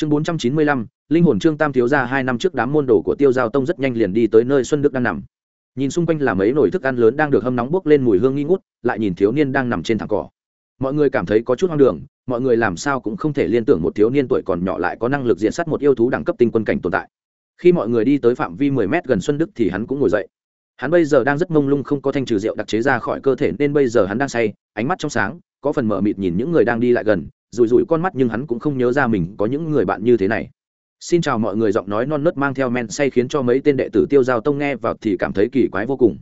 chương bốn trăm chín mươi lăm, linh hồn trương tam thiếu ra hai năm trước đám môn đồ của tiêu giao tông rất nhanh liền đi tới nơi xuân đức đang nằm. Nhìn xung quanh là mấy nồi thức ăn lớn đang được hâm nóng bốc lên mùi hương nghi ngút, lại nhìn thiếu niên đang nằm trên thẳng cỏ. Mọi người cảm thấy có chút hoang đường, mọi người làm sao cũng không thể liên tưởng một thiếu niên tuổi còn nhỏ lại có năng lực diện sát một yêu thú đẳng cấp tinh quân cảnh tồn tại. Khi mọi người đi tới phạm vi mười mét gần xuân đức thì hắn cũng ngồi dậy. Hắn bây giờ đang rất mông lung không có thanh trừ rượu đặc chế ra khỏi cơ thể nên bây giờ hắn đang say, ánh mắt trong sáng, có phần mở mịt nhìn những người đang đi lại gần rủi rủi con mắt nhưng hắn cũng không nhớ ra mình có những người bạn như thế này. Xin chào mọi người, giọng nói non nớt mang theo men say khiến cho mấy tên đệ tử tiêu giao tông nghe vào thì cảm thấy kỳ quái vô cùng.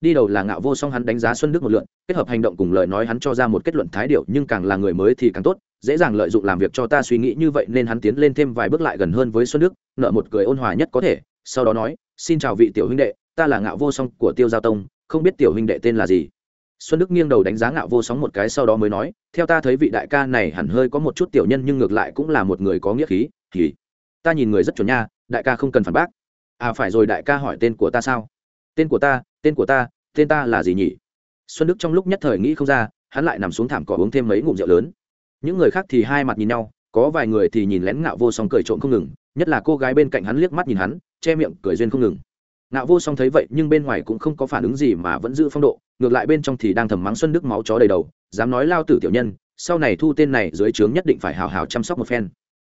Đi đầu là ngạo vô song hắn đánh giá xuân đức một lượn, kết hợp hành động cùng lời nói hắn cho ra một kết luận thái điệu, nhưng càng là người mới thì càng tốt, dễ dàng lợi dụng làm việc cho ta suy nghĩ như vậy nên hắn tiến lên thêm vài bước lại gần hơn với xuân đức, nợ một cười ôn hòa nhất có thể, sau đó nói, xin chào vị tiểu huynh đệ, ta là ngạo vô song của tiêu giao tông, không biết tiểu huynh đệ tên là gì? Xuân đức nghiêng đầu đánh giá ngạo vô sóng một cái sau đó mới nói, theo ta thấy vị đại ca này hẳn hơi có một chút tiểu nhân nhưng ngược lại cũng là một người có nghĩa khí, thì ta nhìn người rất chuẩn nha, đại ca không cần phản bác. À phải rồi đại ca hỏi tên của ta sao? Tên của ta, tên của ta, tên ta là gì nhỉ? Xuân đức trong lúc nhất thời nghĩ không ra, hắn lại nằm xuống thảm cỏ uống thêm mấy ngụm rượu lớn. Những người khác thì hai mặt nhìn nhau, có vài người thì nhìn lén ngạo vô song cười trộm không ngừng, nhất là cô gái bên cạnh hắn liếc mắt nhìn hắn, che miệng cười duyên không ngừng. Ngạo vô song thấy vậy nhưng bên ngoài cũng không có phản ứng gì mà vẫn giữ phong độ ngược lại bên trong thì đang thầm mắng xuân đức máu chó đầy đầu, dám nói lao tử tiểu nhân, sau này thu tên này dưới trướng nhất định phải hào hào chăm sóc một phen.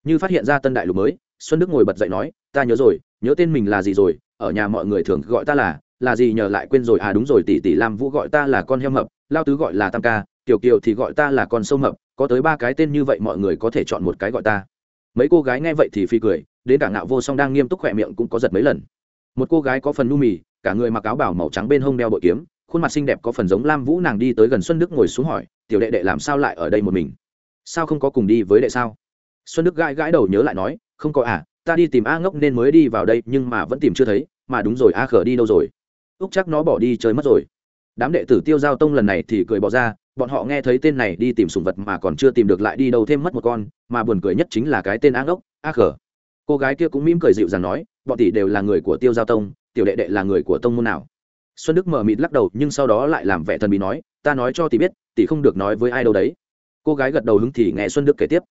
Như phát hiện ra tân đại lục mới, xuân đức ngồi bật dậy nói, ta nhớ rồi, nhớ tên mình là gì rồi, ở nhà mọi người thường gọi ta là là gì nhờ lại quên rồi à đúng rồi, tỷ tỷ lam vũ gọi ta là con heo mập, lao tứ gọi là tam ca, tiểu kiều thì gọi ta là con sâu mập, có tới ba cái tên như vậy mọi người có thể chọn một cái gọi ta. Mấy cô gái nghe vậy thì phi cười, đến cả ngạo vô song đang nghiêm túc khỏe miệng cũng có giật mấy lần. Một cô gái có phần nu mì, cả người mặc áo bảo màu trắng bên hông đeo bội kiếm khuôn mặt xinh đẹp có phần giống lam vũ nàng đi tới gần xuân đức ngồi xuống hỏi, tiểu đệ đệ làm sao lại ở đây một mình? Sao không có cùng đi với đệ sao? Xuân đức gãi gãi đầu nhớ lại nói, không có à ta đi tìm a ngốc nên mới đi vào đây, nhưng mà vẫn tìm chưa thấy, mà đúng rồi, a khở đi đâu rồi? Úc chắc nó bỏ đi chơi mất rồi. Đám đệ tử tiêu giao tông lần này thì cười bỏ ra, bọn họ nghe thấy tên này đi tìm sùng vật mà còn chưa tìm được lại đi đâu thêm mất một con, mà buồn cười nhất chính là cái tên a ngốc, a khở. Cô gái kia cũng mỉm cười dịu dàng nói, bọn tỷ đều là người của tiêu giao tông, tiểu đệ đệ là người của tông môn nào? Xuân đức mở mịt lắc đầu, nhưng sau đó lại làm vẻ thần bí nói, ta nói cho tỷ biết, tỷ không được nói với ai đâu đấy. Cô gái gật đầu hứng thì nghe xuân đức kể tiếp.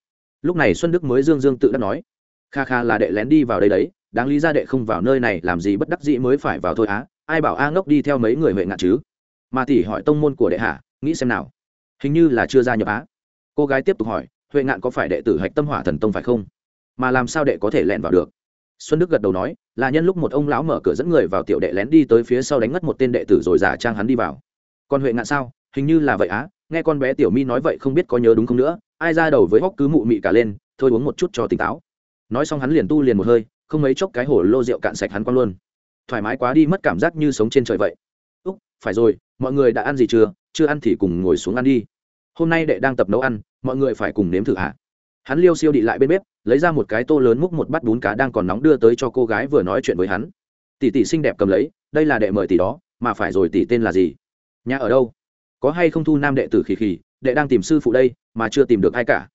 Lúc này xuân đức mới dương dương tự đắc nói, kha kha là đệ lén đi vào đây đấy, đáng lý ra đệ không vào nơi này làm gì bất đắc dĩ mới phải vào thôi á, ai bảo a ngốc đi theo mấy người huệ ngạn chứ? Mà tỷ hỏi tông môn của đệ hạ, nghĩ xem nào. Hình như là chưa ra nhập á. Cô gái tiếp tục hỏi, huệ ngạn có phải đệ tử hạch tâm hỏa thần tông phải không? Mà làm sao đệ có thể lẹn vào được? Xuân đức gật đầu nói, là nhân lúc một ông lão mở cửa dẫn người vào tiểu đệ lén đi tới phía sau đánh ngất một tên đệ tử rồi giả trang hắn đi vào. Còn huệ ngạn sao? Hình như là vậy á, nghe con bé tiểu mi nói vậy không biết có nhớ đúng không nữa, ai ra đầu với hóc cứ mụ mị cả lên, thôi uống một chút cho tỉnh táo. Nói xong hắn liền tu liền một hơi, không mấy chốc cái hổ lô rượu cạn sạch hắn con luôn. Thoải mái quá đi mất cảm giác như sống trên trời vậy. Úc, phải rồi, mọi người đã ăn gì chưa? Chưa ăn thì cùng ngồi xuống ăn đi. Hôm nay đệ đang tập nấu ăn, mọi người phải cùng nếm thử hả? Hắn liêu siêu đi lại bên bếp, lấy ra một cái tô lớn múc một bát bún cá đang còn nóng đưa tới cho cô gái vừa nói chuyện với hắn. Tỷ tỷ xinh đẹp cầm lấy, đây là đệ mời tỷ đó, mà phải rồi tỷ tên là gì? Nhà ở đâu? Có hay không thu nam đệ tử khì khì, đệ đang tìm sư phụ đây, mà chưa tìm được ai cả.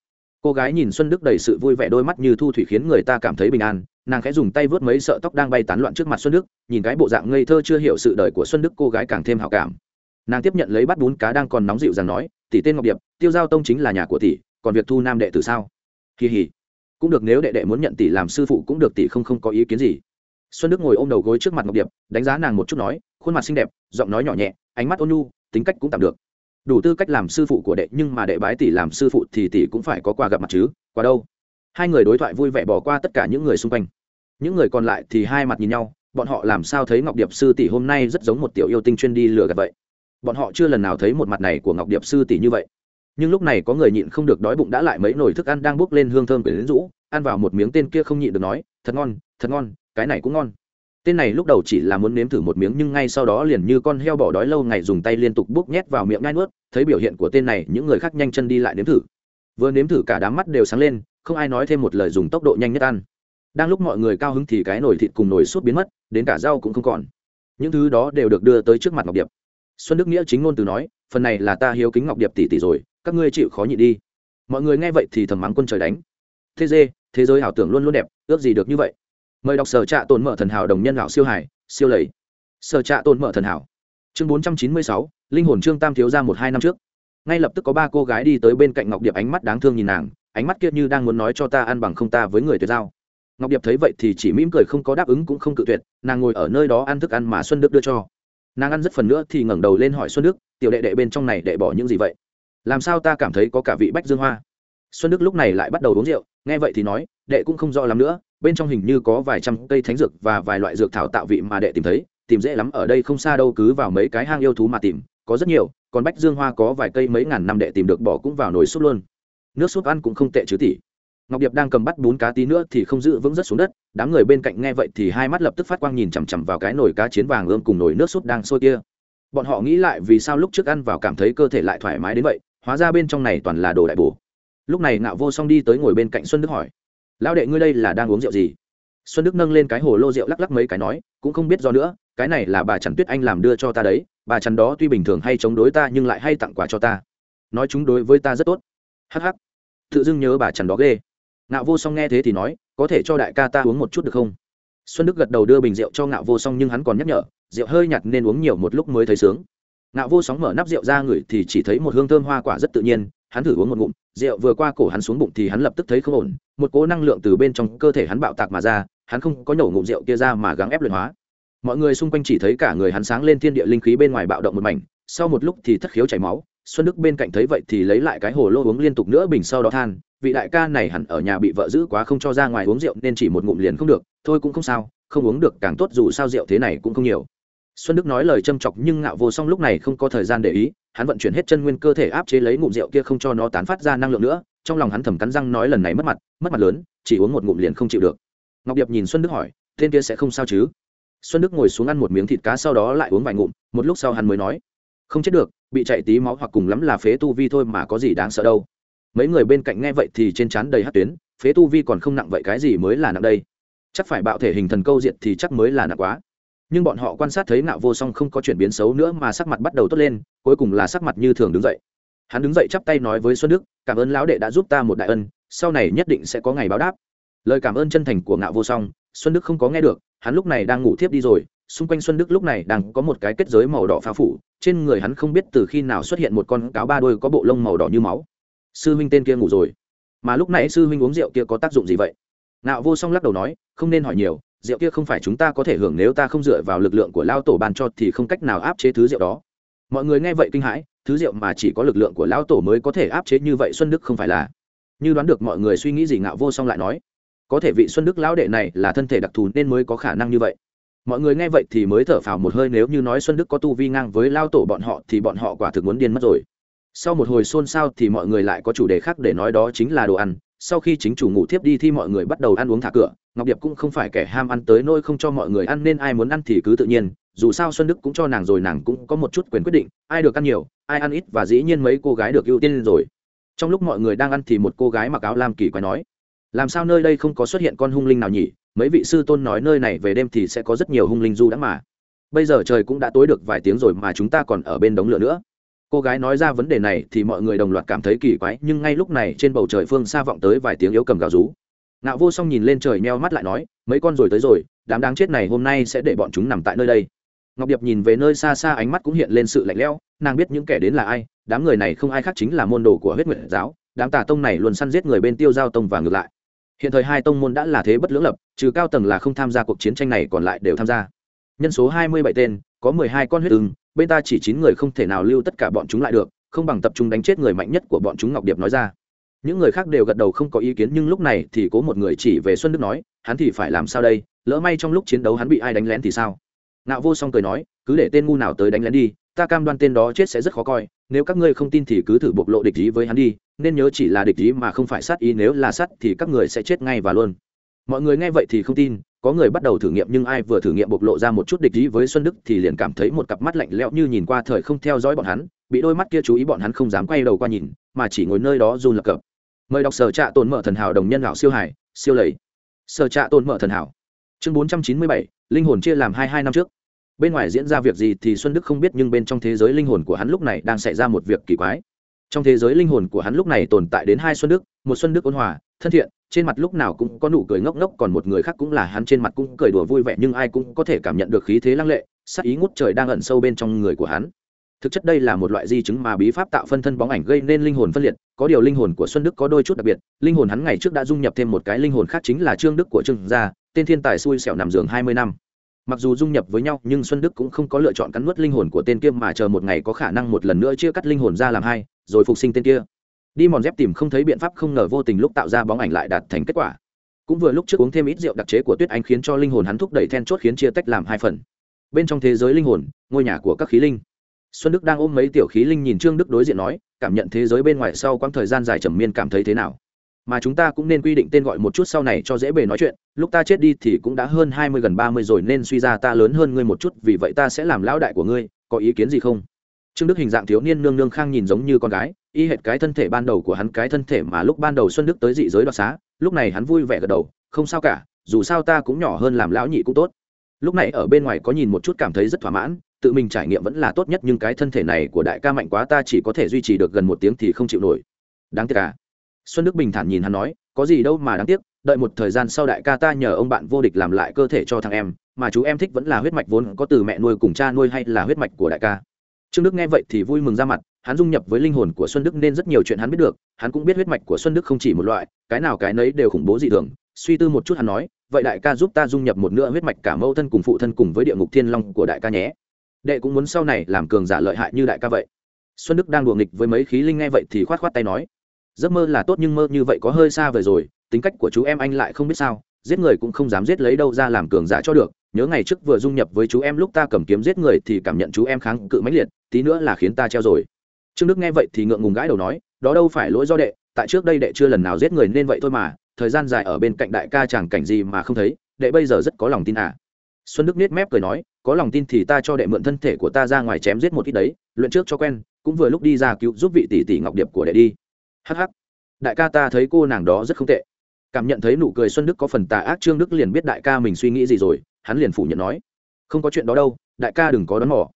Cô gái nhìn xuân đức đầy sự vui vẻ đôi mắt như thu thủy khiến người ta cảm thấy bình an, nàng khẽ dùng tay vớt mấy sợi tóc đang bay tán loạn trước mặt xuân đức, nhìn cái bộ dạng ngây thơ chưa hiểu sự đời của xuân đức cô gái càng thêm hào cảm. Nàng tiếp nhận lấy bát bún cá đang còn nóng dịu rằng nói, tỷ tên ngọc điệp, tiêu giao tông chính là nhà của tỷ, còn việc thu nam đệ tử sao? Kỳ hỉ. Cũng được nếu đệ đệ muốn nhận tỷ làm sư phụ cũng được tỷ không không có ý kiến gì. Xuân đức ngồi ôm đầu gối trước mặt ngọc điệp, đánh giá nàng một chút nói, khuôn mặt xinh đẹp, giọng nói nhỏ nhẹ, ánh mắt ôn nhu, tính cách cũng tạm được. Đủ tư cách làm sư phụ của đệ nhưng mà đệ bái tỷ làm sư phụ thì tỷ cũng phải có quà gặp mặt chứ qua đâu? Hai người đối thoại vui vẻ bỏ qua tất cả những người xung quanh. Những người còn lại thì hai mặt nhìn nhau, bọn họ làm sao thấy ngọc điệp sư tỷ hôm nay rất giống một tiểu yêu tinh chuyên đi lừa gạt vậy? Bọn họ chưa lần nào thấy một mặt này của ngọc điệp sư tỷ như vậy nhưng lúc này có người nhịn không được đói bụng đã lại mấy nồi thức ăn đang bốc lên hương thơm quyển rũ, ăn vào một miếng tên kia không nhịn được nói, thật ngon thật ngon, cái này cũng ngon. Tên này lúc đầu chỉ là muốn nếm thử một miếng nhưng ngay sau đó liền như con heo bỏ đói lâu ngày dùng tay liên tục bốc nhét vào miệng ngai nuốt, thấy biểu hiện của tên này, những người khác nhanh chân đi lại nếm thử. Vừa nếm thử cả đám mắt đều sáng lên, không ai nói thêm một lời dùng tốc độ nhanh nhất ăn. Đang lúc mọi người cao hứng thì cái nồi thịt cùng nồi suốt biến mất, đến cả rau cũng không còn. Những thứ đó đều được đưa tới trước mặt ngọc điệp. Xuân đức nghĩa chính ngôn từ nói, phần này là ta hiếu kính ngọc điệp tỷ tỷ rồi các ngươi chịu khó nhịn đi. Mọi người nghe vậy thì thầm mắng quân trời đánh. Thế dê, thế giới ảo tưởng luôn luôn đẹp, ước gì được như vậy? Mời đọc sở trạ tồn mở thần hảo đồng nhân lão siêu hải, siêu lầy. Sở trạ tồn mở thần hảo. Chương bốn trăm chín mươi sáu, linh hồn trương tam thiếu ra một hai năm trước. Ngay lập tức có ba cô gái đi tới bên cạnh ngọc điệp ánh mắt đáng thương nhìn nàng, ánh mắt kia như đang muốn nói cho ta ăn bằng không ta với người tuyệt giao. Ngọc điệp thấy vậy thì chỉ mỉm cười không có đáp ứng cũng không cự tuyệt, nàng ngồi ở nơi đó ăn thức ăn mà xuân đức đưa cho. Nàng ăn rất phần nữa thì ngẩng đầu lên hỏi xuân đức, tiểu đệ đệ bên trong này đệ bỏ những gì vậy? Làm sao ta cảm thấy có cả vị bách dương hoa? Xuân đức lúc này lại bắt đầu uống rượu, nghe vậy thì nói, đệ cũng không rõ lắm nữa, bên trong hình như có vài trăm cây thánh dược và vài loại dược thảo tạo vị mà đệ tìm thấy, tìm dễ lắm ở đây không xa đâu, cứ vào mấy cái hang yêu thú mà tìm, có rất nhiều, còn bách dương hoa có vài cây mấy ngàn năm đệ tìm được bỏ cũng vào nồi súp luôn. Nước súp ăn cũng không tệ chứ tỷ. Ngọc điệp đang cầm bắt bún cá tí nữa thì không giữ vững rất xuống đất, đám người bên cạnh nghe vậy thì hai mắt lập tức phát quang nhìn chằm chằm vào cái nồi cá chiến vàng ươm cùng nồi nước súp đang sôi kia. Bọn họ nghĩ lại vì sao lúc trước ăn vào cảm thấy cơ thể lại thoải mái đến vậy hóa ra bên trong này toàn là đồ đại bổ. Lúc này ngạo vô song đi tới ngồi bên cạnh xuân đức hỏi, lão đệ ngươi đây là đang uống rượu gì? Xuân đức nâng lên cái hồ lô rượu lắc lắc mấy cái nói, cũng không biết do nữa, cái này là bà trần tuyết anh làm đưa cho ta đấy, bà trần đó tuy bình thường hay chống đối ta nhưng lại hay tặng quà cho ta. Nói chúng đối với ta rất tốt. Hh tự dưng nhớ bà trần đó ghê. Ngạo vô song nghe thế thì nói, có thể cho đại ca ta uống một chút được không? Xuân đức gật đầu đưa bình rượu cho ngạo vô song nhưng hắn còn nhắc nhở, rượu hơi nhạt nên uống nhiều một lúc mới thấy sướng ngạo vô sóng mở nắp rượu ra ngửi thì chỉ thấy một hương thơm hoa quả rất tự nhiên, hắn thử uống một ngụm, rượu vừa qua cổ hắn xuống bụng thì hắn lập tức thấy không ổn, một cỗ năng lượng từ bên trong cơ thể hắn bạo tạc mà ra, hắn không có nhổ ngụm rượu kia ra mà gắng ép luyện hóa. Mọi người xung quanh chỉ thấy cả người hắn sáng lên thiên địa linh khí bên ngoài bạo động một mảnh, sau một lúc thì thất khiếu chảy máu, xuân đức bên cạnh thấy vậy thì lấy lại cái hồ lô uống liên tục nữa bình sau đó than, vị đại ca này hẳn ở nhà bị vợ giữ quá không cho ra ngoài uống rượu nên chỉ một ngụm liền không được, thôi cũng không sao, không uống được càng tốt dù sao rượu thế này cũng không nhiều xuân đức nói lời châm chọc nhưng ngạo vô song lúc này không có thời gian để ý, hắn vận chuyển hết chân nguyên cơ thể áp chế lấy ngụm rượu kia không cho nó tán phát ra năng lượng nữa, trong lòng hắn thầm cắn răng nói lần này mất mặt mất mặt lớn, chỉ uống một ngụm liền không chịu được. Ngọc điệp nhìn xuân đức hỏi, tên kia sẽ không sao chứ? Xuân đức ngồi xuống ăn một miếng thịt cá sau đó lại uống vài ngụm, một lúc sau hắn mới nói, không chết được, bị chạy tí máu hoặc cùng lắm là phế tu vi thôi mà có gì đáng sợ đâu. Mấy người bên cạnh nghe vậy thì trên trán đầy hát tuyến, phế tu vi còn không nặng vậy cái gì mới là nặng đây? Chắc phải bạo thể hình thần câu diệt thì chắc mới là nặng quá nhưng bọn họ quan sát thấy ngạo vô song không có chuyển biến xấu nữa mà sắc mặt bắt đầu tốt lên, cuối cùng là sắc mặt như thường đứng dậy. Hắn đứng dậy chắp tay nói với xuân đức, cảm ơn lão đệ đã giúp ta một đại ân, sau này nhất định sẽ có ngày báo đáp. Lời cảm ơn chân thành của ngạo vô song, xuân đức không có nghe được, hắn lúc này đang ngủ thiếp đi rồi, xung quanh xuân đức lúc này đang có một cái kết giới màu đỏ phá phủ, trên người hắn không biết từ khi nào xuất hiện một con cáo ba đôi có bộ lông màu đỏ như máu. Sư huynh tên kia ngủ rồi. Mà lúc nãy sư huynh uống rượu kia có tác dụng gì vậy? Ngạo vô song lắc đầu nói, không nên hỏi nhiều rượu kia không phải chúng ta có thể hưởng nếu ta không dựa vào lực lượng của lao tổ ban cho thì không cách nào áp chế thứ rượu đó. Mọi người nghe vậy kinh hãi, thứ rượu mà chỉ có lực lượng của lão tổ mới có thể áp chế như vậy xuân đức không phải là. Như đoán được mọi người suy nghĩ gì ngạo vô song lại nói, có thể vị xuân đức lão đệ này là thân thể đặc thù nên mới có khả năng như vậy. Mọi người nghe vậy thì mới thở phào một hơi nếu như nói xuân đức có tu vi ngang với lao tổ bọn họ thì bọn họ quả thực muốn điên mất rồi. Sau một hồi xôn xao thì mọi người lại có chủ đề khác để nói đó chính là đồ ăn sau khi chính chủ ngủ thiếp đi thì mọi người bắt đầu ăn uống thả cửa. Ngọc điệp cũng không phải kẻ ham ăn tới nôi không cho mọi người ăn nên ai muốn ăn thì cứ tự nhiên. Dù sao xuân đức cũng cho nàng rồi, nàng cũng có một chút quyền quyết định. Ai được ăn nhiều, ai ăn ít và dĩ nhiên mấy cô gái được ưu tiên rồi. Trong lúc mọi người đang ăn thì một cô gái mặc áo lam kỳ quái nói, làm sao nơi đây không có xuất hiện con hung linh nào nhỉ? Mấy vị sư tôn nói nơi này về đêm thì sẽ có rất nhiều hung linh du đã mà. Bây giờ trời cũng đã tối được vài tiếng rồi mà chúng ta còn ở bên đống lửa nữa cô gái nói ra vấn đề này thì mọi người đồng loạt cảm thấy kỳ quái, nhưng ngay lúc này trên bầu trời phương xa vọng tới vài tiếng yếu cầm gào rú. Ngạo vô song nhìn lên trời meo mắt lại nói, mấy con rồi tới rồi, đám đáng chết này hôm nay sẽ để bọn chúng nằm tại nơi đây. Ngọc điệp nhìn về nơi xa xa ánh mắt cũng hiện lên sự lạnh lẽo, nàng biết những kẻ đến là ai, đám người này không ai khác chính là môn đồ của huyết nguyệt giáo, đám tà tông này luôn săn giết người bên tiêu giao tông và ngược lại. Hiện thời hai tông môn đã là thế bất lưỡng lập, trừ cao tầng là không tham gia cuộc chiến tranh này còn lại đều tham gia. Nhân số hai mươi bảy tên, có mười hai con huyết ưng bên ta chỉ chín người không thể nào lưu tất cả bọn chúng lại được, không bằng tập trung đánh chết người mạnh nhất của bọn chúng, ngọc điệp nói ra. Những người khác đều gật đầu không có ý kiến, nhưng lúc này thì có một người chỉ về xuân đức nói, hắn thì phải làm sao đây? Lỡ may trong lúc chiến đấu hắn bị ai đánh lén thì sao? Ngạo vô song cười nói, cứ để tên ngu nào tới đánh lén đi, ta cam đoan tên đó chết sẽ rất khó coi, nếu các ngươi không tin thì cứ thử bộc lộ địch ý với hắn đi, nên nhớ chỉ là địch ý mà không phải sát ý, nếu là sát thì các người sẽ chết ngay và luôn. Mọi người nghe vậy thì không tin có người bắt đầu thử nghiệm nhưng ai vừa thử nghiệm bộc lộ ra một chút địch ý với xuân đức thì liền cảm thấy một cặp mắt lạnh lẽo như nhìn qua thời không theo dõi bọn hắn, bị đôi mắt kia chú ý bọn hắn không dám quay đầu qua nhìn, mà chỉ ngồi nơi đó run lập cập. Mời đọc sở trạ tồn mở thần hảo đồng nhân lão siêu hải siêu lầy. Sở trạ tồn mở thần hảo. Chương bốn trăm chín mươi bảy, linh hồn chia làm hai hai năm trước. Bên ngoài diễn ra việc gì thì xuân đức không biết nhưng bên trong thế giới linh hồn của hắn lúc này đang xảy ra một việc kỳ quái. Trong thế giới linh hồn của hắn lúc này tồn tại đến hai xuân đức, một xuân đức ôn hòa thân thiện, trên mặt lúc nào cũng có nụ cười ngốc ngốc, còn một người khác cũng là hắn trên mặt cũng cười đùa vui vẻ, nhưng ai cũng có thể cảm nhận được khí thế lăng lệ sắc ý ngút trời đang ẩn sâu bên trong người của hắn. Thực chất đây là một loại di chứng mà bí pháp tạo phân thân bóng ảnh gây nên linh hồn phân liệt, có điều linh hồn của xuân đức có đôi chút đặc biệt, linh hồn hắn ngày trước đã dung nhập thêm một cái linh hồn khác chính là trương đức của trương gia, tên thiên tài xui xẻo nằm giường hai mươi năm. Mặc dù dung nhập với nhau, nhưng xuân đức cũng không có lựa chọn cắn nuốt linh hồn của tên kia mà chờ một ngày có khả năng một lần nữa chia cắt linh hồn ra làm hai, rồi phục sinh tên kia đi mòn dép tìm không thấy biện pháp không ngờ vô tình lúc tạo ra bóng ảnh lại đạt thành kết quả. Cũng vừa lúc trước uống thêm ít rượu đặc chế của tuyết anh khiến cho linh hồn hắn thúc đẩy then chốt khiến chia tách làm hai phần. Bên trong thế giới linh hồn, ngôi nhà của các khí linh. Xuân đức đang ôm mấy tiểu khí linh nhìn trương đức đối diện nói, cảm nhận thế giới bên ngoài sau quãng thời gian dài trầm miên cảm thấy thế nào? Mà chúng ta cũng nên quy định tên gọi một chút sau này cho dễ bề nói chuyện, lúc ta chết đi thì cũng đã hơn hai mươi gần ba mươi rồi nên suy ra ta lớn hơn ngươi một chút, vì vậy ta sẽ làm lão đại của ngươi, có ý kiến gì không? Trương đức hình dạng thiếu niên nương nương khang nhìn giống như con gái y hệt cái thân thể ban đầu của hắn, cái thân thể mà lúc ban đầu xuân đức tới dị giới đoạt xá, lúc này hắn vui vẻ gật đầu, không sao cả, dù sao ta cũng nhỏ hơn làm lão nhị cũng tốt. Lúc này ở bên ngoài có nhìn một chút cảm thấy rất thỏa mãn, tự mình trải nghiệm vẫn là tốt nhất, nhưng cái thân thể này của đại ca mạnh quá, ta chỉ có thể duy trì được gần một tiếng thì không chịu nổi. Đáng tiếc à? Xuân đức bình thản nhìn hắn nói, có gì đâu mà đáng tiếc, đợi một thời gian sau đại ca ta nhờ ông bạn vô địch làm lại cơ thể cho thằng em, mà chú em thích vẫn là huyết mạch vốn có từ mẹ nuôi cùng cha nuôi hay là huyết mạch của đại ca. Trương đức nghe vậy thì vui mừng ra mặt hắn dung nhập với linh hồn của xuân đức nên rất nhiều chuyện hắn biết được, hắn cũng biết huyết mạch của xuân đức không chỉ một loại, cái nào cái nấy đều khủng bố dị thường. Suy tư một chút hắn nói, vậy đại ca giúp ta dung nhập một nửa huyết mạch cả mẫu thân cùng phụ thân cùng với địa ngục thiên long của đại ca nhé. Đệ cũng muốn sau này làm cường giả lợi hại như đại ca vậy. Xuân đức đang đùa nghịch với mấy khí linh nghe vậy thì khoát khoát tay nói, giấc mơ là tốt nhưng mơ như vậy có hơi xa vời rồi, tính cách của chú em anh lại không biết sao, giết người cũng không dám giết lấy đâu ra làm cường giả cho được, nhớ ngày trước vừa dung nhập với chú em lúc ta cầm kiếm giết người thì cảm nhận chú em kháng cự mãnh liệt, tí nữa là khiến ta treo rồi trương đức nghe vậy thì ngượng ngùng gãi đầu nói, đó đâu phải lỗi do đệ, tại trước đây đệ chưa lần nào giết người nên vậy thôi mà, thời gian dài ở bên cạnh đại ca chẳng cảnh gì mà không thấy, đệ bây giờ rất có lòng tin à. Xuân đức nết mép cười nói, có lòng tin thì ta cho đệ mượn thân thể của ta ra ngoài chém giết một ít đấy, luyện trước cho quen, cũng vừa lúc đi ra cứu giúp vị tỷ tỷ ngọc điệp của đệ đi. Hh đại ca ta thấy cô nàng đó rất không tệ. Cảm nhận thấy nụ cười xuân đức có phần tà ác, trương đức liền biết đại ca mình suy nghĩ gì rồi, hắn liền phủ nhận nói, không có chuyện đó đâu, đại ca đừng có đón mỏ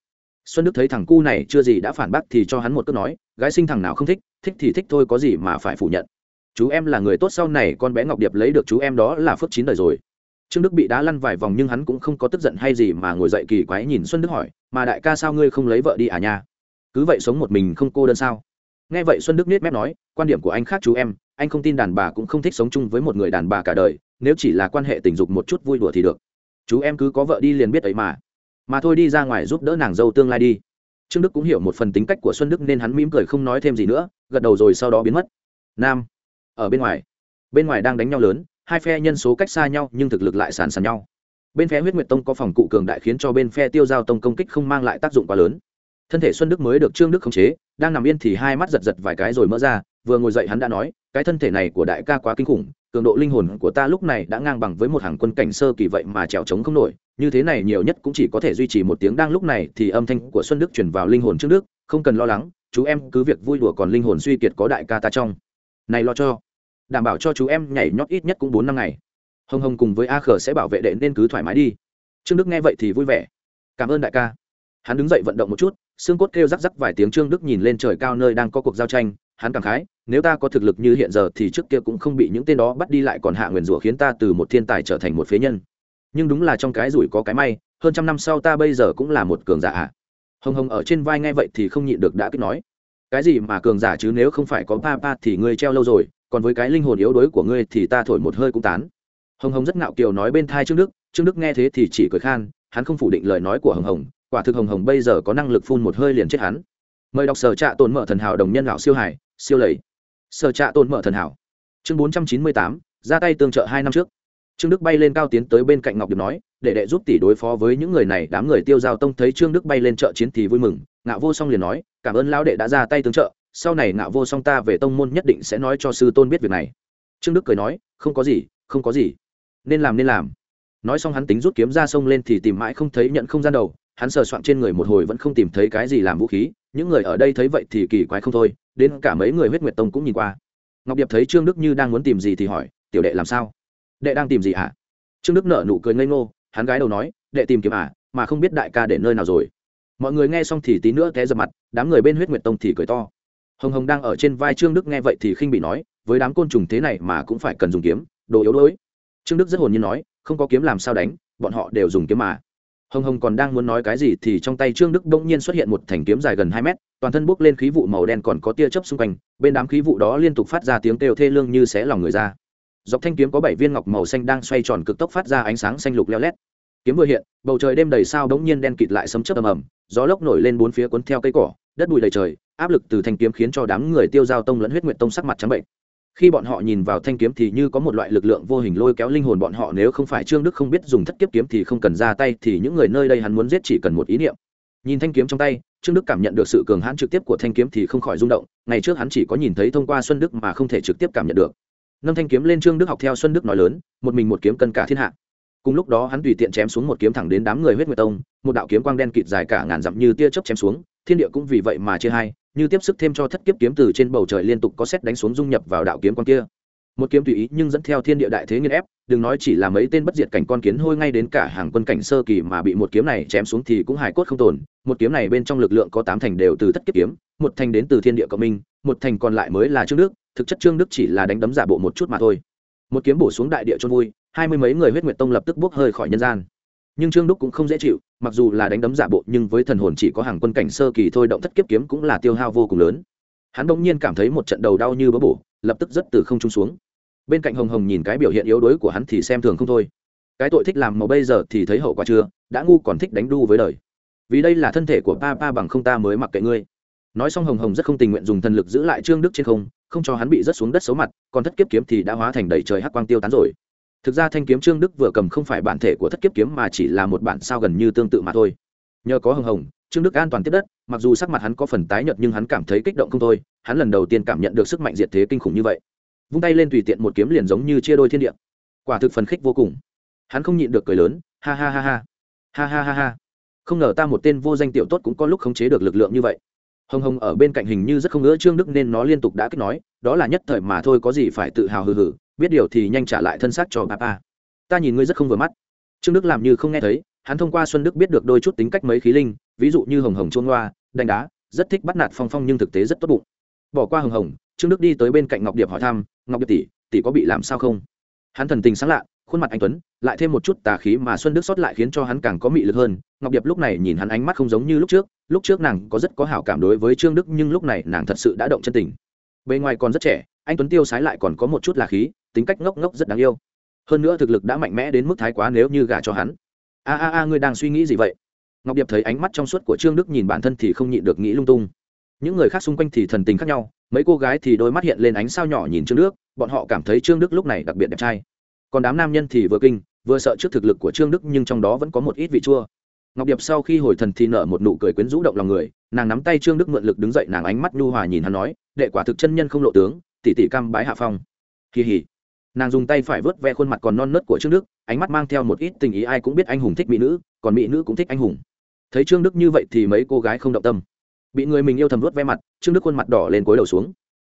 xuân đức thấy thằng cu này chưa gì đã phản bác thì cho hắn một câu nói, gái sinh thằng nào không thích thích thì thích thôi, có gì mà phải phủ nhận. Chú em là người tốt sau này, con bé ngọc điệp lấy được chú em đó là phước chín đời rồi. Trương đức bị đá lăn vài vòng nhưng hắn cũng không có tức giận hay gì mà ngồi dậy kỳ quái nhìn xuân đức hỏi, mà đại ca sao ngươi không lấy vợ đi à nha? Cứ vậy sống một mình không cô đơn sao? Nghe vậy xuân đức nết mép nói, quan điểm của anh khác chú em, anh không tin đàn bà cũng không thích sống chung với một người đàn bà cả đời, nếu chỉ là quan hệ tình dục một chút vui đùa thì được. Chú em cứ có vợ đi liền biết ấy mà mà thôi đi ra ngoài giúp đỡ nàng dâu tương lai đi. Trương đức cũng hiểu một phần tính cách của xuân đức nên hắn mỉm cười không nói thêm gì nữa, gật đầu rồi sau đó biến mất. Nam, ở bên ngoài. Bên ngoài đang đánh nhau lớn, hai phe nhân số cách xa nhau nhưng thực lực lại sàn sàn nhau. Bên phe huyết nguyệt tông có phòng cụ cường đại khiến cho bên phe tiêu giao tông công kích không mang lại tác dụng quá lớn. Thân thể xuân đức mới được trương đức khống chế, đang nằm yên thì hai mắt giật giật vài cái rồi mỡ ra, vừa ngồi dậy hắn đã nói, cái thân thể này của đại ca quá kinh khủng cường độ linh hồn của ta lúc này đã ngang bằng với một hàng quân cảnh sơ kỳ vậy mà trèo trống không nổi. Như thế này nhiều nhất cũng chỉ có thể duy trì một tiếng đang lúc này thì âm thanh của xuân đức chuyển vào linh hồn trước đức. Không cần lo lắng, chú em cứ việc vui đùa còn linh hồn suy kiệt có đại ca ta trong. Này lo cho. Đảm bảo cho chú em nhảy nhót ít nhất cũng bốn năm ngày. Hồng hồng cùng với a khờ sẽ bảo vệ đệ nên cứ thoải mái đi. Trương đức nghe vậy thì vui vẻ. Cảm ơn đại ca. Hắn đứng dậy vận động một chút, xương cốt kêu rắc rắc vài tiếng trương đức nhìn lên trời cao nơi đang có cuộc giao tranh, hắn cảm khái nếu ta có thực lực như hiện giờ thì trước kia cũng không bị những tên đó bắt đi lại còn hạ nguyền rủa khiến ta từ một thiên tài trở thành một phế nhân. Nhưng đúng là trong cái rủi có cái may, hơn trăm năm sau ta bây giờ cũng là một cường giả ạ. Hồng hồng ở trên vai nghe vậy thì không nhịn được đã cứ nói. Cái gì mà cường giả chứ nếu không phải có pa pa thì ngươi treo lâu rồi, còn với cái linh hồn yếu đuối của ngươi thì ta thổi một hơi cũng tán. Hồng hồng rất ngạo kiều nói bên thai trương đức trương đức nghe thế thì chỉ cười khan, hắn không phủ định lời nói của hồng hồng, quả thực hồng hồng bây giờ có năng lực phun một hơi liền chết hắn. Mời đọc sở trạ tồn mở thần hảo đồng nhân lão siêu hải, siêu lầy sở trạ tồn mở thần hảo. Chương bốn trăm chín mươi tám, ra tay tương trợ hai năm trước. Trương đức bay lên cao tiến tới bên cạnh ngọc điệp nói, để đệ giúp tỷ đối phó với những người này, đám người tiêu giao tông thấy trương đức bay lên trợ chiến thì vui mừng. Ngạo vô song liền nói, cảm ơn lão đệ đã ra tay tương trợ, sau này ngạo vô song ta về tông môn nhất định sẽ nói cho sư tôn biết việc này. Trương đức cười nói, không có gì, không có gì. Nên làm nên làm. Nói xong hắn tính rút kiếm ra sông lên thì tìm mãi không thấy nhận không gian đầu. Hắn sờ soạn trên người một hồi vẫn không tìm thấy cái gì làm vũ khí. Những người ở đây thấy vậy thì kỳ quái không thôi đến cả mấy người huyết nguyệt tông cũng nhìn qua. Ngọc điệp thấy trương đức như đang muốn tìm gì thì hỏi, tiểu đệ làm sao? Đệ đang tìm gì hả? Trương đức nợ nụ cười ngây ngô, hắn gái đầu nói, đệ tìm kiếm à mà không biết đại ca để nơi nào rồi. Mọi người nghe xong thì tí nữa té dập mặt, đám người bên huyết nguyệt tông thì cười to. Hồng hồng đang ở trên vai trương đức nghe vậy thì khinh bị nói, với đám côn trùng thế này mà cũng phải cần dùng kiếm, đồ yếu đuối. Trương đức rất hồn nhiên nói, không có kiếm làm sao đánh, bọn họ đều dùng kiếm mà. Hồng hồng còn đang muốn nói cái gì thì trong tay trương đức bỗng nhiên xuất hiện một thành kiếm dài gần hai mét toàn thân bốc lên khí vụ màu đen còn có tia chớp xung quanh, bên đám khí vụ đó liên tục phát ra tiếng kêu thê lương như xé lòng người ra. Dọc thanh kiếm có bảy viên ngọc màu xanh đang xoay tròn cực tốc phát ra ánh sáng xanh lục leo lét. Kiếm vừa hiện, bầu trời đêm đầy sao bỗng nhiên đen kịt lại sấm chớp ầm ầm, gió lốc nổi lên bốn phía cuốn theo cây cỏ, đất bụi đầy trời, áp lực từ thanh kiếm khiến cho đám người tiêu giao tông lẫn huyết nguyệt tông sắc mặt trắng bệnh. Khi bọn họ nhìn vào thanh kiếm thì như có một loại lực lượng vô hình lôi kéo linh hồn bọn họ, nếu không phải trương đức không biết dùng thất kiếp kiếm thì không cần ra tay thì những người nơi đây hắn muốn giết chỉ cần một ý niệm. Nhìn thanh kiếm trong tay trương đức cảm nhận được sự cường hãn trực tiếp của thanh kiếm thì không khỏi rung động, ngày trước hắn chỉ có nhìn thấy thông qua xuân đức mà không thể trực tiếp cảm nhận được. Nâng thanh kiếm lên trương đức học theo xuân đức nói lớn, một mình một kiếm cân cả thiên hạ. Cùng lúc đó hắn tùy tiện chém xuống một kiếm thẳng đến đám người huyết nguyệt tông, một đạo kiếm quang đen kịt dài cả ngàn dặm như tia chớp chém xuống, thiên địa cũng vì vậy mà chia hai, như tiếp sức thêm cho thất kiếp kiếm từ trên bầu trời liên tục có xét đánh xuống dung nhập vào đạo kiếm quang kia một kiếm tùy ý nhưng dẫn theo thiên địa đại thế nghiên ép, đừng nói chỉ là mấy tên bất diệt cảnh con kiến hôi ngay đến cả hàng quân cảnh sơ kỳ mà bị một kiếm này chém xuống thì cũng hài cốt không tồn. Một kiếm này bên trong lực lượng có tám thành đều từ thất kiếp kiếm, một thành đến từ thiên địa cộng minh, một thành còn lại mới là trương đức, thực chất trương đức chỉ là đánh đấm giả bộ một chút mà thôi. Một kiếm bổ xuống đại địa chôn vui, hai mươi mấy người huyết nguyệt tông lập tức bốc hơi khỏi nhân gian. Nhưng trương đức cũng không dễ chịu, mặc dù là đánh đấm giả bộ nhưng với thần hồn chỉ có hàng quân cảnh sơ kỳ thôi động thất kiếp kiếm cũng là tiêu hao vô cùng lớn. Hắn bỗng nhiên cảm thấy một trận đầu đau như bỡ bổ, lập tức rất từ không trung xuống bên cạnh hồng hồng nhìn cái biểu hiện yếu đuối của hắn thì xem thường không thôi. Cái tội thích làm màu bây giờ thì thấy hậu quả chưa? Đã ngu còn thích đánh đu với đời. Vì đây là thân thể của pa pa bằng không ta mới mặc kệ ngươi. Nói xong hồng hồng rất không tình nguyện dùng thần lực giữ lại trương đức trên không không cho hắn bị rớt xuống đất xấu mặt, còn thất kiếp kiếm thì đã hóa thành đầy trời hắc quang tiêu tán rồi. Thực ra thanh kiếm trương đức vừa cầm không phải bản thể của thất kiếp kiếm mà chỉ là một bản sao gần như tương tự mà thôi. Nhờ có hồng hồng, trương đức an toàn tiếp đất, mặc dù sắc mặt hắn có phần tái nhợt nhưng hắn cảm thấy kích động không thôi, hắn lần đầu tiên cảm nhận được sức mạnh diệt thế kinh khủng như vậy vung tay lên tùy tiện một kiếm liền giống như chia đôi thiên địa. Quả thực phần khích vô cùng. Hắn không nhịn được cười lớn, ha ha ha ha. Ha ha ha ha. Không ngờ ta một tên vô danh tiểu tốt cũng có lúc khống chế được lực lượng như vậy. Hồng hồng ở bên cạnh hình như rất không ngỡ trương đức nên nó liên tục đã kích nói, đó là nhất thời mà thôi có gì phải tự hào hừ hừ, biết điều thì nhanh trả lại thân xác cho papa. Ta nhìn ngươi rất không vừa mắt. Trương đức làm như không nghe thấy, hắn thông qua xuân đức biết được đôi chút tính cách mấy khí linh, ví dụ như hồng hồng trôn loa đánh đá, rất thích bắt nạt phong phong nhưng thực tế rất tốt bụng. Bỏ qua hồng hồng trương đức đi tới bên cạnh ngọc điệp hỏi thăm, ngọc điệp tỷ tỷ có bị làm sao không? Hắn thần tình sáng lạ, khuôn mặt anh tuấn, lại thêm một chút tà khí mà xuân đức sót lại khiến cho hắn càng có mị lực hơn. Ngọc điệp lúc này nhìn hắn ánh mắt không giống như lúc trước lúc trước nàng có rất có hảo cảm đối với trương đức, nhưng lúc này nàng thật sự đã động chân tình. Bề ngoài còn rất trẻ, anh tuấn tiêu sái lại còn có một chút là khí, tính cách ngốc ngốc rất đáng yêu. Hơn nữa thực lực đã mạnh mẽ đến mức thái quá nếu như gả cho hắn. A a a, ngươi đang suy nghĩ gì vậy? Ngọc điệp thấy ánh mắt trong suốt của trương đức nhìn bản thân thì không nhịn được nghĩ lung tung. Những người khác xung quanh thì thần tình khác nhau mấy cô gái thì đôi mắt hiện lên ánh sao nhỏ nhìn trương đức, bọn họ cảm thấy trương đức lúc này đặc biệt đẹp trai. Còn đám nam nhân thì vừa kinh, vừa sợ trước thực lực của trương đức nhưng trong đó vẫn có một ít vị chua. Ngọc điệp sau khi hồi thần thì nở một nụ cười quyến rũ động lòng người, nàng nắm tay trương đức mượn lực đứng dậy nàng ánh mắt nhu hòa nhìn hắn nói, đệ quả thực chân nhân không lộ tướng, tỷ tỷ cam bái hạ phong. Kỳ hỉ. Nàng dùng tay phải vớt ve khuôn mặt còn non nớt của trương đức, ánh mắt mang theo một ít tình ý ai cũng biết anh hùng thích mỹ nữ, còn mỹ nữ cũng thích anh hùng. Thấy trương đức như vậy thì mấy cô gái không động tâm bị người mình yêu thầm vuốt ve mặt, trương đức khuôn mặt đỏ lên cối đầu xuống.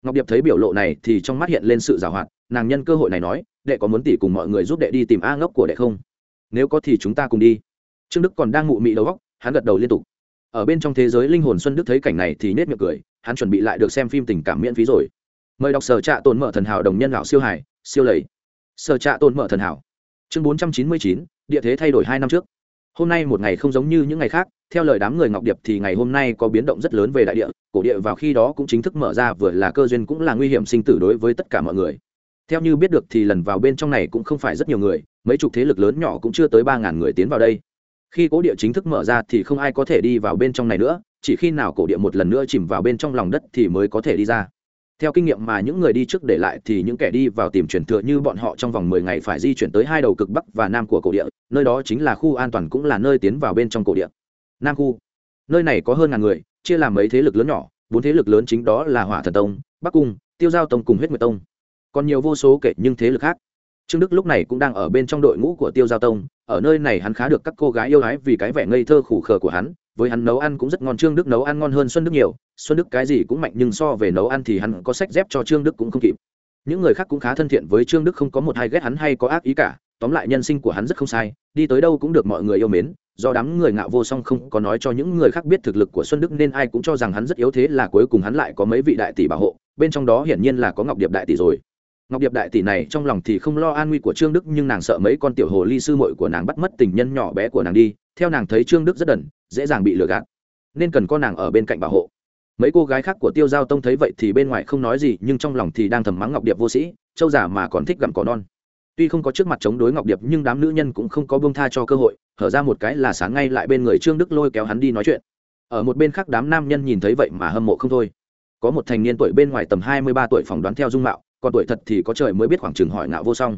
Ngọc điệp thấy biểu lộ này thì trong mắt hiện lên sự giảo hoạt, nàng nhân cơ hội này nói, đệ có muốn tỉ cùng mọi người giúp đệ đi tìm a ngốc của đệ không? Nếu có thì chúng ta cùng đi. Trương đức còn đang mụ mị đầu góc hắn gật đầu liên tục. Ở bên trong thế giới linh hồn xuân đức thấy cảnh này thì nết miệng cười, hắn chuẩn bị lại được xem phim tình cảm miễn phí rồi. Mời đọc sở trạ tồn mở thần hảo đồng nhân lão siêu hải siêu lầy. Sở trạ tồn mở thần hảo. Chương bốn trăm chín mươi chín, địa thế thay đổi hai năm trước. Hôm nay một ngày không giống như những ngày khác theo lời đám người ngọc điệp thì ngày hôm nay có biến động rất lớn về đại địa, cổ địa vào khi đó cũng chính thức mở ra, vừa là cơ duyên cũng là nguy hiểm sinh tử đối với tất cả mọi người. Theo như biết được thì lần vào bên trong này cũng không phải rất nhiều người, mấy chục thế lực lớn nhỏ cũng chưa tới ba ngàn người tiến vào đây. Khi cổ địa chính thức mở ra thì không ai có thể đi vào bên trong này nữa, chỉ khi nào cổ địa một lần nữa chìm vào bên trong lòng đất thì mới có thể đi ra. Theo kinh nghiệm mà những người đi trước để lại thì những kẻ đi vào tìm chuyển thừa như bọn họ trong vòng mười ngày phải di chuyển tới hai đầu cực bắc và nam của cổ địa, nơi đó chính là khu an toàn cũng là nơi tiến vào bên trong cổ địa nam khu. Nơi này có hơn ngàn người, chia làm mấy thế lực lớn nhỏ, bốn thế lực lớn chính đó là hỏa thần tông, bắc cung, tiêu giao tông cùng huyết nguyệt tông. Còn nhiều vô số kể nhưng thế lực khác. Trương đức lúc này cũng đang ở bên trong đội ngũ của tiêu giao tông, ở nơi này hắn khá được các cô gái yêu ái vì cái vẻ ngây thơ khủ khờ của hắn, với hắn nấu ăn cũng rất ngon, trương đức nấu ăn ngon hơn xuân đức nhiều, xuân đức cái gì cũng mạnh nhưng so về nấu ăn thì hắn có sách dép cho trương đức cũng không kịp. Những người khác cũng khá thân thiện với trương đức không có một hai ghét hắn hay có ác ý cả, tóm lại nhân sinh của hắn rất không sai, đi tới đâu cũng được mọi người yêu mến do đám người ngạo vô song không có nói cho những người khác biết thực lực của xuân đức nên ai cũng cho rằng hắn rất yếu thế là cuối cùng hắn lại có mấy vị đại tỷ bảo hộ, bên trong đó hiển nhiên là có ngọc điệp đại tỷ rồi. Ngọc điệp đại tỷ này trong lòng thì không lo an nguy của trương đức nhưng nàng sợ mấy con tiểu hồ ly sư mội của nàng bắt mất tình nhân nhỏ bé của nàng đi, theo nàng thấy trương đức rất đần, dễ dàng bị lừa gạt. Nên cần có nàng ở bên cạnh bảo hộ. Mấy cô gái khác của tiêu giao tông thấy vậy thì bên ngoài không nói gì nhưng trong lòng thì đang thầm mắng ngọc điệp vô sĩ, châu giả mà còn thích gặm cỏ non tuy không có trước mặt chống đối ngọc điệp, nhưng đám nữ nhân cũng không có bông tha cho cơ hội, hở ra một cái là sáng ngay lại bên người trương đức lôi kéo hắn đi nói chuyện. Ở một bên khác đám nam nhân nhìn thấy vậy mà hâm mộ không thôi. Có một thành niên tuổi bên ngoài tầm hai mươi ba tuổi phỏng đoán theo dung mạo, còn tuổi thật thì có trời mới biết khoảng chừng hỏi ngạo vô song.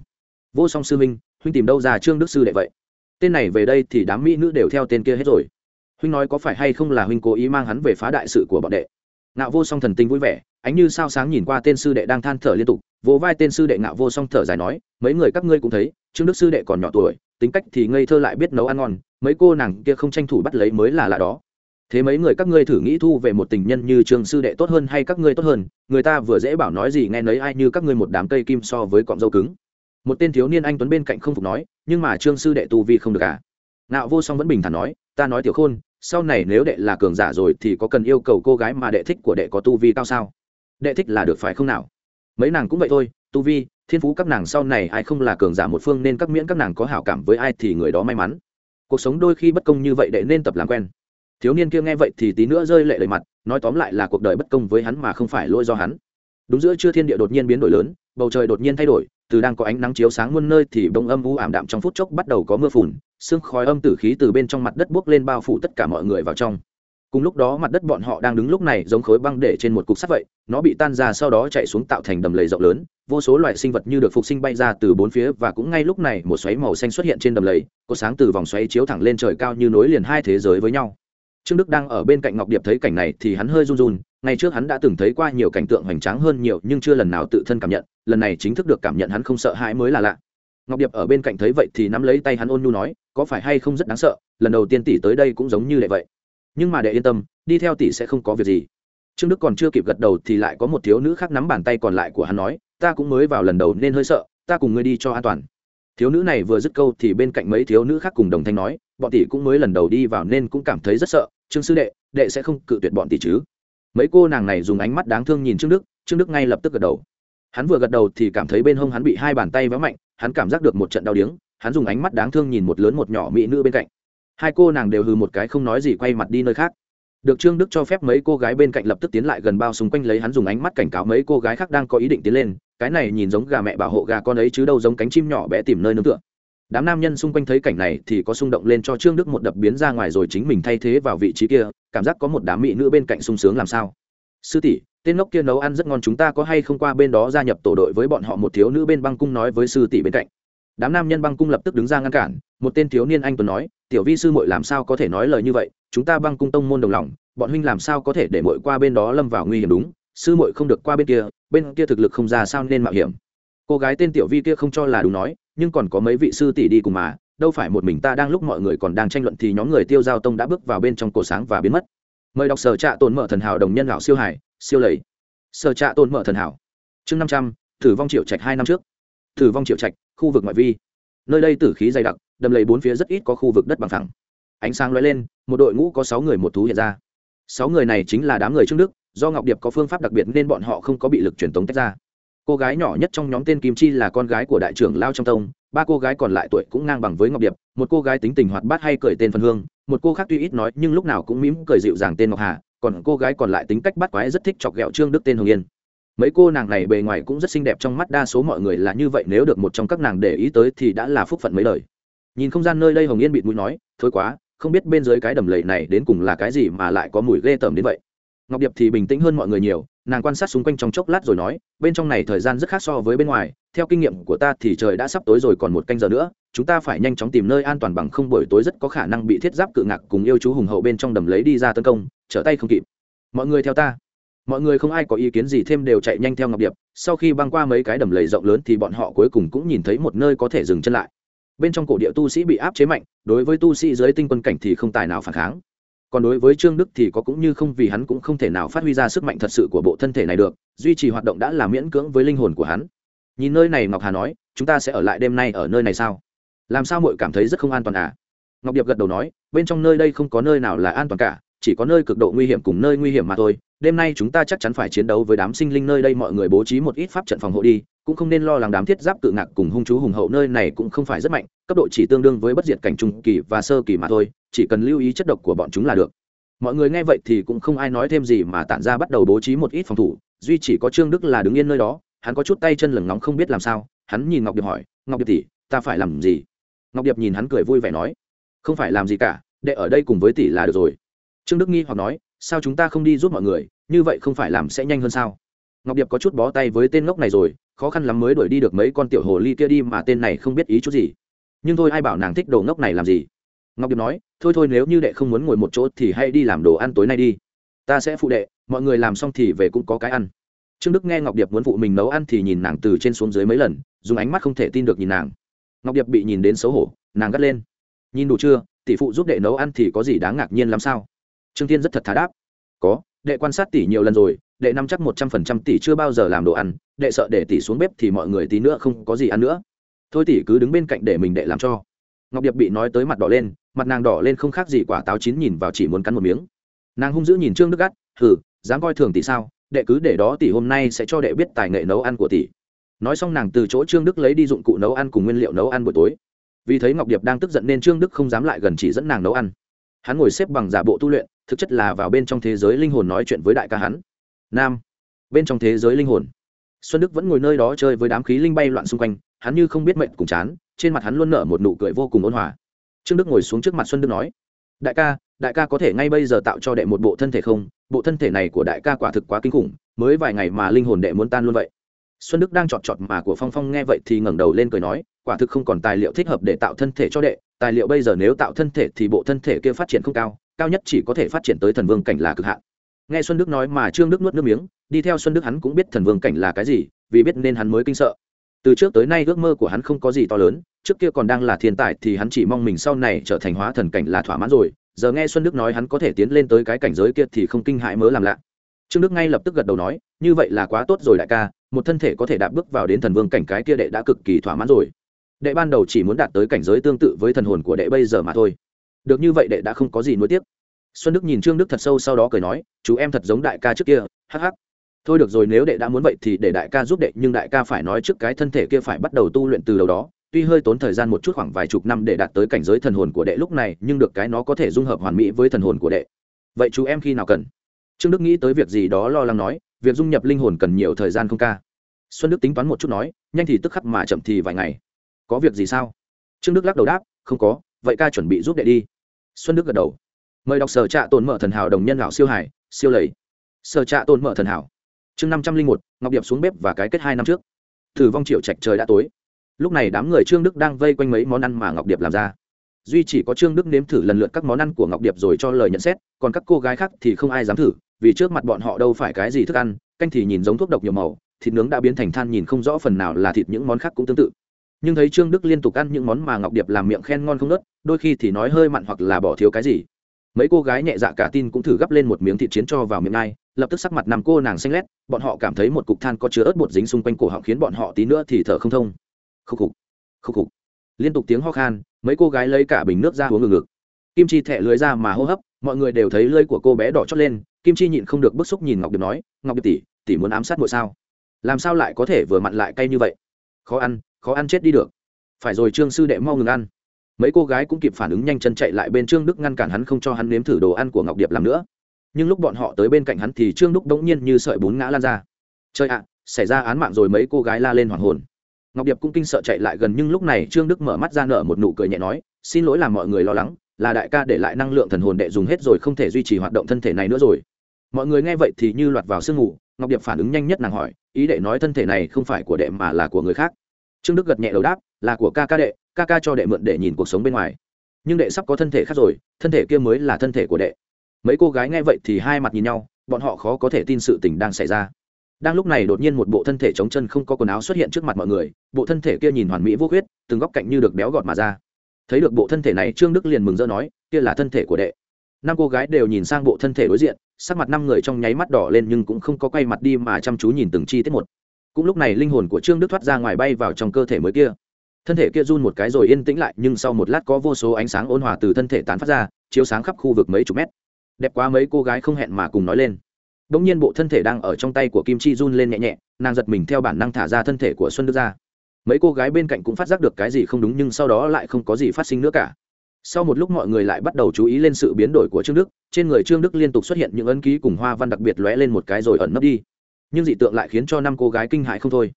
Vô song sư minh huynh tìm đâu ra trương đức sư đệ vậy? Tên này về đây thì đám mỹ nữ đều theo tên kia hết rồi. Huynh nói có phải hay không là huynh cố ý mang hắn về phá đại sự của bọn đệ? Ngạo vô song thần tình vui vẻ, ánh như sao sáng nhìn qua tên sư đệ đang than thở liên tục vỗ vai tên sư đệ ngạo vô song thở dài nói, mấy người các ngươi cũng thấy, trương đức sư đệ còn nhỏ tuổi, tính cách thì ngây thơ lại biết nấu ăn ngon, mấy cô nàng kia không tranh thủ bắt lấy mới là lạ đó. Thế mấy người các ngươi thử nghĩ thu về một tình nhân như trương sư đệ tốt hơn hay các ngươi tốt hơn, người ta vừa dễ bảo nói gì nghe nấy ai như các ngươi một đám cây kim so với cọng dâu cứng. Một tên thiếu niên anh tuấn bên cạnh không phục nói, nhưng mà trương sư đệ tu vi không được à? Nạo vô song vẫn bình thản nói, ta nói tiểu khôn, sau này nếu đệ là cường giả rồi thì có cần yêu cầu cô gái mà đệ thích của đệ có tu vi cao sao? Đệ thích là được phải không nào? Mấy nàng cũng vậy thôi, tu vi, thiên phú các nàng sau này ai không là cường giả một phương nên các miễn các nàng có hảo cảm với ai thì người đó may mắn. Cuộc sống đôi khi bất công như vậy đệ nên tập làm quen. Thiếu niên kia nghe vậy thì tí nữa rơi lệ lời mặt, nói tóm lại là cuộc đời bất công với hắn mà không phải lỗi do hắn. Đúng giữa trưa thiên địa đột nhiên biến đổi lớn, bầu trời đột nhiên thay đổi, từ đang có ánh nắng chiếu sáng muôn nơi thì bông âm u ảm đạm trong phút chốc bắt đầu có mưa phùn, sương khói âm tử khí từ bên trong mặt đất buốc lên bao phủ tất cả mọi người vào trong cùng lúc đó mặt đất bọn họ đang đứng lúc này giống khối băng để trên một cục sắt vậy, nó bị tan ra sau đó chạy xuống tạo thành đầm lầy rộng lớn, vô số loại sinh vật như được phục sinh bay ra từ bốn phía và cũng ngay lúc này một xoáy màu xanh xuất hiện trên đầm lầy, có sáng từ vòng xoáy chiếu thẳng lên trời cao như nối liền hai thế giới với nhau. Trương đức đang ở bên cạnh ngọc điệp thấy cảnh này thì hắn hơi run run, ngày trước hắn đã từng thấy qua nhiều cảnh tượng hoành tráng hơn nhiều nhưng chưa lần nào tự thân cảm nhận, lần này chính thức được cảm nhận hắn không sợ hãi mới là lạ. Ngọc điệp ở bên cạnh thấy vậy thì nắm lấy tay hắn ôn nhu nói, có phải hay không rất đáng sợ, lần đầu tiên tỷ tới đây cũng giống như đệ vậy nhưng mà đệ yên tâm, đi theo tỷ sẽ không có việc gì. Trương đức còn chưa kịp gật đầu thì lại có một thiếu nữ khác nắm bàn tay còn lại của hắn nói, ta cũng mới vào lần đầu nên hơi sợ, ta cùng ngươi đi cho an toàn. Thiếu nữ này vừa dứt câu thì bên cạnh mấy thiếu nữ khác cùng đồng thanh nói, bọn tỷ cũng mới lần đầu đi vào nên cũng cảm thấy rất sợ, trương sư đệ đệ sẽ không cự tuyệt bọn tỷ chứ? Mấy cô nàng này dùng ánh mắt đáng thương nhìn trương đức trương đức ngay lập tức gật đầu. Hắn vừa gật đầu thì cảm thấy bên hông hắn bị hai bàn tay véo mạnh, hắn cảm giác được một trận đau điếng, hắn dùng ánh mắt đáng thương nhìn một lớn một nhỏ mỹ nữ bên cạnh hai cô nàng đều hừ một cái không nói gì quay mặt đi nơi khác. Được trương đức cho phép mấy cô gái bên cạnh lập tức tiến lại gần bao xung quanh lấy hắn dùng ánh mắt cảnh cáo mấy cô gái khác đang có ý định tiến lên, cái này nhìn giống gà mẹ bảo hộ gà con ấy chứ đâu giống cánh chim nhỏ bé tìm nơi nương tựa. Đám nam nhân xung quanh thấy cảnh này thì có xung động lên cho trương đức một đập biến ra ngoài rồi chính mình thay thế vào vị trí kia, cảm giác có một đám mỹ nữ bên cạnh sung sướng làm sao. Sư tỷ, tên ngốc kia nấu ăn rất ngon, chúng ta có hay không qua bên đó gia nhập tổ đội với bọn họ? Một thiếu nữ bên băng cung nói với sư tỷ bên cạnh. Đám nam nhân băng cung lập tức đứng ra ngăn cản một tên thiếu niên anh tuấn nói, tiểu vi sư muội làm sao có thể nói lời như vậy? Chúng ta băng cung tông môn đồng lòng, bọn huynh làm sao có thể để muội qua bên đó lâm vào nguy hiểm đúng? Sư muội không được qua bên kia bên kia thực lực không ra sao nên mạo hiểm. Cô gái tên tiểu vi kia không cho là đúng nói, nhưng còn có mấy vị sư tỷ đi cùng mà, đâu phải một mình ta đang lúc mọi người còn đang tranh luận thì nhóm người tiêu giao tông đã bước vào bên trong cổ sáng và biến mất. Mời đọc sở trạ tồn mở thần hảo đồng nhân lão siêu hải, siêu lầy. Sở trạ tồn mở thần hảo. Chương năm trăm, thử vong triệu trạch hai năm trước. Thử vong triệu trạch, khu vực ngoại vi. Nơi đây tử khí dày đặc đầm lầy bốn phía rất ít có khu vực đất bằng phẳng. ánh sáng lóe lên, một đội ngũ có sáu người một thú hiện ra. Sáu người này chính là đám người trương đức, do ngọc điệp có phương pháp đặc biệt nên bọn họ không có bị lực truyền tống tách ra. Cô gái nhỏ nhất trong nhóm tên kim chi là con gái của đại trưởng lao trong tông, ba cô gái còn lại tuổi cũng ngang bằng với ngọc điệp, một cô gái tính tình hoạt bát hay cười tên phân hương, một cô khác tuy ít nói nhưng lúc nào cũng mỉm cười dịu dàng tên ngọc hà, còn cô gái còn lại tính cách bắt quái rất thích chọc ghẹo trương đức tên hồng yên. Mấy cô nàng này bề ngoài cũng rất xinh đẹp trong mắt đa số mọi người là như vậy, nếu được một trong các nàng để ý tới thì đã là phúc phận mấy lời nhìn không gian nơi đây hồng yên bịt mũi nói, thôi quá, không biết bên dưới cái đầm lầy này đến cùng là cái gì mà lại có mùi ghê tởm đến vậy. Ngọc điệp thì bình tĩnh hơn mọi người nhiều, nàng quan sát xung quanh trong chốc lát rồi nói, bên trong này thời gian rất khác so với bên ngoài, theo kinh nghiệm của ta thì trời đã sắp tối rồi còn một canh giờ nữa, chúng ta phải nhanh chóng tìm nơi an toàn bằng không buổi tối rất có khả năng bị thiết giáp cự ngạc cùng yêu chú hùng hậu bên trong đầm lấy đi ra tấn công, trở tay không kịp. Mọi người theo ta. Mọi người không ai có ý kiến gì, thêm đều chạy nhanh theo ngọc điệp, sau khi băng qua mấy cái đầm lầy rộng lớn thì bọn họ cuối cùng cũng nhìn thấy một nơi có thể dừng chân lại bên trong cổ địa tu sĩ bị áp chế mạnh, đối với tu sĩ dưới tinh quân cảnh thì không tài nào phản kháng. Còn đối với trương đức thì có cũng như không vì hắn cũng không thể nào phát huy ra sức mạnh thật sự của bộ thân thể này được, duy trì hoạt động đã là miễn cưỡng với linh hồn của hắn. Nhìn nơi này ngọc hà nói, chúng ta sẽ ở lại đêm nay ở nơi này sao? Làm sao mội cảm thấy rất không an toàn à? Ngọc điệp gật đầu nói, bên trong nơi đây không có nơi nào là an toàn cả chỉ có nơi cực độ nguy hiểm cùng nơi nguy hiểm mà thôi. Đêm nay chúng ta chắc chắn phải chiến đấu với đám sinh linh nơi đây, mọi người bố trí một ít pháp trận phòng hộ đi, cũng không nên lo lắng đám thiết giáp cự ngạc cùng hung chú hùng hậu nơi này cũng không phải rất mạnh, cấp độ chỉ tương đương với bất diệt cảnh trung kỳ và sơ kỳ mà thôi, chỉ cần lưu ý chất độc của bọn chúng là được. Mọi người nghe vậy thì cũng không ai nói thêm gì mà tản ra bắt đầu bố trí một ít phòng thủ, duy chỉ có trương đức là đứng yên nơi đó, hắn có chút tay chân lửng nóng không biết làm sao, hắn nhìn ngọc điệp hỏi, ngọc điệp tỷ, ta phải làm gì? Ngọc điệp nhìn hắn cười vui vẻ nói, không phải làm gì cả, đệ ở đây cùng với tỷ là được rồi trương đức nghi hoặc nói, sao chúng ta không đi giúp mọi người? Như vậy không phải làm sẽ nhanh hơn sao? Ngọc điệp có chút bó tay với tên ngốc này rồi, khó khăn lắm mới đuổi đi được mấy con tiểu hồ ly kia đi mà tên này không biết ý chút gì. Nhưng thôi, ai bảo nàng thích đồ ngốc này làm gì? Ngọc điệp nói, thôi thôi, nếu như đệ không muốn ngồi một chỗ thì hãy đi làm đồ ăn tối nay đi. Ta sẽ phụ đệ, mọi người làm xong thì về cũng có cái ăn. Trương đức nghe ngọc điệp muốn phụ mình nấu ăn thì nhìn nàng từ trên xuống dưới mấy lần, dùng ánh mắt không thể tin được nhìn nàng. Ngọc điệp bị nhìn đến xấu hổ, nàng gắt lên. Nhìn đủ chưa? Tỷ phụ giúp đệ nấu ăn thì có gì đáng ngạc nhiên lắm sao? Trương tiên rất thật thà đáp. Có, đệ quan sát tỷ nhiều lần rồi, đệ năm chắc một trăm phần trăm tỷ chưa bao giờ làm đồ ăn, đệ sợ để tỷ xuống bếp thì mọi người tí nữa không có gì ăn nữa. Thôi tỷ cứ đứng bên cạnh để mình đệ làm cho. Ngọc điệp bị nói tới mặt đỏ lên, mặt nàng đỏ lên không khác gì quả táo chín nhìn vào chỉ muốn cắn một miếng. Nàng hung dữ nhìn trương đức gắt, hừ, dám coi thường tỷ sao? Đệ cứ để đó tỷ hôm nay sẽ cho đệ biết tài nghệ nấu ăn của tỷ. Nói xong nàng từ chỗ trương đức lấy đi dụng cụ nấu ăn cùng nguyên liệu nấu ăn buổi tối. Vì thấy ngọc điệp đang tức giận nên trương đức không dám lại gần chỉ dẫn nàng nấu ăn hắn ngồi xếp bằng giả bộ tu luyện, thực chất là vào bên trong thế giới linh hồn nói chuyện với đại ca hắn. Nam, bên trong thế giới linh hồn. Xuân đức vẫn ngồi nơi đó chơi với đám khí linh bay loạn xung quanh, hắn như không biết mệnh cùng chán, trên mặt hắn luôn nở một nụ cười vô cùng ôn hòa. Trương đức ngồi xuống trước mặt xuân đức nói, đại ca đại ca có thể ngay bây giờ tạo cho đệ một bộ thân thể không? Bộ thân thể này của đại ca quả thực quá kinh khủng, mới vài ngày mà linh hồn đệ muốn tan luôn vậy. Xuân đức đang chọt chọt mà của phong phong nghe vậy thì ngẩng đầu lên cười nói, quả thực không còn tài liệu thích hợp để tạo thân thể cho đệ tài liệu bây giờ nếu tạo thân thể thì bộ thân thể kia phát triển không cao cao nhất chỉ có thể phát triển tới thần vương cảnh là cực hạn. Nghe xuân đức nói mà trương đức nuốt nước miếng, đi theo xuân đức hắn cũng biết thần vương cảnh là cái gì, vì biết nên hắn mới kinh sợ. Từ trước tới nay ước mơ của hắn không có gì to lớn, trước kia còn đang là thiên tài thì hắn chỉ mong mình sau này trở thành hóa thần cảnh là thỏa mãn rồi, giờ nghe xuân đức nói hắn có thể tiến lên tới cái cảnh giới kia thì không kinh hãi mớ làm lạ. Trương đức ngay lập tức gật đầu nói, như vậy là quá tốt rồi đại ca, một thân thể có thể đạp bước vào đến thần vương cảnh cái kia đệ đã cực kỳ thỏa mãn rồi đệ ban đầu chỉ muốn đạt tới cảnh giới tương tự với thần hồn của đệ bây giờ mà thôi. Được như vậy đệ đã không có gì nuối tiếc. Xuân đức nhìn trương đức thật sâu sau đó cười nói, chú em thật giống đại ca trước kia, hắc hắc. Thôi được rồi, nếu đệ đã muốn vậy thì để đại ca giúp đệ, nhưng đại ca phải nói trước cái thân thể kia phải bắt đầu tu luyện từ đầu đó. Tuy hơi tốn thời gian một chút khoảng vài chục năm để đạt tới cảnh giới thần hồn của đệ lúc này, nhưng được cái nó có thể dung hợp hoàn mỹ với thần hồn của đệ. Vậy chú em khi nào cần? Trương đức nghĩ tới việc gì đó lo lắng nói, việc dung nhập linh hồn cần nhiều thời gian không ca? Xuân đức tính toán một chút nói, nhanh thì tức khắc mà chậm thì vài ngày có việc gì sao? Trương đức lắc đầu đáp, không có, vậy ca chuẩn bị giúp đệ đi. Xuân đức gật đầu. Mời đọc sở trạ tồn mở thần hảo đồng nhân lão siêu hải, siêu lầy. Sở trạ tồn mở thần hảo. Chương năm trăm linh một, ngọc điệp xuống bếp và cái kết hai năm trước. Thử vong triệu trạch trời đã tối. Lúc này đám người trương đức đang vây quanh mấy món ăn mà ngọc điệp làm ra. Duy chỉ có trương đức nếm thử lần lượt các món ăn của ngọc điệp rồi cho lời nhận xét, còn các cô gái khác thì không ai dám thử, vì trước mặt bọn họ đâu phải cái gì thức ăn, canh thì nhìn giống thuốc độc nhiều màu, thịt nướng đã biến thành than nhìn không rõ phần nào là thịt, những món khác cũng tương tự nhưng thấy trương đức liên tục ăn những món mà ngọc điệp làm miệng khen ngon không nớt, đôi khi thì nói hơi mặn hoặc là bỏ thiếu cái gì. Mấy cô gái nhẹ dạ cả tin cũng thử gắp lên một miếng thịt chiến cho vào miệng ai, lập tức sắc mặt nằm cô nàng xanh lét, bọn họ cảm thấy một cục than có chứa ớt bột dính xung quanh cổ họng khiến bọn họ tí nữa thì thở không thông. Khúc khục khúc khục. Liên tục tiếng ho khan, mấy cô gái lấy cả bình nước ra uống ngừng ngực kim chi thẹ lưới ra mà hô hấp, mọi người đều thấy lưỡi của cô bé đỏ chót lên, kim chi nhịn không được bức xúc nhìn ngọc điệp nói, ngọc điệp tỷ tỷ muốn ám sát mỗi sao? Làm sao lại có thể vừa mặn lại cay như vậy? Khó ăn khó ăn chết đi được. Phải rồi, trương sư đệ mau ngừng ăn. Mấy cô gái cũng kịp phản ứng nhanh chân chạy lại bên trương đức ngăn cản hắn không cho hắn nếm thử đồ ăn của ngọc điệp làm nữa. Nhưng lúc bọn họ tới bên cạnh hắn thì trương đức đống nhiên như sợi bún ngã lan ra. Chơi ạ, xảy ra án mạng rồi, mấy cô gái la lên hoảng hồn. Ngọc điệp cũng kinh sợ chạy lại gần, nhưng lúc này trương đức mở mắt ra nở một nụ cười nhẹ nói, xin lỗi làm mọi người lo lắng, là đại ca để lại năng lượng thần hồn đệ dùng hết rồi, không thể duy trì hoạt động thân thể này nữa rồi. Mọi người nghe vậy thì như loạt vào sương ngủ ngọc điệp phản ứng nhanh nhất nàng hỏi, ý đệ nói thân thể này không phải của đệ mà là của người khác trương đức gật nhẹ đầu đáp, là của ca ca đệ, ca ca cho đệ mượn để nhìn cuộc sống bên ngoài. Nhưng đệ sắp có thân thể khác rồi, thân thể kia mới là thân thể của đệ. Mấy cô gái nghe vậy thì hai mặt nhìn nhau, bọn họ khó có thể tin sự tình đang xảy ra. Đang lúc này đột nhiên một bộ thân thể chống chân không có quần áo xuất hiện trước mặt mọi người, bộ thân thể kia nhìn hoàn mỹ vô huyết từng góc cạnh như được béo gọt mà ra. Thấy được bộ thân thể này, trương đức liền mừng rỡ nói, kia là thân thể của đệ. Năm cô gái đều nhìn sang bộ thân thể đối diện, sắc mặt năm người trong nháy mắt đỏ lên nhưng cũng không có quay mặt đi mà chăm chú nhìn từng chi tiết một cũng lúc này linh hồn của trương đức thoát ra ngoài bay vào trong cơ thể mới kia. Thân thể kia run một cái rồi yên tĩnh lại, nhưng sau một lát có vô số ánh sáng ôn hòa từ thân thể tán phát ra, chiếu sáng khắp khu vực mấy chục mét. Đẹp quá mấy cô gái không hẹn mà cùng nói lên. Đ ỗ n g nhiên bộ thân thể đang ở trong tay của kim chi run lên nhẹ nhẹ, nàng giật mình theo bản năng thả ra thân thể của xuân đức ra. Mấy cô gái bên cạnh cũng phát giác được cái gì không đúng, nhưng sau đó lại không có gì phát sinh nữa cả. Sau một lúc mọi người lại bắt đầu chú ý lên sự biến đổi của trương đức. Trên người trương đức liên tục xuất hiện những ấn ký cùng hoa văn đặc biệt lóe lên một cái rồi ẩn nấp đi nhưng dị tượng lại khiến cho năm cô gái kinh hãi không thôi.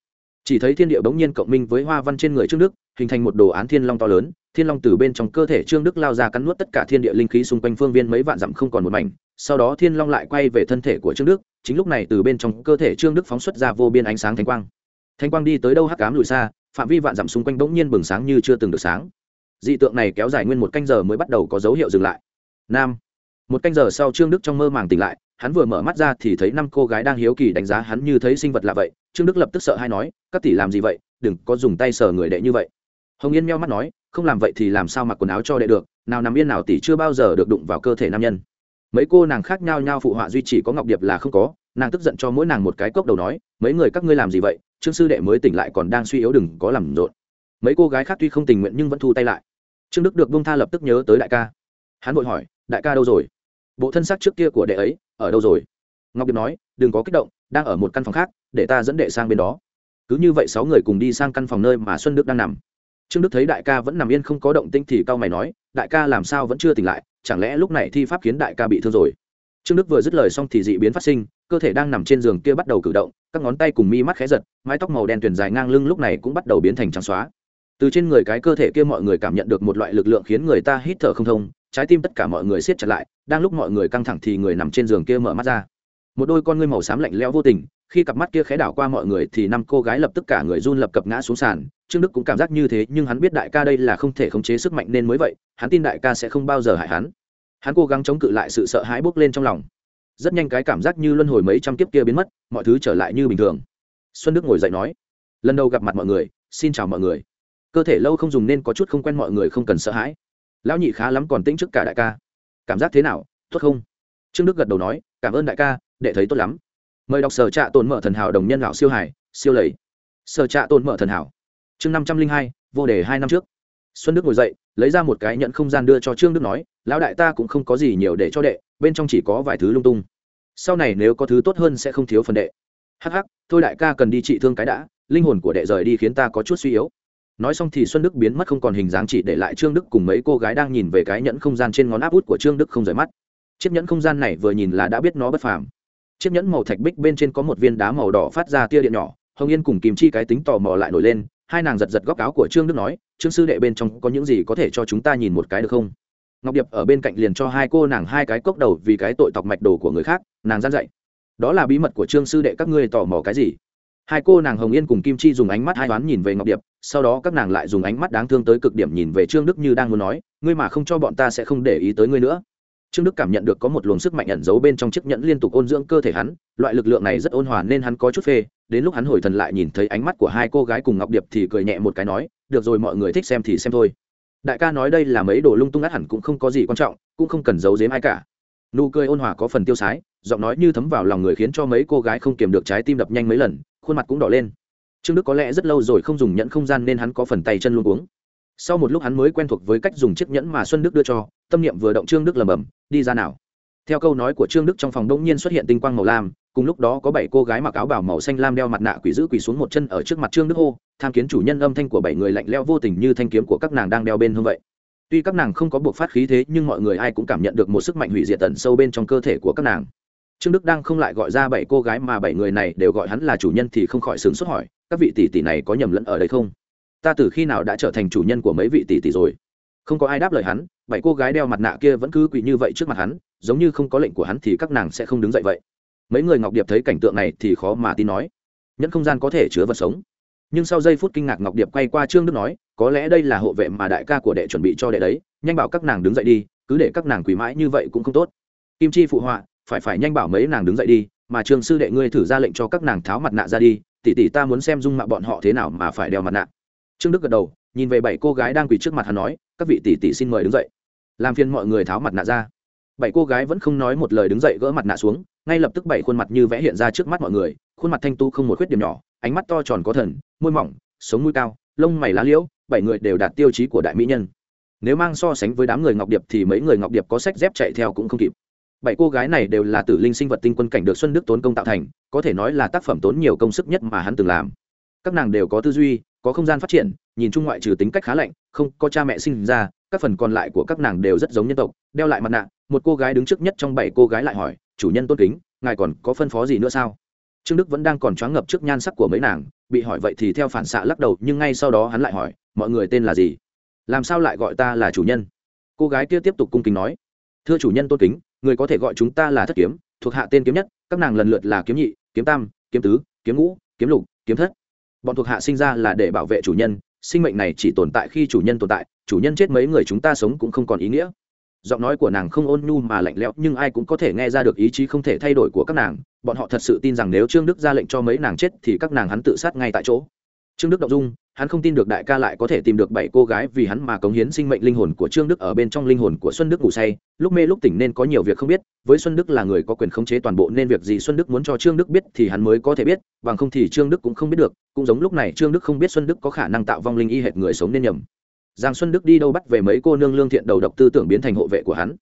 Chỉ thấy thiên địa bỗng nhiên cộng minh với hoa văn trên người trương đức, hình thành một đồ án thiên long to lớn. Thiên long từ bên trong cơ thể trương đức lao ra cắn nuốt tất cả thiên địa linh khí xung quanh phương viên mấy vạn dặm không còn một mảnh. Sau đó thiên long lại quay về thân thể của trương đức, chính lúc này từ bên trong cơ thể trương đức phóng xuất ra vô biên ánh sáng thanh quang. Thanh quang đi tới đâu hắc cám lùi xa, phạm vi vạn dặm xung quanh bỗng nhiên bừng sáng như chưa từng được sáng. Dị tượng này kéo dài nguyên một canh giờ mới bắt đầu có dấu hiệu dừng lại. Nam. Một canh giờ sau trương đức trong mơ màng tỉnh lại hắn vừa mở mắt ra thì thấy năm cô gái đang hiếu kỳ đánh giá hắn như thấy sinh vật lạ vậy. Trương đức lập tức sợ hay nói, các tỷ làm gì vậy? Đừng có dùng tay sờ người đệ như vậy. Hồng yên meo mắt nói, không làm vậy thì làm sao mặc quần áo cho đệ được? Nào nằm yên nào tỷ chưa bao giờ được đụng vào cơ thể nam nhân. Mấy cô nàng khác nhau nhau phụ họa duy chỉ có ngọc điệp là không có. Nàng tức giận cho mỗi nàng một cái cốc đầu nói, mấy người các ngươi làm gì vậy? Trương sư đệ mới tỉnh lại còn đang suy yếu đừng có làm rộn. Mấy cô gái khác tuy không tình nguyện nhưng vẫn thu tay lại. Trương đức được bông tha lập tức nhớ tới đại ca. Hắn vội hỏi, đại ca đâu rồi? Bộ thân xác trước kia của đệ ấy ở đâu rồi? Ngọc điệp nói, đừng có kích động, đang ở một căn phòng khác, để ta dẫn đệ sang bên đó. Cứ như vậy sáu người cùng đi sang căn phòng nơi mà xuân đức đang nằm. Trương đức thấy đại ca vẫn nằm yên không có động tĩnh thì cao mày nói, đại ca làm sao vẫn chưa tỉnh lại, chẳng lẽ lúc này thi pháp khiến đại ca bị thương rồi? Trương đức vừa dứt lời xong thì dị biến phát sinh, cơ thể đang nằm trên giường kia bắt đầu cử động, các ngón tay cùng mi mắt khẽ giật, mái tóc màu đen tuyền dài ngang lưng lúc này cũng bắt đầu biến thành trắng xóa từ trên người cái cơ thể kia mọi người cảm nhận được một loại lực lượng khiến người ta hít thở không thông, trái tim tất cả mọi người siết chặt lại, đang lúc mọi người căng thẳng thì người nằm trên giường kia mở mắt ra. Một đôi con ngươi màu xám lạnh lẽo vô tình, khi cặp mắt kia khẽ đảo qua mọi người thì năm cô gái lập tức cả người run lập cập ngã xuống sàn. Trương đức cũng cảm giác như thế, nhưng hắn biết đại ca đây là không thể khống chế sức mạnh nên mới vậy, hắn tin đại ca sẽ không bao giờ hại hắn. Hắn cố gắng chống cự lại sự sợ hãi bốc lên trong lòng. Rất nhanh cái cảm giác như luân hồi mấy trăm kiếp kia biến mất, mọi thứ trở lại như bình thường. Xuân đức ngồi dậy nói, lần đầu gặp mặt mọi người, xin chào mọi người cơ thể lâu không dùng nên có chút không quen mọi người không cần sợ hãi. Lão nhị khá lắm còn tĩnh trước cả đại ca. Cảm giác thế nào, tốt không? Trương đức gật đầu nói, cảm ơn đại ca, đệ thấy tốt lắm. Mời đọc sở trạ tồn mở thần hảo đồng nhân lão siêu hải siêu lầy. Sở trạ tồn mở thần hảo. Chương năm trăm linh hai, vô đề hai năm trước. Xuân đức ngồi dậy, lấy ra một cái nhận không gian đưa cho trương đức nói, lão đại ta cũng không có gì nhiều để cho đệ, bên trong chỉ có vài thứ lung tung. Sau này nếu có thứ tốt hơn sẽ không thiếu phần đệ. Hắc hắc, thôi đại ca cần đi trị thương cái đã, linh hồn của đệ rời đi khiến ta có chút suy yếu nói xong thì xuân đức biến mất không còn hình dáng chỉ để lại trương đức cùng mấy cô gái đang nhìn về cái nhẫn không gian trên ngón áp út của trương đức không rời mắt. Chiếc nhẫn không gian này vừa nhìn là đã biết nó bất phàm. Chiếc nhẫn màu thạch bích bên trên có một viên đá màu đỏ phát ra tia điện nhỏ, hồng yên cùng kìm chi cái tính tò mò lại nổi lên, hai nàng giật giật góc áo của trương đức nói, trương sư đệ bên trong có những gì có thể cho chúng ta nhìn một cái được không? Ngọc điệp ở bên cạnh liền cho hai cô nàng hai cái cốc đầu vì cái tội tọc mạch đồ của người khác, nàng gian dạy, đó là bí mật của trương sư đệ, các ngươi tò mò cái gì? Hai cô nàng hồng yên cùng kim chi dùng ánh mắt hai đoán nhìn về ngọc điệp, sau đó các nàng lại dùng ánh mắt đáng thương tới cực điểm nhìn về trương đức như đang muốn nói, ngươi mà không cho bọn ta sẽ không để ý tới ngươi nữa. Trương đức cảm nhận được có một luồng sức mạnh ẩn giấu bên trong chiếc nhẫn liên tục ôn dưỡng cơ thể hắn, loại lực lượng này rất ôn hòa nên hắn có chút phê, đến lúc hắn hồi thần lại nhìn thấy ánh mắt của hai cô gái cùng ngọc điệp thì cười nhẹ một cái nói, được rồi mọi người thích xem thì xem thôi. Đại ca nói đây là mấy đồ lung tung át hẳn cũng không có gì quan trọng, cũng không cần giấu giếm ai cả. Nụ cười ôn hòa có phần tiêu sái, giọng nói như thấm vào lòng người khiến cho mấy cô gái không kiềm được trái tim đập nhanh mấy lần khuôn mặt cũng đỏ lên. Trương đức có lẽ rất lâu rồi không dùng nhẫn không gian nên hắn có phần tay chân luôn uống sau một lúc hắn mới quen thuộc với cách dùng chiếc nhẫn mà xuân đức đưa cho, tâm niệm vừa động trương đức lầm bầm đi ra nào. Theo câu nói của trương đức trong phòng đông nhiên xuất hiện tinh quang màu lam, cùng lúc đó có bảy cô gái mặc áo bảo màu xanh lam đeo mặt nạ quỷ giữ quỷ xuống một chân ở trước mặt trương đức hô, tham kiến chủ nhân âm thanh của bảy người lạnh leo vô tình như thanh kiếm của các nàng đang đeo bên hông vậy. Tuy các nàng không có buộc phát khí thế, nhưng mọi người ai cũng cảm nhận được một sức mạnh hủy diệt tận sâu bên trong cơ thể của các nàng trương đức đang không lại gọi ra bảy cô gái mà bảy người này đều gọi hắn là chủ nhân thì không khỏi sướng xuất hỏi, các vị tỷ tỷ này có nhầm lẫn ở đây không? Ta từ khi nào đã trở thành chủ nhân của mấy vị tỷ tỷ rồi? Không có ai đáp lời hắn, bảy cô gái đeo mặt nạ kia vẫn cứ quỳ như vậy trước mặt hắn, giống như không có lệnh của hắn thì các nàng sẽ không đứng dậy vậy. Mấy người ngọc điệp thấy cảnh tượng này thì khó mà tin nói, nhẫn không gian có thể chứa vật sống. Nhưng sau giây phút kinh ngạc ngọc điệp quay qua trương đức nói, có lẽ đây là hộ vệ mà đại ca của đệ chuẩn bị cho đệ đấy, nhanh bảo các nàng đứng dậy đi, cứ để các nàng quỳ mãi như vậy cũng không tốt. Kim chi phụ họa phải phải nhanh bảo mấy nàng đứng dậy đi, mà trường sư đệ ngươi thử ra lệnh cho các nàng tháo mặt nạ ra đi, tỷ tỷ ta muốn xem dung mạo bọn họ thế nào mà phải đeo mặt nạ. Trương đức gật đầu, nhìn về bảy cô gái đang quỳ trước mặt hắn nói, các vị tỷ tỷ xin mời đứng dậy. Làm phiền mọi người tháo mặt nạ ra. Bảy cô gái vẫn không nói một lời đứng dậy gỡ mặt nạ xuống, ngay lập tức bảy khuôn mặt như vẽ hiện ra trước mắt mọi người, khuôn mặt thanh tu không một khuyết điểm nhỏ, ánh mắt to tròn có thần, môi mỏng, sống mũi cao, lông mày lá liễu, bảy người đều đạt tiêu chí của đại mỹ nhân. Nếu mang so sánh với đám người ngọc điệp thì mấy người ngọc điệp có sách dép chạy theo cũng không kịp bảy cô gái này đều là tử linh sinh vật tinh quân cảnh được xuân đức tốn công tạo thành, có thể nói là tác phẩm tốn nhiều công sức nhất mà hắn từng làm. Các nàng đều có tư duy, có không gian phát triển, nhìn chung ngoại trừ tính cách khá lạnh, không có cha mẹ sinh ra, các phần còn lại của các nàng đều rất giống nhân tộc. Đeo lại mặt nạ, một cô gái đứng trước nhất trong bảy cô gái lại hỏi, chủ nhân tôn kính, ngài còn có phân phó gì nữa sao? Trương đức vẫn đang còn choáng ngập trước nhan sắc của mấy nàng, bị hỏi vậy thì theo phản xạ lắc đầu, nhưng ngay sau đó hắn lại hỏi, mọi người tên là gì? Làm sao lại gọi ta là chủ nhân? Cô gái kia tiếp tục cung kính nói, thưa chủ nhân tôn kính người có thể gọi chúng ta là thất kiếm, thuộc hạ tên kiếm nhất, các nàng lần lượt là kiếm nhị, kiếm tam, kiếm tứ, kiếm ngũ, kiếm lục, kiếm thất. Bọn thuộc hạ sinh ra là để bảo vệ chủ nhân, sinh mệnh này chỉ tồn tại khi chủ nhân tồn tại, chủ nhân chết mấy người chúng ta sống cũng không còn ý nghĩa. Giọng nói của nàng không ôn nhu mà lạnh lẽo, nhưng ai cũng có thể nghe ra được ý chí không thể thay đổi của các nàng. Bọn họ thật sự tin rằng nếu trương đức ra lệnh cho mấy nàng chết thì các nàng hắn tự sát ngay tại chỗ. Trương đức động dung hắn không tin được đại ca lại có thể tìm được bảy cô gái vì hắn mà cống hiến sinh mệnh linh hồn của trương đức ở bên trong linh hồn của xuân đức ngủ say. Lúc mê lúc tỉnh nên có nhiều việc không biết, với xuân đức là người có quyền khống chế toàn bộ nên việc gì xuân đức muốn cho trương đức biết thì hắn mới có thể biết, bằng không thì trương đức cũng không biết được. Cũng giống lúc này trương đức không biết xuân đức có khả năng tạo vong linh y hệt người sống nên nhầm. Giang xuân đức đi đâu bắt về mấy cô nương lương thiện đầu độc tư tưởng biến thành hộ vệ của hắn.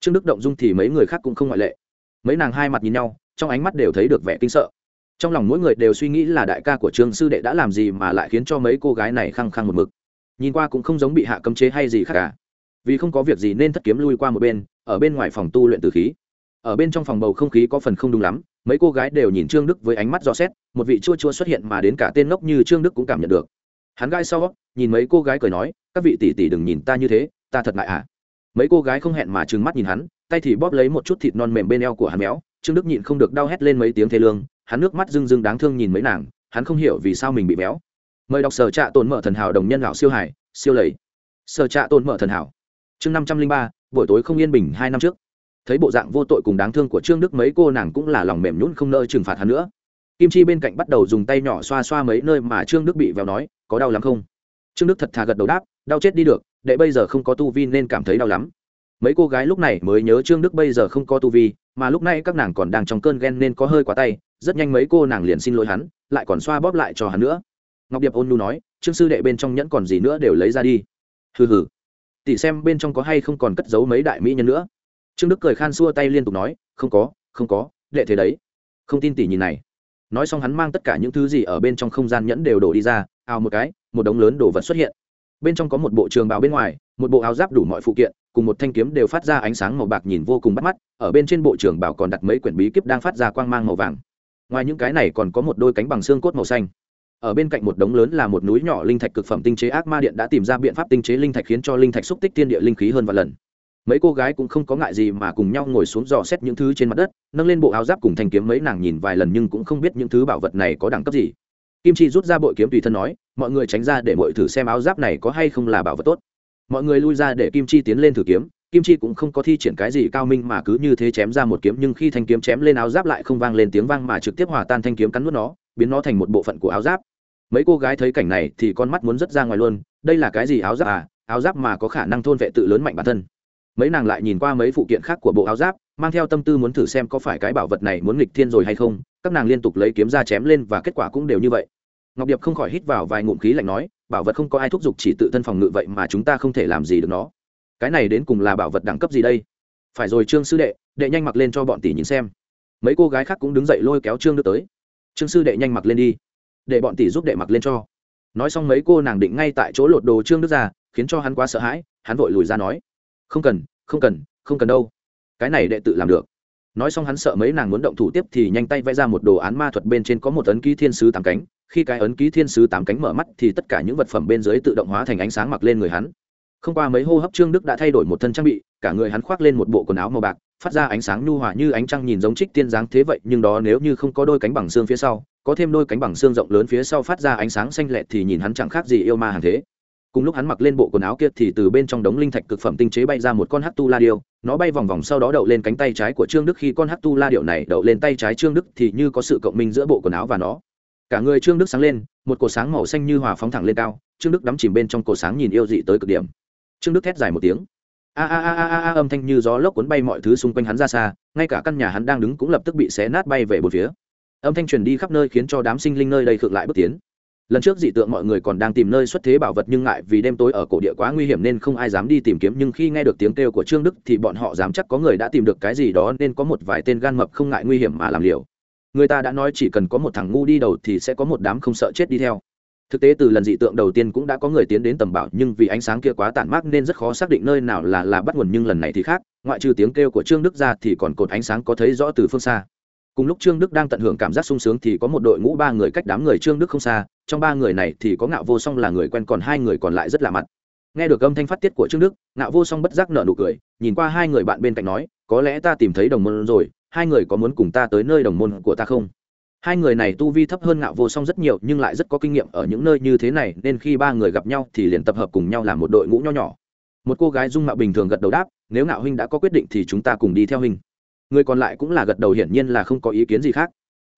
Trương đức động dung thì mấy người khác cũng không ngoại lệ. Mấy nàng hai mặt nhìn nhau, trong ánh mắt đều thấy được vẻ kinh sợ trong lòng mỗi người đều suy nghĩ là đại ca của trương sư đệ đã làm gì mà lại khiến cho mấy cô gái này khăng khăng một mực. Nhìn qua cũng không giống bị hạ cấm chế hay gì khác cả. Vì không có việc gì nên thất kiếm lui qua một bên, ở bên ngoài phòng tu luyện từ khí. Ở bên trong phòng bầu không khí có phần không đúng lắm, mấy cô gái đều nhìn trương đức với ánh mắt dò xét, một vị chua chua xuất hiện mà đến cả tên ngốc như trương đức cũng cảm nhận được. Hắn gai sau, nhìn mấy cô gái cười nói, các vị tỷ tỷ đừng nhìn ta như thế, ta thật ngại à mấy cô gái không hẹn mà trừng mắt nhìn hắn, tay thì bóp lấy một chút thịt non mềm bên eo của hắn méo, trương đức nhịn không được đau hét lên mấy tiếng thê lương hắn nước mắt rưng rưng đáng thương nhìn mấy nàng, hắn không hiểu vì sao mình bị béo. Mời đọc sở trạ tồn mở thần hảo đồng nhân lão siêu hải, siêu lầy. Sở trạ tồn mở thần hảo. Chương năm trăm linh ba, buổi tối không yên bình hai năm trước. Thấy bộ dạng vô tội cùng đáng thương của trương đức mấy cô nàng cũng là lòng mềm nhún không nỡ trừng phạt hắn nữa. Kim chi bên cạnh bắt đầu dùng tay nhỏ xoa xoa mấy nơi mà trương đức bị véo nói, có đau lắm không? Trương đức thật thà gật đầu đáp, đau chết đi được, đệ bây giờ không có tu vi nên cảm thấy đau lắm. Mấy cô gái lúc này mới nhớ trương đức bây giờ không có tu vi, mà lúc này các nàng còn đang trong cơn ghen nên có hơi quá tay rất nhanh mấy cô nàng liền xin lỗi hắn, lại còn xoa bóp lại cho hắn nữa. Ngọc điệp ôn nu nói, trương sư đệ bên trong nhẫn còn gì nữa đều lấy ra đi. Hừ hừ. Tỷ xem bên trong có hay không còn cất giấu mấy đại mỹ nhân nữa. Trương đức cười khan xua tay liên tục nói, không có không có, đệ thế đấy. Không tin tỷ nhìn này. Nói xong hắn mang tất cả những thứ gì ở bên trong không gian nhẫn đều đổ đi ra, ào một cái, một đống lớn đồ vật xuất hiện. Bên trong có một bộ trường bào bên ngoài, một bộ áo giáp đủ mọi phụ kiện, cùng một thanh kiếm đều phát ra ánh sáng màu bạc nhìn vô cùng bắt mắt, ở bên trên bộ trường bảo còn đặt mấy quyển bí kíp đang phát ra quang mang màu vàng ngoài những cái này còn có một đôi cánh bằng xương cốt màu xanh. Ở bên cạnh một đống lớn là một núi nhỏ linh thạch cực phẩm tinh chế ác ma điện đã tìm ra biện pháp tinh chế linh thạch khiến cho linh thạch xúc tích thiên địa linh khí hơn vài lần. Mấy cô gái cũng không có ngại gì mà cùng nhau ngồi xuống dò xét những thứ trên mặt đất, nâng lên bộ áo giáp cùng thanh kiếm mấy nàng nhìn vài lần nhưng cũng không biết những thứ bảo vật này có đẳng cấp gì. Kim chi rút ra bội kiếm tùy thân nói, mọi người tránh ra để mọi thử xem áo giáp này có hay không là bảo vật tốt. Mọi người lui ra để kim chi tiến lên thử kiếm kim chi cũng không có thi triển cái gì cao minh mà cứ như thế chém ra một kiếm, nhưng khi thanh kiếm chém lên áo giáp lại không vang lên tiếng vang mà trực tiếp hòa tan thanh kiếm cắn nuốt nó, biến nó thành một bộ phận của áo giáp. Mấy cô gái thấy cảnh này thì con mắt muốn rất ra ngoài luôn, đây là cái gì áo giáp à? Áo giáp mà có khả năng thôn vệ tự lớn mạnh bản thân. Mấy nàng lại nhìn qua mấy phụ kiện khác của bộ áo giáp, mang theo tâm tư muốn thử xem có phải cái bảo vật này muốn nghịch thiên rồi hay không, các nàng liên tục lấy kiếm ra chém lên và kết quả cũng đều như vậy. Ngọc điệp không khỏi hít vào vài ngụm khí lạnh nói, bảo vật không có ai thúc giục chỉ tự thân phòng ngự vậy mà chúng ta không thể làm gì được nó cái này đến cùng là bảo vật đẳng cấp gì đây? Phải rồi trương sư đệ đệ nhanh mặc lên cho bọn tỷ nhìn xem. Mấy cô gái khác cũng đứng dậy lôi kéo trương đưa tới. Trương sư đệ nhanh mặc lên đi. Để bọn tỷ giúp đệ mặc lên cho. Nói xong mấy cô nàng định ngay tại chỗ lột đồ trương đức ra, khiến cho hắn quá sợ hãi, hắn vội lùi ra nói. Không cần không cần không cần đâu. Cái này đệ tự làm được. Nói xong hắn sợ mấy nàng muốn động thủ tiếp thì nhanh tay vẽ ra một đồ án ma thuật bên trên có một ấn ký thiên sứ tám cánh. Khi cái ấn ký thiên sứ tám cánh mở mắt thì tất cả những vật phẩm bên dưới tự động hóa thành ánh sáng mặc lên người hắn không qua mấy hô hấp trương đức đã thay đổi một thân trang bị, cả người hắn khoác lên một bộ quần áo màu bạc, phát ra ánh sáng nhu hòa như ánh trăng nhìn giống trích tiên dáng thế vậy, nhưng đó nếu như không có đôi cánh bằng xương phía sau, có thêm đôi cánh bằng xương rộng lớn phía sau phát ra ánh sáng xanh lẹt thì nhìn hắn chẳng khác gì yêu ma hàng thế. Cùng lúc hắn mặc lên bộ quần áo kia thì từ bên trong đống linh thạch cực phẩm tinh chế bay ra một con hát tu la điêu, nó bay vòng vòng sau đó đậu lên cánh tay trái của trương đức. Khi con hát tu la điệu này đậu lên tay trái trương đức thì như có sự cộng minh giữa bộ quần áo và nó. Cả người trương đức sáng lên, một cột sáng màu xanh như hòa phóng thẳng lên cao, trương đức đắm chìm bên trong cột sáng nhìn yêu dị tới cực điểm trương đức thét dài một tiếng a a a a a âm thanh như gió lốc cuốn bay mọi thứ xung quanh hắn ra xa ngay cả căn nhà hắn đang đứng cũng lập tức bị xé nát bay về một phía âm thanh truyền đi khắp nơi khiến cho đám sinh linh nơi đây khựng lại bước tiến lần trước dị tượng mọi người còn đang tìm nơi xuất thế bảo vật nhưng ngại vì đêm tối ở cổ địa quá nguy hiểm nên không ai dám đi tìm kiếm nhưng khi nghe được tiếng kêu của trương đức thì bọn họ dám chắc có người đã tìm được cái gì đó nên có một vài tên gan mập không ngại nguy hiểm mà làm liều người ta đã nói chỉ cần có một thằng ngu đi đầu thì sẽ có một đám không sợ chết đi theo thực tế từ lần dị tượng đầu tiên cũng đã có người tiến đến tầm bảo, nhưng vì ánh sáng kia quá tản mát nên rất khó xác định nơi nào là là bắt nguồn, nhưng lần này thì khác, ngoại trừ tiếng kêu của trương đức ra thì còn cột ánh sáng có thấy rõ từ phương xa. Cùng lúc trương đức đang tận hưởng cảm giác sung sướng thì có một đội ngũ ba người cách đám người trương đức không xa, trong ba người này thì có ngạo vô song là người quen, còn hai người còn lại rất lạ mặt. Nghe được âm thanh phát tiết của trương đức, ngạo vô song bất giác nở nụ cười, nhìn qua hai người bạn bên cạnh nói, có lẽ ta tìm thấy đồng môn rồi, hai người có muốn cùng ta tới nơi đồng môn của ta không? Hai người này tu vi thấp hơn ngạo vô song rất nhiều, nhưng lại rất có kinh nghiệm ở những nơi như thế này, nên khi ba người gặp nhau thì liền tập hợp cùng nhau làm một đội ngũ nho nhỏ. Một cô gái dung mạo bình thường gật đầu đáp, nếu ngạo huynh đã có quyết định thì chúng ta cùng đi theo huynh. Người còn lại cũng là gật đầu hiển nhiên là không có ý kiến gì khác.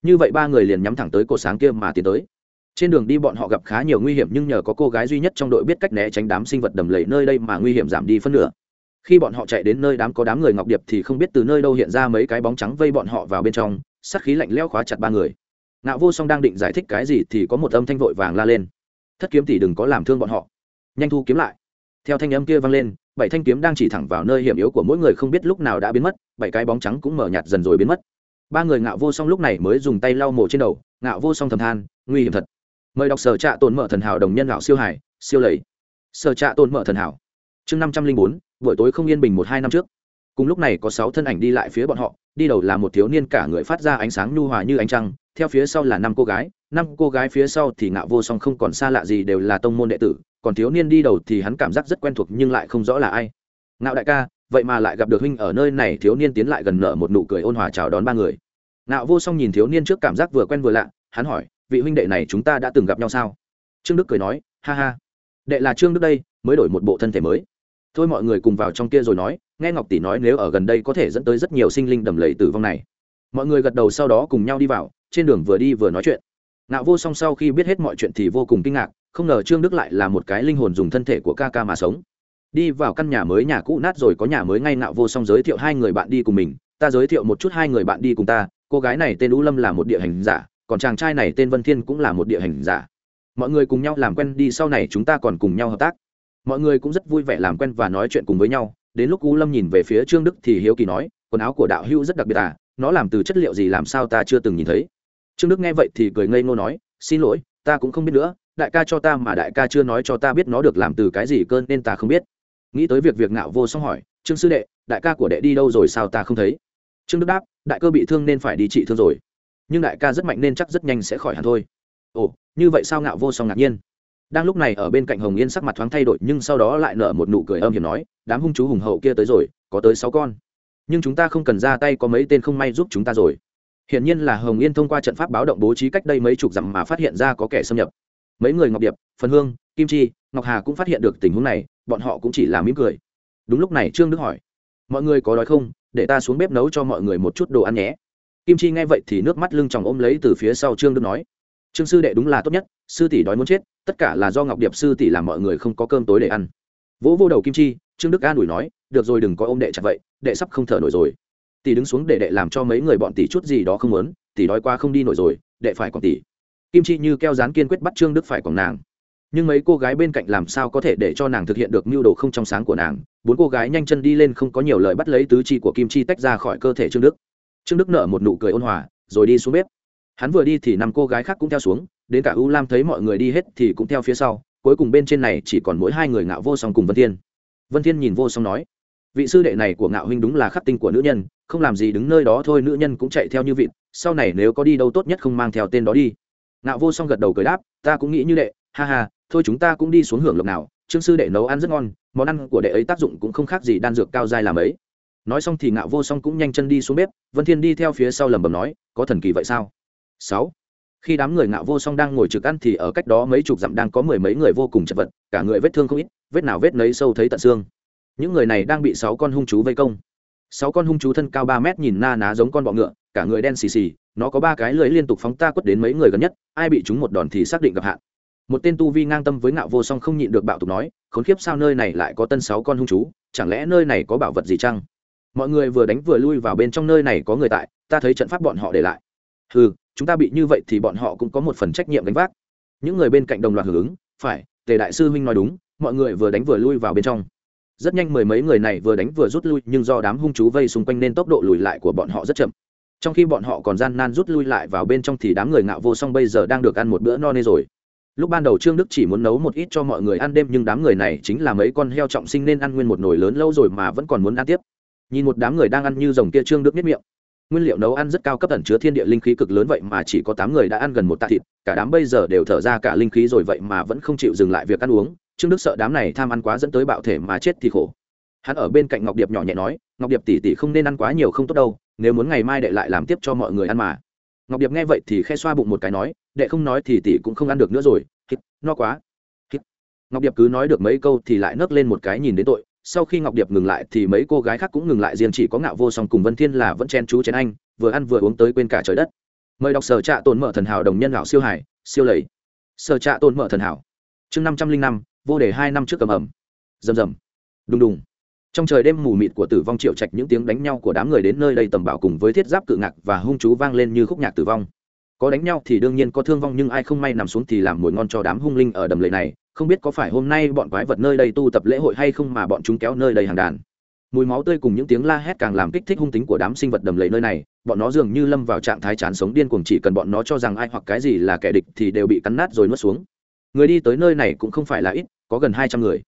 Như vậy ba người liền nhắm thẳng tới cột sáng kia mà tiến tới. Trên đường đi bọn họ gặp khá nhiều nguy hiểm, nhưng nhờ có cô gái duy nhất trong đội biết cách né tránh đám sinh vật đầm lầy nơi đây mà nguy hiểm giảm đi phân nửa. Khi bọn họ chạy đến nơi đám có đám người ngọc điệp thì không biết từ nơi đâu hiện ra mấy cái bóng trắng vây bọn họ vào bên trong sát khí lạnh lẽo khóa chặt ba người. Ngạo vô song đang định giải thích cái gì thì có một âm thanh vội vàng la lên. Thất kiếm tỷ đừng có làm thương bọn họ. Nhanh thu kiếm lại. Theo thanh âm kia vang lên, bảy thanh kiếm đang chỉ thẳng vào nơi hiểm yếu của mỗi người không biết lúc nào đã biến mất, bảy cái bóng trắng cũng mở nhạt dần rồi biến mất. Ba người ngạo vô song lúc này mới dùng tay lau mồ trên đầu, ngạo vô song thầm than, nguy hiểm thật. Mời đọc sở trạ tồn mở thần hảo đồng nhân gạo siêu hải, siêu lầy. Sở trạ tồn mở thần hảo. Chương năm trăm linh bốn, buổi tối không yên bình một hai năm trước. Cùng lúc này có sáu thân ảnh đi lại phía bọn họ đi đầu là một thiếu niên cả người phát ra ánh sáng nhu hòa như ánh trăng, theo phía sau là năm cô gái, năm cô gái phía sau thì ngạo vô song không còn xa lạ gì đều là tông môn đệ tử, còn thiếu niên đi đầu thì hắn cảm giác rất quen thuộc nhưng lại không rõ là ai. Ngạo đại ca, vậy mà lại gặp được huynh ở nơi này, thiếu niên tiến lại gần nở một nụ cười ôn hòa chào đón ba người. Ngạo vô song nhìn thiếu niên trước cảm giác vừa quen vừa lạ, hắn hỏi, vị huynh đệ này chúng ta đã từng gặp nhau sao? Trương đức cười nói, ha ha. Đệ là trương đức đây, mới đổi một bộ thân thể mới. Thôi mọi người cùng vào trong kia rồi nói nghe ngọc tỷ nói nếu ở gần đây có thể dẫn tới rất nhiều sinh linh đầm lầy tử vong này. Mọi người gật đầu sau đó cùng nhau đi vào, trên đường vừa đi vừa nói chuyện. Ngạo vô song sau khi biết hết mọi chuyện thì vô cùng kinh ngạc, không ngờ trương đức lại là một cái linh hồn dùng thân thể của ca ca mà sống. Đi vào căn nhà mới nhà cũ nát rồi có nhà mới ngay ngạo vô song giới thiệu hai người bạn đi cùng mình, ta giới thiệu một chút hai người bạn đi cùng ta, cô gái này tên lũ lâm là một địa hành giả, còn chàng trai này tên vân thiên cũng là một địa hành giả. Mọi người cùng nhau làm quen đi, sau này chúng ta còn cùng nhau hợp tác. Mọi người cũng rất vui vẻ làm quen và nói chuyện cùng với nhau đến lúc u lâm nhìn về phía trương đức thì hiếu kỳ nói, quần áo của đạo hữu rất đặc biệt à nó làm từ chất liệu gì làm sao ta chưa từng nhìn thấy. Trương đức nghe vậy thì cười ngây ngô nói, xin lỗi, ta cũng không biết nữa, đại ca cho ta mà đại ca chưa nói cho ta biết nó được làm từ cái gì cơn nên ta không biết. Nghĩ tới việc việc ngạo vô song hỏi, trương sư đệ, đại ca của đệ đi đâu rồi sao ta không thấy? Trương đức đáp, đại cơ bị thương nên phải đi trị thương rồi. Nhưng đại ca rất mạnh nên chắc rất nhanh sẽ khỏi hẳn thôi. Ồ, như vậy sao ngạo vô song ngạc nhiên? Đang lúc này ở bên cạnh hồng yên sắc mặt thoáng thay đổi, nhưng sau đó lại nở một nụ cười âm hiểm nói, đám hung chú hùng hậu kia tới rồi, có tới sáu con. Nhưng chúng ta không cần ra tay, có mấy tên không may giúp chúng ta rồi. Hiển nhiên là hồng yên thông qua trận pháp báo động bố trí cách đây mấy chục dặm mà phát hiện ra có kẻ xâm nhập. Mấy người ngọc điệp, phần hương, kim chi, ngọc hà cũng phát hiện được tình huống này, bọn họ cũng chỉ là mỉm cười. Đúng lúc này trương đức hỏi, mọi người có đói không? Để ta xuống bếp nấu cho mọi người một chút đồ ăn nhé. Kim chi nghe vậy thì nước mắt lưng chồng ôm lấy từ phía sau trương đức nói, trương sư đệ đúng là tốt nhất sư tỷ đói muốn chết, tất cả là do ngọc điệp sư tỷ làm mọi người không có cơm tối để ăn. Vỗ vô đầu kim chi, trương đức an ủi nói, được rồi, đừng có ôm đệ chặt vậy, đệ sắp không thở nổi rồi. Tỷ đứng xuống để đệ làm cho mấy người bọn tỷ chút gì đó không muốn, tỷ đói qua không đi nổi rồi, đệ phải còn tỷ. Kim chi như keo dán kiên quyết bắt trương đức phải còn nàng. Nhưng mấy cô gái bên cạnh làm sao có thể để cho nàng thực hiện được mưu đồ không trong sáng của nàng? Bốn cô gái nhanh chân đi lên không có nhiều lời bắt lấy tứ chi của kim chi tách ra khỏi cơ thể trương đức. Trương đức nở một nụ cười ôn hòa, rồi đi xuống bếp. Hắn vừa đi thì năm cô gái khác cũng theo xuống đến cả u lam thấy mọi người đi hết thì cũng theo phía sau, cuối cùng bên trên này chỉ còn mỗi hai người ngạo vô song cùng vân thiên. Vân thiên nhìn vô song nói, vị sư đệ này của ngạo huynh đúng là khắc tinh của nữ nhân, không làm gì đứng nơi đó thôi, nữ nhân cũng chạy theo như vịt, sau này nếu có đi đâu tốt nhất không mang theo tên đó đi. Ngạo vô song gật đầu cười đáp, ta cũng nghĩ như đệ, ha ha, thôi chúng ta cũng đi xuống hưởng lộc nào trương sư đệ nấu ăn rất ngon, món ăn của đệ ấy tác dụng cũng không khác gì đan dược cao dai làm ấy. Nói xong thì ngạo vô song cũng nhanh chân đi xuống bếp, vân thiên đi theo phía sau lầm bầm nói, có thần kỳ vậy sao? Sáu khi đám người ngạo vô song đang ngồi trực ăn thì ở cách đó mấy chục dặm đang có mười mấy người vô cùng chật vật, cả người vết thương không ít, vết nào vết nấy sâu thấy tận xương. Những người này đang bị sáu con hung chú vây công. Sáu con hung chú thân cao ba mét nhìn na ná giống con bọ ngựa, cả người đen xì xì, nó có ba cái lưỡi liên tục phóng ta quất đến mấy người gần nhất, ai bị chúng một đòn thì xác định gặp hạn. Một tên tu vi ngang tâm với ngạo vô song không nhịn được bạo tục nói, khốn kiếp sao nơi này lại có tân sáu con hung chú, chẳng lẽ nơi này có bảo vật gì chăng? Mọi người vừa đánh vừa lui vào bên trong nơi này có người tại, ta thấy trận pháp bọn họ để lại. Ừ chúng ta bị như vậy thì bọn họ cũng có một phần trách nhiệm gánh vác. Những người bên cạnh đồng loạt hưởng ứng, phải, tề đại sư huynh nói đúng, mọi người vừa đánh vừa lui vào bên trong. Rất nhanh mười mấy người này vừa đánh vừa rút lui, nhưng do đám hung chú vây xung quanh nên tốc độ lùi lại của bọn họ rất chậm. Trong khi bọn họ còn gian nan rút lui lại vào bên trong thì đám người ngạo vô song bây giờ đang được ăn một bữa no nê rồi. Lúc ban đầu trương đức chỉ muốn nấu một ít cho mọi người ăn đêm, nhưng đám người này chính là mấy con heo trọng sinh nên ăn nguyên một nồi lớn lâu rồi mà vẫn còn muốn ăn tiếp. Nhìn một đám người đang ăn như rồng kia trương đức nhất miệng nguyên liệu nấu ăn rất cao cấp ẩn chứa thiên địa linh khí cực lớn vậy mà chỉ có tám người đã ăn gần một tạ thịt, cả đám bây giờ đều thở ra cả linh khí rồi vậy mà vẫn không chịu dừng lại việc ăn uống, trương đức sợ đám này tham ăn quá dẫn tới bạo thể mà chết thì khổ. Hắn ở bên cạnh ngọc điệp nhỏ nhẹ nói, ngọc điệp tỉ tỉ không nên ăn quá nhiều không tốt đâu, nếu muốn ngày mai đệ lại làm tiếp cho mọi người ăn mà. Ngọc điệp nghe vậy thì khe xoa bụng một cái nói, đệ không nói thì tỷ cũng không ăn được nữa rồi. Hít, no quá. Hít. Ngọc điệp cứ nói được mấy câu thì lại nấc lên một cái nhìn đến tội sau khi ngọc điệp ngừng lại thì mấy cô gái khác cũng ngừng lại, riêng chỉ có ngạo vô song cùng vân thiên là vẫn chen chú chén anh, vừa ăn vừa uống tới quên cả trời đất. Mời đọc sở trạ tồn mở thần hảo đồng nhân lão siêu hải, siêu lầy. Sở trạ tồn mở thần hảo. Chương năm trăm linh năm, vô đề hai năm trước cầm ẩm rầm rầm. Đùng đùng. Trong trời đêm mù mịt của tử vong triệu trạch, những tiếng đánh nhau của đám người đến nơi đây tầm bảo cùng với thiết giáp cự ngạc và hung chú vang lên như khúc nhạc tử vong. Có đánh nhau thì đương nhiên có thương vong, nhưng ai không may nằm xuống thì làm mồi ngon cho đám hung linh ở đầm lầy này không biết có phải hôm nay bọn quái vật nơi đây tu tập lễ hội hay không mà bọn chúng kéo nơi đây hàng đàn. Mùi máu tươi cùng những tiếng la hét càng làm kích thích hung tính của đám sinh vật đầm lầy nơi này, bọn nó dường như lâm vào trạng thái chán sống điên cuồng, chỉ cần bọn nó cho rằng ai hoặc cái gì là kẻ địch thì đều bị cắn nát rồi nuốt xuống. Người đi tới nơi này cũng không phải là ít, có gần hai trăm người.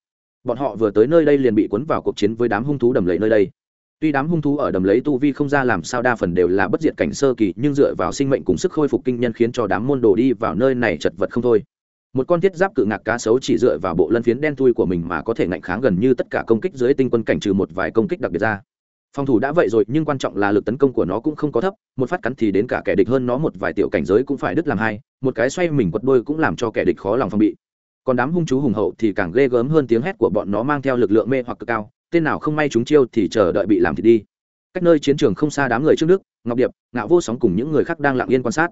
Bọn họ vừa tới nơi đây liền bị cuốn vào cuộc chiến với đám hung thú đầm lầy nơi đây. Tuy đám hung thú ở đầm lấy tu vi không ra làm sao đa phần đều là bất diệt cảnh sơ kỳ, nhưng dựa vào sinh mệnh cùng sức khôi phục kinh nhân khiến cho đám môn đồ đi vào nơi này chật vật không thôi một con thiết giáp cự ngạc cá sấu chỉ dựa vào bộ lân phiến đen thui của mình mà có thể ngạnh kháng gần như tất cả công kích dưới tinh quân cảnh trừ một vài công kích đặc biệt ra. Phòng thủ đã vậy rồi nhưng quan trọng là lực tấn công của nó cũng không có thấp một phát cắn thì đến cả kẻ địch hơn nó một vài tiểu cảnh giới cũng phải đứt làm hai một cái xoay mình quật đôi cũng làm cho kẻ địch khó lòng phòng bị. Còn đám hung chú hùng hậu thì càng ghê gớm hơn tiếng hét của bọn nó mang theo lực lượng mê hoặc cực cao tên nào không may chúng chiêu thì chờ đợi bị làm thì đi. Cách nơi chiến trường không xa đám người trước nước, ngọc điệp ngạo vô sóng cùng những người khác đang lặng yên quan sát.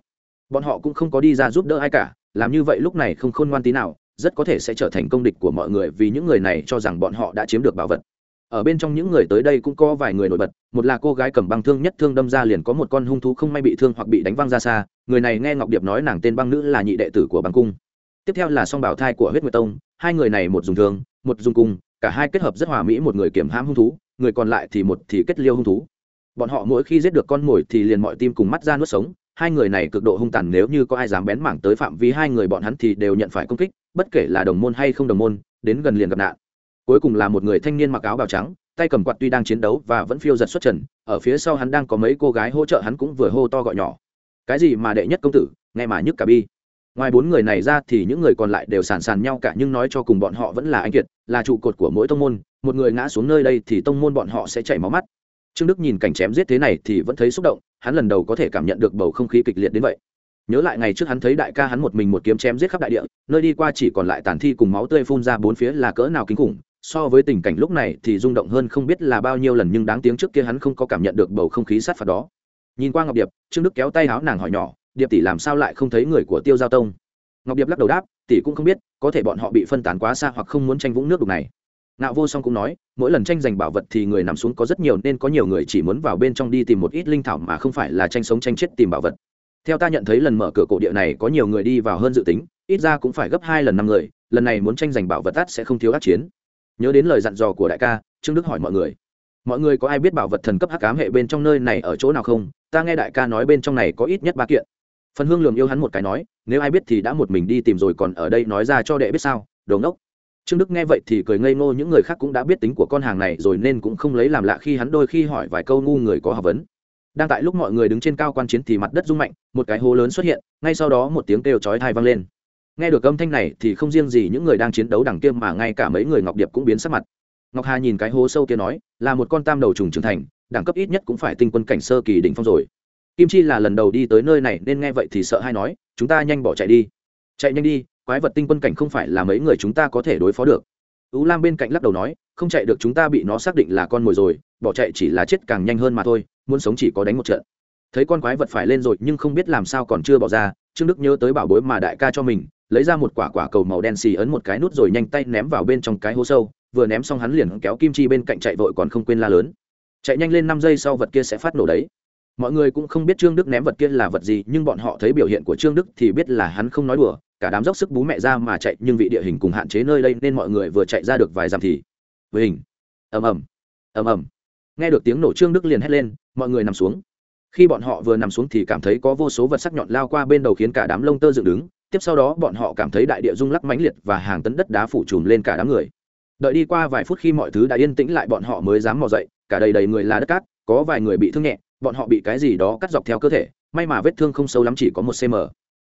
Bọn họ cũng không có đi ra giúp đỡ ai cả làm như vậy lúc này không khôn ngoan tí nào, rất có thể sẽ trở thành công địch của mọi người vì những người này cho rằng bọn họ đã chiếm được bảo vật. Ở bên trong những người tới đây cũng có vài người nổi bật, một là cô gái cầm băng thương nhất thương đâm ra liền có một con hung thú không may bị thương hoặc bị đánh văng ra xa, người này nghe ngọc điệp nói nàng tên băng nữ là nhị đệ tử của băng cung. Tiếp theo là song bảo thai của huyết nguyệt tông, hai người này một dùng thương, một dùng cung, cả hai kết hợp rất hòa mỹ một người kiểm hãm hung thú, người còn lại thì một thì kết liêu hung thú. Bọn họ mỗi khi giết được con mồi thì liền mọi tim cùng mắt ra nuốt sống hai người này cực độ hung tàn nếu như có ai dám bén mảng tới phạm vi hai người bọn hắn thì đều nhận phải công kích, bất kể là đồng môn hay không đồng môn, đến gần liền gặp nạn. Cuối cùng là một người thanh niên mặc áo bào trắng, tay cầm quạt tuy đang chiến đấu và vẫn phiêu giật xuất trần, ở phía sau hắn đang có mấy cô gái hỗ trợ hắn cũng vừa hô to gọi nhỏ. Cái gì mà đệ nhất công tử, nghe mà nhức cả bi. Ngoài bốn người này ra thì những người còn lại đều sàn sàn nhau cả nhưng nói cho cùng bọn họ vẫn là anh kiệt, là trụ cột của mỗi tông môn, một người ngã xuống nơi đây thì tông môn bọn họ sẽ chảy máu mắt trương đức nhìn cảnh chém giết thế này thì vẫn thấy xúc động, hắn lần đầu có thể cảm nhận được bầu không khí kịch liệt đến vậy. Nhớ lại ngày trước hắn thấy đại ca hắn một mình một kiếm chém giết khắp đại địa, nơi đi qua chỉ còn lại tàn thi cùng máu tươi phun ra bốn phía là cỡ nào kinh khủng, so với tình cảnh lúc này thì rung động hơn không biết là bao nhiêu lần nhưng đáng tiếng trước kia hắn không có cảm nhận được bầu không khí sát phạt đó. Nhìn qua ngọc điệp, trương đức kéo tay áo nàng hỏi nhỏ, điệp tỷ làm sao lại không thấy người của tiêu giao tông? Ngọc điệp lắc đầu đáp, tỷ cũng không biết, có thể bọn họ bị phân tán quá xa hoặc không muốn tranh vũng nước đục này ngạo vô song cũng nói, mỗi lần tranh giành bảo vật thì người nằm xuống có rất nhiều nên có nhiều người chỉ muốn vào bên trong đi tìm một ít linh thảo mà không phải là tranh sống tranh chết tìm bảo vật. Theo ta nhận thấy lần mở cửa cổ địa này có nhiều người đi vào hơn dự tính, ít ra cũng phải gấp hai lần năm người, lần này muốn tranh giành bảo vật tát sẽ không thiếu ác chiến. Nhớ đến lời dặn dò của đại ca, trương đức hỏi mọi người mọi người có ai biết bảo vật thần cấp hắc cám hệ bên trong nơi này ở chỗ nào không? Ta nghe đại ca nói bên trong này có ít nhất ba kiện. Phần hương lườm yêu hắn một cái nói, nếu ai biết thì đã một mình đi tìm rồi còn ở đây nói ra cho đệ biết sao? Đồ ngốc trương đức nghe vậy thì cười ngây ngô, những người khác cũng đã biết tính của con hàng này rồi nên cũng không lấy làm lạ khi hắn đôi khi hỏi vài câu ngu người có học vấn. Đang tại lúc mọi người đứng trên cao quan chiến thì mặt đất rung mạnh, một cái hố lớn xuất hiện, ngay sau đó một tiếng kêu chói thai vang lên. Nghe được âm thanh này thì không riêng gì những người đang chiến đấu đằng kia mà ngay cả mấy người ngọc điệp cũng biến sắc mặt. Ngọc hà nhìn cái hố sâu kia nói, là một con tam đầu trùng trưởng thành, đẳng cấp ít nhất cũng phải tinh quân cảnh sơ kỳ đỉnh phong rồi. Kim chi là lần đầu đi tới nơi này nên nghe vậy thì sợ hay nói, chúng ta nhanh bỏ chạy đi. Chạy nhanh đi quái vật tinh quân cảnh không phải là mấy người chúng ta có thể đối phó được. Ú lam bên cạnh lắc đầu nói, không chạy được chúng ta bị nó xác định là con mồi rồi, bỏ chạy chỉ là chết càng nhanh hơn mà thôi, muốn sống chỉ có đánh một trận. Thấy con quái vật phải lên rồi nhưng không biết làm sao còn chưa bỏ ra, trương đức nhớ tới bảo bối mà đại ca cho mình, lấy ra một quả quả cầu màu đen xì ấn một cái nút rồi nhanh tay ném vào bên trong cái hố sâu, vừa ném xong hắn liền kéo kim chi bên cạnh chạy vội còn không quên la lớn. Chạy nhanh lên năm giây sau vật kia sẽ phát nổ đấy. Mọi người cũng không biết trương đức ném vật kia là vật gì, nhưng bọn họ thấy biểu hiện của trương đức thì biết là hắn không nói đùa cả đám dốc sức bú mẹ ra mà chạy, nhưng vị địa hình cùng hạn chế nơi đây nên mọi người vừa chạy ra được vài dặm thì với hình. Ầm ầm. Ầm ầm. Nghe được tiếng nổ trương đức liền hét lên, mọi người nằm xuống. Khi bọn họ vừa nằm xuống thì cảm thấy có vô số vật sắc nhọn lao qua bên đầu khiến cả đám lông tơ dựng đứng. Tiếp sau đó bọn họ cảm thấy đại địa rung lắc mãnh liệt và hàng tấn đất đá phủ trùm lên cả đám người. Đợi đi qua vài phút khi mọi thứ đã yên tĩnh lại, bọn họ mới dám mò dậy. Cả đầy đầy người là đất cát, có vài người bị thương nhẹ, bọn họ bị cái gì đó cắt dọc theo cơ thể. May mà vết thương không sâu lắm, chỉ có một cm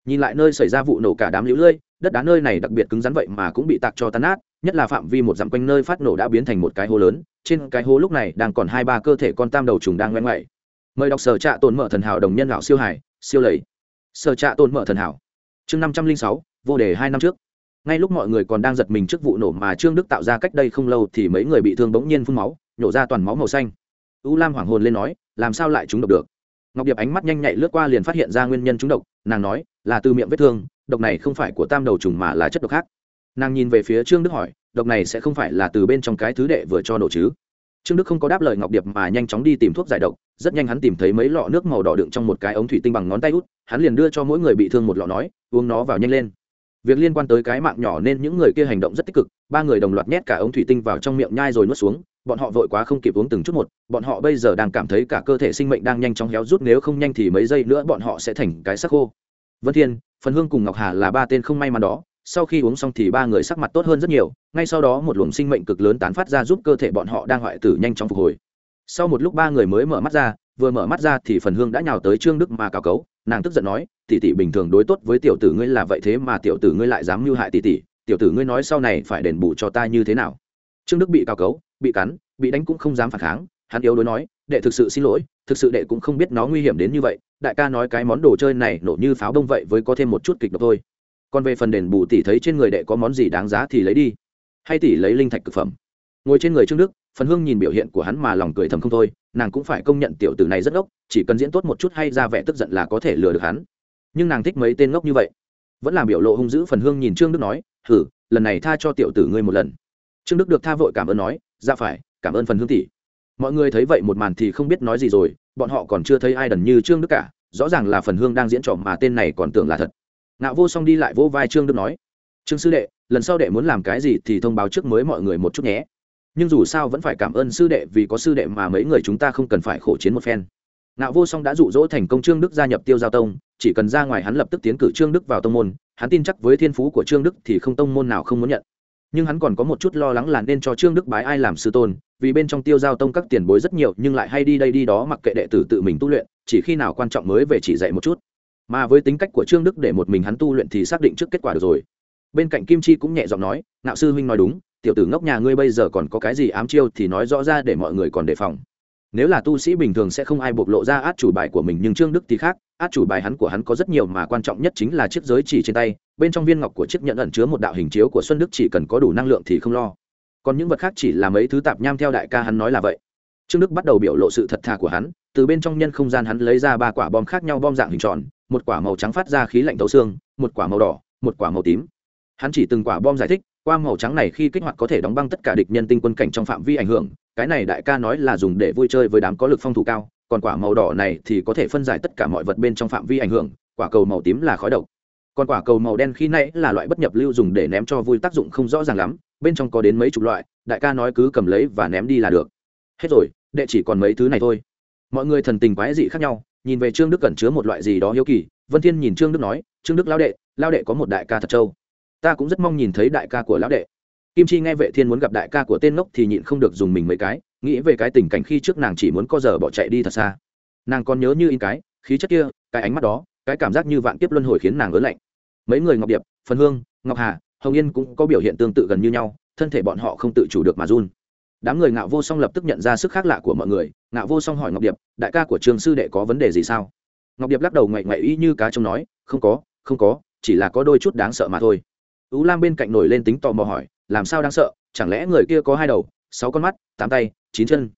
nhìn lại nơi xảy ra vụ nổ cả đám lũ lưỡi đất đá nơi này đặc biệt cứng rắn vậy mà cũng bị tạc cho tan nát, nhất là phạm vi một dặm quanh nơi phát nổ đã biến thành một cái hố lớn, trên cái hố lúc này đang còn hai ba cơ thể con tam đầu trùng đang ngoe ngoại mời đọc sở trạ tồn mở thần hảo đồng nhân lão siêu hải siêu lầy. Sở trạ tồn mở thần hảo. Chương năm trăm linh sáu, vô đề hai năm trước. Ngay lúc mọi người còn đang giật mình trước vụ nổ mà trương đức tạo ra cách đây không lâu thì mấy người bị thương bỗng nhiên phun máu nhổ ra toàn máu màu xanh. U lam hoảng hồn lên nói, làm sao lại chúng độc được? Ngọc điệp ánh mắt nhanh nhạy lướt qua liền phát hiện ra nguyên nhân trúng độc, nàng nói, là từ miệng vết thương, độc này không phải của tam đầu trùng mà là chất độc khác. Nàng nhìn về phía trương đức hỏi, độc này sẽ không phải là từ bên trong cái thứ đệ vừa cho nổ chứ? Trương đức không có đáp lời ngọc điệp mà nhanh chóng đi tìm thuốc giải độc, rất nhanh hắn tìm thấy mấy lọ nước màu đỏ đựng trong một cái ống thủy tinh bằng ngón tay út, hắn liền đưa cho mỗi người bị thương một lọ nói, uống nó vào nhanh lên. Việc liên quan tới cái mạng nhỏ nên những người kia hành động rất tích cực, ba người đồng loạt nhét cả ống thủy tinh vào trong miệng nhai rồi nuốt xuống bọn họ vội quá không kịp uống từng chút một, bọn họ bây giờ đang cảm thấy cả cơ thể sinh mệnh đang nhanh chóng héo rút, nếu không nhanh thì mấy giây nữa bọn họ sẽ thành cái sắc khô. Vân thiên, phần hương cùng ngọc hà là ba tên không may mắn đó, sau khi uống xong thì ba người sắc mặt tốt hơn rất nhiều, ngay sau đó một luồng sinh mệnh cực lớn tán phát ra giúp cơ thể bọn họ đang hoại tử nhanh chóng phục hồi. Sau một lúc ba người mới mở mắt ra, vừa mở mắt ra thì phần hương đã nhào tới trương đức mà cào cấu, nàng tức giận nói, tỷ tỷ bình thường đối tốt với tiểu tử ngươi là vậy thế mà tiểu tử ngươi lại dám mưu hại tỷ tỷ, tiểu tử ngươi nói sau này phải đền bù cho ta như thế nào? Trương đức bị cào cấu bị cắn, bị đánh cũng không dám phản kháng, hắn yếu đối nói, đệ thực sự xin lỗi, thực sự đệ cũng không biết nó nguy hiểm đến như vậy, đại ca nói cái món đồ chơi này nổ như pháo đông vậy với có thêm một chút kịch độc thôi. Còn về phần đền bù tỷ thấy trên người đệ có món gì đáng giá thì lấy đi. Hay tỷ lấy linh thạch cực phẩm. Ngồi trên người trương đức, phần hương nhìn biểu hiện của hắn mà lòng cười thầm không thôi, nàng cũng phải công nhận tiểu tử này rất ngốc, chỉ cần diễn tốt một chút hay ra vẻ tức giận là có thể lừa được hắn. Nhưng nàng thích mấy tên ngốc như vậy. Vẫn làm biểu lộ hung dữ phần hương nhìn trương đức nói thử lần này tha cho tiểu tử ngươi một lần. Trương đức được tha vội cảm ơn nói dạ phải, cảm ơn phần hương tỷ. Mọi người thấy vậy một màn thì không biết nói gì rồi, bọn họ còn chưa thấy ai đần như trương đức cả, rõ ràng là phần hương đang diễn trò mà tên này còn tưởng là thật. Ngạo vô song đi lại vô vai trương đức nói, trương sư đệ, lần sau đệ muốn làm cái gì thì thông báo trước mới mọi người một chút nhé. Nhưng dù sao vẫn phải cảm ơn sư đệ vì có sư đệ mà mấy người chúng ta không cần phải khổ chiến một phen. Ngạo vô song đã dụ dỗ thành công trương đức gia nhập tiêu giao tông, chỉ cần ra ngoài hắn lập tức tiến cử trương đức vào tông môn, hắn tin chắc với thiên phú của trương đức thì không tông môn nào không muốn nhận nhưng hắn còn có một chút lo lắng là nên cho trương đức bái ai làm sư tôn, vì bên trong tiêu giao tông các tiền bối rất nhiều nhưng lại hay đi đây đi đó mặc kệ đệ tử tự mình tu luyện, chỉ khi nào quan trọng mới về chỉ dạy một chút. Mà với tính cách của trương đức để một mình hắn tu luyện thì xác định trước kết quả được rồi. Bên cạnh kim chi cũng nhẹ giọng nói, ngạo sư huynh nói đúng, tiểu tử ngốc nhà ngươi bây giờ còn có cái gì ám chiêu thì nói rõ ra để mọi người còn đề phòng nếu là tu sĩ bình thường sẽ không ai bộc lộ ra át chủ bài của mình, nhưng trương đức thì khác, át chủ bài hắn của hắn có rất nhiều mà quan trọng nhất chính là chiếc giới chỉ trên tay, bên trong viên ngọc của chiếc nhận ẩn chứa một đạo hình chiếu của xuân đức, chỉ cần có đủ năng lượng thì không lo. Còn những vật khác chỉ là mấy thứ tạp nham theo đại ca hắn nói là vậy. Trương đức bắt đầu biểu lộ sự thật thà của hắn, từ bên trong nhân không gian hắn lấy ra ba quả bom khác nhau bom dạng hình tròn, một quả màu trắng phát ra khí lạnh tấu xương, một quả màu đỏ, một quả màu tím. Hắn chỉ từng quả bom giải thích, qua màu trắng này khi kích hoạt có thể đóng băng tất cả địch nhân tinh quân cảnh trong phạm vi ảnh hưởng cái này đại ca nói là dùng để vui chơi với đám có lực phong thủ cao, còn quả màu đỏ này thì có thể phân giải tất cả mọi vật bên trong phạm vi ảnh hưởng, quả cầu màu tím là khói độc. Còn quả cầu màu đen khi nãy là loại bất nhập lưu dùng để ném cho vui tác dụng không rõ ràng lắm, bên trong có đến mấy chục loại, đại ca nói cứ cầm lấy và ném đi là được. Hết rồi, đệ chỉ còn mấy thứ này thôi. Mọi người thần tình quái dị khác nhau, nhìn về trương đức cẩn chứa một loại gì đó hiếu kỳ, vân thiên nhìn trương đức nói, trương đức lao đệ lao đệ có một đại ca thật trâu. Ta cũng rất mong nhìn thấy đại ca của lão đệ kim chi nghe vệ thiên muốn gặp đại ca của tên ngốc thì nhịn không được dùng mình mấy cái, nghĩ về cái tình cảnh khi trước nàng chỉ muốn co giờ bỏ chạy đi thật xa. Nàng còn nhớ như in cái, khí chất kia, cái ánh mắt đó, cái cảm giác như vạn kiếp luân hồi khiến nàng ớn lạnh. Mấy người ngọc điệp, phần hương, ngọc hà, hồng yên cũng có biểu hiện tương tự gần như nhau, thân thể bọn họ không tự chủ được mà run. Đám người ngạo vô song lập tức nhận ra sức khác lạ của mọi người, ngạo vô song hỏi ngọc điệp, đại ca của trường sư đệ có vấn đề gì sao? Ngọc điệp lắc đầu ngoại ngoại ý như cá trông nói, không có không có, chỉ là có đôi chút đáng sợ mà thôi. Ú lam bên cạnh nổi lên tính tò mò hỏi làm sao đáng sợ, chẳng lẽ người kia có hai đầu, sáu con mắt, tám tay, chín chân?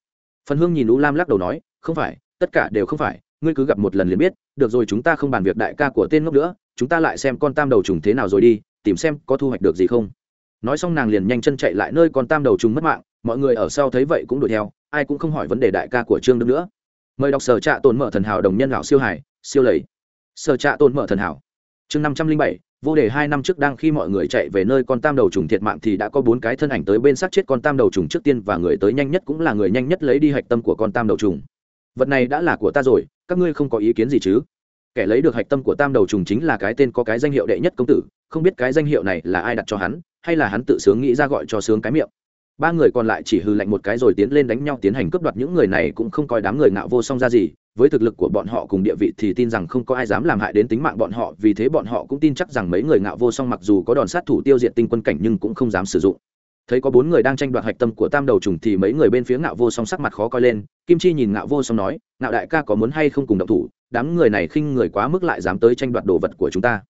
Phần hương nhìn u lam lắc đầu nói, không phải, tất cả đều không phải, ngươi cứ gặp một lần liền biết, được rồi chúng ta không bàn việc đại ca của tên ngốc nữa, chúng ta lại xem con tam đầu trùng thế nào rồi đi, tìm xem có thu hoạch được gì không. Nói xong nàng liền nhanh chân chạy lại nơi con tam đầu trùng mất mạng, mọi người ở sau thấy vậy cũng đuổi theo, ai cũng không hỏi vấn đề đại ca của trương đức nữa. Mời đọc sở trạ tồn mở thần hảo đồng nhân lão siêu hải, siêu lầy. Sở trạ tồn mở thần hảo. Chương năm trăm linh bảy vô đề hai năm trước đang khi mọi người chạy về nơi con tam đầu trùng thiệt mạng thì đã có bốn cái thân ảnh tới bên xác chết con tam đầu trùng trước tiên và người tới nhanh nhất cũng là người nhanh nhất lấy đi hạch tâm của con tam đầu trùng. Vật này đã là của ta rồi, các ngươi không có ý kiến gì chứ? Kẻ lấy được hạch tâm của tam đầu trùng chính là cái tên có cái danh hiệu đệ nhất công tử, không biết cái danh hiệu này là ai đặt cho hắn, hay là hắn tự sướng nghĩ ra gọi cho sướng cái miệng. Ba người còn lại chỉ hư lạnh một cái rồi tiến lên đánh nhau tiến hành cướp đoạt, những người này cũng không coi đám người ngạo vô song ra gì với thực lực của bọn họ cùng địa vị thì tin rằng không có ai dám làm hại đến tính mạng bọn họ, vì thế bọn họ cũng tin chắc rằng mấy người ngạo vô song mặc dù có đòn sát thủ tiêu diệt tinh quân cảnh nhưng cũng không dám sử dụng. Thấy có bốn người đang tranh đoạt hạch tâm của tam đầu trùng thì mấy người bên phía ngạo vô song sắc mặt khó coi lên, kim chi nhìn ngạo vô song nói, ngạo đại ca có muốn hay không cùng động thủ? Đám người này khinh người quá mức lại dám tới tranh đoạt đồ vật của chúng ta.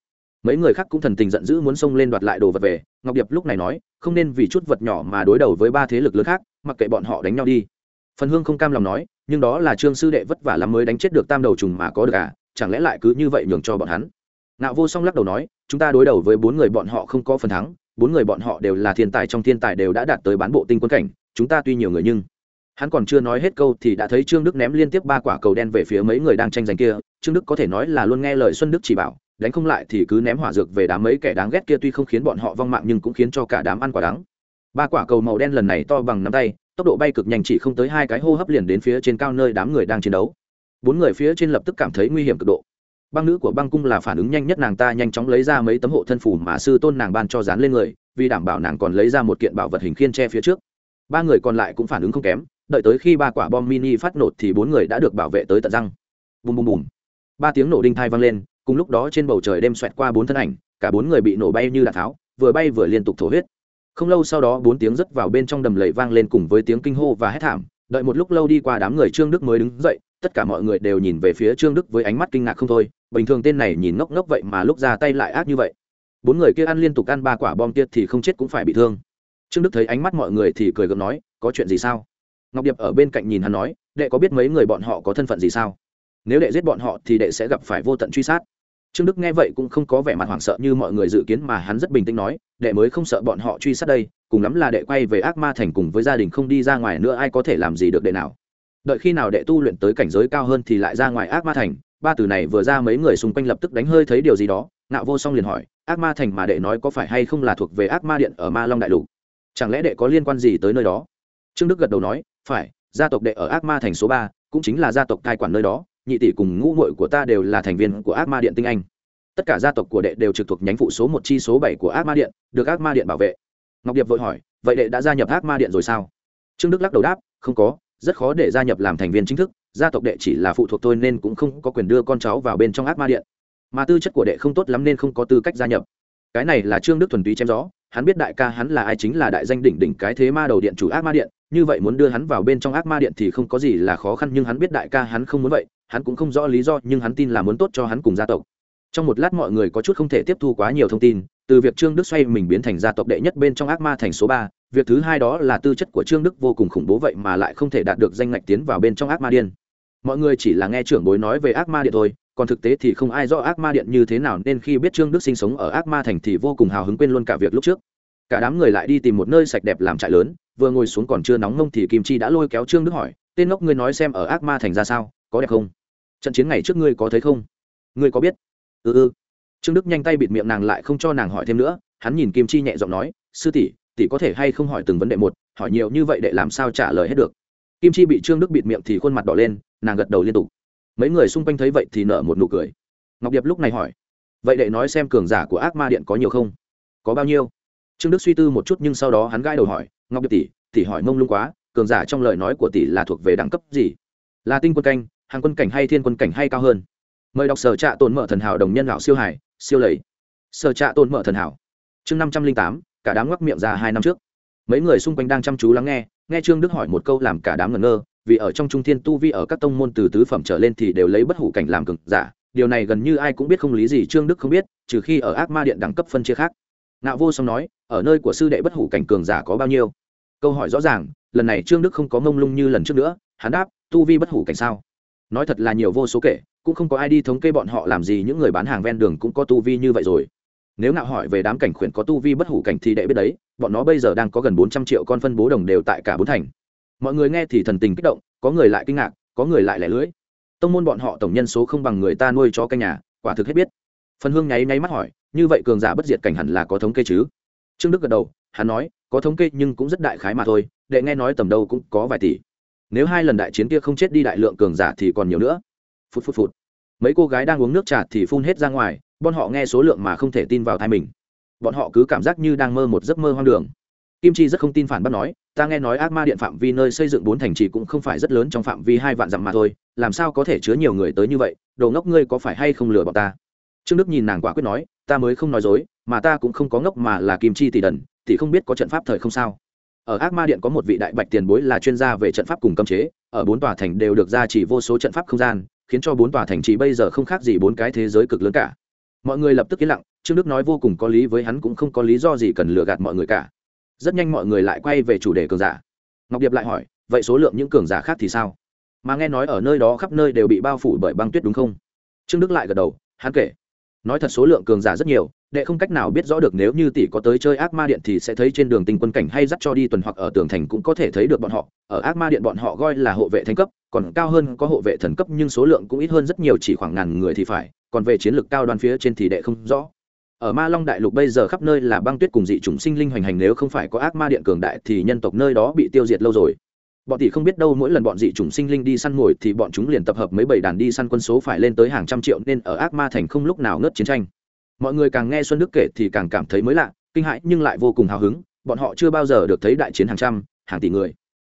Mấy người khác cũng thần tình giận dữ muốn xông lên đoạt lại đồ vật về, ngọc điệp lúc này nói, không nên vì chút vật nhỏ mà đối đầu với ba thế lực lớn khác, mặc kệ bọn họ đánh nhau đi phần hương không cam lòng nói, nhưng đó là trương sư đệ vất vả lắm mới đánh chết được tam đầu trùng mà có được à chẳng lẽ lại cứ như vậy nhường cho bọn hắn? Nạo vô song lắc đầu nói, chúng ta đối đầu với bốn người bọn họ không có phần thắng, bốn người bọn họ đều là thiên tài trong thiên tài đều đã đạt tới bán bộ tinh quân cảnh, chúng ta tuy nhiều người nhưng hắn còn chưa nói hết câu thì đã thấy trương đức ném liên tiếp ba quả cầu đen về phía mấy người đang tranh giành kia, trương đức có thể nói là luôn nghe lời xuân đức chỉ bảo, đánh không lại thì cứ ném hỏa dược về đám mấy kẻ đáng ghét kia tuy không khiến bọn họ vong mạng nhưng cũng khiến cho cả đám ăn quả đắng. Ba quả cầu màu đen lần này to bằng nắm tay tốc độ bay cực nhanh chỉ không tới hai cái hô hấp liền đến phía trên cao nơi đám người đang chiến đấu. Bốn người phía trên lập tức cảm thấy nguy hiểm cực độ. Băng nữ của băng cung là phản ứng nhanh nhất, nàng ta nhanh chóng lấy ra mấy tấm hộ thân phủ mà sư tôn nàng ban cho dán lên người, vì đảm bảo nàng còn lấy ra một kiện bảo vật hình khiên che phía trước. Ba người còn lại cũng phản ứng không kém, đợi tới khi ba quả bom mini phát nổ thì bốn người đã được bảo vệ tới tận răng. Bùm bùm bùm. Ba tiếng nổ đinh thai vang lên, cùng lúc đó trên bầu trời đêm xoẹt qua bốn thân ảnh, cả bốn người bị nổ bay như đạn tháo, vừa bay vừa liên tục thổ huyết không lâu sau đó, bốn tiếng rớt vào bên trong đầm lầy vang lên cùng với tiếng kinh hô và hét thảm. Đợi một lúc lâu đi qua đám người trương đức mới đứng dậy, tất cả mọi người đều nhìn về phía trương đức với ánh mắt kinh ngạc không thôi. Bình thường tên này nhìn ngốc ngốc vậy mà lúc ra tay lại ác như vậy. Bốn người kia ăn liên tục ăn ba quả bom kia thì không chết cũng phải bị thương. Trương đức thấy ánh mắt mọi người thì cười gượng nói, có chuyện gì sao? Ngọc điệp ở bên cạnh nhìn hắn nói, đệ có biết mấy người bọn họ có thân phận gì sao? Nếu đệ giết bọn họ thì đệ sẽ gặp phải vô tận truy sát trương đức nghe vậy cũng không có vẻ mặt hoảng sợ như mọi người dự kiến mà hắn rất bình tĩnh nói, đệ mới không sợ bọn họ truy sát đây, cùng lắm là đệ quay về ác ma thành cùng với gia đình không đi ra ngoài nữa, ai có thể làm gì được đệ nào? Đợi khi nào đệ tu luyện tới cảnh giới cao hơn thì lại ra ngoài ác ma thành, ba từ này vừa ra mấy người xung quanh lập tức đánh hơi thấy điều gì đó nạo vô song liền hỏi, ác ma thành mà đệ nói có phải hay không là thuộc về ác ma điện ở ma long đại lục? Chẳng lẽ đệ có liên quan gì tới nơi đó? Trương đức gật đầu nói, phải, gia tộc đệ ở ác ma thành số ba, cũng chính là gia tộc cai quản nơi đó nhị tỷ cùng ngũ muội của ta đều là thành viên của ác ma điện tinh anh. Tất cả gia tộc của đệ đều trực thuộc nhánh phụ số một chi số bảy của ác ma điện, được ác ma điện bảo vệ. Ngọc điệp vội hỏi, vậy đệ đã gia nhập ác ma điện rồi sao? Trương đức lắc đầu đáp, không có, rất khó để gia nhập làm thành viên chính thức, gia tộc đệ chỉ là phụ thuộc tôi nên cũng không có quyền đưa con cháu vào bên trong ác ma điện. Mà tư chất của đệ không tốt lắm nên không có tư cách gia nhập. Cái này là trương đức thuần túy chém gió hắn biết đại ca hắn là ai chính là đại danh đỉnh đỉnh cái thế ma đầu điện chủ ác ma điện, như vậy muốn đưa hắn vào bên trong ác ma điện thì không có gì là khó khăn, nhưng hắn biết đại ca hắn không muốn vậy, hắn cũng không rõ lý do, nhưng hắn tin là muốn tốt cho hắn cùng gia tộc. Trong một lát mọi người có chút không thể tiếp thu quá nhiều thông tin, từ việc trương đức xoay mình biến thành gia tộc đệ nhất bên trong ác ma thành số ba, việc thứ hai đó là tư chất của trương đức vô cùng khủng bố vậy mà lại không thể đạt được danh ngạch tiến vào bên trong ác ma điên. Mọi người chỉ là nghe trưởng bối nói về ác ma điện thôi còn thực tế thì không ai rõ ác ma điện như thế nào nên khi biết trương đức sinh sống ở ác ma thành thì vô cùng hào hứng quên luôn cả việc lúc trước. Cả đám người lại đi tìm một nơi sạch đẹp làm trại lớn, vừa ngồi xuống còn chưa nóng ngông thì kim chi đã lôi kéo trương đức hỏi, tên ngốc ngươi nói xem ở ác ma thành ra sao, có đẹp không? Trận chiến ngày trước ngươi có thấy không? Ngươi có biết? Ừ ừ. Trương đức nhanh tay bịt miệng nàng lại không cho nàng hỏi thêm nữa, hắn nhìn kim chi nhẹ giọng nói, sư tỷ tỷ có thể hay không hỏi từng vấn đề một, hỏi nhiều như vậy để làm sao trả lời hết được? Kim chi bị trương đức bịt miệng thì khuôn mặt đỏ lên, nàng gật đầu liên tục mấy người xung quanh thấy vậy thì nở một nụ cười. Ngọc điệp lúc này hỏi, vậy đệ nói xem cường giả của ác ma điện có nhiều không? Có bao nhiêu? Trương đức suy tư một chút nhưng sau đó hắn gãi đầu hỏi, ngọc điệp tỷ tỷ hỏi mông lung quá, cường giả trong lời nói của tỷ là thuộc về đẳng cấp gì? Là tinh quân canh, hàng quân cảnh hay thiên quân cảnh hay cao hơn? Mời đọc sở trạ tồn mở thần hảo đồng nhân lão siêu hải siêu lầy. Sở trạ tồn mở thần hảo, chương năm trăm linh tám, cả đám ngoắc miệng ra hai năm trước. Mấy người xung quanh đang chăm chú lắng nghe nghe trương đức hỏi một câu làm cả đám ngẩn ngơ vì ở trong trung thiên tu vi ở các tông môn từ tứ phẩm trở lên thì đều lấy bất hủ cảnh làm cực giả. Điều này gần như ai cũng biết không lý gì trương đức không biết, trừ khi ở ác ma điện đẳng cấp phân chia khác. Ngạo vô song nói, ở nơi của sư đệ bất hủ cảnh cường giả có bao nhiêu? Câu hỏi rõ ràng, lần này trương đức không có mông lung như lần trước nữa, hắn đáp, tu vi bất hủ cảnh sao? Nói thật là nhiều vô số kể, cũng không có ai đi thống kê bọn họ làm gì, những người bán hàng ven đường cũng có tu vi như vậy rồi. Nếu ngạo hỏi về đám cảnh khuyển có tu vi bất hủ cảnh thì đệ biết đấy, bọn nó bây giờ đang có gần bốn trăm triệu con phân bố đồng đều tại cả bốn thành mọi người nghe thì thần tình kích động, có người lại kinh ngạc, có người lại lẻ lưỡi. Tông môn bọn họ tổng nhân số không bằng người ta nuôi cho canh nhà, quả thực hết biết. Phần hương nháy nháy mắt hỏi, như vậy cường giả bất diệt cảnh hẳn là có thống kê chứ? Trương đức gật đầu, hắn nói, có thống kê nhưng cũng rất đại khái mà thôi, đệ nghe nói tầm đâu cũng có vài tỷ. Nếu hai lần đại chiến kia không chết đi đại lượng cường giả thì còn nhiều nữa. Phút phút phút mấy cô gái đang uống nước trà thì phun hết ra ngoài, bọn họ nghe số lượng mà không thể tin vào thai mình. Bọn họ cứ cảm giác như đang mơ một giấc mơ hoang đường kim chi rất không tin phản bác nói, ta nghe nói ác ma điện phạm vi nơi xây dựng bốn thành trì cũng không phải rất lớn trong phạm vi hai vạn dặm mà thôi, làm sao có thể chứa nhiều người tới như vậy, đồ ngốc ngươi có phải hay không lừa bọn ta? Trương đức nhìn nàng quả quyết nói, ta mới không nói dối, mà ta cũng không có ngốc mà là kim chi tỷ đần thì không biết có trận pháp thời không sao. Ở ác ma điện có một vị đại bạch tiền bối là chuyên gia về trận pháp cùng cấm chế, ở bốn tòa thành đều được gia trì vô số trận pháp không gian, khiến cho bốn tòa thành trì bây giờ không khác gì bốn cái thế giới cực lớn cả. Mọi người lập tức yên lặng, trương đức nói vô cùng có lý với hắn cũng không có lý do gì cần lừa gạt mọi người cả rất nhanh mọi người lại quay về chủ đề cường giả. Ngọc điệp lại hỏi, vậy số lượng những cường giả khác thì sao? Mà nghe nói ở nơi đó khắp nơi đều bị bao phủ bởi băng tuyết đúng không? Trương đức lại gật đầu, hắn kể, nói thật số lượng cường giả rất nhiều, đệ không cách nào biết rõ được nếu như tỷ có tới chơi ác ma điện thì sẽ thấy trên đường tinh quân cảnh hay dắt cho đi tuần hoặc ở tường thành cũng có thể thấy được bọn họ. Ở ác ma điện bọn họ gọi là hộ vệ thanh cấp, còn cao hơn có hộ vệ thần cấp nhưng số lượng cũng ít hơn rất nhiều, chỉ khoảng ngàn người thì phải, còn về chiến lược cao đoan phía trên thì đệ không rõ ở ma long đại lục bây giờ khắp nơi là băng tuyết cùng dị chủng sinh linh hoành hành, nếu không phải có ác ma điện cường đại thì nhân tộc nơi đó bị tiêu diệt lâu rồi. Bọn tỷ không biết đâu mỗi lần bọn dị chủng sinh linh đi săn mồi thì bọn chúng liền tập hợp mấy bầy đàn đi săn quân số phải lên tới hàng trăm triệu nên ở ác ma thành không lúc nào ngớt chiến tranh. Mọi người càng nghe xuân đức kể thì càng cảm thấy mới lạ, kinh hãi nhưng lại vô cùng hào hứng, bọn họ chưa bao giờ được thấy đại chiến hàng trăm, hàng tỷ người.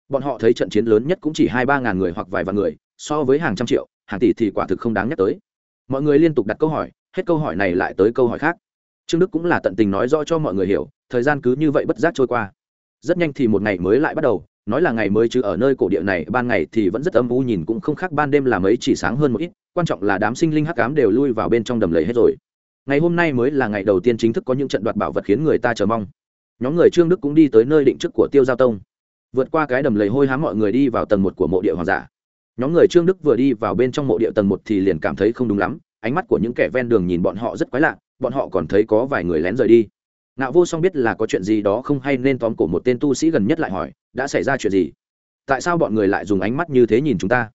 Bọn họ thấy trận chiến lớn nhất cũng chỉ hai ba ngàn người hoặc vài vạn người, so với hàng trăm triệu, hàng tỷ thì quả thực không đáng nhắc tới. Mọi người liên tục đặt câu hỏi, hết câu hỏi này lại tới câu hỏi khác trương đức cũng là tận tình nói rõ cho mọi người hiểu, thời gian cứ như vậy bất giác trôi qua. Rất nhanh thì một ngày mới lại bắt đầu, nói là ngày mới chứ ở nơi cổ địa này, ban ngày thì vẫn rất âm u, nhìn cũng không khác ban đêm là mấy chỉ sáng hơn một ít, quan trọng là đám sinh linh hắc cám đều lui vào bên trong đầm lầy hết rồi. Ngày hôm nay mới là ngày đầu tiên chính thức có những trận đoạt bảo vật khiến người ta chờ mong. Nhóm người trương đức cũng đi tới nơi định chức của tiêu giao tông. Vượt qua cái đầm lầy hôi hám mọi người đi vào tầng một của mộ địa hoàng giả. Nhóm người trương đức vừa đi vào bên trong mộ địa tầng một thì liền cảm thấy không đúng lắm, ánh mắt của những kẻ ven đường nhìn bọn họ rất quái lạ bọn họ còn thấy có vài người lén rời đi. Ngạo vô song biết là có chuyện gì đó không hay nên tóm cổ một tên tu sĩ gần nhất lại hỏi, đã xảy ra chuyện gì? Tại sao bọn người lại dùng ánh mắt như thế nhìn chúng ta?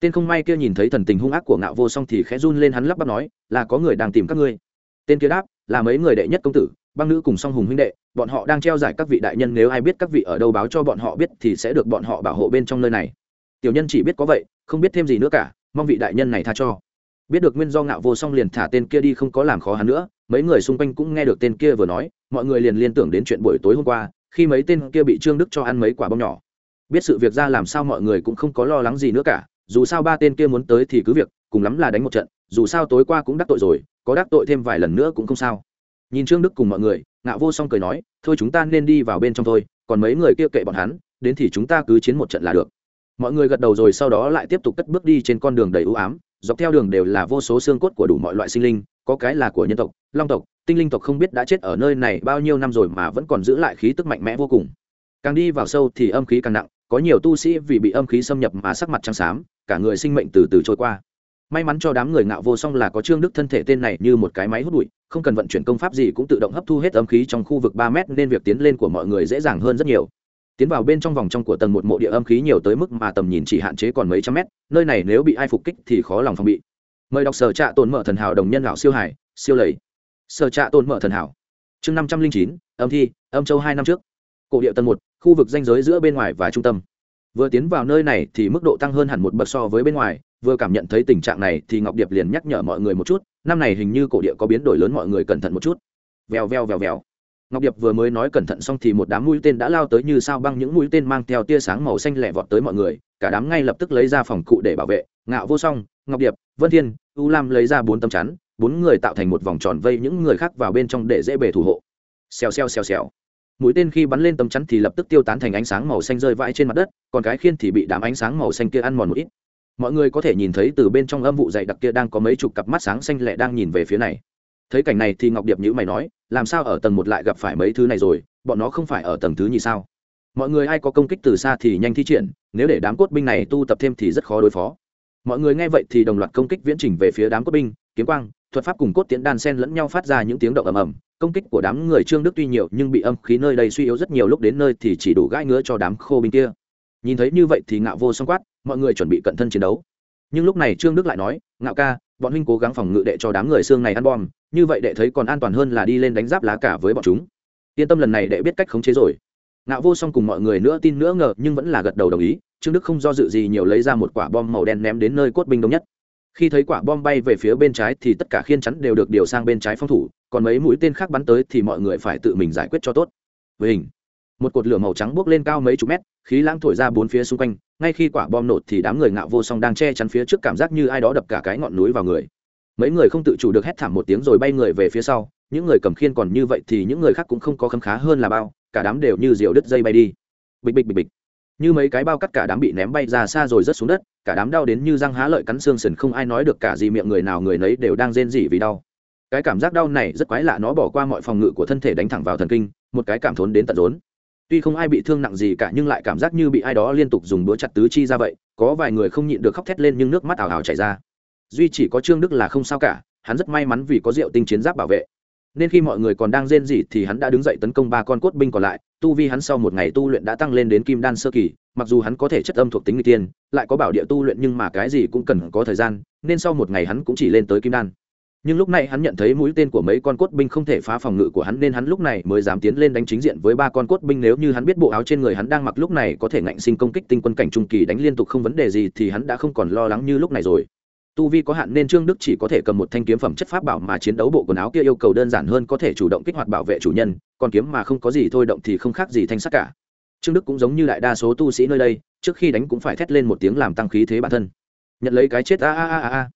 Tên không may kia nhìn thấy thần tình hung ác của ngạo vô song thì khẽ run lên hắn lắp bắp nói, là có người đang tìm các ngươi. Tên kia đáp, là mấy người đệ nhất công tử, băng nữ cùng song hùng huynh đệ, bọn họ đang treo giải các vị đại nhân, nếu ai biết các vị ở đâu báo cho bọn họ biết thì sẽ được bọn họ bảo hộ bên trong nơi này. Tiểu nhân chỉ biết có vậy, không biết thêm gì nữa cả, mong vị đại nhân này tha cho biết được nguyên do ngạo vô song liền thả tên kia đi không có làm khó hắn nữa, mấy người xung quanh cũng nghe được tên kia vừa nói, mọi người liền liên tưởng đến chuyện buổi tối hôm qua, khi mấy tên kia bị trương đức cho ăn mấy quả bom nhỏ. Biết sự việc ra làm sao mọi người cũng không có lo lắng gì nữa cả, dù sao ba tên kia muốn tới thì cứ việc, cùng lắm là đánh một trận, dù sao tối qua cũng đắc tội rồi, có đắc tội thêm vài lần nữa cũng không sao. Nhìn trương đức cùng mọi người, ngạo vô song cười nói, thôi chúng ta nên đi vào bên trong thôi, còn mấy người kia kệ bọn hắn, đến thì chúng ta cứ chiến một trận là được. Mọi người gật đầu rồi sau đó lại tiếp tục cất bước đi trên con đường đầy ưu ám dọc theo đường đều là vô số xương cốt của đủ mọi loại sinh linh, có cái là của nhân tộc, long tộc, tinh linh tộc không biết đã chết ở nơi này bao nhiêu năm rồi mà vẫn còn giữ lại khí tức mạnh mẽ vô cùng. Càng đi vào sâu thì âm khí càng nặng, có nhiều tu sĩ vì bị âm khí xâm nhập mà sắc mặt trắng xám, cả người sinh mệnh từ từ trôi qua. May mắn cho đám người ngạo vô song là có trương đức thân thể tên này như một cái máy hút bụi, không cần vận chuyển công pháp gì cũng tự động hấp thu hết âm khí trong khu vực ba mét nên việc tiến lên của mọi người dễ dàng hơn rất nhiều tiến vào bên trong vòng trong của tầng một mộ địa âm khí nhiều tới mức mà tầm nhìn chỉ hạn chế còn mấy trăm mét, nơi này nếu bị ai phục kích thì khó lòng phòng bị. Mời đọc sở trạ tồn mở thần hảo đồng nhân lão siêu hải, siêu lầy. Sở trạ tồn mở thần hảo. Chương năm trăm linh chín, âm thi, âm châu hai năm trước. Cổ địa tầng một, khu vực danh giới giữa bên ngoài và trung tâm. Vừa tiến vào nơi này thì mức độ tăng hơn hẳn một bậc so với bên ngoài, vừa cảm nhận thấy tình trạng này thì ngọc điệp liền nhắc nhở mọi người một chút, năm này hình như cổ địa có biến đổi lớn mọi người cẩn thận một chút. Vèo vèo vèo vèo ngọc điệp vừa mới nói cẩn thận xong thì một đám mũi tên đã lao tới như sao băng, những mũi tên mang theo tia sáng màu xanh lẹ vọt tới mọi người, cả đám ngay lập tức lấy ra phòng cụ để bảo vệ. Ngạo vô song, ngọc điệp, vân thiên, u lam lấy ra bốn tấm chắn, bốn người tạo thành một vòng tròn vây những người khác vào bên trong để dễ bề thủ hộ. Xèo xèo xèo xèo. Mũi tên khi bắn lên tấm chắn thì lập tức tiêu tán thành ánh sáng màu xanh rơi vãi trên mặt đất, còn cái khiên thì bị đám ánh sáng màu xanh kia ăn mòn một ít. Mọi người có thể nhìn thấy từ bên trong âm vụ dày đặc kia đang có mấy chục cặp mắt sáng xanh lẹ đang nhìn về phía này thấy cảnh này thì ngọc điệp nhữ mày nói, làm sao ở tầng một lại gặp phải mấy thứ này rồi? Bọn nó không phải ở tầng thứ nhì sao? Mọi người ai có công kích từ xa thì nhanh thi triển, nếu để đám cốt binh này tu tập thêm thì rất khó đối phó. Mọi người nghe vậy thì đồng loạt công kích viễn trình về phía đám cốt binh, kiếm quang, thuật pháp cùng cốt tiễn đan sen lẫn nhau phát ra những tiếng động ầm ầm. Công kích của đám người trương đức tuy nhiều nhưng bị âm khí nơi đây suy yếu rất nhiều lúc đến nơi thì chỉ đủ gãi ngứa cho đám khô binh kia. Nhìn thấy như vậy thì ngạo vô song quát, mọi người chuẩn bị cận thân chiến đấu. Nhưng lúc này trương đức lại nói, ngạo ca bọn huynh cố gắng phòng ngự đệ cho đám người xương này ăn bom, như vậy đệ thấy còn an toàn hơn là đi lên đánh giáp lá cả với bọn chúng. Yên tâm lần này đệ biết cách khống chế rồi. Ngạo vô song cùng mọi người nữa tin nữa ngờ, nhưng vẫn là gật đầu đồng ý, trương đức không do dự gì nhiều lấy ra một quả bom màu đen ném đến nơi cốt binh đông nhất. Khi thấy quả bom bay về phía bên trái thì tất cả khiên chắn đều được điều sang bên trái phòng thủ, còn mấy mũi tên khác bắn tới thì mọi người phải tự mình giải quyết cho tốt. Với hình một cột lửa màu trắng bốc lên cao mấy chục mét, khí lãng thổi ra bốn phía xung quanh ngay khi quả bom nổ thì đám người ngạo vô song đang che chắn phía trước cảm giác như ai đó đập cả cái ngọn núi vào người. Mấy người không tự chủ được hét thảm một tiếng rồi bay người về phía sau. Những người cầm khiên còn như vậy thì những người khác cũng không có khấm khá hơn là bao. Cả đám đều như diều đứt dây bay đi. Bịch bịch bịch bịch. Như mấy cái bao cắt cả đám bị ném bay ra xa rồi rớt xuống đất. Cả đám đau đến như răng há lợi cắn xương sần không ai nói được cả gì miệng người nào người nấy đều đang rên rỉ vì đau. Cái cảm giác đau này rất quái lạ, nó bỏ qua mọi phòng ngự của thân thể đánh thẳng vào thần kinh, một cái cảm thốn đến tận rốn tuy không ai bị thương nặng gì cả, nhưng lại cảm giác như bị ai đó liên tục dùng búa chặt tứ chi ra vậy. Có vài người không nhịn được khóc thét lên nhưng nước mắt ảo ảo chảy ra. Duy chỉ có trương đức là không sao cả, hắn rất may mắn vì có rượu tinh chiến giáp bảo vệ. Nên khi mọi người còn đang rên rỉ thì hắn đã đứng dậy tấn công ba con cốt binh còn lại, tu vi hắn sau một ngày tu luyện đã tăng lên đến kim đan sơ kỳ, mặc dù hắn có thể chất âm thuộc tính người tiên, lại có bảo địa tu luyện nhưng mà cái gì cũng cần có thời gian, nên sau một ngày hắn cũng chỉ lên tới kim đan nhưng lúc này hắn nhận thấy mũi tên của mấy con cốt binh không thể phá phòng ngự của hắn nên hắn lúc này mới dám tiến lên đánh chính diện với ba con cốt binh. Nếu như hắn biết bộ áo trên người hắn đang mặc lúc này có thể ngạnh sinh công kích tinh quân cảnh trung kỳ đánh liên tục không vấn đề gì thì hắn đã không còn lo lắng như lúc này rồi. Tu vi có hạn nên trương đức chỉ có thể cầm một thanh kiếm phẩm chất pháp bảo mà chiến đấu bộ quần áo kia yêu cầu đơn giản hơn có thể chủ động kích hoạt bảo vệ chủ nhân, còn kiếm mà không có gì thôi động thì không khác gì thanh sắt cả. Trương đức cũng giống như đại đa số tu sĩ nơi đây, trước khi đánh cũng phải thét lên một tiếng làm tăng khí thế bản thân. Nhận lấy cái chết, a a a a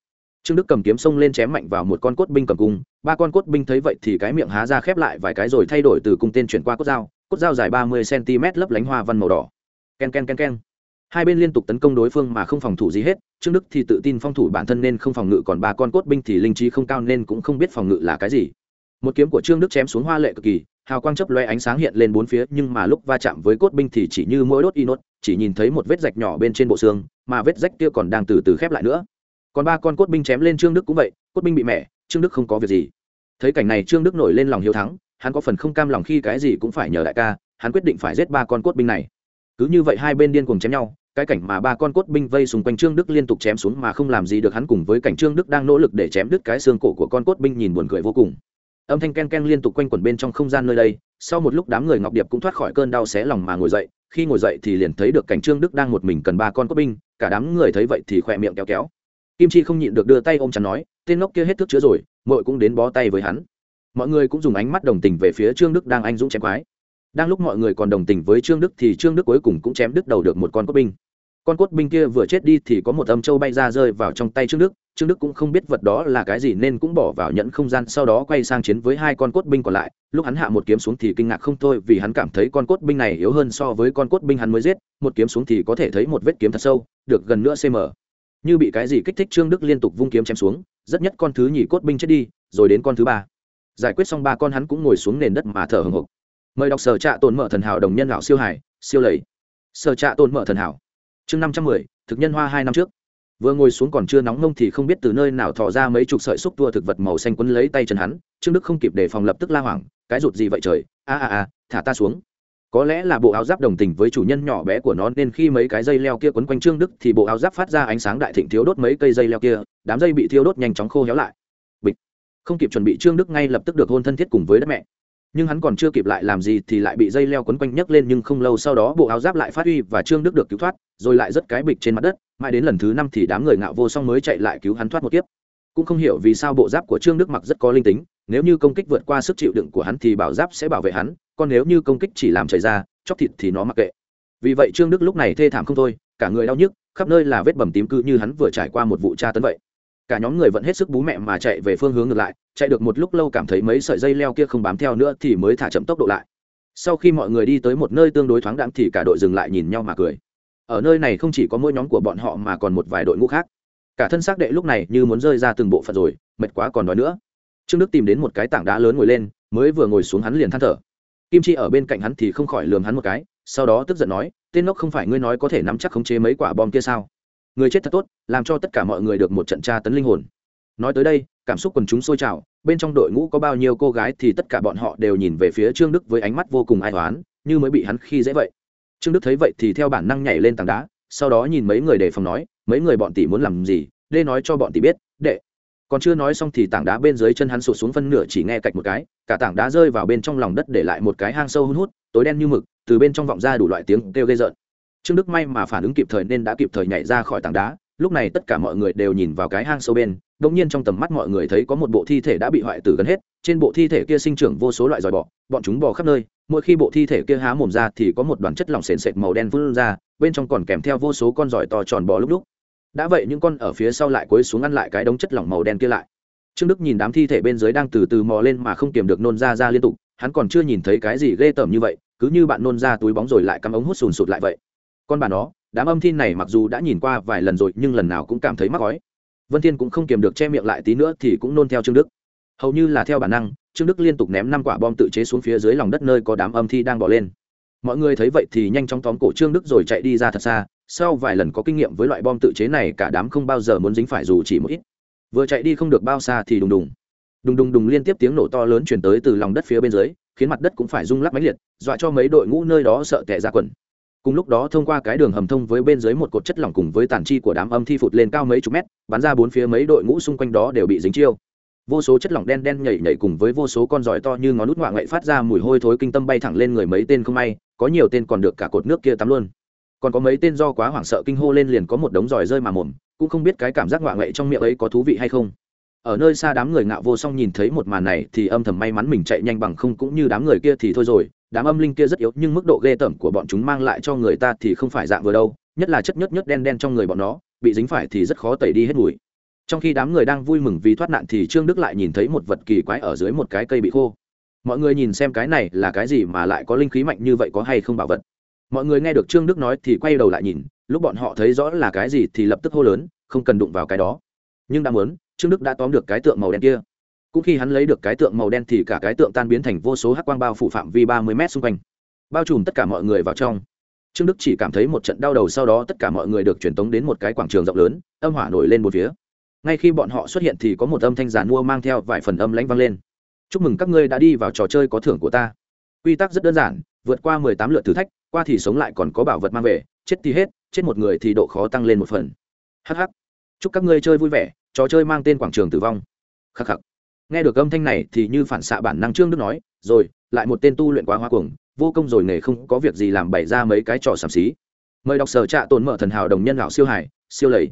trương đức cầm kiếm xông lên chém mạnh vào một con cốt binh cầm cung. Ba con cốt binh thấy vậy thì cái miệng há ra khép lại vài cái rồi thay đổi từ cung tên chuyển qua cốt dao. Cốt dao dài ba mươi cm lấp lánh hoa văn màu đỏ. Ken ken ken ken. Hai bên liên tục tấn công đối phương mà không phòng thủ gì hết. Trương đức thì tự tin phong thủ bản thân nên không phòng ngự, còn ba con cốt binh thì linh trí không cao nên cũng không biết phòng ngự là cái gì. Một kiếm của trương đức chém xuống hoa lệ cực kỳ, hào quang chấp loe ánh sáng hiện lên bốn phía, nhưng mà lúc va chạm với cốt binh thì chỉ như mỗi đốt inốt, chỉ nhìn thấy một vết rạch nhỏ bên trên bộ xương, mà vết rách kia còn đang từ từ khép lại nữa còn ba con cốt binh chém lên trương đức cũng vậy, cốt binh bị mẻ trương đức không có việc gì. Thấy cảnh này trương đức nổi lên lòng hiếu thắng, hắn có phần không cam lòng khi cái gì cũng phải nhờ đại ca, hắn quyết định phải giết ba con cốt binh này. Cứ như vậy hai bên điên cuồng chém nhau, cái cảnh mà ba con cốt binh vây xung quanh trương đức liên tục chém xuống mà không làm gì được hắn cùng với cảnh trương đức đang nỗ lực để chém đứt cái xương cổ của con cốt binh nhìn buồn cười vô cùng. Âm thanh ken ken liên tục quanh quẩn bên trong không gian nơi đây, sau một lúc đám người ngọc điệp cũng thoát khỏi cơn đau xé lòng mà ngồi dậy, khi ngồi dậy thì liền thấy được cảnh trương đức đang một mình cần ba con cốt binh, cả đám người thấy vậy thì khỏe miệng kéo kéo kim chi không nhịn được đưa tay ôm chắn nói, tên ngốc kia hết thức chữa rồi mội cũng đến bó tay với hắn. Mọi người cũng dùng ánh mắt đồng tình về phía trương đức đang anh dũng chém quái. Đang lúc mọi người còn đồng tình với trương đức thì trương đức cuối cùng cũng chém đứt đầu được một con cốt binh. Con cốt binh kia vừa chết đi thì có một âm châu bay ra rơi vào trong tay trương đức. Trương đức cũng không biết vật đó là cái gì nên cũng bỏ vào nhẫn không gian, sau đó quay sang chiến với hai con cốt binh còn lại. Lúc hắn hạ một kiếm xuống thì kinh ngạc không thôi vì hắn cảm thấy con cốt binh này yếu hơn so với con cốt binh hắn mới giết. Một kiếm xuống thì có thể thấy một vết kiếm thật sâu, được gần nữa cm như bị cái gì kích thích trương đức liên tục vung kiếm chém xuống, rất nhất con thứ nhì cốt binh chết đi, rồi đến con thứ ba. Giải quyết xong ba con hắn cũng ngồi xuống nền đất mà thở hồng hộc. Mời đọc sở trạ tồn mở thần hảo đồng nhân lão siêu hải, siêu lầy. Sở trạ tồn mở thần hảo. Chương năm trăm mười, thực nhân hoa hai năm trước. Vừa ngồi xuống còn chưa nóng ngông thì không biết từ nơi nào thò ra mấy chục sợi xúc tua thực vật màu xanh quấn lấy tay chân hắn, trương đức không kịp để phòng lập tức la hoảng, cái rụt gì vậy trời? A a a, thả ta xuống có lẽ là bộ áo giáp đồng tình với chủ nhân nhỏ bé của nó nên khi mấy cái dây leo kia quấn quanh trương đức thì bộ áo giáp phát ra ánh sáng đại thịnh thiếu đốt mấy cây dây leo kia, đám dây bị thiêu đốt nhanh chóng khô héo lại. Bịch. Không kịp chuẩn bị trương đức ngay lập tức được hôn thân thiết cùng với đất mẹ. Nhưng hắn còn chưa kịp lại làm gì thì lại bị dây leo quấn quanh nhấc lên nhưng không lâu sau đó bộ áo giáp lại phát huy và trương đức được cứu thoát, rồi lại rất cái bịch trên mặt đất, mãi đến lần thứ năm thì đám người ngạo vô song mới chạy lại cứu hắn thoát một kiếp. Cũng không hiểu vì sao bộ giáp của trương đức mặc rất có linh tính nếu như công kích vượt qua sức chịu đựng của hắn thì bảo giáp sẽ bảo vệ hắn, còn nếu như công kích chỉ làm chảy ra, chóc thịt thì nó mặc kệ. Vì vậy trương đức lúc này thê thảm không thôi, cả người đau nhức, khắp nơi là vết bầm tím cư như hắn vừa trải qua một vụ tra tấn vậy. Cả nhóm người vẫn hết sức bú mẹ mà chạy về phương hướng ngược lại, chạy được một lúc lâu cảm thấy mấy sợi dây leo kia không bám theo nữa thì mới thả chậm tốc độ lại. Sau khi mọi người đi tới một nơi tương đối thoáng đãng thì cả đội dừng lại nhìn nhau mà cười. Ở nơi này không chỉ có mỗi nhóm của bọn họ mà còn một vài đội ngũ khác. Cả thân xác đệ lúc này như muốn rơi ra từng bộ phận rồi, mệt quá còn nói nữa trương đức tìm đến một cái tảng đá lớn ngồi lên, mới vừa ngồi xuống hắn liền than thở. Kim chi ở bên cạnh hắn thì không khỏi lườm hắn một cái, sau đó tức giận nói, tên ngốc không phải ngươi nói có thể nắm chắc khống chế mấy quả bom kia sao? Người chết thật tốt, làm cho tất cả mọi người được một trận tra tấn linh hồn. Nói tới đây, cảm xúc quần chúng sôi trào, bên trong đội ngũ có bao nhiêu cô gái thì tất cả bọn họ đều nhìn về phía trương đức với ánh mắt vô cùng ai toán như mới bị hắn khi dễ vậy. Trương đức thấy vậy thì theo bản năng nhảy lên tảng đá, sau đó nhìn mấy người đề phòng nói, mấy người bọn tỷ muốn làm gì? Đê nói cho bọn tỷ biết, đệ còn chưa nói xong thì tảng đá bên dưới chân hắn sụt xuống phân nửa chỉ nghe cạch một cái, cả tảng đá rơi vào bên trong lòng đất để lại một cái hang sâu hun hút, tối đen như mực, từ bên trong vọng ra đủ loại tiếng kêu gây rợn. Trương đức may mà phản ứng kịp thời nên đã kịp thời nhảy ra khỏi tảng đá, lúc này tất cả mọi người đều nhìn vào cái hang sâu bên đ ỗ n g nhiên trong tầm mắt mọi người thấy có một bộ thi thể đã bị hoại tử gần hết, trên bộ thi thể kia sinh trưởng vô số loại dòi bọ, bọn chúng bò khắp nơi, mỗi khi bộ thi thể kia há mồm ra thì có một đoàn chất lỏng sền sệt màu đen vươn ra, bên trong còn kèm theo vô số con giỏi to tròn bò lúc lúc đã vậy những con ở phía sau lại cối xuống ăn lại cái đống chất lỏng màu đen kia lại. Trương đức nhìn đám thi thể bên dưới đang từ từ mò lên mà không kiềm được nôn ra ra liên tục, hắn còn chưa nhìn thấy cái gì ghê tởm như vậy, cứ như bạn nôn ra túi bóng rồi lại cắm ống hút sùn sụt lại vậy. Con bà nó, đám âm thi này mặc dù đã nhìn qua vài lần rồi nhưng lần nào cũng cảm thấy mắc ói. Vân thiên cũng không kiềm được che miệng lại tí nữa thì cũng nôn theo trương đức. Hầu như là theo bản năng, trương đức liên tục ném năm quả bom tự chế xuống phía dưới lòng đất nơi có đám âm thi đang bỏ lên. Mọi người thấy vậy thì nhanh chóng tóm cổ trương đức rồi chạy đi ra thật xa sau vài lần có kinh nghiệm với loại bom tự chế này, cả đám không bao giờ muốn dính phải dù chỉ một ít. Vừa chạy đi không được bao xa thì đùng đùng. Đùng đùng đùng liên tiếp tiếng nổ to lớn chuyển tới từ lòng đất phía bên dưới, khiến mặt đất cũng phải rung lắc máy liệt, dọa cho mấy đội ngũ nơi đó sợ tệ ra quần. Cùng lúc đó thông qua cái đường hầm thông với bên dưới một cột chất lỏng cùng với tàn chi của đám âm thi phụt lên cao mấy chục mét, bắn ra bốn phía mấy đội ngũ xung quanh đó đều bị dính chiêu. Vô số chất lỏng đen đen nhảy nhảy cùng với vô số con giỏi to như ngón nút ngoạ ngậy phát ra mùi hôi thối kinh tâm bay thẳng lên người mấy tên không may, có nhiều tên còn được cả cột nước kia tắm luôn còn có mấy tên do quá hoảng sợ kinh hô lên liền có một đống giỏi rơi mà mồm, cũng không biết cái cảm giác ngoạ ngậy trong miệng ấy có thú vị hay không. Ở nơi xa đám người ngạo vô song nhìn thấy một màn này thì âm thầm may mắn mình chạy nhanh bằng không cũng như đám người kia thì thôi rồi, đám âm linh kia rất yếu nhưng mức độ ghê tởm của bọn chúng mang lại cho người ta thì không phải dạng vừa đâu, nhất là chất nhất nhất đen đen trong người bọn nó, bị dính phải thì rất khó tẩy đi hết mùi. Trong khi đám người đang vui mừng vì thoát nạn thì trương đức lại nhìn thấy một vật kỳ quái ở dưới một cái cây bị khô. Mọi người nhìn xem cái này là cái gì mà lại có linh khí mạnh như vậy có hay không bảo vật? Mọi người nghe được trương đức nói thì quay đầu lại nhìn, lúc bọn họ thấy rõ là cái gì thì lập tức hô lớn, không cần đụng vào cái đó. Nhưng đã muốn, trương đức đã tóm được cái tượng màu đen kia. Cũng khi hắn lấy được cái tượng màu đen thì cả cái tượng tan biến thành vô số hắc quang bao phủ phạm vi ba mươi m xung quanh. Bao trùm tất cả mọi người vào trong. Trương đức chỉ cảm thấy một trận đau đầu sau đó tất cả mọi người được truyền tống đến một cái quảng trường rộng lớn, âm hỏa nổi lên một phía. Ngay khi bọn họ xuất hiện thì có một âm thanh giàn mua mang theo vài phần âm lãnh vang lên. Chúc mừng các ngươi đã đi vào trò chơi có thưởng của ta. Quy tắc rất đơn giản vượt qua mười tám lượt thử thách, qua thì sống lại còn có bảo vật mang về, chết thì hết, chết một người thì độ khó tăng lên một phần. Hh chúc các ngươi chơi vui vẻ, trò chơi mang tên quảng trường tử vong. Khắc khắc. Nghe được âm thanh này thì như phản xạ bản năng trương đức nói, rồi, lại một tên tu luyện quá hoa cuồng, vô công rồi nghề không có việc gì làm bày ra mấy cái trò sàm xí. Mời đọc sở trạ tồn mở thần hảo đồng nhân lão siêu hải, siêu lầy.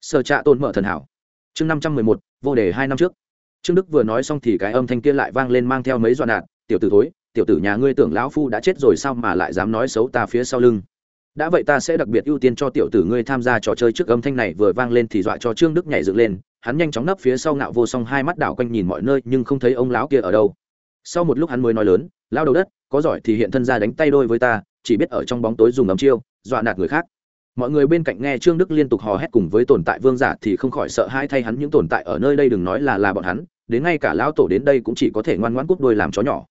Sở trạ tồn mở thần hảo. Chương năm trăm mười một, vô đề hai năm trước. Trương đức vừa nói xong thì cái âm thanh kia lại vang lên mang theo mấy dọn đạn tiểu tử thối tiểu tử nhà ngươi tưởng lão phu đã chết rồi sao mà lại dám nói xấu ta phía sau lưng? Đã vậy ta sẽ đặc biệt ưu tiên cho tiểu tử ngươi tham gia trò chơi trước âm thanh này vừa vang lên thì dọa cho trương đức nhảy dựng lên, hắn nhanh chóng nấp phía sau ngạo vô song hai mắt đảo quanh nhìn mọi nơi nhưng không thấy ông lão kia ở đâu. Sau một lúc hắn mới nói lớn lao đầu đất, có giỏi thì hiện thân ra đánh tay đôi với ta, chỉ biết ở trong bóng tối dùng ấm chiêu, dọa nạt người khác. Mọi người bên cạnh nghe trương đức liên tục hò hét cùng với tồn tại vương giả thì không khỏi sợ hai thay hắn những tồn tại ở nơi đây đừng nói là là bọn hắn, đến ngay cả lão tổ đến đây cũng chỉ có thể ngoan ngoãn cúp đôi làm chó nhỏ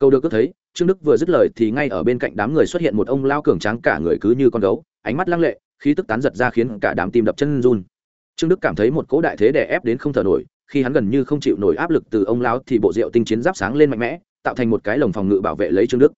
câu được cứ thấy, trương đức vừa dứt lời thì ngay ở bên cạnh đám người xuất hiện một ông lao cường tráng cả người cứ như con gấu, ánh mắt lăng lệ, khí tức tán giật ra khiến cả đám tim đập chân run. Trương đức cảm thấy một cỗ đại thế đè ép đến không thở nổi, khi hắn gần như không chịu nổi áp lực từ ông lão thì bộ rượu tinh chiến giáp sáng lên mạnh mẽ, tạo thành một cái lồng phòng ngự bảo vệ lấy trương đức.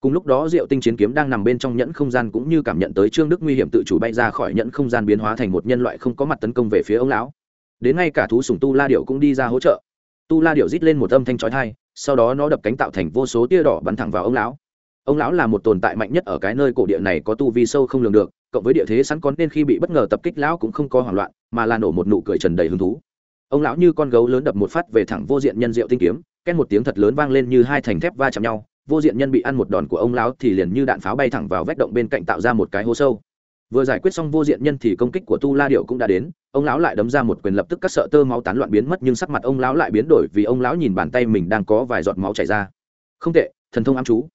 Cùng lúc đó rượu tinh chiến kiếm đang nằm bên trong nhẫn không gian cũng như cảm nhận tới trương đức nguy hiểm tự chủ bay ra khỏi nhẫn không gian biến hóa thành một nhân loại không có mặt tấn công về phía ông lão. Đến ngay cả thú sùng tu la điệu cũng đi ra hỗ trợ. Tu la điệu rít lên một âm thanh trói thai sau đó nó đập cánh tạo thành vô số tia đỏ bắn thẳng vào ông lão. Ông lão là một tồn tại mạnh nhất ở cái nơi cổ địa này có tu vi sâu không lường được, cộng với địa thế sẵn có nên khi bị bất ngờ tập kích lão cũng không có hoảng loạn, mà là nổ một nụ cười trần đầy hứng thú. Ông lão như con gấu lớn đập một phát về thẳng vô diện nhân diệu tinh kiếm ken một tiếng thật lớn vang lên như hai thành thép va chạm nhau, vô diện nhân bị ăn một đòn của ông lão thì liền như đạn pháo bay thẳng vào vách động bên cạnh tạo ra một cái hố sâu. Vừa giải quyết xong vô diện nhân thì công kích của tu la điệu cũng đã đến ông lão lại đấm ra một quyền lập tức các sợ tơ máu tán loạn biến mất, nhưng sắc mặt ông lão lại biến đổi vì ông lão nhìn bàn tay mình đang có vài giọt máu chảy ra. Không tệ, thần thông ám chú.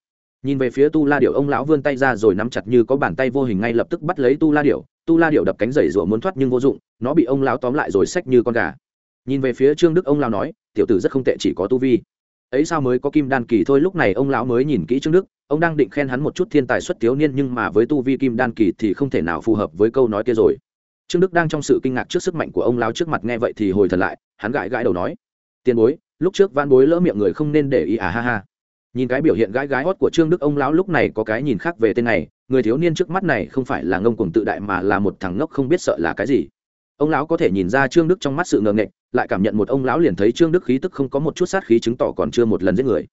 Nhìn về phía tu la điệu ông lão vươn tay ra rồi nắm chặt như có bàn tay vô hình ngay lập tức bắt lấy tu la điệu tu la điệu đập cánh giày rủa muốn thoát nhưng vô dụng, nó bị ông lão tóm lại rồi xách như con gà. Nhìn về phía trương đức, ông lão nói, tiểu tử rất không tệ, chỉ có tu vi. Ấy sao mới có kim đan kỳ thôi? Lúc này ông lão mới nhìn kỹ trương đức, ông đang định khen hắn một chút thiên tài xuất thiếu niên nhưng mà với tu vi kim đan kỳ thì không thể nào phù hợp với câu nói kia rồi trương đức đang trong sự kinh ngạc trước sức mạnh của ông lão trước mặt nghe vậy thì hồi thật lại, hắn gãi gãi đầu nói, tiền bối, lúc trước van bối lỡ miệng người không nên để ý à ha ha. Nhìn cái biểu hiện gãi gái hót của trương đức, ông lão lúc này có cái nhìn khác về tên này, người thiếu niên trước mắt này không phải là ngông cuồng tự đại mà là một thằng ngốc không biết sợ là cái gì. Ông lão có thể nhìn ra trương đức trong mắt sự ngờ nghệch lại cảm nhận một ông lão liền thấy trương đức khí tức không có một chút sát khí chứng tỏ còn chưa một lần giết người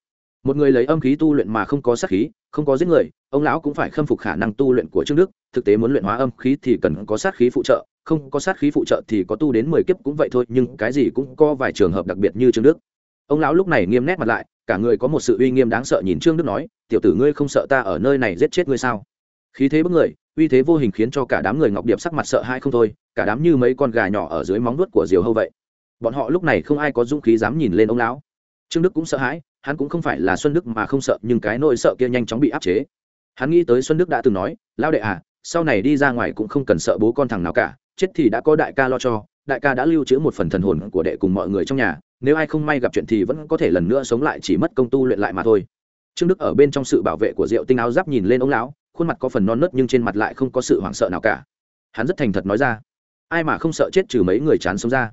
một người lấy âm khí tu luyện mà không có sát khí, không có giết người, ông lão cũng phải khâm phục khả năng tu luyện của trương đức. Thực tế muốn luyện hóa âm khí thì cần có sát khí phụ trợ, không có sát khí phụ trợ thì có tu đến mười kiếp cũng vậy thôi, nhưng cái gì cũng có vài trường hợp đặc biệt như trương đức. Ông lão lúc này nghiêm nét mặt lại, cả người có một sự uy nghiêm đáng sợ nhìn trương đức nói, tiểu tử ngươi không sợ ta ở nơi này giết chết ngươi sao? Khí thế bức người, uy thế vô hình khiến cho cả đám người ngọc điệp sắc mặt sợ hãi không thôi, cả đám như mấy con gà nhỏ ở dưới móng nuốt của diều hâu vậy. Bọn họ lúc này không ai có dũng khí dám nhìn lên ông lão. Trương đức cũng sợ hãi hắn cũng không phải là xuân đức mà không sợ, nhưng cái nỗi sợ kia nhanh chóng bị áp chế. Hắn nghĩ tới xuân đức đã từng nói, lão đệ à sau này đi ra ngoài cũng không cần sợ bố con thằng nào cả, chết thì đã có đại ca lo cho, đại ca đã lưu trữ một phần thần hồn của đệ cùng mọi người trong nhà, nếu ai không may gặp chuyện thì vẫn có thể lần nữa sống lại, chỉ mất công tu luyện lại mà thôi. Trương đức ở bên trong sự bảo vệ của diệu tinh áo giáp nhìn lên ông lão, khuôn mặt có phần non nớt nhưng trên mặt lại không có sự hoảng sợ nào cả. Hắn rất thành thật nói ra, ai mà không sợ chết trừ mấy người chán sống ra?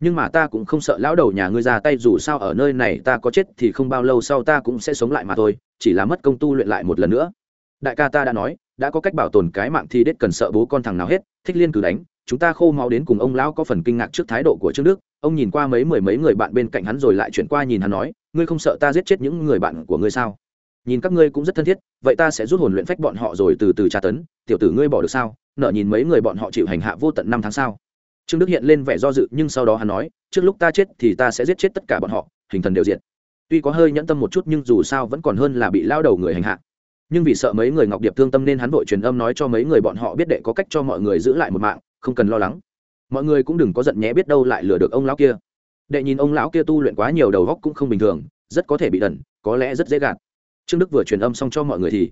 Nhưng mà ta cũng không sợ lão đầu nhà ngươi ra tay, dù sao ở nơi này ta có chết thì không bao lâu sau ta cũng sẽ sống lại mà thôi, chỉ là mất công tu luyện lại một lần nữa. Đại ca ta đã nói, đã có cách bảo tồn cái mạng thì đết cần sợ bố con thằng nào hết, thích liên cứ đánh, chúng ta khô máu đến cùng ông lão có phần kinh ngạc trước thái độ của trương đức, ông nhìn qua mấy mười mấy người bạn bên cạnh hắn rồi lại chuyển qua nhìn hắn nói, ngươi không sợ ta giết chết những người bạn của ngươi sao? Nhìn các ngươi cũng rất thân thiết, vậy ta sẽ rút hồn luyện phách bọn họ rồi từ từ tra tấn, tiểu tử ngươi bỏ được sao? Nợ nhìn mấy người bọn họ chịu hành hạ vô tận năm tháng sao? Trương đức hiện lên vẻ do dự, nhưng sau đó hắn nói, trước lúc ta chết thì ta sẽ giết chết tất cả bọn họ, hình thần đều diện tuy có hơi nhẫn tâm một chút nhưng dù sao vẫn còn hơn là bị lao đầu người hành hạ. Nhưng vì sợ mấy người ngọc điệp thương tâm nên hắn vội truyền âm nói cho mấy người bọn họ biết đệ có cách cho mọi người giữ lại một mạng, không cần lo lắng. Mọi người cũng đừng có giận nhé, biết đâu lại lừa được ông lão kia. Đệ nhìn ông lão kia tu luyện quá nhiều đầu góc cũng không bình thường, rất có thể bị đần, có lẽ rất dễ gạt. Trương đức vừa truyền âm xong cho mọi người thì,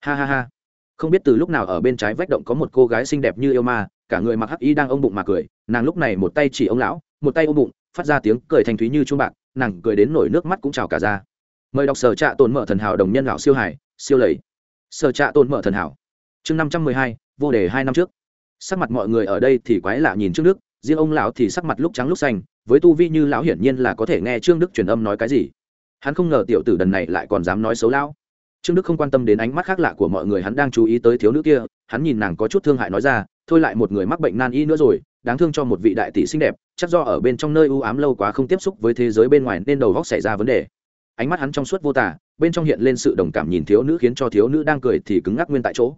ha ha ha. Không biết từ lúc nào ở bên trái vách động có một cô gái xinh đẹp như yêu ma cả người mặc hắc y đang ôm bụng mà cười nàng lúc này một tay chỉ ông lão một tay ôm bụng phát ra tiếng cười thanh thúy như chuông bạc nàng cười đến nổi nước mắt cũng trào cả ra. Mời đọc sở trạ tồn mở thần hảo đồng nhân lão siêu hải siêu lầy. Sở trạ tồn mở thần hảo. Chương năm trăm mười hai vô đề hai năm trước. Sắc mặt mọi người ở đây thì quái lạ nhìn trước nước, riêng ông lão thì sắc mặt lúc trắng lúc xanh với tu vi như lão hiển nhiên là có thể nghe trương đức truyền âm nói cái gì. Hắn không ngờ tiểu tử đần này lại còn dám nói xấu lão. Trương đức không quan tâm đến ánh mắt khác lạ của mọi người hắn đang chú ý tới thiếu nữ kia hắn nhìn nàng có chút thương hại nói ra thôi lại một người mắc bệnh nan y nữa rồi, đáng thương cho một vị đại tỷ xinh đẹp, chắc do ở bên trong nơi u ám lâu quá không tiếp xúc với thế giới bên ngoài nên đầu góc xảy ra vấn đề. Ánh mắt hắn trong suốt vô tả bên trong hiện lên sự đồng cảm nhìn thiếu nữ khiến cho thiếu nữ đang cười thì cứng ngắc nguyên tại chỗ.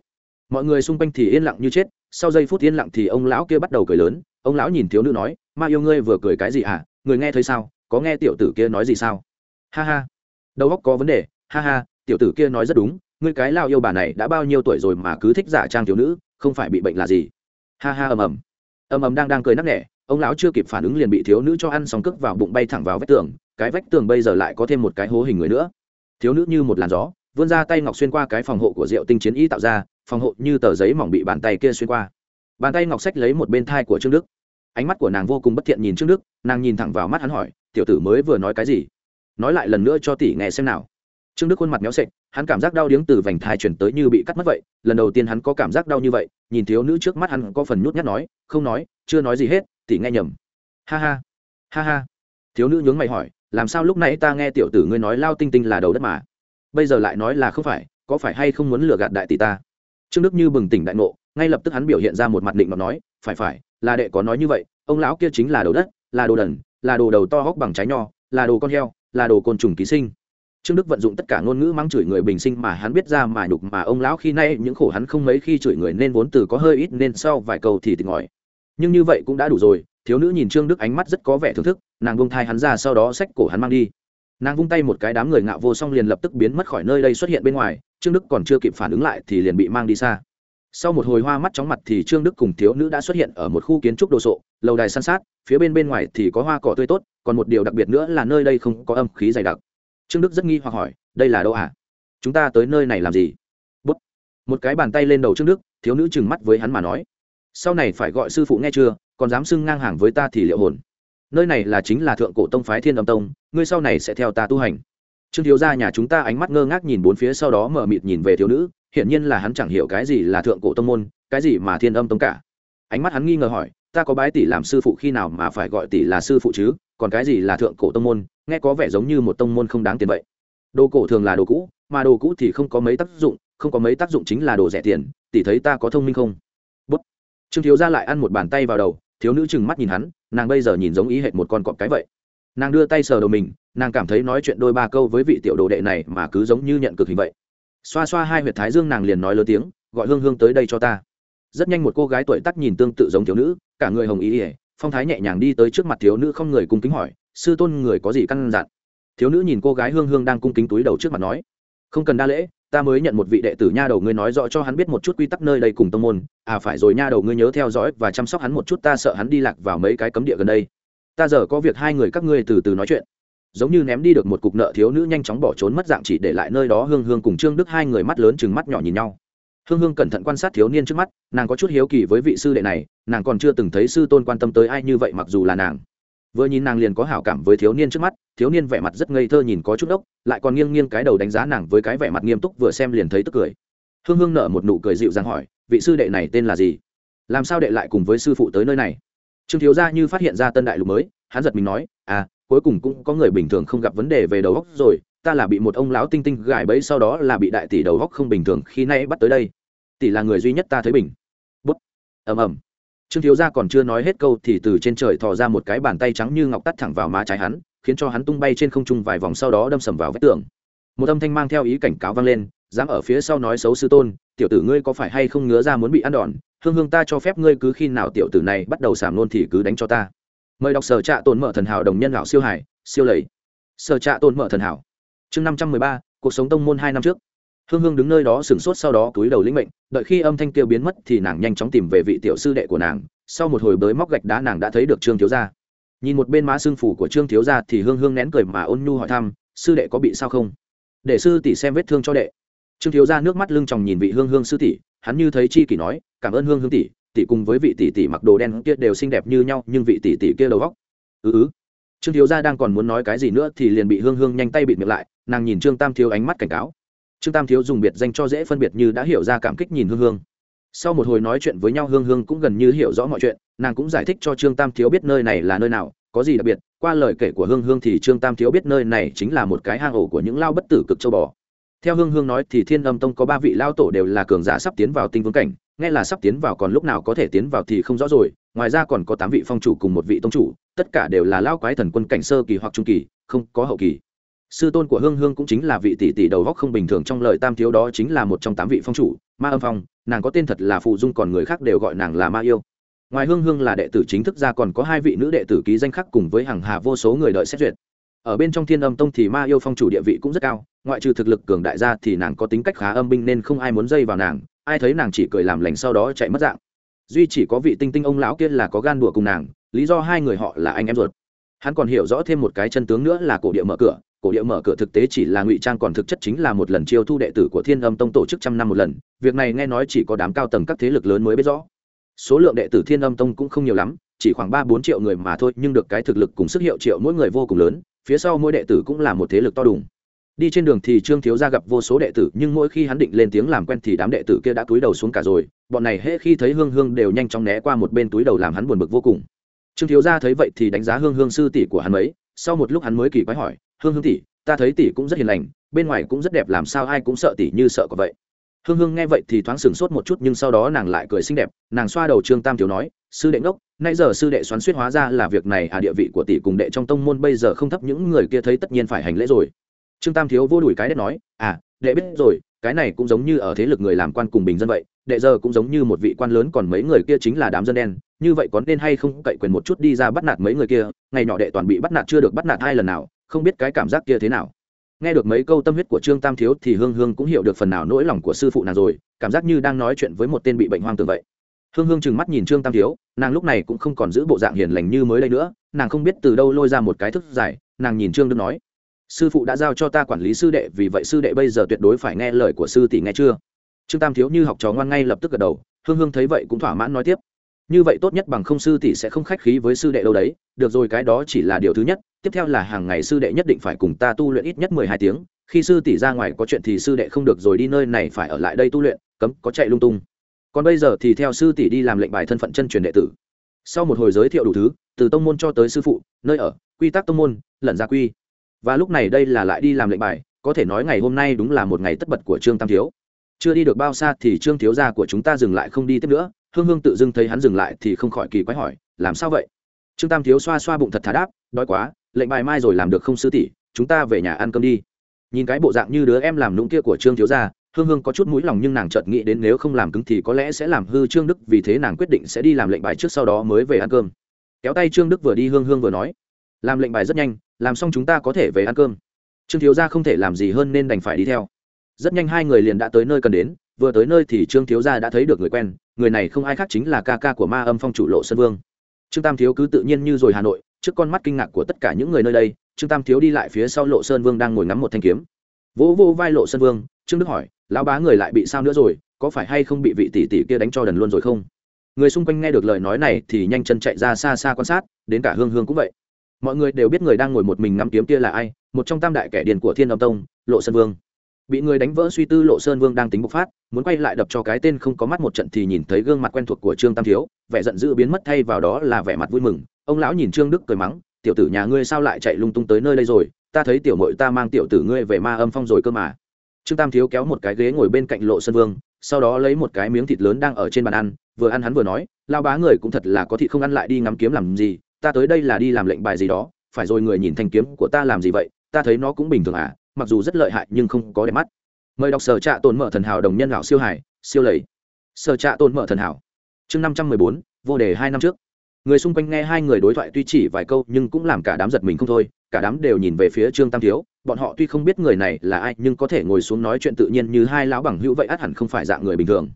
Mọi người xung quanh thì yên lặng như chết, sau giây phút yên lặng thì ông lão kia bắt đầu cười lớn, ông lão nhìn thiếu nữ nói, ma yêu ngươi vừa cười cái gì hả người nghe thấy sao? Có nghe tiểu tử kia nói gì sao? Ha ha. Đầu góc có vấn đề, ha ha, tiểu tử kia nói rất đúng, ngươi cái lao yêu bà này đã bao nhiêu tuổi rồi mà cứ thích giả trang thiếu nữ, không phải bị bệnh là gì? Ha ha, ầm ầm. Ầm ầm đang đang cười nắc nẻ, ông lão chưa kịp phản ứng liền bị thiếu nữ cho ăn xong cước vào bụng bay thẳng vào vách tường, cái vách tường bây giờ lại có thêm một cái hố hình người nữa. Thiếu nữ như một làn gió, vươn ra tay ngọc xuyên qua cái phòng hộ của rượu tinh chiến y tạo ra, phòng hộ như tờ giấy mỏng bị bàn tay kia xuyên qua. Bàn tay ngọc sách lấy một bên thai của trương đức. Ánh mắt của nàng vô cùng bất thiện nhìn trương đức, nàng nhìn thẳng vào mắt hắn hỏi, tiểu tử mới vừa nói cái gì? Nói lại lần nữa cho tỷ nghe xem nào trương đức khuôn mặt méo sệch hắn cảm giác đau điếng từ vành thai chuyển tới như bị cắt mất vậy. Lần đầu tiên hắn có cảm giác đau như vậy, nhìn thiếu nữ trước mắt hắn có phần nhút nhát nói, không nói, chưa nói gì hết, tỷ nghe nhầm. Ha ha ha ha. Thiếu nữ nhướng mày hỏi, làm sao lúc nãy ta nghe tiểu tử ngươi nói lao tinh tinh là đầu đất mà? Bây giờ lại nói là không phải, có phải hay không muốn lừa gạt đại tỷ ta? Trương đức như bừng tỉnh đại ngộ, ngay lập tức hắn biểu hiện ra một mặt định mà nói, phải phải, là đệ có nói như vậy, ông lão kia chính là đầu đất, là đồ đần, là đồ đầu to hóc bằng trái nho, là đồ con heo, là đồ côn trùng ký sinh trương đức vận dụng tất cả ngôn ngữ mắng chửi người bình sinh mà hắn biết ra mà nhục mà ông lão khi nay, những khổ hắn không mấy khi chửi người nên vốn từ có hơi ít nên sau vài câu thì tỉnh ngòi nhưng như vậy cũng đã đủ rồi, thiếu nữ nhìn trương đức ánh mắt rất có vẻ thưởng thức, nàng bông thai hắn ra sau đó xách cổ hắn mang đi. Nàng vung tay một cái đám người ngạo vô xong liền lập tức biến mất khỏi nơi đây xuất hiện bên ngoài, trương đức còn chưa kịp phản ứng lại thì liền bị mang đi xa. Sau một hồi hoa mắt chóng mặt thì trương đức cùng thiếu nữ đã xuất hiện ở một khu kiến trúc đồ sộ, lầu đài san sát, phía bên bên ngoài thì có hoa cỏ tươi tốt, còn một điều đặc biệt nữa là nơi đây không có âm khí dày đặc trương đức rất nghi hoặc hỏi, đây là đâu à chúng ta tới nơi này làm gì? Bút. Một cái bàn tay lên đầu trương đức, thiếu nữ trừng mắt với hắn mà nói, sau này phải gọi sư phụ nghe chưa, còn dám xưng ngang hàng với ta thì liệu hồn? Nơi này là chính là thượng cổ tông phái thiên âm tông, ngươi sau này sẽ theo ta tu hành. Trương thiếu gia nhà chúng ta ánh mắt ngơ ngác nhìn bốn phía sau đó mở mịt nhìn về thiếu nữ, hiển nhiên là hắn chẳng hiểu cái gì là thượng cổ tông môn, cái gì mà thiên âm tông cả. Ánh mắt hắn nghi ngờ hỏi, ta có bái tỷ làm sư phụ khi nào mà phải gọi tỷ là sư phụ chứ? Còn cái gì là thượng cổ tông môn, nghe có vẻ giống như một tông môn không đáng tiền vậy. Đồ cổ thường là đồ cũ, mà đồ cũ thì không có mấy tác dụng, không có mấy tác dụng chính là đồ rẻ tiền, tỷ thấy ta có thông minh không? Bút. Trương thiếu gia lại ăn một bàn tay vào đầu, thiếu nữ trừng mắt nhìn hắn, nàng bây giờ nhìn giống ý hệt một con cọp cái vậy. Nàng đưa tay sờ đầu mình, nàng cảm thấy nói chuyện đôi ba câu với vị tiểu đồ đệ này mà cứ giống như nhận cực hình vậy. Xoa xoa hai huyệt thái dương nàng liền nói lớn tiếng, gọi hương hương tới đây cho ta. Rất nhanh một cô gái tuổi tắc nhìn tương tự giống thiếu nữ, cả người hồng ý ỉa phong thái nhẹ nhàng đi tới trước mặt thiếu nữ không người cung kính hỏi, sư tôn người có gì căn dặn? Thiếu nữ nhìn cô gái hương hương đang cung kính túi đầu trước mặt nói, không cần đa lễ, ta mới nhận một vị đệ tử nha đầu ngươi nói rõ cho hắn biết một chút quy tắc nơi đây cùng tông môn. À phải rồi nha đầu ngươi nhớ theo dõi và chăm sóc hắn một chút, ta sợ hắn đi lạc vào mấy cái cấm địa gần đây. Ta giờ có việc hai người các ngươi từ từ nói chuyện. Giống như ném đi được một cục nợ, thiếu nữ nhanh chóng bỏ trốn, mất dạng chỉ để lại nơi đó hương hương cùng trương đức hai người mắt lớn chừng mắt nhỏ nhìn nhau hương hương cẩn thận quan sát thiếu niên trước mắt, nàng có chút hiếu kỳ với vị sư đệ này, nàng còn chưa từng thấy sư tôn quan tâm tới ai như vậy mặc dù là nàng. Vừa nhìn nàng liền có hảo cảm với thiếu niên trước mắt, thiếu niên vẻ mặt rất ngây thơ nhìn có chút ốc lại còn nghiêng nghiêng cái đầu đánh giá nàng với cái vẻ mặt nghiêm túc vừa xem liền thấy tức cười. Hương hương nở một nụ cười dịu dàng hỏi, vị sư đệ này tên là gì? Làm sao đệ lại cùng với sư phụ tới nơi này? Trương thiếu gia như phát hiện ra tân đại lục mới, hắn giật mình nói à cuối cùng cũng có người bình thường không gặp vấn đề về đầu góc rồi, ta là bị một ông lão tinh tinh gài bẫy sau đó là bị đại tỷ đầu góc không bình thường khi nay bắt tới đây tỷ là người duy nhất ta thấy bình. Bút. Ầm ầm. Trương thiếu gia còn chưa nói hết câu thì từ trên trời thò ra một cái bàn tay trắng như ngọc tắt thẳng vào má trái hắn, khiến cho hắn tung bay trên không trung vài vòng sau đó đâm sầm vào vách tường. Một âm thanh mang theo ý cảnh cáo vang lên, dám ở phía sau nói xấu sư tôn, tiểu tử ngươi có phải hay không ngứa ra muốn bị ăn đòn, hương hương ta cho phép ngươi cứ khi nào tiểu tử này bắt đầu sảm nôn thì cứ đánh cho ta. Mời đọc sở trạ tồn mở thần hảo đồng nhân lão siêu hải, siêu lầy. Sở trạ tồn mở thần hảo. Chương năm trăm mười ba, cuộc sống tông môn hai năm trước hương hương đứng nơi đó sửng sốt sau đó túi đầu lĩnh mệnh, đợi khi âm thanh kia biến mất thì nàng nhanh chóng tìm về vị tiểu sư đệ của nàng. Sau một hồi bới móc gạch đá nàng đã thấy được trương thiếu gia. Nhìn một bên má xương phủ của trương thiếu gia thì hương hương nén cười mà ôn nhu hỏi thăm, sư đệ có bị sao không? Để sư tỷ xem vết thương cho đệ. Trương thiếu gia nước mắt lưng tròng nhìn vị hương hương sư tỷ, hắn như thấy chi kỷ nói, cảm ơn hương hương tỷ tỷ cùng với vị tỷ tỷ mặc đồ đen kia đều xinh đẹp như nhau, nhưng vị tỷ tỷ kia đầu góc ừ ừ. Trương thiếu gia đang còn muốn nói cái gì nữa thì liền bị hương hương nhanh tay bịt miệng lại, nàng nhìn trương tam thiếu ánh mắt cảnh cáo trương tam thiếu dùng biệt danh cho dễ phân biệt như đã hiểu ra cảm kích nhìn hương hương. Sau một hồi nói chuyện với nhau, hương hương cũng gần như hiểu rõ mọi chuyện. Nàng cũng giải thích cho trương tam thiếu biết nơi này là nơi nào, có gì đặc biệt. Qua lời kể của hương hương thì trương tam thiếu biết nơi này chính là một cái hang ổ của những lao bất tử cực châu bò. Theo hương hương nói thì thiên âm tông có ba vị lao tổ đều là cường giả sắp tiến vào tinh vương cảnh. Nghe là sắp tiến vào còn lúc nào có thể tiến vào thì không rõ rồi. Ngoài ra còn có tám vị phong chủ cùng một vị tông chủ, tất cả đều là lao quái thần quân cảnh sơ kỳ hoặc trung kỳ, không có hậu kỳ sư tôn của hương hương cũng chính là vị tỷ tỷ đầu góc không bình thường trong lời tam thiếu đó chính là một trong tám vị phong chủ, ma âm phong. Nàng có tên thật là phụ dung, còn người khác đều gọi nàng là ma yêu. Ngoài hương hương là đệ tử chính thức ra còn có hai vị nữ đệ tử ký danh khác cùng với hàng hà vô số người đợi xét duyệt. Ở bên trong thiên âm tông thì ma yêu phong chủ địa vị cũng rất cao, ngoại trừ thực lực cường đại gia thì nàng có tính cách khá âm binh nên không ai muốn dây vào nàng, ai thấy nàng chỉ cười làm lành sau đó chạy mất dạng. Duy chỉ có vị tinh tinh ông lão kia là có gan đùa cùng nàng, lý do hai người họ là anh em ruột. Hắn còn hiểu rõ thêm một cái chân tướng nữa là cổ địa mở cửa cổ địa mở cửa thực tế chỉ là ngụy trang còn thực chất chính là một lần chiêu thu đệ tử của thiên âm tông tổ chức trăm năm một lần, việc này nghe nói chỉ có đám cao tầng các thế lực lớn mới biết rõ. Số lượng đệ tử thiên âm tông cũng không nhiều lắm, chỉ khoảng ba bốn triệu người mà thôi, nhưng được cái thực lực cùng sức hiệu triệu mỗi người vô cùng lớn, phía sau mỗi đệ tử cũng là một thế lực to đùng. Đi trên đường thì trương thiếu gia gặp vô số đệ tử, nhưng mỗi khi hắn định lên tiếng làm quen thì đám đệ tử kia đã túi đầu xuống cả rồi, bọn này hễ khi thấy hương hương đều nhanh chóng né qua một bên túi đầu làm hắn buồn bực vô cùng. Trương thiếu gia thấy vậy thì đánh giá hương hương sư tỷ của hắn mấy sau một lúc hắn mới kỳ quái hỏi hương hương tỷ, ta thấy tỷ cũng rất hiền lành, bên ngoài cũng rất đẹp, làm sao ai cũng sợ tỷ như sợ có vậy? Hương hương nghe vậy thì thoáng sửng sốt một chút, nhưng sau đó nàng lại cười xinh đẹp, nàng xoa đầu trương tam thiếu nói, sư đệ ngốc nay giờ sư đệ xoắn suýt hóa ra là việc này à địa vị của tỷ cùng đệ trong tông môn bây giờ không thấp, những người kia thấy tất nhiên phải hành lễ rồi. Trương tam thiếu vô đuổi cái đệ nói à đệ biết rồi, cái này cũng giống như ở thế lực người làm quan cùng bình dân vậy, đệ giờ cũng giống như một vị quan lớn, còn mấy người kia chính là đám dân đen, như vậy có nên hay không cậy quyền một chút đi ra bắt nạt mấy người kia, ngày nhỏ đệ toàn bị bắt nạt chưa được bắt nạt hai lần nào không biết cái cảm giác kia thế nào. Nghe được mấy câu tâm huyết của trương tam thiếu thì hương hương cũng hiểu được phần nào nỗi lòng của sư phụ nàng rồi, cảm giác như đang nói chuyện với một tên bị bệnh hoang tưởng vậy. Hương hương trừng mắt nhìn trương tam thiếu, nàng lúc này cũng không còn giữ bộ dạng hiền lành như mới đây nữa, nàng không biết từ đâu lôi ra một cái thức dài nàng nhìn trương đức nói, sư phụ đã giao cho ta quản lý sư đệ, vì vậy sư đệ bây giờ tuyệt đối phải nghe lời của sư tỷ nghe chưa? Trương tam thiếu như học trò ngoan ngay lập tức gật đầu, hương hương thấy vậy cũng thỏa mãn nói tiếp như vậy tốt nhất bằng không sư tỷ sẽ không khách khí với sư đệ đâu đấy, được rồi cái đó chỉ là điều thứ nhất, tiếp theo là hàng ngày sư đệ nhất định phải cùng ta tu luyện ít nhất mười hai tiếng, khi sư tỷ ra ngoài có chuyện thì sư đệ không được rồi đi nơi này phải ở lại đây tu luyện, cấm, có chạy lung tung. Còn bây giờ thì theo sư tỷ đi làm lệnh bài thân phận chân truyền đệ tử. Sau một hồi giới thiệu đủ thứ, từ tông môn cho tới sư phụ, nơi ở, quy tắc tông môn lẩn ra quy. Và lúc này đây là lại đi làm lệnh bài, có thể nói ngày hôm nay đúng là một ngày tất bật của trương tam thiếu chưa đi được bao xa thì trương thiếu gia của chúng ta dừng lại không đi tiếp nữa. Hương hương tự dưng thấy hắn dừng lại thì không khỏi kỳ quái hỏi, làm sao vậy? Trương tam thiếu xoa xoa bụng thật thà đáp, đói quá, lệnh bài mai rồi làm được không sư tỷ, chúng ta về nhà ăn cơm đi. Nhìn cái bộ dạng như đứa em làm nũng kia của trương thiếu gia, hương hương có chút mũi lòng nhưng nàng chợt nghĩ đến nếu không làm cứng thì có lẽ sẽ làm hư trương đức vì thế nàng quyết định sẽ đi làm lệnh bài trước sau đó mới về ăn cơm. Kéo tay trương đức vừa đi hương hương vừa nói, làm lệnh bài rất nhanh, làm xong chúng ta có thể về ăn cơm. Trương thiếu gia không thể làm gì hơn nên đành phải đi theo rất nhanh hai người liền đã tới nơi cần đến, vừa tới nơi thì trương thiếu gia đã thấy được người quen, người này không ai khác chính là ca ca của ma âm phong chủ lộ sơn vương. Trương tam thiếu cứ tự nhiên như rồi hà nội, trước con mắt kinh ngạc của tất cả những người nơi đây, trương tam thiếu đi lại phía sau lộ sơn vương đang ngồi ngắm một thanh kiếm. Vỗ vô vai lộ sơn vương, trương đức hỏi, lão bá người lại bị sao nữa rồi, có phải hay không bị vị tỷ tỷ kia đánh cho đần luôn rồi không? Người xung quanh nghe được lời nói này thì nhanh chân chạy ra xa xa quan sát, đến cả hương hương cũng vậy. Mọi người đều biết người đang ngồi một mình ngắm kiếm kia là ai, một trong tam đại kẻ điền của thiên âm tông, lộ sơn vương bị người đánh vỡ suy tư lộ sơn vương đang tính bộc phát, muốn quay lại đập cho cái tên không có mắt một trận thì nhìn thấy gương mặt quen thuộc của trương tam thiếu, vẻ giận dữ biến mất thay vào đó là vẻ mặt vui mừng. Ông lão nhìn trương đức cười mắng, tiểu tử nhà ngươi sao lại chạy lung tung tới nơi đây rồi? Ta thấy tiểu mội ta mang tiểu tử ngươi về ma âm phong rồi cơ mà. Trương tam thiếu kéo một cái ghế ngồi bên cạnh lộ sơn vương, sau đó lấy một cái miếng thịt lớn đang ở trên bàn ăn, vừa ăn hắn vừa nói lao bá người cũng thật là có thịt không ăn lại đi ngắm kiếm làm gì? Ta tới đây là đi làm lệnh bài gì đó, phải rồi người nhìn thanh kiếm của ta làm gì vậy? Ta thấy nó cũng bình thường à? Mặc dù rất lợi hại nhưng không có đẹp mắt. Mời đọc sở trạ tồn mở thần hảo đồng nhân lão siêu hải siêu lầy. Sở trạ tồn mở thần hảo. Chương năm trăm mười bốn, vô đề hai năm trước. Người xung quanh nghe hai người đối thoại tuy chỉ vài câu nhưng cũng làm cả đám giật mình không thôi, cả đám đều nhìn về phía trương tam thiếu. Bọn họ tuy không biết người này là ai nhưng có thể ngồi xuống nói chuyện tự nhiên như hai lão bằng hữu vậy ắt hẳn không phải dạng người bình thường.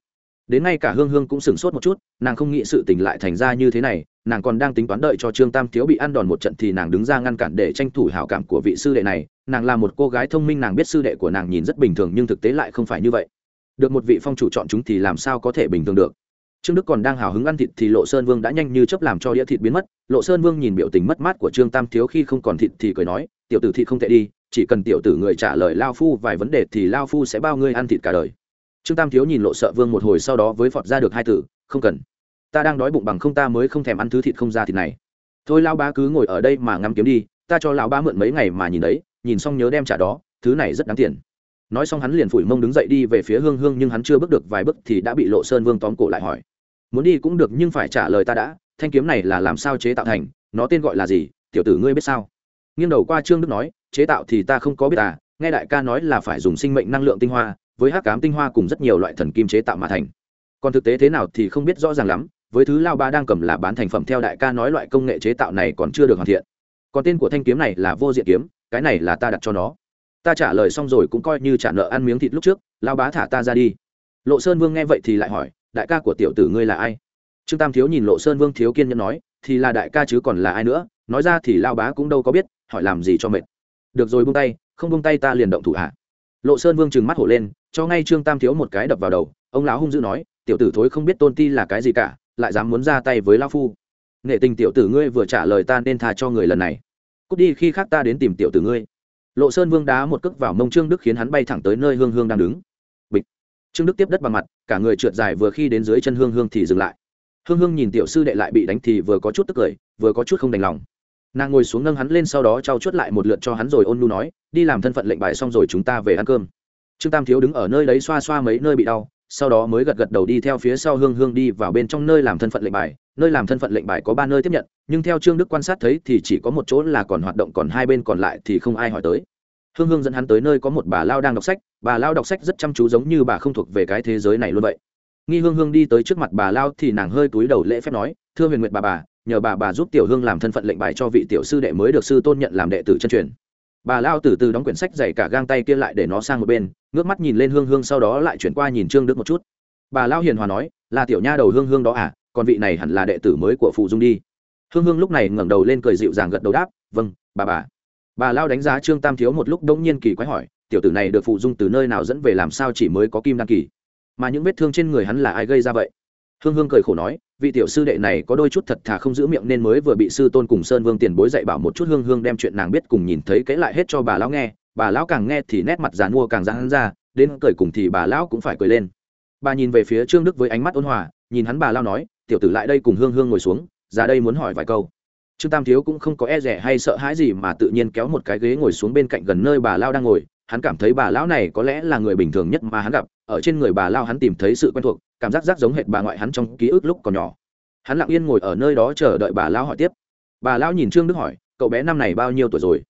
Đến ngay cả hương hương cũng sửng sốt một chút, nàng không nghĩ sự tình lại thành ra như thế này, nàng còn đang tính toán đợi cho trương tam thiếu bị ăn đòn một trận thì nàng đứng ra ngăn cản để tranh thủ hảo cảm của vị sư đệ này nàng là một cô gái thông minh, nàng biết sư đệ của nàng nhìn rất bình thường, nhưng thực tế lại không phải như vậy. Được một vị phong chủ chọn chúng thì làm sao có thể bình thường được? Trương đức còn đang hào hứng ăn thịt thì lộ sơn vương đã nhanh như chấp làm cho đĩa thịt biến mất. Lộ sơn vương nhìn biểu tình mất mát của trương tam thiếu khi không còn thịt thì cười nói, tiểu tử thịt không thể đi, chỉ cần tiểu tử người trả lời lao phu vài vấn đề thì lao phu sẽ bao ngươi ăn thịt cả đời. Trương tam thiếu nhìn lộ sợ vương một hồi sau đó với phọt ra được hai tử không cần. Ta đang đói bụng bằng không ta mới không thèm ăn thứ thịt không ra thịt này. Thôi lao bá cứ ngồi ở đây mà ngắm kiếm đi, ta cho lão bá mượn mấy ngày mà nhìn đấy nhìn xong nhớ đem trả đó, thứ này rất đáng tiền. Nói xong hắn liền phủi mông đứng dậy đi về phía hương hương nhưng hắn chưa bước được vài bước thì đã bị lộ sơn vương tóm cổ lại hỏi. Muốn đi cũng được nhưng phải trả lời ta đã, thanh kiếm này là làm sao chế tạo thành, nó tên gọi là gì, tiểu tử ngươi biết sao? Nghiêng đầu qua trương đức nói, chế tạo thì ta không có biết à nghe đại ca nói là phải dùng sinh mệnh năng lượng tinh hoa, với hắc cám tinh hoa cùng rất nhiều loại thần kim chế tạo mà thành. Còn thực tế thế nào thì không biết rõ ràng lắm, với thứ lao ba đang cầm là bán thành phẩm theo đại ca nói loại công nghệ chế tạo này còn chưa được hoàn thiện. Còn tên của thanh kiếm này là vô diện kiếm cái này là ta đặt cho nó. Ta trả lời xong rồi cũng coi như trả nợ ăn miếng thịt lúc trước lao bá thả ta ra đi. Lộ sơn vương nghe vậy thì lại hỏi, đại ca của tiểu tử ngươi là ai? Trương tam thiếu nhìn lộ sơn vương thiếu kiên nhẫn nói, thì là đại ca chứ còn là ai nữa? Nói ra thì lao bá cũng đâu có biết, hỏi làm gì cho mệt. Được rồi buông tay, không buông tay ta liền động thủ hạ lộ sơn vương trừng mắt hổ lên, cho ngay trương tam thiếu một cái đập vào đầu, ông lão hung dữ nói, tiểu tử thối không biết tôn ti là cái gì cả, lại dám muốn ra tay với lao phu. Nghệ tình tiểu tử ngươi vừa trả lời ta nên tha cho người lần này cút đi khi khác ta đến tìm tiểu tử ngươi. Lộ sơn vương đá một cước vào mông trương đức khiến hắn bay thẳng tới nơi hương hương đang đứng. Bịch. Trương đức tiếp đất bằng mặt, cả người trượt dài vừa khi đến dưới chân hương hương thì dừng lại. Hương hương nhìn tiểu sư đệ lại bị đánh thì vừa có chút tức cười, vừa có chút không đành lòng. Nàng ngồi xuống nâng hắn lên sau đó trao chuốt lại một lượt cho hắn rồi ôn nu nói, đi làm thân phận lệnh bài xong rồi chúng ta về ăn cơm. Trương tam thiếu đứng ở nơi đấy xoa xoa mấy nơi bị đau, sau đó mới gật gật đầu đi theo phía sau hương hương đi vào bên trong nơi làm thân phận lệnh bài nơi làm thân phận lệnh bài có ba nơi tiếp nhận, nhưng theo trương đức quan sát thấy thì chỉ có một chỗ là còn hoạt động, còn hai bên còn lại thì không ai hỏi tới. Hương hương dẫn hắn tới nơi có một bà lao đang đọc sách, bà lao đọc sách rất chăm chú giống như bà không thuộc về cái thế giới này luôn vậy. Nghi hương hương đi tới trước mặt bà lao thì nàng hơi túi đầu lễ phép nói, thưa huyền nguyệt bà bà, nhờ bà bà giúp tiểu hương làm thân phận lệnh bài cho vị tiểu sư đệ mới được sư tôn nhận làm đệ tử chân truyền. Bà lao từ từ đóng quyển sách dày cả gang tay kia lại để nó sang một bên, ngước mắt nhìn lên hương hương sau đó lại chuyển qua nhìn trương đức một chút. Bà lao hiền hòa nói, là tiểu nha đầu hương hương đó à còn vị này hẳn là đệ tử mới của phụ dung đi. Hương hương lúc này ngẩng đầu lên cười dịu dàng gật đầu đáp vâng bà bà. Bà lao đánh giá trương tam thiếu một lúc đông nhiên kỳ quái hỏi, tiểu tử này được phụ dung từ nơi nào dẫn về làm sao chỉ mới có kim đăng kỳ? Mà những vết thương trên người hắn là ai gây ra vậy? Hương hương cười khổ nói, vị tiểu sư đệ này có đôi chút thật thà không giữ miệng nên mới vừa bị sư tôn cùng sơn vương tiền bối dạy bảo một chút. Hương hương đem chuyện nàng biết cùng nhìn thấy kể lại hết cho bà lão nghe, bà lão càng nghe thì nét mặt dàn mua càng dán ra, đến cười cùng thì bà lão cũng phải cười lên. Bà nhìn về phía trương đức với ánh mắt ôn hòa, nhìn hắn bà lao nói tiểu tử lại đây cùng hương hương ngồi xuống, ra đây muốn hỏi vài câu. Trương tam thiếu cũng không có e rẻ hay sợ hãi gì mà tự nhiên kéo một cái ghế ngồi xuống bên cạnh gần nơi bà lao đang ngồi. Hắn cảm thấy bà lão này có lẽ là người bình thường nhất mà hắn gặp. Ở trên người bà lao hắn tìm thấy sự quen thuộc, cảm giác rác giống hệt bà ngoại hắn trong ký ức lúc còn nhỏ. Hắn lặng yên ngồi ở nơi đó chờ đợi bà lão hỏi tiếp. Bà lão nhìn trương đức hỏi, cậu bé năm này bao nhiêu tuổi rồi?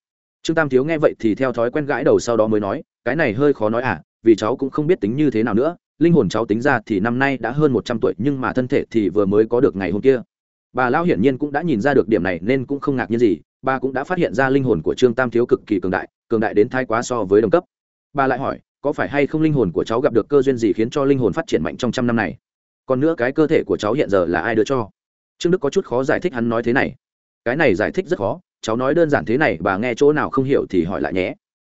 Trương tam thiếu nghe vậy thì theo thói quen gãi đầu sau đó mới nói, cái này hơi khó nói à vì cháu cũng không biết tính như thế nào nữa linh hồn cháu tính ra thì năm nay đã hơn một trăm tuổi, nhưng mà thân thể thì vừa mới có được ngày hôm kia. Bà lão hiển nhiên cũng đã nhìn ra được điểm này nên cũng không ngạc nhiên gì, bà cũng đã phát hiện ra linh hồn của trương tam thiếu cực kỳ cường đại cường đại đến thái quá so với đồng cấp. Bà lại hỏi, có phải hay không linh hồn của cháu gặp được cơ duyên gì khiến cho linh hồn phát triển mạnh trong trăm năm này? Còn nữa cái cơ thể của cháu hiện giờ là ai đưa cho? Trương đức có chút khó giải thích hắn nói thế này. Cái này giải thích rất khó, cháu nói đơn giản thế này, bà nghe chỗ nào không hiểu thì hỏi lại nhé.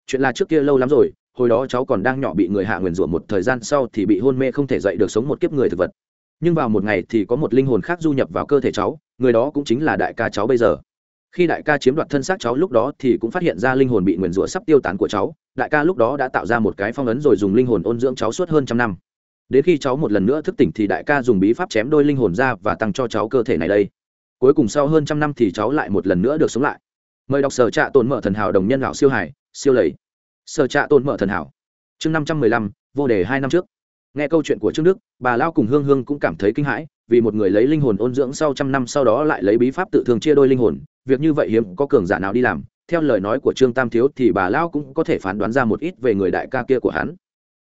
Chuyện là trước kia lâu lắm rồi hồi đó cháu còn đang nhỏ bị người hạ nguyền rủa một thời gian sau thì bị hôn mê không thể dậy được sống một kiếp người thực vật. Nhưng vào một ngày thì có một linh hồn khác du nhập vào cơ thể cháu, người đó cũng chính là đại ca cháu bây giờ. Khi đại ca chiếm đoạt thân xác cháu lúc đó thì cũng phát hiện ra linh hồn bị nguyền rủa sắp tiêu tán của cháu, đại ca lúc đó đã tạo ra một cái phong ấn rồi dùng linh hồn ôn dưỡng cháu suốt hơn trăm năm. Đến khi cháu một lần nữa thức tỉnh thì đại ca dùng bí pháp chém đôi linh hồn ra và tăng cho cháu cơ thể này đây. Cuối cùng sau hơn trăm năm thì cháu lại một lần nữa được sống lại. Mời đọc sở trạ tồn mở thần hảo đồng nhân lão siêu hải, siêu lầy sở trạ tôn mở thần hảo. Chương năm trăm mười lăm, vô đề hai năm trước. Nghe câu chuyện của trương đức, bà lao cùng hương hương cũng cảm thấy kinh hãi, vì một người lấy linh hồn ôn dưỡng sau trăm năm sau đó lại lấy bí pháp tự thường chia đôi linh hồn, việc như vậy hiếm có cường giả nào đi làm. Theo lời nói của trương tam thiếu thì bà lao cũng có thể phán đoán ra một ít về người đại ca kia của hắn.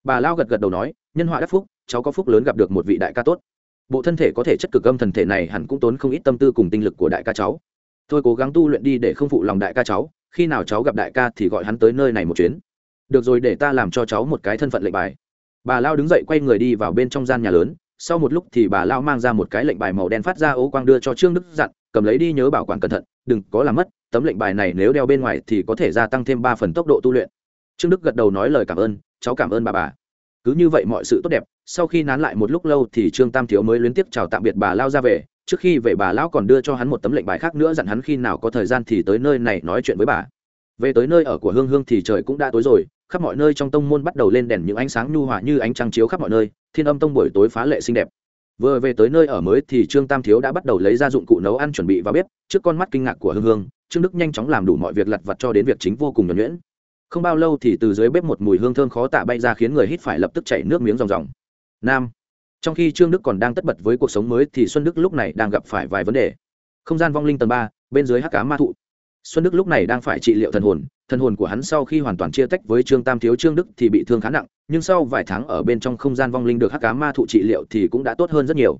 Bà lao gật gật đầu nói, nhân họa đắc phúc, cháu có phúc lớn gặp được một vị đại ca tốt. Bộ thân thể có thể chất cực âm thần thể này hẳn cũng tốn không ít tâm tư cùng tinh lực của đại ca cháu. Thôi cố gắng tu luyện đi để không phụ lòng đại ca cháu, khi nào cháu gặp đại ca thì gọi hắn tới nơi này một chuyến được rồi, để ta làm cho cháu một cái thân phận lệnh bài. Bà lao đứng dậy quay người đi vào bên trong gian nhà lớn. Sau một lúc thì bà lao mang ra một cái lệnh bài màu đen phát ra ố quang đưa cho trương đức dặn, cầm lấy đi nhớ bảo quản cẩn thận, đừng có làm mất, tấm lệnh bài này nếu đeo bên ngoài thì có thể gia tăng thêm ba phần tốc độ tu luyện. Trương đức gật đầu nói lời cảm ơn, cháu cảm ơn bà bà. Cứ như vậy mọi sự tốt đẹp, sau khi nán lại một lúc lâu thì trương tam thiếu mới luyến tiếp chào tạm biệt bà lao ra về. Trước khi về bà lão còn đưa cho hắn một tấm lệnh bài khác nữa dặn hắn khi nào có thời gian thì tới nơi này nói chuyện với bà. Về tới nơi ở của hương hương thì trời cũng đã tối rồi khắp mọi nơi trong tông môn bắt đầu lên đèn những ánh sáng nhu hòa như ánh trăng chiếu khắp mọi nơi, thiên âm tông buổi tối phá lệ xinh đẹp. Vừa về tới nơi ở mới thì trương tam thiếu đã bắt đầu lấy ra dụng cụ nấu ăn chuẩn bị vào bếp, trước con mắt kinh ngạc của hương hương, trương đức nhanh chóng làm đủ mọi việc lặt vặt cho đến việc chính vô cùng nhuẩn nhuyễn. Không bao lâu thì từ dưới bếp một mùi hương thơm khó tạ bay ra khiến người hít phải lập tức chảy nước miếng ròng ròng. Nam. Trong khi trương đức còn đang tất bật với cuộc sống mới thì xuân đức lúc này đang gặp phải vài vấn đề. Không gian vong linh tầng ba, bên dưới hắc cá ma thụ. Xuân đức lúc này đang phải trị liệu thần hồn thần hồn của hắn sau khi hoàn toàn chia tách với trương tam thiếu trương đức thì bị thương khá nặng, nhưng sau vài tháng ở bên trong không gian vong linh được hắc cá ma thụ trị liệu thì cũng đã tốt hơn rất nhiều.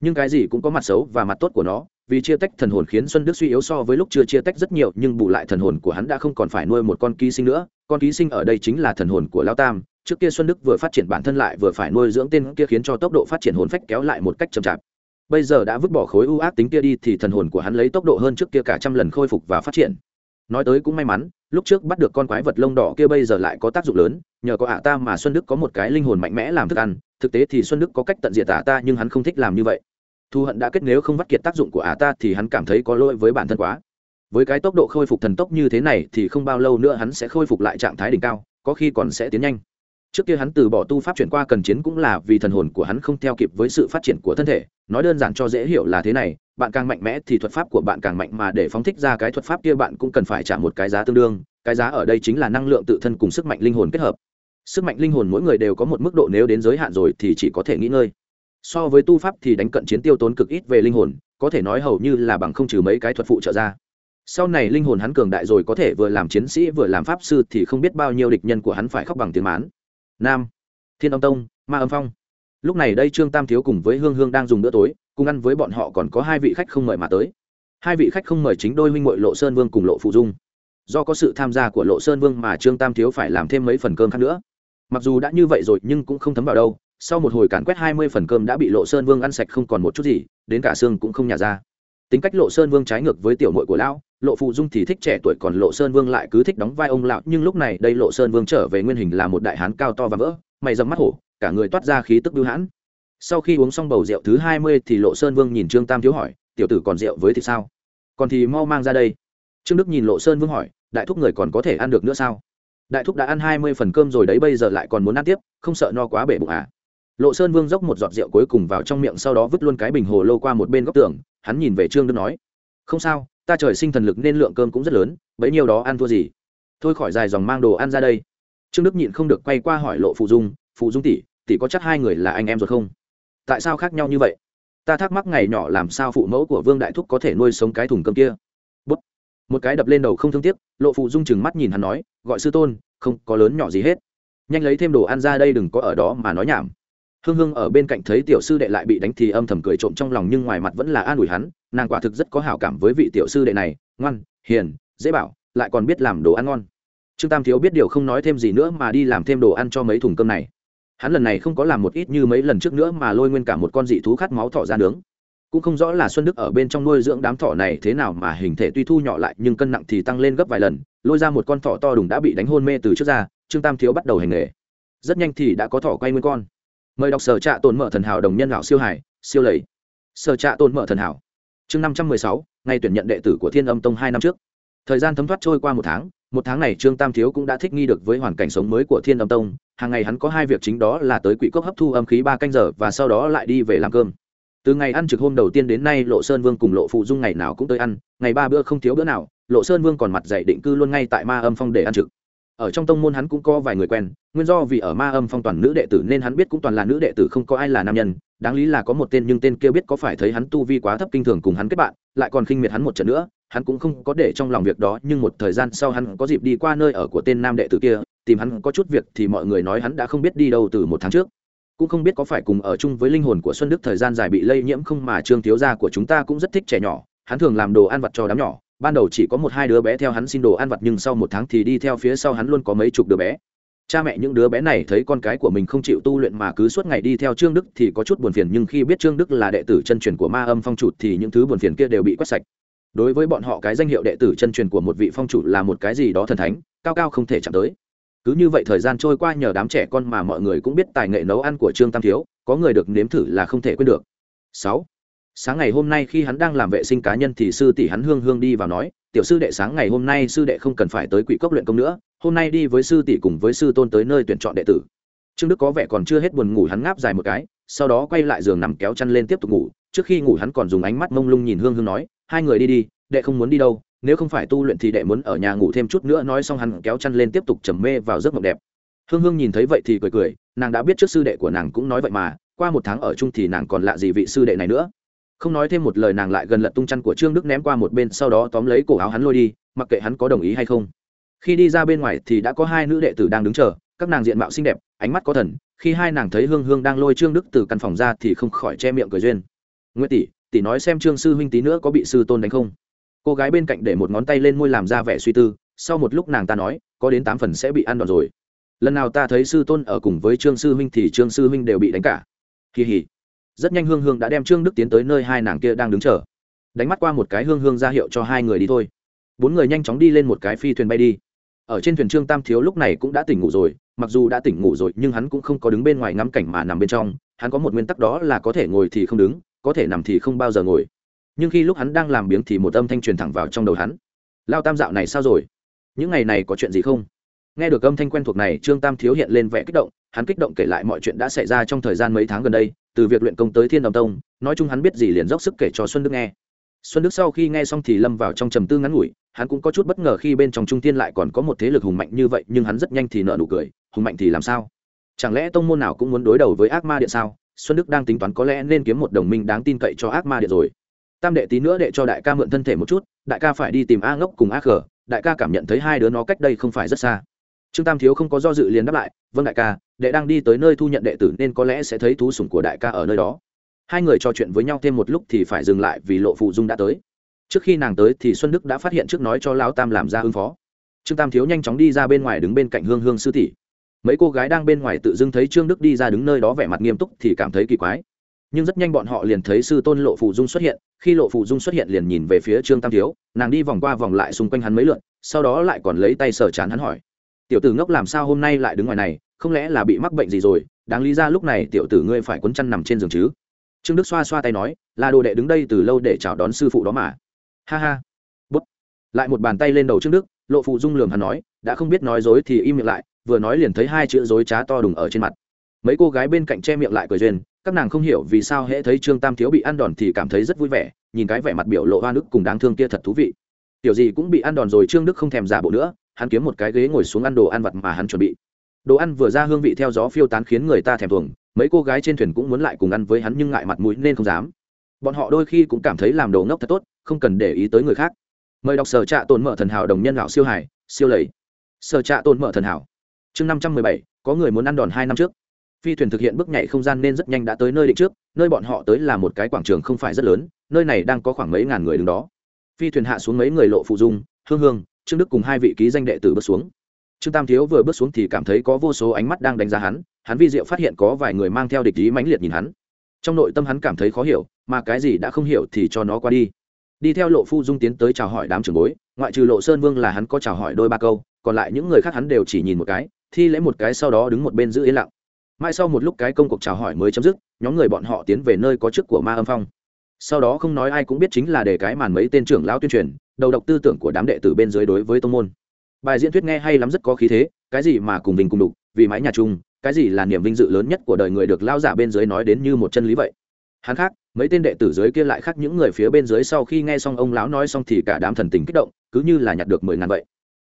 Nhưng cái gì cũng có mặt xấu và mặt tốt của nó, vì chia tách thần hồn khiến xuân đức suy yếu so với lúc chưa chia tách rất nhiều, nhưng bù lại thần hồn của hắn đã không còn phải nuôi một con ký sinh nữa. Con ký sinh ở đây chính là thần hồn của lao tam. Trước kia xuân đức vừa phát triển bản thân lại vừa phải nuôi dưỡng tên kia khiến cho tốc độ phát triển hồn phách kéo lại một cách chậm chạp. Bây giờ đã vứt bỏ khối ưu ác tính kia đi thì thần hồn của hắn lấy tốc độ hơn trước kia cả trăm lần khôi phục và phát triển. Nói tới cũng may mắn lúc trước bắt được con quái vật lông đỏ kia bây giờ lại có tác dụng lớn, nhờ có ả ta mà xuân đức có một cái linh hồn mạnh mẽ làm thức ăn, thực tế thì xuân đức có cách tận diệt ả ta nhưng hắn không thích làm như vậy. Thu hận đã kết nếu không vắt kiệt tác dụng của ả ta thì hắn cảm thấy có lỗi với bản thân quá. Với cái tốc độ khôi phục thần tốc như thế này thì không bao lâu nữa hắn sẽ khôi phục lại trạng thái đỉnh cao, có khi còn sẽ tiến nhanh. Trước kia hắn từ bỏ tu pháp chuyển qua cần chiến cũng là vì thần hồn của hắn không theo kịp với sự phát triển của thân thể, nói đơn giản cho dễ hiểu là thế này bạn càng mạnh mẽ thì thuật pháp của bạn càng mạnh mà để phóng thích ra cái thuật pháp kia bạn cũng cần phải trả một cái giá tương đương. Cái giá ở đây chính là năng lượng tự thân cùng sức mạnh linh hồn kết hợp. Sức mạnh linh hồn mỗi người đều có một mức độ nếu đến giới hạn rồi thì chỉ có thể nghỉ ngơi. So với tu pháp thì đánh cận chiến tiêu tốn cực ít về linh hồn, có thể nói hầu như là bằng không trừ mấy cái thuật phụ trợ ra. Sau này linh hồn hắn cường đại rồi có thể vừa làm chiến sĩ vừa làm pháp sư thì không biết bao nhiêu địch nhân của hắn phải khóc bằng tiếng mán. Nam. Thiên âm tông, ma âm phong lúc này đây trương tam thiếu cùng với hương hương đang dùng bữa tối, cùng ăn với bọn họ còn có hai vị khách không mời mà tới. Hai vị khách không mời chính đôi huynh ngội lộ sơn vương cùng lộ phụ dung. Do có sự tham gia của lộ sơn vương mà trương tam thiếu phải làm thêm mấy phần cơm khác nữa. Mặc dù đã như vậy rồi nhưng cũng không thấm vào đâu, sau một hồi càn quét hai mươi phần cơm đã bị lộ sơn vương ăn sạch không còn một chút gì, đến cả xương cũng không nhả ra. Tính cách lộ sơn vương trái ngược với tiểu mội của lão, lộ phụ dung thì thích trẻ tuổi còn lộ sơn vương lại cứ thích đóng vai ông lão, nhưng lúc này đây lộ sơn vương trở về nguyên hình là một đại hán cao to và vỡ mày dầm mắt hổ, cả người toát ra khí tức bưu hãn. Sau khi uống xong bầu rượu thứ hai mươi thì lộ sơn vương nhìn trương tam thiếu hỏi, tiểu tử còn rượu với thì sao? Còn thì mau mang ra đây. Trương đức nhìn lộ sơn vương hỏi, đại thúc người còn có thể ăn được nữa sao? Đại thúc đã ăn hai mươi phần cơm rồi đấy, bây giờ lại còn muốn ăn tiếp, không sợ no quá bể bụng à? Lộ sơn vương dốc một giọt rượu cuối cùng vào trong miệng, sau đó vứt luôn cái bình hồ lô qua một bên góc tường, hắn nhìn về trương đức nói, không sao, ta trời sinh thần lực nên lượng cơm cũng rất lớn, bấy nhiêu đó ăn thua gì. Thôi khỏi dài dòng mang đồ ăn ra đây trương đức nhịn không được quay qua hỏi lộ phụ dung phụ dung tỷ tỷ có chắc hai người là anh em rồi không? Tại sao khác nhau như vậy? Ta thắc mắc ngày nhỏ làm sao phụ mẫu của vương đại thúc có thể nuôi sống cái thùng cơm kia? Bút. một cái đập lên đầu không thương tiếc, lộ phụ dung chừng mắt nhìn hắn nói, gọi sư tôn, không có lớn nhỏ gì hết. Nhanh lấy thêm đồ ăn ra đây đừng có ở đó mà nói nhảm. Hương hương ở bên cạnh thấy tiểu sư đệ lại bị đánh thì âm thầm cười trộm trong lòng nhưng ngoài mặt vẫn là an ủi hắn, nàng quả thực rất có hảo cảm với vị tiểu sư đệ này, ngoan, hiền, dễ bảo, lại còn biết làm đồ ăn ngon trương tam thiếu biết điều không nói thêm gì nữa mà đi làm thêm đồ ăn cho mấy thùng cơm này. Hắn lần này không có làm một ít như mấy lần trước nữa mà lôi nguyên cả một con dị thú khát máu thỏ ra nướng. Cũng không rõ là xuân đức ở bên trong nuôi dưỡng đám thỏ này thế nào mà hình thể tuy thu nhỏ lại nhưng cân nặng thì tăng lên gấp vài lần, lôi ra một con thỏ to đùng đã bị đánh hôn mê từ trước ra, trương tam thiếu bắt đầu hành nghề. Rất nhanh thì đã có thỏ quay nguyên con. Mời đọc sở trạ tồn mở thần hảo đồng nhân lão siêu hải siêu lầy. Sở trạ tồn mở thần hảo. Chương năm trăm mười sáu, ngày tuyển nhận đệ tử của thiên âm tông hai năm trước. Thời gian thấm thoát trôi qua một tháng một tháng này trương tam thiếu cũng đã thích nghi được với hoàn cảnh sống mới của thiên âm tông. Hàng ngày hắn có hai việc chính đó là tới quỹ cốc hấp thu âm khí ba canh giờ và sau đó lại đi về làm cơm. Từ ngày ăn trực hôm đầu tiên đến nay lộ sơn vương cùng lộ phụ dung ngày nào cũng tới ăn. Ngày ba bữa không thiếu bữa nào, lộ sơn vương còn mặt dạy định cư luôn ngay tại ma âm phong để ăn trực ở trong tông môn hắn cũng có vài người quen, nguyên do vì ở ma âm phong toàn nữ đệ tử nên hắn biết cũng toàn là nữ đệ tử không có ai là nam nhân, đáng lý là có một tên nhưng tên kia biết có phải thấy hắn tu vi quá thấp kinh thường cùng hắn kết bạn, lại còn khinh miệt hắn một trận nữa, hắn cũng không có để trong lòng việc đó, nhưng một thời gian sau hắn có dịp đi qua nơi ở của tên nam đệ tử kia, tìm hắn có chút việc thì mọi người nói hắn đã không biết đi đâu từ một tháng trước. Cũng không biết có phải cùng ở chung với linh hồn của xuân đức thời gian dài bị lây nhiễm không mà trương thiếu gia của chúng ta cũng rất thích trẻ nhỏ, hắn thường làm đồ ăn vặt cho đám nhỏ ban đầu chỉ có một hai đứa bé theo hắn xin đồ ăn vặt nhưng sau một tháng thì đi theo phía sau hắn luôn có mấy chục đứa bé. Cha mẹ những đứa bé này thấy con cái của mình không chịu tu luyện mà cứ suốt ngày đi theo trương đức thì có chút buồn phiền, nhưng khi biết trương đức là đệ tử chân truyền của ma âm phong chủ thì những thứ buồn phiền kia đều bị quét sạch. Đối với bọn họ, cái danh hiệu đệ tử chân truyền của một vị phong chủ là một cái gì đó thần thánh, cao cao không thể chạm tới. Cứ như vậy thời gian trôi qua nhờ đám trẻ con mà mọi người cũng biết tài nghệ nấu ăn của trương tam thiếu, có người được nếm thử là không thể quên được. Sáu sáng ngày hôm nay khi hắn đang làm vệ sinh cá nhân thì sư tỷ hắn hương hương đi vào nói, tiểu sư đệ, sáng ngày hôm nay sư đệ không cần phải tới quỷ cốc luyện công nữa, hôm nay đi với sư tỷ cùng với sư tôn tới nơi tuyển chọn đệ tử. Trương đức có vẻ còn chưa hết buồn ngủ hắn ngáp dài một cái, sau đó quay lại giường nằm kéo chăn lên tiếp tục ngủ. Trước khi ngủ hắn còn dùng ánh mắt mông lung nhìn hương hương nói, hai người đi đi, đệ không muốn đi đâu, nếu không phải tu luyện thì đệ muốn ở nhà ngủ thêm chút nữa. Nói xong hắn kéo chăn lên tiếp tục trầm mê vào giấc mộng đẹp. Hương hương nhìn thấy vậy thì cười cười, nàng đã biết trước sư đệ của nàng cũng nói vậy mà, qua một tháng ở chung thì nàng còn lạ gì vị sư đệ này nữa không nói thêm một lời nàng lại gần lật tung chăn của trương đức ném qua một bên, sau đó tóm lấy cổ áo hắn lôi đi, mặc kệ hắn có đồng ý hay không. Khi đi ra bên ngoài thì đã có hai nữ đệ tử đang đứng chờ, các nàng diện mạo xinh đẹp, ánh mắt có thần, khi hai nàng thấy hương hương đang lôi trương đức từ căn phòng ra thì không khỏi che miệng cười duyên. Nguyễn tỷ tỷ nói xem trương sư huynh tí nữa có bị sư tôn đánh không? Cô gái bên cạnh để một ngón tay lên môi làm ra vẻ suy tư, sau một lúc nàng ta nói, có đến tám phần sẽ bị ăn đòn rồi. Lần nào ta thấy sư tôn ở cùng với trương sư huynh thì trương sư huynh đều bị đánh cả. Kỳ hỉ rất nhanh hương hương đã đem trương đức tiến tới nơi hai nàng kia đang đứng chờ đánh mắt qua một cái hương hương ra hiệu cho hai người đi thôi bốn người nhanh chóng đi lên một cái phi thuyền bay đi ở trên thuyền trương tam thiếu lúc này cũng đã tỉnh ngủ rồi mặc dù đã tỉnh ngủ rồi nhưng hắn cũng không có đứng bên ngoài ngắm cảnh mà nằm bên trong hắn có một nguyên tắc đó là có thể ngồi thì không đứng có thể nằm thì không bao giờ ngồi nhưng khi lúc hắn đang làm biếng thì một âm thanh truyền thẳng vào trong đầu hắn lao tam dạo này sao rồi những ngày này có chuyện gì không nghe được âm thanh quen thuộc này, trương tam thiếu hiện lên vẻ kích động, hắn kích động kể lại mọi chuyện đã xảy ra trong thời gian mấy tháng gần đây, từ việc luyện công tới thiên đồng tông, nói chung hắn biết gì liền dốc sức kể cho xuân đức nghe. Xuân đức sau khi nghe xong thì lâm vào trong trầm tư ngắn ngủi, hắn cũng có chút bất ngờ khi bên trong trung tiên lại còn có một thế lực hùng mạnh như vậy, nhưng hắn rất nhanh thì nợ nụ cười, hùng mạnh thì làm sao? Chẳng lẽ tông môn nào cũng muốn đối đầu với ác ma điện sao? Xuân đức đang tính toán có lẽ nên kiếm một đồng minh đáng tin cậy cho ác ma điện rồi. Tam đệ tí nữa đệ cho đại ca mượn thân thể một chút, đại ca phải đi tìm a ngốc cùng a khờ đại ca cảm nhận thấy hai đứa nó cách đây không phải rất xa trương tam thiếu không có do dự liền đáp lại vâng đại ca, đệ đang đi tới nơi thu nhận đệ tử nên có lẽ sẽ thấy thú sủng của đại ca ở nơi đó. Hai người trò chuyện với nhau thêm một lúc thì phải dừng lại vì lộ phụ dung đã tới. Trước khi nàng tới thì xuân đức đã phát hiện trước nói cho lão tam làm ra ứng phó. Trương tam thiếu nhanh chóng đi ra bên ngoài đứng bên cạnh hương hương sư tỷ. Mấy cô gái đang bên ngoài tự dưng thấy trương đức đi ra đứng nơi đó vẻ mặt nghiêm túc thì cảm thấy kỳ quái. Nhưng rất nhanh bọn họ liền thấy sư tôn lộ phụ dung xuất hiện. Khi lộ phụ dung xuất hiện liền nhìn về phía trương tam thiếu, nàng đi vòng qua vòng lại xung quanh hắn mấy lượn sau đó lại còn lấy tay sờ chán hắn hỏi tiểu tử ngốc làm sao hôm nay lại đứng ngoài này, không lẽ là bị mắc bệnh gì rồi, đáng lý ra lúc này tiểu tử ngươi phải quấn chăn nằm trên giường chứ. Trương đức xoa xoa tay nói, là đồ đệ đứng đây từ lâu để chào đón sư phụ đó mà. Ha ha. Bút. Lại một bàn tay lên đầu trương đức, lộ phụ dung lường hắn nói, đã không biết nói dối thì im miệng lại, vừa nói liền thấy hai chữ dối trá to đùng ở trên mặt. Mấy cô gái bên cạnh che miệng lại cười duyên các nàng không hiểu vì sao hễ thấy trương tam thiếu bị ăn đòn thì cảm thấy rất vui vẻ, nhìn cái vẻ mặt biểu lộ hoa nước cùng đáng thương kia thật thú vị. Tiểu gì cũng bị ăn đòn rồi trương đức không thèm giả bộ nữa hắn kiếm một cái ghế ngồi xuống ăn đồ ăn vặt mà hắn chuẩn bị. Đồ ăn vừa ra hương vị theo gió phiêu tán khiến người ta thèm thuồng, mấy cô gái trên thuyền cũng muốn lại cùng ăn với hắn nhưng ngại mặt mũi nên không dám. Bọn họ đôi khi cũng cảm thấy làm đồ ngốc thật tốt, không cần để ý tới người khác. Mời đọc sở trạ tồn mở thần hảo đồng nhân lão siêu hải, siêu lầy. Sở trạ tồn mở thần hảo. Chương năm trăm mười bảy, có người muốn ăn đòn hai năm trước. Phi thuyền thực hiện bước nhảy không gian nên rất nhanh đã tới nơi định trước, nơi bọn họ tới là một cái quảng trường không phải rất lớn, nơi này đang có khoảng mấy ngàn người đứng đó. Phi thuyền hạ xuống mấy người lộ phụ dung, hương hương trương đức cùng hai vị ký danh đệ tử bước xuống. Trương tam thiếu vừa bước xuống thì cảm thấy có vô số ánh mắt đang đánh giá hắn hắn vi diệu phát hiện có vài người mang theo địch ý mãnh liệt nhìn hắn. Trong nội tâm hắn cảm thấy khó hiểu, mà cái gì đã không hiểu thì cho nó qua đi. Đi theo lộ phu dung tiến tới chào hỏi đám trưởng bối, ngoại trừ lộ sơn vương là hắn có chào hỏi đôi ba câu, còn lại những người khác hắn đều chỉ nhìn một cái, thi lễ một cái sau đó đứng một bên giữ yên lặng. Mãi sau một lúc cái công cuộc chào hỏi mới chấm dứt, nhóm người bọn họ tiến về nơi có chức của ma âm phong. Sau đó không nói ai cũng biết chính là để cái màn mấy tên trưởng lão tuyên truyền đầu độc tư tưởng của đám đệ tử bên dưới đối với tông môn. Bài diễn thuyết nghe hay lắm rất có khí thế, cái gì mà cùng mình cùng đục, vì mái nhà chung, cái gì là niềm vinh dự lớn nhất của đời người được lao giả bên dưới nói đến như một chân lý vậy. Hắn khác, mấy tên đệ tử dưới kia lại khác những người phía bên dưới sau khi nghe xong ông lão nói xong thì cả đám thần tình kích động, cứ như là nhặt được mười ngàn vậy.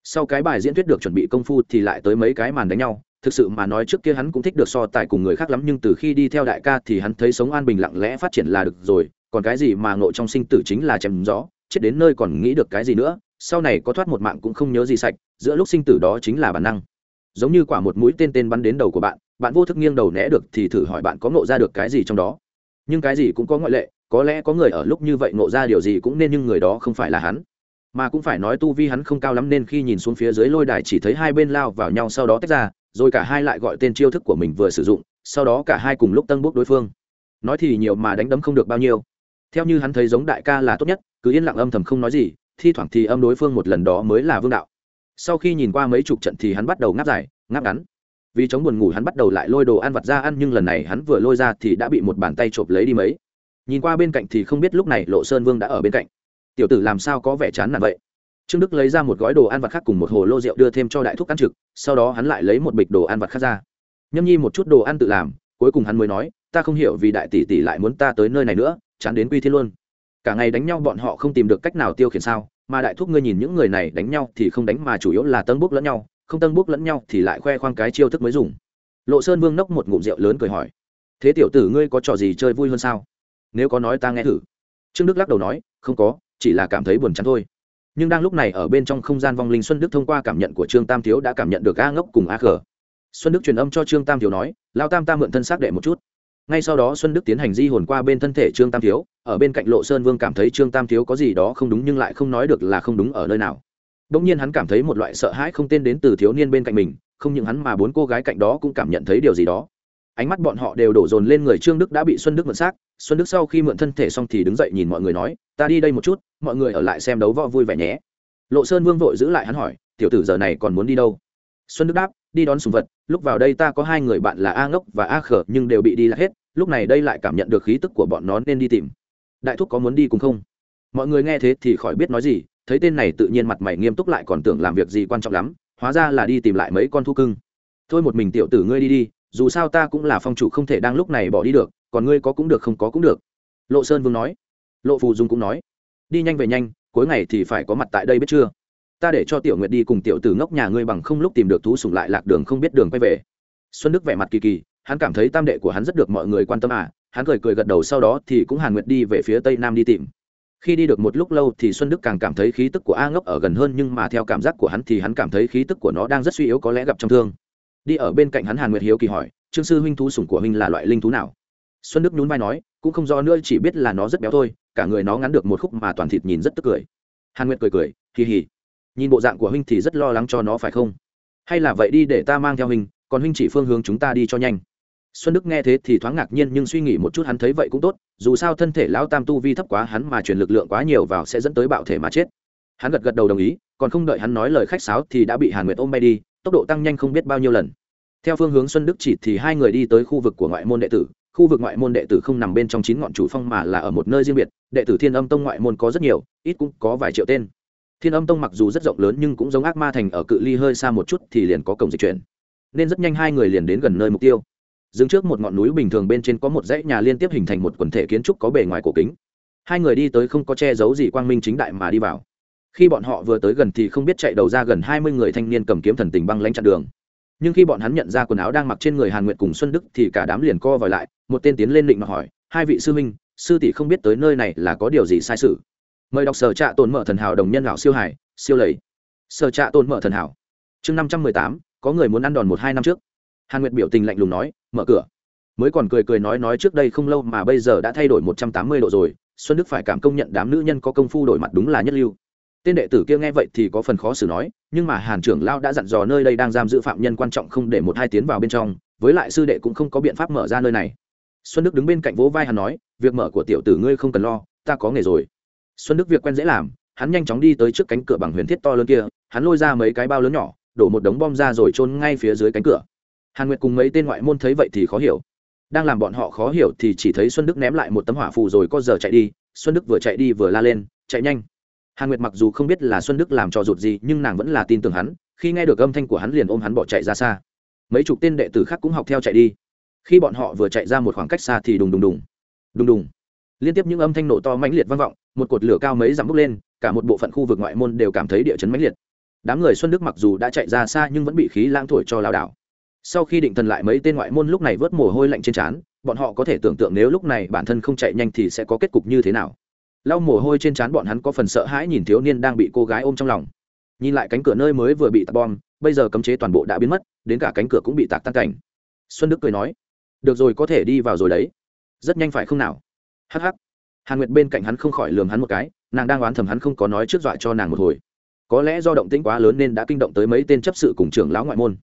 Sau cái bài diễn thuyết được chuẩn bị công phu thì lại tới mấy cái màn đánh nhau, thực sự mà nói trước kia hắn cũng thích được so tài cùng người khác lắm nhưng từ khi đi theo đại ca thì hắn thấy sống an bình lặng lẽ phát triển là được rồi, còn cái gì mà ngộ trong sinh tử chính là chém gió chết đến nơi còn nghĩ được cái gì nữa, sau này có thoát một mạng cũng không nhớ gì sạch, giữa lúc sinh tử đó chính là bản năng. Giống như quả một mũi tên tên bắn đến đầu của bạn bạn vô thức nghiêng đầu né được thì thử hỏi bạn có ngộ ra được cái gì trong đó. Nhưng cái gì cũng có ngoại lệ, có lẽ có người ở lúc như vậy ngộ ra điều gì cũng nên nhưng người đó không phải là hắn. Mà cũng phải nói tu vi hắn không cao lắm nên khi nhìn xuống phía dưới lôi đài chỉ thấy hai bên lao vào nhau sau đó tách ra, rồi cả hai lại gọi tên chiêu thức của mình vừa sử dụng, sau đó cả hai cùng lúc tân bốc đối phương. Nói thì nhiều mà đánh đấm không được bao nhiêu theo như hắn thấy giống đại ca là tốt nhất, cứ yên lặng âm thầm không nói gì, thi thoảng thì âm đối phương một lần đó mới là vương đạo. Sau khi nhìn qua mấy chục trận thì hắn bắt đầu ngáp dài, ngáp ngắn. Vì chống buồn ngủ hắn bắt đầu lại lôi đồ ăn vặt ra ăn, nhưng lần này hắn vừa lôi ra thì đã bị một bàn tay chộp lấy đi mấy. Nhìn qua bên cạnh thì không biết lúc này lộ sơn vương đã ở bên cạnh. Tiểu tử làm sao có vẻ chán nản vậy? Trương đức lấy ra một gói đồ ăn vặt khác cùng một hồ lô rượu đưa thêm cho đại thúc ăn trực, sau đó hắn lại lấy một bịch đồ ăn vặt khác ra. Nhâm nhi một chút đồ ăn tự làm, cuối cùng hắn mới nói, ta không hiểu vì đại tỷ tỷ lại muốn ta tới nơi này nữa chán đến quy thiên luôn. Cả ngày đánh nhau bọn họ không tìm được cách nào tiêu khiển sao, mà đại thúc ngươi nhìn những người này đánh nhau thì không đánh mà chủ yếu là tân bốc lẫn nhau, không tân bốc lẫn nhau thì lại khoe khoang cái chiêu thức mới dùng. Lộ sơn vương nốc một ngụm rượu lớn cười hỏi, thế tiểu tử ngươi có trò gì chơi vui hơn sao? Nếu có nói ta nghe thử. Trương đức lắc đầu nói, không có, chỉ là cảm thấy buồn chán thôi. Nhưng đang lúc này ở bên trong không gian vong linh xuân đức thông qua cảm nhận của trương tam thiếu đã cảm nhận được a ngốc cùng a khờ xuân đức truyền âm cho trương tam thiếu nói lao tam ta mượn thân xác đệ một chút ngay sau đó xuân đức tiến hành di hồn qua bên thân thể trương tam thiếu, ở bên cạnh lộ sơn vương cảm thấy trương tam thiếu có gì đó không đúng nhưng lại không nói được là không đúng ở nơi nào. Đ ỗ n g nhiên hắn cảm thấy một loại sợ hãi không tên đến từ thiếu niên bên cạnh mình, không những hắn mà bốn cô gái cạnh đó cũng cảm nhận thấy điều gì đó. Ánh mắt bọn họ đều đổ dồn lên người trương đức đã bị xuân đức mượn xác. Xuân đức sau khi mượn thân thể xong thì đứng dậy nhìn mọi người nói, ta đi đây một chút, mọi người ở lại xem đấu võ vui vẻ nhé. Lộ sơn vương vội giữ lại hắn hỏi, tiểu tử giờ này còn muốn đi đâu? Xuân đức đáp, đi đón sùng vật lúc vào đây ta có hai người bạn là a ngốc và a khở, nhưng đều bị đi lạc hết. Lúc này đây lại cảm nhận được khí tức của bọn nó nên đi tìm. Đại thúc có muốn đi cùng không? Mọi người nghe thế thì khỏi biết nói gì, thấy tên này tự nhiên mặt mày nghiêm túc lại còn tưởng làm việc gì quan trọng lắm, hóa ra là đi tìm lại mấy con thu cưng. Thôi một mình tiểu tử ngươi đi đi, dù sao ta cũng là phong chủ không thể đang lúc này bỏ đi được, còn ngươi có cũng được không có cũng được. Lộ sơn vương nói. Lộ phù dung cũng nói. Đi nhanh về nhanh, cuối ngày thì phải có mặt tại đây biết chưa? Ta để cho tiểu nguyệt đi cùng tiểu tử ngốc nhà ngươi bằng không lúc tìm được thú sủng lại lạc đường không biết đường quay về. Xuân đức vẻ mặt kỳ kỳ, hắn cảm thấy tam đệ của hắn rất được mọi người quan tâm à hắn cười cười gật đầu sau đó thì cũng hàn nguyệt đi về phía tây nam đi tìm. Khi đi được một lúc lâu thì xuân đức càng cảm thấy khí tức của a ngốc ở gần hơn nhưng mà theo cảm giác của hắn thì hắn cảm thấy khí tức của nó đang rất suy yếu có lẽ gặp trong thương. Đi ở bên cạnh hắn hàn nguyệt hiếu kỳ hỏi, trương sư huynh thú sủng của huynh là loại linh thú nào? Xuân đức nhún vai nói, cũng không do nữa, chỉ biết là nó rất béo thôi, cả người nó ngắn được một khúc mà toàn thịt nhìn rất tức cười. Hàn nguyệt cười cười kỳ hì nhìn bộ dạng của huynh thì rất lo lắng cho nó phải không? Hay là vậy đi để ta mang theo huynh, còn huynh chỉ phương hướng chúng ta đi cho nhanh. Xuân đức nghe thế thì thoáng ngạc nhiên nhưng suy nghĩ một chút hắn thấy vậy cũng tốt, dù sao thân thể lão tam tu vi thấp quá hắn mà truyền lực lượng quá nhiều vào sẽ dẫn tới bạo thể mà chết. Hắn gật gật đầu đồng ý, còn không đợi hắn nói lời khách sáo thì đã bị hàn nguyệt ôm bay đi, tốc độ tăng nhanh không biết bao nhiêu lần. Theo phương hướng xuân đức chỉ thì hai người đi tới khu vực của ngoại môn đệ tử, khu vực ngoại môn đệ tử không nằm bên trong chín ngọn chủ phong mà là ở một nơi riêng biệt, đệ tử thiên âm tông ngoại môn có rất nhiều, ít cũng có vài triệu tên thiên âm tông mặc dù rất rộng lớn nhưng cũng giống ác ma thành ở cự ly hơi xa một chút thì liền có cổng dịch chuyển. Nên rất nhanh hai người liền đến gần nơi mục tiêu. Dừng trước một ngọn núi bình thường bên trên có một dãy nhà liên tiếp hình thành một quần thể kiến trúc có bề ngoài cổ kính. Hai người đi tới không có che giấu gì quang minh chính đại mà đi vào. Khi bọn họ vừa tới gần thì không biết chạy đầu ra gần hai mươi người thanh niên cầm kiếm thần tình băng lanh chặn đường. Nhưng khi bọn hắn nhận ra quần áo đang mặc trên người hàn nguyện cùng xuân đức thì cả đám liền co vòi lại, một tên tiến lên định mà hỏi, hai vị sư minh sư tỷ không biết tới nơi này là có điều gì sai sự? Mời đọc sở trạ tồn mở thần hảo đồng nhân lão siêu hải, siêu lầy. Sở trạ tồn mở thần hảo. Chương năm trăm mười tám, có người muốn ăn đòn một hai năm trước. Hàn nguyệt biểu tình lạnh lùng nói, mở cửa. Mới còn cười cười nói nói trước đây không lâu mà bây giờ đã thay đổi một trăm tám mươi độ rồi, xuân đức phải cảm công nhận đám nữ nhân có công phu đổi mặt đúng là nhất lưu. Tên đệ tử kia nghe vậy thì có phần khó xử nói, nhưng mà hàn trưởng lao đã dặn dò nơi đây đang giam giữ phạm nhân quan trọng không để một hai tiến vào bên trong, với lại sư đệ cũng không có biện pháp mở ra nơi này. Xuân đức đứng bên cạnh vỗ vai hàn nói, việc mở của tiểu tử ngươi không cần lo, ta có nghề rồi xuân đức việc quen dễ làm, hắn nhanh chóng đi tới trước cánh cửa bằng huyền thiết to lớn kia, hắn lôi ra mấy cái bao lớn nhỏ, đổ một đống bom ra rồi trôn ngay phía dưới cánh cửa. Hàn nguyệt cùng mấy tên ngoại môn thấy vậy thì khó hiểu. Đang làm bọn họ khó hiểu thì chỉ thấy xuân đức ném lại một tấm hỏa phù rồi có giờ chạy đi, xuân đức vừa chạy đi vừa la lên, chạy nhanh. Hàn nguyệt mặc dù không biết là xuân đức làm trò rụt gì, nhưng nàng vẫn là tin tưởng hắn, khi nghe được âm thanh của hắn liền ôm hắn bỏ chạy ra xa. Mấy chục tên đệ tử khác cũng học theo chạy đi. Khi bọn họ vừa chạy ra một khoảng cách xa thì đùng đùng đùng. Đùng đùng liên tiếp những âm thanh nổ to mãnh liệt vang vọng, một cột lửa cao mấy dặm bốc lên, cả một bộ phận khu vực ngoại môn đều cảm thấy địa chấn mãnh liệt. Đám người xuân đức mặc dù đã chạy ra xa nhưng vẫn bị khí lãng thổi cho lao đảo. Sau khi định thần lại mấy tên ngoại môn lúc này vớt mồ hôi lạnh trên trán, bọn họ có thể tưởng tượng nếu lúc này bản thân không chạy nhanh thì sẽ có kết cục như thế nào. Lau mồ hôi trên trán bọn hắn có phần sợ hãi nhìn thiếu niên đang bị cô gái ôm trong lòng. Nhìn lại cánh cửa nơi mới vừa bị tạt bom, bây giờ cấm chế toàn bộ đã biến mất, đến cả cánh cửa cũng bị tạc tan cảnh. Xuân đức cười nói, được rồi, có thể đi vào rồi đấy. Rất nhanh phải không nào? Hh hàn nguyệt bên cạnh hắn không khỏi lường hắn một cái, nàng đang oán thầm hắn không có nói trước dọa cho nàng một hồi. Có lẽ do động tĩnh quá lớn nên đã kinh động tới mấy tên chấp sự cùng trưởng lão ngoại môn.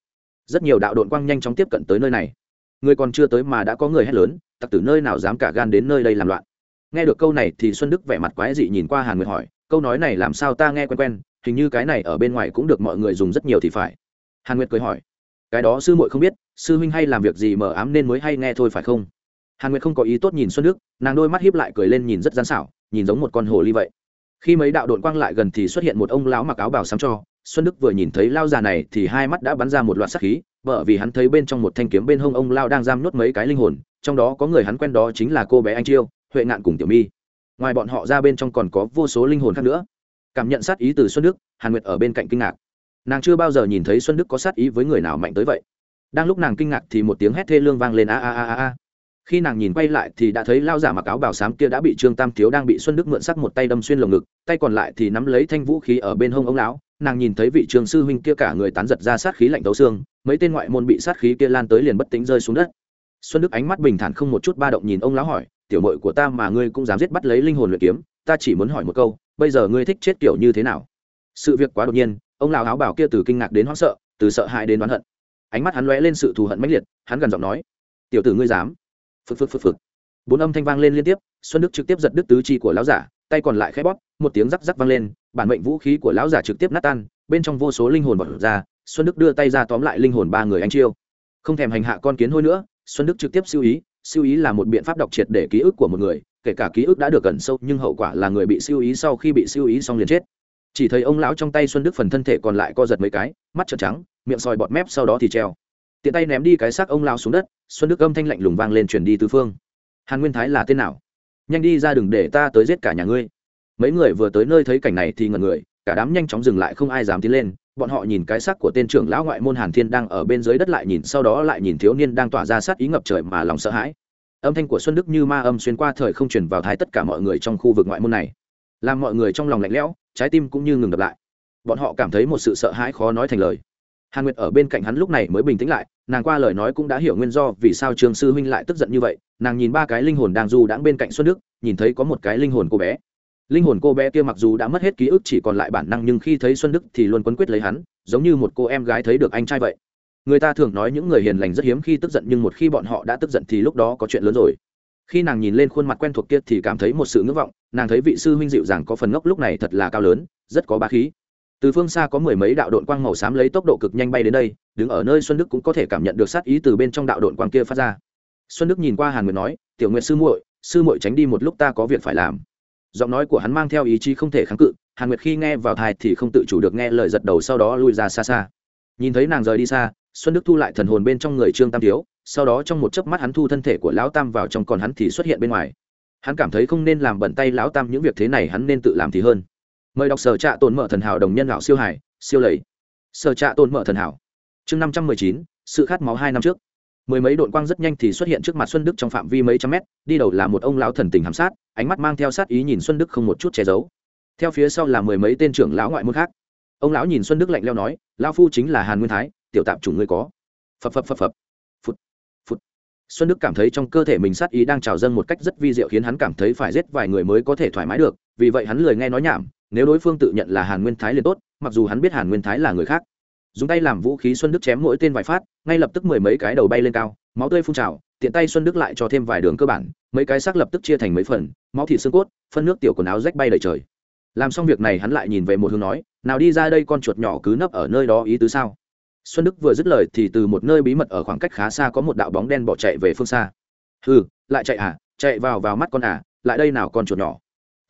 Rất nhiều đạo đội quang nhanh chóng tiếp cận tới nơi này. Người còn chưa tới mà đã có người hét lớn, tặc tử nơi nào dám cả gan đến nơi đây làm loạn? Nghe được câu này thì xuân đức vẻ mặt quái dị nhìn qua hàn nguyệt hỏi, câu nói này làm sao ta nghe quen quen, hình như cái này ở bên ngoài cũng được mọi người dùng rất nhiều thì phải. Hàn nguyệt cười hỏi, cái đó sư muội không biết, sư huynh hay làm việc gì mờ ám nên mới hay nghe thôi phải không? Hàn nguyệt không có ý tốt nhìn xuân đức, nàng đôi mắt hiếp lại cười lên nhìn rất gian xảo, nhìn giống một con hồ ly vậy. Khi mấy đạo đội quang lại gần thì xuất hiện một ông lão mặc áo bào sáng cho, xuân đức vừa nhìn thấy lao già này thì hai mắt đã bắn ra một loạt sắc khí, bởi vì hắn thấy bên trong một thanh kiếm bên hông ông lao đang giam nuốt mấy cái linh hồn, trong đó có người hắn quen đó chính là cô bé anh chiêu, huệ ngạn cùng tiểu mi. Ngoài bọn họ ra bên trong còn có vô số linh hồn khác nữa. Cảm nhận sát ý từ xuân đức, hàn nguyệt ở bên cạnh kinh ngạc. Nàng chưa bao giờ nhìn thấy xuân đức có sát ý với người nào mạnh tới vậy. Đang lúc nàng kinh ngạc thì một tiếng hét thê lương vang lên a a a a khi nàng nhìn quay lại thì đã thấy lao giả mặc áo bảo sám kia đã bị trương tam thiếu đang bị xuân đức mượn sắc một tay đâm xuyên lồng ngực, tay còn lại thì nắm lấy thanh vũ khí ở bên hông ông lão. Nàng nhìn thấy vị trường sư huynh kia cả người tán giật ra sát khí lạnh tấu xương, mấy tên ngoại môn bị sát khí kia lan tới liền bất tính rơi xuống đất. Xuân đức ánh mắt bình thản không một chút ba động nhìn ông lão hỏi, tiểu mội của ta mà ngươi cũng dám giết bắt lấy linh hồn luyện kiếm, ta chỉ muốn hỏi một câu, bây giờ ngươi thích chết kiểu như thế nào? Sự việc quá đột nhiên, ông lão áo bảo kia từ kinh ngạc đến hoảng sợ, từ sợ hãi đến đoán hận. Ánh mắt hắn lóe lên sự thù hận mãnh liệt, hắn gần giọng nói, tiểu tử ngươi dám phực phực phực phực. Bốn âm thanh vang lên liên tiếp, xuân đức trực tiếp giật đứt tứ chi của lão giả, tay còn lại khẽ bóp, một tiếng rắc rắc vang lên, bản mệnh vũ khí của lão giả trực tiếp nát tan, bên trong vô số linh hồn bật ra, xuân đức đưa tay ra tóm lại linh hồn ba người anh chiêu. Không thèm hành hạ con kiến hôi nữa, xuân đức trực tiếp siêu ý siêu ý là một biện pháp đọc triệt để ký ức của một người, kể cả ký ức đã được cẩn sâu, nhưng hậu quả là người bị siêu ý sau khi bị siêu ý xong liền chết. Chỉ thấy ông lão trong tay xuân đức phần thân thể còn lại co giật mấy cái, mắt trợn trắng, miệng sòi bọt mép sau đó thì treo tiện tay ném đi cái xác ông lão xuống đất, xuân đức âm thanh lạnh lùng vang lên truyền đi tứ phương. Hàn nguyên thái là tên nào? Nhanh đi ra đừng để ta tới giết cả nhà ngươi. Mấy người vừa tới nơi thấy cảnh này thì ngần người, cả đám nhanh chóng dừng lại không ai dám tiến lên. Bọn họ nhìn cái xác của tên trưởng lão ngoại môn hàn thiên đang ở bên dưới đất lại nhìn, sau đó lại nhìn thiếu niên đang tỏa ra sát ý ngập trời mà lòng sợ hãi. Âm thanh của xuân đức như ma âm xuyên qua thời không truyền vào thái tất cả mọi người trong khu vực ngoại môn này, làm mọi người trong lòng lạnh lẽo, trái tim cũng như ngừng đập lại. Bọn họ cảm thấy một sự sợ hãi khó nói thành lời hàn nguyệt ở bên cạnh hắn lúc này mới bình tĩnh lại, nàng qua lời nói cũng đã hiểu nguyên do vì sao trường sư huynh lại tức giận như vậy, nàng nhìn ba cái linh hồn đang du đãng bên cạnh xuân đức, nhìn thấy có một cái linh hồn cô bé. Linh hồn cô bé kia mặc dù đã mất hết ký ức chỉ còn lại bản năng nhưng khi thấy xuân đức thì luôn quấn quyết lấy hắn, giống như một cô em gái thấy được anh trai vậy. Người ta thường nói những người hiền lành rất hiếm khi tức giận nhưng một khi bọn họ đã tức giận thì lúc đó có chuyện lớn rồi. Khi nàng nhìn lên khuôn mặt quen thuộc kia thì cảm thấy một sự ngưỡng vọng, nàng thấy vị sư huynh dịu dàng có phần ngốc lúc này thật là cao lớn, rất có bá khí từ phương xa có mười mấy đạo đội quang màu xám lấy tốc độ cực nhanh bay đến đây, đứng ở nơi xuân đức cũng có thể cảm nhận được sát ý từ bên trong đạo đội quang kia phát ra. Xuân đức nhìn qua hàn nguyệt nói, tiểu nguyệt sư muội sư muội tránh đi một lúc ta có việc phải làm. Giọng nói của hắn mang theo ý chí không thể kháng cự, hàn nguyệt khi nghe vào thai thì không tự chủ được nghe lời giật đầu sau đó lui ra xa xa. Nhìn thấy nàng rời đi xa, xuân đức thu lại thần hồn bên trong người trương tam thiếu, sau đó trong một chớp mắt hắn thu thân thể của lão tam vào trong còn hắn thì xuất hiện bên ngoài. Hắn cảm thấy không nên làm bận tay lão tam, những việc thế này hắn nên tự làm thì hơn mời đọc sở trạ tồn mở thần hảo đồng nhân lão siêu hải, siêu lầy. Sở trạ tồn mở thần hảo. Chương năm trăm mười chín, sự khát máu hai năm trước. Mười mấy đội quang rất nhanh thì xuất hiện trước mặt xuân đức trong phạm vi mấy trăm mét, đi đầu là một ông lão thần tình hàm sát, ánh mắt mang theo sát ý nhìn xuân đức không một chút che giấu. Theo phía sau là mười mấy tên trưởng lão ngoại môn khác. Ông lão nhìn xuân đức lạnh leo nói, lão phu chính là hàn nguyên thái, tiểu tạp chủng ngươi có. Phập phập phập phập. Phút phút xuân đức cảm thấy trong cơ thể mình sát ý đang trào dâng một cách rất vi diệu khiến hắn cảm thấy phải giết vài người mới có thể thoải mái được, vì vậy hắn lười nghe nói nhảm nếu đối phương tự nhận là hàn nguyên thái liền tốt, mặc dù hắn biết hàn nguyên thái là người khác. Dùng tay làm vũ khí xuân đức chém mỗi tên vài phát, ngay lập tức mười mấy cái đầu bay lên cao, máu tươi phun trào, tiện tay xuân đức lại cho thêm vài đường cơ bản, mấy cái xác lập tức chia thành mấy phần, máu thịt xương cốt, phân nước tiểu quần áo rách bay đầy trời. Làm xong việc này hắn lại nhìn về một hướng nói, nào đi ra đây con chuột nhỏ cứ nấp ở nơi đó ý tứ sao? Xuân đức vừa dứt lời thì từ một nơi bí mật ở khoảng cách khá xa có một đạo bóng đen bỏ chạy về phương xa. Hừ, lại chạy à? Chạy vào vào mắt con à? Lại đây nào con chuột nhỏ?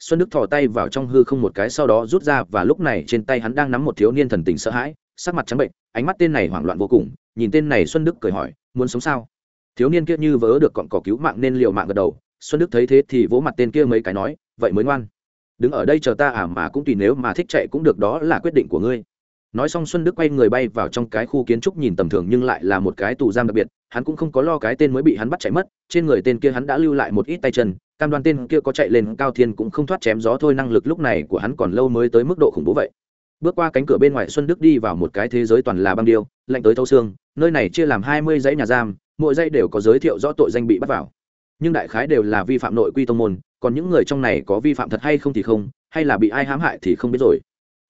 Xuân đức thò tay vào trong hư không một cái sau đó rút ra và lúc này trên tay hắn đang nắm một thiếu niên thần tình sợ hãi, sắc mặt trắng bệnh, ánh mắt tên này hoảng loạn vô cùng, nhìn tên này xuân đức cười hỏi, muốn sống sao? Thiếu niên kia như vớ được cọn cỏ cứu mạng nên liều mạng gật đầu, xuân đức thấy thế thì vỗ mặt tên kia mấy cái nói, vậy mới ngoan. Đứng ở đây chờ ta à mà cũng tùy nếu mà thích chạy cũng được, đó là quyết định của ngươi. Nói xong xuân đức quay người bay vào trong cái khu kiến trúc nhìn tầm thường nhưng lại là một cái tù giam đặc biệt, hắn cũng không có lo cái tên mới bị hắn bắt chạy mất, trên người tên kia hắn đã lưu lại một ít tay chân cam đoan tên kia có chạy lên cao thiên cũng không thoát chém gió thôi, năng lực lúc này của hắn còn lâu mới tới mức độ khủng bố vậy. Bước qua cánh cửa bên ngoài xuân đức đi vào một cái thế giới toàn là băng điêu, lạnh tới thâu xương, nơi này chia làm hai mươi dãy nhà giam, mỗi dãy đều có giới thiệu rõ tội danh bị bắt vào. Nhưng đại khái đều là vi phạm nội quy tông môn, còn những người trong này có vi phạm thật hay không thì không, hay là bị ai hãm hại thì không biết rồi.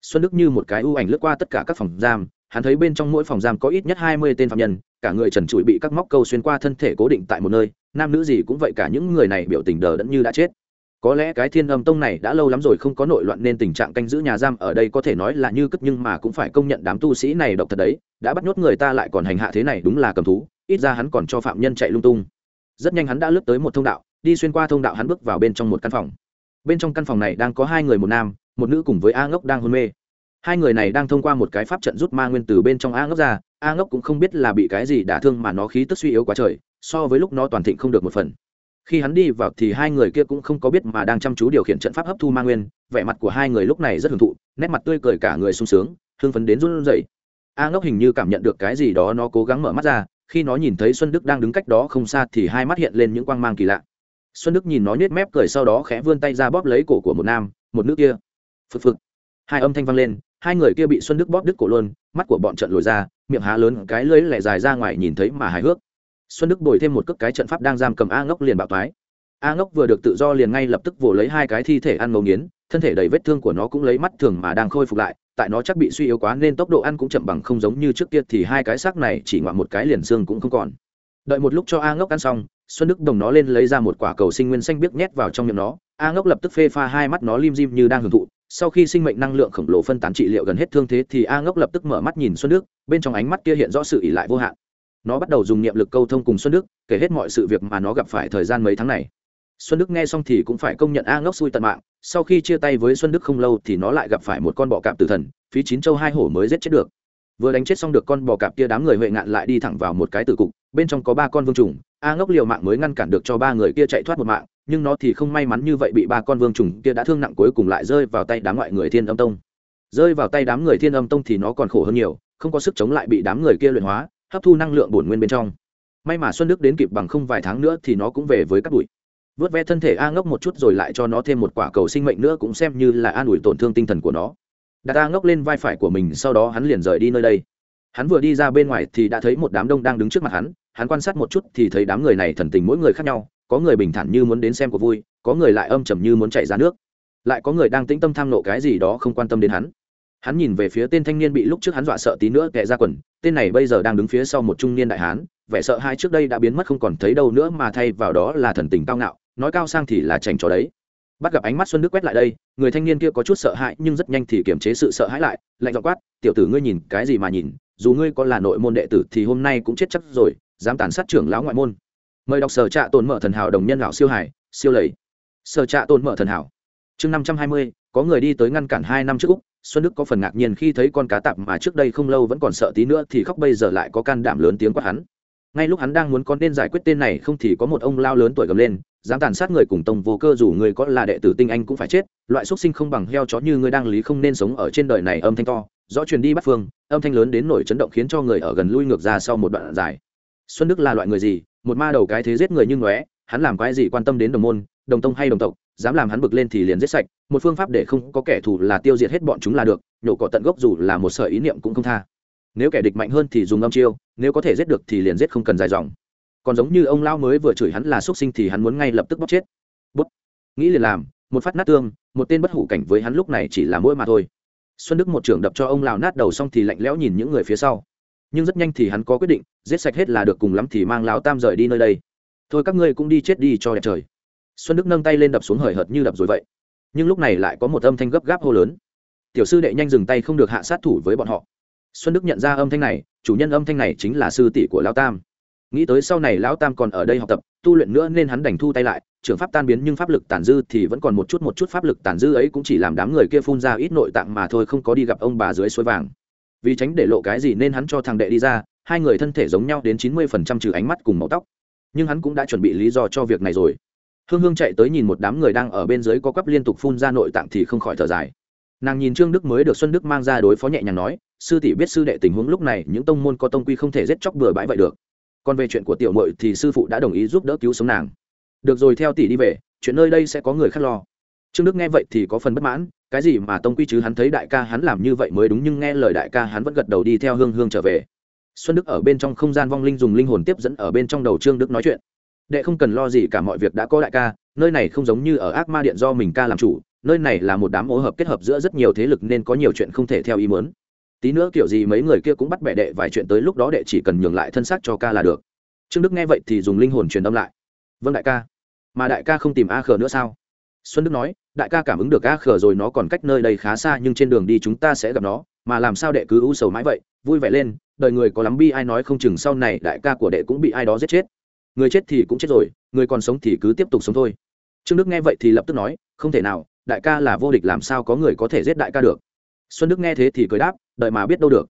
Xuân đức như một cái ưu ảnh lướt qua tất cả các phòng giam, hắn thấy bên trong mỗi phòng giam có ít nhất hai mươi tên phạm nhân, cả người trần trụi bị các móc câu xuyên qua thân thể cố định tại một nơi nam nữ gì cũng vậy cả những người này biểu tình đờ đẫn như đã chết. Có lẽ cái thiên âm tông này đã lâu lắm rồi không có nội loạn nên tình trạng canh giữ nhà giam ở đây có thể nói là như cất nhưng mà cũng phải công nhận đám tu sĩ này độc thật đấy, đã bắt nhốt người ta lại còn hành hạ thế này đúng là cầm thú, ít ra hắn còn cho phạm nhân chạy lung tung. Rất nhanh hắn đã lướt tới một thông đạo, đi xuyên qua thông đạo hắn bước vào bên trong một căn phòng. Bên trong căn phòng này đang có hai người một nam, một nữ cùng với a ngốc đang hôn mê. Hai người này đang thông qua một cái pháp trận rút ma nguyên từ bên trong a ngốc ra, a ngốc cũng không biết là bị cái gì đả thương mà nó khí tức suy yếu quá trời so với lúc nó toàn thịnh không được một phần. Khi hắn đi vào thì hai người kia cũng không có biết mà đang chăm chú điều khiển trận pháp hấp thu ma nguyên, vẻ mặt của hai người lúc này rất hưởng thụ, nét mặt tươi cười cả người sung sướng, hưng phấn đến run rẩy. A ngốc hình như cảm nhận được cái gì đó nó cố gắng mở mắt ra, khi nó nhìn thấy xuân đức đang đứng cách đó không xa thì hai mắt hiện lên những quang mang kỳ lạ. Xuân đức nhìn nó nhếch mép cười sau đó khẽ vươn tay ra bóp lấy cổ của một nam, một nữ kia. Phực phực. Hai âm thanh vang lên, hai người kia bị xuân đức bóp đứt cổ luôn, mắt của bọn trận lồi ra, miệng há lớn, cái lưới lẻ dài ra ngoài nhìn thấy mà hài hước xuân đức bồi thêm một cước cái trận pháp đang giam cầm a ngốc liền bạo toái a ngốc vừa được tự do liền ngay lập tức vồ lấy hai cái thi thể ăn ngấu nghiến, thân thể đầy vết thương của nó cũng lấy mắt thường mà đang khôi phục lại, tại nó chắc bị suy yếu quá nên tốc độ ăn cũng chậm bằng không giống như trước kia thì hai cái xác này chỉ ngoạm một cái liền xương cũng không còn. Đợi một lúc cho a ngốc ăn xong, xuân đức đồng nó lên lấy ra một quả cầu sinh nguyên xanh biếc nhét vào trong miệng nó. A ngốc lập tức phê pha hai mắt nó lim dim như đang hưởng thụ. Sau khi sinh mệnh năng lượng khổng lồ phân tán trị liệu gần hết thương thế thì a ngốc lập tức mở mắt nhìn xuân đức, bên trong ánh mắt kia hiện rõ sự ỉ lại vô hạn nó bắt đầu dùng niệm lực câu thông cùng xuân đức, kể hết mọi sự việc mà nó gặp phải thời gian mấy tháng này. Xuân đức nghe xong thì cũng phải công nhận a ngốc xui tận mạng, sau khi chia tay với xuân đức không lâu thì nó lại gặp phải một con bọ cạp tử thần, phí chín châu hai hổ mới giết chết được. Vừa đánh chết xong được con bò cạp kia đám người huệ ngạn lại đi thẳng vào một cái tử cục, bên trong có ba con vương trùng, a ngốc liều mạng mới ngăn cản được cho ba người kia chạy thoát một mạng, nhưng nó thì không may mắn như vậy bị ba con vương trùng kia đã thương nặng cuối cùng lại rơi vào tay đám ngoại người thiên âm tông. Rơi vào tay đám người thiên âm tông thì nó còn khổ hơn nhiều, không có sức chống lại bị đám người kia luyện hóa hấp thu năng lượng bổn nguyên bên trong. May mà xuân đức đến kịp bằng không vài tháng nữa thì nó cũng về với các bụi. Vớt ve thân thể a ngốc một chút rồi lại cho nó thêm một quả cầu sinh mệnh nữa cũng xem như là an ủi tổn thương tinh thần của nó. Đặt a ngốc lên vai phải của mình, sau đó hắn liền rời đi nơi đây. Hắn vừa đi ra bên ngoài thì đã thấy một đám đông đang đứng trước mặt hắn. Hắn quan sát một chút thì thấy đám người này thần tình mỗi người khác nhau. Có người bình thản như muốn đến xem cuộc vui, có người lại âm trầm như muốn chạy ra nước. Lại có người đang tĩnh tâm tham nộ cái gì đó không quan tâm đến hắn hắn nhìn về phía tên thanh niên bị lúc trước hắn dọa sợ tí nữa kệ ra quần, tên này bây giờ đang đứng phía sau một trung niên đại hán, vẻ sợ hai trước đây đã biến mất không còn thấy đâu nữa mà thay vào đó là thần tình cao ngạo, nói cao sang thì là chảnh trò đấy. Bắt gặp ánh mắt xuân đức quét lại đây, người thanh niên kia có chút sợ hãi nhưng rất nhanh thì kiềm chế sự sợ hãi lại, lạnh dọ quát, tiểu tử ngươi nhìn cái gì mà nhìn, dù ngươi có là nội môn đệ tử thì hôm nay cũng chết chắc rồi, dám tàn sát trưởng lão ngoại môn. Mời đọc sở trạ tồn mở thần hảo đồng nhân lão siêu hải siêu lầy. Sở trạ tồn mở thần hảo. Chương năm trăm hai mươi, có người đi tới ngăn cản hai năm trước úc xuân đức có phần ngạc nhiên khi thấy con cá tạp mà trước đây không lâu vẫn còn sợ tí nữa thì khóc bây giờ lại có can đảm lớn tiếng quát hắn. Ngay lúc hắn đang muốn con nên giải quyết tên này không thì có một ông lao lớn tuổi gầm lên, dám tàn sát người cùng tông vô cơ dù người có là đệ tử tinh anh cũng phải chết, loại xuất sinh không bằng heo chó như ngươi đang lý không nên sống ở trên đời này âm thanh to rõ truyền đi bắt phương, âm thanh lớn đến nổi chấn động khiến cho người ở gần lui ngược ra sau một đoạn dài. Xuân đức là loại người gì? Một ma đầu cái thế giết người như ngóe, hắn làm cái gì quan tâm đến đồng môn, đồng tông hay đồng tộc? Dám làm hắn bực lên thì liền giết sạch, một phương pháp để không có kẻ thù là tiêu diệt hết bọn chúng là được, nhổ cỏ tận gốc dù là một sợi ý niệm cũng không tha. Nếu kẻ địch mạnh hơn thì dùng âm chiêu, nếu có thể giết được thì liền giết không cần dài dòng. Còn giống như ông lao mới vừa chửi hắn là x sinh thì hắn muốn ngay lập tức bóc chết. Bút. Nghĩ liền làm, một phát nát tương, một tên bất hủ cảnh với hắn lúc này chỉ là mỗi mà thôi. Xuân đức một trưởng đập cho ông lào nát đầu xong thì lạnh lẽo nhìn những người phía sau. Nhưng rất nhanh thì hắn có quyết định, giết sạch hết là được cùng lắm thì mang lão tam rời đi nơi đây. Thôi các ngươi cũng đi chết đi cho đẹp trời xuân đức nâng tay lên đập xuống hời hợt như đập rồi vậy. Nhưng lúc này lại có một âm thanh gấp gáp hô lớn. Tiểu sư đệ nhanh dừng tay không được hạ sát thủ với bọn họ. Xuân đức nhận ra âm thanh này, chủ nhân âm thanh này chính là sư tỷ của lão tam. Nghĩ tới sau này lão tam còn ở đây học tập, tu luyện nữa nên hắn đành thu tay lại trường pháp tan biến nhưng pháp lực tàn dư thì vẫn còn một chút một chút pháp lực tàn dư ấy cũng chỉ làm đám người kia phun ra ít nội tạng mà thôi, không có đi gặp ông bà dưới suối vàng. Vì tránh để lộ cái gì nên hắn cho thằng đệ đi ra, hai người thân thể giống nhau đến chín mươi phần trăm trừ ánh mắt cùng màu tóc. Nhưng hắn cũng đã chuẩn bị lý do cho việc này rồi hương hương chạy tới nhìn một đám người đang ở bên dưới có quắp liên tục phun ra nội tạng thì không khỏi thở dài. Nàng nhìn trương đức mới được xuân đức mang ra đối phó nhẹ nhàng nói, sư tỷ biết sư đệ tình huống lúc này, những tông môn có tông quy không thể giết chóc bừa bãi vậy được. Còn về chuyện của tiểu mội thì sư phụ đã đồng ý giúp đỡ cứu sống nàng. Được rồi, theo tỷ đi về, chuyện nơi đây sẽ có người khác lo. Trương đức nghe vậy thì có phần bất mãn, cái gì mà tông quy chứ hắn thấy đại ca hắn làm như vậy mới đúng nhưng nghe lời đại ca hắn vẫn gật đầu đi theo hương hương trở về. Xuân đức ở bên trong không gian vong linh dùng linh hồn tiếp dẫn ở bên trong đầu trương đức nói chuyện đệ không cần lo gì cả, mọi việc đã có đại ca, nơi này không giống như ở ác ma điện do mình ca làm chủ, nơi này là một đám ô hợp kết hợp giữa rất nhiều thế lực nên có nhiều chuyện không thể theo ý mớn tí nữa kiểu gì mấy người kia cũng bắt bẻ đệ, vài chuyện tới lúc đó đệ chỉ cần nhường lại thân xác cho ca là được. Trương đức nghe vậy thì dùng linh hồn truyền âm lại. Vâng đại ca. Mà đại ca không tìm a khờ nữa sao? Xuân đức nói, đại ca cảm ứng được a khờ rồi, nó còn cách nơi đây khá xa, nhưng trên đường đi chúng ta sẽ gặp nó. Mà làm sao đệ cứ u sầu mãi vậy? Vui vẻ lên, đời người có lắm bi ai nói không chừng sau này đại ca của đệ cũng bị ai đó giết chết người chết thì cũng chết rồi, người còn sống thì cứ tiếp tục sống thôi. Trương đức nghe vậy thì lập tức nói, không thể nào, đại ca là vô địch làm sao có người có thể giết đại ca được. Xuân đức nghe thế thì cười đáp, đợi mà biết đâu được.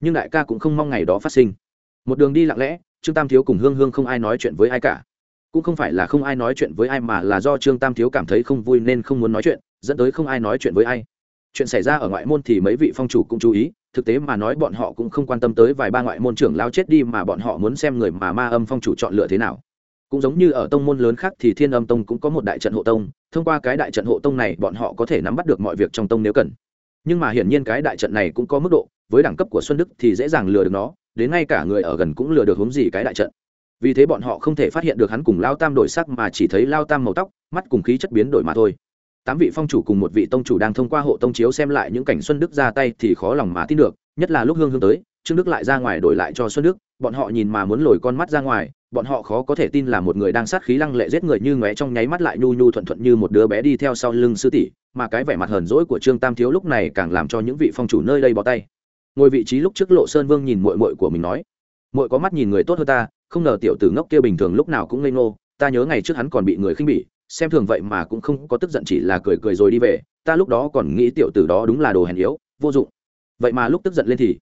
Nhưng đại ca cũng không mong ngày đó phát sinh. Một đường đi lặng lẽ, trương tam thiếu cùng hương hương không ai nói chuyện với ai cả. Cũng không phải là không ai nói chuyện với ai mà là do trương tam thiếu cảm thấy không vui nên không muốn nói chuyện, dẫn tới không ai nói chuyện với ai chuyện xảy ra ở ngoại môn thì mấy vị phong chủ cũng chú ý, thực tế mà nói bọn họ cũng không quan tâm tới vài ba ngoại môn trưởng lao chết đi mà bọn họ muốn xem người mà ma âm phong chủ chọn lựa thế nào. Cũng giống như ở tông môn lớn khác thì thiên âm tông cũng có một đại trận hộ tông, thông qua cái đại trận hộ tông này bọn họ có thể nắm bắt được mọi việc trong tông nếu cần. Nhưng mà hiển nhiên cái đại trận này cũng có mức độ, với đẳng cấp của xuân đức thì dễ dàng lừa được nó, đến ngay cả người ở gần cũng lừa được hướng gì cái đại trận. Vì thế bọn họ không thể phát hiện được hắn cùng lao tam đổi sắc mà chỉ thấy lao tam màu tóc, mắt cùng khí chất biến đổi mà thôi tám vị phong chủ cùng một vị tông chủ đang thông qua hộ tông chiếu xem lại những cảnh xuân đức ra tay thì khó lòng mà tin được, nhất là lúc hương hương tới, trương đức lại ra ngoài đổi lại cho xuân đức, bọn họ nhìn mà muốn lồi con mắt ra ngoài, bọn họ khó có thể tin là một người đang sát khí lăng lệ giết người như ngóe trong nháy mắt lại nhu nhu thuận thuận như một đứa bé đi theo sau lưng sư tỷ, mà cái vẻ mặt hờn dỗi của trương tam thiếu lúc này càng làm cho những vị phong chủ nơi đây bỏ tay. Ngồi vị trí lúc trước lộ sơn vương nhìn mội mội của mình nói mội có mắt nhìn người tốt hơn ta, không ngờ tiểu tử ngốc kia bình thường lúc nào cũng ngây ngô, ta nhớ ngày trước hắn còn bị người khinh bỉ xem thường vậy mà cũng không có tức giận chỉ là cười cười rồi đi về, ta lúc đó còn nghĩ tiểu tử đó đúng là đồ hèn yếu, vô dụng. Vậy mà lúc tức giận lên thì,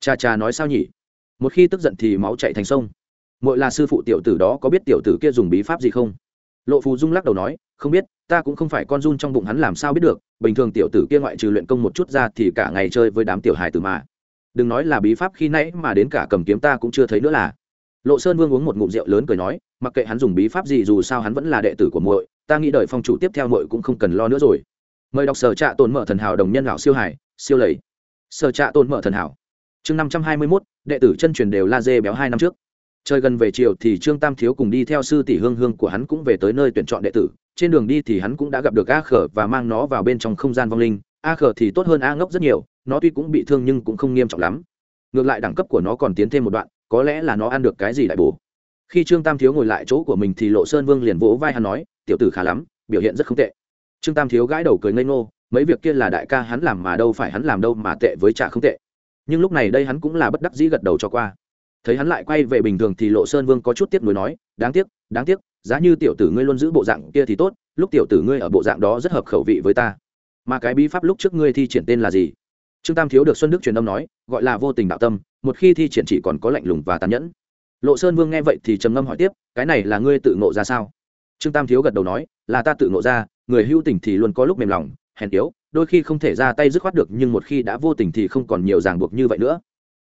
cha cha nói sao nhỉ? Một khi tức giận thì máu chạy thành sông. Mỗi là sư phụ tiểu tử đó có biết tiểu tử kia dùng bí pháp gì không? Lộ phù dung lắc đầu nói, không biết, ta cũng không phải con run trong bụng hắn làm sao biết được, bình thường tiểu tử kia ngoại trừ luyện công một chút ra thì cả ngày chơi với đám tiểu hài tử mà. Đừng nói là bí pháp khi nãy mà đến cả cầm kiếm ta cũng chưa thấy nữa là. Lộ sơn vương uống một ngụm rượu lớn cười nói mặc kệ hắn dùng bí pháp gì dù sao hắn vẫn là đệ tử của muội, ta nghĩ đời phong chủ tiếp theo muội cũng không cần lo nữa rồi. Mời đọc sở trạ tồn mở thần hảo đồng nhân lão siêu hải, siêu lầy. Sở trạ tồn mở thần hảo. Chương năm trăm hai mươi mốt, đệ tử chân truyền đều la dê béo hai năm trước. Chơi gần về chiều thì trương tam thiếu cùng đi theo sư tỷ hương hương của hắn cũng về tới nơi tuyển chọn đệ tử. Trên đường đi thì hắn cũng đã gặp được a khở và mang nó vào bên trong không gian vong linh. A khở thì tốt hơn a ngốc rất nhiều, nó tuy cũng bị thương nhưng cũng không nghiêm trọng lắm. Ngược lại đẳng cấp của nó còn tiến thêm một đoạn, có lẽ là nó ăn được cái gì đại bổ khi trương tam thiếu ngồi lại chỗ của mình thì lộ sơn vương liền vỗ vai hắn nói, tiểu tử khá lắm, biểu hiện rất không tệ. Trương tam thiếu gãi đầu cười ngây ngô, mấy việc kia là đại ca hắn làm mà đâu phải hắn làm đâu mà tệ với trả không tệ. Nhưng lúc này đây hắn cũng là bất đắc dĩ gật đầu cho qua. Thấy hắn lại quay về bình thường thì lộ sơn vương có chút tiếc nuối nói, đáng tiếc đáng tiếc, giá như tiểu tử ngươi luôn giữ bộ dạng kia thì tốt, lúc tiểu tử ngươi ở bộ dạng đó rất hợp khẩu vị với ta. Mà cái bí pháp lúc trước ngươi thi triển tên là gì? Trương tam thiếu được xuân đức truyền âm nói, gọi là vô tình đạo tâm, một khi thi triển chỉ còn có lạnh lùng và tàn nhẫn lộ sơn vương nghe vậy thì trầm ngâm hỏi tiếp, cái này là ngươi tự ngộ ra sao? Trương tam thiếu gật đầu nói, là ta tự ngộ ra, người hưu tình thì luôn có lúc mềm lòng, hèn yếu, đôi khi không thể ra tay dứt khoát được, nhưng một khi đã vô tình thì không còn nhiều ràng buộc như vậy nữa.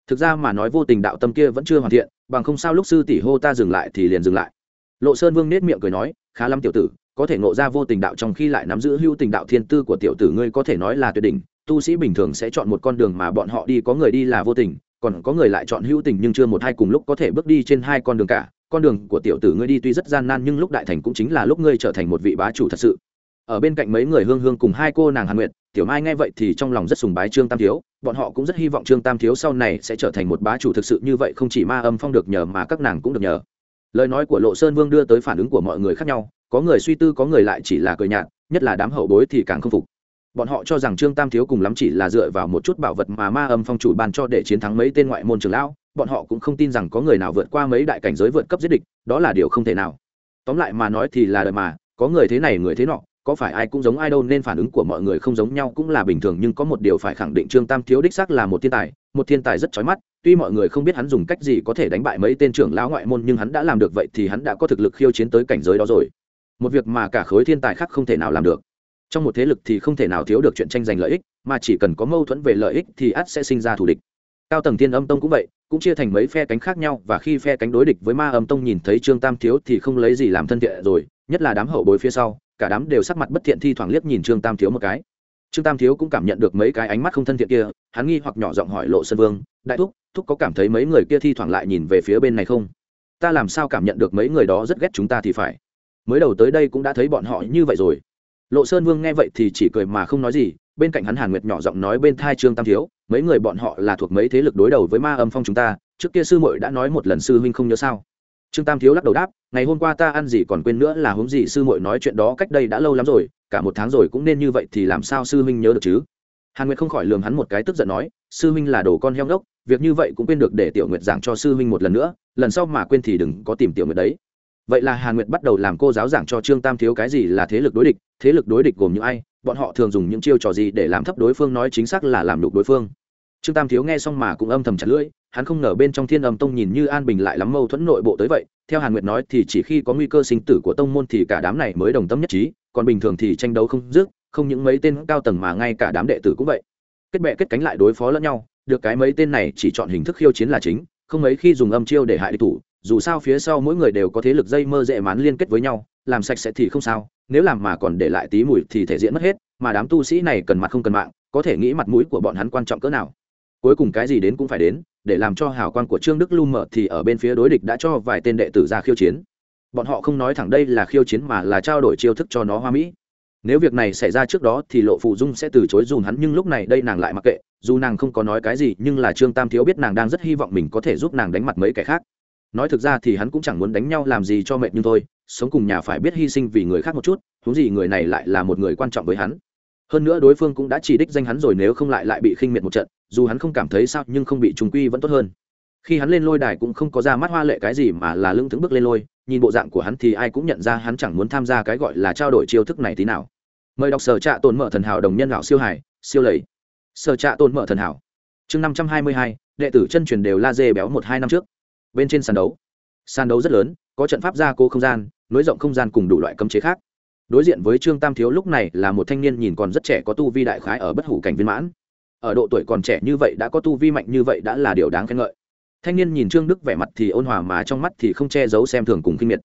Thực ra mà nói vô tình đạo tâm kia vẫn chưa hoàn thiện, bằng không sao lúc sư tỷ hô ta dừng lại thì liền dừng lại. Lộ sơn vương nết miệng cười nói, khá lắm tiểu tử, có thể ngộ ra vô tình đạo trong khi lại nắm giữ hữu tình đạo thiên tư của tiểu tử ngươi có thể nói là tuyệt đỉnh, tu sĩ bình thường sẽ chọn một con đường mà bọn họ đi, có người đi là vô tình còn có người lại chọn hữu tình nhưng chưa một hai cùng lúc có thể bước đi trên hai con đường cả. Con đường của tiểu tử ngươi đi tuy rất gian nan nhưng lúc đại thành cũng chính là lúc ngươi trở thành một vị bá chủ thật sự. Ở bên cạnh mấy người hương hương cùng hai cô nàng hàn nguyệt, tiểu mai nghe vậy thì trong lòng rất sùng bái trương tam thiếu. Bọn họ cũng rất hy vọng trương tam thiếu sau này sẽ trở thành một bá chủ thực sự như vậy không chỉ ma âm phong được nhờ mà các nàng cũng được nhờ. Lời nói của lộ sơn vương đưa tới phản ứng của mọi người khác nhau. Có người suy tư, có người lại chỉ là cười nhạt, nhất là đám hậu bối thì càng không phục bọn họ cho rằng trương tam thiếu cùng lắm chỉ là dựa vào một chút bảo vật mà ma âm phong chủ ban cho để chiến thắng mấy tên ngoại môn trường lão, bọn họ cũng không tin rằng có người nào vượt qua mấy đại cảnh giới vượt cấp giết địch, đó là điều không thể nào. Tóm lại mà nói thì là đời mà, có người thế này người thế nọ, có phải ai cũng giống ai đâu nên phản ứng của mọi người không giống nhau cũng là bình thường nhưng có một điều phải khẳng định trương tam thiếu đích xác là một thiên tài, một thiên tài rất chói mắt, tuy mọi người không biết hắn dùng cách gì có thể đánh bại mấy tên trưởng lão ngoại môn nhưng hắn đã làm được vậy thì hắn đã có thực lực khiêu chiến tới cảnh giới đó rồi. Một việc mà cả khối thiên tài khác không thể nào làm được trong một thế lực thì không thể nào thiếu được chuyện tranh giành lợi ích, mà chỉ cần có mâu thuẫn về lợi ích thì ắt sẽ sinh ra thù địch. Cao tầng thiên âm tông cũng vậy, cũng chia thành mấy phe cánh khác nhau, và khi phe cánh đối địch với ma âm tông nhìn thấy trương tam thiếu thì không lấy gì làm thân thiện rồi, nhất là đám hậu bối phía sau, cả đám đều sắc mặt bất thiện thi thoảng liếc nhìn trương tam thiếu một cái. Trương tam thiếu cũng cảm nhận được mấy cái ánh mắt không thân thiện kia, hắn nghi hoặc nhỏ giọng hỏi lộ sơn vương, đại thúc thúc có cảm thấy mấy người kia thi thoảng lại nhìn về phía bên này không? Ta làm sao cảm nhận được mấy người đó rất ghét chúng ta thì phải? Mới đầu tới đây cũng đã thấy bọn họ như vậy rồi lộ sơn vương nghe vậy thì chỉ cười mà không nói gì, bên cạnh hắn hàn nguyệt nhỏ giọng nói bên thai trương tam thiếu, mấy người bọn họ là thuộc mấy thế lực đối đầu với ma âm phong chúng ta, trước kia sư muội đã nói một lần sư huynh không nhớ sao? Trương tam thiếu lắc đầu đáp, ngày hôm qua ta ăn gì còn quên nữa là huống gì sư muội nói chuyện đó cách đây đã lâu lắm rồi, cả một tháng rồi cũng nên như vậy thì làm sao sư huynh nhớ được chứ? Hàn nguyệt không khỏi lườm hắn một cái tức giận nói, sư huynh là đồ con heo ngốc, việc như vậy cũng quên được để tiểu nguyệt giảng cho sư huynh một lần nữa, lần sau mà quên thì đừng có tìm tiểu nguyệt đấy vậy là hàn nguyệt bắt đầu làm cô giáo giảng cho trương tam thiếu cái gì là thế lực đối địch, thế lực đối địch gồm những ai, bọn họ thường dùng những chiêu trò gì để làm thấp đối phương nói chính xác là làm đục đối phương. Trương tam thiếu nghe xong mà cũng âm thầm chặt lưỡi, hắn không ngờ bên trong thiên âm tông nhìn như an bình lại lắm mâu thuẫn nội bộ tới vậy, theo hàn nguyệt nói thì chỉ khi có nguy cơ sinh tử của tông môn thì cả đám này mới đồng tâm nhất trí, còn bình thường thì tranh đấu không dứt, không những mấy tên cao tầng mà ngay cả đám đệ tử cũng vậy. Kết bệ kết cánh lại đối phó lẫn nhau, được cái mấy tên này chỉ chọn hình thức khiêu chiến là chính, không mấy khi dùng âm chiêu để hại địch thủ dù sao phía sau mỗi người đều có thế lực dây mơ dễ mán liên kết với nhau, làm sạch sẽ thì không sao, nếu làm mà còn để lại tí mùi thì thể diện mất hết, mà đám tu sĩ này cần mặt không cần mạng, có thể nghĩ mặt mũi của bọn hắn quan trọng cỡ nào. Cuối cùng cái gì đến cũng phải đến, để làm cho hào quan của trương đức lu mở thì ở bên phía đối địch đã cho vài tên đệ tử ra khiêu chiến. Bọn họ không nói thẳng đây là khiêu chiến mà là trao đổi chiêu thức cho nó hoa mỹ. Nếu việc này xảy ra trước đó thì lộ phụ dung sẽ từ chối dùn hắn, nhưng lúc này đây nàng lại mặc kệ, dù nàng không có nói cái gì, nhưng là trương tam thiếu biết nàng đang rất hy vọng mình có thể giúp nàng đánh mặt mấy kẻ khác nói thực ra thì hắn cũng chẳng muốn đánh nhau làm gì cho mệt nhưng thôi, sống cùng nhà phải biết hy sinh vì người khác một chút thú gì người này lại là một người quan trọng với hắn. Hơn nữa đối phương cũng đã chỉ đích danh hắn rồi nếu không lại lại bị khinh miệt một trận, dù hắn không cảm thấy sao nhưng không bị trùng quy vẫn tốt hơn. Khi hắn lên lôi đài cũng không có ra mắt hoa lệ cái gì mà là lưng thững bước lên lôi, nhìn bộ dạng của hắn thì ai cũng nhận ra hắn chẳng muốn tham gia cái gọi là trao đổi chiêu thức này tí nào. Mời đọc sở trạ tồn mở thần hảo đồng nhân lão siêu hải, siêu lầy. Sở trạ tồn mở thần hảo. Chương năm trăm hai mươi hai, đệ tử chân truyền đều la dê béo một hai năm trước bên trên sàn đấu. Sàn đấu rất lớn, có trận pháp gia cố không gian, nối rộng không gian cùng đủ loại cấm chế khác. Đối diện với trương tam thiếu lúc này là một thanh niên nhìn còn rất trẻ có tu vi đại khái ở bất hủ cảnh viên mãn. Ở độ tuổi còn trẻ như vậy đã có tu vi mạnh như vậy đã là điều đáng khen ngợi. Thanh niên nhìn trương đức vẻ mặt thì ôn hòa mà trong mắt thì không che giấu xem thường cùng kinh miệt.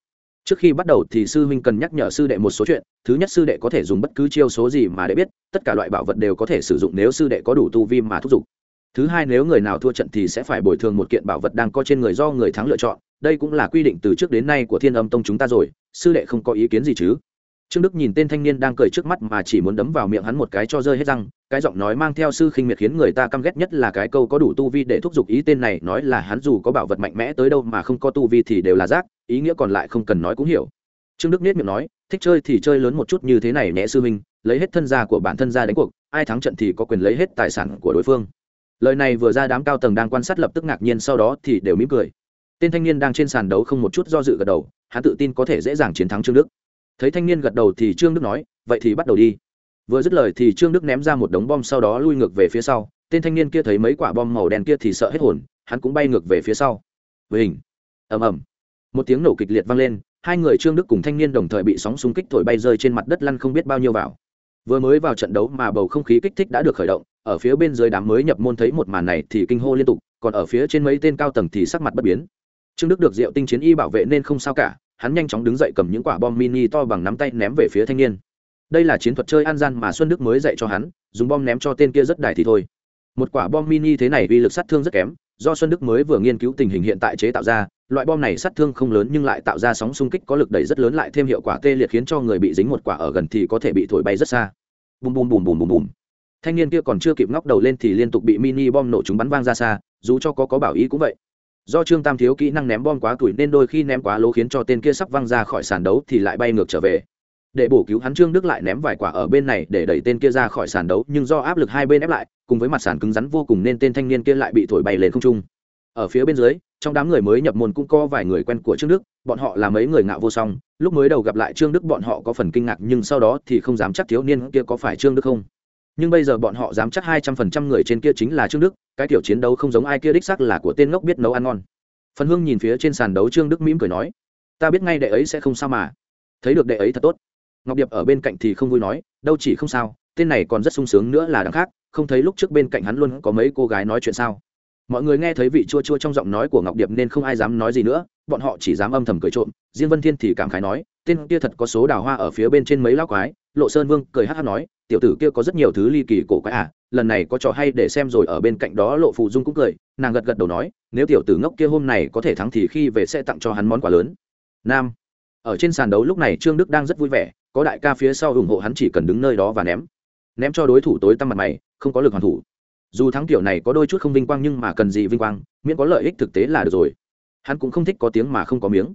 Trước khi bắt đầu thì sư huynh cần nhắc nhở sư đệ một số chuyện, thứ nhất sư đệ có thể dùng bất cứ chiêu số gì mà để biết, tất cả loại bảo vật đều có thể sử dụng nếu sư đệ có đủ tu vi mà thúc giục thứ hai nếu người nào thua trận thì sẽ phải bồi thường một kiện bảo vật đang có trên người do người thắng lựa chọn. Đây cũng là quy định từ trước đến nay của thiên âm tông chúng ta rồi, sư đệ không có ý kiến gì chứ? Trương đức nhìn tên thanh niên đang cười trước mắt mà chỉ muốn đấm vào miệng hắn một cái cho rơi hết răng, cái giọng nói mang theo sư khinh miệt khiến người ta căm ghét nhất là cái câu có đủ tu vi để thúc giục ý tên này, nói là hắn dù có bảo vật mạnh mẽ tới đâu mà không có tu vi thì đều là rác, ý nghĩa còn lại không cần nói cũng hiểu. Trương đức nết miệng nói, thích chơi thì chơi lớn một chút như thế này nhé sư minh lấy hết thân gia của bản thân ra đánh cuộc, ai thắng trận thì có quyền lấy hết tài sản của đối phương lời này vừa ra đám cao tầng đang quan sát lập tức ngạc nhiên, sau đó thì đều mỉm cười. Tên thanh niên đang trên sàn đấu không một chút do dự gật đầu, hắn tự tin có thể dễ dàng chiến thắng trương đức. Thấy thanh niên gật đầu thì trương đức nói, vậy thì bắt đầu đi. Vừa dứt lời thì trương đức ném ra một đống bom, sau đó lui ngược về phía sau. Tên thanh niên kia thấy mấy quả bom màu đen kia thì sợ hết hồn, hắn cũng bay ngược về phía sau. Với hình ầm ầm. Một tiếng nổ kịch liệt vang lên, hai người trương đức cùng thanh niên đồng thời bị sóng xung kích thổi bay rơi trên mặt đất, lăn không biết bao nhiêu vào vừa mới vào trận đấu mà bầu không khí kích thích đã được khởi động, ở phía bên dưới đám mới nhập môn thấy một màn này thì kinh hô liên tục, còn ở phía trên mấy tên cao tầng thì sắc mặt bất biến. Trương đức được diệu tinh chiến y bảo vệ nên không sao cả, hắn nhanh chóng đứng dậy cầm những quả bom mini to bằng nắm tay ném về phía thanh niên. Đây là chiến thuật chơi an gian mà xuân đức mới dạy cho hắn, dùng bom ném cho tên kia rất đài thì thôi. Một quả bom mini thế này uy lực sát thương rất kém do xuân đức mới vừa nghiên cứu tình hình hiện tại chế tạo ra, loại bom này sát thương không lớn nhưng lại tạo ra sóng xung kích có lực đẩy rất lớn lại thêm hiệu quả tê liệt khiến cho người bị dính một quả ở gần thì có thể bị thổi bay rất xa. Bùm bùm bùm bùm bùm bùm. Thanh niên kia còn chưa kịp ngóc đầu lên thì liên tục bị mini bom nổ chúng bắn vang ra xa, dù cho có có bảo ý cũng vậy. Do trương tam thiếu kỹ năng ném bom quá tuổi nên đôi khi ném quá lố khiến cho tên kia sắp văng ra khỏi sàn đấu thì lại bay ngược trở về để bổ cứu hắn trương đức lại ném vài quả ở bên này để đẩy tên kia ra khỏi sàn đấu, nhưng do áp lực hai bên ép lại, cùng với mặt sàn cứng rắn vô cùng nên tên thanh niên kia lại bị thổi bay lên không trung. Ở phía bên dưới, trong đám người mới nhập môn cũng có vài người quen của trương đức, bọn họ là mấy người ngạo vô song, lúc mới đầu gặp lại trương đức bọn họ có phần kinh ngạc, nhưng sau đó thì không dám chắc thiếu niên kia có phải trương đức không. Nhưng bây giờ bọn họ dám chắc hai trăm phần trăm người trên kia chính là trương đức, cái kiểu chiến đấu không giống ai kia đích sắc là của tên ngốc biết nấu ăn ngon. Phần hương nhìn phía trên sàn đấu, trương đức mỉm cười nói, ta biết ngay đệ ấy sẽ không sao mà. Thấy được đệ ấy thật tốt ngọc điệp ở bên cạnh thì không vui nói, đâu chỉ không sao, tên này còn rất sung sướng nữa là đằng khác, không thấy lúc trước bên cạnh hắn luôn có mấy cô gái nói chuyện sao? Mọi người nghe thấy vị chua chua trong giọng nói của ngọc điệp nên không ai dám nói gì nữa, bọn họ chỉ dám âm thầm cười trộm. Riêng vân thiên thì cảm khái nói, tên kia thật có số đào hoa ở phía bên trên mấy lão quái. Lộ sơn vương cười hát hát nói, tiểu tử kia có rất nhiều thứ ly kỳ cổ quái à lần này có trò hay để xem rồi ở bên cạnh đó lộ phụ dung cũng cười, nàng gật gật đầu nói, nếu tiểu tử ngốc kia hôm này có thể thắng thì khi về sẽ tặng cho hắn món quà lớn. Nam ở trên sàn đấu lúc này trương đức đang rất vui vẻ, có đại ca phía sau ủng hộ hắn chỉ cần đứng nơi đó và ném. Ném cho đối thủ tối tăm mặt mày, không có lực hoàn thủ. Dù thắng kiểu này có đôi chút không vinh quang nhưng mà cần gì vinh quang, miễn có lợi ích thực tế là được rồi. Hắn cũng không thích có tiếng mà không có miếng.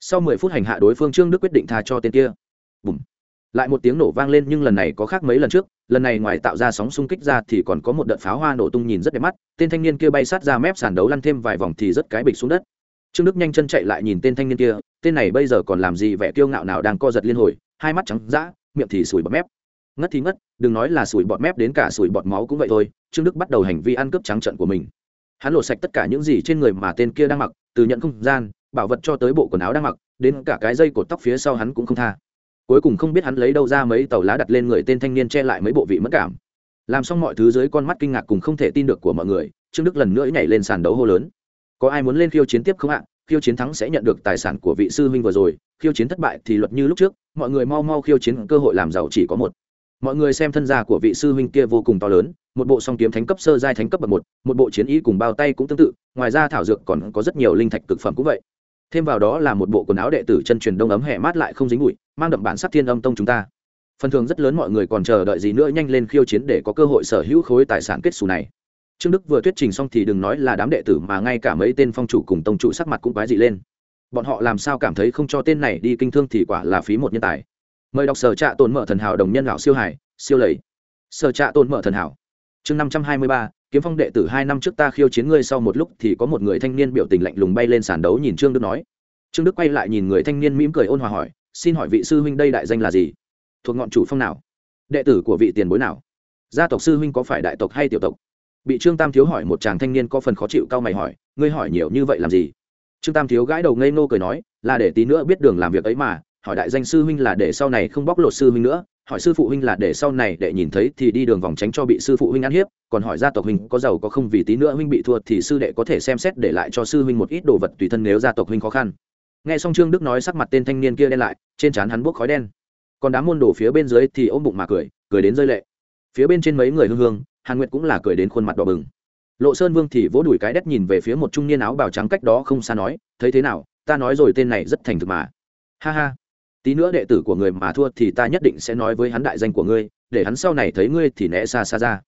Sau mười phút hành hạ đối phương trương đức quyết định tha cho tên kia. Bùm. lại một tiếng nổ vang lên nhưng lần này có khác mấy lần trước, lần này ngoài tạo ra sóng xung kích ra thì còn có một đợt pháo hoa nổ tung nhìn rất đẹp mắt, tên thanh niên kia bay sát ra mép sàn đấu lăn thêm vài vòng thì rất cái bịch xuống đất. Trương đức nhanh chân chạy lại nhìn tên thanh niên kia tên này bây giờ còn làm gì vẻ kiêu ngạo nào đang co giật liên hồi, hai mắt trắng d miệng thì sủi bọt mép. Ngất thì ngất, đừng nói là sủi bọt mép đến cả sủi bọt máu cũng vậy thôi, trương đức bắt đầu hành vi ăn cướp trắng trận của mình. Hắn lột sạch tất cả những gì trên người mà tên kia đang mặc, từ nhận không gian, bảo vật cho tới bộ quần áo đang mặc, đến cả cái dây cột tóc phía sau hắn cũng không tha. Cuối cùng không biết hắn lấy đâu ra mấy tàu lá đặt lên người tên thanh niên che lại mấy bộ vị mất cảm. Làm xong mọi thứ dưới con mắt kinh ngạc cùng không thể tin được của mọi người, trương đức lần nữa nhảy lên sàn đấu hô lớn. Có ai muốn lên khiêu chiến tiếp không ạ? Khiêu chiến thắng sẽ nhận được tài sản của vị sư huynh vừa rồi, khiêu chiến thất bại thì luật như lúc trước, mọi người mau mau khiêu chiến cơ hội làm giàu chỉ có một. Mọi người xem thân gia của vị sư huynh kia vô cùng to lớn, một bộ song kiếm thánh cấp sơ giai thánh cấp bậc một một bộ chiến ý cùng bao tay cũng tương tự, ngoài ra thảo dược còn có rất nhiều linh thạch cực phẩm cũng vậy. Thêm vào đó là một bộ quần áo đệ tử chân truyền đông ấm hẹ mát lại không dính bụi, mang đậm bản sắc thiên âm tông chúng ta. Phần thường rất lớn mọi người còn chờ đợi gì nữa nhanh lên khiêu chiến để có cơ hội sở hữu khối tài sản kết xù này trương đức vừa thuyết trình xong thì đừng nói là đám đệ tử mà ngay cả mấy tên phong chủ cùng tông chủ sắc mặt cũng quái dị lên. Bọn họ làm sao cảm thấy không cho tên này đi kinh thương thì quả là phí một nhân tài. Mời đọc sở trạ tồn mở thần hảo đồng nhân lão siêu hải, siêu lầy. Sở trạ tồn mở thần hảo. Chương năm trăm hai mươi ba, kiếm phong đệ tử hai năm trước ta khiêu chiến ngươi sau một lúc thì có một người thanh niên biểu tình lạnh lùng bay lên sàn đấu nhìn trương đức nói. Trương đức quay lại nhìn người thanh niên mỉm cười ôn hòa hỏi, xin hỏi vị sư huynh đây đại danh là gì? Thuộc ngọn chủ phong nào? Đệ tử của vị tiền bối nào? Gia tộc sư huynh có phải đại tộc hay tiểu tộc? Bị trương tam thiếu hỏi một chàng thanh niên có phần khó chịu cao mày hỏi, ngươi hỏi nhiều như vậy làm gì? Trương tam thiếu gãi đầu ngây ngô cười nói, là để tí nữa biết đường làm việc ấy mà, hỏi đại danh sư huynh là để sau này không bóc lột sư huynh nữa, hỏi sư phụ huynh là để sau này để nhìn thấy thì đi đường vòng tránh cho bị sư phụ huynh ăn hiếp, còn hỏi gia tộc huynh có giàu có không vì tí nữa huynh bị thua thì sư đệ có thể xem xét để lại cho sư huynh một ít đồ vật tùy thân nếu gia tộc huynh khó khăn. Nghe xong trương đức nói sắc mặt tên thanh niên kia đen lại, trên trán hắn buốc khói đen. Còn đám môn đồ phía bên dưới thì ôm bụng mà cười cười đến rơi lệ. Phía bên trên mấy người hương hương hàn nguyệt cũng là cười đến khuôn mặt đỏ bừng. Lộ sơn vương thì vỗ đùi cái đét nhìn về phía một trung niên áo bào trắng cách đó không xa nói, thấy thế nào? Ta nói rồi tên này rất thành thực mà. Ha ha. Tí nữa đệ tử của người mà thua thì ta nhất định sẽ nói với hắn đại danh của ngươi, để hắn sau này thấy ngươi thì né xa xa ra.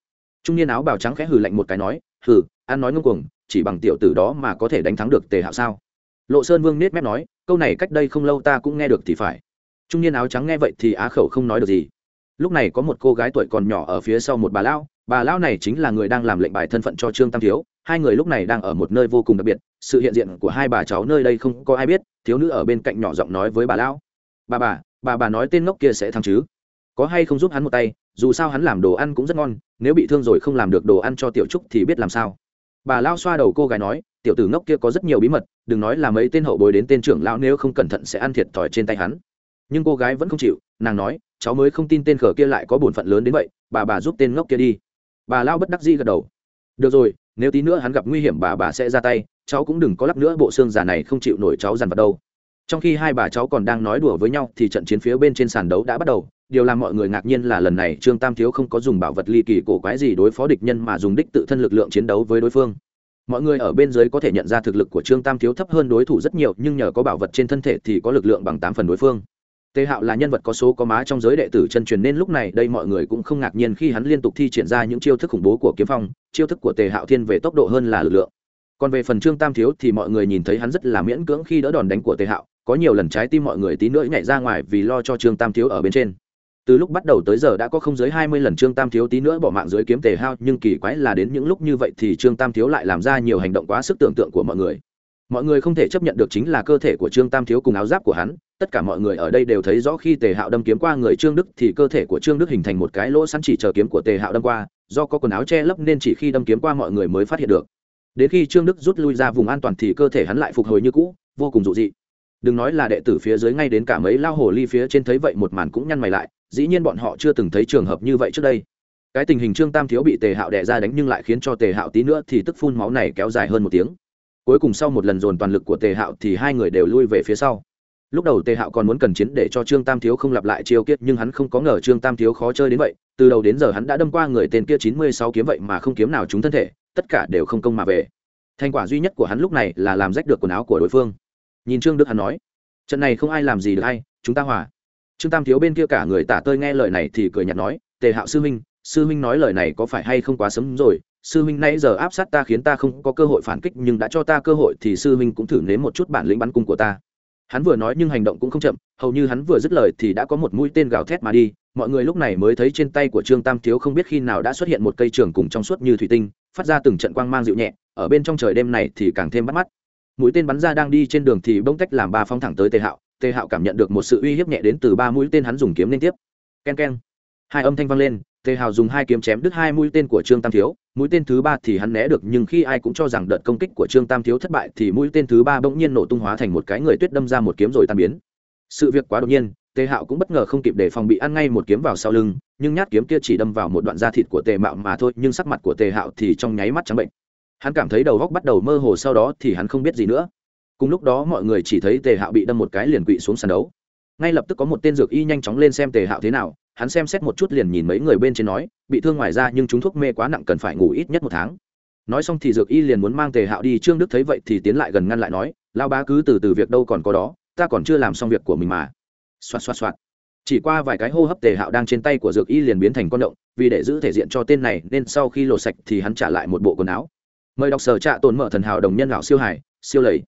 Trung niên áo bào trắng khẽ hừ lạnh một cái nói, hừ, ăn nói ngông cuồng, chỉ bằng tiểu tử đó mà có thể đánh thắng được tề hạo sao? Lộ sơn vương nết mép nói, câu này cách đây không lâu ta cũng nghe được thì phải. Trung niên áo trắng nghe vậy thì á khẩu không nói được gì lúc này có một cô gái tuổi còn nhỏ ở phía sau một bà lão bà lão này chính là người đang làm lệnh bài thân phận cho trương tam thiếu, hai người lúc này đang ở một nơi vô cùng đặc biệt, sự hiện diện của hai bà cháu nơi đây không có ai biết, thiếu nữ ở bên cạnh nhỏ giọng nói với bà lão, bà bà bà bà nói tên ngốc kia sẽ thăng chứ? Có hay không giúp hắn một tay, dù sao hắn làm đồ ăn cũng rất ngon, nếu bị thương rồi không làm được đồ ăn cho tiểu trúc thì biết làm sao. Bà lao xoa đầu cô gái nói, tiểu tử ngốc kia có rất nhiều bí mật, đừng nói là mấy tên hậu bối đến tên trưởng lão nếu không cẩn thận sẽ ăn thiệt thòi trên tay hắn. Nhưng cô gái vẫn không chịu, nàng nói cháu mới không tin tên khờ kia lại có bổn phận lớn đến vậy, bà bà giúp tên ngốc kia đi. Bà lao bất đắc dĩ gật đầu. Được rồi, nếu tí nữa hắn gặp nguy hiểm bà bà sẽ ra tay, cháu cũng đừng có lắc nữa bộ xương già này không chịu nổi cháu dằn vào đâu. Trong khi hai bà cháu còn đang nói đùa với nhau thì trận chiến phía bên trên sàn đấu đã bắt đầu, điều làm mọi người ngạc nhiên là lần này trương tam thiếu không có dùng bảo vật ly kỳ cổ quái gì đối phó địch nhân mà dùng đích tự thân lực lượng chiến đấu với đối phương. Mọi người ở bên dưới có thể nhận ra thực lực của trương tam thiếu thấp hơn đối thủ rất nhiều, nhưng nhờ có bảo vật trên thân thể thì có lực lượng bằng tám phần đối phương tề hạo là nhân vật có số có má trong giới đệ tử chân truyền nên lúc này đây mọi người cũng không ngạc nhiên khi hắn liên tục thi triển ra những chiêu thức khủng bố của kiếm phong, chiêu thức của tề hạo thiên về tốc độ hơn là lực lượng. Còn về phần trương tam thiếu thì mọi người nhìn thấy hắn rất là miễn cưỡng khi đỡ đòn đánh của tề hạo, có nhiều lần trái tim mọi người tí nữa nhảy ra ngoài vì lo cho trương tam thiếu ở bên trên. Từ lúc bắt đầu tới giờ đã có không dưới hai mươi lần trương tam thiếu tí nữa bỏ mạng dưới kiếm tề Hạo, nhưng kỳ quái là đến những lúc như vậy thì trương tam thiếu lại làm ra nhiều hành động quá sức tưởng tượng của mọi người mọi người không thể chấp nhận được chính là cơ thể của trương tam thiếu cùng áo giáp của hắn, tất cả mọi người ở đây đều thấy rõ khi tề hạo đâm kiếm qua người trương đức thì cơ thể của trương đức hình thành một cái lỗ sẵn chỉ chờ kiếm của tề hạo đâm qua, do có quần áo che lấp nên chỉ khi đâm kiếm qua mọi người mới phát hiện được. Đến khi trương đức rút lui ra vùng an toàn thì cơ thể hắn lại phục hồi như cũ, vô cùng dụ dị. Đừng nói là đệ tử phía dưới ngay đến cả mấy lao hồ ly phía trên thấy vậy một màn cũng nhăn mày lại, dĩ nhiên bọn họ chưa từng thấy trường hợp như vậy trước đây. Cái tình hình trương tam thiếu bị tề hạo đẻ ra đánh nhưng lại khiến cho tề hạo tí nữa thì tức phun máu này kéo dài hơn một tiếng cuối cùng sau một lần dồn toàn lực của tề hạo thì hai người đều lui về phía sau. Lúc đầu tề hạo còn muốn cần chiến để cho trương tam thiếu không lặp lại chiêu kiết nhưng hắn không có ngờ trương tam thiếu khó chơi đến vậy. Từ đầu đến giờ hắn đã đâm qua người tên kia chín mươi sáu kiếm vậy mà không kiếm nào trúng thân thể, tất cả đều không công mà về. Thành quả duy nhất của hắn lúc này là làm rách được quần áo của đối phương. Nhìn trương đức hắn nói, trận này không ai làm gì được hay, chúng ta hòa. Trương tam thiếu bên kia cả người tả tơi nghe lời này thì cười nhạt nói, tề hạo sư huynh sư huynh nói lời này có phải hay không quá sớm rồi sư huynh nãy giờ áp sát ta khiến ta không có cơ hội phản kích, nhưng đã cho ta cơ hội thì sư huynh cũng thử nếm một chút bản lĩnh bắn cung của ta. Hắn vừa nói nhưng hành động cũng không chậm, hầu như hắn vừa dứt lời thì đã có một mũi tên gào thét mà đi. Mọi người lúc này mới thấy trên tay của trương tam thiếu không biết khi nào đã xuất hiện một cây trường cùng trong suốt như thủy tinh, phát ra từng trận quang mang dịu nhẹ. Ở bên trong trời đêm này thì càng thêm bắt mắt. Mũi tên bắn ra đang đi trên đường thì bỗng tách làm ba phong thẳng tới tề hạo. Tề hạo cảm nhận được một sự uy hiếp nhẹ đến từ ba mũi tên hắn dùng kiếm liên tiếp. K e n k e n hai âm thanh vang lên, tề hạo dùng hai kiếm chém đứt hai mũi tên của trương tam thiếu mũi tên thứ ba thì hắn né được, nhưng khi ai cũng cho rằng đợt công kích của trương tam thiếu thất bại thì mũi tên thứ ba bỗng nhiên nổ tung hóa thành một cái người tuyết đâm ra một kiếm rồi tan biến. Sự việc quá đột nhiên, tề hạo cũng bất ngờ không kịp để phòng bị ăn ngay một kiếm vào sau lưng, nhưng nhát kiếm kia chỉ đâm vào một đoạn da thịt của tề mạo mà thôi, nhưng sắc mặt của tề hạo thì trong nháy mắt trắng bệnh. Hắn cảm thấy đầu góc bắt đầu mơ hồ, sau đó thì hắn không biết gì nữa. Cùng lúc đó mọi người chỉ thấy tề hạo bị đâm một cái liền quỵ xuống sàn đấu. Ngay lập tức có một tên dược y nhanh chóng lên xem tề hạo thế nào hắn xem xét một chút liền nhìn mấy người bên trên nói, bị thương ngoài ra nhưng chúng thuốc mê quá nặng cần phải ngủ ít nhất một tháng. Nói xong thì dược y liền muốn mang tề hạo đi, trương đức thấy vậy thì tiến lại gần ngăn lại nói lao bá cứ từ từ việc đâu còn có đó, ta còn chưa làm xong việc của mình mà. Xoạt xoạt xoạt. Chỉ qua vài cái hô hấp tề hạo đang trên tay của dược y liền biến thành con động, vì để giữ thể diện cho tên này nên sau khi lột sạch thì hắn trả lại một bộ quần áo. Mời đọc sở trạ tồn mở thần hảo đồng nhân lão siêu hải, siêu lầy.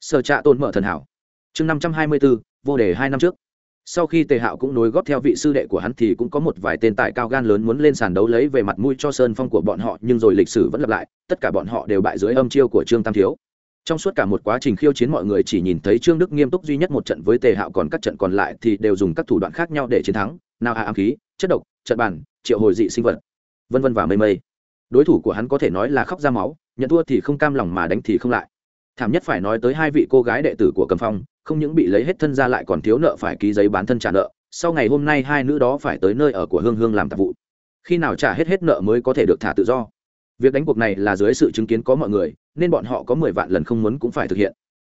Sở trạ tồn mở thần hảo. Chương năm trăm hai mươi bốn vô đề hai năm trước sau khi tề hạo cũng nối góp theo vị sư đệ của hắn thì cũng có một vài tên tài cao gan lớn muốn lên sàn đấu lấy về mặt mũi cho sơn phong của bọn họ, nhưng rồi lịch sử vẫn lặp lại, tất cả bọn họ đều bại dưới âm chiêu của trương tam thiếu. Trong suốt cả một quá trình khiêu chiến mọi người chỉ nhìn thấy trương đức nghiêm túc duy nhất một trận với tề hạo, còn các trận còn lại thì đều dùng các thủ đoạn khác nhau để chiến thắng, nào hạ ám khí, chất độc, trận bàn, triệu hồi dị sinh vật, vân vân và mây mây. Đối thủ của hắn có thể nói là khóc ra máu, nhận thua thì không cam lòng mà đánh thì không lại. Thảm nhất phải nói tới hai vị cô gái đệ tử của cầm phong không những bị lấy hết thân ra lại còn thiếu nợ phải ký giấy bán thân trả nợ, sau ngày hôm nay hai nữ đó phải tới nơi ở của hương hương làm tạp vụ. Khi nào trả hết hết nợ mới có thể được thả tự do. Việc đánh cuộc này là dưới sự chứng kiến có mọi người, nên bọn họ có mười vạn lần không muốn cũng phải thực hiện.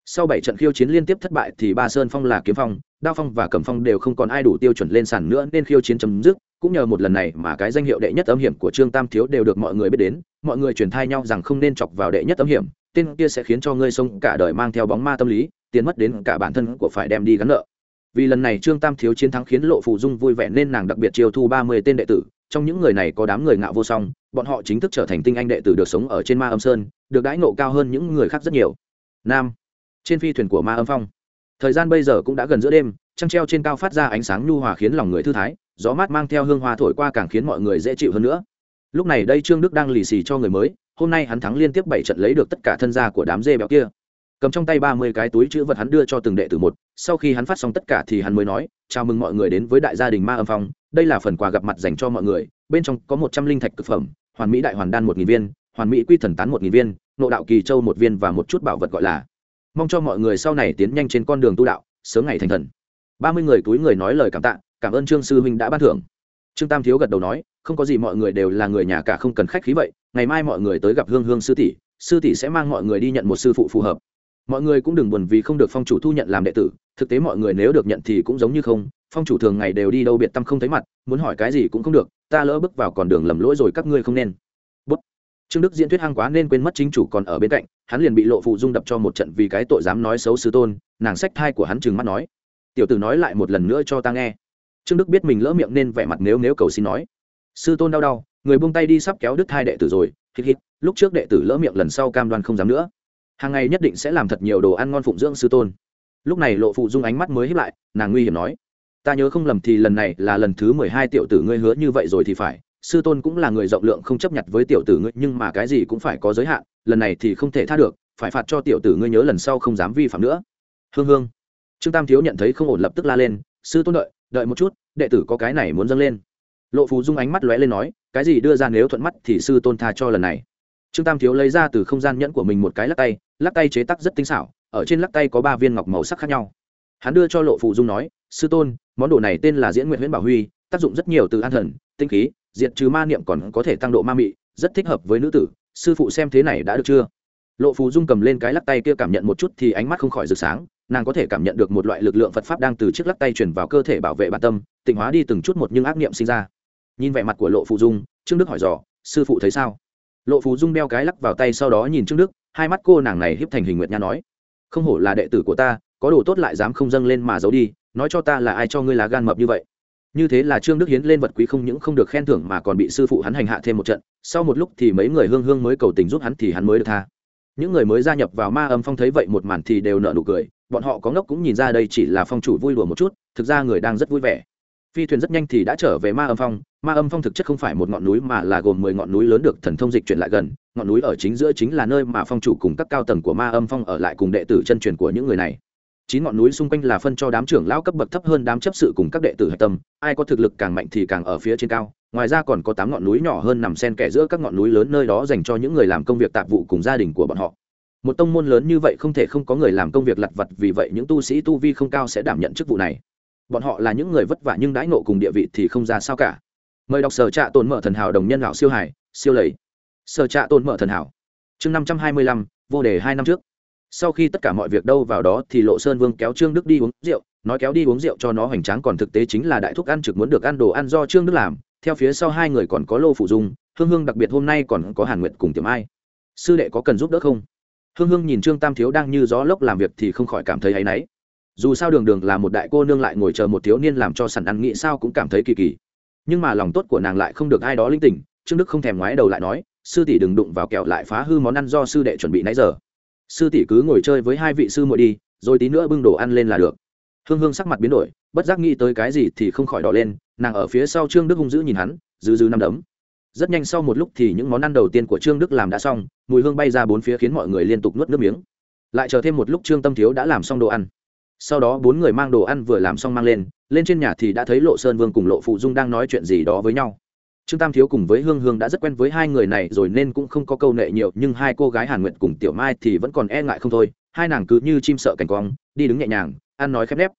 Sau bảy trận khiêu chiến liên tiếp thất bại thì ba sơn phong là kiếm phong, đao phong và cầm phong đều không còn ai đủ tiêu chuẩn lên sàn nữa nên khiêu chiến chấm dứt. Cũng nhờ một lần này mà cái danh hiệu đệ nhất âm hiểm của trương tam thiếu đều được mọi người biết đến. Mọi người truyền thai nhau rằng không nên chọc vào đệ nhất âm hiểm, tên kia sẽ khiến cho ngươi sống cả đời mang theo bóng ma tâm lý tiền mất đến cả bản thân của phải đem đi gắn nợ. Vì lần này trương tam thiếu chiến thắng khiến lộ phù dung vui vẻ nên nàng đặc biệt chiêu thu ba mươi tên đệ tử. Trong những người này có đám người ngạo vô song, bọn họ chính thức trở thành tinh anh đệ tử được sống ở trên ma âm sơn, được đãi nộ cao hơn những người khác rất nhiều. Nam, trên phi thuyền của ma âm phong. Thời gian bây giờ cũng đã gần giữa đêm, trăng treo trên cao phát ra ánh sáng nhu hòa khiến lòng người thư thái, gió mát mang theo hương hoa thổi qua càng khiến mọi người dễ chịu hơn nữa. Lúc này đây trương đức đang lì xì cho người mới, hôm nay hắn thắng liên tiếp bảy trận lấy được tất cả thân gia của đám dê béo kia cầm trong tay ba mươi cái túi chữ vật hắn đưa cho từng đệ tử một, sau khi hắn phát xong tất cả thì hắn mới nói, chào mừng mọi người đến với đại gia đình ma âm phong, đây là phần quà gặp mặt dành cho mọi người, bên trong có một trăm linh thạch cực phẩm, hoàn mỹ đại hoàn đan một nghìn viên, hoàn mỹ quy thần tán một nghìn viên, nộ đạo kỳ châu một viên và một chút bảo vật gọi là. Mong cho mọi người sau này tiến nhanh trên con đường tu đạo, sớm ngày thành thần. Ba mươi người túi người nói lời cảm tạ, cảm ơn trương sư huynh đã ban thưởng. Trương tam thiếu gật đầu nói, không có gì mọi người đều là người nhà cả không cần khách khí vậy, ngày mai mọi người tới gặp hương hương sư tỷ sư tỷ sẽ mang mọi người đi nhận một sư phụ phù hợp mọi người cũng đừng buồn vì không được phong chủ thu nhận làm đệ tử, thực tế mọi người nếu được nhận thì cũng giống như không, phong chủ thường ngày đều đi đâu biệt tâm không thấy mặt, muốn hỏi cái gì cũng không được, ta lỡ bước vào còn đường lầm lỗi rồi các ngươi không nên. Bút. trương đức diễn thuyết hăng quá nên quên mất chính chủ còn ở bên cạnh, hắn liền bị lộ phụ dung đập cho một trận vì cái tội dám nói xấu sư tôn, nàng sách thai của hắn trừng mắt nói. Tiểu tử nói lại một lần nữa cho ta nghe. Trương đức biết mình lỡ miệng nên vẻ mặt nếu nếu cầu xin nói. Sư tôn đau đau, người buông tay đi sắp kéo đứt hai đệ tử rồi, hít hít, lúc trước đệ tử lỡ miệng lần sau cam đoan không dám nữa hàng ngày nhất định sẽ làm thật nhiều đồ ăn ngon phụng dưỡng sư tôn. Lúc này lộ phụ dung ánh mắt mới hiếp lại, nàng nguy hiểm nói, ta nhớ không lầm thì lần này là lần thứ mười hai tiểu tử ngươi hứa như vậy rồi thì phải. Sư tôn cũng là người rộng lượng không chấp nhận với tiểu tử ngươi, nhưng mà cái gì cũng phải có giới hạn, lần này thì không thể tha được, phải phạt cho tiểu tử ngươi nhớ lần sau không dám vi phạm nữa. Hương hương. Trương tam thiếu nhận thấy không ổn lập tức la lên, sư tôn đợi đợi một chút, đệ tử có cái này muốn dâng lên. Lộ phù dung ánh mắt lóe lên nói, cái gì đưa ra nếu thuận mắt thì sư tôn tha cho lần này. Trương tam thiếu lấy ra từ không gian nhẫn của mình một cái lắc tay lắc tay chế tác rất tinh xảo, ở trên lắc tay có ba viên ngọc màu sắc khác nhau. Hắn đưa cho lộ phụ dung nói, sư tôn, món đồ này tên là diễn nguyện huyễn bảo huy, tác dụng rất nhiều từ an thần, tinh khí, diệt trừ ma niệm còn có thể tăng độ ma mị, rất thích hợp với nữ tử, sư phụ xem thế này đã được chưa? Lộ phù dung cầm lên cái lắc tay kia cảm nhận một chút thì ánh mắt không khỏi rực sáng, nàng có thể cảm nhận được một loại lực lượng phật pháp đang từ chiếc lắc tay chuyển vào cơ thể bảo vệ bản tâm, tịnh hóa đi từng chút một nhưng ác niệm sinh ra. Nhìn vẻ mặt của lộ phù dung, trương đức hỏi dò, sư phụ thấy sao? Lộ phù dung đeo cái lắc vào tay sau đó nhìn trương đức hai mắt cô nàng này hiếp thành hình nguyệt nha nói, không hổ là đệ tử của ta, có đồ tốt lại dám không dâng lên mà giấu đi, nói cho ta là ai cho ngươi lá gan mập như vậy. Như thế là trương đức hiến lên vật quý không những không được khen thưởng mà còn bị sư phụ hắn hành hạ thêm một trận, sau một lúc thì mấy người hương hương mới cầu tình giúp hắn thì hắn mới được tha. Những người mới gia nhập vào ma âm phong thấy vậy một màn thì đều nợ nụ cười, bọn họ có ngốc cũng nhìn ra đây chỉ là phong chủ vui đùa một chút, thực ra người đang rất vui vẻ phi thuyền rất nhanh thì đã trở về ma âm phong. Ma âm phong thực chất không phải một ngọn núi mà là gồm mười ngọn núi lớn được thần thông dịch chuyển lại gần. Ngọn núi ở chính giữa chính là nơi mà phong chủ cùng các cao tầng của ma âm phong ở lại cùng đệ tử chân truyền của những người này. Chín ngọn núi xung quanh là phân cho đám trưởng lão cấp bậc thấp hơn đám chấp sự cùng các đệ tử hạch tâm. Ai có thực lực càng mạnh thì càng ở phía trên cao. Ngoài ra còn có tám ngọn núi nhỏ hơn nằm xen kẽ giữa các ngọn núi lớn nơi đó dành cho những người làm công việc tạp vụ cùng gia đình của bọn họ. Một tông môn lớn như vậy không thể không có người làm công việc lặt vặt, vì vậy những tu sĩ tu vi không cao sẽ đảm nhận chức vụ này bọn họ là những người vất vả nhưng đãi nộ cùng địa vị thì không ra sao cả. Mời đọc sở trạ tồn mở thần hảo đồng nhân lão siêu hải, siêu lầy. Sở trạ tồn mở thần hảo. Chương năm trăm hai mươi lăm, vô đề hai năm trước. Sau khi tất cả mọi việc đâu vào đó thì lộ sơn vương kéo trương đức đi uống rượu, nói kéo đi uống rượu cho nó hoành tráng còn thực tế chính là đại thúc ăn trực muốn được ăn đồ ăn do trương đức làm. Theo phía sau hai người còn có lô phụ dung, hương hương đặc biệt hôm nay còn có hàn nguyệt cùng tiệm ai sư đệ có cần giúp đỡ không? Hương hương nhìn trương tam thiếu đang như gió lốc làm việc thì không khỏi cảm thấy áy náy dù sao đường đường là một đại cô nương lại ngồi chờ một thiếu niên làm cho sẵn ăn nghĩ sao cũng cảm thấy kỳ kỳ. Nhưng mà lòng tốt của nàng lại không được ai đó linh tỉnh, trương đức không thèm ngoái đầu lại nói, sư tỷ đừng đụng vào kẹo lại phá hư món ăn do sư đệ chuẩn bị nãy giờ. Sư tỷ cứ ngồi chơi với hai vị sư muội đi, rồi tí nữa bưng đồ ăn lên là được. Hương hương sắc mặt biến đổi, bất giác nghĩ tới cái gì thì không khỏi đỏ lên, nàng ở phía sau trương đức hung dữ nhìn hắn, dư dư năm đấm. Rất nhanh sau một lúc thì những món ăn đầu tiên của trương đức làm đã xong, mùi hương bay ra bốn phía khiến mọi người liên tục nuốt nước miếng. Lại chờ thêm một lúc trương tâm thiếu đã làm xong đồ ăn sau đó bốn người mang đồ ăn vừa làm xong mang lên lên trên nhà thì đã thấy lộ sơn vương cùng lộ phụ dung đang nói chuyện gì đó với nhau. Trương tam thiếu cùng với hương hương đã rất quen với hai người này rồi nên cũng không có câu nệ nhiều, nhưng hai cô gái hàn nguyện cùng tiểu mai thì vẫn còn e ngại không thôi. Hai nàng cứ như chim sợ cảnh quang đi đứng nhẹ nhàng, ăn nói khép nép.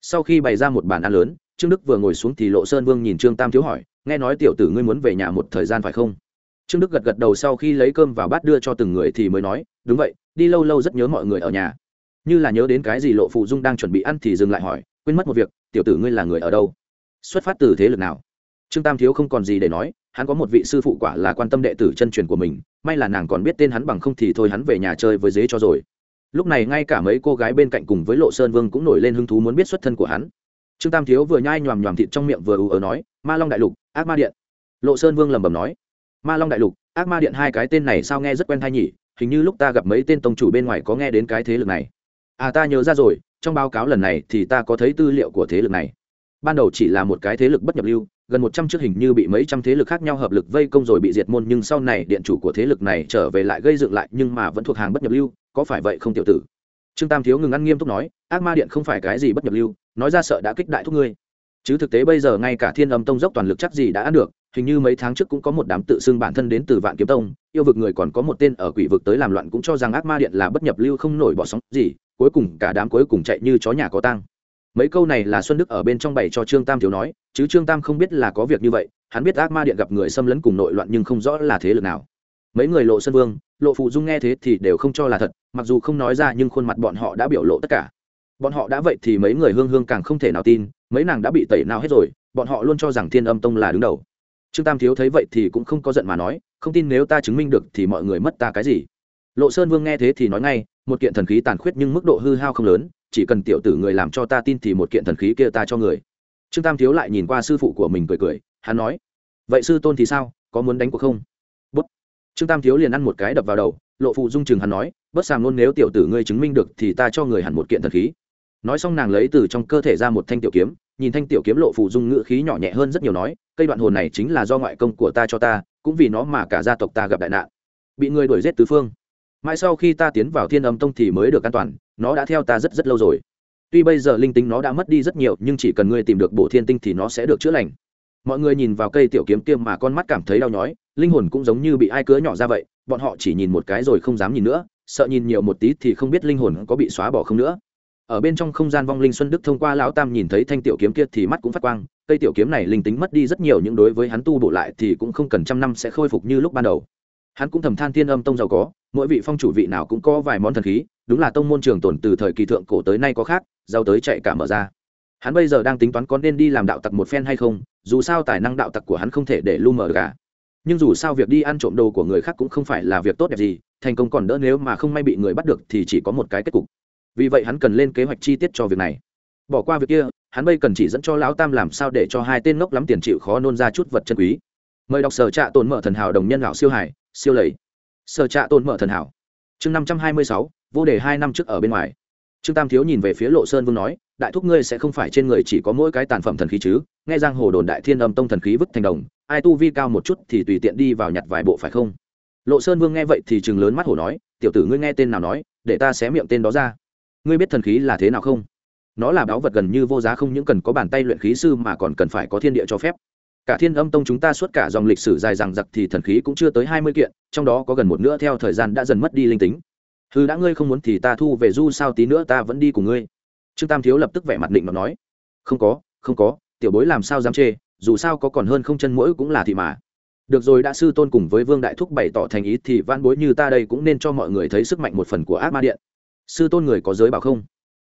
Sau khi bày ra một bàn ăn lớn, trương đức vừa ngồi xuống thì lộ sơn vương nhìn trương tam thiếu hỏi, nghe nói tiểu tử ngươi muốn về nhà một thời gian phải không? Trương đức gật gật đầu sau khi lấy cơm vào bát đưa cho từng người thì mới nói, đúng vậy, đi lâu lâu rất nhớ mọi người ở nhà như là nhớ đến cái gì lộ phụ dung đang chuẩn bị ăn thì dừng lại hỏi, quên mất một việc, tiểu tử ngươi là người ở đâu? Xuất phát từ thế lực nào? Trương tam thiếu không còn gì để nói, hắn có một vị sư phụ quả là quan tâm đệ tử chân truyền của mình, may là nàng còn biết tên hắn bằng không thì thôi hắn về nhà chơi với dế cho rồi. Lúc này ngay cả mấy cô gái bên cạnh cùng với lộ sơn vương cũng nổi lên hứng thú muốn biết xuất thân của hắn. Trương tam thiếu vừa nhai nhòm nhòm thịt trong miệng vừa ù ớ nói, ma long đại lục, ác ma điện. Lộ sơn vương lẩm bẩm nói, ma long đại lục, ác ma điện hai cái tên này sao nghe rất quen thai nhỉ? Hình như lúc ta gặp mấy tên tông chủ bên ngoài có nghe đến cái thế lực này à ta nhớ ra rồi, trong báo cáo lần này thì ta có thấy tư liệu của thế lực này. Ban đầu chỉ là một cái thế lực bất nhập lưu, gần một trăm trước hình như bị mấy trăm thế lực khác nhau hợp lực vây công rồi bị diệt môn, nhưng sau này điện chủ của thế lực này trở về lại gây dựng lại, nhưng mà vẫn thuộc hàng bất nhập lưu, có phải vậy không tiểu tử? Trương tam thiếu ngừng ăn nghiêm túc nói, ác ma điện không phải cái gì bất nhập lưu, nói ra sợ đã kích đại thúc ngươi. Chứ thực tế bây giờ ngay cả thiên âm tông dốc toàn lực chắc gì đã ăn được, hình như mấy tháng trước cũng có một đám tự xưng bản thân đến từ vạn kiếm tông, yêu vực người còn có một tên ở quỷ vực tới làm loạn cũng cho rằng ác ma điện là bất nhập lưu không nổi bỏ sóng gì cuối cùng cả đám cuối cùng chạy như chó nhà có tăng mấy câu này là xuân đức ở bên trong bày cho trương tam thiếu nói, chứ trương tam không biết là có việc như vậy, hắn biết ác ma điện gặp người xâm lấn cùng nội loạn nhưng không rõ là thế lực nào. Mấy người lộ sơn vương, lộ phụ dung nghe thế thì đều không cho là thật, mặc dù không nói ra nhưng khuôn mặt bọn họ đã biểu lộ tất cả. Bọn họ đã vậy thì mấy người hương hương càng không thể nào tin, mấy nàng đã bị tẩy nào hết rồi, bọn họ luôn cho rằng thiên âm tông là đứng đầu. Trương tam thiếu thấy vậy thì cũng không có giận mà nói, không tin nếu ta chứng minh được thì mọi người mất ta cái gì. Lộ sơn vương nghe thế thì nói ngay một kiện thần khí tàn khuyết nhưng mức độ hư hao không lớn, chỉ cần tiểu tử người làm cho ta tin thì một kiện thần khí kia ta cho người. Trương tam thiếu lại nhìn qua sư phụ của mình cười cười, hắn nói, vậy sư tôn thì sao, có muốn đánh cuộc không? Bút. Trương tam thiếu liền ăn một cái đập vào đầu, lộ phụ dung chừng hắn nói bất sàm luôn, nếu tiểu tử ngươi chứng minh được thì ta cho người hẳn một kiện thần khí. Nói xong nàng lấy từ trong cơ thể ra một thanh tiểu kiếm, nhìn thanh tiểu kiếm lộ phụ dung ngữ khí nhỏ nhẹ hơn rất nhiều nói, cây đoạn hồn này chính là do ngoại công của ta cho ta, cũng vì nó mà cả gia tộc ta gặp đại nạn, bị người đuổi giết tứ phương mãi sau khi ta tiến vào thiên âm tông thì mới được an toàn, nó đã theo ta rất rất lâu rồi. Tuy bây giờ linh tính nó đã mất đi rất nhiều, nhưng chỉ cần ngươi tìm được bộ thiên tinh thì nó sẽ được chữa lành. Mọi người nhìn vào cây tiểu kiếm kia mà con mắt cảm thấy đau nhói, linh hồn cũng giống như bị ai cứa nhỏ ra vậy, bọn họ chỉ nhìn một cái rồi không dám nhìn nữa, sợ nhìn nhiều một tí thì không biết linh hồn có bị xóa bỏ không nữa. Ở bên trong không gian vong linh xuân đức thông qua lão tam nhìn thấy thanh tiểu kiếm kia thì mắt cũng phát quang, cây tiểu kiếm này linh tính mất đi rất nhiều nhưng đối với hắn tu bổ lại thì cũng không cần trăm năm sẽ khôi phục như lúc ban đầu hắn cũng thầm than thiên âm tông giàu có, mỗi vị phong chủ vị nào cũng có vài món thần khí, đúng là tông môn trường tồn từ thời kỳ thượng cổ tới nay có khác, giàu tới chạy cả mở ra. Hắn bây giờ đang tính toán có nên đi làm đạo tặc một phen hay không, dù sao tài năng đạo tặc của hắn không thể để lu mờ cả nhưng dù sao việc đi ăn trộm đồ của người khác cũng không phải là việc tốt đẹp gì, thành công còn đỡ nếu mà không may bị người bắt được thì chỉ có một cái kết cục. Vì vậy hắn cần lên kế hoạch chi tiết cho việc này. Bỏ qua việc kia, hắn bây cần chỉ dẫn cho lão tam làm sao để cho hai tên ngốc lắm tiền chịu khó nôn ra chút vật chân quý mời đọc sở trạ tồn mở thần hảo đồng nhân lão siêu hải, siêu lầy. Sở trạ tồn mở thần hảo. Chương năm trăm hai mươi sáu, vô đề hai năm trước ở bên ngoài. Trương tam thiếu nhìn về phía lộ sơn vương nói, đại thúc ngươi sẽ không phải trên người chỉ có mỗi cái tàn phẩm thần khí chứ? Nghe giang hồ đồn đại thiên âm tông thần khí vứt thành đồng, ai tu vi cao một chút thì tùy tiện đi vào nhặt vài bộ phải không? Lộ sơn vương nghe vậy thì chừng lớn mắt hổ nói, tiểu tử ngươi nghe tên nào nói, để ta xé miệng tên đó ra. Ngươi biết thần khí là thế nào không? Nó là báu vật gần như vô giá không những cần có bàn tay luyện khí sư mà còn cần phải có thiên địa cho phép cả thiên âm tông chúng ta suốt cả dòng lịch sử dài rằng giặc thì thần khí cũng chưa tới hai mươi kiện, trong đó có gần một nửa theo thời gian đã dần mất đi linh tính. Hư đã ngươi không muốn thì ta thu về du sao tí nữa ta vẫn đi cùng ngươi. Trương tam thiếu lập tức vẻ mặt định mà nói. Không có không có, tiểu bối làm sao dám chê, dù sao có còn hơn không chân mỗi cũng là thị mà. Được rồi, đã sư tôn cùng với vương đại thúc bày tỏ thành ý thì van bối như ta đây cũng nên cho mọi người thấy sức mạnh một phần của ác ma điện. Sư tôn người có giới bảo không?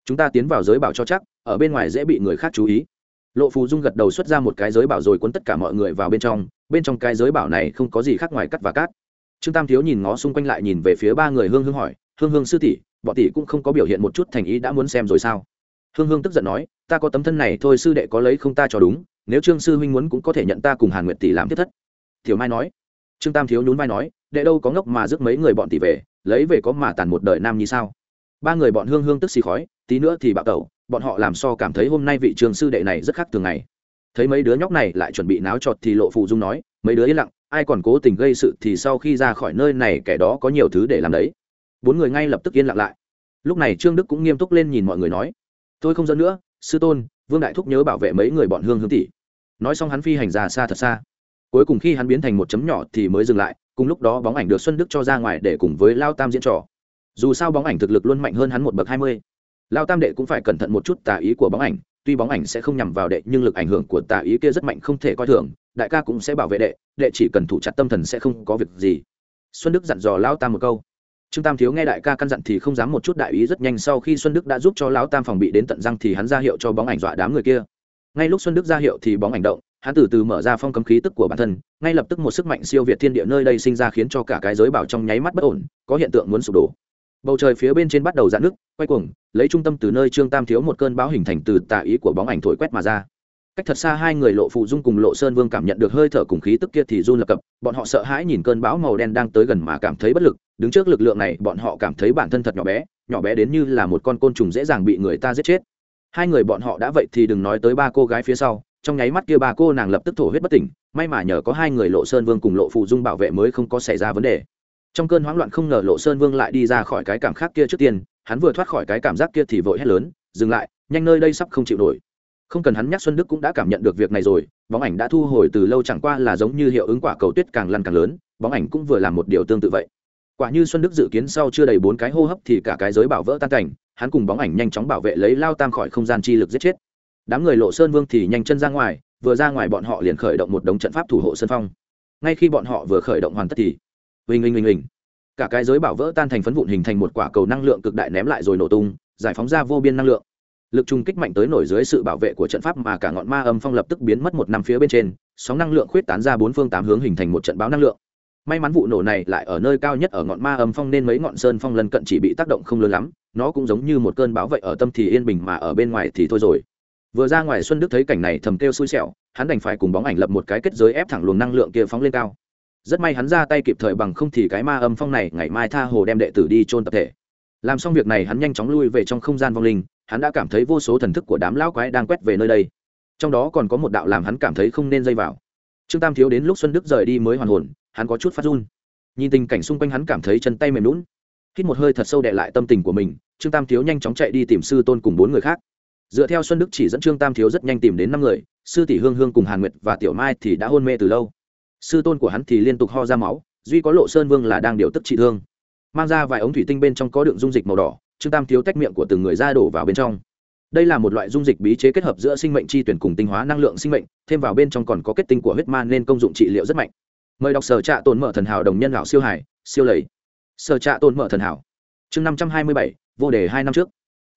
Chúng ta tiến vào giới bảo cho chắc, ở bên ngoài dễ bị người khác chú ý lộ phù dung gật đầu xuất ra một cái giới bảo rồi cuốn tất cả mọi người vào bên trong bên trong cái giới bảo này không có gì khác ngoài cắt và cát. Trương tam thiếu nhìn ngó xung quanh lại nhìn về phía ba người hương hương hỏi, hương hương sư tỷ, bọn tỷ cũng không có biểu hiện một chút thành ý đã muốn xem rồi sao? Hương hương tức giận nói, ta có tấm thân này thôi sư đệ có lấy không ta cho đúng, nếu trương sư huynh muốn cũng có thể nhận ta cùng hàn nguyệt tỷ làm thiết thất. Thiếu mai nói. Trương tam thiếu nhún vai nói, đệ đâu có ngốc mà rước mấy người bọn tỷ về, lấy về có mà tàn một đời nam như sao? Ba người bọn hương hương tức xì khói, tí nữa thì bạo tẩu bọn họ làm so cảm thấy hôm nay vị trường sư đệ này rất khác thường ngày. Thấy mấy đứa nhóc này lại chuẩn bị náo trọt thì lộ phụ dung nói, mấy đứa yên lặng, ai còn cố tình gây sự thì sau khi ra khỏi nơi này kẻ đó có nhiều thứ để làm đấy. Bốn người ngay lập tức yên lặng lại. Lúc này trương đức cũng nghiêm túc lên nhìn mọi người nói, tôi không dẫn nữa, sư tôn, vương đại thúc nhớ bảo vệ mấy người bọn hương hương tỷ. Nói xong hắn phi hành ra xa thật xa. Cuối cùng khi hắn biến thành một chấm nhỏ thì mới dừng lại, cùng lúc đó bóng ảnh được xuân đức cho ra ngoài để cùng với lao tam diễn trò. Dù sao bóng ảnh thực lực luôn mạnh hơn hắn một bậc hai mươi lao tam đệ cũng phải cẩn thận một chút tà ý của bóng ảnh, tuy bóng ảnh sẽ không nhằm vào đệ, nhưng lực ảnh hưởng của tà ý kia rất mạnh không thể coi thường, đại ca cũng sẽ bảo vệ đệ đệ chỉ cần thủ chặt tâm thần sẽ không có việc gì. Xuân đức dặn dò lao tam một câu. Trương tam thiếu nghe đại ca căn dặn thì không dám một chút đại ý rất nhanh, sau khi xuân đức đã giúp cho lão tam phòng bị đến tận răng thì hắn ra hiệu cho bóng ảnh dọa đám người kia. Ngay lúc xuân đức ra hiệu thì bóng ảnh động, hắn từ từ mở ra phong cấm khí tức của bản thân, ngay lập tức một sức mạnh siêu việt thiên địa nơi đây sinh ra khiến cho cả cái giới bảo trong nháy mắt bất ổn, có hiện tượng muốn sụp đổ bầu trời phía bên trên bắt đầu dạn nước quay cuồng, lấy trung tâm từ nơi trương tam thiếu một cơn bão hình thành từ tà ý của bóng ảnh thổi quét mà ra. Cách thật xa hai người lộ phụ dung cùng lộ sơn vương cảm nhận được hơi thở cùng khí tức kia thì run lập cập, bọn họ sợ hãi nhìn cơn bão màu đen đang tới gần mà cảm thấy bất lực, đứng trước lực lượng này, bọn họ cảm thấy bản thân thật nhỏ bé nhỏ bé đến như là một con côn trùng dễ dàng bị người ta giết chết. Hai người bọn họ đã vậy thì đừng nói tới ba cô gái phía sau, trong nháy mắt kia ba cô nàng lập tức thổ huyết bất tỉnh, may mà nhờ có hai người lộ sơn vương cùng lộ phụ dung bảo vệ mới không có xảy ra vấn đề trong cơn hoảng loạn không ngờ lộ sơn vương lại đi ra khỏi cái cảm khác kia trước tiên, hắn vừa thoát khỏi cái cảm giác kia thì vội hét lớn, dừng lại, nhanh nơi đây sắp không chịu nổi. Không cần hắn nhắc xuân đức cũng đã cảm nhận được việc này rồi, bóng ảnh đã thu hồi từ lâu chẳng qua là giống như hiệu ứng quả cầu tuyết càng lăn càng lớn, bóng ảnh cũng vừa làm một điều tương tự vậy. Quả như xuân đức dự kiến sau chưa đầy bốn cái hô hấp thì cả cái giới bảo vỡ tan cảnh, hắn cùng bóng ảnh nhanh chóng bảo vệ lấy lao tam khỏi không gian chi lực giết chết. Đám người lộ sơn vương thì nhanh chân ra ngoài, vừa ra ngoài bọn họ liền khởi động một đống trận pháp thủ hộ sân phong. Ngay khi bọn họ vừa khởi động hoàn tất thì huỳnh huỳnh huỳnh huỳnh. Cả cái giới bảo vỡ tan thành phấn vụn hình thành một quả cầu năng lượng cực đại ném lại rồi nổ tung, giải phóng ra vô biên năng lượng. Lực trùng kích mạnh tới nổi dưới sự bảo vệ của trận pháp mà cả ngọn ma âm phong lập tức biến mất một năm phía bên trên, sóng năng lượng khuyết tán ra bốn phương tám hướng hình thành một trận báo năng lượng. May mắn vụ nổ này lại ở nơi cao nhất ở ngọn ma âm phong nên mấy ngọn sơn phong lân cận chỉ bị tác động không lớn lắm, nó cũng giống như một cơn bão vậy ở tâm thì yên bình mà ở bên ngoài thì thôi rồi. Vừa ra ngoài xuân đức thấy cảnh này thầm kêu xui xẻo, hắn đành phải cùng bóng ảnh lập một cái kết giới ép thẳng luồng năng lượng kia phóng lên cao rất may hắn ra tay kịp thời bằng không thì cái ma âm phong này ngày mai tha hồ đem đệ tử đi chôn tập thể. Làm xong việc này hắn nhanh chóng lui về trong không gian vong linh, hắn đã cảm thấy vô số thần thức của đám lão quái đang quét về nơi đây. Trong đó còn có một đạo làm hắn cảm thấy không nên dây vào. Trương tam thiếu đến lúc xuân đức rời đi mới hoàn hồn, hắn có chút phát run. Nhìn tình cảnh xung quanh hắn cảm thấy chân tay mềm lún hít một hơi thật sâu đệ lại tâm tình của mình, trương tam thiếu nhanh chóng chạy đi tìm sư tôn cùng bốn người khác. Dựa theo xuân đức chỉ dẫn trương tam thiếu rất nhanh tìm đến năm người, sư tỷ hương hương cùng hàn nguyệt và tiểu mai thì đã hôn mê từ lâu sư tôn của hắn thì liên tục ho ra máu, duy có lộ sơn vương là đang điều tức trị thương. Mang ra vài ống thủy tinh bên trong có đựng dung dịch màu đỏ, trương tam thiếu tách miệng của từng người ra đổ vào bên trong. Đây là một loại dung dịch bí chế kết hợp giữa sinh mệnh chi tuyển cùng tinh hóa năng lượng sinh mệnh, thêm vào bên trong còn có kết tinh của huyết man nên công dụng trị liệu rất mạnh. Mời đọc sở trạ tồn mở thần hảo đồng nhân lão siêu hải, siêu lầy. Sở trạ tồn mở thần hảo. Chương năm trăm hai mươi bảy, vô đề hai năm trước.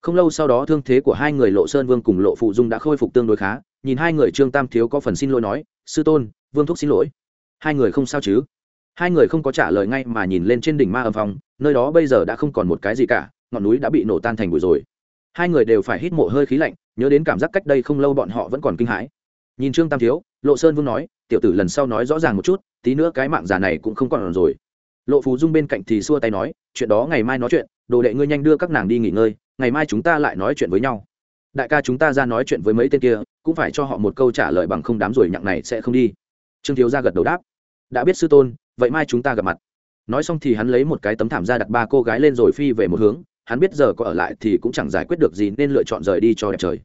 Không lâu sau đó thương thế của hai người lộ sơn vương cùng lộ phụ dung đã khôi phục tương đối khá. Nhìn hai người, trương tam thiếu có phần xin lỗi nói, sư tôn, vương thúc xin lỗi hai người không sao chứ? Hai người không có trả lời ngay mà nhìn lên trên đỉnh ma âm phong, nơi đó bây giờ đã không còn một cái gì cả, ngọn núi đã bị nổ tan thành bụi rồi. Hai người đều phải hít mộ hơi khí lạnh, nhớ đến cảm giác cách đây không lâu bọn họ vẫn còn kinh hãi. Nhìn trương tam thiếu, lộ sơn vương nói, tiểu tử lần sau nói rõ ràng một chút, tí nữa cái mạng già này cũng không còn rồi. Lộ phú dung bên cạnh thì xua tay nói, chuyện đó ngày mai nói chuyện, đồ đệ ngươi nhanh đưa các nàng đi nghỉ ngơi, ngày mai chúng ta lại nói chuyện với nhau. Đại ca chúng ta ra nói chuyện với mấy tên kia, cũng phải cho họ một câu trả lời bằng không đám rồi nhặng này sẽ không đi. Trương thiếu ra gật đầu đáp đã biết sư tôn, vậy mai chúng ta gặp mặt. Nói xong thì hắn lấy một cái tấm thảm ra đặt ba cô gái lên rồi phi về một hướng, hắn biết giờ có ở lại thì cũng chẳng giải quyết được gì nên lựa chọn rời đi cho đẹp trời.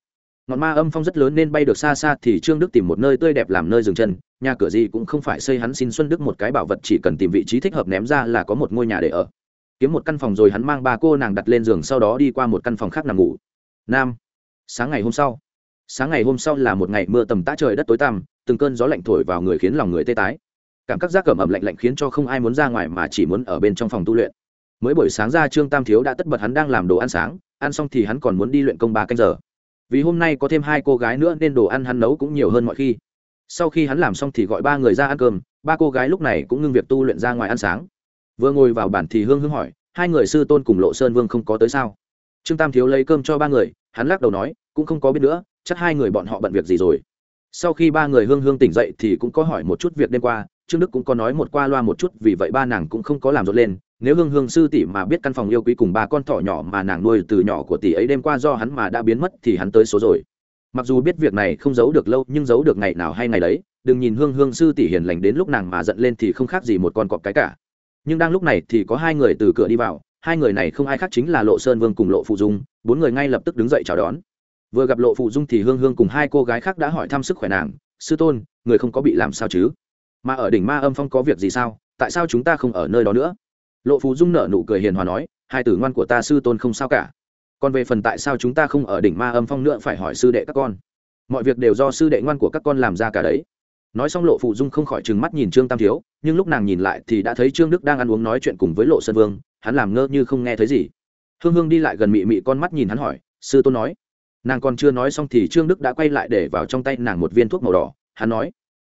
Ngọn ma âm phong rất lớn nên bay được xa xa thì trương đức tìm một nơi tươi đẹp làm nơi dừng chân, nhà cửa gì cũng không phải xây hắn xin xuân đức một cái bảo vật chỉ cần tìm vị trí thích hợp ném ra là có một ngôi nhà để ở. Kiếm một căn phòng rồi hắn mang ba cô nàng đặt lên giường sau đó đi qua một căn phòng khác nằm ngủ. Nam, sáng ngày hôm sau. Sáng ngày hôm sau là một ngày mưa tầm tã trời đất tối tăm, từng cơn gió lạnh thổi vào người khiến lòng người tê tái cảm các giác cẩm ẩm lạnh lạnh khiến cho không ai muốn ra ngoài mà chỉ muốn ở bên trong phòng tu luyện. Mới buổi sáng ra trương tam thiếu đã tất bật hắn đang làm đồ ăn sáng, ăn xong thì hắn còn muốn đi luyện công ba canh giờ. Vì hôm nay có thêm hai cô gái nữa nên đồ ăn hắn nấu cũng nhiều hơn mọi khi. Sau khi hắn làm xong thì gọi ba người ra ăn cơm, ba cô gái lúc này cũng ngưng việc tu luyện ra ngoài ăn sáng. Vừa ngồi vào bản thì hương hương hỏi, hai người sư tôn cùng lộ sơn vương không có tới sao? Trương tam thiếu lấy cơm cho ba người, hắn lắc đầu nói, cũng không có biết nữa, chắc hai người bọn họ bận việc gì rồi. Sau khi ba người hương hương tỉnh dậy thì cũng có hỏi một chút việc đêm qua trương đức cũng có nói một qua loa một chút, vì vậy ba nàng cũng không có làm rộn lên. Nếu hương hương sư tỷ mà biết căn phòng yêu quý cùng ba con thỏ nhỏ mà nàng nuôi từ nhỏ của tỷ ấy đêm qua do hắn mà đã biến mất thì hắn tới số rồi. Mặc dù biết việc này không giấu được lâu, nhưng giấu được ngày nào hay ngày đấy, đừng nhìn hương hương sư tỷ hiền lành đến lúc nàng mà giận lên thì không khác gì một con cọp cái cả. Nhưng đang lúc này thì có hai người từ cửa đi vào, hai người này không ai khác chính là lộ sơn vương cùng lộ phụ dung, bốn người ngay lập tức đứng dậy chào đón. Vừa gặp lộ phụ dung thì hương hương cùng hai cô gái khác đã hỏi thăm sức khỏe nàng, sư tôn, người không có bị làm sao chứ? Mà ở đỉnh ma âm phong có việc gì sao? Tại sao chúng ta không ở nơi đó nữa? Lộ phú dung nở nụ cười hiền hòa nói, hai tử ngoan của ta sư tôn không sao cả. Còn về phần tại sao chúng ta không ở đỉnh ma âm phong nữa phải hỏi sư đệ các con. Mọi việc đều do sư đệ ngoan của các con làm ra cả đấy. Nói xong lộ phụ dung không khỏi trừng mắt nhìn trương tam thiếu, nhưng lúc nàng nhìn lại thì đã thấy trương đức đang ăn uống nói chuyện cùng với lộ sơn vương, hắn làm ngơ như không nghe thấy gì. Hương hương đi lại gần mị mị con mắt nhìn hắn hỏi, sư tôn nói. Nàng còn chưa nói xong thì trương đức đã quay lại để vào trong tay nàng một viên thuốc màu đỏ, hắn nói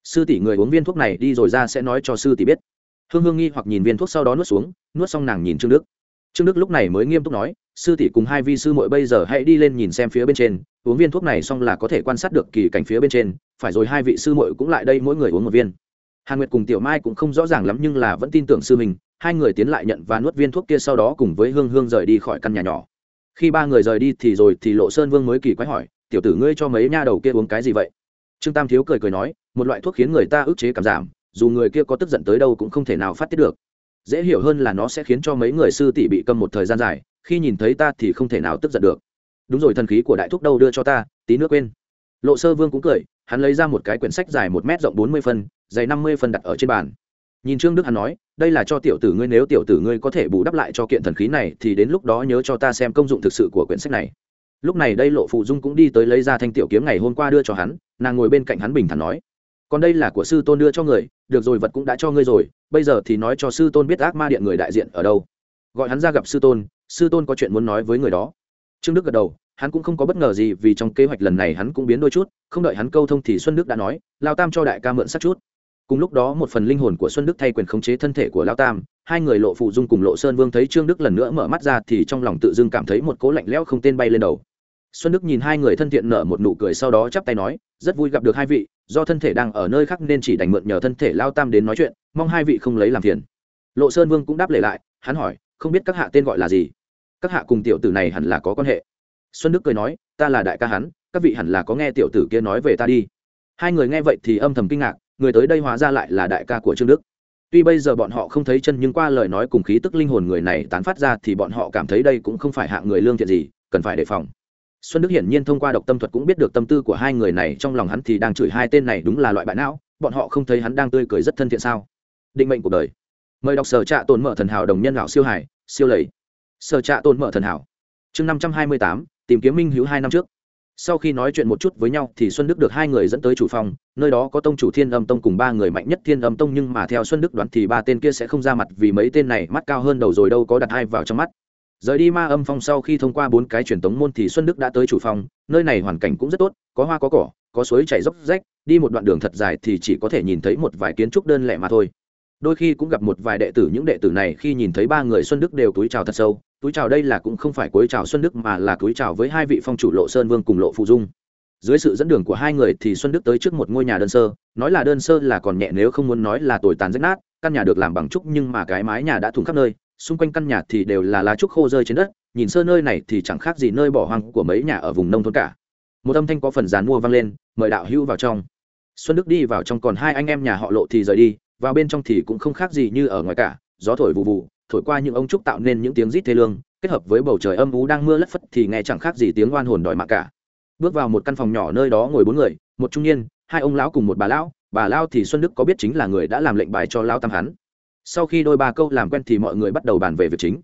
sư tỷ người uống viên thuốc này đi rồi ra sẽ nói cho sư tỷ biết. Hương hương nghi hoặc nhìn viên thuốc sau đó nuốt xuống, nuốt xong nàng nhìn trương đức. Trương đức lúc này mới nghiêm túc nói, sư tỷ cùng hai vi sư muội bây giờ hãy đi lên nhìn xem phía bên trên, uống viên thuốc này xong là có thể quan sát được kỳ cảnh phía bên trên, phải rồi hai vị sư muội cũng lại đây mỗi người uống một viên. Hàn nguyệt cùng tiểu mai cũng không rõ ràng lắm nhưng là vẫn tin tưởng sư mình hai người tiến lại nhận và nuốt viên thuốc kia sau đó cùng với hương hương rời đi khỏi căn nhà nhỏ. Khi ba người rời đi thì rồi thì lộ sơn vương mới kỳ quái hỏi, tiểu tử ngươi cho mấy nha đầu kia uống cái gì vậy? Trương tam thiếu cười cười nói, một loại thuốc khiến người ta ức chế cảm giảm, dù người kia có tức giận tới đâu cũng không thể nào phát tiết được. Dễ hiểu hơn là nó sẽ khiến cho mấy người sư tỷ bị câm một thời gian dài, khi nhìn thấy ta thì không thể nào tức giận được. Đúng rồi, thần khí của đại thúc đâu đưa cho ta, tí nữa quên. Lộ sơ vương cũng cười, hắn lấy ra một cái quyển sách dài một m rộng bốn mươi phân, dày năm mươi phân đặt ở trên bàn. Nhìn trương đức hắn nói, đây là cho tiểu tử ngươi, nếu tiểu tử ngươi có thể bù đắp lại cho kiện thần khí này thì đến lúc đó nhớ cho ta xem công dụng thực sự của quyển sách này lúc này đây lộ phụ dung cũng đi tới lấy ra thanh tiểu kiếm ngày hôm qua đưa cho hắn, nàng ngồi bên cạnh hắn bình thản nói, còn đây là của sư tôn đưa cho người, được rồi vật cũng đã cho ngươi rồi, bây giờ thì nói cho sư tôn biết ác ma điện người đại diện ở đâu. Gọi hắn ra gặp sư tôn sư tôn có chuyện muốn nói với người đó. Trương đức gật đầu, hắn cũng không có bất ngờ gì vì trong kế hoạch lần này hắn cũng biến đôi chút, không đợi hắn câu thông thì xuân đức đã nói, lao tam cho đại ca mượn sát chút. Cùng lúc đó một phần linh hồn của xuân đức thay quyền khống chế thân thể của lao tam hai người lộ phụ dung cùng lộ sơn vương thấy trương đức lần nữa mở mắt ra thì trong lòng tự dưng cảm thấy một cố lạnh lẽo không tên bay lên đầu. Xuân đức nhìn hai người thân thiện nở một nụ cười sau đó chắp tay nói, rất vui gặp được hai vị, do thân thể đang ở nơi khác nên chỉ đành mượn nhờ thân thể lao tam đến nói chuyện, mong hai vị không lấy làm phiền. Lộ sơn vương cũng đáp lệ lại, hắn hỏi, không biết các hạ tên gọi là gì? Các hạ cùng tiểu tử này hẳn là có quan hệ. Xuân đức cười nói, ta là đại ca hắn, các vị hẳn là có nghe tiểu tử kia nói về ta đi. Hai người nghe vậy thì âm thầm kinh ngạc, người tới đây hóa ra lại là đại ca của trương đức tuy bây giờ bọn họ không thấy chân nhưng qua lời nói cùng khí tức linh hồn người này tán phát ra thì bọn họ cảm thấy đây cũng không phải hạng người lương thiện gì, cần phải đề phòng. Xuân đức hiển nhiên thông qua độc tâm thuật cũng biết được tâm tư của hai người này, trong lòng hắn thì đang chửi hai tên này đúng là loại bại não, bọn họ không thấy hắn đang tươi cười rất thân thiện sao? Định mệnh cuộc đời. Mời đọc sở trạ tồn mở thần hảo đồng nhân lão siêu hải siêu lầy. Sở trạ tồn mở thần hảo. Chương năm trăm hai mươi tám, tìm kiếm minh hữu hai năm trước sau khi nói chuyện một chút với nhau thì xuân đức được hai người dẫn tới chủ phòng, nơi đó có tông chủ thiên âm tông cùng ba người mạnh nhất thiên âm tông, nhưng mà theo xuân đức đoán thì ba tên kia sẽ không ra mặt vì mấy tên này mắt cao hơn đầu rồi đâu có đặt hai vào trong mắt. Rời đi ma âm phong sau khi thông qua bốn cái truyền tống môn thì xuân đức đã tới chủ phòng, nơi này hoàn cảnh cũng rất tốt, có hoa có cỏ, có suối chảy dốc rách, đi một đoạn đường thật dài thì chỉ có thể nhìn thấy một vài kiến trúc đơn lẻ mà thôi. Đôi khi cũng gặp một vài đệ tử, những đệ tử này khi nhìn thấy ba người xuân đức đều túi chào thật sâu túi chào đây là cũng không phải cúi chào xuân đức mà là túi chào với hai vị phong chủ lộ sơn vương cùng lộ phụ dung. Dưới sự dẫn đường của hai người thì xuân đức tới trước một ngôi nhà đơn sơ, nói là đơn sơ là còn nhẹ nếu không muốn nói là tồi tàn rách nát, căn nhà được làm bằng trúc nhưng mà cái mái nhà đã thủng khắp nơi, xung quanh căn nhà thì đều là lá trúc khô rơi trên đất, nhìn sơ nơi này thì chẳng khác gì nơi bỏ hoang của mấy nhà ở vùng nông thôn cả. Một âm thanh có phần dàn mua vang lên, mời đạo hữu vào trong. Xuân đức đi vào trong còn hai anh em nhà họ lộ thì rời đi, vào bên trong thì cũng không khác gì như ở ngoài cả, gió thổi vụ vụ thổi qua những ống trúc tạo nên những tiếng rít thê lương, kết hợp với bầu trời âm ú đang mưa lất phất thì nghe chẳng khác gì tiếng oan hồn đòi mạng cả. Bước vào một căn phòng nhỏ nơi đó ngồi bốn người, một trung niên, hai ông lão cùng một bà lão bà lão thì xuân đức có biết chính là người đã làm lệnh bài cho lão tam hắn sau khi đôi ba câu làm quen thì mọi người bắt đầu bàn về việc chính.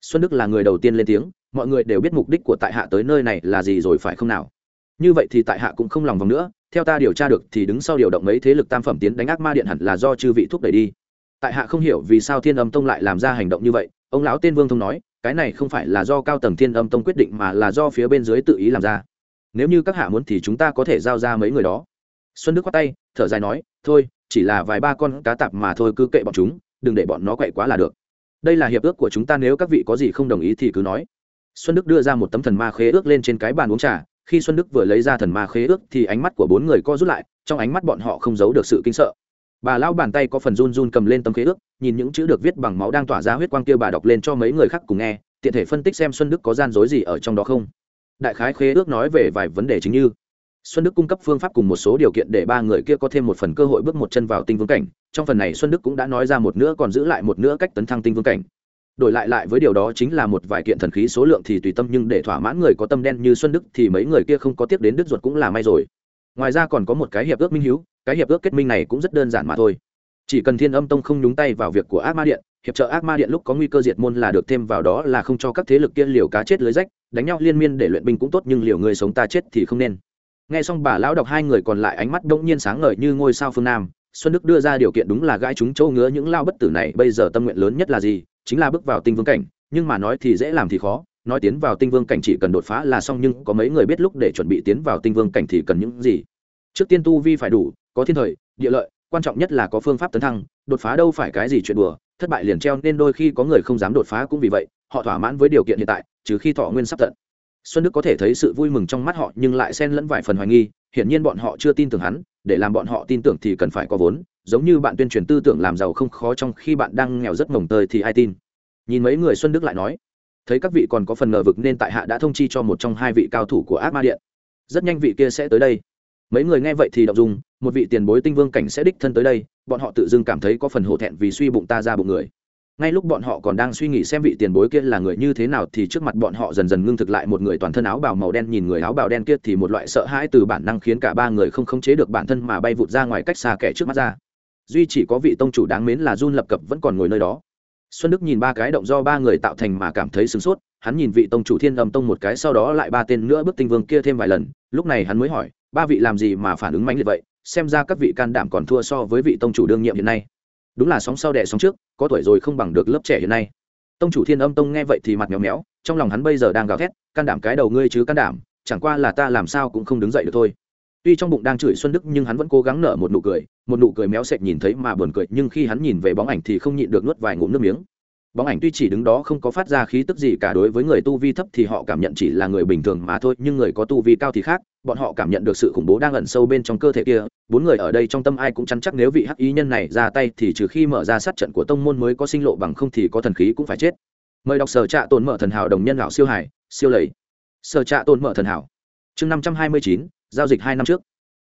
Xuân đức là người đầu tiên lên tiếng, mọi người đều biết mục đích của tại hạ tới nơi này là gì rồi phải không nào? Như vậy thì tại hạ cũng không lòng vòng nữa, theo ta điều tra được thì đứng sau điều động mấy thế lực tam phẩm tiến đánh ác ma điện hẳn là do chư vị thúc đẩy đi tại hạ không hiểu vì sao thiên âm tông lại làm ra hành động như vậy, ông lão tên vương thông nói, cái này không phải là do cao tầng thiên âm tông quyết định mà là do phía bên dưới tự ý làm ra. Nếu như các hạ muốn thì chúng ta có thể giao ra mấy người đó. Xuân đức khoát tay, thở dài nói, thôi, chỉ là vài ba con cá tạp mà thôi, cứ kệ bọn chúng, đừng để bọn nó quậy quá là được. Đây là hiệp ước của chúng ta, nếu các vị có gì không đồng ý thì cứ nói. Xuân đức đưa ra một tấm thần ma khế ước lên trên cái bàn uống trà, khi xuân đức vừa lấy ra thần ma khế ước thì ánh mắt của bốn người co rút lại, trong ánh mắt bọn họ không giấu được sự kinh sợ bà lao bàn tay có phần run run cầm lên tấm khế ước, nhìn những chữ được viết bằng máu đang tỏa ra huyết quang kia bà đọc lên cho mấy người khác cùng nghe, tiện thể phân tích xem xuân đức có gian dối gì ở trong đó không. Đại khái khế ước nói về vài vấn đề chính như, xuân đức cung cấp phương pháp cùng một số điều kiện để ba người kia có thêm một phần cơ hội bước một chân vào tinh vương cảnh, trong phần này xuân đức cũng đã nói ra một nữa còn giữ lại một nữa cách tấn thăng tinh vương cảnh. Đổi lại lại với điều đó chính là một vài kiện thần khí số lượng thì tùy tâm nhưng để thỏa mãn người có tâm đen như xuân đức thì mấy người kia không có tiếp đến Đức ruột cũng là may rồi. Ngoài ra còn có một cái hiệp ước minh hữu cái hiệp ước kết minh này cũng rất đơn giản mà thôi. Chỉ cần thiên âm tông không nhúng tay vào việc của ác ma điện, hiệp trợ ác ma điện lúc có nguy cơ diệt môn là được, thêm vào đó là không cho các thế lực kia liều cá chết lưới rách, đánh nhau liên miên để luyện binh cũng tốt, nhưng liều người sống ta chết thì không nên. Nghe xong bà lão đọc, hai người còn lại ánh mắt đông nhiên sáng ngời như ngôi sao phương nam. Xuân đức đưa ra điều kiện đúng là gãi chúng châu ngứa những lao bất tử này, bây giờ tâm nguyện lớn nhất là gì? Chính là bước vào tinh vương cảnh, nhưng mà nói thì dễ làm thì khó, nói tiến vào tinh vương cảnh chỉ cần đột phá là xong, nhưng có mấy người biết lúc để chuẩn bị tiến vào tinh vương cảnh thì cần những gì? Trước tiên tu vi phải đủ có thiên thời, địa lợi, quan trọng nhất là có phương pháp tấn thăng, đột phá đâu phải cái gì chuyện đùa, thất bại liền treo nên đôi khi có người không dám đột phá cũng vì vậy, họ thỏa mãn với điều kiện hiện tại, trừ khi thọ nguyên sắp tận. Xuân đức có thể thấy sự vui mừng trong mắt họ, nhưng lại xen lẫn vài phần hoài nghi, hiển nhiên bọn họ chưa tin tưởng hắn, để làm bọn họ tin tưởng thì cần phải có vốn, giống như bạn tuyên truyền tư tưởng làm giàu không khó trong khi bạn đang nghèo rất mồng tơi thì ai tin. Nhìn mấy người xuân đức lại nói, thấy các vị còn có phần ngờ vực nên tại hạ đã thông chi cho một trong hai vị cao thủ của ác ma điện. Rất nhanh vị kia sẽ tới đây. Mấy người nghe vậy thì đọc dùng một vị tiền bối tinh vương cảnh sẽ đích thân tới đây, bọn họ tự dưng cảm thấy có phần hổ thẹn vì suy bụng ta ra bụng người. Ngay lúc bọn họ còn đang suy nghĩ xem vị tiền bối kia là người như thế nào thì trước mặt bọn họ dần dần ngưng thực lại một người toàn thân áo bào màu đen nhìn người áo bào đen kia thì một loại sợ hãi từ bản năng khiến cả ba người không khống chế được bản thân mà bay vụt ra ngoài cách xa kẻ trước mắt ra. Duy chỉ có vị tông chủ đáng mến là run lập cập vẫn còn ngồi nơi đó. Xuân đức nhìn ba cái động do ba người tạo thành mà cảm thấy sửng sốt, hắn nhìn vị tông chủ thiên âm tông một cái sau đó lại ba tên nữa bước tinh vương kia thêm vài lần, lúc này hắn mới hỏi, ba vị làm gì mà phản ứng mãnh liệt vậy? Xem ra các vị can đảm còn thua so với vị tông chủ đương nhiệm hiện nay. Đúng là sóng sau đẻ sóng trước, có tuổi rồi không bằng được lớp trẻ hiện nay. Tông chủ thiên âm tông nghe vậy thì mặt méo méo, trong lòng hắn bây giờ đang gào thét, can đảm cái đầu ngươi chứ can đảm, chẳng qua là ta làm sao cũng không đứng dậy được thôi. Tuy trong bụng đang chửi xuân đức nhưng hắn vẫn cố gắng nở một nụ cười, một nụ cười méo sệt nhìn thấy mà buồn cười, nhưng khi hắn nhìn về bóng ảnh thì không nhịn được nuốt vài ngụm nước miếng bóng ảnh tuy chỉ đứng đó không có phát ra khí tức gì cả, đối với người tu vi thấp thì họ cảm nhận chỉ là người bình thường mà thôi, nhưng người có tu vi cao thì khác, bọn họ cảm nhận được sự khủng bố đang ẩn sâu bên trong cơ thể kia. Bốn người ở đây trong tâm ai cũng chắn chắc nếu vị hắc ý nhân này ra tay thì trừ khi mở ra sát trận của tông môn mới có sinh lộ bằng không thì có thần khí cũng phải chết. Mời đọc sở trạ tồn mở thần hảo đồng nhân lão siêu hải, siêu lầy. Sở trạ tồn mở thần hảo. Chương năm trăm hai mươi chín, giao dịch hai năm trước.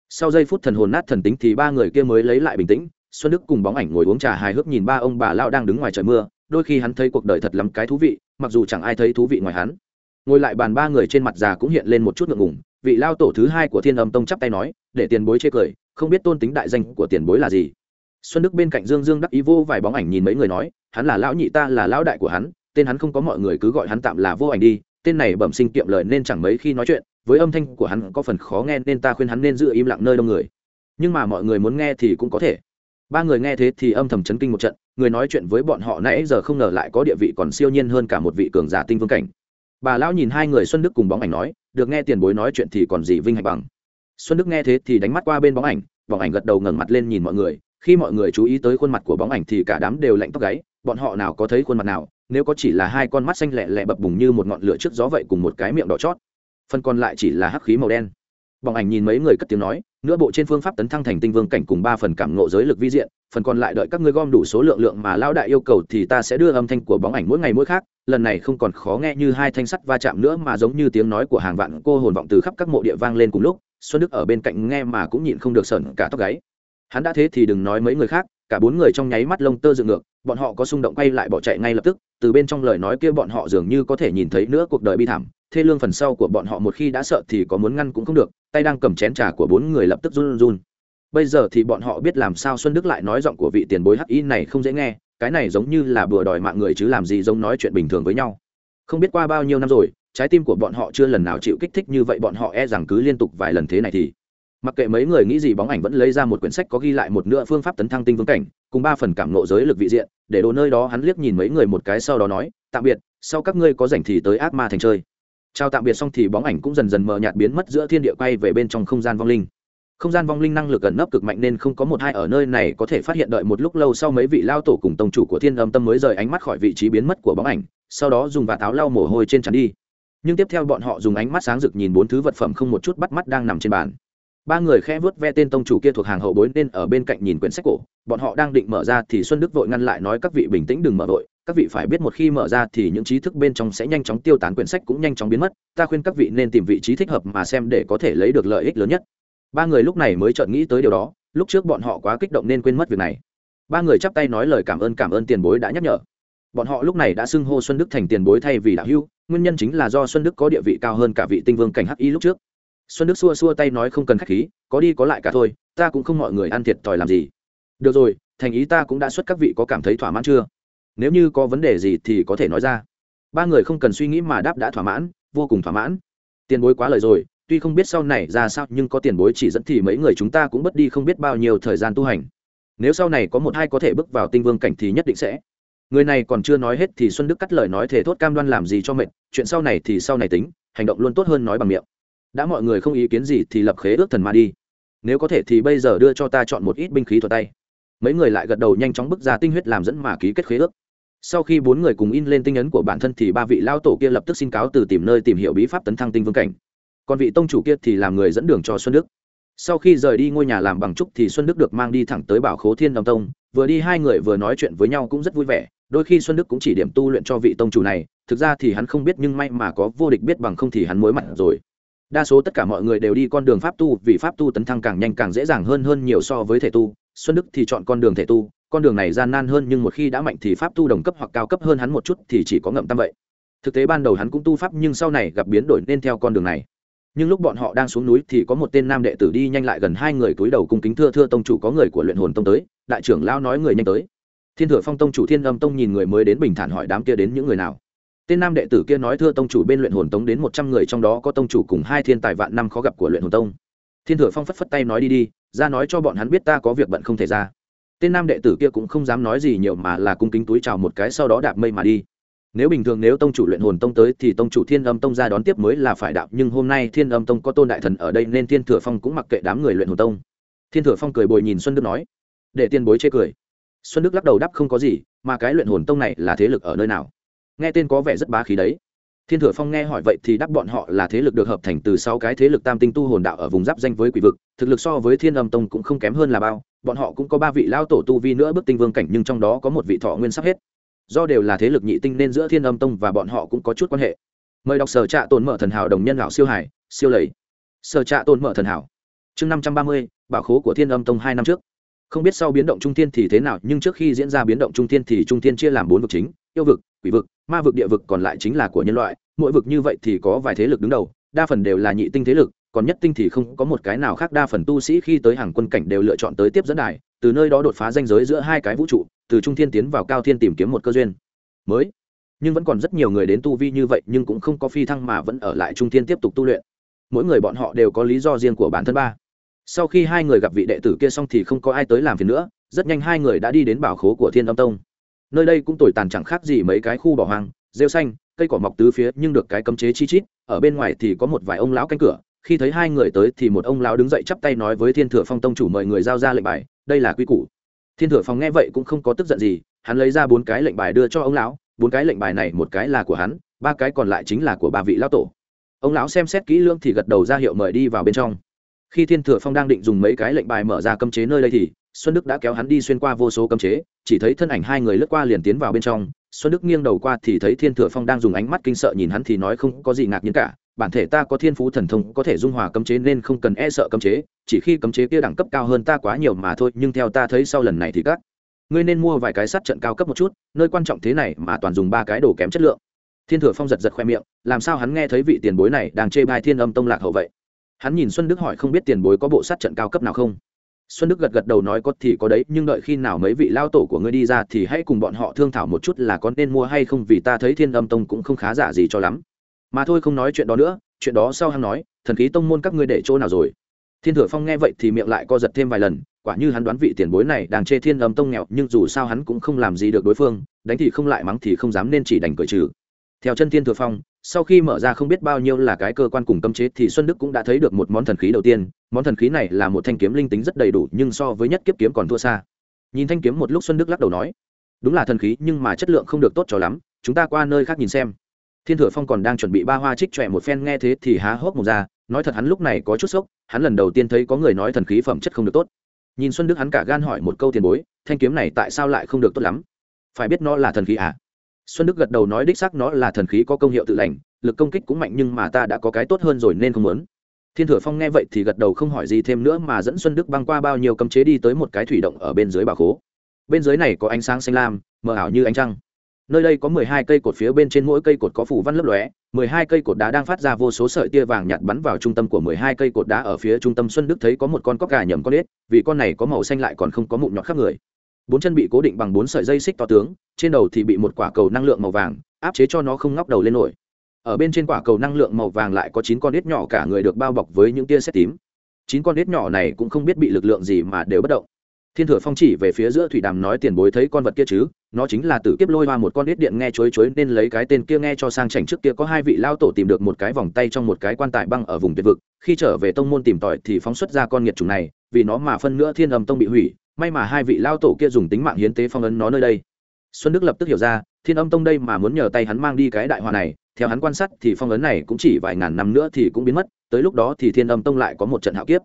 Sau giây phút thần hồn nát thần tính thì ba người kia mới lấy lại bình tĩnh xuân đức cùng bóng ảnh ngồi uống trà hài hước nhìn ba ông bà lao đang đứng ngoài trời mưa, đôi khi hắn thấy cuộc đời thật lắm cái thú vị, mặc dù chẳng ai thấy thú vị ngoài hắn. Ngồi lại bàn ba người trên mặt già cũng hiện lên một chút ngượng ngùng, vị lao tổ thứ hai của thiên âm tông chắp tay nói, để tiền bối chê cười, không biết tôn tính đại danh của tiền bối là gì. Xuân đức bên cạnh dương dương đắc ý vô vài bóng ảnh nhìn mấy người nói, hắn là lão nhị ta là lão đại của hắn, tên hắn không có mọi người cứ gọi hắn tạm là vô ảnh đi, tên này bẩm sinh kiệm lời nên chẳng mấy khi nói chuyện, với âm thanh của hắn có phần khó nghe nên ta khuyên hắn nên giữ im lặng nơi đông người. Nhưng mà mọi người muốn nghe thì cũng có thể ba người nghe thế thì âm thầm chấn kinh một trận, người nói chuyện với bọn họ nãy giờ không ngờ lại có địa vị còn siêu nhiên hơn cả một vị cường giả tinh vương cảnh. Bà lão nhìn hai người xuân đức cùng bóng ảnh nói, được nghe tiền bối nói chuyện thì còn gì vinh hạnh bằng? Xuân đức nghe thế thì đánh mắt qua bên bóng ảnh bóng ảnh gật đầu ngẩng mặt lên nhìn mọi người, khi mọi người chú ý tới khuôn mặt của bóng ảnh thì cả đám đều lạnh tóc gáy, bọn họ nào có thấy khuôn mặt nào, nếu có chỉ là hai con mắt xanh lẹ lẹ bập bùng như một ngọn lửa trước gió vậy cùng một cái miệng đỏ chót. Phần còn lại chỉ là hắc khí màu đen bóng ảnh nhìn mấy người cất tiếng nói, nửa bộ trên phương pháp tấn thăng thành tinh vương cảnh cùng ba phần cảm ngộ giới lực vi diện, phần còn lại đợi các ngươi gom đủ số lượng lượng mà lão đại yêu cầu thì ta sẽ đưa âm thanh của bóng ảnh mỗi ngày mỗi khác, lần này không còn khó nghe như hai thanh sắt va chạm nữa mà giống như tiếng nói của hàng vạn cô hồn vọng từ khắp các mộ địa vang lên cùng lúc, xuân đức ở bên cạnh nghe mà cũng nhịn không được sởn cả tóc gáy. Hắn đã thế thì đừng nói mấy người khác, cả bốn người trong nháy mắt lông tơ dựng ngược, bọn họ có xung động quay lại bỏ chạy ngay lập tức, từ bên trong lời nói kia bọn họ dường như có thể nhìn thấy nữa cuộc đời bi thảm thê lương phần sau của bọn họ một khi đã sợ thì có muốn ngăn cũng không được, tay đang cầm chén trà của bốn người lập tức run run. Bây giờ thì bọn họ biết làm sao xuân đức lại nói giọng của vị tiền bối hắc y này không dễ nghe, cái này giống như là bừa đòi mạng người chứ làm gì giống nói chuyện bình thường với nhau. Không biết qua bao nhiêu năm rồi, trái tim của bọn họ chưa lần nào chịu kích thích như vậy, bọn họ e rằng cứ liên tục vài lần thế này thì mặc kệ mấy người nghĩ gì bóng ảnh vẫn lấy ra một quyển sách có ghi lại một nửa phương pháp tấn thăng tinh vương cảnh, cùng ba phần cảm nộ giới lực vị diện, để đồ nơi đó hắn liếc nhìn mấy người một cái sau đó nói, tạm biệt, sau các ngươi có rảnh thì tới ác ma thành chơi chào tạm biệt xong thì bóng ảnh cũng dần dần mờ nhạt biến mất giữa thiên địa quay về bên trong không gian vong linh. Không gian vong linh năng lực gần nấp cực mạnh nên không có một hai ở nơi này có thể phát hiện đợi một lúc lâu sau mấy vị lao tổ cùng tông chủ của thiên âm tâm mới rời ánh mắt khỏi vị trí biến mất của bóng ảnh, sau đó dùng vạt áo lau mồ hôi trên trán đi. Nhưng tiếp theo bọn họ dùng ánh mắt sáng rực nhìn bốn thứ vật phẩm không một chút bắt mắt đang nằm trên bàn. Ba người khẽ vớt ve tên tông chủ kia thuộc hàng hậu bối nên ở bên cạnh nhìn quyển sách cổ bọn họ đang định mở ra thì xuân đức vội ngăn lại nói các vị bình tĩnh đừng mở vội, các vị phải biết một khi mở ra thì những trí thức bên trong sẽ nhanh chóng tiêu tán quyển sách cũng nhanh chóng biến mất, ta khuyên các vị nên tìm vị trí thích hợp mà xem để có thể lấy được lợi ích lớn nhất. Ba người lúc này mới chợt nghĩ tới điều đó, lúc trước bọn họ quá kích động nên quên mất việc này. Ba người chắp tay nói lời cảm ơn cảm ơn tiền bối đã nhắc nhở. Bọn họ lúc này đã xưng hô xuân đức thành tiền bối thay vì đạo hưu nguyên nhân chính là do xuân đức có địa vị cao hơn cả vị tinh vương cảnh hắc y lúc trước. Xuân đức xua xua tay nói không cần k h á c h khí, có đi có lại cả thôi, ta cũng không mọi người ăn thiệt thòi làm gì được rồi, thành ý ta cũng đã xuất các vị có cảm thấy thỏa mãn chưa? Nếu như có vấn đề gì thì có thể nói ra. Ba người không cần suy nghĩ mà đáp đã thỏa mãn, vô cùng thỏa mãn. Tiền bối quá lời rồi, tuy không biết sau này ra sao, nhưng có tiền bối chỉ dẫn thì mấy người chúng ta cũng mất đi không biết bao nhiêu thời gian tu hành. Nếu sau này có một hai có thể bước vào tinh vương cảnh thì nhất định sẽ. Người này còn chưa nói hết thì xuân đức cắt lời nói thể thốt cam đoan làm gì cho mệt, chuyện sau này thì sau này tính, hành động luôn tốt hơn nói bằng miệng. Đã mọi người không ý kiến gì thì lập khế ước thần ma đi. Nếu có thể thì bây giờ đưa cho ta chọn một ít binh khí thuật tay mấy người lại gật đầu nhanh chóng bước ra tinh huyết làm dẫn mà ký kết khế ước. Sau khi bốn người cùng in lên tinh ấn của bản thân thì ba vị lao tổ kia lập tức xin cáo từ tìm nơi tìm hiểu bí pháp tấn thăng tinh vương cảnh. Còn vị tông chủ kia thì làm người dẫn đường cho xuân đức. Sau khi rời đi ngôi nhà làm bằng trúc thì xuân đức được mang đi thẳng tới bảo khố thiên đồng tông. Vừa đi hai người vừa nói chuyện với nhau cũng rất vui vẻ. Đôi khi xuân đức cũng chỉ điểm tu luyện cho vị tông chủ này. Thực ra thì hắn không biết nhưng may mà có vô địch biết bằng không thì hắn mối mặt rồi. Đa số tất cả mọi người đều đi con đường pháp tu, vì pháp tu tấn thăng càng nhanh càng dễ dàng hơn hơn nhiều so với thể tu xuân đức thì chọn con đường thể tu, con đường này gian nan hơn nhưng một khi đã mạnh thì pháp tu đồng cấp hoặc cao cấp hơn hắn một chút thì chỉ có ngậm tâm vậy. Thực tế ban đầu hắn cũng tu pháp nhưng sau này gặp biến đổi nên theo con đường này. Nhưng lúc bọn họ đang xuống núi thì có một tên nam đệ tử đi nhanh lại gần hai người cúi đầu cung kính thưa thưa tông chủ có người của luyện hồn tông tới, đại trưởng lao nói người nhanh tới. Thiên thừa phong tông chủ thiên âm tông nhìn người mới đến bình thản hỏi đám kia đến những người nào. Tên nam đệ tử kia nói thưa tông chủ bên luyện hồn tông đến một trăm người trong đó có tông chủ cùng hai thiên tài vạn năm khó gặp của luyện hồn tông. Thiên thừa phong phất phất tay nói đi đi ra nói cho bọn hắn biết ta có việc bận không thể ra. Tên nam đệ tử kia cũng không dám nói gì nhiều mà là cung kính túi chào một cái sau đó đạp mây mà đi. Nếu bình thường nếu tông chủ luyện hồn tông tới thì tông chủ thiên âm tông ra đón tiếp mới là phải đạo, nhưng hôm nay thiên âm tông có tôn đại thần ở đây nên thiên thừa phong cũng mặc kệ đám người luyện hồn tông. Thiên thừa phong cười bồi nhìn xuân đức nói, để tiên bối chê cười. Xuân đức lắc đầu đáp, không có gì, mà cái luyện hồn tông này là thế lực ở nơi nào? Nghe tên có vẻ rất bá khí đấy thiên thừa phong nghe hỏi vậy thì đáp bọn họ là thế lực được hợp thành từ sáu cái thế lực tam tinh tu hồn đạo ở vùng giáp danh với quỷ vực, thực lực so với thiên âm tông cũng không kém hơn là bao, bọn họ cũng có ba vị lao tổ tu vi nữa bước tinh vương cảnh nhưng trong đó có một vị thọ nguyên sắp hết. Do đều là thế lực nhị tinh nên giữa thiên âm tông và bọn họ cũng có chút quan hệ. Mời đọc sở trạ tồn mở thần hảo đồng nhân lão siêu hải siêu lầy. Sở trạ tồn mở thần hảo. Chương năm trăm ba mươi, bảo khố của thiên âm tông hai năm trước. Không biết sau biến động trung thiên thì thế nào, nhưng trước khi diễn ra biến động trung thiên thì trung thiên chia làm bốn vực chính yêu vực, quỷ vực, ma vực, địa vực còn lại chính là của nhân loại, mỗi vực như vậy thì có vài thế lực đứng đầu, đa phần đều là nhị tinh thế lực, còn nhất tinh thì không có một cái nào khác, đa phần tu sĩ khi tới hàng quân cảnh đều lựa chọn tới tiếp dẫn đài, từ nơi đó đột phá danh giới giữa hai cái vũ trụ, từ trung thiên tiến vào cao thiên tìm kiếm một cơ duyên mới. Nhưng vẫn còn rất nhiều người đến tu vi như vậy, nhưng cũng không có phi thăng mà vẫn ở lại trung thiên tiếp tục tu luyện. Mỗi người bọn họ đều có lý do riêng của bản thân ba. Sau khi hai người gặp vị đệ tử kia xong thì không có ai tới làm phiền nữa, rất nhanh hai người đã đi đến bảo khố của thiên âm tông nơi đây cũng tồi tàn chẳng khác gì mấy cái khu bỏ hoang, rêu xanh, cây cỏ mọc tứ phía nhưng được cái cấm chế chi chít, ở bên ngoài thì có một vài ông lão canh cửa, khi thấy hai người tới thì một ông lão đứng dậy chắp tay nói với thiên thừa phong tông chủ mời người giao ra lệnh bài, đây là quy củ. Thiên thừa phong nghe vậy cũng không có tức giận gì, hắn lấy ra bốn cái lệnh bài đưa cho ông lão, bốn cái lệnh bài này một cái là của hắn, ba cái còn lại chính là của ba vị lão tổ. Ông lão xem xét kỹ lưỡng thì gật đầu ra hiệu mời đi vào bên trong. Khi thiên thừa phong đang định dùng mấy cái lệnh bài mở ra cấm chế nơi đây thì xuân đức đã kéo hắn đi xuyên qua vô số cấm chế, chỉ thấy thân ảnh hai người lướt qua liền tiến vào bên trong. Xuân đức nghiêng đầu qua thì thấy thiên thừa phong đang dùng ánh mắt kinh sợ nhìn hắn thì nói không có gì ngạc nhiên cả, bản thể ta có thiên phú thần thông, có thể dung hòa cấm chế nên không cần e sợ cấm chế, chỉ khi cấm chế kia đẳng cấp cao hơn ta quá nhiều mà thôi, nhưng theo ta thấy sau lần này thì các ngươi nên mua vài cái sát trận cao cấp một chút, nơi quan trọng thế này mà toàn dùng ba cái đồ kém chất lượng. Thiên thừa phong giật giật khoe miệng, làm sao hắn nghe thấy vị tiền bối này đang chê bai thiên âm tông lạc hậu vậy? Hắn nhìn xuân đức hỏi không biết tiền bối có bộ sát trận cao cấp nào không? Xuân đức gật gật đầu nói có thì có đấy, nhưng đợi khi nào mấy vị lao tổ của ngươi đi ra thì hãy cùng bọn họ thương thảo một chút là có nên mua hay không, vì ta thấy thiên âm tông cũng không khá giả gì cho lắm. Mà thôi không nói chuyện đó nữa, chuyện đó sau hắn nói, thần khí tông môn các ngươi để chỗ nào rồi? Thiên thừa phong nghe vậy thì miệng lại co giật thêm vài lần, quả như hắn đoán vị tiền bối này đang chê thiên âm tông nghèo, nhưng dù sao hắn cũng không làm gì được đối phương, đánh thì không lại, mắng thì không dám nên chỉ đành cởi trừ theo chân thiên thừa phong, sau khi mở ra không biết bao nhiêu là cái cơ quan cùng cấm chế thì xuân đức cũng đã thấy được một món thần khí đầu tiên. Món thần khí này là một thanh kiếm linh tính rất đầy đủ nhưng so với nhất kiếp kiếm còn thua xa. Nhìn thanh kiếm một lúc xuân đức lắc đầu nói, đúng là thần khí, nhưng mà chất lượng không được tốt cho lắm, chúng ta qua nơi khác nhìn xem. Thiên thừa phong còn đang chuẩn bị ba hoa trích trọe một phen nghe thế thì há hốc một ra, nói thật hắn lúc này có chút sốc, hắn lần đầu tiên thấy có người nói thần khí phẩm chất không được tốt. Nhìn xuân đức hắn cả gan hỏi một câu tiền bối, thanh kiếm này tại sao lại không được tốt lắm? Phải biết nó là thần khí à? Xuân đức gật đầu nói đích xác nó là thần khí có công hiệu tự lành, lực công kích cũng mạnh nhưng mà ta đã có cái tốt hơn rồi nên không muốn. Thiên thừa phong nghe vậy thì gật đầu không hỏi gì thêm nữa mà dẫn xuân đức băng qua bao nhiêu cấm chế đi tới một cái thủy động ở bên dưới bà khố. Bên dưới này có ánh sáng xanh lam, mờ ảo như ánh trăng. Nơi đây có mười hai cây cột phía bên trên mỗi cây cột có phủ văn lấp lóe, mười hai cây cột đá đang phát ra vô số sợi tia vàng nhạt bắn vào trung tâm của mười hai cây cột đá ở phía trung tâm xuân đức thấy có một con cóc gà nhầm con ếch, vì con này có màu xanh lại còn không có mụn nhọt khắp người bốn chân bị cố định bằng bốn sợi dây xích to tướng, trên đầu thì bị một quả cầu năng lượng màu vàng áp chế cho nó không ngóc đầu lên nổi. Ở bên trên quả cầu năng lượng màu vàng lại có chín con ếch nhỏ cả người được bao bọc với những tia sét tím. Chín con ếch nhỏ này cũng không biết bị lực lượng gì mà đều bất động. Thiên thừa phong chỉ về phía giữa thủy đàm nói tiền bối thấy con vật kia chứ? Nó chính là tử kiếp lôi hoa một con ếch điện nghe chối chối nên lấy cái tên kia nghe cho sang chảnh trước kia có hai vị lao tổ tìm được một cái vòng tay trong một cái quan tài băng ở vùng tuyệt vực. Khi trở về tông môn tìm tòi thì phóng xuất ra con nghiệt chủng này, vì nó mà phân nữa thiên âm tông bị hủy may mà hai vị lao tổ kia dùng tính mạng hiến tế phong ấn nó nơi đây. Xuân đức lập tức hiểu ra, thiên âm tông đây mà muốn nhờ tay hắn mang đi cái đại họa này, theo hắn quan sát thì phong ấn này cũng chỉ vài ngàn năm nữa thì cũng biến mất, tới lúc đó thì thiên âm tông lại có một trận hạo kiếp.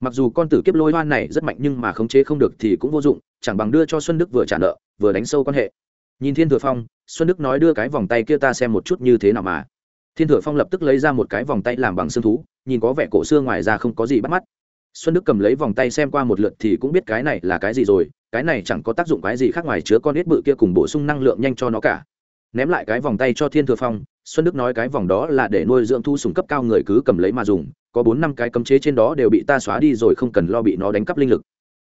Mặc dù con tử kiếp lôi hoan này rất mạnh nhưng mà khống chế không được thì cũng vô dụng, chẳng bằng đưa cho xuân đức vừa trả nợ, vừa đánh sâu quan hệ. Nhìn thiên thừa phong, xuân đức nói đưa cái vòng tay kia ta xem một chút như thế nào mà. Thiên thừa phong lập tức lấy ra một cái vòng tay làm bằng xương thú, nhìn có vẻ cổ xưa ngoài ra không có gì bắt mắt xuân đức cầm lấy vòng tay xem qua một lượt thì cũng biết cái này là cái gì rồi, cái này chẳng có tác dụng cái gì khác ngoài chứa con ít bự kia cùng bổ sung năng lượng nhanh cho nó cả. Ném lại cái vòng tay cho thiên thừa phong, xuân đức nói cái vòng đó là để nuôi dưỡng thu sùng cấp cao người cứ cầm lấy mà dùng, có bốn năm cái cấm chế trên đó đều bị ta xóa đi rồi không cần lo bị nó đánh cắp linh lực.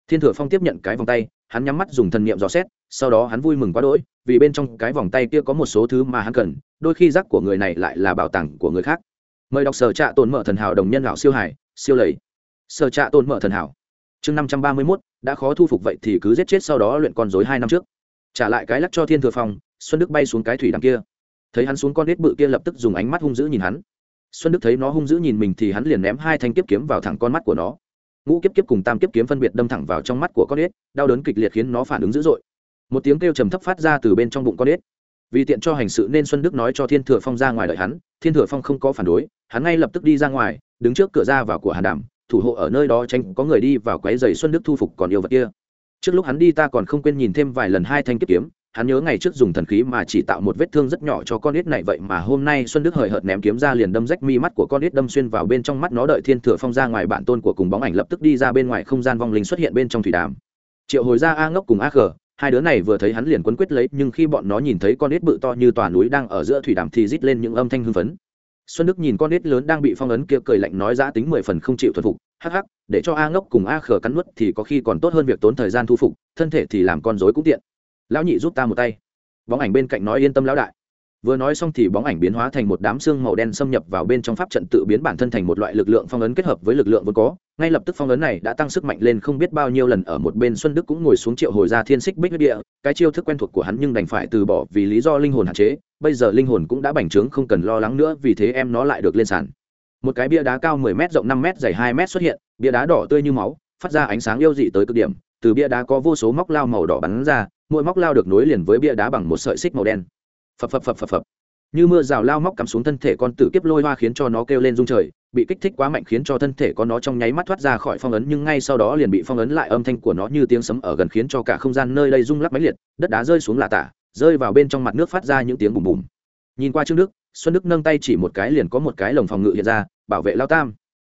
Thiên thừa phong tiếp nhận cái vòng tay, hắn nhắm mắt dùng thần niệm dò xét, sau đó hắn vui mừng quá đỗi, vì bên trong cái vòng tay kia có một số thứ mà hắn cần, đôi khi rác của người này lại là bảo tàng của người khác. Mời đọc sở trạ tồn mở thần hảo đồng nhân lão siêu hải, siêu lầy sở trạ tồn mở thần hảo. Chương năm trăm ba mươi mốt, đã khó thu phục vậy thì cứ giết chết sau đó luyện con dối hai năm trước. Trả lại cái lắc cho thiên thừa phong, xuân đức bay xuống cái thủy đằng kia. Thấy hắn xuống con nết bự kia lập tức dùng ánh mắt hung dữ nhìn hắn. Xuân đức thấy nó hung dữ nhìn mình thì hắn liền ném hai thanh kiếp kiếm vào thẳng con mắt của nó. Ngũ kiếp kiếp cùng tam kiếp kiếm phân biệt đâm thẳng vào trong mắt của con nết, đau đớn kịch liệt khiến nó phản ứng dữ dội. Một tiếng kêu trầm thấp phát ra từ bên trong bụng con nết. Vì tiện cho hành sự nên xuân đức nói cho thiên thừa phong ra ngoài đợi hắn, thiên thừa phong không có phản đối, hắn ngay lập tức đi ra ngoài, đứng trước cửa ra vào của hàn đàm thủ hộ ở nơi đó tranh có người đi vào quấy giày xuân đức thu phục còn yêu vật kia. Trước lúc hắn đi ta còn không quên nhìn thêm vài lần hai thanh kiếp kiếm, hắn nhớ ngày trước dùng thần khí mà chỉ tạo một vết thương rất nhỏ cho con ít này vậy mà hôm nay xuân đức hời hợt ném kiếm ra liền đâm rách mi mắt của con ít đâm xuyên vào bên trong mắt, nó đợi thiên thừa phong ra ngoài bản tôn của cùng bóng ảnh lập tức đi ra bên ngoài không gian vong linh xuất hiện bên trong thủy đàm. Triệu hồi ra a ngốc cùng a khờ, hai đứa này vừa thấy hắn liền quấn quyết lấy, nhưng khi bọn nó nhìn thấy con ít bự to như tòa núi đang ở giữa thủy đàm thì rít lên những âm thanh hưng phấn xuân đức nhìn con nít lớn đang bị phong ấn kia cười lạnh nói giã tính mười phần không chịu thuần phục, hắc hắc, để cho a ngốc cùng a khờ cắn nuốt thì có khi còn tốt hơn việc tốn thời gian thu phục, thân thể thì làm con rối cũng tiện. Lão nhị giúp ta một tay. Bóng ảnh bên cạnh nói yên tâm lão đại. Vừa nói xong thì bóng ảnh biến hóa thành một đám xương màu đen xâm nhập vào bên trong pháp trận tự biến bản thân thành một loại lực lượng phong ấn kết hợp với lực lượng vốn có. Ngay lập tức phong ấn này đã tăng sức mạnh lên không biết bao nhiêu lần ở một bên xuân đức cũng ngồi xuống triệu hồi ra thiên xích bích huyết địa. Cái chiêu thức quen thuộc của hắn nhưng đành phải từ bỏ vì lý do linh hồn hạn chế bây giờ linh hồn cũng đã bành trướng, không cần lo lắng nữa, vì thế em nó lại được lên sàn. Một cái bia đá cao 10 m rộng 5 m dày 2 m xuất hiện, bia đá đỏ tươi như máu, phát ra ánh sáng yêu dị tới cực điểm, từ bia đá có vô số móc lao màu đỏ bắn ra, mỗi móc lao được nối liền với bia đá bằng một sợi xích màu đen. Phập phập phập phập phập. Như mưa rào lao móc cắm xuống thân thể con tử kiếp lôi hoa khiến cho nó kêu lên rung trời, bị kích thích quá mạnh khiến cho thân thể con nó trong nháy mắt thoát ra khỏi phong ấn, nhưng ngay sau đó liền bị phong ấn lại âm thanh của nó như tiếng sấm ở gần khiến cho cả không gian nơi đây rung lắc máy liệt, đất đá rơi xuống là tả rơi vào bên trong mặt nước phát ra những tiếng bùm bùm. Nhìn qua trước nước xuân đức nâng tay chỉ một cái liền có một cái lồng phòng ngự hiện ra, bảo vệ lao tam.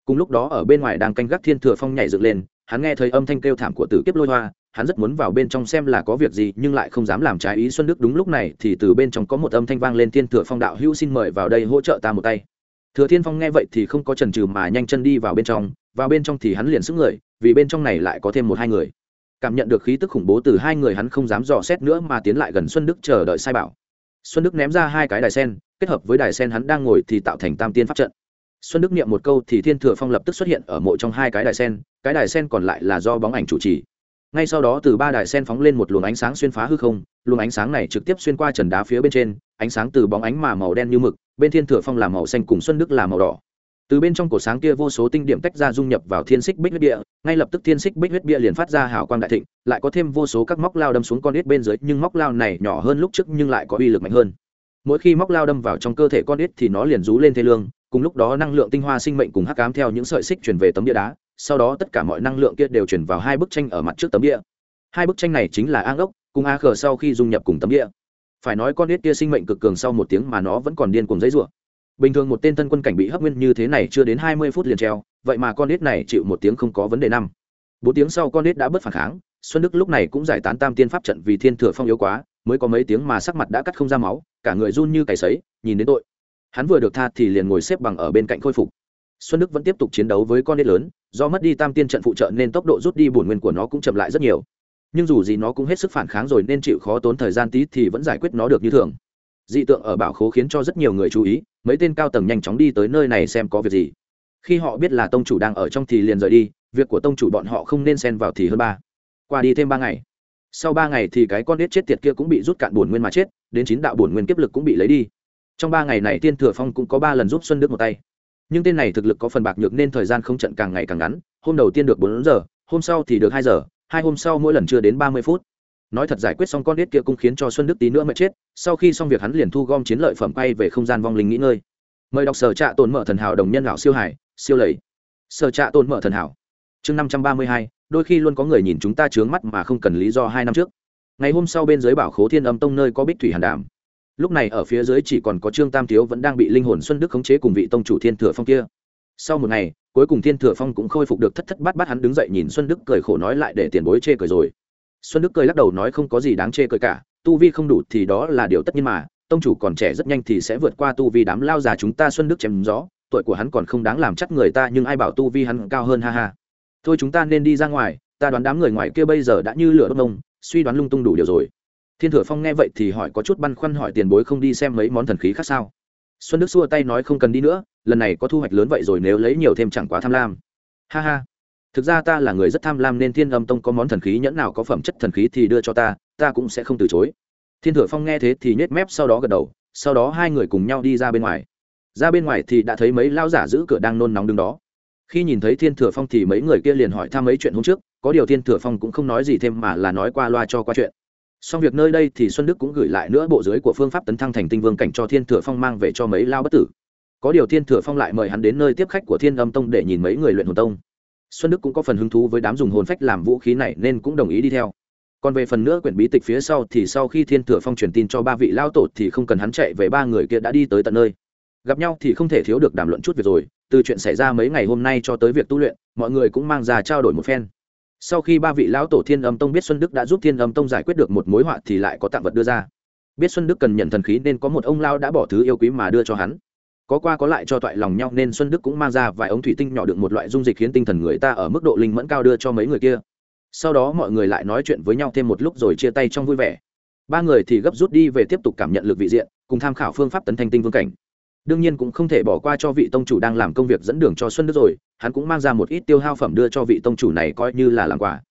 Cùng lúc đó ở bên ngoài đang canh gác thiên thừa phong nhảy dựng lên, hắn nghe thấy âm thanh kêu thảm của tử kiếp lôi hoa, hắn rất muốn vào bên trong xem là có việc gì, nhưng lại không dám làm trái ý xuân đức đúng lúc này thì từ bên trong có một âm thanh vang lên, thiên thừa phong đạo hữu xin mời vào đây hỗ trợ ta một tay. Thừa thiên phong nghe vậy thì không có chần chừ mà nhanh chân đi vào bên trong, vào bên trong thì hắn liền sức người, vì bên trong này lại có thêm một hai người cảm nhận được khí tức khủng bố từ hai người hắn không dám dò xét nữa mà tiến lại gần xuân đức chờ đợi sai bảo. Xuân đức ném ra hai cái đài sen, kết hợp với đài sen hắn đang ngồi thì tạo thành tam tiên pháp trận. Xuân đức niệm một câu thì thiên thừa phong lập tức xuất hiện ở mộ trong hai cái đài sen, cái đài sen còn lại là do bóng ảnh chủ trì. Ngay sau đó từ ba đài sen phóng lên một luồng ánh sáng xuyên phá hư không, luồng ánh sáng này trực tiếp xuyên qua trần đá phía bên trên, ánh sáng từ bóng ánh mà màu đen như mực, bên thiên thừa phong là màu xanh cùng xuân đức là màu đỏ từ bên trong cổ sáng kia vô số tinh điểm tách ra dung nhập vào thiên xích bích huyết bia ngay lập tức thiên xích bích huyết bia liền phát ra hào quang đại thịnh, lại có thêm vô số các móc lao đâm xuống con ếch bên dưới, nhưng móc lao này nhỏ hơn lúc trước nhưng lại có uy lực mạnh hơn. Mỗi khi móc lao đâm vào trong cơ thể con ếch thì nó liền rú lên thê lương, cùng lúc đó năng lượng tinh hoa sinh mệnh cùng hắc cám theo những sợi xích chuyển về tấm địa đá, sau đó tất cả mọi năng lượng kia đều chuyển vào hai bức tranh ở mặt trước tấm địa hai bức tranh này chính là a ngốc cùng a khờ sau khi dung nhập cùng tấm địa phải nói con ếch kia sinh mệnh cực cường sau một tiếng mà nó vẫn còn điên cùng dãy rủa bình thường một tên thân quân cảnh bị hấp nguyên như thế này chưa đến hai mươi phút liền treo, vậy mà con nít này chịu một tiếng không có vấn đề năm. Bốn tiếng sau con nít đã bớt phản kháng, xuân đức lúc này cũng giải tán tam tiên pháp trận vì thiên thừa phong yếu quá, mới có mấy tiếng mà sắc mặt đã cắt không ra máu, cả người run như cày sấy, nhìn đến tội. Hắn vừa được tha thì liền ngồi xếp bằng ở bên cạnh khôi phục. Xuân đức vẫn tiếp tục chiến đấu với con nết lớn, do mất đi tam tiên trận phụ trợ nên tốc độ rút đi bổn nguyên của nó cũng chậm lại rất nhiều. Nhưng dù gì nó cũng hết sức phản kháng rồi nên chịu khó tốn thời gian tí thì vẫn giải quyết nó được như thường. Dị tượng ở bảo khố khiến cho rất nhiều người chú ý mấy tên cao tầng nhanh chóng đi tới nơi này xem có việc gì. Khi họ biết là tông chủ đang ở trong thì liền rời đi, việc của tông chủ bọn họ không nên xen vào thì hơn ba. Qua đi thêm ba ngày. Sau ba ngày thì cái con đít chết tiệt kia cũng bị rút cạn bổn nguyên mà chết, đến chín đạo bổn nguyên kiếp lực cũng bị lấy đi. Trong ba ngày này tiên thừa phong cũng có ba lần giúp xuân đức một tay. Nhưng tên này thực lực có phần bạc nhược nên thời gian không trận càng ngày càng ngắn, hôm đầu tiên được bốn giờ, hôm sau thì được hai giờ, hai hôm sau mỗi lần chưa đến ba mươi phút nói thật giải quyết xong con đít kia cũng khiến cho xuân đức tí nữa mệt chết, sau khi xong việc hắn liền thu gom chiến lợi phẩm quay về không gian vong linh nghỉ ngơi. Mời đọc sở trạ tồn mở thần hảo đồng nhân lão siêu hải, siêu lầy. Sở trạ tồn mở thần hảo. Chương năm trăm ba mươi hai, đôi khi luôn có người nhìn chúng ta trướng mắt mà không cần lý do hai năm trước. Ngày hôm sau bên dưới bảo khố thiên âm tông nơi có bích thủy hàn đàm. Lúc này ở phía dưới chỉ còn có trương tam thiếu vẫn đang bị linh hồn xuân đức khống chế cùng vị tông chủ thiên thừa phong kia. Sau một ngày, cuối cùng thiên thừa phong cũng khôi phục được thất thất bát bát hắn đứng dậy nhìn xuân đức cười khổ nói lại để tiền bối chê cười rồi xuân đức cười lắc đầu nói không có gì đáng chê cười cả, tu vi không đủ thì đó là điều tất nhiên mà, tông chủ còn trẻ rất nhanh thì sẽ vượt qua tu vi đám lao già chúng ta xuân đức chém gió, tuổi của hắn còn không đáng làm chắc người ta nhưng ai bảo tu vi hắn cao hơn, ha ha. Thôi chúng ta nên đi ra ngoài, ta đoán đám người ngoài kia bây giờ đã như lửa đốt nông suy đoán lung tung đủ điều rồi. Thiên thừa phong nghe vậy thì hỏi có chút băn khoăn hỏi tiền bối không đi xem mấy món thần khí khác sao? Xuân đức xua tay nói không cần đi nữa, lần này có thu hoạch lớn vậy rồi nếu lấy nhiều thêm chẳng quá tham lam. Ha ha thực ra ta là người rất tham lam nên thiên âm tông có món thần khí nhẫn nào có phẩm chất thần khí thì đưa cho ta ta cũng sẽ không từ chối. Thiên thừa phong nghe thế thì nhếch mép sau đó gật đầu, sau đó hai người cùng nhau đi ra bên ngoài. Ra bên ngoài thì đã thấy mấy lao giả giữ cửa đang nôn nóng đứng đó. Khi nhìn thấy thiên thừa phong thì mấy người kia liền hỏi thăm mấy chuyện hôm trước, có điều thiên thừa phong cũng không nói gì thêm mà là nói qua loa cho qua chuyện. Xong việc nơi đây thì xuân đức cũng gửi lại nữa bộ dưới của phương pháp tấn thăng thành tinh vương cảnh cho thiên thừa phong mang về cho mấy lao bất tử. Có điều thiên thừa phong lại mời hắn đến nơi tiếp khách của thiên âm tông để nhìn mấy người luyện hồn tông xuân đức cũng có phần hứng thú với đám dùng hồn phách làm vũ khí này nên cũng đồng ý đi theo. Còn về phần nữa quyển bí tịch phía sau thì sau khi thiên thừa phong truyền tin cho ba vị lao tổ thì không cần hắn chạy về ba người kia đã đi tới tận nơi. Gặp nhau thì không thể thiếu được đàm luận chút việc rồi, từ chuyện xảy ra mấy ngày hôm nay cho tới việc tu luyện, mọi người cũng mang ra trao đổi một phen. Sau khi ba vị lão tổ thiên âm tông biết xuân đức đã giúp thiên âm tông giải quyết được một mối họa thì lại có tặng vật đưa ra. Biết xuân đức cần nhận thần khí nên có một ông lao đã bỏ thứ yêu quý mà đưa cho hắn có qua có lại cho toại lòng nhau nên xuân đức cũng mang ra vài ống thủy tinh nhỏ được một loại dung dịch khiến tinh thần người ta ở mức độ linh mẫn cao đưa cho mấy người kia. Sau đó mọi người lại nói chuyện với nhau thêm một lúc rồi chia tay trong vui vẻ. Ba người thì gấp rút đi về tiếp tục cảm nhận lực vị diện, cùng tham khảo phương pháp tấn thanh tinh vương cảnh. Đương nhiên cũng không thể bỏ qua cho vị tông chủ đang làm công việc dẫn đường cho xuân đức rồi, hắn cũng mang ra một ít tiêu hao phẩm đưa cho vị tông chủ này coi như là làm quà.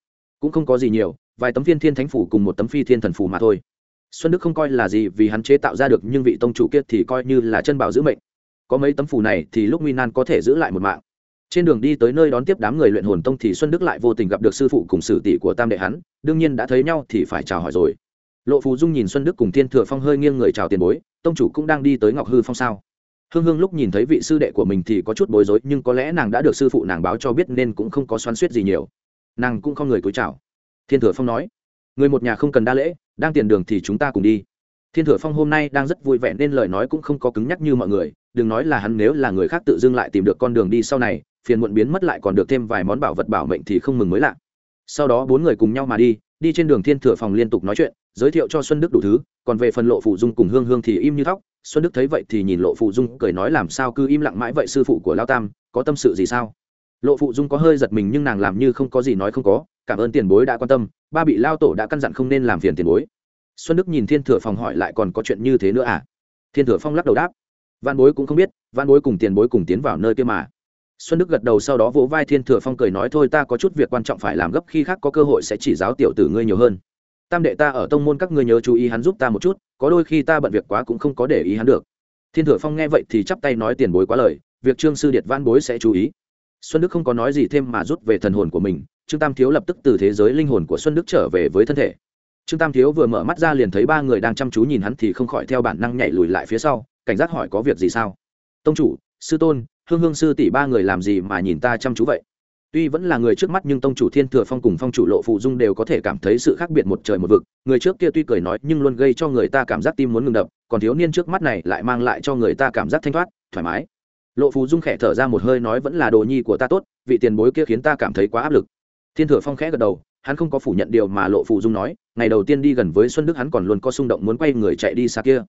Cũng không có gì nhiều, vài tấm viên thiên thánh phủ cùng một tấm phi thiên thần phủ mà thôi. Xuân đức không coi là gì vì hắn chế tạo ra được, nhưng vị tông chủ kia thì coi như là chân bảo giữ mệnh có mấy tấm phù này thì lúc nguy nan có thể giữ lại một mạng. Trên đường đi tới nơi đón tiếp đám người luyện hồn tông thì xuân đức lại vô tình gặp được sư phụ cùng sử tỷ của tam đệ hắn, đương nhiên đã thấy nhau thì phải chào hỏi rồi. Lộ phù dung nhìn xuân đức cùng thiên thừa phong hơi nghiêng người chào tiền bối, tông chủ cũng đang đi tới ngọc hư phong sao? Hương hương lúc nhìn thấy vị sư đệ của mình thì có chút bối rối, nhưng có lẽ nàng đã được sư phụ nàng báo cho biết nên cũng không có xoắn suýt gì nhiều. Nàng cũng không người cúi chào. Thiên thừa phong nói, người một nhà không cần đa lễ, đang tiền đường thì chúng ta cùng đi. Thiên thừa phong hôm nay đang rất vui vẻ nên lời nói cũng không có cứng nhắc như mọi người đừng nói là hắn nếu là người khác tự dưng lại tìm được con đường đi sau này, phiền muộn biến mất lại còn được thêm vài món bảo vật bảo mệnh thì không mừng mới lạ. Sau đó bốn người cùng nhau mà đi đi trên đường thiên thừa phòng liên tục nói chuyện, giới thiệu cho xuân đức đủ thứ, còn về phần lộ phụ dung cùng hương hương thì im như thóc, xuân đức thấy vậy thì nhìn lộ phụ dung cười nói làm sao cứ im lặng mãi vậy sư phụ của lao tam, có tâm sự gì sao? Lộ phụ dung có hơi giật mình nhưng nàng làm như không có gì nói không có, cảm ơn tiền bối đã quan tâm, ba bị lao tổ đã căn dặn không nên làm phiền tiền bối. Xuân đức nhìn thiên thừa phòng hỏi lại còn có chuyện như thế nữa à? Thiên thừa phong lắc đầu đáp văn bối cũng không biết văn bối cùng tiền bối cùng tiến vào nơi kia mà. Xuân đức gật đầu sau đó vỗ vai thiên thừa phong cười nói, thôi ta có chút việc quan trọng phải làm gấp, khi khác có cơ hội sẽ chỉ giáo tiểu tử ngươi nhiều hơn. Tam đệ ta ở tông môn các ngươi nhớ chú ý hắn giúp ta một chút, có đôi khi ta bận việc quá cũng không có để ý hắn được. Thiên thừa phong nghe vậy thì chắp tay nói, tiền bối quá lời, việc trương sư điệt văn bối sẽ chú ý. Xuân đức không có nói gì thêm mà rút về thần hồn của mình, trương tam thiếu lập tức từ thế giới linh hồn của xuân đức trở về với thân thể. Trương tam thiếu vừa mở mắt ra liền thấy ba người đang chăm chú nhìn hắn thì không khỏi theo bản năng nhảy lùi lại phía sau cảnh giác hỏi có việc gì sao? Tông chủ, sư tôn, hương hương sư tỷ ba người làm gì mà nhìn ta chăm chú vậy? Tuy vẫn là người trước mắt nhưng tông chủ thiên thừa phong cùng phong chủ lộ phụ dung đều có thể cảm thấy sự khác biệt một trời một vực. Người trước kia tuy cười nói nhưng luôn gây cho người ta cảm giác tim muốn ngừng đập, còn thiếu niên trước mắt này lại mang lại cho người ta cảm giác thanh thoát, thoải mái. Lộ phụ dung khẽ thở ra một hơi nói vẫn là đồ nhi của ta tốt, vị tiền bối kia khiến ta cảm thấy quá áp lực. Thiên thừa phong khẽ gật đầu, hắn không có phủ nhận điều mà lộ phụ dung nói, ngày đầu tiên đi gần với xuân đức hắn còn luôn có xung động muốn quay người chạy đi xa kia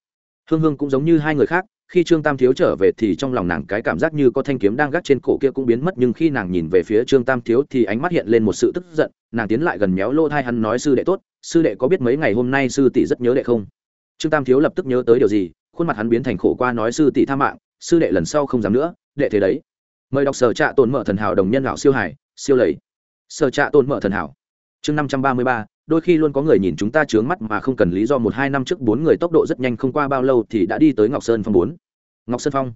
hương hương cũng giống như hai người khác, khi trương tam thiếu trở về thì trong lòng nàng cái cảm giác như có thanh kiếm đang gác trên cổ kia cũng biến mất, nhưng khi nàng nhìn về phía trương tam thiếu thì ánh mắt hiện lên một sự tức giận, nàng tiến lại gần méo lô thai hắn nói, sư đệ tốt, sư đệ có biết mấy ngày hôm nay sư tỷ rất nhớ đệ không? Trương tam thiếu lập tức nhớ tới điều gì, khuôn mặt hắn biến thành khổ qua nói, sư tỷ tha mạng, sư đệ lần sau không dám nữa, đệ thế đấy. Mời đọc sở trạ tồn mở thần hảo đồng nhân lão siêu hải, siêu lầy. Sở trạ tồn mở thần hảo, chương năm trăm ba mươi ba đôi khi luôn có người nhìn chúng ta trướng mắt mà không cần lý do một hai năm trước bốn người tốc độ rất nhanh không qua bao lâu thì đã đi tới ngọc sơn phong bốn. Ngọc sơn phong.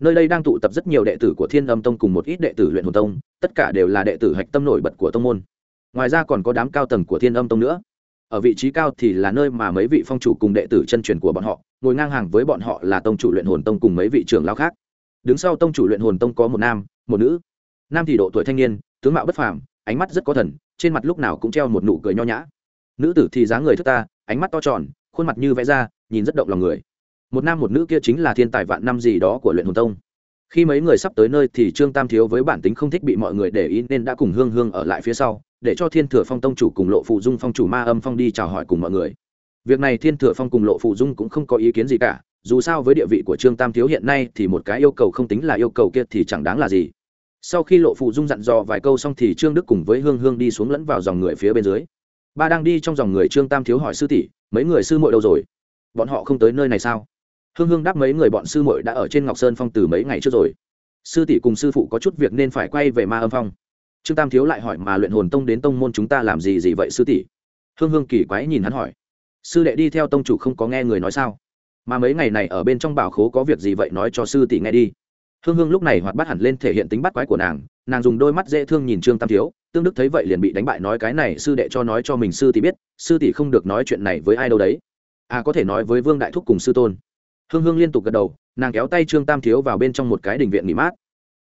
Nơi đây đang tụ tập rất nhiều đệ tử của thiên âm tông cùng một ít đệ tử luyện hồn tông, tất cả đều là đệ tử hạch tâm nổi bật của tông môn. Ngoài ra còn có đám cao tầng của thiên âm tông nữa. Ở vị trí cao thì là nơi mà mấy vị phong chủ cùng đệ tử chân truyền của bọn họ, ngồi ngang hàng với bọn họ là tông chủ luyện hồn tông cùng mấy vị trưởng lao khác. Đứng sau tông chủ luyện hồn tông có một nam, một nữ. Nam thì độ tuổi thanh niên, tướng mạo bất phàm, ánh mắt rất có thần, trên mặt lúc nào cũng treo một nụ cười nho nhã nữ tử thì dáng người thức ta, ánh mắt to tròn, khuôn mặt như vẽ ra, nhìn rất động lòng người. Một nam một nữ kia chính là thiên tài vạn năm gì đó của luyện hồn tông. Khi mấy người sắp tới nơi thì trương tam thiếu với bản tính không thích bị mọi người để ý nên đã cùng hương hương ở lại phía sau, để cho thiên thừa phong tông chủ cùng lộ phụ dung phong chủ ma âm phong đi chào hỏi cùng mọi người. Việc này thiên thừa phong cùng lộ phụ dung cũng không có ý kiến gì cả, dù sao với địa vị của trương tam thiếu hiện nay thì một cái yêu cầu không tính là yêu cầu kia thì chẳng đáng là gì. Sau khi lộ phụ dung dặn dò vài câu xong thì trương đức cùng với hương hương đi xuống lẫn vào dòng người phía bên dưới ba đang đi trong dòng người trương tam thiếu hỏi sư tỷ, mấy người sư muội đâu rồi? Bọn họ không tới nơi này sao? Hương hương đáp mấy người bọn sư muội đã ở trên ngọc sơn phong từ mấy ngày trước rồi. Sư tỷ cùng sư phụ có chút việc nên phải quay về ma âm phong. Trương tam thiếu lại hỏi mà luyện hồn tông đến tông môn chúng ta làm gì gì vậy sư tỷ? Hương hương kỳ quái nhìn hắn hỏi. Sư đệ đi theo tông chủ không có nghe người nói sao? Mà mấy ngày này ở bên trong bảo khố có việc gì vậy nói cho sư tỷ nghe đi. Hương hương lúc này hoạt bắt hẳn lên thể hiện tính bắt quái của nàng. Nàng dùng đôi mắt dễ thương nhìn trương tam thiếu tương đức thấy vậy liền bị đánh bại nói cái này sư đệ cho nói cho mình sư tỷ biết, sư tỷ không được nói chuyện này với ai đâu đấy. À có thể nói với vương đại thúc cùng sư tôn. Hương hương liên tục gật đầu, nàng kéo tay trương tam thiếu vào bên trong một cái đình viện nghỉ mát.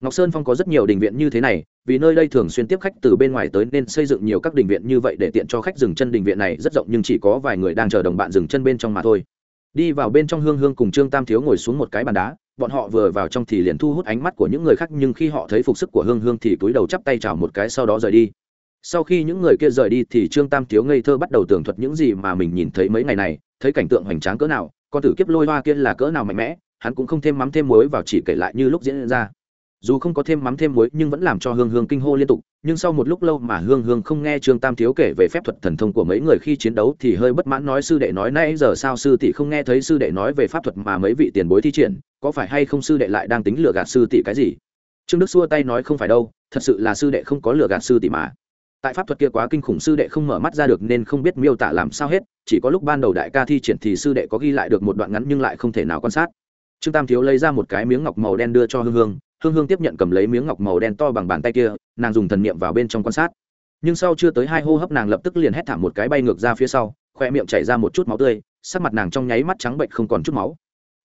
Ngọc sơn phong có rất nhiều đình viện như thế này, vì nơi đây thường xuyên tiếp khách từ bên ngoài tới nên xây dựng nhiều các đình viện như vậy để tiện cho khách dừng chân đình viện này rất rộng nhưng chỉ có vài người đang chờ đồng bạn dừng chân bên trong mà thôi. Đi vào bên trong hương hương cùng trương tam thiếu ngồi xuống một cái bàn đá bọn họ vừa vào trong thì liền thu hút ánh mắt của những người khác, nhưng khi họ thấy phục sức của hương hương thì túi đầu chắp tay chào một cái, sau đó rời đi. Sau khi những người kia rời đi thì trương tam thiếu ngây thơ bắt đầu tường thuật những gì mà mình nhìn thấy mấy ngày này, thấy cảnh tượng hoành tráng cỡ nào, con tử kiếp lôi hoa kia là cỡ nào mạnh mẽ, hắn cũng không thêm mắm thêm muối vào chỉ kể lại như lúc diễn ra dù không có thêm mắm thêm muối nhưng vẫn làm cho hương hương kinh hô liên tục, nhưng sau một lúc lâu mà hương hương không nghe trương tam thiếu kể về phép thuật thần thông của mấy người khi chiến đấu thì hơi bất mãn nói sư đệ nói nãy giờ sao sư tỷ không nghe thấy sư đệ nói về pháp thuật mà mấy vị tiền bối thi triển, có phải hay không sư đệ lại đang tính lừa gạt sư tỷ cái gì? Trương đức xua tay nói không phải đâu, thật sự là sư đệ không có lừa gạt sư tỷ mà. Tại pháp thuật kia quá kinh khủng sư đệ không mở mắt ra được nên không biết miêu tả làm sao hết, chỉ có lúc ban đầu đại ca thi triển thì sư đệ có ghi lại được một đoạn ngắn nhưng lại không thể nào quan sát. Trương tam thiếu lấy ra một cái miếng ngọc màu đen đưa cho hương hương hương hương tiếp nhận cầm lấy miếng ngọc màu đen to bằng bàn tay kia, nàng dùng thần niệm vào bên trong quan sát. Nhưng sau chưa tới hai hô hấp nàng lập tức liền hét thảm một cái bay ngược ra phía sau, khoe miệng chảy ra một chút máu tươi, sắc mặt nàng trong nháy mắt trắng bệnh không còn chút máu.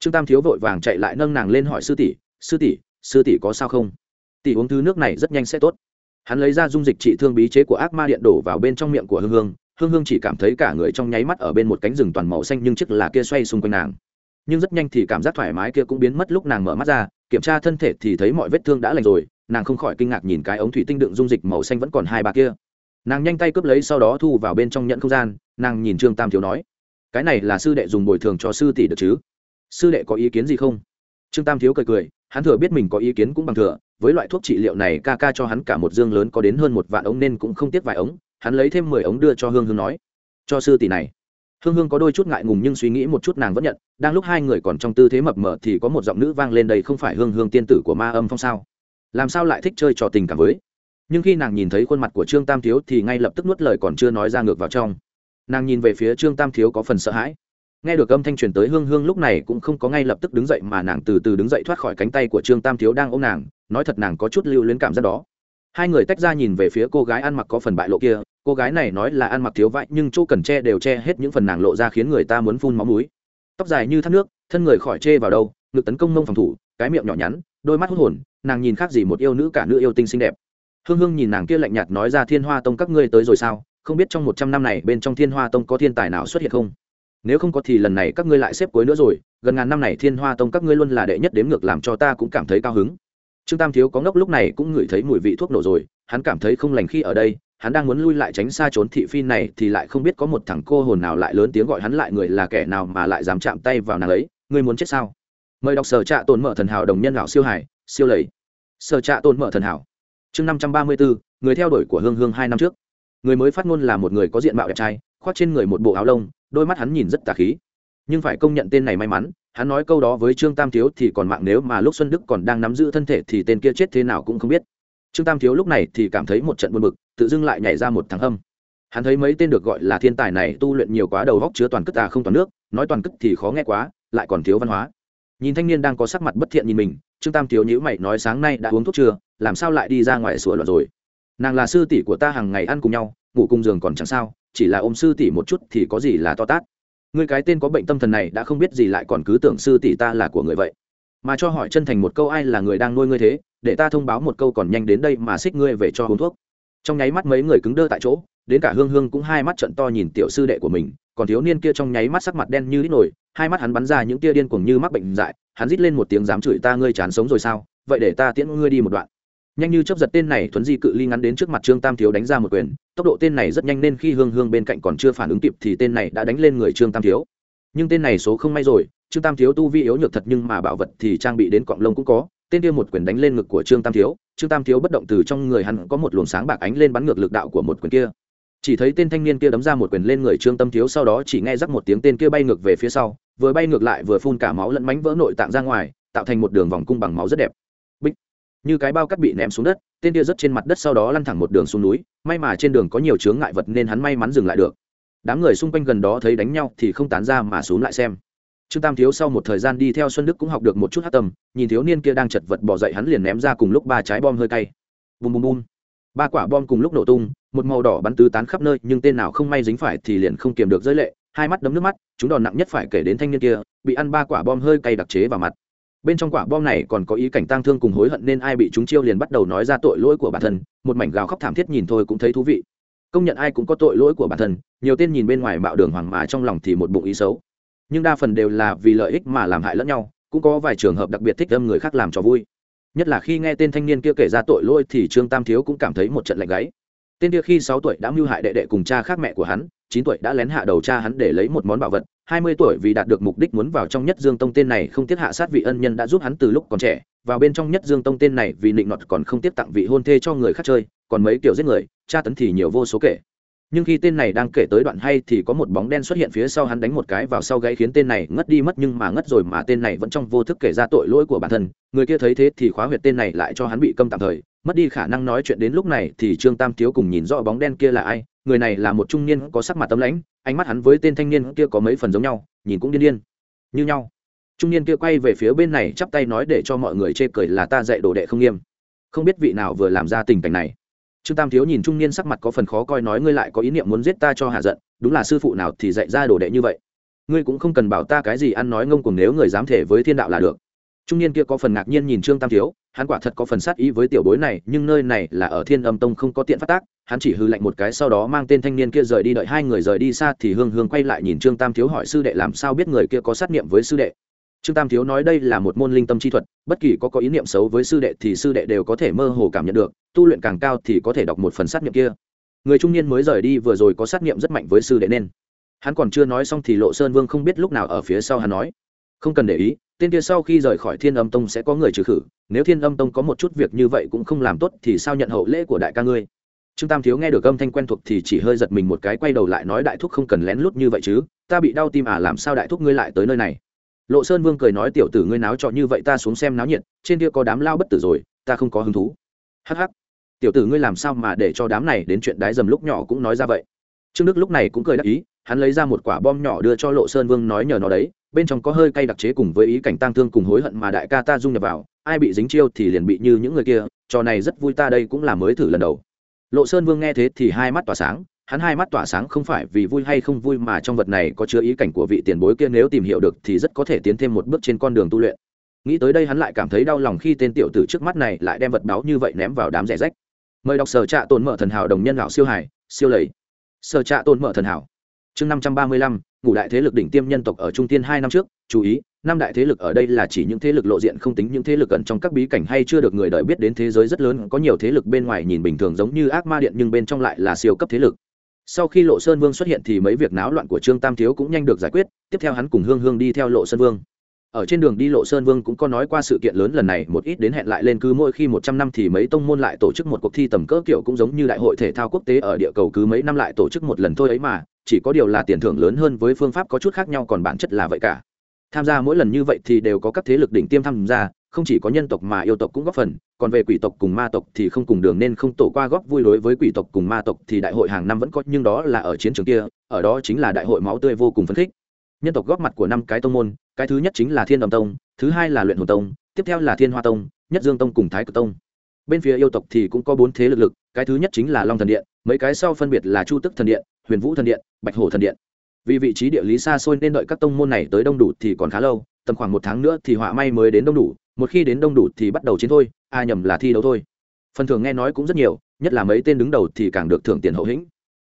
Trương tam thiếu vội vàng chạy lại nâng nàng lên hỏi sư tỷ sư tỷ sư tỷ có sao không? Tỷ uống thứ nước này rất nhanh sẽ tốt. Hắn lấy ra dung dịch trị thương bí chế của ác ma điện đổ vào bên trong miệng của hương hương. Hương hương chỉ cảm thấy cả người trong nháy mắt ở bên một cánh rừng toàn màu xanh nhưng chiếc là kia xoay xung quanh nàng nhưng rất nhanh thì cảm giác thoải mái kia cũng biến mất lúc nàng mở mắt ra, kiểm tra thân thể thì thấy mọi vết thương đã lành rồi, nàng không khỏi kinh ngạc nhìn cái ống thủy tinh đựng dung dịch màu xanh vẫn còn hai bà kia. Nàng nhanh tay cướp lấy sau đó thu vào bên trong nhận không gian, nàng nhìn trương tam thiếu nói, cái này là sư đệ dùng bồi thường cho sư tỷ được chứ? Sư đệ có ý kiến gì không? Trương tam thiếu cười cười, hắn thừa biết mình có ý kiến cũng bằng thừa, với loại thuốc trị liệu này ca ca cho hắn cả một dương lớn có đến hơn một vạn ống nên cũng không tiếc vài ống, hắn lấy thêm mười ống đưa cho hương hương nói, cho sư tỷ này hương hương có đôi chút ngại ngùng nhưng suy nghĩ một chút nàng vẫn nhận, đang lúc hai người còn trong tư thế mập mờ thì có một giọng nữ vang lên đây không phải hương hương tiên tử của ma âm phong sao? Làm sao lại thích chơi trò tình cảm với? Nhưng khi nàng nhìn thấy khuôn mặt của trương tam thiếu thì ngay lập tức nuốt lời còn chưa nói ra ngược vào trong. Nàng nhìn về phía trương tam thiếu có phần sợ hãi. Nghe được âm thanh truyền tới, hương hương lúc này cũng không có ngay lập tức đứng dậy mà nàng từ từ đứng dậy thoát khỏi cánh tay của trương tam thiếu đang ôm nàng, nói thật nàng có chút lưu luyến cảm giác đó. Hai người tách ra nhìn về phía cô gái ăn mặc có phần bại lộ kia cô gái này nói là ăn mặc thiếu vãi, nhưng chỗ cần che đều che hết những phần nàng lộ ra khiến người ta muốn phun máu núi tóc dài như thác nước, thân người khỏi chê vào đâu, ngực tấn công mông phòng thủ, cái miệng nhỏ nhắn, đôi mắt hút hồn, nàng nhìn khác gì một yêu nữ cả nữ yêu tinh xinh đẹp. Hương hương nhìn nàng kia lạnh nhạt nói ra, thiên hoa tông, các ngươi tới rồi sao? Không biết trong một trăm năm này bên trong thiên hoa tông có thiên tài nào xuất hiện không? Nếu không có thì lần này các ngươi lại xếp cuối nữa rồi, gần ngàn năm này thiên hoa tông các ngươi luôn là đệ nhất đếm ngược làm cho ta cũng cảm thấy cao hứng. Trương tam thiếu có ngốc lúc này cũng ngửi thấy mùi vị thuốc nổ rồi, hắn cảm thấy không lành khi ở đây hắn đang muốn lui lại tránh xa trốn thị phi này thì lại không biết có một thằng cô hồn nào lại lớn tiếng gọi hắn lại người là kẻ nào mà lại dám chạm tay vào nàng ấy, ngươi muốn chết sao? Mời đọc sở trạ tồn mở thần hảo đồng nhân lão siêu hải, siêu lầy. Sở trạ tồn mở thần hảo. Chương năm trăm ba mươi bốn người theo đuổi của hương hương hai năm trước. Người mới phát ngôn là một người có diện mạo đẹp trai, khoác trên người một bộ áo lông, đôi mắt hắn nhìn rất tà khí. Nhưng phải công nhận tên này may mắn, hắn nói câu đó với trương tam thiếu thì còn mạng nếu mà lúc xuân đức còn đang nắm giữ thân thể thì tên kia chết thế nào cũng không biết. Trương tam thiếu lúc này thì cảm thấy một trận buồn bực tự dưng lại nhảy ra một thằng hâm. Hắn thấy mấy tên được gọi là thiên tài này tu luyện nhiều quá đầu góc chứa toàn cất à không toàn nước, nói toàn cất thì khó nghe quá, lại còn thiếu văn hóa. Nhìn thanh niên đang có sắc mặt bất thiện nhìn mình, trương tam thiếu nhữ mày nói sáng nay đã uống thuốc chưa, làm sao lại đi ra ngoài sửa loạn rồi? Nàng là sư tỷ của ta hàng ngày ăn cùng nhau, ngủ cùng giường còn chẳng sao, chỉ là ôm sư tỷ một chút thì có gì là to tát. Người cái tên có bệnh tâm thần này đã không biết gì lại còn cứ tưởng sư tỷ ta là của người vậy. Mà cho hỏi chân thành một câu ai là người đang nuôi ngươi thế, để ta thông báo một câu còn nhanh đến đây mà xích ngươi về cho uống thuốc trong nháy mắt mấy người cứng đơ tại chỗ, đến cả hương hương cũng hai mắt trận to nhìn tiểu sư đệ của mình, còn thiếu niên kia trong nháy mắt sắc mặt đen như đít nổi hai mắt hắn bắn ra những tia điên cuồng như mắc bệnh dại, hắn rít lên một tiếng dám chửi ta ngươi chán sống rồi sao, vậy để ta tiễn ngươi đi một đoạn. Nhanh như chấp giật tên này thuấn di cự ly ngắn đến trước mặt trương tam thiếu đánh ra một quyền, tốc độ tên này rất nhanh nên khi hương hương bên cạnh còn chưa phản ứng kịp thì tên này đã đánh lên người trương tam thiếu. Nhưng tên này số không may rồi, trương tam thiếu tu vi yếu nhược thật nhưng mà bảo vật thì trang bị đến cọng lông cũng có tên kia một quyền đánh lên ngực của trương tam thiếu, trương tam thiếu bất động từ trong người hắn có một luồng sáng bạc ánh lên bắn ngược lực đạo của một quyền kia. Chỉ thấy tên thanh niên kia đấm ra một quyền lên người trương tam thiếu sau đó chỉ nghe rắc một tiếng tên kia bay ngược về phía sau, vừa bay ngược lại vừa phun cả máu lẫn mánh vỡ nội tạng ra ngoài, tạo thành một đường vòng cung bằng máu rất đẹp. Bích như cái bao cắt bị ném xuống đất, tên kia rớt trên mặt đất sau đó lăn thẳng một đường xuống núi, may mà trên đường có nhiều chướng ngại vật nên hắn may mắn dừng lại được. Đám người xung quanh gần đó thấy đánh nhau thì không tán ra mà xuống lại xem trương tam thiếu sau một thời gian đi theo xuân đức cũng học được một chút hát tâm, nhìn thiếu niên kia đang chật vật bỏ dậy hắn liền ném ra cùng lúc ba trái bom hơi cay. Bùm bùm bùm. Ba quả bom cùng lúc nổ tung, một màu đỏ bắn tứ tán khắp nơi, nhưng tên nào không may dính phải thì liền không kiềm được rơi lệ, hai mắt đấm nước mắt, chúng đòn nặng nhất phải kể đến thanh niên kia, bị ăn ba quả bom hơi cay đặc chế vào mặt. Bên trong quả bom này còn có ý cảnh tang thương cùng hối hận nên ai bị chúng chiêu liền bắt đầu nói ra tội lỗi của bản thân, một mảnh gào khóc thảm thiết nhìn thôi cũng thấy thú vị. Công nhận ai cũng có tội lỗi của bản thân, nhiều tên nhìn bên ngoài mạo đường hoàng mà trong lòng thì một bụng ý xấu nhưng đa phần đều là vì lợi ích mà làm hại lẫn nhau, cũng có vài trường hợp đặc biệt thích âm người khác làm cho vui. Nhất là khi nghe tên thanh niên kia kể ra tội lỗi thì trương tam thiếu cũng cảm thấy một trận lạnh gáy. Tên kia khi sáu tuổi đã mưu hại đệ đệ cùng cha khác mẹ của hắn, chín tuổi đã lén hạ đầu cha hắn để lấy một món bảo vật, hai mươi tuổi vì đạt được mục đích muốn vào trong nhất dương tông tên này không tiếc hạ sát vị ân nhân đã giúp hắn từ lúc còn trẻ, vào bên trong nhất dương tông tên này vì nịnh nọt còn không tiếc tặng vị hôn thê cho người khác chơi, còn mấy kiểu giết người cha tấn thì nhiều vô số kể nhưng khi tên này đang kể tới đoạn hay thì có một bóng đen xuất hiện phía sau hắn đánh một cái vào sau gáy khiến tên này ngất đi mất nhưng mà ngất rồi mà tên này vẫn trong vô thức kể ra tội lỗi của bản thân. Người kia thấy thế thì khóa huyệt tên này lại cho hắn bị câm tạm thời. Mất đi khả năng nói chuyện đến lúc này thì trương tam thiếu cùng nhìn rõ bóng đen kia là ai. Người này là một trung niên có sắc mặt tấm lãnh, ánh mắt hắn với tên thanh niên kia có mấy phần giống nhau, nhìn cũng điên điên. Như nhau. Trung niên kia quay về phía bên này, chắp tay nói để cho mọi người chê cười là ta dạy đồ đệ không nghiêm. Không biết vị nào vừa làm ra tình cảnh này trương tam thiếu nhìn trung niên sắc mặt có phần khó coi nói, ngươi lại có ý niệm muốn giết ta cho hạ giận, đúng là sư phụ nào thì dạy ra đồ đệ như vậy. Ngươi cũng không cần bảo ta cái gì ăn nói ngông cuồng nếu người dám thể với thiên đạo là được. Trung niên kia có phần ngạc nhiên nhìn trương tam thiếu, hắn quả thật có phần sát ý với tiểu bối này, nhưng nơi này là ở thiên âm tông không có tiện phát tác, hắn chỉ hư lạnh một cái sau đó mang tên thanh niên kia rời đi, đợi hai người rời đi xa thì hương hương quay lại nhìn trương tam thiếu hỏi, sư đệ làm sao biết người kia có sát niệm với sư đệ? Trương tam thiếu nói đây là một môn linh tâm chi thuật, bất kỳ có có ý niệm xấu với sư đệ thì sư đệ đều có thể mơ hồ cảm nhận được, tu luyện càng cao thì có thể đọc một phần sát niệm kia. Người trung niên mới rời đi vừa rồi có sát niệm rất mạnh với sư đệ nên. Hắn còn chưa nói xong thì lộ sơn vương không biết lúc nào ở phía sau hắn nói, không cần để ý, tên kia sau khi rời khỏi thiên âm tông sẽ có người trừ khử, nếu thiên âm tông có một chút việc như vậy cũng không làm tốt thì sao nhận hậu lễ của đại ca ngươi? Trương tam thiếu nghe được âm thanh quen thuộc thì chỉ hơi giật mình một cái, quay đầu lại nói, đại thúc không cần lén lút như vậy chứ, ta bị đau tim à làm sao đại thúc ngươi lại tới nơi này? Lộ sơn vương cười nói, tiểu tử ngươi náo trọ như vậy ta xuống xem náo nhiệt, trên kia có đám lao bất tử rồi, ta không có hứng thú. Hh tiểu tử ngươi làm sao mà để cho đám này đến chuyện đái dầm lúc nhỏ cũng nói ra vậy? Trương đức lúc này cũng cười đắc ý, hắn lấy ra một quả bom nhỏ đưa cho lộ sơn vương nói nhờ nó đấy, bên trong có hơi cay đặc chế cùng với ý cảnh tang thương cùng hối hận mà đại ca ta dung nhập vào, ai bị dính chiêu thì liền bị như những người kia, trò này rất vui ta đây cũng là mới thử lần đầu. Lộ sơn vương nghe thế thì hai mắt tỏa sáng hắn hai mắt tỏa sáng không phải vì vui hay không vui mà trong vật này có chứa ý cảnh của vị tiền bối kia nếu tìm hiểu được thì rất có thể tiến thêm một bước trên con đường tu luyện. Nghĩ tới đây hắn lại cảm thấy đau lòng khi tên tiểu tử trước mắt này lại đem vật báo như vậy ném vào đám rẻ rách. Mời đọc sở trạ tồn mở thần hảo đồng nhân lão siêu hải siêu lầy. Sở trạ tồn mở thần hảo. Chương năm trăm ba mươi lăm, ngũ đại thế lực đỉnh tiêm nhân tộc ở trung tiên hai năm trước, chú ý, năm đại thế lực ở đây là chỉ những thế lực lộ diện không tính những thế lực ẩn trong các bí cảnh hay chưa được người đời biết đến thế giới rất lớn, có nhiều thế lực bên ngoài nhìn bình thường giống như ác ma điện nhưng bên trong lại là siêu cấp thế lực sau khi lộ sơn vương xuất hiện thì mấy việc náo loạn của trương tam thiếu cũng nhanh được giải quyết, tiếp theo hắn cùng hương hương đi theo lộ sơn vương. Ở trên đường đi, lộ sơn vương cũng có nói qua sự kiện lớn lần này, một ít đến hẹn lại lên cứ mỗi khi một trăm năm thì mấy tông môn lại tổ chức một cuộc thi tầm cỡ kiểu cũng giống như đại hội thể thao quốc tế ở địa cầu cứ mấy năm lại tổ chức một lần thôi ấy mà, chỉ có điều là tiền thưởng lớn hơn với phương pháp có chút khác nhau còn bản chất là vậy cả. Tham gia mỗi lần như vậy thì đều có các thế lực đỉnh tiêm tham gia, không chỉ có nhân tộc mà yêu tộc cũng góp phần còn về quỷ tộc cùng ma tộc thì không cùng đường nên không tổ qua góp vui đối với quỷ tộc cùng ma tộc thì đại hội hàng năm vẫn có, nhưng đó là ở chiến trường kia, ở đó chính là đại hội máu tươi vô cùng phấn khích. Nhân tộc góp mặt của năm cái tông môn, cái thứ nhất chính là thiên đồng tông, thứ hai là luyện hồn tông, tiếp theo là thiên hoa tông, nhất dương tông cùng thái cực tông. Bên phía yêu tộc thì cũng có bốn thế lực lực, cái thứ nhất chính là long thần điện, mấy cái sau phân biệt là chu tức thần điện, huyền vũ thần điện, bạch hổ thần điện. Vì vị trí địa lý xa xôi nên đợi các tông môn này tới đông đủ thì còn khá lâu, tầm khoảng một tháng nữa thì họa may mới đến đông đủ một khi đến đông đủ thì bắt đầu chiến thôi a nhầm là thi đấu thôi. Phần thưởng nghe nói cũng rất nhiều, nhất là mấy tên đứng đầu thì càng được thưởng tiền hậu hĩnh.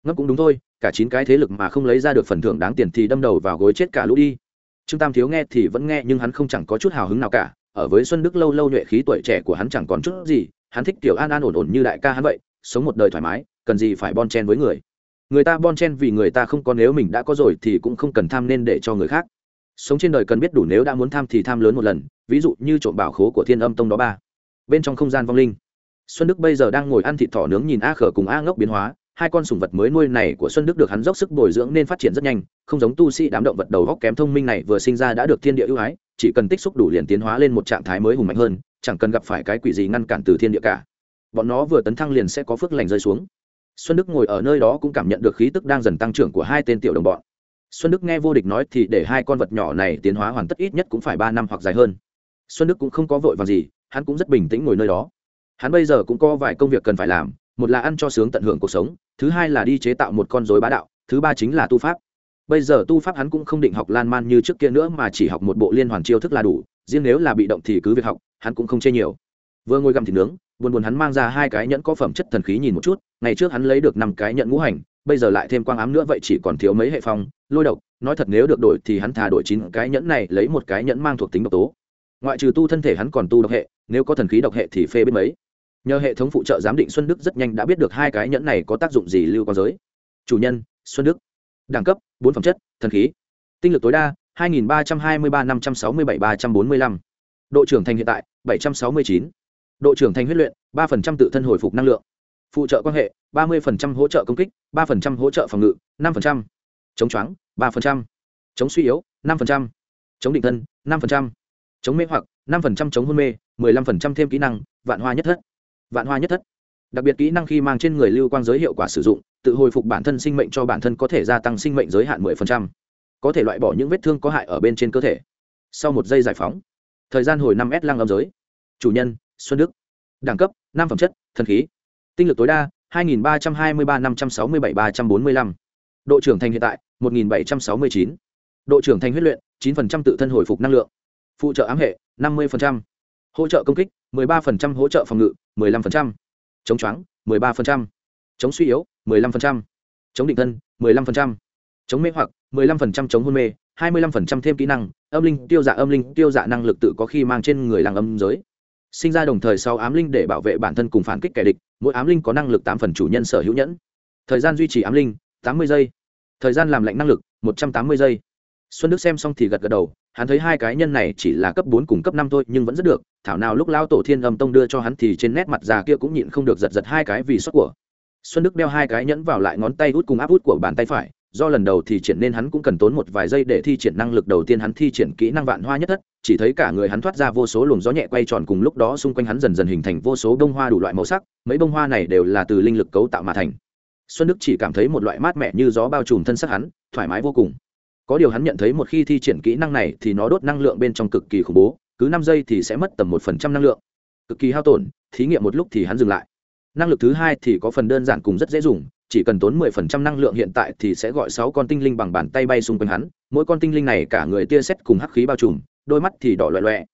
Ngấp cũng đúng thôi, cả chín cái thế lực mà không lấy ra được phần thưởng đáng tiền thì đâm đầu vào gối chết cả lũ đi. Trương tam thiếu nghe thì vẫn nghe nhưng hắn không chẳng có chút hào hứng nào cả, ở với xuân đức lâu lâu nhuệ khí tuổi trẻ của hắn chẳng còn chút gì, hắn thích kiểu an an ổn ổn như đại ca hắn vậy, sống một đời thoải mái, cần gì phải bon chen với người. Người ta bon chen vì người ta không có, nếu mình đã có rồi thì cũng không cần tham nên để cho người khác sống trên đời cần biết đủ nếu đã muốn tham thì tham lớn một lần, ví dụ như trộm bảo khố của thiên âm tông đó ba. Bên trong không gian vong linh. Xuân đức bây giờ đang ngồi ăn thịt thỏ nướng nhìn a khở cùng a ngốc biến hóa, hai con sủng vật mới nuôi này của xuân đức được hắn dốc sức bồi dưỡng nên phát triển rất nhanh, không giống tu sĩ đám động vật đầu góc kém thông minh này vừa sinh ra đã được thiên địa ưu ái, chỉ cần tích xúc đủ liền tiến hóa lên một trạng thái mới hùng mạnh hơn, chẳng cần gặp phải cái quỷ gì ngăn cản từ thiên địa cả. Bọn nó vừa tấn thăng liền sẽ có phước lành rơi xuống. Xuân đức ngồi ở nơi đó cũng cảm nhận được khí tức đang dần tăng trưởng của hai tên tiểu đồng bọn xuân đức nghe vô địch nói thì để hai con vật nhỏ này tiến hóa hoàn tất ít nhất cũng phải ba năm hoặc dài hơn. Xuân đức cũng không có vội vàng gì, hắn cũng rất bình tĩnh ngồi nơi đó. Hắn bây giờ cũng có vài công việc cần phải làm, một là ăn cho sướng tận hưởng cuộc sống, thứ hai là đi chế tạo một con dối bá đạo, thứ ba chính là tu pháp. Bây giờ tu pháp hắn cũng không định học lan man như trước kia nữa mà chỉ học một bộ liên hoàn chiêu thức là đủ, riêng nếu là bị động thì cứ việc học, hắn cũng không chê nhiều. Vừa ngồi gặm thịt nướng, buồn buồn hắn mang ra hai cái nhẫn có phẩm chất thần khí nhìn một chút, ngày trước hắn lấy được năm cái nhẫn ngũ hành, bây giờ lại thêm quang ám nữa vậy chỉ còn thiếu mấy hệ phong lôi độc, nói thật nếu được đổi thì hắn thả đổi chín cái nhẫn này, lấy một cái nhẫn mang thuộc tính độc tố ngoại trừ tu thân thể hắn còn tu độc hệ, nếu có thần khí độc hệ thì phê biết mấy nhờ hệ thống phụ trợ giám định xuân đức rất nhanh đã biết được hai cái nhẫn này có tác dụng gì lưu quan giới chủ nhân, xuân đức đẳng cấp, bốn phẩm chất, thần khí tinh lực tối đa 2323 567 345. độ trưởng thành hiện tại 769. độ trưởng thành huyết luyện 3% tự thân hồi phục năng lượng phụ trợ quan hệ 30% hỗ trợ công kích 3% hỗ trợ phòng ngự 5% chống choáng 3%. chống suy yếu 5%. chống định thân 5%. chống mê hoặc 5% chống hôn mê 15% thêm kỹ năng, vạn hoa nhất thất vạn hoa nhất thất đặc biệt kỹ năng khi mang trên người lưu quang giới hiệu quả sử dụng, tự hồi phục bản thân sinh mệnh cho bản thân có thể gia tăng sinh mệnh giới hạn 10%. có thể loại bỏ những vết thương có hại ở bên trên cơ thể sau một giây giải phóng, thời gian hồi năm s lăng âm giới chủ nhân, xuân đức đẳng cấp, năm phẩm chất, thần khí tinh lực tối đa 2323 567 345 độ trưởng thành hiện tại 1769. độ trưởng thành huyết luyện 9% tự thân hồi phục năng lượng phụ trợ ám hệ 50%. hỗ trợ công kích 13% hỗ trợ phòng ngự 15%. chống choáng 13%. chống suy yếu 15%. chống định thân 15%. chống mê hoặc 15% chống hôn mê 25% thêm kỹ năng âm linh, tiêu dạ âm linh, tiêu dạ năng lực tự có khi mang trên người làng âm giới sinh ra đồng thời sau ám linh để bảo vệ bản thân cùng phản kích kẻ địch, mỗi ám linh có năng lực tám phần chủ nhân sở hữu nhẫn thời gian duy trì ám linh, tám mươi giây thời gian làm lạnh năng lực, một trăm tám mươi giây. Xuân đức xem xong thì gật gật đầu, hắn thấy hai cái nhân này chỉ là cấp bốn cùng cấp năm thôi, nhưng vẫn rất được. Thảo nào lúc lao tổ thiên âm tông đưa cho hắn thì trên nét mặt già kia cũng nhịn không được giật giật hai cái vì sốc của. Xuân đức đeo hai cái nhẫn vào lại ngón tay út cùng áp út của bàn tay phải, do lần đầu thì triển nên hắn cũng cần tốn một vài giây để thi triển năng lực đầu tiên hắn thi triển kỹ năng vạn hoa nhất thất, chỉ thấy cả người hắn thoát ra vô số luồng gió nhẹ quay tròn cùng lúc đó xung quanh hắn dần dần hình thành vô số bông hoa đủ loại màu sắc, mấy bông hoa này đều là từ linh lực cấu tạo mà thành xuân đức chỉ cảm thấy một loại mát mẻ như gió bao trùm thân sắc hắn, thoải mái vô cùng. Có điều hắn nhận thấy một khi thi triển kỹ năng này thì nó đốt năng lượng bên trong cực kỳ khủng bố, cứ năm giây thì sẽ mất tầm một phần trăm năng lượng. Cực kỳ hao tổn, thí nghiệm một lúc thì hắn dừng lại. Năng lực thứ hai thì có phần đơn giản cùng rất dễ dùng, chỉ cần tốn mười phần trăm năng lượng hiện tại thì sẽ gọi sáu con tinh linh bằng bàn tay bay xung quanh hắn, mỗi con tinh linh này cả người tia sét cùng hắc khí bao trùm, đôi mắt thì đỏ loẹ loẹ.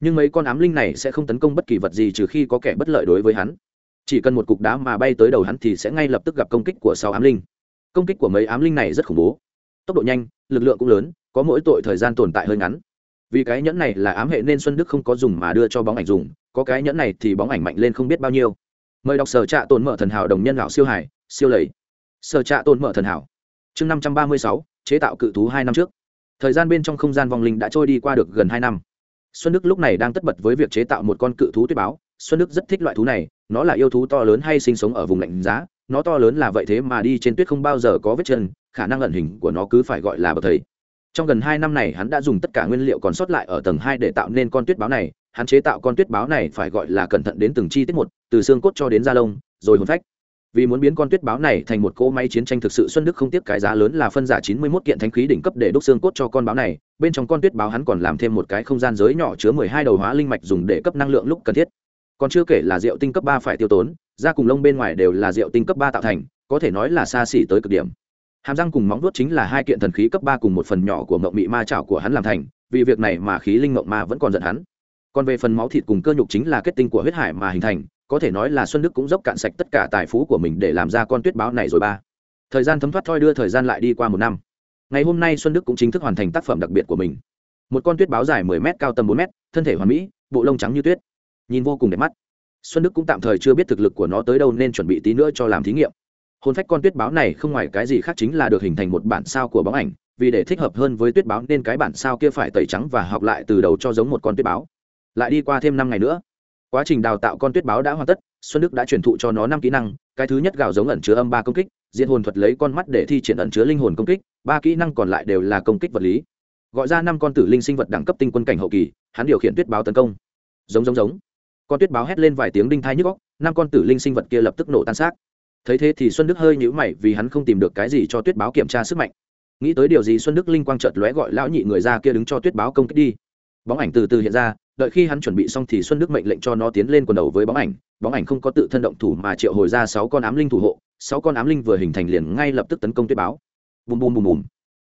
Nhưng mấy con ám linh này sẽ không tấn công bất kỳ vật gì trừ khi có kẻ bất lợi đối với hắn chỉ cần một cục đá mà bay tới đầu hắn thì sẽ ngay lập tức gặp công kích của sáu ám linh. Công kích của mấy ám linh này rất khủng bố. Tốc độ nhanh, lực lượng cũng lớn, có mỗi tội thời gian tồn tại hơi ngắn. Vì cái nhẫn này là ám hệ nên xuân đức không có dùng mà đưa cho bóng ảnh dùng, có cái nhẫn này thì bóng ảnh mạnh lên không biết bao nhiêu. Mời đọc sở trạ tồn mở thần hảo đồng nhân lão siêu hải, siêu lầy. Sở trạ tồn mở thần hảo. Chương năm trăm ba mươi sáu, chế tạo cự thú hai năm trước. Thời gian bên trong không gian vong linh đã trôi đi qua được gần hai năm. Xuân đức lúc này đang tất bật với việc chế tạo một con cự thú tuyết báo xuân đức rất thích loại thú này, nó là yêu thú to lớn hay sinh sống ở vùng lạnh giá, nó to lớn là vậy thế mà đi trên tuyết không bao giờ có vết chân, khả năng ẩn hình của nó cứ phải gọi là bậc thầy. Trong gần hai năm này, hắn đã dùng tất cả nguyên liệu còn sót lại ở tầng hai để tạo nên con tuyết báo này, hắn chế tạo con tuyết báo này phải gọi là cẩn thận đến từng chi tiết một, từ xương cốt cho đến da lông, rồi hồn phách. Vì muốn biến con tuyết báo này thành một cỗ máy chiến tranh thực sự, xuân đức không tiếc cái giá lớn là phân giả chín mươi 91 kiện thánh khí đỉnh cấp để đúc xương cốt cho con báo này, bên trong con tuyết báo hắn còn làm thêm một cái không gian giới nhỏ chứa mười hai đầu hóa linh mạch dùng để cấp năng lượng lúc cần thiết còn chưa kể là rượu tinh cấp ba phải tiêu tốn da cùng lông bên ngoài đều là rượu tinh cấp ba tạo thành có thể nói là xa xỉ tới cực điểm. Hàm răng cùng móng vuốt chính là hai kiện thần khí cấp ba cùng một phần nhỏ của mộng mị ma chảo của hắn làm thành vì việc này mà khí linh mộng ma vẫn còn giận hắn. Còn về phần máu thịt cùng cơ nhục chính là kết tinh của huyết hải mà hình thành có thể nói là xuân đức cũng dốc cạn sạch tất cả tài phú của mình để làm ra con tuyết báo này rồi ba. Thời gian thấm thoát thoi đưa thời gian lại đi qua một năm. Ngày hôm nay xuân đức cũng chính thức hoàn thành tác phẩm đặc biệt của mình. Một con tuyết báo dài mười m cao tầm 4m, thân thể hoàn mỹ bộ lông trắng như tuyết nhìn vô cùng đẹp mắt. Xuân đức cũng tạm thời chưa biết thực lực của nó tới đâu nên chuẩn bị tí nữa cho làm thí nghiệm. Hồn phách con tuyết báo này không ngoài cái gì khác chính là được hình thành một bản sao của bóng ảnh, vì để thích hợp hơn với tuyết báo nên cái bản sao kia phải tẩy trắng và học lại từ đầu cho giống một con tuyết báo. Lại đi qua thêm năm ngày nữa. Quá trình đào tạo con tuyết báo đã hoàn tất, xuân đức đã truyền thụ cho nó năm kỹ năng, cái thứ nhất gạo giống ẩn chứa âm ba công kích diện hồn thuật lấy con mắt để thi triển ẩn chứa linh hồn công kích, ba kỹ năng còn lại đều là công kích vật lý. Gọi ra năm con tử linh sinh vật đẳng cấp tinh quân cảnh hậu kỳ, hắn điều khiển tuyết báo tấn công. Giống giống giống con tuyết báo hét lên vài tiếng đinh thai nhức góc năm con tử linh sinh vật kia lập tức nổ tan xác. Thấy thế thì xuân đức hơi nhữ mày vì hắn không tìm được cái gì cho tuyết báo kiểm tra sức mạnh. Nghĩ tới điều gì xuân đức linh quang chợt lóe gọi lão nhị người ra kia đứng cho tuyết báo công kích đi. Bóng ảnh từ từ hiện ra, đợi khi hắn chuẩn bị xong thì xuân đức mệnh lệnh cho nó tiến lên quần đầu với bóng ảnh. Bóng ảnh không có tự thân động thủ mà triệu hồi ra sáu con ám linh thủ hộ. Sáu con ám linh vừa hình thành liền ngay lập tức tấn công tuyết báo. Bùm bùm bùm bùm.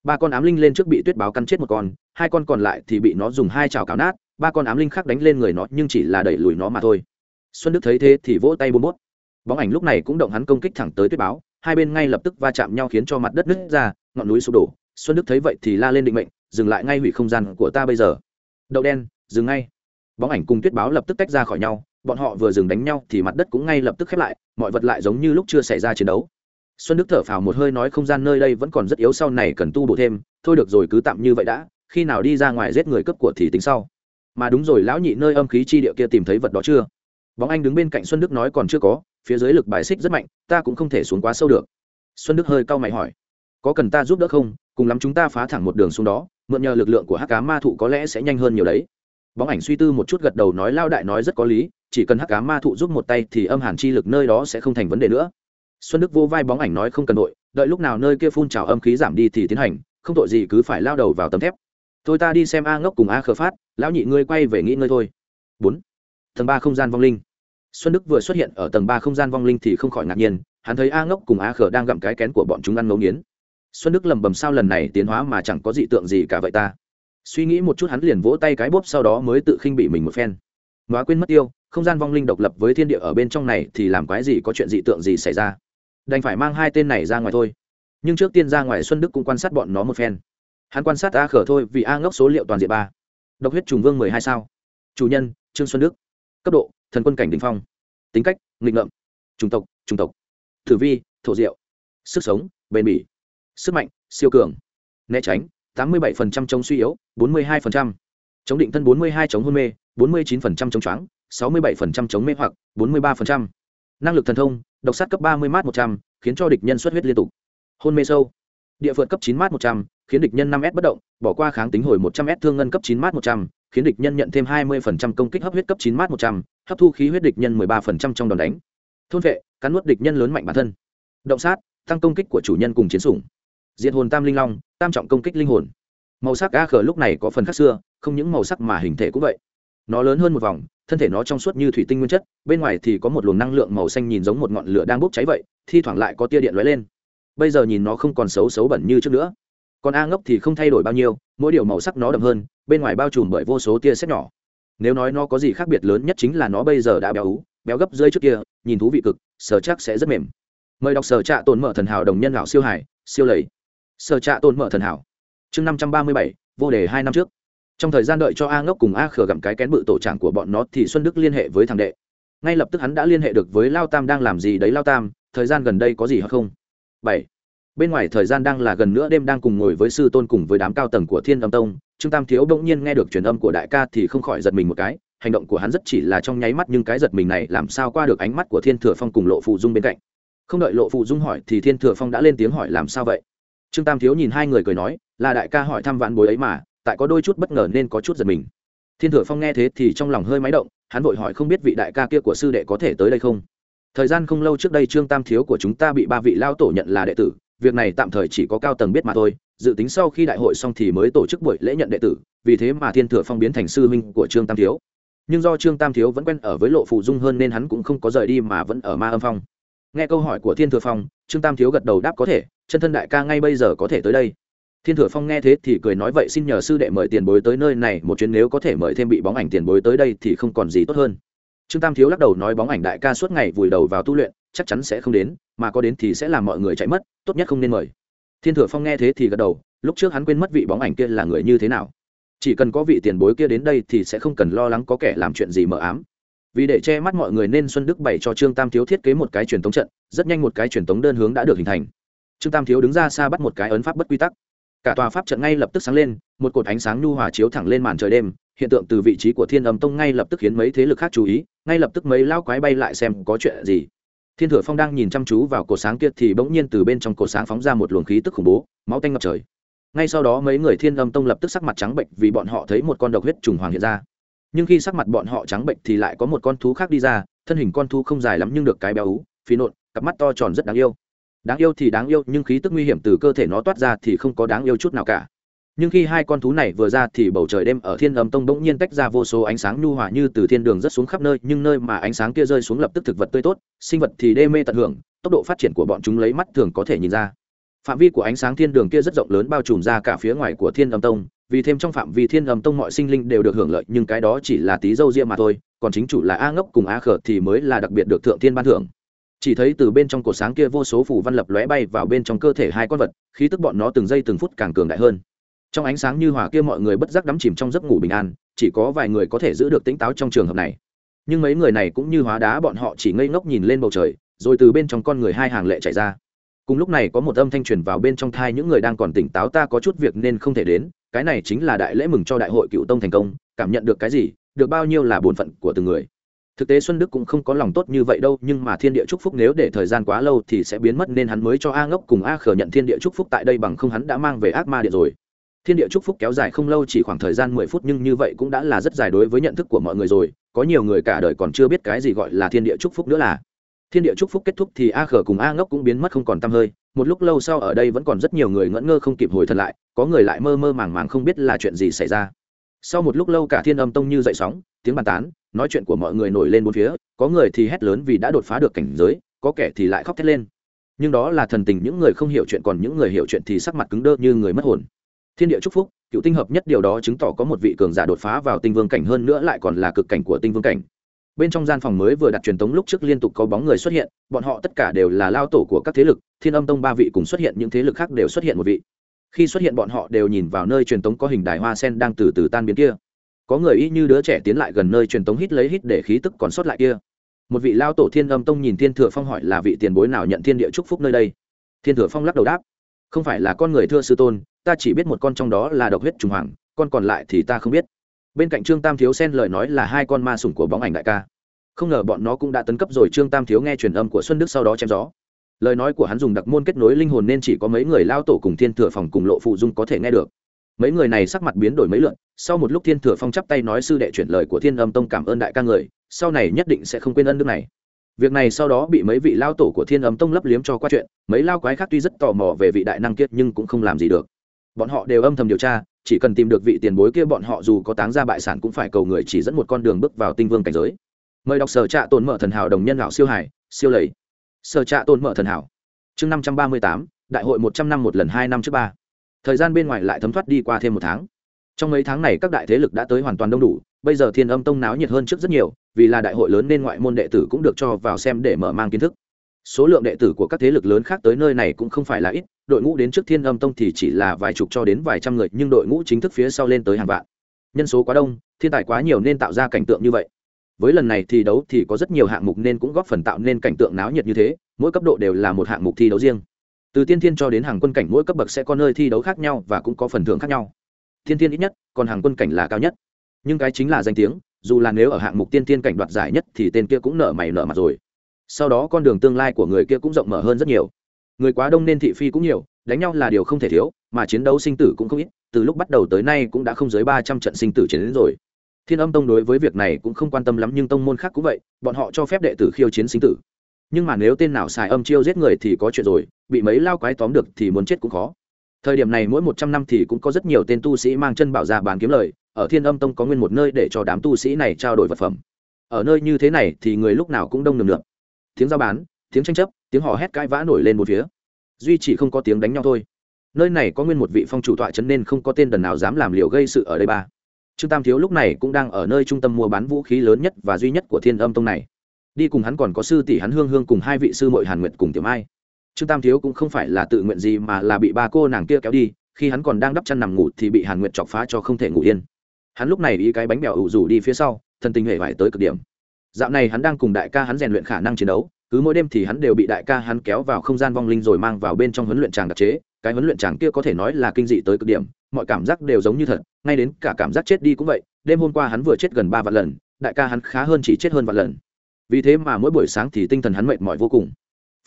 Ba con ám linh lên trước bị tuyết báo cắn chết một con, hai con còn lại thì bị nó dùng hai chảo cào nát ba con ám linh khác đánh lên người nó, nhưng chỉ là đẩy lùi nó mà thôi. Xuân đức thấy thế thì vỗ tay bôn bút. Bóng ảnh lúc này cũng động hắn công kích thẳng tới tuyết báo, hai bên ngay lập tức va chạm nhau khiến cho mặt đất nứt ra, ngọn núi sụp đổ. Xuân đức thấy vậy thì la lên định mệnh, dừng lại ngay hủy không gian của ta bây giờ. Đậu đen, dừng ngay. Bóng ảnh cùng tuyết báo lập tức tách ra khỏi nhau, bọn họ vừa dừng đánh nhau thì mặt đất cũng ngay lập tức khép lại, mọi vật lại giống như lúc chưa xảy ra chiến đấu. Xuân đức thở phào một hơi nói, không gian nơi đây vẫn còn rất yếu, sau này cần tu bổ thêm, thôi được rồi cứ tạm như vậy đã, khi nào đi ra ngoài giết người cấp của thì tính sau mà đúng rồi, lão nhị nơi âm khí chi địa kia tìm thấy vật đó chưa? Bóng anh đứng bên cạnh xuân đức nói còn chưa có, phía dưới lực bài xích rất mạnh, ta cũng không thể xuống quá sâu được. Xuân đức hơi cau mày hỏi, có cần ta giúp đỡ không? Cùng lắm chúng ta phá thẳng một đường xuống đó, mượn nhờ lực lượng của hắc cá ma thụ có lẽ sẽ nhanh hơn nhiều đấy. Bóng ảnh suy tư một chút gật đầu nói lao đại nói rất có lý, chỉ cần hắc cá ma thụ giúp một tay thì âm hàn chi lực nơi đó sẽ không thành vấn đề nữa. Xuân đức vô vai bóng ảnh nói không cần đội, đợi lúc nào nơi kia phun trào âm khí giảm đi thì tiến hành, không tội gì cứ phải lao đầu vào tấm thép thôi ta đi xem a ngốc cùng a khờ phát, lão nhị ngươi quay về nghỉ ngơi thôi. Bốn. Tầng ba không gian vong linh. Xuân đức vừa xuất hiện ở tầng ba không gian vong linh thì không khỏi ngạc nhiên, hắn thấy a ngốc cùng a khờ đang gặm cái kén của bọn chúng ăn ngấu nghiến. Xuân đức lầm bầm sao lần này tiến hóa mà chẳng có dị tượng gì cả vậy ta? Suy nghĩ một chút hắn liền vỗ tay cái bốp sau đó mới tự khinh bị mình một phen. Nói quên mất tiêu, không gian vong linh độc lập với thiên địa ở bên trong này thì làm quái gì có chuyện dị tượng gì xảy ra? Đành phải mang hai tên này ra ngoài thôi. Nhưng trước tiên ra ngoài xuân đức cũng quan sát bọn nó một phen hắn quan sát a khở thôi vì a ngốc số liệu toàn diện ba. Độc huyết trùng vương mười hai sao. Chủ nhân, trương xuân đức. Cấp độ, thần quân cảnh đình phong. Tính cách, nghịch ngợm. Chủng tộc chủng tộc. Thử vi, thổ diệu. Sức sống, bền bỉ. Sức mạnh, siêu cường. Né tránh, tám mươi bảy chống suy yếu, bốn mươi hai chống định thân bốn mươi hai chống hôn mê, bốn mươi chín chống choáng, sáu mươi bảy chống mê hoặc, bốn mươi ba năng lực thần thông, độc sát cấp ba mươi mát một trăm, khiến cho địch nhân xuất huyết liên tục. Hôn mê sâu địa phượt cấp chín mát một trăm, khiến địch nhân năm s bất động, bỏ qua kháng tính hồi một trăm s, thương ngân cấp chín mát một trăm, khiến địch nhân nhận thêm hai mươi công kích hấp huyết cấp chín mát một trăm, hấp thu khí huyết địch nhân mười ba trong đòn đánh. Thôn vệ, cắn nuốt địch nhân lớn mạnh bản thân. Động sát, tăng công kích của chủ nhân cùng chiến sủng. Diện hồn tam linh long, tam trọng công kích linh hồn. Màu sắc a khờ lúc này có phần khác xưa, không những màu sắc mà hình thể cũng vậy. Nó lớn hơn một vòng, thân thể nó trong suốt như thủy tinh nguyên chất, bên ngoài thì có một luồng năng lượng màu xanh nhìn giống một ngọn lửa đang bốc cháy vậy, thi thoảng lại có tia điện lóe lên bây giờ nhìn nó không còn xấu xấu bẩn như trước nữa. Còn a ngốc thì không thay đổi bao nhiêu, mỗi điều màu sắc nó đậm hơn, bên ngoài bao trùm bởi vô số tia xét nhỏ. Nếu nói nó có gì khác biệt lớn nhất chính là nó bây giờ đã béo ú, béo gấp dưới trước kia, nhìn thú vị cực, sở chắc sẽ rất mềm. Mời đọc sở trạ tồn mở thần hảo đồng nhân lão siêu hải, siêu lầy. Sở trạ tồn mở thần hảo. Chương năm trăm ba mươi bảy, vô đề hai năm trước. Trong thời gian đợi cho a ngốc cùng a khờ gặm cái kén bự tổ trạng của bọn nó thì xuân đức liên hệ với thằng đệ. Ngay lập tức hắn đã liên hệ được với lao tam đang làm gì đấy lao tam, thời gian gần đây có gì hay không? Bảy. Bên ngoài thời gian đang là gần nữa đêm đang cùng ngồi với sư tôn cùng với đám cao tầng của thiên âm tông, trương tam thiếu bỗng nhiên nghe được truyền âm của đại ca thì không khỏi giật mình một cái, hành động của hắn rất chỉ là trong nháy mắt nhưng cái giật mình này làm sao qua được ánh mắt của thiên thừa phong cùng lộ phụ dung bên cạnh. Không đợi lộ phụ dung hỏi thì thiên thừa phong đã lên tiếng hỏi làm sao vậy? Trương tam thiếu nhìn hai người cười nói, là đại ca hỏi thăm vạn bối ấy mà, tại có đôi chút bất ngờ nên có chút giật mình. Thiên thừa phong nghe thế thì trong lòng hơi máy động, hắn vội hỏi không biết vị đại ca kia của sư đệ có thể tới đây không? Thời gian không lâu trước đây trương tam thiếu của chúng ta bị ba vị lao tổ nhận là đệ tử, việc này tạm thời chỉ có cao tầng biết mà thôi, dự tính sau khi đại hội xong thì mới tổ chức buổi lễ nhận đệ tử, vì thế mà thiên thừa phong biến thành sư huynh của trương tam thiếu. Nhưng do trương tam thiếu vẫn quen ở với lộ phụ dung hơn nên hắn cũng không có rời đi mà vẫn ở ma âm phong. Nghe câu hỏi của thiên thừa phong, trương tam thiếu gật đầu đáp có thể, chân thân đại ca ngay bây giờ có thể tới đây. Thiên thừa phong nghe thế thì cười nói vậy xin nhờ sư đệ mời tiền bối tới nơi này, một chuyến nếu có thể mời thêm bị bóng ảnh tiền bối tới đây thì không còn gì tốt hơn trương tam thiếu lắc đầu nói bóng ảnh đại ca suốt ngày vùi đầu vào tu luyện, chắc chắn sẽ không đến, mà có đến thì sẽ làm mọi người chạy mất, tốt nhất không nên mời. Thiên thừa phong nghe thế thì gật đầu, lúc trước hắn quên mất vị bóng ảnh kia là người như thế nào. Chỉ cần có vị tiền bối kia đến đây thì sẽ không cần lo lắng có kẻ làm chuyện gì mờ ám. Vì để che mắt mọi người nên xuân đức bày cho trương tam thiếu thiết kế một cái truyền thống trận, rất nhanh một cái truyền thống đơn hướng đã được hình thành. Trương tam thiếu đứng ra xa bắt một cái ấn pháp bất quy tắc. Cả tòa pháp trận ngay lập tức sáng lên, một cột ánh sáng nhu hòa chiếu thẳng lên màn trời đêm hiện tượng từ vị trí của thiên âm tông ngay lập tức khiến mấy thế lực khác chú ý, ngay lập tức mấy lao quái bay lại xem có chuyện gì. Thiên thừa phong đang nhìn chăm chú vào cột sáng kia thì bỗng nhiên từ bên trong cột sáng phóng ra một luồng khí tức khủng bố, máu tanh ngập trời. Ngay sau đó mấy người thiên âm tông lập tức sắc mặt trắng bệnh vì bọn họ thấy một con độc huyết trùng hoàng hiện ra. Nhưng khi sắc mặt bọn họ trắng bệnh thì lại có một con thú khác đi ra, thân hình con thú không dài lắm nhưng được cái béo ú phí nộn, cặp mắt to tròn rất đáng yêu. Đáng yêu thì đáng yêu nhưng khí tức nguy hiểm từ cơ thể nó toát ra thì không có đáng yêu chút nào cả nhưng khi hai con thú này vừa ra thì bầu trời đêm ở thiên âm tông bỗng nhiên tách ra vô số ánh sáng nhu hòa như từ thiên đường rất xuống khắp nơi, nhưng nơi mà ánh sáng kia rơi xuống lập tức thực vật tươi tốt, sinh vật thì đê mê tận hưởng, tốc độ phát triển của bọn chúng lấy mắt thường có thể nhìn ra. Phạm vi của ánh sáng thiên đường kia rất rộng lớn bao trùm ra cả phía ngoài của thiên âm tông, vì thêm trong phạm vi thiên âm tông mọi sinh linh đều được hưởng lợi, nhưng cái đó chỉ là tí dâu riêng mà thôi, còn chính chủ là a ngốc cùng a khở thì mới là đặc biệt được thượng thiên ban thưởng. Chỉ thấy từ bên trong cổ sáng kia vô số phủ văn lập lóe bay vào bên trong cơ thể hai con vật, khí tức bọn nó từng giây từng phút càng cường đại hơn trong ánh sáng như hòa kia mọi người bất giác đắm chìm trong giấc ngủ bình an, chỉ có vài người có thể giữ được tỉnh táo trong trường hợp này. Nhưng mấy người này cũng như hóa đá bọn họ chỉ ngây ngốc nhìn lên bầu trời, rồi từ bên trong con người hai hàng lệ chạy ra. Cùng lúc này có một âm thanh truyền vào bên trong thai những người đang còn tỉnh táo ta có chút việc nên không thể đến, cái này chính là đại lễ mừng cho đại hội cựu tông thành công, cảm nhận được cái gì, được bao nhiêu là bổn phận của từng người. Thực tế xuân đức cũng không có lòng tốt như vậy đâu, nhưng mà thiên địa chúc phúc nếu để thời gian quá lâu thì sẽ biến mất nên hắn mới cho a ngốc cùng a khờ nhận thiên địa chúc phúc tại đây bằng không hắn đã mang về ác ma điện rồi thiên địa chúc phúc kéo dài không lâu chỉ khoảng thời gian mười phút nhưng như vậy cũng đã là rất dài đối với nhận thức của mọi người rồi, có nhiều người cả đời còn chưa biết cái gì gọi là thiên địa chúc phúc nữa là. Thiên địa chúc phúc kết thúc thì a khờ cùng a ngốc cũng biến mất không còn t hơi, một lúc lâu sau ở đây vẫn còn rất nhiều người ngẫn ngơ không kịp hồi thần lại, có người lại mơ mơ màng màng không biết là chuyện gì xảy ra. Sau một lúc lâu cả thiên âm tông như dậy sóng, tiếng bàn tán, nói chuyện của mọi người nổi lên bốn phía, có người thì hét lớn vì đã đột phá được cảnh giới, có kẻ thì lại khóc thét lên. Nhưng đó là thần tình, những người không hiểu chuyện còn những người hiểu chuyện thì sắc mặt cứng đơ như người mất hồn thiên địa chúc phúc, cựu tinh hợp nhất điều đó chứng tỏ có một vị cường giả đột phá vào tinh vương cảnh hơn nữa lại còn là cực cảnh của tinh vương cảnh. Bên trong gian phòng mới vừa đặt truyền tống lúc trước liên tục có bóng người xuất hiện, bọn họ tất cả đều là lao tổ của các thế lực, thiên âm tông ba vị cùng xuất hiện những thế lực khác đều xuất hiện một vị. Khi xuất hiện bọn họ đều nhìn vào nơi truyền tống có hình đài hoa sen đang từ từ tan biến kia. Có người y như đứa trẻ tiến lại gần nơi truyền tống hít lấy hít để khí tức còn sót lại kia. Một vị lao tổ thiên âm tông nhìn thiên thừa phong hỏi là vị tiền bối nào nhận thiên địa chúc phúc nơi đây? Thiên thừa phong lắc đầu đáp, không phải là con người thưa sư tôn ta chỉ biết một con trong đó là độc huyết trùng hoàng, con còn lại thì ta không biết. Bên cạnh trương tam thiếu xen lời nói là hai con ma sủng của bóng ảnh đại ca. Không ngờ bọn nó cũng đã tấn cấp rồi, trương tam thiếu nghe truyền âm của xuân đức sau đó chém gió. Lời nói của hắn dùng đặc môn kết nối linh hồn nên chỉ có mấy người lao tổ cùng thiên thừa phòng cùng lộ phụ dung có thể nghe được. Mấy người này sắc mặt biến đổi mấy lượn, sau một lúc thiên thừa phong chắp tay nói sư đệ chuyển lời của thiên âm tông cảm ơn đại ca người, sau này nhất định sẽ không quên ân đức này. Việc này sau đó bị mấy vị lao tổ của thiên âm tông lấp liếm cho qua chuyện, mấy lao quái khác tuy rất tò mò về vị đại năng kiệt nhưng cũng không làm gì được bọn họ đều âm thầm điều tra, chỉ cần tìm được vị tiền bối kia bọn họ dù có táng ra bại sản cũng phải cầu người chỉ dẫn một con đường bước vào tinh vương cảnh giới. Mời đọc sở trạ tồn mở thần hảo đồng nhân lão siêu hải siêu lầy. Sở trạ tồn mở thần hảo. Chương năm trăm ba mươi tám, đại hội một trăm năm một lần hai năm trước ba. Thời gian bên ngoài lại thấm thoát đi qua thêm một tháng. Trong mấy tháng này các đại thế lực đã tới hoàn toàn đông đủ, bây giờ thiên âm tông náo nhiệt hơn trước rất nhiều, vì là đại hội lớn nên ngoại môn đệ tử cũng được cho vào xem để mở mang kiến thức số lượng đệ tử của các thế lực lớn khác tới nơi này cũng không phải là ít, đội ngũ đến trước thiên âm tông thì chỉ là vài chục cho đến vài trăm người, nhưng đội ngũ chính thức phía sau lên tới hàng vạn. Nhân số quá đông, thiên tài quá nhiều nên tạo ra cảnh tượng như vậy. Với lần này thi đấu thì có rất nhiều hạng mục nên cũng góp phần tạo nên cảnh tượng náo nhiệt như thế, mỗi cấp độ đều là một hạng mục thi đấu riêng. Từ tiên thiên cho đến hàng quân cảnh mỗi cấp bậc sẽ có nơi thi đấu khác nhau và cũng có phần thưởng khác nhau. Thiên thiên ít nhất, còn hàng quân cảnh là cao nhất. Nhưng cái chính là danh tiếng, dù là nếu ở hạng mục tiên thiên cảnh đoạt giải nhất thì tên kia cũng nở mày nở mặt rồi sau đó con đường tương lai của người kia cũng rộng mở hơn rất nhiều. Người quá đông nên thị phi cũng nhiều, đánh nhau là điều không thể thiếu, mà chiến đấu sinh tử cũng không ít, từ lúc bắt đầu tới nay cũng đã không dưới ba trăm trận sinh tử chiến đến rồi. Thiên âm tông đối với việc này cũng không quan tâm lắm nhưng tông môn khác cũng vậy, bọn họ cho phép đệ tử khiêu chiến sinh tử. Nhưng mà nếu tên nào xài âm chiêu giết người thì có chuyện rồi, bị mấy lao quái tóm được thì muốn chết cũng khó. Thời điểm này mỗi một trăm năm thì cũng có rất nhiều tên tu sĩ mang chân bảo ra bán kiếm lời, ở thiên âm tông có nguyên một nơi để cho đám tu sĩ này trao đổi vật phẩm. Ở nơi như thế này thì người lúc nào cũng đông nườm nượp tiếng giao bán, tiếng tranh chấp, tiếng hò hét cãi vã nổi lên một phía. Duy chỉ không có tiếng đánh nhau thôi. Nơi này có nguyên một vị phong chủ tọa chấn nên không có tên đần nào dám làm liều gây sự ở đây ba. Trương tam thiếu lúc này cũng đang ở nơi trung tâm mua bán vũ khí lớn nhất và duy nhất của thiên âm tông này. Đi cùng hắn còn có sư tỷ hắn hương hương cùng hai vị sư mội hàn nguyện cùng tiểu mai. Trương tam thiếu cũng không phải là tự nguyện gì mà là bị ba cô nàng kia kéo đi, khi hắn còn đang đắp chăn nằm ngủ thì bị hàn nguyện chọc phá cho không thể ngủ yên. Hắn lúc này ý cái bánh bèo ủ rủ đi phía sau thân tình hệ vải tới cực điểm dạo này hắn đang cùng đại ca hắn rèn luyện khả năng chiến đấu, cứ mỗi đêm thì hắn đều bị đại ca hắn kéo vào không gian vong linh rồi mang vào bên trong huấn luyện tràng đặc chế. Cái huấn luyện tràng kia có thể nói là kinh dị tới cực điểm, mọi cảm giác đều giống như thật, ngay đến cả cảm giác chết đi cũng vậy. Đêm hôm qua hắn vừa chết gần ba vạn lần, đại ca hắn khá hơn chỉ chết hơn vạn lần. Vì thế mà mỗi buổi sáng thì tinh thần hắn mệt mỏi vô cùng.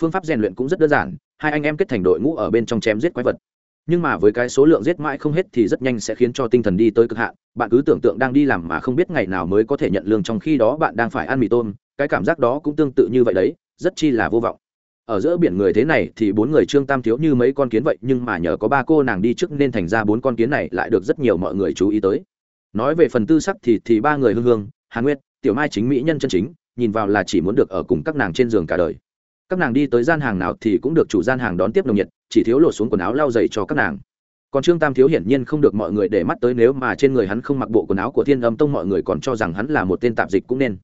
Phương pháp rèn luyện cũng rất đơn giản, hai anh em kết thành đội ngũ ở bên trong chém giết quái vật. Nhưng mà với cái số lượng giết mãi không hết thì rất nhanh sẽ khiến cho tinh thần đi tới cực hạn bạn cứ tưởng tượng đang đi làm mà không biết ngày nào mới có thể nhận lương trong khi đó bạn đang phải ăn mì tôm, cái cảm giác đó cũng tương tự như vậy đấy, rất chi là vô vọng. Ở giữa biển người thế này thì bốn người trương tam thiếu như mấy con kiến vậy, nhưng mà nhờ có ba cô nàng đi trước nên thành ra bốn con kiến này lại được rất nhiều mọi người chú ý tới. Nói về phần tư sắc thì thì ba người hương hương hàn nguyệt, tiểu mai chính mỹ nhân chân chính, nhìn vào là chỉ muốn được ở cùng các nàng trên giường cả đời. Các nàng đi tới gian hàng nào thì cũng được chủ gian hàng đón tiếp nồng nhiệt, chỉ thiếu lột xuống quần áo lau dày cho các nàng còn trương tam thiếu hiển nhiên không được mọi người để mắt tới nếu mà trên người hắn không mặc bộ quần áo của thiên âm tông mọi người còn cho rằng hắn là một tên tạp dịch cũng nên.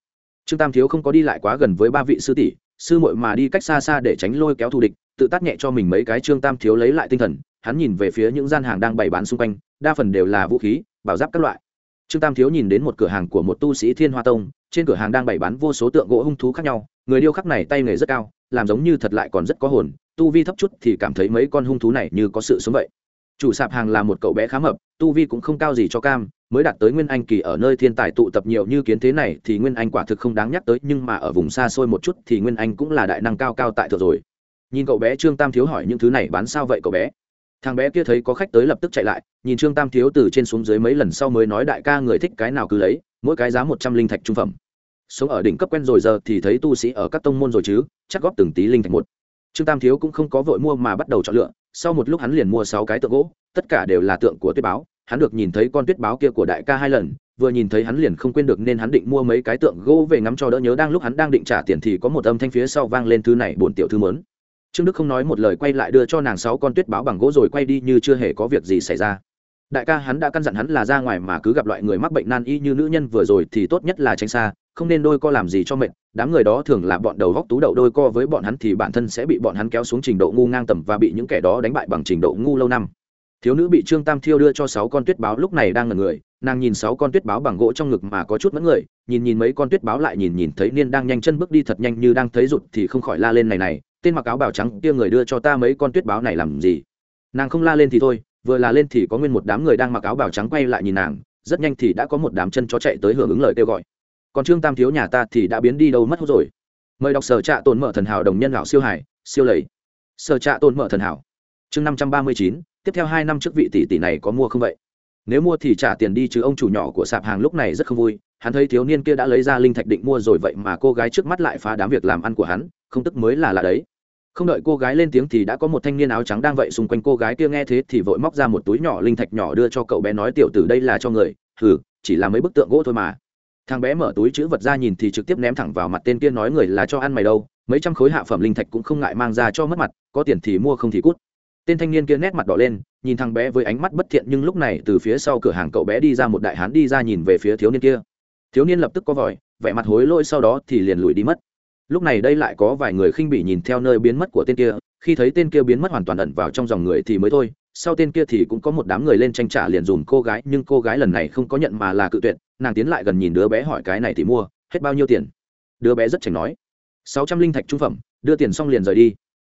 Trương tam thiếu không có đi lại quá gần với ba vị sư tỷ, sư muội mà đi cách xa xa để tránh lôi kéo thù địch, tự tát nhẹ cho mình mấy cái trương tam thiếu lấy lại tinh thần, hắn nhìn về phía những gian hàng đang bày bán xung quanh, đa phần đều là vũ khí, bảo giáp các loại. Trương tam thiếu nhìn đến một cửa hàng của một tu sĩ thiên hoa tông, trên cửa hàng đang bày bán vô số tượng gỗ hung thú khác nhau, người điêu khắc này tay nghề rất cao, làm giống như thật lại còn rất có hồn, tu vi thấp chút thì cảm thấy mấy con hung thú này như có sự sống vậy chủ sạp hàng là một cậu bé khá mập, tu vi cũng không cao gì cho cam, mới đạt tới nguyên anh kỳ ở nơi thiên tài tụ tập nhiều như kiến thế này thì nguyên anh quả thực không đáng nhắc tới, nhưng mà ở vùng xa xôi một chút thì nguyên anh cũng là đại năng cao cao tại thượng rồi. Nhìn cậu bé trương tam thiếu hỏi những thứ này bán sao vậy cậu bé? Thằng bé kia thấy có khách tới lập tức chạy lại, nhìn trương tam thiếu từ trên xuống dưới mấy lần sau mới nói đại ca người thích cái nào cứ lấy, mỗi cái giá một trăm linh thạch trung phẩm. Sống ở đỉnh cấp quen rồi giờ thì thấy tu sĩ ở các tông môn rồi chứ, chắc góp từng tí linh thạch một. Trương tam thiếu cũng không có vội mua mà bắt đầu chọn lựa sau một lúc hắn liền mua sáu cái tượng gỗ, tất cả đều là tượng của tuyết báo. Hắn được nhìn thấy con tuyết báo kia của đại ca hai lần, vừa nhìn thấy hắn liền không quên được nên hắn định mua mấy cái tượng gỗ về ngắm cho đỡ nhớ đang lúc hắn đang định trả tiền thì có một âm thanh phía sau vang lên thứ này bổn tiểu thư mớn. Trương đức không nói một lời quay lại đưa cho nàng sáu con tuyết báo bằng gỗ rồi quay đi như chưa hề có việc gì xảy ra. Đại ca hắn đã căn dặn hắn là ra ngoài mà cứ gặp loại người mắc bệnh nan y như nữ nhân vừa rồi thì tốt nhất là tránh xa không nên đôi co làm gì cho mệt. đám người đó thường là bọn đầu góc tú đậu đôi co với bọn hắn thì bản thân sẽ bị bọn hắn kéo xuống trình độ ngu ngang tầm và bị những kẻ đó đánh bại bằng trình độ ngu lâu năm thiếu nữ bị trương tam thiêu đưa cho sáu con tuyết báo lúc này đang ngần người, nàng nhìn sáu con tuyết báo bằng gỗ trong ngực mà có chút mẫn người, nhìn nhìn mấy con tuyết báo lại nhìn nhìn thấy niên đang nhanh chân bước đi thật nhanh như đang thấy rụt thì không khỏi la lên này này, tên mặc áo bào trắng kia người đưa cho ta mấy con tuyết báo này làm gì nàng không la lên thì thôi, vừa là lên thì có nguyên một đám người đang mặc áo bào trắng quay lại nhìn nàng, rất nhanh thì đã có một đám chân chó chạy tới hưởng ứng lời kêu gọi còn trương tam thiếu nhà ta thì đã biến đi đâu mất hút rồi. Mời đọc sở trạ tồn mở thần hảo đồng nhân lão siêu hải siêu lầy. Sở trạ tồn mở thần hảo, chương năm trăm ba mươi chín, tiếp theo hai năm trước vị tỷ tỷ này có mua không vậy? Nếu mua thì trả tiền đi chứ ông chủ nhỏ của sạp hàng lúc này rất không vui, hắn thấy thiếu niên kia đã lấy ra linh thạch định mua rồi vậy mà cô gái trước mắt lại phá đám việc làm ăn của hắn, không tức mới là là đấy. Không đợi cô gái lên tiếng thì đã có một thanh niên áo trắng đang vậy xung quanh cô gái kia nghe thế thì vội móc ra một túi nhỏ linh thạch nhỏ đưa cho cậu bé nói tiểu tử đây là cho người, hừ, chỉ là mấy bức tượng gỗ thôi mà thằng bé mở túi chữ vật ra nhìn thì trực tiếp ném thẳng vào mặt tên kia nói người là cho ăn mày đâu, mấy trăm khối hạ phẩm linh thạch cũng không ngại mang ra cho mất mặt, có tiền thì mua không thì cút. Tên thanh niên kia nét mặt đỏ lên, nhìn thằng bé với ánh mắt bất thiện nhưng lúc này từ phía sau cửa hàng cậu bé đi ra một đại hán đi ra nhìn về phía thiếu niên kia. Thiếu niên lập tức có vòi, vẻ mặt hối lỗi sau đó thì liền lùi đi mất. Lúc này đây lại có vài người khinh bỉ nhìn theo nơi biến mất của tên kia, khi thấy tên kia biến mất hoàn toàn ẩn vào trong dòng người thì mới thôi sau tên kia thì cũng có một đám người lên tranh trả liền dùm cô gái, nhưng cô gái lần này không có nhận mà là cự tuyệt, nàng tiến lại gần nhìn đứa bé hỏi cái này thì mua, hết bao nhiêu tiền? Đứa bé rất chảnh nói, sáu trăm linh thạch trung phẩm, đưa tiền xong liền rời đi.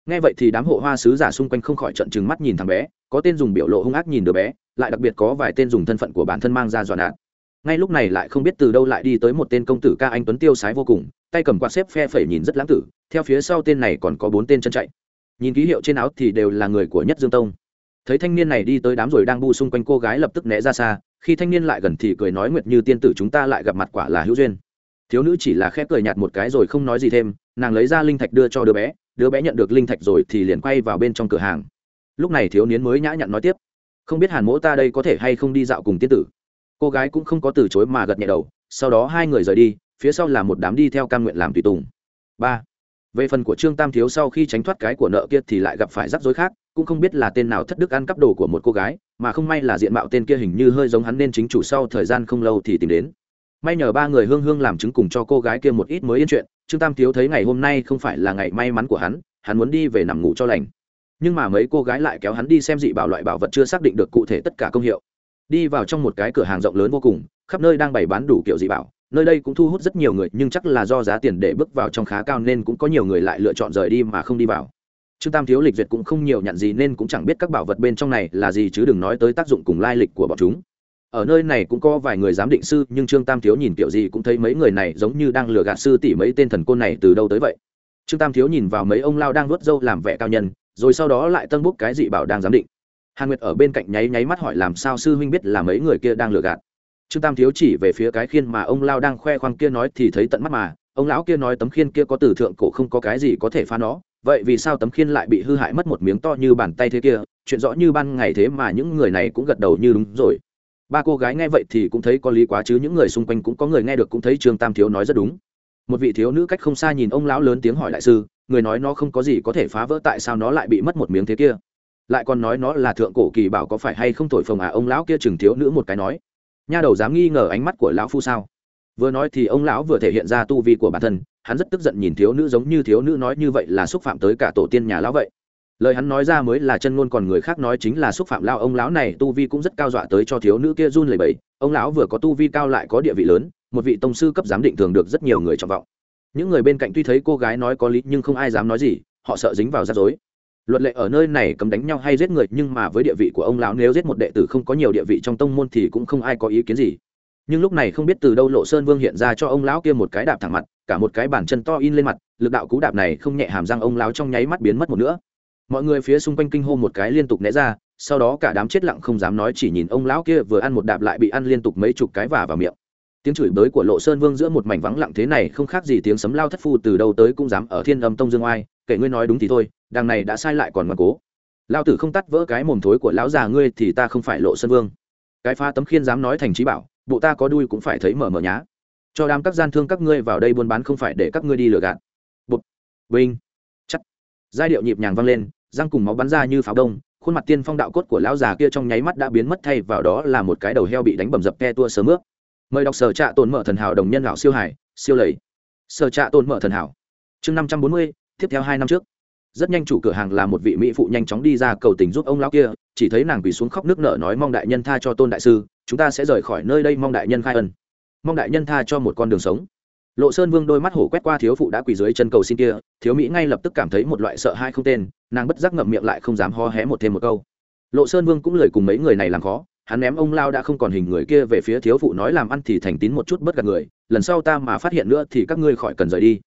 Nghe vậy thì đám hộ hoa sứ giả xung quanh không khỏi trận trừng mắt nhìn thằng bé, có tên dùng biểu lộ hung ác nhìn đứa bé, lại đặc biệt có vài tên dùng thân phận của bản thân mang ra dọa nạn ngay lúc này lại không biết từ đâu lại đi tới một tên công tử ca anh tuấn tiêu sái vô cùng, tay cầm quạt xếp phe phẩy nhìn rất lãng tử, theo phía sau tên này còn có bốn tên chân chạy. Nhìn ký hiệu trên áo thì đều là người của nhất dương tông thấy thanh niên này đi tới đám rồi đang bu xung quanh cô gái lập tức né ra xa, khi thanh niên lại gần thì cười nói nguyệt như tiên tử chúng ta lại gặp mặt quả là hữu duyên. Thiếu nữ chỉ là khép cười nhạt một cái rồi không nói gì thêm, nàng lấy ra linh thạch đưa cho đứa bé đứa bé nhận được linh thạch rồi thì liền quay vào bên trong cửa hàng. Lúc này thiếu niên mới nhã nhặn nói tiếp, không biết hàn mỗ ta đây có thể hay không đi dạo cùng tiên tử? Cô gái cũng không có từ chối mà gật nhẹ đầu, sau đó hai người rời đi, phía sau là một đám đi theo cam nguyện làm tùy tùng. Ba, về phần của trương tam thiếu sau khi tránh thoát cái của nợ kia thì lại gặp phải rắc rối khác cũng không biết là tên nào thất đức ăn cắp đồ của một cô gái, mà không may là diện mạo tên kia hình như hơi giống hắn nên chính chủ sau thời gian không lâu thì tìm đến. May nhờ ba người hương hương làm chứng cùng cho cô gái kia một ít mới yên chuyện, trương tam thiếu thấy ngày hôm nay không phải là ngày may mắn của hắn hắn muốn đi về nằm ngủ cho lành. Nhưng mà mấy cô gái lại kéo hắn đi xem dị bảo loại bảo vật chưa xác định được cụ thể tất cả công hiệu. Đi vào trong một cái cửa hàng rộng lớn vô cùng, khắp nơi đang bày bán đủ kiểu dị bảo, nơi đây cũng thu hút rất nhiều người, nhưng chắc là do giá tiền để bước vào trong khá cao nên cũng có nhiều người lại lựa chọn rời đi mà không đi vào trương tam thiếu lịch duyệt cũng không nhiều nhận gì nên cũng chẳng biết các bảo vật bên trong này là gì chứ đừng nói tới tác dụng cùng lai lịch của bọn chúng. Ở nơi này cũng có vài người giám định sư, nhưng trương tam thiếu nhìn kiểu gì cũng thấy mấy người này giống như đang lừa gạt sư tỷ mấy tên thần côn này từ đâu tới vậy. Trương tam thiếu nhìn vào mấy ông lao đang nuốt dâu làm vẻ cao nhân, rồi sau đó lại tân bút cái dị bảo đang giám định. Hàn nguyệt ở bên cạnh nháy nháy mắt hỏi làm sao sư huynh biết là mấy người kia đang lừa gạt. Trương tam thiếu chỉ về phía cái khiên mà ông lao đang khoe khoang kia nói thì thấy tận mắt mà, ông lão kia nói tấm khiên kia có từ thượng cổ không có cái gì có thể phá nó vậy vì sao tấm khiên lại bị hư hại mất một miếng to như bàn tay thế kia? Chuyện rõ như ban ngày thế mà những người này cũng gật đầu như đúng rồi. Ba cô gái nghe vậy thì cũng thấy có lý quá chứ, những người xung quanh cũng có người nghe được cũng thấy trương tam thiếu nói rất đúng. Một vị thiếu nữ cách không xa nhìn ông lão lớn tiếng hỏi đại sư, người nói nó không có gì có thể phá vỡ, tại sao nó lại bị mất một miếng thế kia? Lại còn nói nó là thượng cổ kỳ bảo có phải hay không thổi phồng à? Ông lão kia chừng thiếu nữ một cái nói. Nha đầu dám nghi ngờ ánh mắt của lão phu sao? Vừa nói thì ông lão vừa thể hiện ra tu vi của bản thân, hắn rất tức giận nhìn thiếu nữ giống như thiếu nữ nói như vậy là xúc phạm tới cả tổ tiên nhà lão vậy. Lời hắn nói ra mới là chân ngôn, còn người khác nói chính là xúc phạm lao ông lão này, tu vi cũng rất cao dọa tới cho thiếu nữ kia run lẩy bẩy. Ông lão vừa có tu vi cao lại có địa vị lớn, một vị tông sư cấp giám định thường được rất nhiều người trọng vọng. Những người bên cạnh tuy thấy cô gái nói có lý nhưng không ai dám nói gì, họ sợ dính vào rắc rối. Luật lệ ở nơi này cấm đánh nhau hay giết người, nhưng mà với địa vị của ông lão nếu giết một đệ tử không có nhiều địa vị trong tông môn thì cũng không ai có ý kiến gì nhưng lúc này không biết từ đâu lộ sơn vương hiện ra cho ông lão kia một cái đạp thẳng mặt, cả một cái bàn chân to in lên mặt, lực đạo cú đạp này không nhẹ hàm răng ông lão trong nháy mắt biến mất một nữa mọi người phía xung quanh kinh hô một cái liên tục né ra, sau đó cả đám chết lặng không dám nói chỉ nhìn ông lão kia vừa ăn một đạp lại bị ăn liên tục mấy chục cái vả vào miệng. Tiếng chửi bới của lộ sơn vương giữa một mảnh vắng lặng thế này không khác gì tiếng sấm lao thất phu từ đâu tới cũng dám ở thiên âm tông dương oai, kể ngươi nói đúng thì thôi, đằng này đã sai lại còn mà cố. Lao tử không tắt vỡ cái mồm thối của lão già ngươi thì ta không phải lộ sơn vương. Cái pha tấm khiên dám nói thành trí bảo bộ ta có đuôi cũng phải thấy mở mở nhá. Cho đám các gian thương các ngươi vào đây buôn bán không phải để các ngươi đi lừa gạt. Bụt vinh. Chắc. Giai điệu nhịp nhàng vang lên, răng cùng máu bắn ra như pháo đông, khuôn mặt tiên phong đạo cốt của lão già kia trong nháy mắt đã biến mất thay vào đó là một cái đầu heo bị đánh bầm dập ke tua sớm ướp mời đọc sở trạ tồn mở thần hảo đồng nhân lão siêu hải, siêu lầy. Sở trạ tồn mở thần hảo. Chương năm trăm bốn mươi, tiếp theo hai năm trước rất nhanh chủ cửa hàng là một vị mỹ phụ nhanh chóng đi ra cầu tình giúp ông lão kia, chỉ thấy nàng quỳ xuống khóc nước nở nói, mong đại nhân tha cho tôn đại sư, chúng ta sẽ rời khỏi nơi đây, mong đại nhân khai ân. Mong đại nhân tha cho một con đường sống. Lộ sơn vương đôi mắt hổ quét qua thiếu phụ đã quỳ dưới chân cầu xin kia, thiếu mỹ ngay lập tức cảm thấy một loại sợ hai không tên, nàng bất giác ngậm miệng lại không dám ho hé một thêm một câu. Lộ sơn vương cũng lời cùng mấy người này làm khó, hắn ném ông lao đã không còn hình người kia về phía thiếu phụ nói, làm ăn thì thành tín một chút bất gạt người, lần sau ta mà phát hiện nữa thì các ngươi khỏi cần rời đi.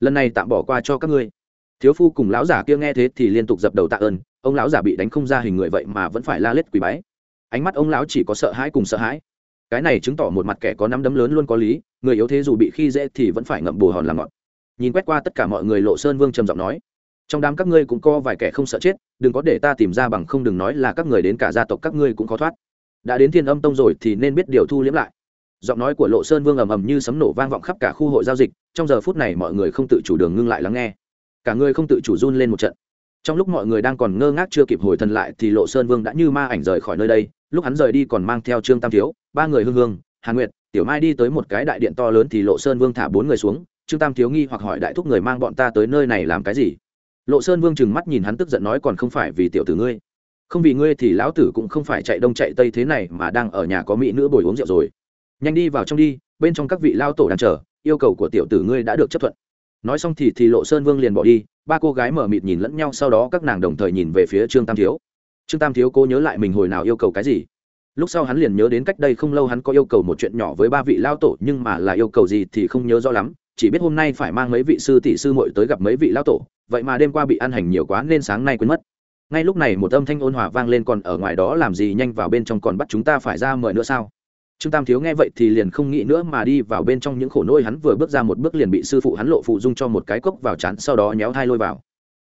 Lần này tạm bỏ qua cho các ngươi thiếu phu cùng lão giả kia nghe thế thì liên tục dập đầu tạ ơn, ông lão giả bị đánh không ra hình người vậy mà vẫn phải la lết quỳ bái. Ánh mắt ông lão chỉ có sợ hãi cùng sợ hãi. Cái này chứng tỏ một mặt kẻ có nắm đấm lớn luôn có lý, người yếu thế dù bị khi dễ thì vẫn phải ngậm bù hòn làm ngọt. Nhìn quét qua tất cả mọi người, lộ sơn vương trầm giọng nói, trong đám các ngươi cũng có vài kẻ không sợ chết, đừng có để ta tìm ra bằng không, đừng nói là các người đến cả gia tộc các ngươi cũng khó thoát. Đã đến thiên âm tông rồi thì nên biết điều thu liếm lại. Giọng nói của lộ sơn vương ầm ầm như sấm nổ vang vọng khắp cả khu hội giao dịch, trong giờ phút này mọi người không tự chủ đường ngưng lại lắng nghe cả người không tự chủ run lên một trận. Trong lúc mọi người đang còn ngơ ngác chưa kịp hồi thần lại thì lộ sơn vương đã như ma ảnh rời khỏi nơi đây, lúc hắn rời đi còn mang theo trương tam thiếu, ba người hương hương hàn nguyệt, tiểu mai đi tới một cái đại điện to lớn thì lộ sơn vương thả bốn người xuống, trương tam thiếu nghi hoặc hỏi đại thúc người mang bọn ta tới nơi này làm cái gì? Lộ sơn vương trừng mắt nhìn hắn tức giận nói còn không phải vì tiểu tử ngươi. Không vì ngươi thì lão tử cũng không phải chạy đông chạy tây thế này mà đang ở nhà có mỹ nữ bồi uống rượu rồi. Nhanh đi vào trong đi, bên trong các vị lao tổ đang chờ, yêu cầu của tiểu tử ngươi đã được chấp thuận nói xong thì thì lộ sơn vương liền bỏ đi, ba cô gái mở mịt nhìn lẫn nhau, sau đó các nàng đồng thời nhìn về phía trương tam thiếu. Trương tam thiếu cô nhớ lại mình hồi nào yêu cầu cái gì. Lúc sau hắn liền nhớ đến cách đây không lâu hắn có yêu cầu một chuyện nhỏ với ba vị lao tổ, nhưng mà là yêu cầu gì thì không nhớ rõ lắm, chỉ biết hôm nay phải mang mấy vị sư tỷ sư muội tới gặp mấy vị lao tổ, vậy mà đêm qua bị ăn hành nhiều quá nên sáng nay quên mất. Ngay lúc này một âm thanh ôn hòa vang lên, còn ở ngoài đó làm gì nhanh vào bên trong còn bắt chúng ta phải ra mời nữa sao? Trương tam thiếu nghe vậy thì liền không nghĩ nữa mà đi vào bên trong những khổ nỗi hắn vừa bước ra một bước liền bị sư phụ hắn lộ phụ dung cho một cái cốc vào chán, sau đó nhéo thai lôi vào.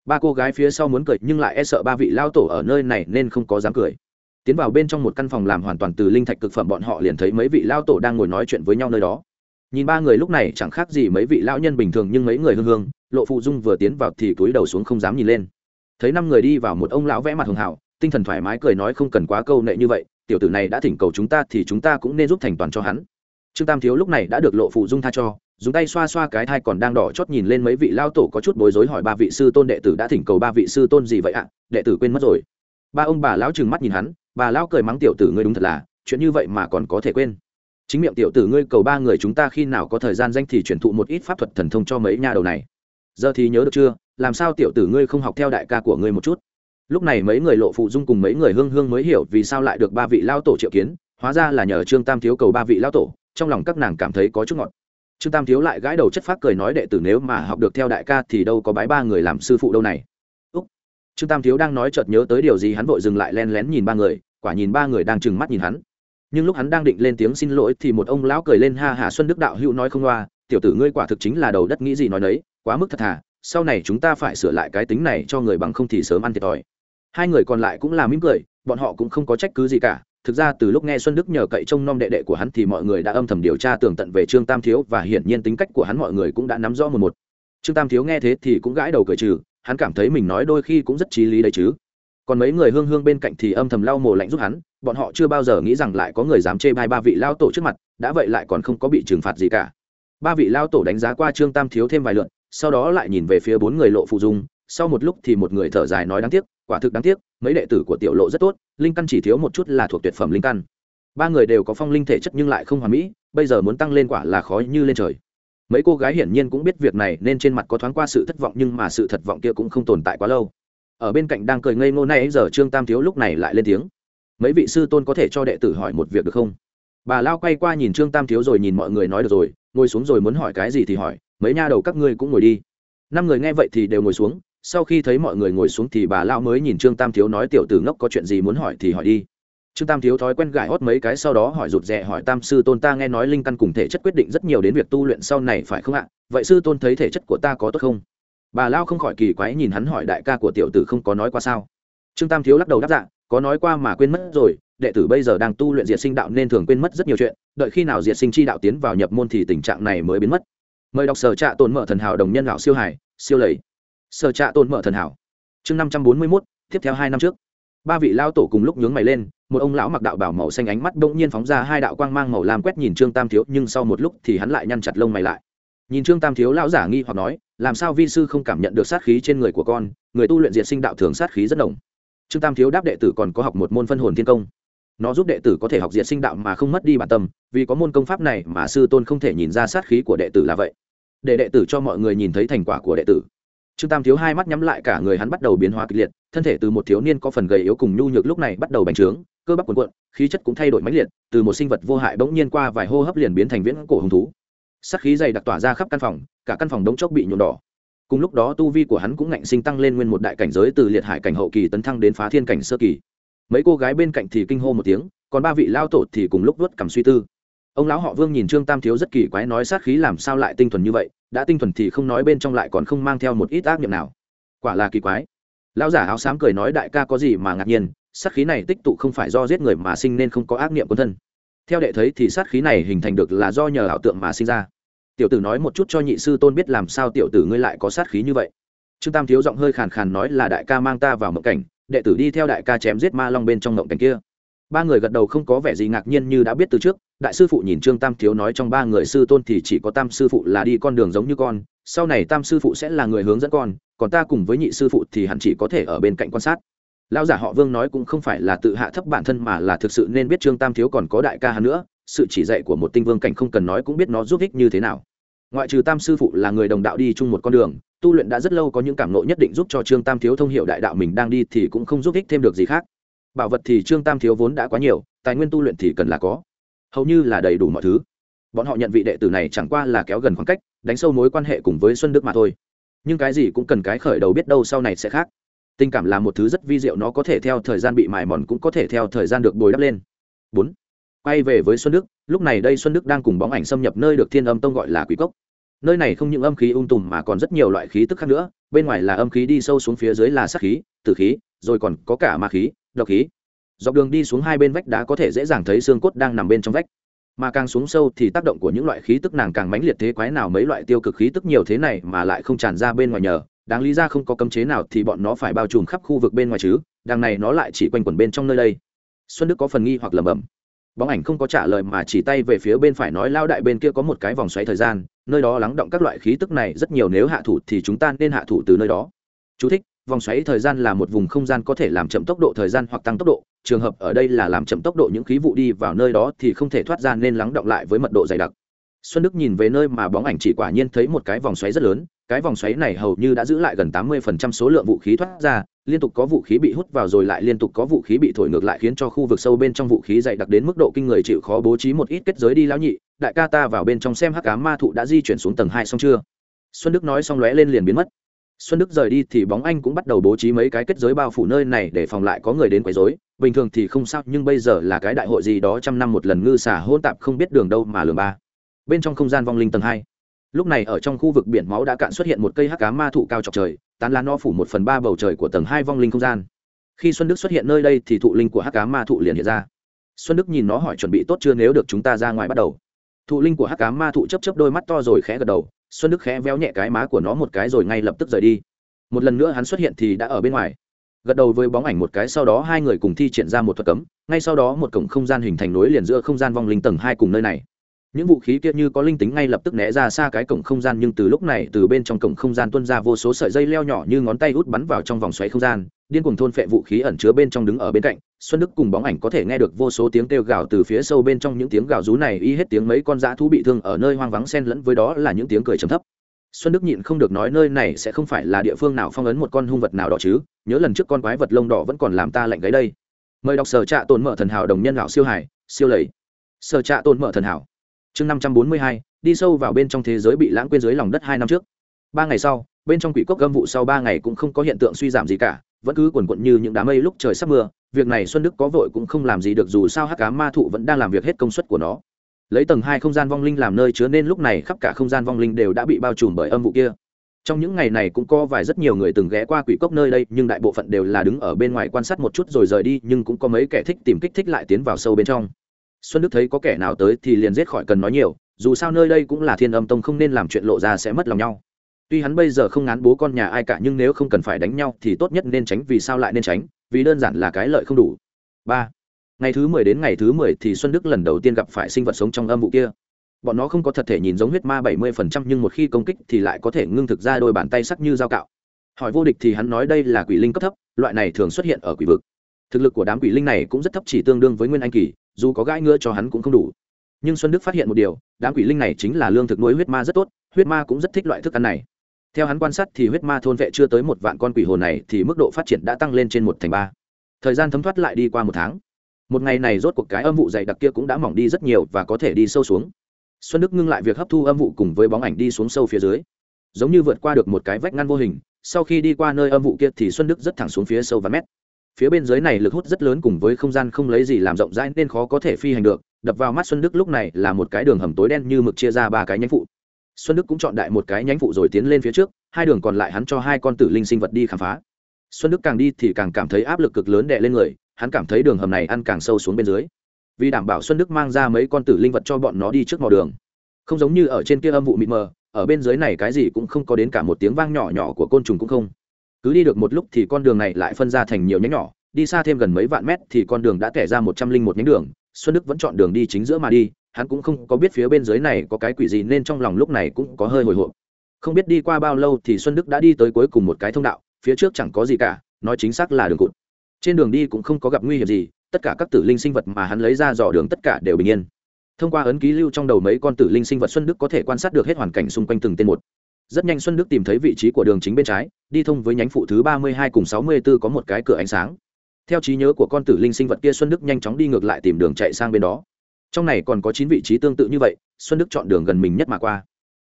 Ba cô gái phía sau muốn cười nhưng lại e sợ ba vị lao tổ ở nơi này nên không có dám cười. Tiến vào bên trong một căn phòng làm hoàn toàn từ linh thạch cực phẩm bọn họ liền thấy mấy vị lao tổ đang ngồi nói chuyện với nhau nơi đó. Nhìn ba người lúc này chẳng khác gì mấy vị lão nhân bình thường nhưng mấy người hương hương, lộ phụ dung vừa tiến vào thì cúi đầu xuống không dám nhìn lên. Thấy năm người đi vào một ông lão vẽ mặt hường hảo, tinh thần thoải mái cười nói không cần quá câu nệ như vậy tiểu tử này đã thỉnh cầu chúng ta thì chúng ta cũng nên giúp thành toàn cho hắn. Trương tam thiếu lúc này đã được lộ phụ dung tha cho, dùng tay xoa xoa cái thai còn đang đỏ chót nhìn lên mấy vị lao tổ có chút bối rối hỏi ba vị sư tôn đệ tử đã thỉnh cầu ba vị sư tôn gì vậy ạ? Đệ tử quên mất rồi. Ba ông bà lão trừng mắt nhìn hắn, bà lão cười mắng tiểu tử ngươi đúng thật là, chuyện như vậy mà còn có thể quên. Chính miệng tiểu tử ngươi cầu ba người chúng ta khi nào có thời gian danh thì chuyển thụ một ít pháp thuật thần thông cho mấy nhà đầu này. Giờ thì nhớ được chưa? Làm sao tiểu tử ngươi không học theo đại ca của ngươi một chút? Lúc này mấy người lộ phụ dung cùng mấy người hương hương mới hiểu vì sao lại được ba vị lao tổ triệu kiến, hóa ra là nhờ trương tam thiếu cầu ba vị lao tổ, trong lòng các nàng cảm thấy có chút ngọt. Trương tam thiếu lại gãi đầu chất phác cười nói đệ tử nếu mà học được theo đại ca thì đâu có bái ba người làm sư phụ đâu này. Úc. Trương tam thiếu đang nói chợt nhớ tới điều gì hắn vội dừng lại len lén nhìn ba người, quả nhìn ba người đang trừng mắt nhìn hắn. Nhưng lúc hắn đang định lên tiếng xin lỗi thì một ông lão cười lên ha hà xuân đức đạo hữu nói không loa, tiểu tử ngươi quả thực chính là đầu đất nghĩ gì nói đấy quá mức thật thà, sau này chúng ta phải sửa lại cái tính này cho người bằng không thì sớm ăn thiệt thòi hai người còn lại cũng là mỉm cười, bọn họ cũng không có trách cứ gì cả. Thực ra, từ lúc nghe xuân đức nhờ cậy trông nom đệ đệ của hắn thì mọi người đã âm thầm điều tra tường tận về trương tam thiếu và hiển nhiên tính cách của hắn mọi người cũng đã nắm rõ một một. Trương tam thiếu nghe thế thì cũng gãi đầu cười trừ, hắn cảm thấy mình nói đôi khi cũng rất trí lý đấy chứ. Còn mấy người hương hương bên cạnh thì âm thầm lau mồ lạnh giúp hắn, bọn họ chưa bao giờ nghĩ rằng lại có người dám chê bai ba vị lao tổ trước mặt, đã vậy lại còn không có bị trừng phạt gì cả. Ba vị lao tổ đánh giá qua trương tam thiếu thêm vài lượn sau đó lại nhìn về phía bốn người lộ phụ dung sau một lúc thì một người thở dài nói đáng tiếc, quả thực đáng tiếc, mấy đệ tử của tiểu lộ rất tốt, linh căn chỉ thiếu một chút là thuộc tuyệt phẩm linh căn. Ba người đều có phong linh thể chất nhưng lại không hoàn mỹ, bây giờ muốn tăng lên quả là khó như lên trời. Mấy cô gái hiển nhiên cũng biết việc này nên trên mặt có thoáng qua sự thất vọng nhưng mà sự thất vọng kia cũng không tồn tại quá lâu. Ở bên cạnh đang cười ngây ngô nay giờ trương tam thiếu lúc này lại lên tiếng. Mấy vị sư tôn có thể cho đệ tử hỏi một việc được không? Bà lao quay qua nhìn trương tam thiếu rồi nhìn mọi người nói được rồi, ngồi xuống rồi muốn hỏi cái gì thì hỏi, mấy nha đầu các ngươi cũng ngồi đi. Năm người nghe vậy thì đều ngồi xuống sau khi thấy mọi người ngồi xuống thì bà lao mới nhìn trương tam thiếu nói, tiểu tử ngốc, có chuyện gì muốn hỏi thì hỏi đi. Trương tam thiếu thói quen gãi hót mấy cái sau đó hỏi rụt rè, hỏi, tam sư tôn, ta nghe nói linh căn cùng thể chất quyết định rất nhiều đến việc tu luyện sau này phải không ạ? Vậy sư tôn thấy thể chất của ta có tốt không? Bà lao không khỏi kỳ quái nhìn hắn hỏi, đại ca của tiểu tử không có nói qua sao? Trương tam thiếu lắc đầu đáp dạ có nói qua mà quên mất rồi, đệ tử bây giờ đang tu luyện diệt sinh đạo nên thường quên mất rất nhiều chuyện, đợi khi nào diệt sinh chi đạo tiến vào nhập môn thì tình trạng này mới biến mất. Mời đọc sở trạ tồn mở thần hảo đồng nhân lão siêu hải siêu lầy sở trạ tồn mở thần hảo. Chương năm trăm bốn mươi mốt, tiếp theo hai năm trước. Ba vị lao tổ cùng lúc nhướng mày lên, một ông lão mặc đạo bảo màu xanh ánh mắt bỗng nhiên phóng ra hai đạo quang mang màu lam quét nhìn trương tam thiếu, nhưng sau một lúc thì hắn lại nhăn chặt lông mày lại. Nhìn trương tam thiếu lão giả nghi hoặc nói, làm sao vi sư không cảm nhận được sát khí trên người của con? Người tu luyện diệt sinh đạo thường sát khí rất đồng trương tam thiếu đáp đệ tử còn có học một môn phân hồn thiên công. Nó giúp đệ tử có thể học diệt sinh đạo mà không mất đi bản tâm, vì có môn công pháp này mà sư tôn không thể nhìn ra sát khí của đệ tử là vậy. Để đệ tử cho mọi người nhìn thấy thành quả của đệ tử trương tam thiếu hai mắt nhắm lại, cả người hắn bắt đầu biến hóa kịch liệt, thân thể từ một thiếu niên có phần gầy yếu cùng nhu nhược lúc này bắt đầu bành trướng, cơ bắp cuồn cuộn, khí chất cũng thay đổi mãnh liệt, từ một sinh vật vô hại bỗng nhiên qua vài hô hấp liền biến thành viễn cổ hứng thú. Sắc khí dày đặc tỏa ra khắp căn phòng, cả căn phòng đống chốc bị nhuộm đỏ. Cùng lúc đó tu vi của hắn cũng ngạnh sinh tăng lên nguyên một đại cảnh giới từ liệt hải cảnh hậu kỳ tấn thăng đến phá thiên cảnh sơ kỳ. Mấy cô gái bên cạnh thì kinh hô một tiếng, còn ba vị lao tổ thì cùng lúc vớt cầm suy tư. Ông lão họ vương nhìn trương tam thiếu rất kỳ quái nói sát khí làm sao lại tinh thuần như vậy đã tinh thuần thì không nói bên trong lại còn không mang theo một ít ác nghiệm nào. Quả là kỳ quái. Lão giả áo xám cười nói đại ca có gì mà ngạc nhiên, sát khí này tích tụ không phải do giết người mà sinh nên không có ác nghiệm quân thân. Theo đệ thấy thì sát khí này hình thành được là do nhờ ảo tượng mà sinh ra. Tiểu tử nói một chút cho nhị sư tôn biết làm sao tiểu tử ngươi lại có sát khí như vậy. Trương tam thiếu giọng hơi khàn khàn nói là đại ca mang ta vào mộng cảnh, đệ tử đi theo đại ca chém giết ma long bên trong mộng cảnh kia ba người gật đầu không có vẻ gì ngạc nhiên như đã biết từ trước, đại sư phụ nhìn trương tam thiếu nói trong ba người sư tôn thì chỉ có tam sư phụ là đi con đường giống như con, sau này tam sư phụ sẽ là người hướng dẫn con, còn ta cùng với nhị sư phụ thì hẳn chỉ có thể ở bên cạnh quan sát. Lão giả họ vương nói cũng không phải là tự hạ thấp bản thân mà là thực sự nên biết trương tam thiếu còn có đại ca hắn nữa, sự chỉ dạy của một tinh vương cảnh không cần nói cũng biết nó giúp ích như thế nào. Ngoại trừ tam sư phụ là người đồng đạo đi chung một con đường, tu luyện đã rất lâu có những cảm nộ nhất định giúp cho trương tam thiếu thông hiệu đại đạo mình đang đi thì cũng không giúp ích thêm được gì khác bảo vật thì trương tam thiếu vốn đã quá nhiều, tài nguyên tu luyện thì cần là có. Hầu như là đầy đủ mọi thứ. Bọn họ nhận vị đệ tử này chẳng qua là kéo gần khoảng cách, đánh sâu mối quan hệ cùng với xuân đức mà thôi. Nhưng cái gì cũng cần cái khởi đầu biết đâu sau này sẽ khác. Tình cảm là một thứ rất vi diệu, nó có thể theo thời gian bị mài mòn cũng có thể theo thời gian được bồi đắp lên. Bốn. Quay về với xuân đức, lúc này đây xuân đức đang cùng bóng ảnh xâm nhập nơi được thiên âm tông gọi là quý cốc. Nơi này không những âm khí ung tùm mà còn rất nhiều loại khí tức khác nữa, bên ngoài là âm khí đi sâu xuống phía dưới là sắc khí, tử khí rồi còn có cả ma khí độc khí. Dọc đường đi xuống hai bên vách đá có thể dễ dàng thấy xương cốt đang nằm bên trong vách. Mà càng xuống sâu thì tác động của những loại khí tức nàng càng mãnh liệt thế quái nào mấy loại tiêu cực khí tức nhiều thế này mà lại không tràn ra bên ngoài nhờ. Đáng lý ra không có cấm chế nào thì bọn nó phải bao trùm khắp khu vực bên ngoài chứ đằng này nó lại chỉ quanh quẩn bên trong nơi đây. Xuân đức có phần nghi hoặc lẩm bẩm. Bóng ảnh không có trả lời mà chỉ tay về phía bên phải nói lao đại bên kia có một cái vòng xoáy thời gian nơi đó lắng động các loại khí tức này rất nhiều nếu hạ thủ thì chúng ta nên hạ thủ từ nơi đó. Chú thích, vòng xoáy thời gian là một vùng không gian có thể làm chậm tốc độ thời gian hoặc tăng tốc độ, trường hợp ở đây là làm chậm tốc độ những khí vụ đi vào nơi đó thì không thể thoát ra nên lắng động lại với mật độ dày đặc. Xuân đức nhìn về nơi mà bóng ảnh chỉ quả nhiên thấy một cái vòng xoáy rất lớn, cái vòng xoáy này hầu như đã giữ lại gần tám mươi phần trăm số lượng vũ khí thoát ra, liên tục có vũ khí bị hút vào rồi lại liên tục có vũ khí bị thổi ngược lại khiến cho khu vực sâu bên trong vũ khí dày đặc đến mức độ kinh người chịu khó bố trí một ít kết giới đi lão nhị, đại ca ta vào bên trong xem hắc cá ma thụ đã di chuyển xuống tầng hai xong chưa? Xuân đức nói xong lóe lên liền biến mất xuân đức rời đi thì bóng anh cũng bắt đầu bố trí mấy cái kết giới bao phủ nơi này để phòng lại có người đến quấy rối. Bình thường thì không sao, nhưng bây giờ là cái đại hội gì đó trăm năm một lần ngư xả hôn tạp không biết đường đâu mà lường ba. Bên trong không gian vong linh tầng hai. Lúc này ở trong khu vực biển máu đã cạn xuất hiện một cây hắc cá ma thụ cao chọc trời, tán lá no phủ một phần ba bầu trời của tầng hai vong linh không gian. Khi xuân đức xuất hiện nơi đây thì thụ linh của hắc cá ma thụ liền hiện ra. Xuân đức nhìn nó hỏi chuẩn bị tốt chưa, nếu được chúng ta ra ngoài bắt đầu. Thụ linh của hắc cá ma thụ chấp chấp đôi mắt to rồi khẽ gật đầu xuân đức khẽ véo nhẹ cái má của nó một cái rồi ngay lập tức rời đi. Một lần nữa hắn xuất hiện thì đã ở bên ngoài. Gật đầu với bóng ảnh một cái sau đó hai người cùng thi triển ra một thuật cấm, ngay sau đó một cổng không gian hình thành nối liền giữa không gian vong linh tầng hai cùng nơi này. Những vũ khí kia như có linh tính ngay lập tức né ra xa cái cổng không gian nhưng từ lúc này từ bên trong cổng không gian tuân ra vô số sợi dây leo nhỏ như ngón tay út bắn vào trong vòng xoáy không gian điên cuồng thôn phệ vũ khí ẩn chứa bên trong đứng ở bên cạnh, xuân đức cùng bóng ảnh có thể nghe được vô số tiếng kêu gào từ phía sâu bên trong những tiếng gào rú này, y hết tiếng mấy con dã thú bị thương ở nơi hoang vắng xen lẫn với đó là những tiếng cười trầm thấp. Xuân đức nhịn không được nói nơi này sẽ không phải là địa phương nào phong ấn một con hung vật nào đó chứ, nhớ lần trước con quái vật lông đỏ vẫn còn làm ta lạnh gáy đây. Mời đọc sở trạ tồn mở thần hảo đồng nhân lão siêu hải, siêu lầy. Sở trạ tồn mở thần hảo. Chương năm trăm bốn mươi hai, đi sâu vào bên trong thế giới bị lãng quên dưới lòng đất hai năm trước. Ba ngày sau, bên trong quỷ cốc gâm vụ sau ba ngày cũng không có hiện tượng suy giảm gì cả vẫn cứ quần quận như những đám mây lúc trời sắp mưa, việc này xuân đức có vội cũng không làm gì được dù sao hắc cá ma thụ vẫn đang làm việc hết công suất của nó. Lấy tầng hai không gian vong linh làm nơi chứa nên lúc này khắp cả không gian vong linh đều đã bị bao trùm bởi âm vụ kia. Trong những ngày này cũng có vài rất nhiều người từng ghé qua quỷ cốc nơi đây, nhưng đại bộ phận đều là đứng ở bên ngoài quan sát một chút rồi rời đi, nhưng cũng có mấy kẻ thích tìm kích thích lại tiến vào sâu bên trong. Xuân đức thấy có kẻ nào tới thì liền giết khỏi cần nói nhiều, dù sao nơi đây cũng là thiên âm tông không nên làm chuyện lộ ra sẽ mất lòng nhau tuy hắn bây giờ không ngán bố con nhà ai cả, nhưng nếu không cần phải đánh nhau thì tốt nhất nên tránh, vì sao lại nên tránh? Vì đơn giản là cái lợi không đủ. Ba, ngày thứ mười đến ngày thứ mười thì xuân đức lần đầu tiên gặp phải sinh vật sống trong âm vụ kia. Bọn nó không có thật thể nhìn giống huyết ma bảy mươi phần trăm, nhưng một khi công kích thì lại có thể ngưng thực ra đôi bàn tay sắc như dao cạo. Hỏi vô địch thì hắn nói đây là quỷ linh cấp thấp, loại này thường xuất hiện ở quỷ vực. Thực lực của đám quỷ linh này cũng rất thấp, chỉ tương đương với nguyên anh kỳ, dù có gãi ngựa cho hắn cũng không đủ. Nhưng xuân đức phát hiện một điều, đám quỷ linh này chính là lương thực nuôi huyết ma rất tốt, huyết ma cũng rất thích loại thức ăn này theo hắn quan sát thì huyết ma thôn vệ chưa tới một vạn con quỷ hồn này thì mức độ phát triển đã tăng lên trên một thành ba. Thời gian thấm thoát lại đi qua một tháng. Một ngày này rốt cuộc cái âm vụ dày đặc kia cũng đã mỏng đi rất nhiều và có thể đi sâu xuống. Xuân đức ngưng lại việc hấp thu âm vụ cùng với bóng ảnh đi xuống sâu phía dưới. Giống như vượt qua được một cái vách ngăn vô hình, sau khi đi qua nơi âm vụ kia thì xuân đức rất thẳng xuống phía sâu và mét. Phía bên dưới này lực hút rất lớn cùng với không gian không lấy gì làm rộng rãi nên khó có thể phi hành được, đập vào mắt xuân đức lúc này là một cái đường hầm tối đen như mực chia ra ba cái nhánh phụ xuân đức cũng chọn đại một cái nhánh phụ rồi tiến lên phía trước, hai đường còn lại hắn cho hai con tử linh sinh vật đi khám phá. Xuân đức càng đi thì càng cảm thấy áp lực cực lớn đè lên người, hắn cảm thấy đường hầm này ăn càng sâu xuống bên dưới. Vì đảm bảo xuân đức mang ra mấy con tử linh vật cho bọn nó đi trước mò đường. Không giống như ở trên kia âm vụ mịt mờ, ở bên dưới này cái gì cũng không có đến cả một tiếng vang nhỏ nhỏ của côn trùng cũng không. Cứ đi được một lúc thì con đường này lại phân ra thành nhiều nhánh nhỏ, đi xa thêm gần mấy vạn mét thì con đường đã tẻ ra một trăm linh một nhánh đường, xuân đức vẫn chọn đường đi chính giữa mà đi hắn cũng không có biết phía bên dưới này có cái quỷ gì nên trong lòng lúc này cũng có hơi hồi hộp. Không biết đi qua bao lâu thì xuân đức đã đi tới cuối cùng một cái thông đạo, phía trước chẳng có gì cả, nói chính xác là đường cụt. Trên đường đi cũng không có gặp nguy hiểm gì, tất cả các tử linh sinh vật mà hắn lấy ra dò đường tất cả đều bình yên. Thông qua ấn ký lưu trong đầu mấy con tử linh sinh vật xuân đức có thể quan sát được hết hoàn cảnh xung quanh từng tên một. Rất nhanh xuân đức tìm thấy vị trí của đường chính bên trái, đi thông với nhánh phụ thứ ba mươi hai cùng sáu mươi b ố có một cái cửa ánh sáng. Theo trí nhớ của con tử linh sinh vật kia, xuân đức nhanh chóng đi ngược lại tìm đường chạy sang bên đó trong này còn có chín vị trí tương tự như vậy, xuân đức chọn đường gần mình nhất mà qua.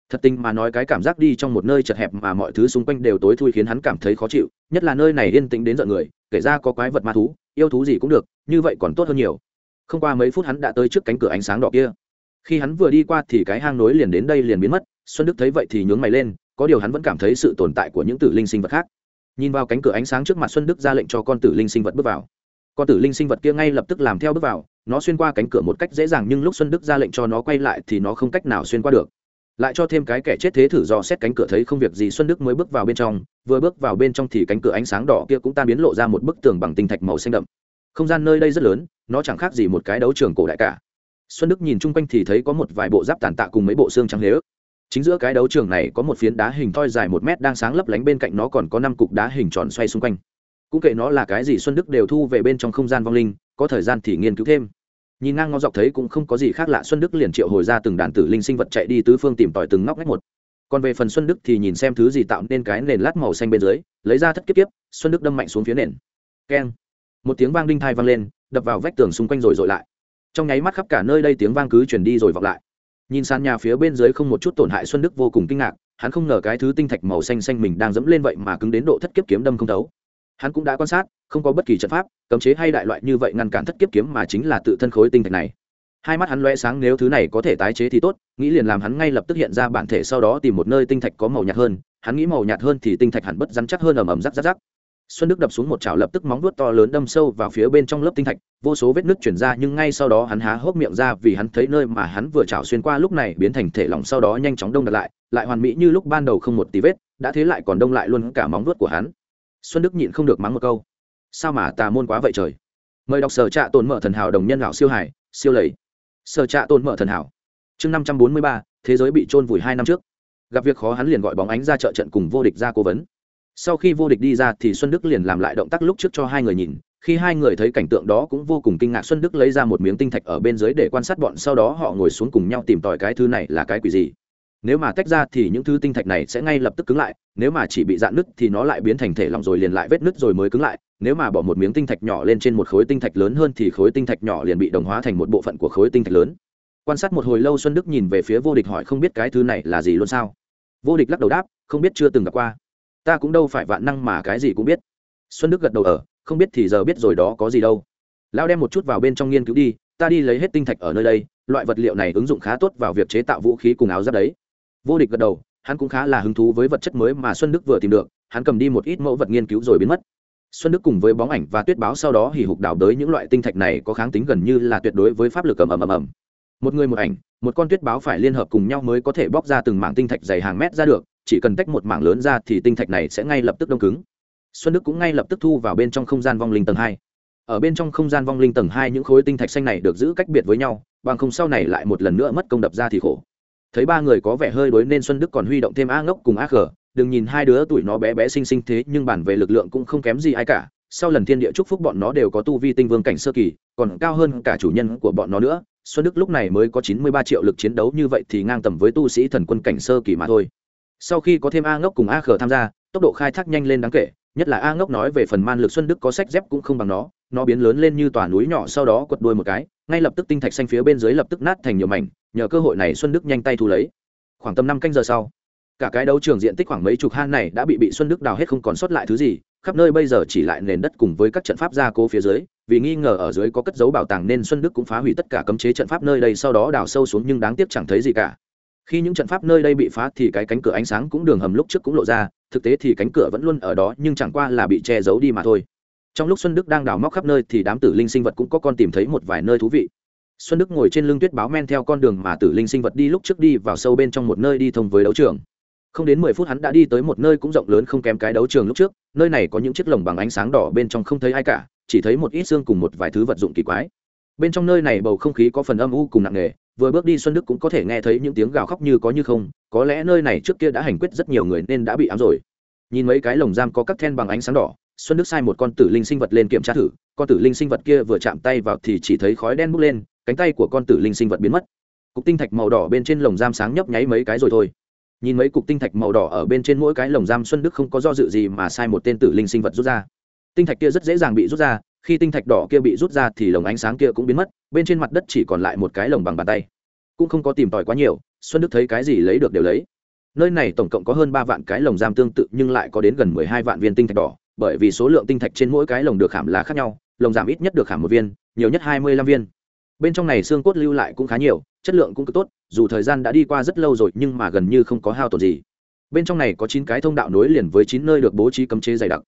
Thật tình mà nói cái cảm giác đi trong một nơi chật hẹp mà mọi thứ xung quanh đều tối thui khiến hắn cảm thấy khó chịu, nhất là nơi này yên tĩnh đến giận người, kể ra có quái vật ma thú, yêu thú gì cũng được, như vậy còn tốt hơn nhiều. Không qua mấy phút hắn đã tới trước cánh cửa ánh sáng đỏ kia. Khi hắn vừa đi qua thì cái hang nối liền đến đây liền biến mất, xuân đức thấy vậy thì nhướng mày lên, có điều hắn vẫn cảm thấy sự tồn tại của những tử linh sinh vật khác. Nhìn vào cánh cửa ánh sáng trước mặt xuân đức ra lệnh cho con tử linh sinh vật bước vào con tử linh sinh vật kia ngay lập tức làm theo bước vào, nó xuyên qua cánh cửa một cách dễ dàng nhưng lúc xuân đức ra lệnh cho nó quay lại thì nó không cách nào xuyên qua được. Lại cho thêm cái kẻ chết thế thử do xét cánh cửa thấy không việc gì xuân đức mới bước vào bên trong, vừa bước vào bên trong thì cánh cửa ánh sáng đỏ kia cũng tan biến lộ ra một bức tường bằng tinh thạch màu xanh đậm. Không gian nơi đây rất lớn, nó chẳng khác gì một cái đấu trường cổ đại cả. Xuân đức nhìn chung quanh thì thấy có một vài bộ giáp tàn tạ cùng mấy bộ xương trắng lế ức chính giữa cái đấu trường này có một phiến đá hình thoi dài một mét đang sáng lấp lánh bên cạnh nó còn có năm cục đá hình tròn xoay xung quanh cũng kệ nó là cái gì xuân đức đều thu về bên trong không gian vong linh, có thời gian thì nghiên cứu thêm. Nhìn ngang ngó dọc thấy cũng không có gì khác lạ, xuân đức liền triệu hồi ra từng đàn tử linh sinh vật chạy đi tứ phương tìm tòi từng ngóc ngách một. Còn về phần xuân đức thì nhìn xem thứ gì tạo nên cái nền lát màu xanh bên dưới, lấy ra thất kiếp kiếp, xuân đức đâm mạnh xuống phía nền. Keng. Một tiếng vang đinh thai vang lên, đập vào vách tường xung quanh rồi dội lại. Trong nháy mắt khắp cả nơi đây tiếng vang cứ chuyển đi rồi vọng lại. Nhìn sàn nhà phía bên dưới không một chút tổn hại xuân đức vô cùng kinh ngạc, hắn không ngờ cái thứ tinh thạch màu xanh xanh mình đang dẫm lên vậy mà cứng đến độ thất kiếp kiếm đâm không thấu hắn cũng đã quan sát, không có bất kỳ trận pháp, cấm chế hay đại loại như vậy ngăn cản thất kiếp kiếm mà chính là tự thân khối tinh thạch này. Hai mắt hắn loe sáng, nếu thứ này có thể tái chế thì tốt, nghĩ liền làm hắn ngay lập tức hiện ra bản thể sau đó tìm một nơi tinh thạch có màu nhạt hơn. Hắn nghĩ màu nhạt hơn thì tinh thạch hẳn bất rắn chắc hơn ầm ầm rắc rắc rắc. Xuân đức đập xuống một chảo lập tức móng vuốt to lớn đâm sâu vào phía bên trong lớp tinh thạch, vô số vết nứt chuyển ra nhưng ngay sau đó hắn há hốc miệng ra vì hắn thấy nơi mà hắn vừa chảo xuyên qua lúc này biến thành thể lỏng sau đó nhanh chóng đông đặt lại lại hoàn mỹ như lúc ban đầu không một tí vết, đã thế lại còn đông lại luôn cả móng vuốt của hắn xuân đức nhịn không được mắng một câu. Sao mà tà môn quá vậy trời? Mời đọc sở trạ tồn mở thần hảo đồng nhân lão siêu hải, siêu lầy. Sở trạ tồn mở thần hảo. Chương năm trăm bốn mươi ba, thế giới bị trôn vùi hai năm trước. Gặp việc khó hắn liền gọi bóng ánh ra trợ trận cùng vô địch ra cố vấn. Sau khi vô địch đi ra thì xuân đức liền làm lại động tác lúc trước cho hai người nhìn. Khi hai người thấy cảnh tượng đó cũng vô cùng kinh ngạc, xuân đức lấy ra một miếng tinh thạch ở bên dưới để quan sát bọn, sau đó họ ngồi xuống cùng nhau tìm tòi cái thứ này là cái quỷ gì nếu mà tách ra thì những thứ tinh thạch này sẽ ngay lập tức cứng lại, nếu mà chỉ bị dạn nứt thì nó lại biến thành thể lỏng rồi liền lại vết nứt rồi mới cứng lại. Nếu mà bỏ một miếng tinh thạch nhỏ lên trên một khối tinh thạch lớn hơn thì khối tinh thạch nhỏ liền bị đồng hóa thành một bộ phận của khối tinh thạch lớn. Quan sát một hồi lâu xuân đức nhìn về phía vô địch hỏi không biết cái thứ này là gì luôn sao. Vô địch lắc đầu đáp, không biết chưa từng gặp qua. Ta cũng đâu phải vạn năng mà cái gì cũng biết. Xuân đức gật đầu ở không biết thì giờ biết rồi đó, có gì đâu. Lão đem một chút vào bên trong nghiên cứu đi, ta đi lấy hết tinh thạch ở nơi đây, loại vật liệu này ứng dụng khá tốt vào việc chế tạo vũ khí cùng áo giáp đấy vô địch gật đầu, hắn cũng khá là hứng thú với vật chất mới mà xuân đức vừa tìm được, hắn cầm đi một ít mẫu vật nghiên cứu rồi biến mất. Xuân đức cùng với bóng ảnh và tuyết báo sau đó hỉ hục đảo đới những loại tinh thạch này có kháng tính gần như là tuyệt đối với pháp lực ầm ầm ầm ầm. Một người một ảnh, một con tuyết báo phải liên hợp cùng nhau mới có thể bóc ra từng mảng tinh thạch dày hàng mét ra được, chỉ cần tách một mảng lớn ra thì tinh thạch này sẽ ngay lập tức đông cứng. Xuân đức cũng ngay lập tức thu vào bên trong không gian vong linh tầng hai. Ở bên trong không gian vong linh tầng hai những khối tinh thạch xanh này được giữ cách biệt với nhau, bằng không sau này lại một lần nữa mất công đập ra thì khổ thấy ba người có vẻ hơi đối nên xuân đức còn huy động thêm a ngốc cùng a khờ đừng nhìn hai đứa tuổi nó bé bé xinh xinh thế, nhưng bản về lực lượng cũng không kém gì ai cả. Sau lần thiên địa chúc phúc bọn nó đều có tu vi tinh vương cảnh sơ kỳ, còn cao hơn cả chủ nhân của bọn nó nữa. Xuân đức lúc này mới có chín mươi ba triệu lực chiến đấu, như vậy thì ngang tầm với tu sĩ thần quân cảnh sơ kỳ mà thôi. Sau khi có thêm a ngốc cùng a khờ tham gia, tốc độ khai thác nhanh lên đáng kể, nhất là a ngốc nói về phần man lực xuân đức có sách dép cũng không bằng nó nó biến lớn lên như tòa núi nhỏ, sau đó quật đuôi một cái ngay lập tức tinh thạch xanh phía bên dưới lập tức nát thành nhiều mảnh, nhờ cơ hội này xuân đức nhanh tay thu lấy. Khoảng tầm năm canh giờ sau, cả cái đấu trường diện tích khoảng mấy chục han này đã bị bị xuân đức đào hết không còn sót lại thứ gì, khắp nơi bây giờ chỉ lại nền đất cùng với các trận pháp gia cố phía dưới, vì nghi ngờ ở dưới có cất dấu bảo tàng nên xuân đức cũng phá hủy tất cả cấm chế trận pháp nơi đây sau đó đào sâu xuống nhưng đáng tiếc chẳng thấy gì cả. Khi những trận pháp nơi đây bị phá thì cái cánh cửa ánh sáng cũng đường hầm lúc trước cũng lộ ra, thực tế thì cánh cửa vẫn luôn ở đó nhưng chẳng qua là bị che giấu đi mà thôi trong lúc xuân đức đang đào móc khắp nơi thì đám tử linh sinh vật cũng có con tìm thấy một vài nơi thú vị. Xuân đức ngồi trên lưng tuyết báo men theo con đường mà tử linh sinh vật đi lúc trước đi vào sâu bên trong một nơi đi thông với đấu trường. Không đến mười phút hắn đã đi tới một nơi cũng rộng lớn không kém cái đấu trường lúc trước, nơi này có những chiếc lồng bằng ánh sáng đỏ bên trong không thấy ai cả, chỉ thấy một ít xương cùng một vài thứ vật dụng kỳ quái. Bên trong nơi này bầu không khí có phần âm u cùng nặng nề, vừa bước đi xuân đức cũng có thể nghe thấy những tiếng gào khóc như có như không, có lẽ nơi này trước kia đã hành quyết rất nhiều người nên đã bị ám rồi. Nhìn mấy cái lồng giam có các then bằng ánh sáng đỏ xuân đức sai một con tử linh sinh vật lên kiểm tra thử, con tử linh sinh vật kia vừa chạm tay vào thì chỉ thấy khói đen bốc lên, cánh tay của con tử linh sinh vật biến mất. Cục tinh thạch màu đỏ bên trên lồng giam sáng nhấp nháy mấy cái rồi thôi. Nhìn mấy cục tinh thạch màu đỏ ở bên trên mỗi cái lồng giam, xuân đức không có do dự gì mà sai một tên tử linh sinh vật rút ra. Tinh thạch kia rất dễ dàng bị rút ra, khi tinh thạch đỏ kia bị rút ra thì lồng ánh sáng kia cũng biến mất, bên trên mặt đất chỉ còn lại một cái lồng bằng bàn tay. Cũng không có tìm tòi quá nhiều, xuân đức thấy cái gì lấy được đều lấy. Nơi này tổng cộng có hơn ba vạn cái lồng giam tương tự nhưng lại có đến gần mười hai vạn viên tinh thạch đỏ bởi vì số lượng tinh thạch trên mỗi cái lồng được khảm là khác nhau, lồng giảm ít nhất được khảm một viên, nhiều nhất hai mươi lăm viên. Bên trong này xương cốt lưu lại cũng khá nhiều, chất lượng cũng cực tốt, dù thời gian đã đi qua rất lâu rồi nhưng mà gần như không có hao tổn gì. Bên trong này có chín cái thông đạo nối liền với chín nơi được bố trí cấm chế dày đặc.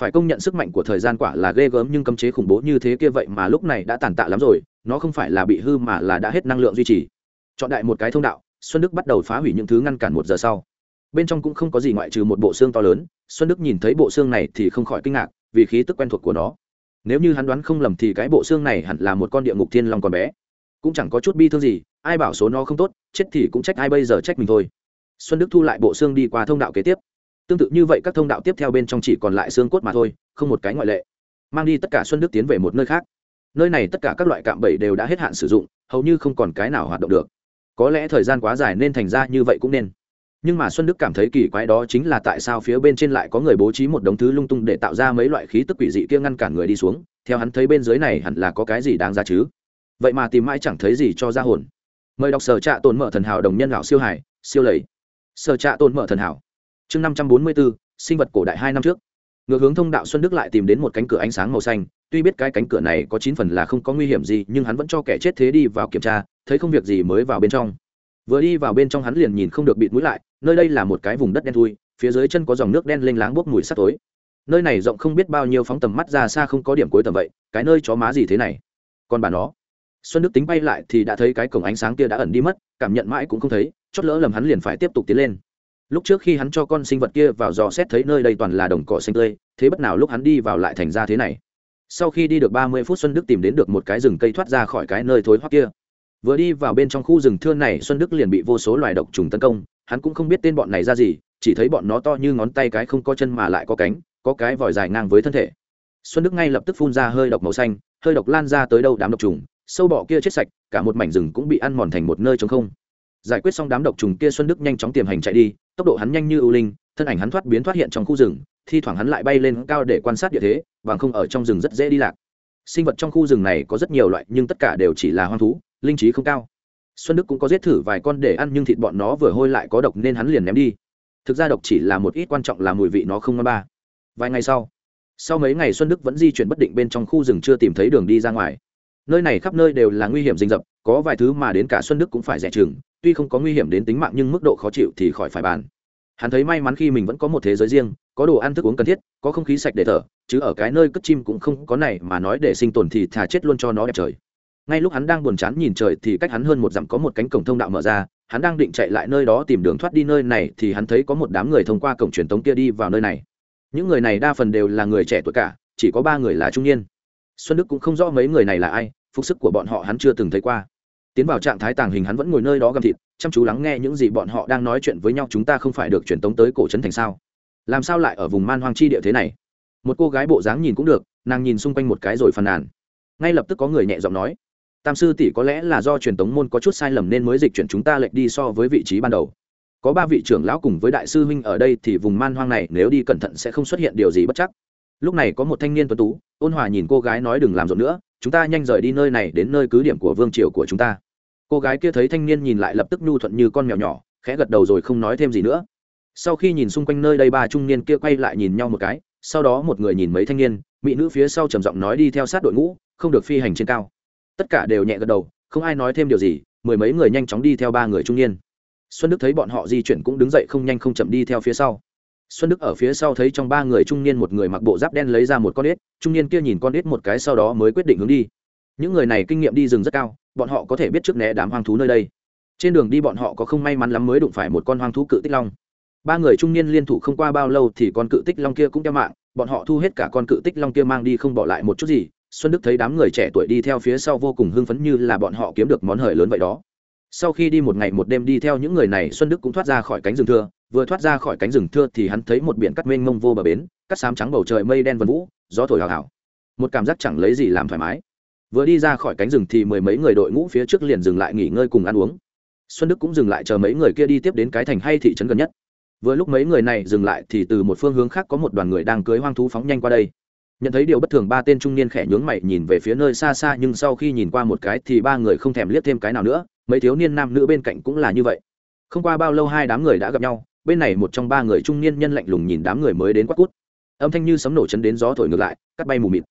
Phải công nhận sức mạnh của thời gian quả là ghê gớm nhưng cấm chế khủng bố như thế kia vậy mà lúc này đã tàn tạ lắm rồi, nó không phải là bị hư mà là đã hết năng lượng duy trì. Chọn đại một cái thông đạo, xuân đức bắt đầu phá hủy những thứ ngăn cản một giờ sau. Bên trong cũng không có gì ngoại trừ một bộ xương to lớn xuân đức nhìn thấy bộ xương này thì không khỏi kinh ngạc, vì khí tức quen thuộc của nó. Nếu như hắn đoán không lầm thì cái bộ xương này hẳn là một con địa ngục thiên long còn bé. Cũng chẳng có chút bi thương gì, ai bảo số nó không tốt, chết thì cũng trách ai bây giờ trách mình thôi. Xuân đức thu lại bộ xương đi qua thông đạo kế tiếp. Tương tự như vậy các thông đạo tiếp theo bên trong chỉ còn lại xương cốt mà thôi, không một cái ngoại lệ. Mang đi tất cả xuân đức tiến về một nơi khác. Nơi này tất cả các loại cạm bẫy đều đã hết hạn sử dụng, hầu như không còn cái nào hoạt động được. Có lẽ thời gian quá dài nên thành ra như vậy cũng nên nhưng mà xuân đức cảm thấy kỳ quái đó chính là tại sao phía bên trên lại có người bố trí một đống thứ lung tung để tạo ra mấy loại khí tức quỷ dị kia ngăn cản người đi xuống. Theo hắn thấy bên dưới này hẳn là có cái gì đáng ra chứ? Vậy mà tìm mãi chẳng thấy gì cho ra hồn. Mời đọc sở trạ tồn mở thần hảo đồng nhân lão siêu hải, siêu lầy. Sở trạ tồn mở thần hảo. Chương năm trăm bốn mươi bốn sinh vật cổ đại hai năm trước. Ngược hướng thông đạo xuân đức lại tìm đến một cánh cửa ánh sáng màu xanh. Tuy biết cái cánh cửa này có chín phần là không có nguy hiểm gì, nhưng hắn vẫn cho kẻ chết thế đi vào kiểm tra, thấy không việc gì mới vào bên trong. Vừa đi vào bên trong hắn liền nhìn không được bịt mũi lại nơi đây là một cái vùng đất đen thui, phía dưới chân có dòng nước đen lênh láng bốc mùi sắt tối nơi này rộng không biết bao nhiêu phóng tầm mắt ra xa không có điểm cuối tầm vậy, cái nơi chó má gì thế này? Còn bà nó. Xuân đức tính bay lại thì đã thấy cái cổng ánh sáng kia đã ẩn đi mất, cảm nhận mãi cũng không thấy, chót lỡ lầm hắn liền phải tiếp tục tiến lên. Lúc trước khi hắn cho con sinh vật kia vào dò xét thấy nơi đây toàn là đồng cỏ xanh tươi, thế bất nào lúc hắn đi vào lại thành ra thế này? Sau khi đi được ba mươi phút xuân đức tìm đến được một cái rừng cây thoát ra khỏi cái nơi thối hoắc kia. Vừa đi vào bên trong khu rừng thưa này, xuân đức liền bị vô số loài độc trùng tấn công hắn cũng không biết tên bọn này ra gì, chỉ thấy bọn nó to như ngón tay cái không có chân mà lại có cánh, có cái vòi dài ngang với thân thể. Xuân đức ngay lập tức phun ra hơi độc màu xanh, hơi độc lan ra tới đâu đám độc trùng, sâu bọ kia chết sạch, cả một mảnh rừng cũng bị ăn mòn thành một nơi trống không. Giải quyết xong đám độc trùng kia, xuân đức nhanh chóng tiềm hành chạy đi, tốc độ hắn nhanh như ưu linh, thân ảnh hắn thoát biến thoát hiện trong khu rừng, thi thoảng hắn lại bay lên cao để quan sát địa thế và không ở trong rừng rất dễ đi lạc. Sinh vật trong khu rừng này có rất nhiều loại, nhưng tất cả đều chỉ là hoang thú, linh trí không cao xuân đức cũng có giết thử vài con để ăn nhưng thịt bọn nó vừa hôi lại có độc nên hắn liền ném đi. Thực ra độc chỉ là một ít quan trọng là mùi vị nó không ngon ba. Vài ngày sau sau mấy ngày xuân đức vẫn di chuyển bất định bên trong khu rừng chưa tìm thấy đường đi ra ngoài. Nơi này khắp nơi đều là nguy hiểm rình rập, có vài thứ mà đến cả xuân đức cũng phải rẻ chừng, tuy không có nguy hiểm đến tính mạng nhưng mức độ khó chịu thì khỏi phải bàn. Hắn thấy may mắn khi mình vẫn có một thế giới riêng, có đồ ăn thức uống cần thiết, có không khí sạch để thở, chứ ở cái nơi cất chim cũng không có này mà nói để sinh tồn thì thà chết luôn cho nó đẹp trời ngay lúc hắn đang buồn chán nhìn trời thì cách hắn hơn một dặm có một cánh cổng thông đạo mở ra, hắn đang định chạy lại nơi đó tìm đường thoát đi nơi này thì hắn thấy có một đám người thông qua cổng truyền tống kia đi vào nơi này. Những người này đa phần đều là người trẻ tuổi cả, chỉ có ba người là trung niên. Xuân đức cũng không rõ mấy người này là ai, phục sức của bọn họ hắn chưa từng thấy qua. Tiến vào trạng thái tàng hình hắn vẫn ngồi nơi đó gầm thịt, chăm chú lắng nghe những gì bọn họ đang nói chuyện với nhau, chúng ta không phải được truyền tống tới cổ trấn thành sao? Làm sao lại ở vùng man hoang chi địa thế này? Một cô gái bộ dáng nhìn cũng được, nàng nhìn xung quanh một cái rồi phàn nàn. Ngay lập tức có người nhẹ giọng nói tam sư tỷ có lẽ là do truyền tống môn có chút sai lầm nên mới dịch chuyển chúng ta lệch đi so với vị trí ban đầu. Có ba vị trưởng lão cùng với đại sư huynh ở đây thì vùng man hoang này nếu đi cẩn thận sẽ không xuất hiện điều gì bất chắc. Lúc này có một thanh niên tuấn tú, ôn hòa nhìn cô gái nói đừng làm rộn nữa, chúng ta nhanh rời đi nơi này đến nơi cứ điểm của vương triều của chúng ta. Cô gái kia thấy thanh niên nhìn lại lập tức nhu thuận như con mèo nhỏ, khẽ gật đầu rồi không nói thêm gì nữa. Sau khi nhìn xung quanh nơi đây ba trung niên kia quay lại nhìn nhau một cái, sau đó một người nhìn mấy thanh niên, mỹ nữ phía sau trầm giọng nói đi theo sát đội ngũ, không được phi hành trên cao tất cả đều nhẹ gật đầu, không ai nói thêm điều gì, mười mấy người nhanh chóng đi theo ba người trung niên. Xuân đức thấy bọn họ di chuyển cũng đứng dậy không nhanh không chậm đi theo phía sau. Xuân đức ở phía sau thấy trong ba người trung niên một người mặc bộ giáp đen lấy ra một con ếch, trung niên kia nhìn con ếch một cái sau đó mới quyết định hướng đi. Những người này kinh nghiệm đi rừng rất cao, bọn họ có thể biết trước né đám hoang thú nơi đây. Trên đường đi bọn họ có không may mắn lắm mới đụng phải một con hoang thú cự tích long. Ba người trung niên liên thủ không qua bao lâu thì con cự tích long kia cũng đeo mạng, bọn họ thu hết cả con cự tích long kia mang đi không bỏ lại một chút gì xuân đức thấy đám người trẻ tuổi đi theo phía sau vô cùng hưng phấn như là bọn họ kiếm được món hời lớn vậy đó. Sau khi đi một ngày một đêm đi theo những người này, xuân đức cũng thoát ra khỏi cánh rừng thưa. Vừa thoát ra khỏi cánh rừng thưa thì hắn thấy một biển cắt mênh mông vô bờ bến cắt xám trắng bầu trời mây đen vần vũ, gió thổi hào hào. Một cảm giác chẳng lấy gì làm thoải mái. Vừa đi ra khỏi cánh rừng thì mười mấy người đội ngũ phía trước liền dừng lại nghỉ ngơi cùng ăn uống. Xuân đức cũng dừng lại chờ mấy người kia đi tiếp đến cái thành hay thị trấn gần nhất. Vừa lúc mấy người này dừng lại thì từ một phương hướng khác có một đoàn người đang cưới hoang thú phóng nhanh qua đây nhận thấy điều bất thường, ba tên trung niên khẽ nhướng mày, nhìn về phía nơi xa xa, nhưng sau khi nhìn qua một cái thì ba người không thèm liếc thêm cái nào nữa. Mấy thiếu niên nam nữ bên cạnh cũng là như vậy. Không qua bao lâu, hai đám người đã gặp nhau. Bên này một trong ba người trung niên nhân lạnh lùng nhìn đám người mới đến quát cút. Âm thanh như sấm nổ chấn đến gió thổi ngược lại, cắt bay mù mịt.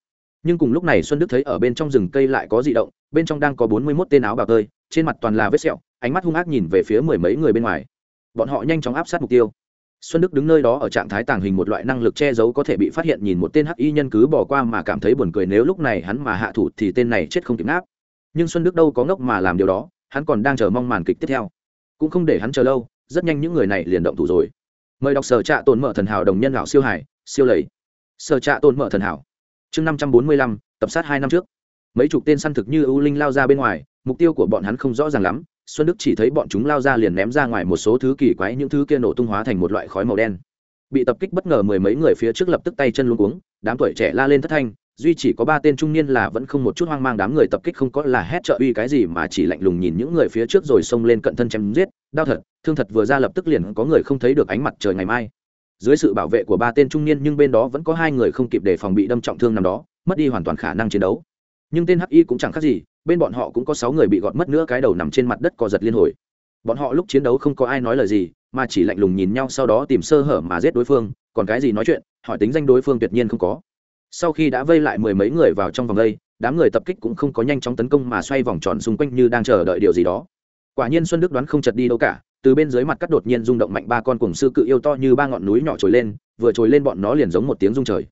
Nhưng cùng lúc này, xuân đức thấy ở bên trong rừng cây lại có dị động, bên trong đang có bốn mươi mốt tên áo bào tơi, trên mặt toàn là vết sẹo, ánh mắt hung ác nhìn về phía mười mấy người bên ngoài. Bọn họ nhanh chóng áp sát mục tiêu xuân đức đứng nơi đó ở trạng thái tàng hình một loại năng lực che giấu có thể bị phát hiện nhìn một tên hắc y nhân cứ bỏ qua mà cảm thấy buồn cười nếu lúc này hắn mà hạ thủ thì tên này chết không kịp ngáp. nhưng xuân đức đâu có ngốc mà làm điều đó, hắn còn đang chờ mong màn kịch tiếp theo. Cũng không để hắn chờ lâu, rất nhanh những người này liền động thủ rồi. Mời đọc sở trạ tồn mở thần hảo đồng nhân lão siêu hải, siêu lầy. Sở trạ tồn mở thần hảo. Chương năm trăm bốn mươi lăm, tập sát hai năm trước. Mấy chục tên săn thực như ưu linh lao ra bên ngoài, mục tiêu của bọn hắn không rõ ràng lắm xuân đức chỉ thấy bọn chúng lao ra liền ném ra ngoài một số thứ kỳ quái, những thứ kia nổ tung hóa thành một loại khói màu đen. Bị tập kích bất ngờ mười mấy người phía trước lập tức tay chân luôn cuống, đám tuổi trẻ la lên thất thanh, duy chỉ có ba tên trung niên là vẫn không một chút hoang mang, đám người tập kích không có là hét trợ uy cái gì mà chỉ lạnh lùng nhìn những người phía trước rồi xông lên cận thân chém giết, đau thật, thương thật vừa ra lập tức liền có người không thấy được ánh mặt trời ngày mai. Dưới sự bảo vệ của ba tên trung niên nhưng bên đó vẫn có hai người không kịp để phòng bị đâm trọng thương nằm đó, mất đi hoàn toàn khả năng chiến đấu. Nhưng tên hi cũng chẳng khác gì bên bọn họ cũng có sáu người bị gọt mất nữa, cái đầu nằm trên mặt đất co giật liên hồi. Bọn họ lúc chiến đấu không có ai nói lời gì, mà chỉ lạnh lùng nhìn nhau, sau đó tìm sơ hở mà giết đối phương, còn cái gì nói chuyện, hỏi tính danh đối phương tuyệt nhiên không có. Sau khi đã vây lại mười mấy người vào trong vòng vây đám người tập kích cũng không có nhanh chóng tấn công mà xoay vòng tròn xung quanh như đang chờ đợi điều gì đó. Quả nhiên xuân đức đoán không chật đi đâu cả, từ bên dưới mặt cắt đột nhiên rung động mạnh ba con cùng sư cự yêu to như ba ngọn núi nhỏ trồi lên, vừa trồi lên bọn nó liền giống một tiếng rung trời.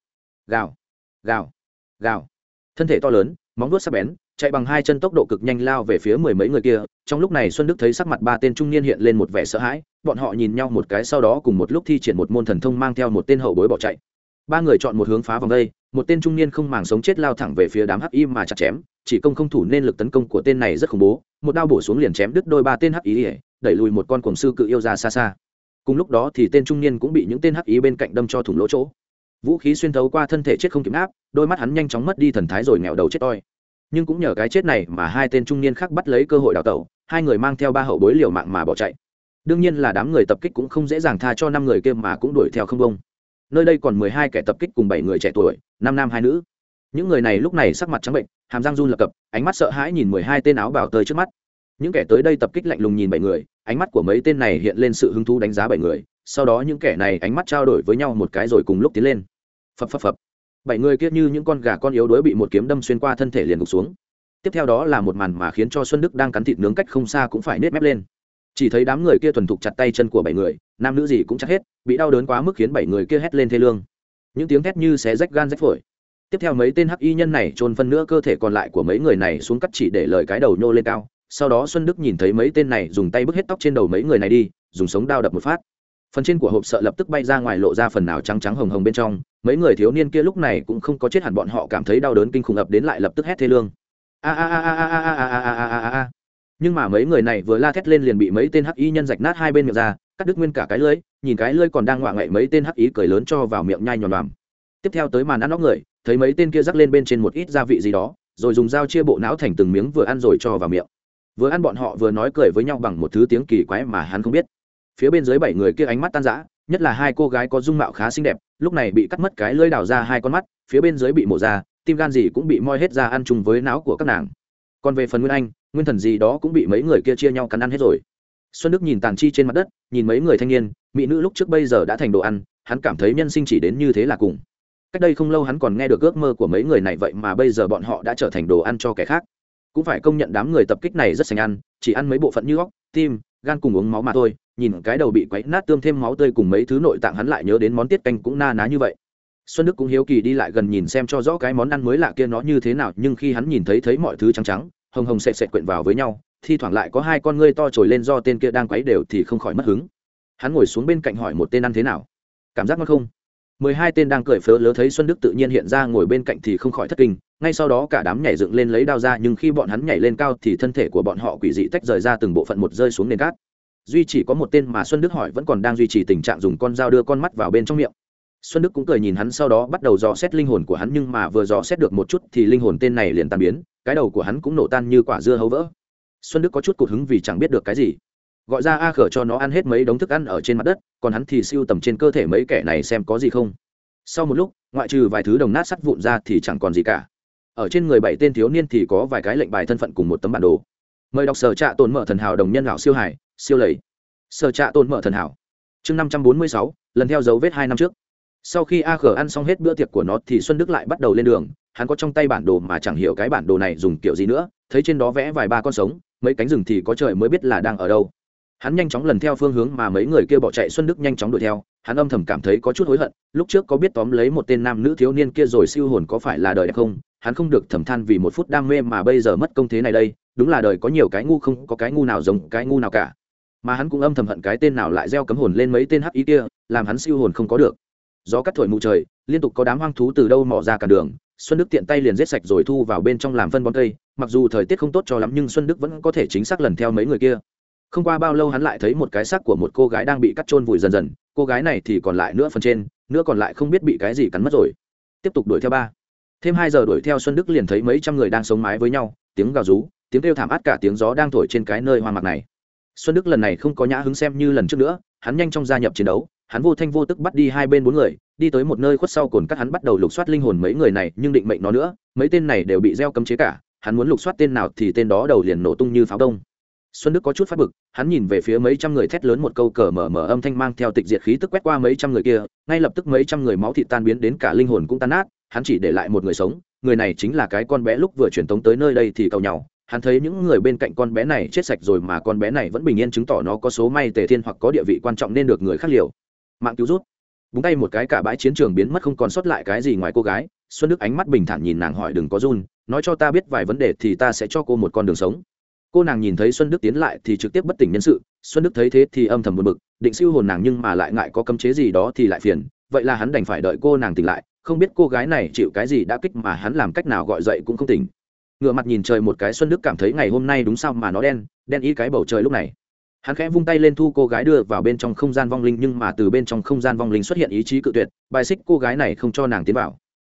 Gào gào gào. Thân thể to lớn, móng vuốt sắc bén chạy bằng hai chân tốc độ cực nhanh lao về phía mười mấy người kia, trong lúc này xuân đức thấy sắc mặt ba tên trung niên hiện lên một vẻ sợ hãi, bọn họ nhìn nhau một cái sau đó cùng một lúc thi triển một môn thần thông mang theo một tên hậu bối bỏ chạy. Ba người chọn một hướng phá vòng đây, một tên trung niên không màng sống chết lao thẳng về phía đám hắc y mà chặt chém, chỉ công không thủ nên lực tấn công của tên này rất khủng bố, một đao bổ xuống liền chém đứt đôi ba tên hắc y, đẩy lùi một con cổng sư cự yêu ra xa xa. Cùng lúc đó thì tên trung niên cũng bị những tên hắc y bên cạnh đâm cho thủng lỗ chỗ. Vũ khí xuyên thấu qua thân thể chết không kịp áp đôi mắt hắn nhanh chóng mất đi thần thái rồi nghèo đầu chết oi nhưng cũng nhờ cái chết này mà hai tên trung niên khác bắt lấy cơ hội đào tẩu, hai người mang theo ba hậu bối liều mạng mà bỏ chạy. Đương nhiên là đám người tập kích cũng không dễ dàng tha cho năm người kia mà cũng đuổi theo không bông nơi đây còn mười hai kẻ tập kích cùng bảy người trẻ tuổi, năm nam hai nữ. Những người này lúc này sắc mặt trắng bệnh, hàm răng run lập cập, ánh mắt sợ hãi nhìn mười hai tên áo bảo tơi trước mắt. Những kẻ tới đây tập kích lạnh lùng nhìn bảy người, ánh mắt của mấy tên này hiện lên sự hứng thú đánh giá bảy người, sau đó những kẻ này ánh mắt trao đổi với nhau một cái rồi cùng lúc tiến lên. Phập phập phập bảy người kia như những con gà con yếu đuối bị một kiếm đâm xuyên qua thân thể liền gục xuống. Tiếp theo đó là một màn mà khiến cho xuân đức đang cắn thịt nướng cách không xa cũng phải nết mép lên. Chỉ thấy đám người kia thuần thục chặt tay chân của bảy người, nam nữ gì cũng chặt hết, bị đau đớn quá mức khiến bảy người kia hét lên thê lương. Những tiếng thét như xé rách gan rách phổi. Tiếp theo mấy tên hắc y nhân này trôn phân nữa cơ thể còn lại của mấy người này xuống cắt chỉ để lời cái đầu nhô lên cao. Sau đó xuân đức nhìn thấy mấy tên này dùng tay bức hết tóc trên đầu mấy người này đi, dùng sống đao đập một phát phần trên của hộp sợ lập tức bay ra ngoài lộ ra phần nào trắng trắng hồng hồng bên trong mấy người thiếu niên kia lúc này cũng không có chết hẳn bọn họ cảm thấy đau đớn kinh khủng ập đến lại lập tức hét thê lương a a a a a a a a a a a nhưng mà mấy người này vừa la thét lên liền bị mấy tên hắc y nhân rạch nát hai bên miệng ra cắt đứt nguyên cả cái lưỡi nhìn cái lưỡi còn đang ngoạ ngậy mấy tên hắc y cười lớn cho vào miệng nhai nhòn làm. tiếp theo tới màn ăn nóc người thấy mấy tên kia rắc lên bên trên một ít gia vị gì đó rồi dùng dao chia bộ não thành từng miếng vừa ăn rồi cho vào miệng vừa ăn bọn họ vừa nói cười với nhau bằng một thứ tiếng kỳ quái mà hắn không biết phía bên dưới bảy người kia ánh mắt tan rã, nhất là hai cô gái có dung mạo khá xinh đẹp, lúc này bị cắt mất cái lưỡi đào ra hai con mắt, phía bên dưới bị mổ ra, tim gan gì cũng bị moi hết ra ăn chung với não của các nàng. Còn về phần nguyên anh, nguyên thần gì đó cũng bị mấy người kia chia nhau cắn ăn hết rồi. Xuân đức nhìn tàn chi trên mặt đất, nhìn mấy người thanh niên, mỹ nữ lúc trước bây giờ đã thành đồ ăn, hắn cảm thấy nhân sinh chỉ đến như thế là cùng. Cách đây không lâu hắn còn nghe được ước mơ của mấy người này vậy mà bây giờ bọn họ đã trở thành đồ ăn cho kẻ khác. Cũng phải công nhận đám người tập kích này rất sành ăn, chỉ ăn mấy bộ phận như óc, tim, gan cùng uống máu mà thôi nhìn cái đầu bị quấy nát tương thêm máu tươi cùng mấy thứ nội tạng hắn lại nhớ đến món tiết canh cũng na ná như vậy. Xuân đức cũng hiếu kỳ đi lại gần nhìn xem cho rõ cái món ăn mới lạ kia nó như thế nào, nhưng khi hắn nhìn thấy thấy mọi thứ trắng trắng, hồng hồng sệt sệt quyện vào với nhau, thi thoảng lại có hai con ngươi to trồi lên do tên kia đang quấy đều thì không khỏi mất hứng. Hắn ngồi xuống bên cạnh hỏi một tên ăn thế nào. Cảm giác ngon không? Mười hai tên đang cười phớ lớ thấy xuân đức tự nhiên hiện ra ngồi bên cạnh thì không khỏi thất kinh, ngay sau đó cả đám nhảy dựng lên lấy đao ra, nhưng khi bọn hắn nhảy lên cao thì thân thể của bọn họ quỷ dị tách rời ra từng bộ phận một rơi xuống nền cát duy chỉ có một tên mà xuân đức hỏi vẫn còn đang duy trì tình trạng dùng con dao đưa con mắt vào bên trong miệng. Xuân đức cũng cười nhìn hắn sau đó bắt đầu dò xét linh hồn của hắn nhưng mà vừa dò xét được một chút thì linh hồn tên này liền tàn biến, cái đầu của hắn cũng nổ tan như quả dưa hấu vỡ. Xuân đức có chút cụt hứng vì chẳng biết được cái gì. Gọi ra a khở cho nó ăn hết mấy đống thức ăn ở trên mặt đất, còn hắn thì siêu tầm trên cơ thể mấy kẻ này xem có gì không. Sau một lúc, ngoại trừ vài thứ đồng nát sắt vụn ra thì chẳng còn gì cả. Ở trên người bảy tên thiếu niên thì có vài cái lệnh bài thân phận cùng một tấm bản đồ. Mời đọc sở trạ tồn mở thần hảo đồng nhân lão siêu hải siêu lầy. Sở trạ tồn mở thần hảo. Chương năm trăm bốn mươi sáu, lần theo dấu vết hai năm trước. Sau khi a khở ăn xong hết bữa tiệc của nó thì xuân đức lại bắt đầu lên đường. Hắn có trong tay bản đồ mà chẳng hiểu cái bản đồ này dùng kiểu gì nữa. Thấy trên đó vẽ vài ba con sống, mấy cánh rừng thì có trời mới biết là đang ở đâu. Hắn nhanh chóng lần theo phương hướng mà mấy người kia bỏ chạy. Xuân đức nhanh chóng đuổi theo. Hắn âm thầm cảm thấy có chút hối hận. Lúc trước có biết tóm lấy một tên nam nữ thiếu niên kia rồi siêu hồn có phải là đời đẹp không? Hắn không được thầm than vì một phút đam mê mà bây giờ mất công thế này đây. Đúng là đời có nhiều cái ngu không có cái ngu nào giống cái ngu nào cả mà hắn cũng âm thầm hận cái tên nào lại gieo cấm hồn lên mấy tên hắc ý kia, làm hắn siêu hồn không có được. Gió cắt thổi mù trời, liên tục có đám hoang thú từ đâu mò ra cả đường, xuân đức tiện tay liền giết sạch rồi thu vào bên trong làm phân bón cây, mặc dù thời tiết không tốt cho lắm nhưng xuân đức vẫn có thể chính xác lần theo mấy người kia. Không qua bao lâu hắn lại thấy một cái xác của một cô gái đang bị cắt trôn vùi dần dần, cô gái này thì còn lại nửa phần trên nữa còn lại không biết bị cái gì cắn mất rồi. Tiếp tục đuổi theo ba. Thêm hai giờ đuổi theo xuân đức liền thấy mấy trăm người đang sống mái với nhau, tiếng gào rú, tiếng kêu thảm át cả tiếng gió đang thổi trên cái nơi hoang mạc này xuân đức lần này không có nhã hứng xem như lần trước nữa, hắn nhanh chóng gia nhập chiến đấu, hắn vô thanh vô tức bắt đi hai bên bốn người, đi tới một nơi khuất sau cồn cắt hắn bắt đầu lục soát linh hồn mấy người này, nhưng định mệnh nó nữa, mấy tên này đều bị gieo cấm chế cả, hắn muốn lục soát tên nào thì tên đó đầu liền nổ tung như pháo đông. Xuân đức có chút phát bực, hắn nhìn về phía mấy trăm người thét lớn một câu cờ mở mở âm thanh mang theo tịch diệt khí tức quét qua mấy trăm người kia, ngay lập tức mấy trăm người máu thịt tan biến đến cả linh hồn cũng tan nát, hắn chỉ để lại một người sống, người này chính là cái con bé lúc vừa truyền tống tới nơi đây thì cầu nhau hắn thấy những người bên cạnh con bé này chết sạch rồi mà con bé này vẫn bình yên chứng tỏ nó có số may tề thiên hoặc có địa vị quan trọng nên được người khác liều. Mạng cứu rút. Búng tay một cái cả bãi chiến trường biến mất không còn sót lại cái gì ngoài cô gái. Xuân đức ánh mắt bình thản nhìn nàng hỏi đừng có run, nói cho ta biết vài vấn đề thì ta sẽ cho cô một con đường sống. Cô nàng nhìn thấy xuân đức tiến lại thì trực tiếp bất tỉnh nhân sự, xuân đức thấy thế thì âm thầm buồn bực, định siêu hồn nàng nhưng mà lại ngại có cấm chế gì đó thì lại phiền, vậy là hắn đành phải đợi cô nàng tỉnh lại, không biết cô gái này chịu cái gì đã kích mà hắn làm cách nào gọi dậy cũng không tỉnh ngựa mặt nhìn trời một cái xuân đức cảm thấy ngày hôm nay đúng sao mà nó đen đen y cái bầu trời lúc này. Hắn khẽ vung tay lên thu cô gái đưa vào bên trong không gian vong linh, nhưng mà từ bên trong không gian vong linh xuất hiện ý chí cự tuyệt, bài xích cô gái này không cho nàng tiến vào.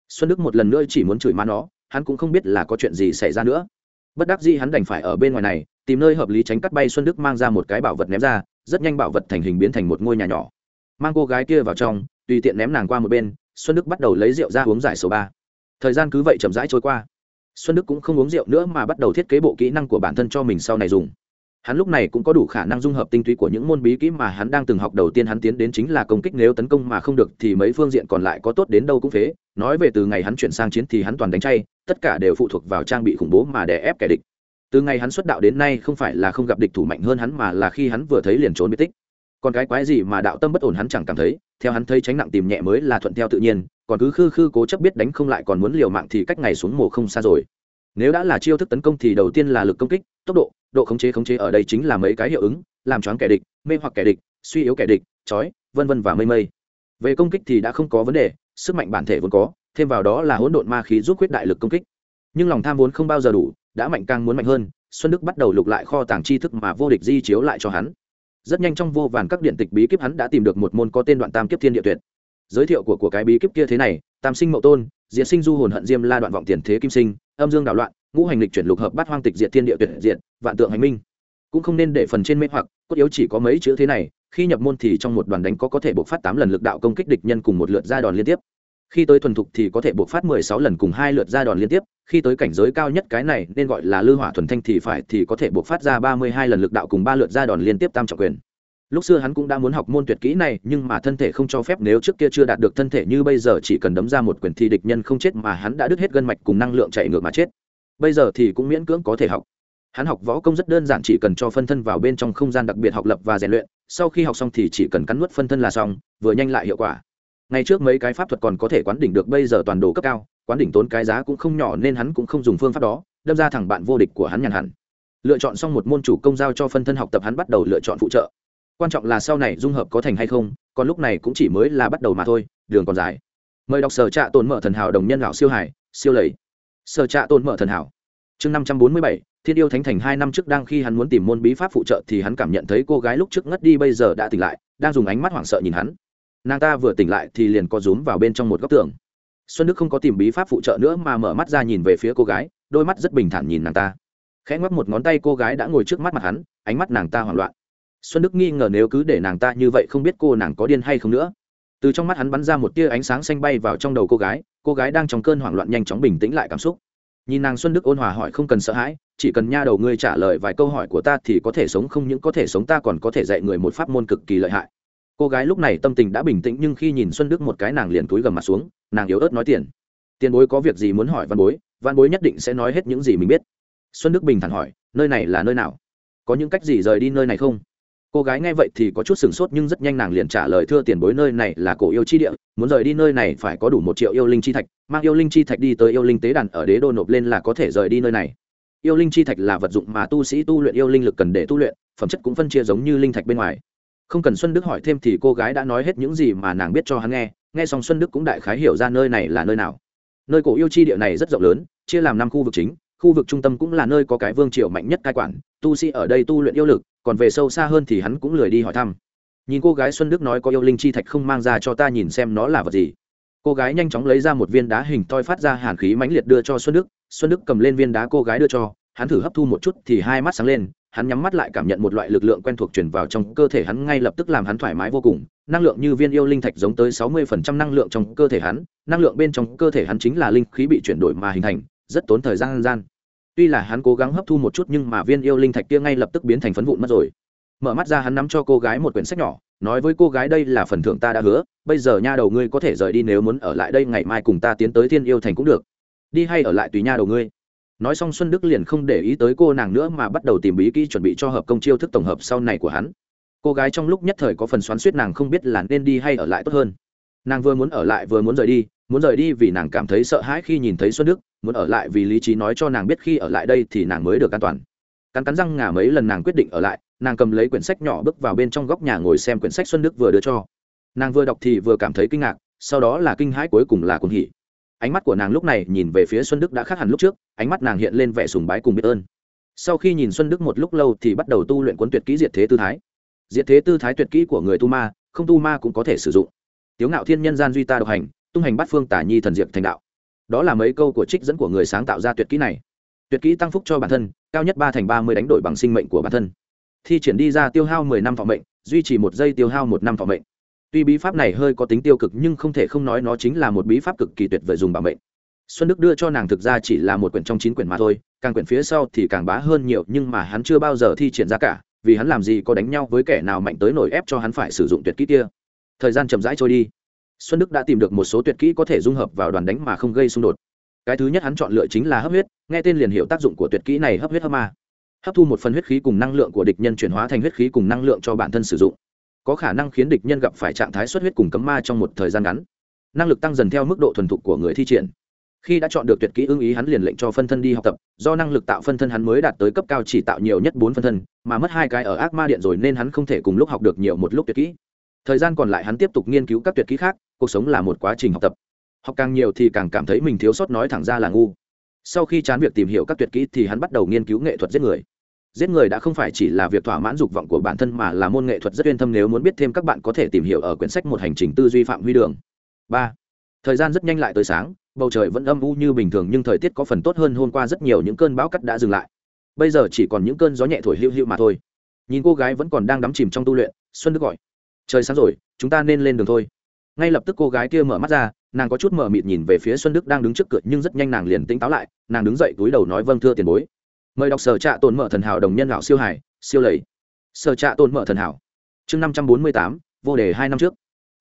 Xuân đức một lần nữa chỉ muốn chửi má nó, hắn cũng không biết là có chuyện gì xảy ra nữa. Bất đắc dĩ hắn đành phải ở bên ngoài này, tìm nơi hợp lý tránh cắt bay xuân đức mang ra một cái bảo vật ném ra, rất nhanh bảo vật thành hình biến thành một ngôi nhà nhỏ. Mang cô gái kia vào trong, tùy tiện ném nàng qua một bên, xuân đức bắt đầu lấy rượu ra uống giải số ba. Thời gian cứ vậy chậm rãi trôi qua xuân đức cũng không uống rượu nữa mà bắt đầu thiết kế bộ kỹ năng của bản thân cho mình sau này dùng. Hắn lúc này cũng có đủ khả năng dung hợp tinh túy của những môn bí kỹ mà hắn đang từng học. Đầu tiên hắn tiến đến chính là công kích nếu tấn công mà không được thì mấy phương diện còn lại có tốt đến đâu cũng phế. Nói về từ ngày hắn chuyển sang chiến thì hắn toàn đánh chay, tất cả đều phụ thuộc vào trang bị khủng bố mà đè ép kẻ địch. Từ ngày hắn xuất đạo đến nay không phải là không gặp địch thủ mạnh hơn hắn mà là khi hắn vừa thấy liền trốn biệt tích. Còn cái quái gì mà đạo tâm bất ổn hắn chẳng cảm thấy theo hắn thấy tránh nặng tìm nhẹ mới là thuận theo tự nhiên, còn cứ khư khư cố chấp biết đánh không lại còn muốn liều mạng thì cách ngày xuống mồ không xa rồi. Nếu đã là chiêu thức tấn công thì đầu tiên là lực công kích, tốc độ độ khống chế khống chế ở đây chính là mấy cái hiệu ứng, làm choáng kẻ địch, mê hoặc kẻ địch, suy yếu kẻ địch trói vân vân và mây mây. Về công kích thì đã không có vấn đề, sức mạnh bản thể vốn có, thêm vào đó là hỗn độn ma khí giúp quyết đại lực công kích. Nhưng lòng tham vốn không bao giờ đủ, đã mạnh càng muốn mạnh hơn, xuân đức bắt đầu lục lại kho tàng tri thức mà vô địch di chiếu lại cho hắn rất nhanh trong vô vàn các điện tịch bí kíp hắn đã tìm được một môn có tên đoạn tam kiếp thiên địa tuyệt. Giới thiệu của của cái bí kíp kia thế này, tam sinh mậu tôn diễn sinh du hồn hận diêm la đoạn vọng tiền thế kim sinh, âm dương đảo loạn, ngũ hành lịch chuyển lục hợp bát hoang tịch diệt thiên địa tuyệt diệt, vạn tượng hành minh. Cũng không nên để phần trên mê hoặc, cốt yếu chỉ có mấy chữ thế này, khi nhập môn thì trong một đoàn đánh có có thể bộc phát tám lần lực đạo công kích địch nhân cùng một lượt ra đòn liên tiếp khi tới thuần thục thì có thể buộc phát mười sáu lần cùng hai lượt ra đòn liên tiếp, khi tới cảnh giới cao nhất cái này nên gọi là lư hỏa thuần thanh thì phải thì có thể buộc phát ra ba mươi hai lần lực đạo cùng ba lượt ra đòn liên tiếp tam trọng quyền. Lúc xưa hắn cũng đã muốn học môn tuyệt kỹ này, nhưng mà thân thể không cho phép nếu trước kia chưa đạt được thân thể như bây giờ chỉ cần đấm ra một quyền thì địch nhân không chết mà hắn đã đứt hết gân mạch cùng năng lượng chạy ngược mà chết. Bây giờ thì cũng miễn cưỡng có thể học. Hắn học võ công rất đơn giản chỉ cần cho phân thân vào bên trong không gian đặc biệt học lập và rèn luyện, sau khi học xong thì chỉ cần cắn nuốt phân thân là xong, vừa nhanh lại hiệu quả ngày trước mấy cái pháp thuật còn có thể quán đỉnh được, bây giờ toàn đồ cấp cao, quán đỉnh tốn cái giá cũng không nhỏ nên hắn cũng không dùng phương pháp đó, đâm ra thẳng bạn vô địch của hắn nhàn hẳn. Lựa chọn xong một môn chủ công giao cho phân thân học tập hắn bắt đầu lựa chọn phụ trợ. Quan trọng là sau này dung hợp có thành hay không, còn lúc này cũng chỉ mới là bắt đầu mà thôi, đường còn dài. Mời đọc sở trạ tồn mở thần hảo đồng nhân lão siêu hải, siêu lầy. Sở trạ tồn mở thần hảo. Chương năm trăm bốn mươi bảy, thiên yêu thánh thành hai năm trước đang khi hắn muốn tìm môn bí pháp phụ trợ thì hắn cảm nhận thấy cô gái lúc trước ngất đi bây giờ đã tỉnh lại, đang dùng ánh mắt hoảng sợ nhìn hắn nàng ta vừa tỉnh lại thì liền có rúm vào bên trong một góc tường. Xuân đức không có tìm bí pháp phụ trợ nữa mà mở mắt ra nhìn về phía cô gái, đôi mắt rất bình thản nhìn nàng ta. Khẽ ngoắc một ngón tay cô gái đã ngồi trước mắt mặt hắn, ánh mắt nàng ta hoảng loạn. Xuân đức nghi ngờ nếu cứ để nàng ta như vậy không biết cô nàng có điên hay không nữa. Từ trong mắt hắn bắn ra một tia ánh sáng xanh bay vào trong đầu cô gái cô gái đang trong cơn hoảng loạn nhanh chóng bình tĩnh lại cảm xúc. Nhìn nàng xuân đức ôn hòa hỏi không cần sợ hãi, chỉ cần nha đầu ngươi trả lời vài câu hỏi của ta thì có thể sống không, những có thể sống ta còn có thể dạy người một pháp môn cực kỳ lợi hại cô gái lúc này tâm tình đã bình tĩnh nhưng khi nhìn xuân đức một cái nàng liền túi gầm mặt xuống, nàng yếu ớt nói tiền. Tiền bối có việc gì muốn hỏi văn bối văn bối nhất định sẽ nói hết những gì mình biết. Xuân đức bình thản hỏi, nơi này là nơi nào? Có những cách gì rời đi nơi này không? Cô gái nghe vậy thì có chút sửng sốt nhưng rất nhanh nàng liền trả lời, thưa tiền bối, nơi này là cổ yêu chi địa, muốn rời đi nơi này phải có đủ một triệu yêu linh chi thạch, mang yêu linh chi thạch đi tới yêu linh tế đàn ở đế đô nộp lên là có thể rời đi nơi này. Yêu linh chi thạch là vật dụng mà tu sĩ tu luyện yêu linh lực cần để tu luyện, phẩm chất cũng phân chia giống như linh thạch bên ngoài không cần xuân đức hỏi thêm thì cô gái đã nói hết những gì mà nàng biết cho hắn nghe nghe xong xuân đức cũng đại khái hiểu ra nơi này là nơi nào. Nơi cổ yêu chi địa này rất rộng lớn, chia làm năm khu vực chính, khu vực trung tâm cũng là nơi có cái vương triều mạnh nhất cai quản, tu sĩ ở đây tu luyện yêu lực, còn về sâu xa hơn thì hắn cũng lười đi hỏi thăm. Nhìn cô gái xuân đức nói có yêu linh chi thạch không mang ra cho ta nhìn xem nó là vật gì. Cô gái nhanh chóng lấy ra một viên đá hình toi phát ra hàn khí mãnh liệt đưa cho xuân đức xuân đức cầm lên viên đá cô gái đưa cho, hắn thử hấp thu một chút thì hai mắt sáng lên hắn nhắm mắt lại cảm nhận một loại lực lượng quen thuộc truyền vào trong cơ thể hắn, ngay lập tức làm hắn thoải mái vô cùng. Năng lượng như viên yêu linh thạch giống tới sáu mươi phần trăm năng lượng trong cơ thể hắn, năng lượng bên trong cơ thể hắn chính là linh khí bị chuyển đổi mà hình thành, rất tốn thời gian gian. Tuy là hắn cố gắng hấp thu một chút nhưng mà viên yêu linh thạch kia ngay lập tức biến thành phấn vụn mất rồi. Mở mắt ra hắn nắm cho cô gái một quyển sách nhỏ, nói với cô gái, đây là phần thưởng ta đã hứa, bây giờ nha đầu ngươi có thể rời đi nếu muốn ở lại đây ngày mai cùng ta tiến tới thiên yêu thành cũng được. Đi hay ở lại tùy nha đầu ngươi nói xong xuân đức liền không để ý tới cô nàng nữa mà bắt đầu tìm bí kỹ chuẩn bị cho hợp công chiêu thức tổng hợp sau này của hắn. Cô gái trong lúc nhất thời có phần xoắn suýt nàng không biết là nên đi hay ở lại tốt hơn. Nàng vừa muốn ở lại vừa muốn rời đi, muốn rời đi vì nàng cảm thấy sợ hãi khi nhìn thấy xuân đức, muốn ở lại vì lý trí nói cho nàng biết khi ở lại đây thì nàng mới được an toàn. Cắn cắn răng ngả mấy lần nàng quyết định ở lại, nàng cầm lấy quyển sách nhỏ bước vào bên trong góc nhà ngồi xem quyển sách xuân đức vừa đưa cho. Nàng vừa đọc thì vừa cảm thấy kinh ngạc, sau đó là kinh hãi cuối cùng là cuồng hỉ ánh mắt của nàng lúc này nhìn về phía xuân đức đã khác hẳn lúc trước, ánh mắt nàng hiện lên vẻ sùng bái cùng biết ơn. Sau khi nhìn xuân đức một lúc lâu thì bắt đầu tu luyện cuốn tuyệt kỹ diệt thế tư thái. Diệt thế tư thái tuyệt kỹ của người tu ma, không tu ma cũng có thể sử dụng. Tiếu ngạo thiên nhân gian duy ta độc hành, tung hành bắt phương tả nhi thần diệp thành đạo. Đó là mấy câu của trích dẫn của người sáng tạo ra tuyệt kỹ này. Tuyệt kỹ tăng phúc cho bản thân, cao nhất ba thành ba mươi đánh đổi bằng sinh mệnh của bản thân. Thi triển đi ra tiêu hao mười năm phòng mệnh, duy trì một giây tiêu hao một năm phòng mệnh tuy bí pháp này hơi có tính tiêu cực nhưng không thể không nói nó chính là một bí pháp cực kỳ tuyệt vời dùng bảo mệnh. Xuân đức đưa cho nàng thực ra chỉ là một quyển trong chín quyển mà thôi, càng quyển phía sau thì càng bá hơn nhiều nhưng mà hắn chưa bao giờ thi triển ra cả, vì hắn làm gì có đánh nhau với kẻ nào mạnh tới nổi ép cho hắn phải sử dụng tuyệt kỹ kia. Thời gian chậm rãi trôi đi. Xuân đức đã tìm được một số tuyệt kỹ có thể dung hợp vào đoàn đánh mà không gây xung đột. Cái thứ nhất hắn chọn lựa chính là hấp huyết, nghe tên liền hiểu tác dụng của tuyệt kỹ này hấp huyết hấp ma. Hấp thu một phần huyết khí cùng năng lượng của địch nhân chuyển hóa thành huyết khí cùng năng lượng cho bản thân sử dụng có khả năng khiến địch nhân gặp phải trạng thái xuất huyết cùng cấm ma trong một thời gian ngắn. Năng lực tăng dần theo mức độ thuần thục của người thi triển. Khi đã chọn được tuyệt kỹ ưng ý, hắn liền lệnh cho phân thân đi học tập, do năng lực tạo phân thân hắn mới đạt tới cấp cao chỉ tạo nhiều nhất bốn phân thân, mà mất hai cái ở ác ma điện rồi nên hắn không thể cùng lúc học được nhiều một lúc tuyệt kỹ. Thời gian còn lại hắn tiếp tục nghiên cứu các tuyệt kỹ khác, cuộc sống là một quá trình học tập. Học càng nhiều thì càng cảm thấy mình thiếu sót nói thẳng ra là ngu. Sau khi chán việc tìm hiểu các tuyệt kỹ thì hắn bắt đầu nghiên cứu nghệ thuật giết người giết người đã không phải chỉ là việc thỏa mãn dục vọng của bản thân mà là môn nghệ thuật rất uyên thâm nếu muốn biết thêm các bạn có thể tìm hiểu ở quyển sách một hành trình tư duy phạm huy đường. Ba, thời gian rất nhanh lại tới sáng, bầu trời vẫn âm u như bình thường nhưng thời tiết có phần tốt hơn hôm qua rất nhiều những cơn bão cắt đã dừng lại. Bây giờ chỉ còn những cơn gió nhẹ thổi hữu hữu mà thôi. Nhìn cô gái vẫn còn đang đắm chìm trong tu luyện, xuân đức gọi, trời sáng rồi, chúng ta nên lên đường thôi. Ngay lập tức cô gái kia mở mắt ra, nàng có chút mờ mịt nhìn về phía xuân đức đang đứng trước cửa nhưng rất nhanh nàng liền tỉnh táo lại, nàng đứng dậy túi đầu nói vâng thưa tiền bối mời đọc sở trạ tồn mở thần hảo đồng nhân lão siêu hải siêu lầy. Sở trạ tồn mở thần hảo. Chương năm trăm bốn mươi tám, vô đề hai năm trước.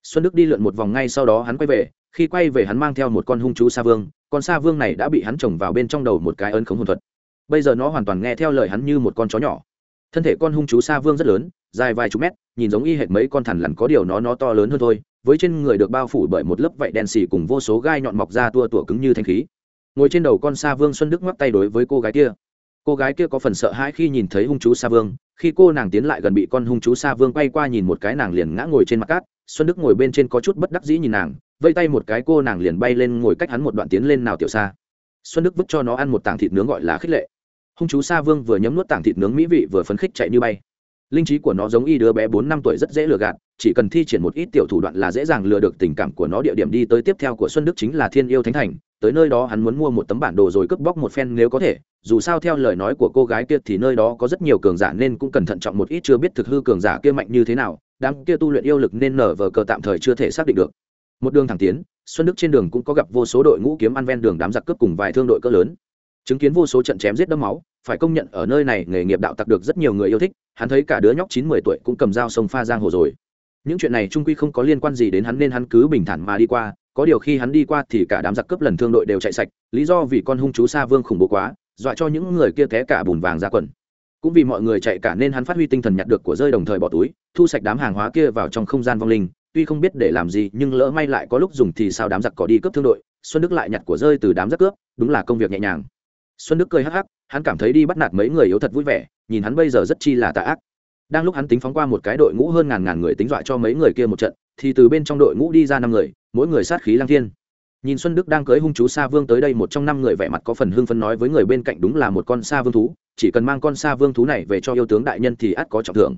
Xuân đức đi lượn một vòng ngay sau đó hắn quay về, khi quay về hắn mang theo một con hung chú sa vương, con sa vương này đã bị hắn trồng vào bên trong đầu một cái ấn khống hồn thuật. Bây giờ nó hoàn toàn nghe theo lời hắn như một con chó nhỏ. Thân thể con hung chú sa vương rất lớn, dài vài chục mét, nhìn giống y hệt mấy con thằn lằn có điều nó nó to lớn hơn thôi, với trên người được bao phủ bởi một lớp vảy đen xì cùng vô số gai nhọn mọc ra tua tủa cứng như thanh khí. Ngồi trên đầu con sa vương xuân đức ngoắc tay đối với cô gái kia cô gái kia có phần sợ hãi khi nhìn thấy hung chú sa vương, khi cô nàng tiến lại gần bị con hung chú sa vương quay qua nhìn một cái nàng liền ngã ngồi trên mặt cát, xuân đức ngồi bên trên có chút bất đắc dĩ nhìn nàng, vây tay một cái cô nàng liền bay lên ngồi cách hắn một đoạn tiến lên nào tiểu xa xuân đức vứt cho nó ăn một tảng thịt nướng gọi là khích lệ. Hung chú sa vương vừa nhấm nuốt tảng thịt nướng mỹ vị vừa phấn khích chạy như bay. Linh trí của nó giống y đứa bé bốn năm tuổi rất dễ lừa gạt, chỉ cần thi triển một ít tiểu thủ đoạn là dễ dàng lừa được tình cảm của nó. Địa điểm đi tới tiếp theo của xuân đức chính là thiên yêu thánh thành tới nơi đó hắn muốn mua một tấm bản đồ rồi cướp bóc một phen nếu có thể, dù sao theo lời nói của cô gái kia thì nơi đó có rất nhiều cường giả nên cũng cần thận trọng một ít chưa biết thực hư cường giả kia mạnh như thế nào, đám kia tu luyện yêu lực nên nở vờ cờ tạm thời chưa thể xác định được. Một đường thẳng tiến, xuân đức trên đường cũng có gặp vô số đội ngũ kiếm ăn ven đường đám giặc cướp cùng vài thương đội cỡ lớn. Chứng kiến vô số trận chém giết đẫm máu, phải công nhận ở nơi này nghề nghiệp đạo tặc được rất nhiều người yêu thích, hắn thấy cả đứa nhóc chín mười tuổi cũng cầm dao sông pha giang hồ rồi. Những chuyện này trung quy không có liên quan gì đến hắn nên hắn cứ bình thản mà đi qua có điều khi hắn đi qua thì cả đám giặc cướp lần thương đội đều chạy sạch, lý do vì con hung chú sa vương khủng bố quá, dọa cho những người kia té cả bùn vàng ra quần. Cũng vì mọi người chạy cả nên hắn phát huy tinh thần nhặt được của rơi đồng thời bỏ túi, thu sạch đám hàng hóa kia vào trong không gian vong linh, tuy không biết để làm gì nhưng lỡ may lại có lúc dùng thì sao đám giặc có đi cướp thương đội, xuân đức lại nhặt của rơi từ đám giặc cướp, đúng là công việc nhẹ nhàng. Xuân đức cười hắc hắc, hắn cảm thấy đi bắt nạt mấy người yếu thật vui vẻ, nhìn hắn bây giờ rất chi là tà ác. Đang lúc hắn tính phóng qua một cái đội ngũ hơn ngàn ngàn người tính dọa cho mấy người kia một trận thì từ bên trong đội ngũ đi ra năm người, mỗi người sát khí lang thiên. Nhìn xuân đức đang cưới hung chú sa vương tới đây một trong năm người vẻ mặt có phần hưng phấn nói với người bên cạnh đúng là một con sa vương thú, chỉ cần mang con sa vương thú này về cho yêu tướng đại nhân thì ắt có trọng thưởng.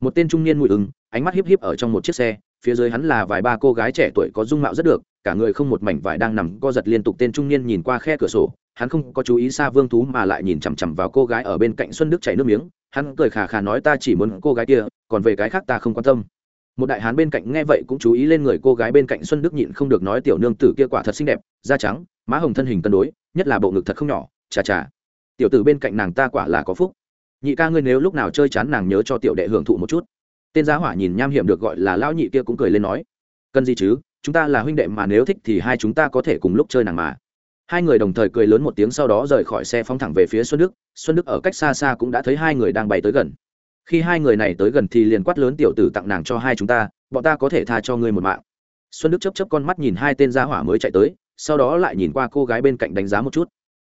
Một tên trung niên mùi ưng ánh mắt hiếp hiếp ở trong một chiếc xe, phía dưới hắn là vài ba cô gái trẻ tuổi có dung mạo rất được, cả người không một mảnh vải đang nằm co giật liên tục tên trung niên nhìn qua khe cửa sổ, hắn không có chú ý xa vương thú mà lại nhìn chằm chằm vào cô gái ở bên cạnh xuân đức chảy nước miếng, hắn cười khà khà nói ta chỉ muốn cô gái kia, còn về cái khác ta không quan tâm một đại hán bên cạnh nghe vậy cũng chú ý lên người cô gái bên cạnh xuân đức nhịn không được nói tiểu nương tử kia quả thật xinh đẹp, da trắng, má hồng thân hình cân đối, nhất là bộ ngực thật không nhỏ, chà chà. Tiểu tử bên cạnh nàng ta quả là có phúc. Nhị ca ngươi nếu lúc nào chơi chán nàng nhớ cho tiểu đệ hưởng thụ một chút. Tên giá hỏa nhìn nham hiểm được gọi là lão nhị kia cũng cười lên nói, cần gì chứ, chúng ta là huynh đệ mà nếu thích thì hai chúng ta có thể cùng lúc chơi nàng mà. Hai người đồng thời cười lớn một tiếng sau đó rời khỏi xe phóng thẳng về phía xuân đức. Xuân đức ở cách xa xa cũng đã thấy hai người đang bay tới gần khi hai người này tới gần thì liền quát lớn tiểu tử tặng nàng cho hai chúng ta, bọn ta có thể tha cho ngươi một mạng. Xuân đức chấp chấp con mắt nhìn hai tên gia hỏa mới chạy tới, sau đó lại nhìn qua cô gái bên cạnh đánh giá một chút.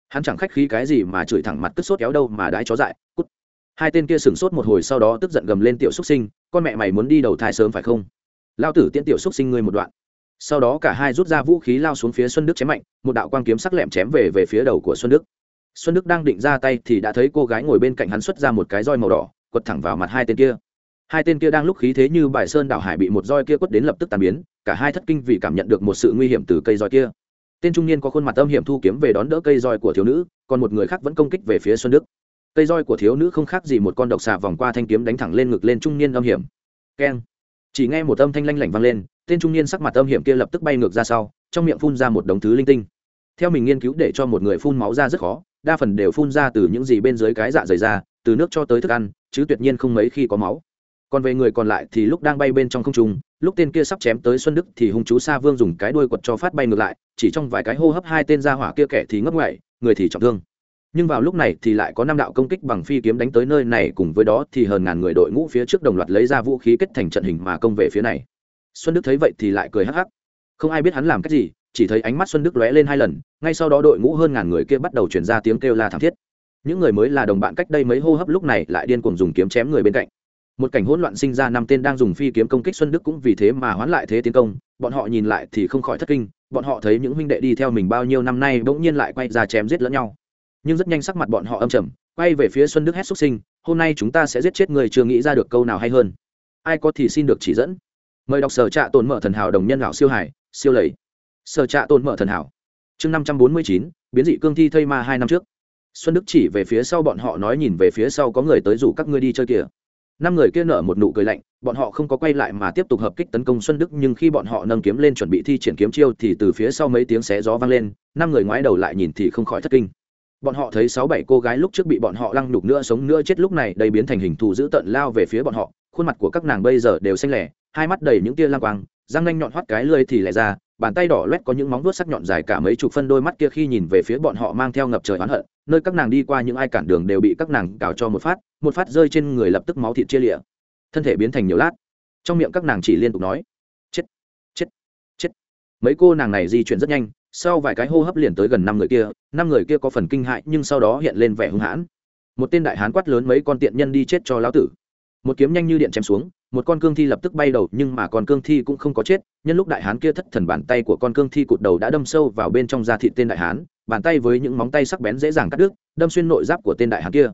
Hắn chẳng khách khí cái gì mà chửi thẳng mặt tức sốt kéo đâu mà đái chó dại, cút. Hai tên kia sửng sốt một hồi sau đó tức giận gầm lên tiểu xúc sinh, con mẹ mày muốn đi đầu thai sớm phải không? Lao tử tiễn tiểu xúc sinh ngươi một đoạn. Sau đó cả hai rút ra vũ khí lao xuống phía xuân đức chém mạnh, một đạo quang kiếm sắc lẹm chém về về phía đầu của xuân đức. Xuân đức đang định ra tay thì đã thấy cô gái ngồi bên cạnh hắn xuất ra một cái roi màu đỏ quật thẳng vào mặt hai tên kia. Hai tên kia đang lúc khí thế như bài sơn đảo hải bị một roi kia quất đến lập tức tàn biến, cả hai thất kinh vì cảm nhận được một sự nguy hiểm từ cây roi kia. Tên trung niên có khuôn mặt âm hiểm thu kiếm về đón đỡ cây roi của thiếu nữ, còn một người khác vẫn công kích về phía xuân đức. Cây roi của thiếu nữ không khác gì một con độc xà vòng qua thanh kiếm đánh thẳng lên ngực lên trung niên âm hiểm. Keng. Chỉ nghe một âm thanh lanh lảnh vang lên, tên trung niên sắc mặt âm hiểm kia lập tức bay ngược ra sau, trong miệng phun ra một đống thứ linh tinh. Theo mình nghiên cứu để cho một người phun máu ra rất khó, đa phần đều phun ra từ những gì bên dưới cái dạ dày ra, từ nước cho tới thức ăn chứ tuyệt nhiên không mấy khi có máu. Còn về người còn lại thì lúc đang bay bên trong không trung, lúc tên kia sắp chém tới xuân đức thì hung chú sa vương dùng cái đuôi quật cho phát bay ngược lại, chỉ trong vài cái hô hấp hai tên ra hỏa kia kẻ thì ngấp ngoại, người thì trọng thương. Nhưng vào lúc này thì lại có năm đạo công kích bằng phi kiếm đánh tới nơi này, cùng với đó thì hơn ngàn người đội ngũ phía trước đồng loạt lấy ra vũ khí kết thành trận hình mà công về phía này. Xuân đức thấy vậy thì lại cười hắc hắc. Không ai biết hắn làm cách gì, chỉ thấy ánh mắt xuân đức lóe lên hai lần, ngay sau đó đội ngũ hơn ngàn người kia bắt đầu chuyển ra tiếng kêu la thảm thiết những người mới là đồng bạn cách đây mấy hô hấp lúc này lại điên cuồng dùng kiếm chém người bên cạnh. Một cảnh hỗn loạn sinh ra năm tên đang dùng phi kiếm công kích xuân đức cũng vì thế mà hoán lại thế tiến công, bọn họ nhìn lại thì không khỏi thất kinh, bọn họ thấy những huynh đệ đi theo mình bao nhiêu năm nay bỗng nhiên lại quay ra chém giết lẫn nhau. Nhưng rất nhanh sắc mặt bọn họ âm trầm, quay về phía xuân đức hét xuất sinh, hôm nay chúng ta sẽ giết chết người chưa nghĩ ra được câu nào hay hơn. Ai có thì xin được chỉ dẫn. Mời đọc sở trạ tồn mở thần hảo đồng nhân lão siêu hải, siêu lầy. Sở trạ tồn mở thần hảo. Chương năm trăm bốn mươi chín, biến dị cương thi thây ma hai năm trước xuân đức chỉ về phía sau bọn họ nói nhìn về phía sau có người tới rủ các ngươi đi chơi kìa. Năm người kia nở một nụ cười lạnh, bọn họ không có quay lại mà tiếp tục hợp kích tấn công xuân đức, nhưng khi bọn họ nâng kiếm lên chuẩn bị thi triển kiếm chiêu thì từ phía sau mấy tiếng xé gió vang lên, năm người ngoái đầu lại nhìn thì không khỏi thất kinh. Bọn họ thấy sáu bảy cô gái lúc trước bị bọn họ lăng nhục nữa sống nữa chết lúc này, đây biến thành hình thù dữ tợn lao về phía bọn họ, khuôn mặt của các nàng bây giờ đều xanh lẻ, hai mắt đầy những tia lang quang, răng nanh nhọn hoắt cái lơi thì lại ra, bàn tay đỏ loét có những móng vuốt sắc nhọn dài cả mấy chục phân, đôi mắt kia khi nhìn về phía bọn họ mang theo ngập trời oán hận nơi các nàng đi qua những ai cản đường đều bị các nàng cào cho một phát một phát rơi trên người lập tức máu thịt chia lịa. Thân thể biến thành nhiều lát. Trong miệng các nàng chỉ liên tục nói, chết chết chết. Mấy cô nàng này di chuyển rất nhanh, sau vài cái hô hấp liền tới gần năm người kia, năm người kia có phần kinh hại nhưng sau đó hiện lên vẻ hung hãn. Một tên đại hán quát lớn mấy con tiện nhân đi chết cho lão tử một kiếm nhanh như điện chém xuống, một con cương thi lập tức bay đầu, nhưng mà con cương thi cũng không có chết. Nhân lúc đại hán kia thất thần bàn tay của con cương thi cụt đầu đã đâm sâu vào bên trong da thịt tên đại hán, bàn tay với những móng tay sắc bén dễ dàng cắt đứt, đâm xuyên nội giáp của tên đại hán kia.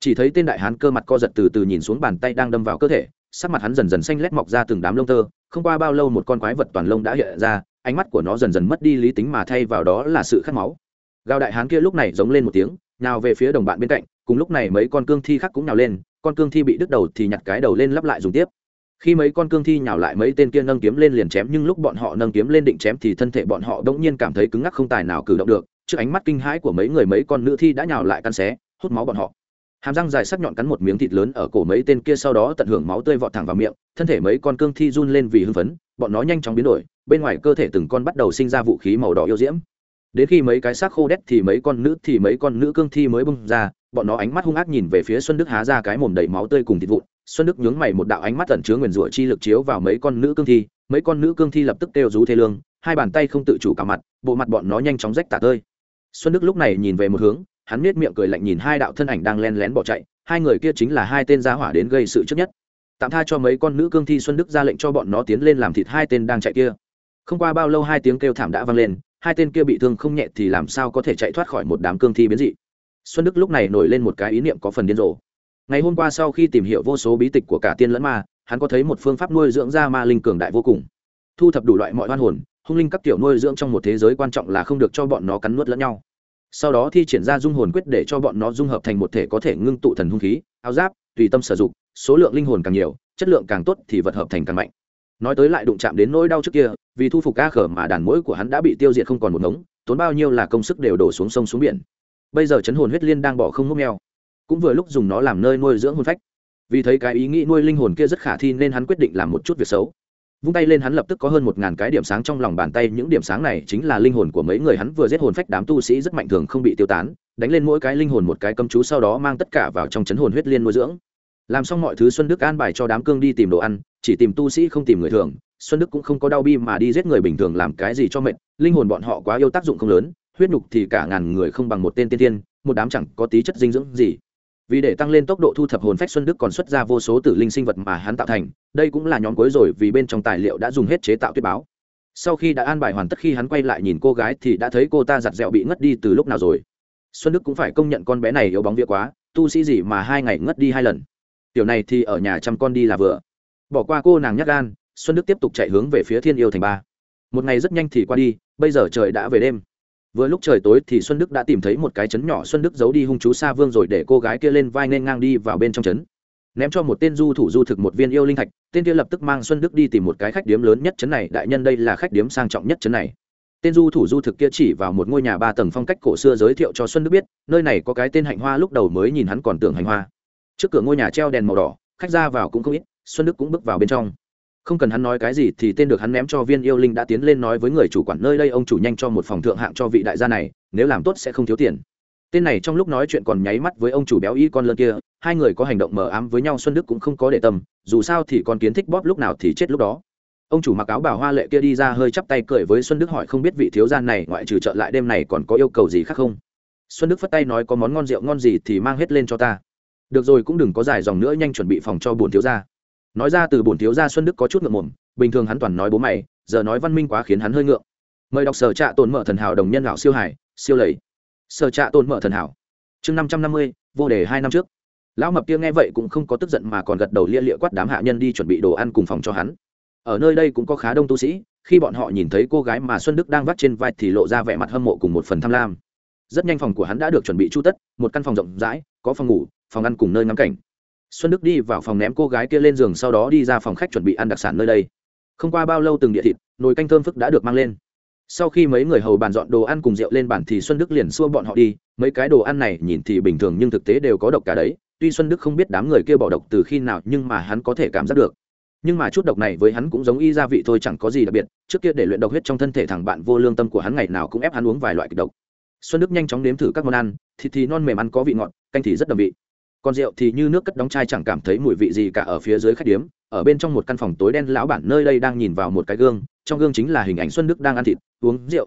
Chỉ thấy tên đại hán cơ mặt co giật từ từ nhìn xuống bàn tay đang đâm vào cơ thể, sắc mặt hắn dần dần xanh lét mọc ra từng đám lông tơ, không qua bao lâu một con quái vật toàn lông đã hiện ra, ánh mắt của nó dần dần mất đi lý tính mà thay vào đó là sự khát máu. Gào đại hán kia lúc này giống lên một tiếng nào về phía đồng bạn bên cạnh cùng lúc này mấy con cương thi khác cũng nhào lên, con cương thi bị đứt đầu thì nhặt cái đầu lên lắp lại dùng tiếp. Khi mấy con cương thi nhào lại mấy tên kia nâng kiếm lên liền chém, nhưng lúc bọn họ nâng kiếm lên định chém thì thân thể bọn họ đ ỗ n g nhiên cảm thấy cứng ngắc không tài nào cử động được, trước ánh mắt kinh hãi của mấy người mấy con nữ thi đã nhào lại căn xé, hút máu bọn họ. Hàm răng dài sắc nhọn cắn một miếng thịt lớn ở cổ mấy tên kia sau đó tận hưởng máu tươi vọt thẳng vào miệng, thân thể mấy con cương thi run lên vì hưng phấn, bọn nó nhanh chóng biến đổi, bên ngoài cơ thể từng con bắt đầu sinh ra vũ khí màu đỏ yêu diễm. Đến khi mấy cái xác khô đét thì mấy con nữ thì mấy con nữ cương thi mới bung ra bọn nó ánh mắt hung ác nhìn về phía xuân đức há ra cái mồm đầy máu tươi cùng thịt vụn. Xuân đức nhướng mày một đạo ánh mắt tẩn chứa nguyền rủa chi lực chiếu vào mấy con nữ cương thi, mấy con nữ cương thi lập tức kêu rú thê lương, hai bàn tay không tự chủ cả mặt, bộ mặt bọn nó nhanh chóng rách tả tơi. Xuân đức lúc này nhìn về một hướng, hắn nết miệng cười lạnh nhìn hai đạo thân ảnh đang len lén bỏ chạy, hai người kia chính là hai tên gia hỏa đến gây sự trước nhất. Tạm tha cho mấy con nữ cương thi xuân đức ra lệnh cho bọn nó tiến lên làm thịt hai tên đang chạy kia. Không qua bao lâu hai tiếng kêu thảm đã vang lên, hai tên kia bị thương không nhẹ thì làm sao có thể chạy thoát khỏi một đám cương thi biến dị? Xuân đức lúc này nổi lên một cái ý niệm có phần điên rồ. Ngày hôm qua sau khi tìm hiểu vô số bí tịch của cả tiên lẫn ma, hắn có thấy một phương pháp nuôi dưỡng ra ma linh cường đại vô cùng. Thu thập đủ loại mọi hoan hồn, hung linh các kiểu nuôi dưỡng trong một thế giới quan trọng là không được cho bọn nó cắn nuốt lẫn nhau. Sau đó thi triển ra dung hồn quyết để cho bọn nó dung hợp thành một thể có thể ngưng tụ thần hung khí, áo giáp, tùy tâm sử dụng, số lượng linh hồn càng nhiều, chất lượng càng tốt thì vật hợp thành càng mạnh. Nói tới lại đụng chạm đến nỗi đau trước kia, vì thu phục ca khở mà đàn mũi của hắn đã bị tiêu diệt không còn một ngống, tốn bao nhiêu là công sức đều đổ xuống sông xuống biển bây giờ chấn hồn huyết liên đang bỏ không ngốc mèo. Cũng vừa lúc dùng nó làm nơi nuôi dưỡng hồn phách. Vì thấy cái ý nghĩ nuôi linh hồn kia rất khả thi nên hắn quyết định làm một chút việc xấu. Vung tay lên hắn lập tức có hơn một ngàn cái điểm sáng trong lòng bàn tay, những điểm sáng này chính là linh hồn của mấy người hắn vừa giết hồn phách đám tu sĩ rất mạnh thường không bị tiêu tán, đánh lên mỗi cái linh hồn một cái cấm chú sau đó mang tất cả vào trong chấn hồn huyết liên nuôi dưỡng. Làm xong mọi thứ xuân đức an bài cho đám cương đi tìm đồ ăn, chỉ tìm tu sĩ không tìm người thường, xuân đức cũng không có đau bi mà đi giết người bình thường làm cái gì cho mệt, linh hồn bọn họ quá yêu tác dụng không lớn huyết nhục thì cả ngàn người không bằng một tên tiên tiên, một đám chẳng có tí chất dinh dưỡng gì. Vì để tăng lên tốc độ thu thập hồn phách xuân đức còn xuất ra vô số tử linh sinh vật mà hắn tạo thành, đây cũng là nhóm cuối rồi vì bên trong tài liệu đã dùng hết chế tạo tuyết báo. Sau khi đã an bài hoàn tất khi hắn quay lại nhìn cô gái thì đã thấy cô ta giặt dẹo bị ngất đi từ lúc nào rồi. Xuân đức cũng phải công nhận con bé này yếu bóng vía quá, tu sĩ gì mà hai ngày ngất đi hai lần. Tiểu này thì ở nhà chăm con đi là vừa. Bỏ qua cô nàng nhắc gan, xuân đức tiếp tục chạy hướng về phía thiên yêu thành ba. Một ngày rất nhanh thì qua đi, bây giờ trời đã về đêm vừa lúc trời tối thì xuân đức đã tìm thấy một cái chấn nhỏ xuân đức giấu đi hung chú sa vương rồi để cô gái kia lên vai nên ngang đi vào bên trong chấn ném cho một tên du thủ du thực một viên yêu linh thạch, tên kia lập tức mang xuân đức đi tìm một cái khách điếm lớn nhất chấn này, đại nhân đây là khách điếm sang trọng nhất chấn này. Tên du thủ du thực kia chỉ vào một ngôi nhà ba tầng phong cách cổ xưa giới thiệu cho xuân đức biết, nơi này có cái tên hạnh hoa lúc đầu mới nhìn hắn còn tưởng hạnh hoa. Trước cửa ngôi nhà treo đèn màu đỏ, khách ra vào cũng không ít, xuân đức cũng bước vào bên trong không cần hắn nói cái gì thì tên được hắn ném cho viên yêu linh đã tiến lên nói với người chủ quản nơi đây, ông chủ nhanh cho một phòng thượng hạng cho vị đại gia này, nếu làm tốt sẽ không thiếu tiền. Tên này trong lúc nói chuyện còn nháy mắt với ông chủ béo y con lợn kia, hai người có hành động mờ ám với nhau, xuân đức cũng không có để tâm, dù sao thì con kiến thích bóp lúc nào thì chết lúc đó. Ông chủ mặc áo bảo hoa lệ kia đi ra hơi chắp tay cười với xuân đức hỏi không biết vị thiếu gia này ngoại trừ trợ lại đêm này còn có yêu cầu gì khác không? Xuân đức phất tay nói có món ngon rượu ngon gì thì mang hết lên cho ta. Được rồi, cũng đừng có dài dòng nữa, nhanh chuẩn bị phòng cho buồn thiếu gia nói ra từ bổn thiếu gia xuân đức có chút ngượng mồm bình thường hắn toàn nói bố mày, giờ nói văn minh quá khiến hắn hơi ngượng. Mời đọc sở trạ tồn mở thần hảo đồng nhân lão siêu hải siêu lầy. Sở trạ tồn mở thần hảo, chương năm trăm năm mươi, vô đề hai năm trước. Lão mập kia nghe vậy cũng không có tức giận mà còn gật đầu lia lịa quát đám hạ nhân đi chuẩn bị đồ ăn cùng phòng cho hắn. Ở nơi đây cũng có khá đông tu sĩ, khi bọn họ nhìn thấy cô gái mà xuân đức đang vắt trên vai thì lộ ra vẻ mặt hâm mộ cùng một phần tham lam. Rất nhanh phòng của hắn đã được chuẩn bị chu tất, một căn phòng rộng rãi, có phòng ngủ, phòng ăn cùng nơi ngắm cảnh xuân đức đi vào phòng ném cô gái kia lên giường, sau đó đi ra phòng khách chuẩn bị ăn đặc sản nơi đây. Không qua bao lâu từng địa thịt, nồi canh thơm phức đã được mang lên. Sau khi mấy người hầu bàn dọn đồ ăn cùng rượu lên bàn thì xuân đức liền xua bọn họ đi. Mấy cái đồ ăn này nhìn thì bình thường nhưng thực tế đều có độc cả đấy. Tuy xuân đức không biết đám người kia bỏ độc từ khi nào nhưng mà hắn có thể cảm giác được. Nhưng mà chút độc này với hắn cũng giống y gia vị thôi, chẳng có gì đặc biệt. Trước kia để luyện độc huyết trong thân thể thằng bạn vô lương tâm của hắn ngày nào cũng ép hắn uống vài loại kịch độc. Xuân đức nhanh chóng nếm thử các món ăn. Thịt thì non mềm ăn có vị ngọt, canh thì rất đậm vị còn rượu thì như nước cất đóng chai chẳng cảm thấy mùi vị gì cả ở phía dưới khách điếm. Ở bên trong một căn phòng tối đen, lão bản nơi đây đang nhìn vào một cái gương. Trong gương chính là hình ảnh xuân đức đang ăn thịt, uống rượu.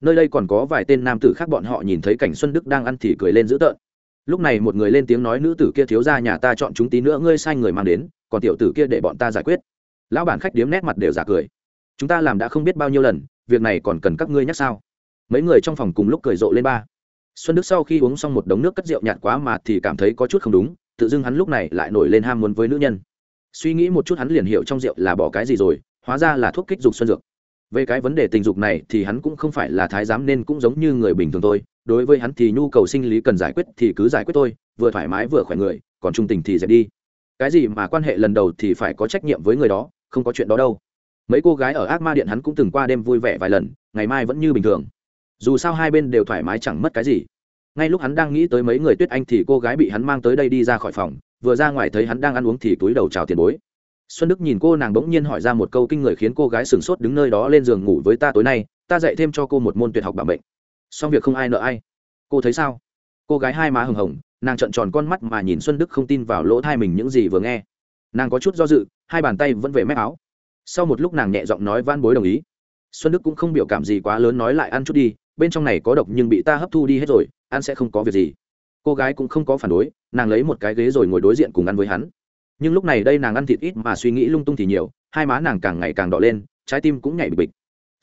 Nơi đây còn có vài tên nam tử khác, bọn họ nhìn thấy cảnh xuân đức đang ăn thì cười lên dữ tợn. Lúc này một người lên tiếng nói, nữ tử kia thiếu ra nhà ta chọn chúng tí nữa, ngươi sai người mang đến, còn tiểu tử kia để bọn ta giải quyết. Lão bản khách điếm nét mặt đều giả cười. Chúng ta làm đã không biết bao nhiêu lần, việc này còn cần các ngươi nhắc sao? Mấy người trong phòng cùng lúc cười rộ lên ba xuân đức sau khi uống xong một đống nước cất rượu nhạt quá mà thì cảm thấy có chút không đúng, tự dưng hắn lúc này lại nổi lên ham muốn với nữ nhân. Suy nghĩ một chút hắn liền hiểu trong rượu là bỏ cái gì rồi, hóa ra là thuốc kích dục xuân dược. Về cái vấn đề tình dục này thì hắn cũng không phải là thái giám nên cũng giống như người bình thường thôi, đối với hắn thì nhu cầu sinh lý cần giải quyết thì cứ giải quyết thôi, vừa thoải mái vừa khỏe người, còn trung tình thì dẹp đi. Cái gì mà quan hệ lần đầu thì phải có trách nhiệm với người đó, không có chuyện đó đâu. Mấy cô gái ở ác ma điện hắn cũng từng qua đêm vui vẻ vài lần, ngày mai vẫn như bình thường dù sao hai bên đều thoải mái chẳng mất cái gì. Ngay lúc hắn đang nghĩ tới mấy người tuyết anh thì cô gái bị hắn mang tới đây đi ra khỏi phòng, vừa ra ngoài thấy hắn đang ăn uống thì túi đầu chào tiền bối. Xuân đức nhìn cô nàng bỗng nhiên hỏi ra một câu kinh người khiến cô gái sửng sốt đứng nơi đó lên giường ngủ với ta tối nay, ta dạy thêm cho cô một môn tuyệt học bảo mệnh. xong việc không ai nợ ai. Cô thấy sao? Cô gái hai má hừng hồng, nàng trợn tròn con mắt mà nhìn xuân đức không tin vào lỗ thai mình những gì vừa nghe. Nàng có chút do dự, hai bàn tay vẫn về mép áo. Sau một lúc nàng nhẹ giọng nói van bối đồng ý. Xuân đức cũng không biểu cảm gì quá lớn, nói lại, ăn chút đi bên trong này có độc nhưng bị ta hấp thu đi hết rồi, ăn sẽ không có việc gì. Cô gái cũng không có phản đối, nàng lấy một cái ghế rồi ngồi đối diện cùng ăn với hắn. Nhưng lúc này đây nàng ăn thịt ít mà suy nghĩ lung tung thì nhiều, hai má nàng càng ngày càng đỏ lên, trái tim cũng nhảy bịch bịch.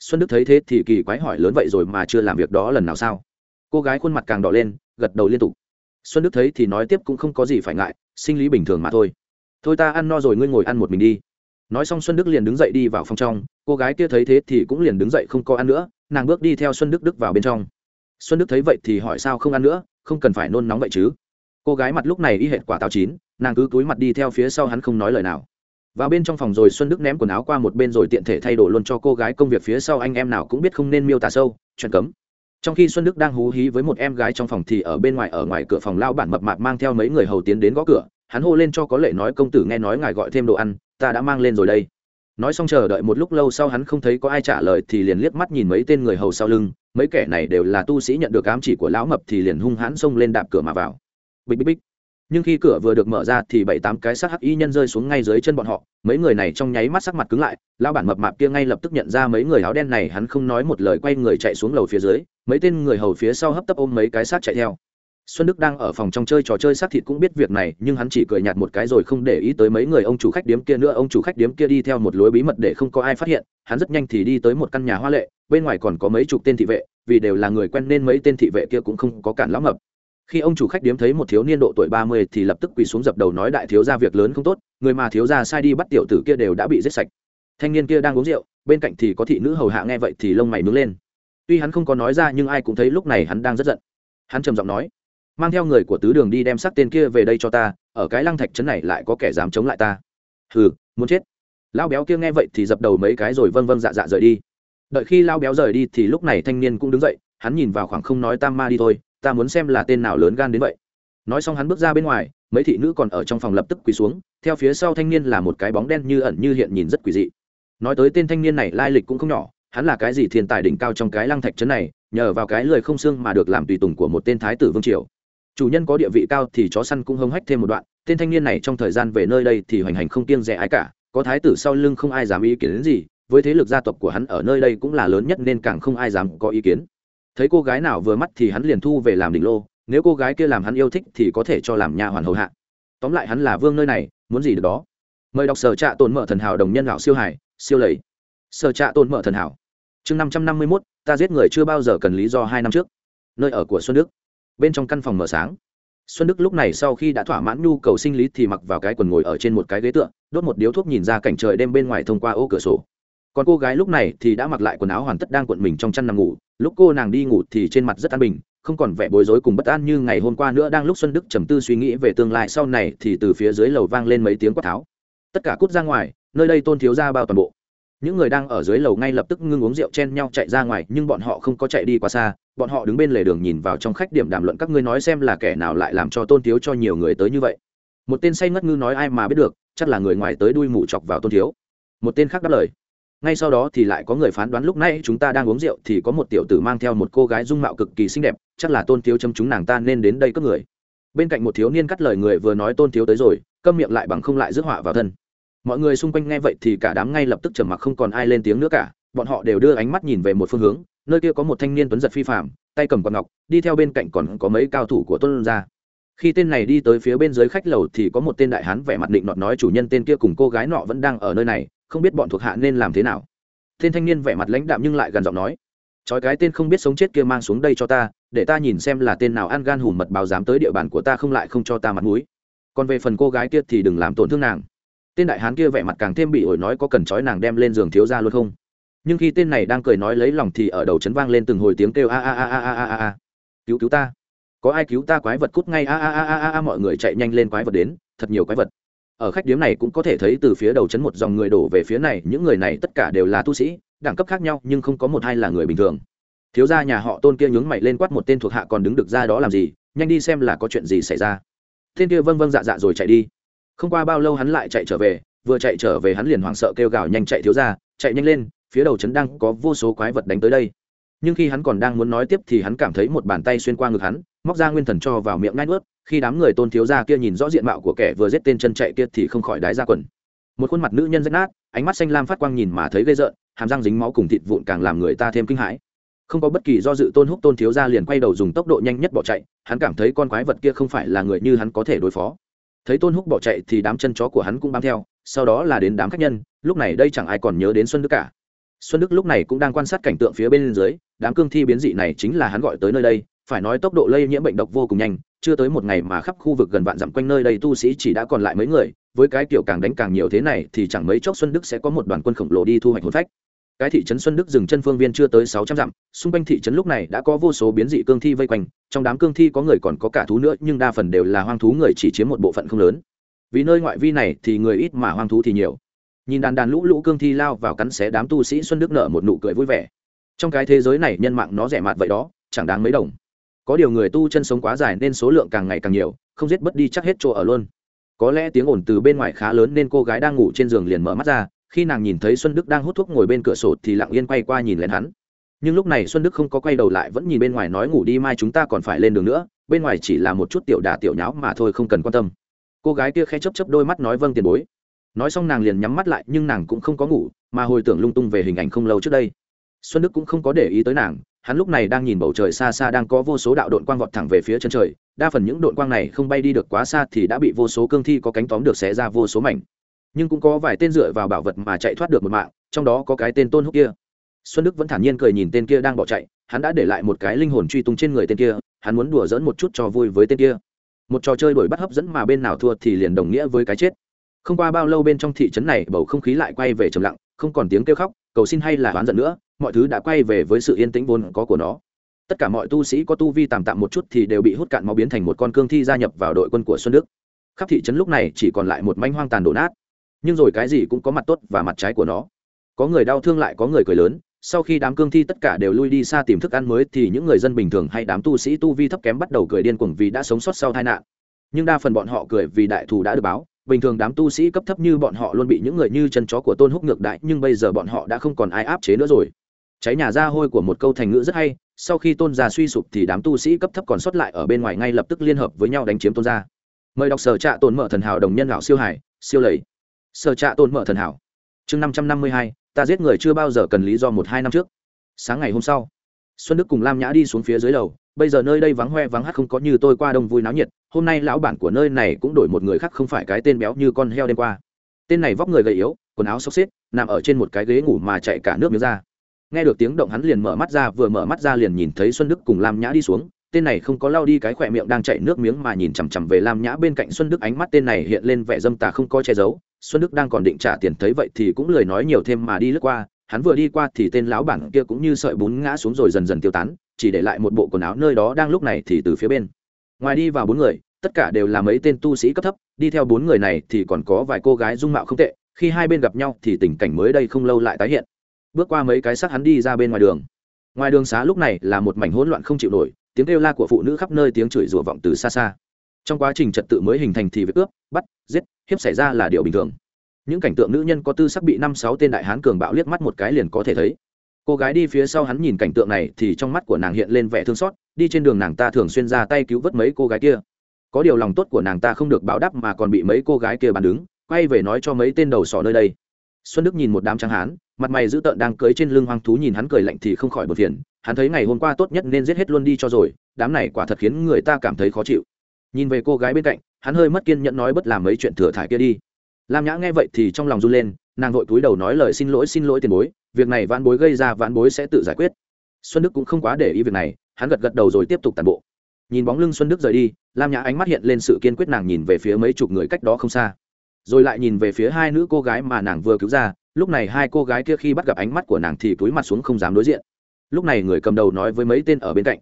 Xuân đức thấy thế thì kỳ quái hỏi lớn vậy rồi mà chưa làm việc đó lần nào sao? Cô gái khuôn mặt càng đỏ lên, gật đầu liên tục. Xuân đức thấy thì nói tiếp cũng không có gì phải ngại, sinh lý bình thường mà thôi. Thôi ta ăn no rồi, ngươi ngồi ăn một mình đi nói xong xuân đức liền đứng dậy đi vào phòng trong, cô gái kia thấy thế thì cũng liền đứng dậy không có ăn nữa, nàng bước đi theo xuân đức đức vào bên trong. Xuân đức thấy vậy thì hỏi sao không ăn nữa, không cần phải nôn nóng vậy chứ. Cô gái mặt lúc này y hệt quả táo chín, nàng cứ cúi mặt đi theo phía sau hắn không nói lời nào. Vào bên trong phòng rồi xuân đức ném quần áo qua một bên rồi tiện thể thay đổi luôn cho cô gái công việc phía sau, anh em nào cũng biết không nên miêu tả sâu, chuyện cấm. Trong khi xuân đức đang hú hí với một em gái trong phòng thì ở bên ngoài ở ngoài cửa phòng lao bản mập mạp mang theo mấy người hầu tiến đến gõ cửa hắn hô lên cho có lệ nói công tử nghe nói ngài gọi thêm đồ ăn, ta đã mang lên rồi đây. Nói xong chờ đợi một lúc lâu sau hắn không thấy có ai trả lời thì liền liếc mắt nhìn mấy tên người hầu sau lưng, mấy kẻ này đều là tu sĩ nhận được ám chỉ của lão mập thì liền hung hãn xông lên đạp cửa mà vào. Bịch bịch bích. Nhưng khi cửa vừa được mở ra thì bảy tám cái xác hắc y nhân rơi xuống ngay dưới chân bọn họ, mấy người này trong nháy mắt sắc mặt cứng lại, Lão bản mập mạp kia ngay lập tức nhận ra mấy người áo đen này, hắn không nói một lời quay người chạy xuống lầu phía dưới, mấy tên người hầu phía sau hấp tấp ôm mấy cái xác chạy theo xuân đức đang ở phòng trong chơi trò chơi xác thịt cũng biết việc này, nhưng hắn chỉ cười nhạt một cái rồi không để ý tới mấy người ông chủ khách điếm kia nữa. Ông chủ khách điếm kia đi theo một lối bí mật để không có ai phát hiện, hắn rất nhanh thì đi tới một căn nhà hoa lệ, bên ngoài còn có mấy chục tên thị vệ, vì đều là người quen nên mấy tên thị vệ kia cũng không có cản lão mập khi ông chủ khách điếm thấy một thiếu niên độ tuổi ba mươi thì lập tức quỳ xuống dập đầu nói, đại thiếu gia, việc lớn không tốt, người mà thiếu gia sai đi bắt tiểu tử kia đều đã bị giết sạch. Thanh niên kia đang uống rượu, bên cạnh thì có thị nữ hầu hạ nghe vậy thì lông mày nướng lên. Tuy hắn không có nói ra nhưng ai cũng thấy lúc này hắn đang rất giận. Hắn trầm giọng nói mang theo người của tứ đường đi đem xác tên kia về đây cho ta, ở cái lăng thạch trấn này lại có kẻ dám chống lại ta. Hừ, muốn chết. Lão béo kia nghe vậy thì dập đầu mấy cái rồi vâng vâng dạ dạ rời đi. Đợi khi lao béo rời đi thì lúc này thanh niên cũng đứng dậy, hắn nhìn vào khoảng không nói tam ma đi thôi, ta muốn xem là tên nào lớn gan đến vậy. Nói xong hắn bước ra bên ngoài, mấy thị nữ còn ở trong phòng lập tức quỳ xuống, theo phía sau thanh niên là một cái bóng đen như ẩn như hiện nhìn rất quỷ dị. Nói tới tên thanh niên này, lai lịch cũng không nhỏ, hắn là cái gì thiên tài đỉnh cao trong cái lăng thạch trấn này, nhờ vào cái lời không xương mà được làm tùy tùng của một tên thái tử vương triều chủ nhân có địa vị cao thì chó săn cũng hông hách thêm một đoạn, tên thanh niên này trong thời gian về nơi đây thì hoành hành không kiêng rẻ ai cả, có thái tử sau lưng không ai dám ý kiến đến gì, với thế lực gia tộc của hắn ở nơi đây cũng là lớn nhất nên càng không ai dám có ý kiến. Thấy cô gái nào vừa mắt thì hắn liền thu về làm đỉnh lô, nếu cô gái kia làm hắn yêu thích thì có thể cho làm nha hoàn hầu hạ. Tóm lại hắn là vương nơi này, muốn gì được đó. Mời đọc sở trạ tồn mở thần hảo đồng nhân gạo siêu hải siêu lầy. Sở trạ tồn mở thần hảo. Chương năm trăm năm mươi mốt, ta giết người chưa bao giờ cần lý do hai năm trước. Nơi ở của xuân đức bên trong căn phòng mở sáng. Xuân đức lúc này sau khi đã thỏa mãn nhu cầu sinh lý thì mặc vào cái quần ngồi ở trên một cái ghế tựa, đốt một điếu thuốc nhìn ra cảnh trời đêm bên ngoài thông qua ô cửa sổ. Còn cô gái lúc này thì đã mặc lại quần áo hoàn tất đang cuộn mình trong chăn nằm ngủ, lúc cô nàng đi ngủ thì trên mặt rất an bình, không còn vẻ bối rối cùng bất an như ngày hôm qua nữa đang lúc xuân đức trầm tư suy nghĩ về tương lai sau này thì từ phía dưới lầu vang lên mấy tiếng quát tháo. Tất cả cút ra ngoài, nơi đây tôn thiếu ra bao toàn bộ những người đang ở dưới lầu ngay lập tức ngưng uống rượu chen nhau chạy ra ngoài, nhưng bọn họ không có chạy đi quá xa. Bọn họ đứng bên lề đường nhìn vào trong khách điểm đàm luận các ngươi nói xem là kẻ nào lại làm cho tôn thiếu cho nhiều người tới như vậy. Một tên say ngất ngư nói ai mà biết được, chắc là người ngoài tới đuôi mù chọc vào tôn thiếu. Một tên khác đáp lời. Ngay sau đó thì lại có người phán đoán lúc nãy chúng ta đang uống rượu thì có một tiểu tử mang theo một cô gái dung mạo cực kỳ xinh đẹp, chắc là tôn thiếu châm chúng nàng ta nên đến đây cướp người. Bên cạnh một thiếu niên cắt lời người vừa nói tôn thiếu tới rồi, câm miệng lại bằng không lại rước họa vào thân mọi người xung quanh nghe vậy thì cả đám ngay lập tức trầm mặc không còn ai lên tiếng nữa cả, bọn họ đều đưa ánh mắt nhìn về một phương hướng, nơi kia có một thanh niên tuấn giật phi phạm tay cầm quạt ngọc, đi theo bên cạnh còn có mấy cao thủ của tôn gia. Khi tên này đi tới phía bên dưới khách lầu thì có một tên đại hán vẻ mặt định nọt nói, chủ nhân, tên kia cùng cô gái nọ vẫn đang ở nơi này, không biết bọn thuộc hạ nên làm thế nào. Tên thanh niên vẻ mặt lãnh đạm nhưng lại gần giọng nói trói cái tên không biết sống chết kia mang xuống đây cho ta, để ta nhìn xem là tên nào ăn gan hùm mật báo dám tới địa bàn của ta không lại không cho ta mặt mũi. Còn về phần cô gái kia thì đừng làm tổn thương nàng tên đại hán kia vẻ mặt càng thêm bị ổi nói có cần trói nàng đem lên giường thiếu ra luôn không nhưng khi tên này đang cười nói lấy lòng thì ở đầu chấn vang lên từng hồi tiếng kêu a a a a a a a cứu cứu ta có ai cứu ta quái vật cút ngay a a a a a mọi người chạy nhanh lên quái vật đến thật nhiều quái vật ở khách điếm này cũng có thể thấy từ phía đầu chấn một dòng người đổ về phía này những người này tất cả đều là tu sĩ đẳng cấp khác nhau nhưng không có một hai là người bình thường thiếu gia nhà họ tôn kia nhướng mày lên quát một tên thuộc hạ còn đứng được ra đó làm gì nhanh đi xem là có chuyện gì xảy ra tên kia vâng vâng dạ dạ rồi chạy đi không qua bao lâu hắn lại chạy trở về, vừa chạy trở về hắn liền hoảng sợ kêu gào nhanh chạy thiếu ra, chạy nhanh lên, phía đầu trấn đang có vô số quái vật đánh tới đây. Nhưng khi hắn còn đang muốn nói tiếp thì hắn cảm thấy một bàn tay xuyên qua ngực hắn, móc ra nguyên thần cho vào miệng ngai nuốt, khi đám người tôn thiếu gia kia nhìn rõ diện mạo của kẻ vừa giết tên chân chạy kia thì không khỏi đái ra quần. Một khuôn mặt nữ nhân rách nát, ánh mắt xanh lam phát quang nhìn mà thấy ghê rợn, hàm răng dính máu cùng thịt vụn càng làm người ta thêm kinh hãi. Không có bất kỳ do dự tôn húc tôn thiếu gia liền quay đầu dùng tốc độ nhanh nhất bỏ chạy, hắn cảm thấy con quái vật kia không phải là người như hắn có thể đối phó thấy tôn húc bỏ chạy thì đám chân chó của hắn cũng bám theo, sau đó là đến đám khách nhân, lúc này đây chẳng ai còn nhớ đến xuân đức cả. Xuân đức lúc này cũng đang quan sát cảnh tượng phía bên dưới, đám cương thi biến dị này chính là hắn gọi tới nơi đây, phải nói tốc độ lây nhiễm bệnh độc vô cùng nhanh, chưa tới một ngày mà khắp khu vực gần vạn dặm quanh nơi đây tu sĩ chỉ đã còn lại mấy người, với cái kiểu càng đánh càng nhiều thế này thì chẳng mấy chốc xuân đức sẽ có một đoàn quân khổng lồ đi thu hoạch hồn phách cái thị trấn xuân đức dừng chân phương viên chưa tới sáu trăm dặm, xung quanh thị trấn lúc này đã có vô số biến dị cương thi vây quanh, trong đám cương thi có người còn có cả thú nữa, nhưng đa phần đều là hoang thú người chỉ chiếm một bộ phận không lớn. Vì nơi ngoại vi này thì người ít mà hoang thú thì nhiều. Nhìn đàn đàn lũ lũ cương thi lao vào cắn xé đám tu sĩ xuân đức nợ một nụ cười vui vẻ. Trong cái thế giới này nhân mạng nó rẻ mạt vậy đó, chẳng đáng mấy đồng. Có điều người tu chân sống quá dài nên số lượng càng ngày càng nhiều, không giết bất đi chắc hết chỗ ở luôn. Có lẽ tiếng ồn từ bên ngoài khá lớn nên cô gái đang ngủ trên giường liền mở mắt ra khi nàng nhìn thấy xuân đức đang hút thuốc ngồi bên cửa sổ thì lặng yên quay qua nhìn lên hắn. Nhưng lúc này xuân đức không có quay đầu lại, vẫn nhìn bên ngoài nói ngủ đi, mai chúng ta còn phải lên đường nữa, bên ngoài chỉ là một chút tiểu đà tiểu nháo mà thôi, không cần quan tâm. Cô gái kia khẽ chấp chấp đôi mắt nói vâng tiền bối. Nói xong nàng liền nhắm mắt lại, nhưng nàng cũng không có ngủ, mà hồi tưởng lung tung về hình ảnh không lâu trước đây. Xuân đức cũng không có để ý tới nàng, hắn lúc này đang nhìn bầu trời xa xa đang có vô số đạo đội quang vọt thẳng về phía chân trời, đa phần những đội quang này không bay đi được quá xa thì đã bị vô số cương thi có cánh tóm được xé ra vô số mảnh nhưng cũng có vài tên dựa vào bảo vật mà chạy thoát được một mạng, trong đó có cái tên tôn húc kia. Xuân đức vẫn thản nhiên cười nhìn tên kia đang bỏ chạy, hắn đã để lại một cái linh hồn truy tung trên người tên kia, hắn muốn đùa dỡn một chút cho vui với tên kia. Một trò chơi đổi bắt hấp dẫn mà bên nào thua thì liền đồng nghĩa với cái chết. Không qua bao lâu bên trong thị trấn này, bầu không khí lại quay về trầm lặng, không còn tiếng kêu khóc, cầu xin hay là oán giận nữa, mọi thứ đã quay về với sự yên tĩnh vốn có của nó. Tất cả mọi tu sĩ có tu vi tạm tạm một chút thì đều bị hút cạn máu biến thành một con cương thi gia nhập vào đội quân của xuân đức. Khắp thị trấn lúc này chỉ còn lại một manh hoang tàn đổ nát nhưng rồi cái gì cũng có mặt tốt và mặt trái của nó. Có người đau thương lại có người cười lớn, sau khi đám cương thi tất cả đều lui đi xa tìm thức ăn mới thì những người dân bình thường hay đám tu sĩ tu vi thấp kém bắt đầu cười điên cuồng vì đã sống sót sau tai nạn. Nhưng đa phần bọn họ cười vì đại thù đã được báo, bình thường đám tu sĩ cấp thấp như bọn họ luôn bị những người như chân chó của tôn húc ngược đại nhưng bây giờ bọn họ đã không còn ai áp chế nữa rồi. Cháy nhà ra hôi của một câu thành ngữ rất hay, sau khi tôn gia suy sụp thì đám tu sĩ cấp thấp còn sót lại ở bên ngoài ngay lập tức liên hợp với nhau đánh chiếm tôn gia. Mời đọc sở trạ tồn mở thần hảo đồng nhân lão siêu hải, siêu lầy sở trạ tồn mở thần hảo. Chương năm trăm năm mươi hai, ta giết người chưa bao giờ cần lý do một hai năm trước. Sáng ngày hôm sau, xuân đức cùng lam nhã đi xuống phía dưới lầu. Bây giờ nơi đây vắng hoe vắng hát không có như tôi qua đông vui náo nhiệt. Hôm nay lão bản của nơi này cũng đổi một người khác không phải cái tên béo như con heo đêm qua. Tên này vóc người gầy yếu, quần áo xốc xếp, nằm ở trên một cái ghế ngủ mà chạy cả nước miếng ra. Nghe được tiếng động hắn liền mở mắt ra, vừa mở mắt ra liền nhìn thấy xuân đức cùng lam nhã đi xuống. Tên này không có lao đi cái khỏe miệng đang chạy nước miếng mà nhìn chằm chằm về lam nhã bên cạnh xuân đức ánh mắt tên này hiện lên vẻ dâm tà không có che giấu xuân đức đang còn định trả tiền thấy vậy thì cũng lời nói nhiều thêm mà đi lướt qua. Hắn vừa đi qua thì tên lão bản kia cũng như sợi bún ngã xuống rồi dần dần tiêu tán, chỉ để lại một bộ quần áo nơi đó đang lúc này thì từ phía bên. Ngoài đi vào bốn người, tất cả đều là mấy tên tu sĩ cấp thấp, đi theo bốn người này thì còn có vài cô gái dung mạo không tệ, khi hai bên gặp nhau thì tình cảnh mới đây không lâu lại tái hiện. Bước qua mấy cái xác hắn đi ra bên ngoài đường. Ngoài đường xá lúc này là một mảnh hỗn loạn không chịu nổi, tiếng kêu la của phụ nữ khắp nơi, tiếng chửi rủa vọng từ xa xa trong quá trình trật tự mới hình thành thì việc cướp bắt, giết, hiếp xảy ra là điều bình thường. Những cảnh tượng nữ nhân có tư sắc bị năm sáu tên đại hán cường bạo liếc mắt một cái liền có thể thấy. Cô gái đi phía sau hắn nhìn cảnh tượng này thì trong mắt của nàng hiện lên vẻ thương xót, đi trên đường nàng ta thường xuyên ra tay cứu vớt mấy cô gái kia. Có điều lòng tốt của nàng ta không được báo đáp mà còn bị mấy cô gái kia bàn đứng, quay về nói cho mấy tên đầu sỏ nơi đây. Xuân đức nhìn một đám tráng hán, mặt mày dữ tợn đang cưới trên lưng hoang thú nhìn hắn cười lạnh thì không khỏi bật phiền. Hắn thấy ngày hôm qua tốt nhất nên giết hết luôn đi cho rồi, đám này quả thật khiến người ta cảm thấy khó chịu nhìn về cô gái bên cạnh, hắn hơi mất kiên nhẫn nói bất làm mấy chuyện thừa thải kia đi. Lam nhã nghe vậy thì trong lòng run lên, nàng vội túi đầu nói lời xin lỗi xin lỗi tiền bối, việc này vãn bối gây ra vãn bối sẽ tự giải quyết. Xuân đức cũng không quá để ý việc này, hắn gật gật đầu rồi tiếp tục tàn bộ. Nhìn bóng lưng xuân đức rời đi, lam nhã ánh mắt hiện lên sự kiên quyết nàng nhìn về phía mấy chục người cách đó không xa. Rồi lại nhìn về phía hai nữ cô gái mà nàng vừa cứu ra, lúc này hai cô gái kia khi bắt gặp ánh mắt của nàng thì cúi mặt xuống không dám đối diện. Lúc này người cầm đầu nói với mấy tên ở bên cạnh,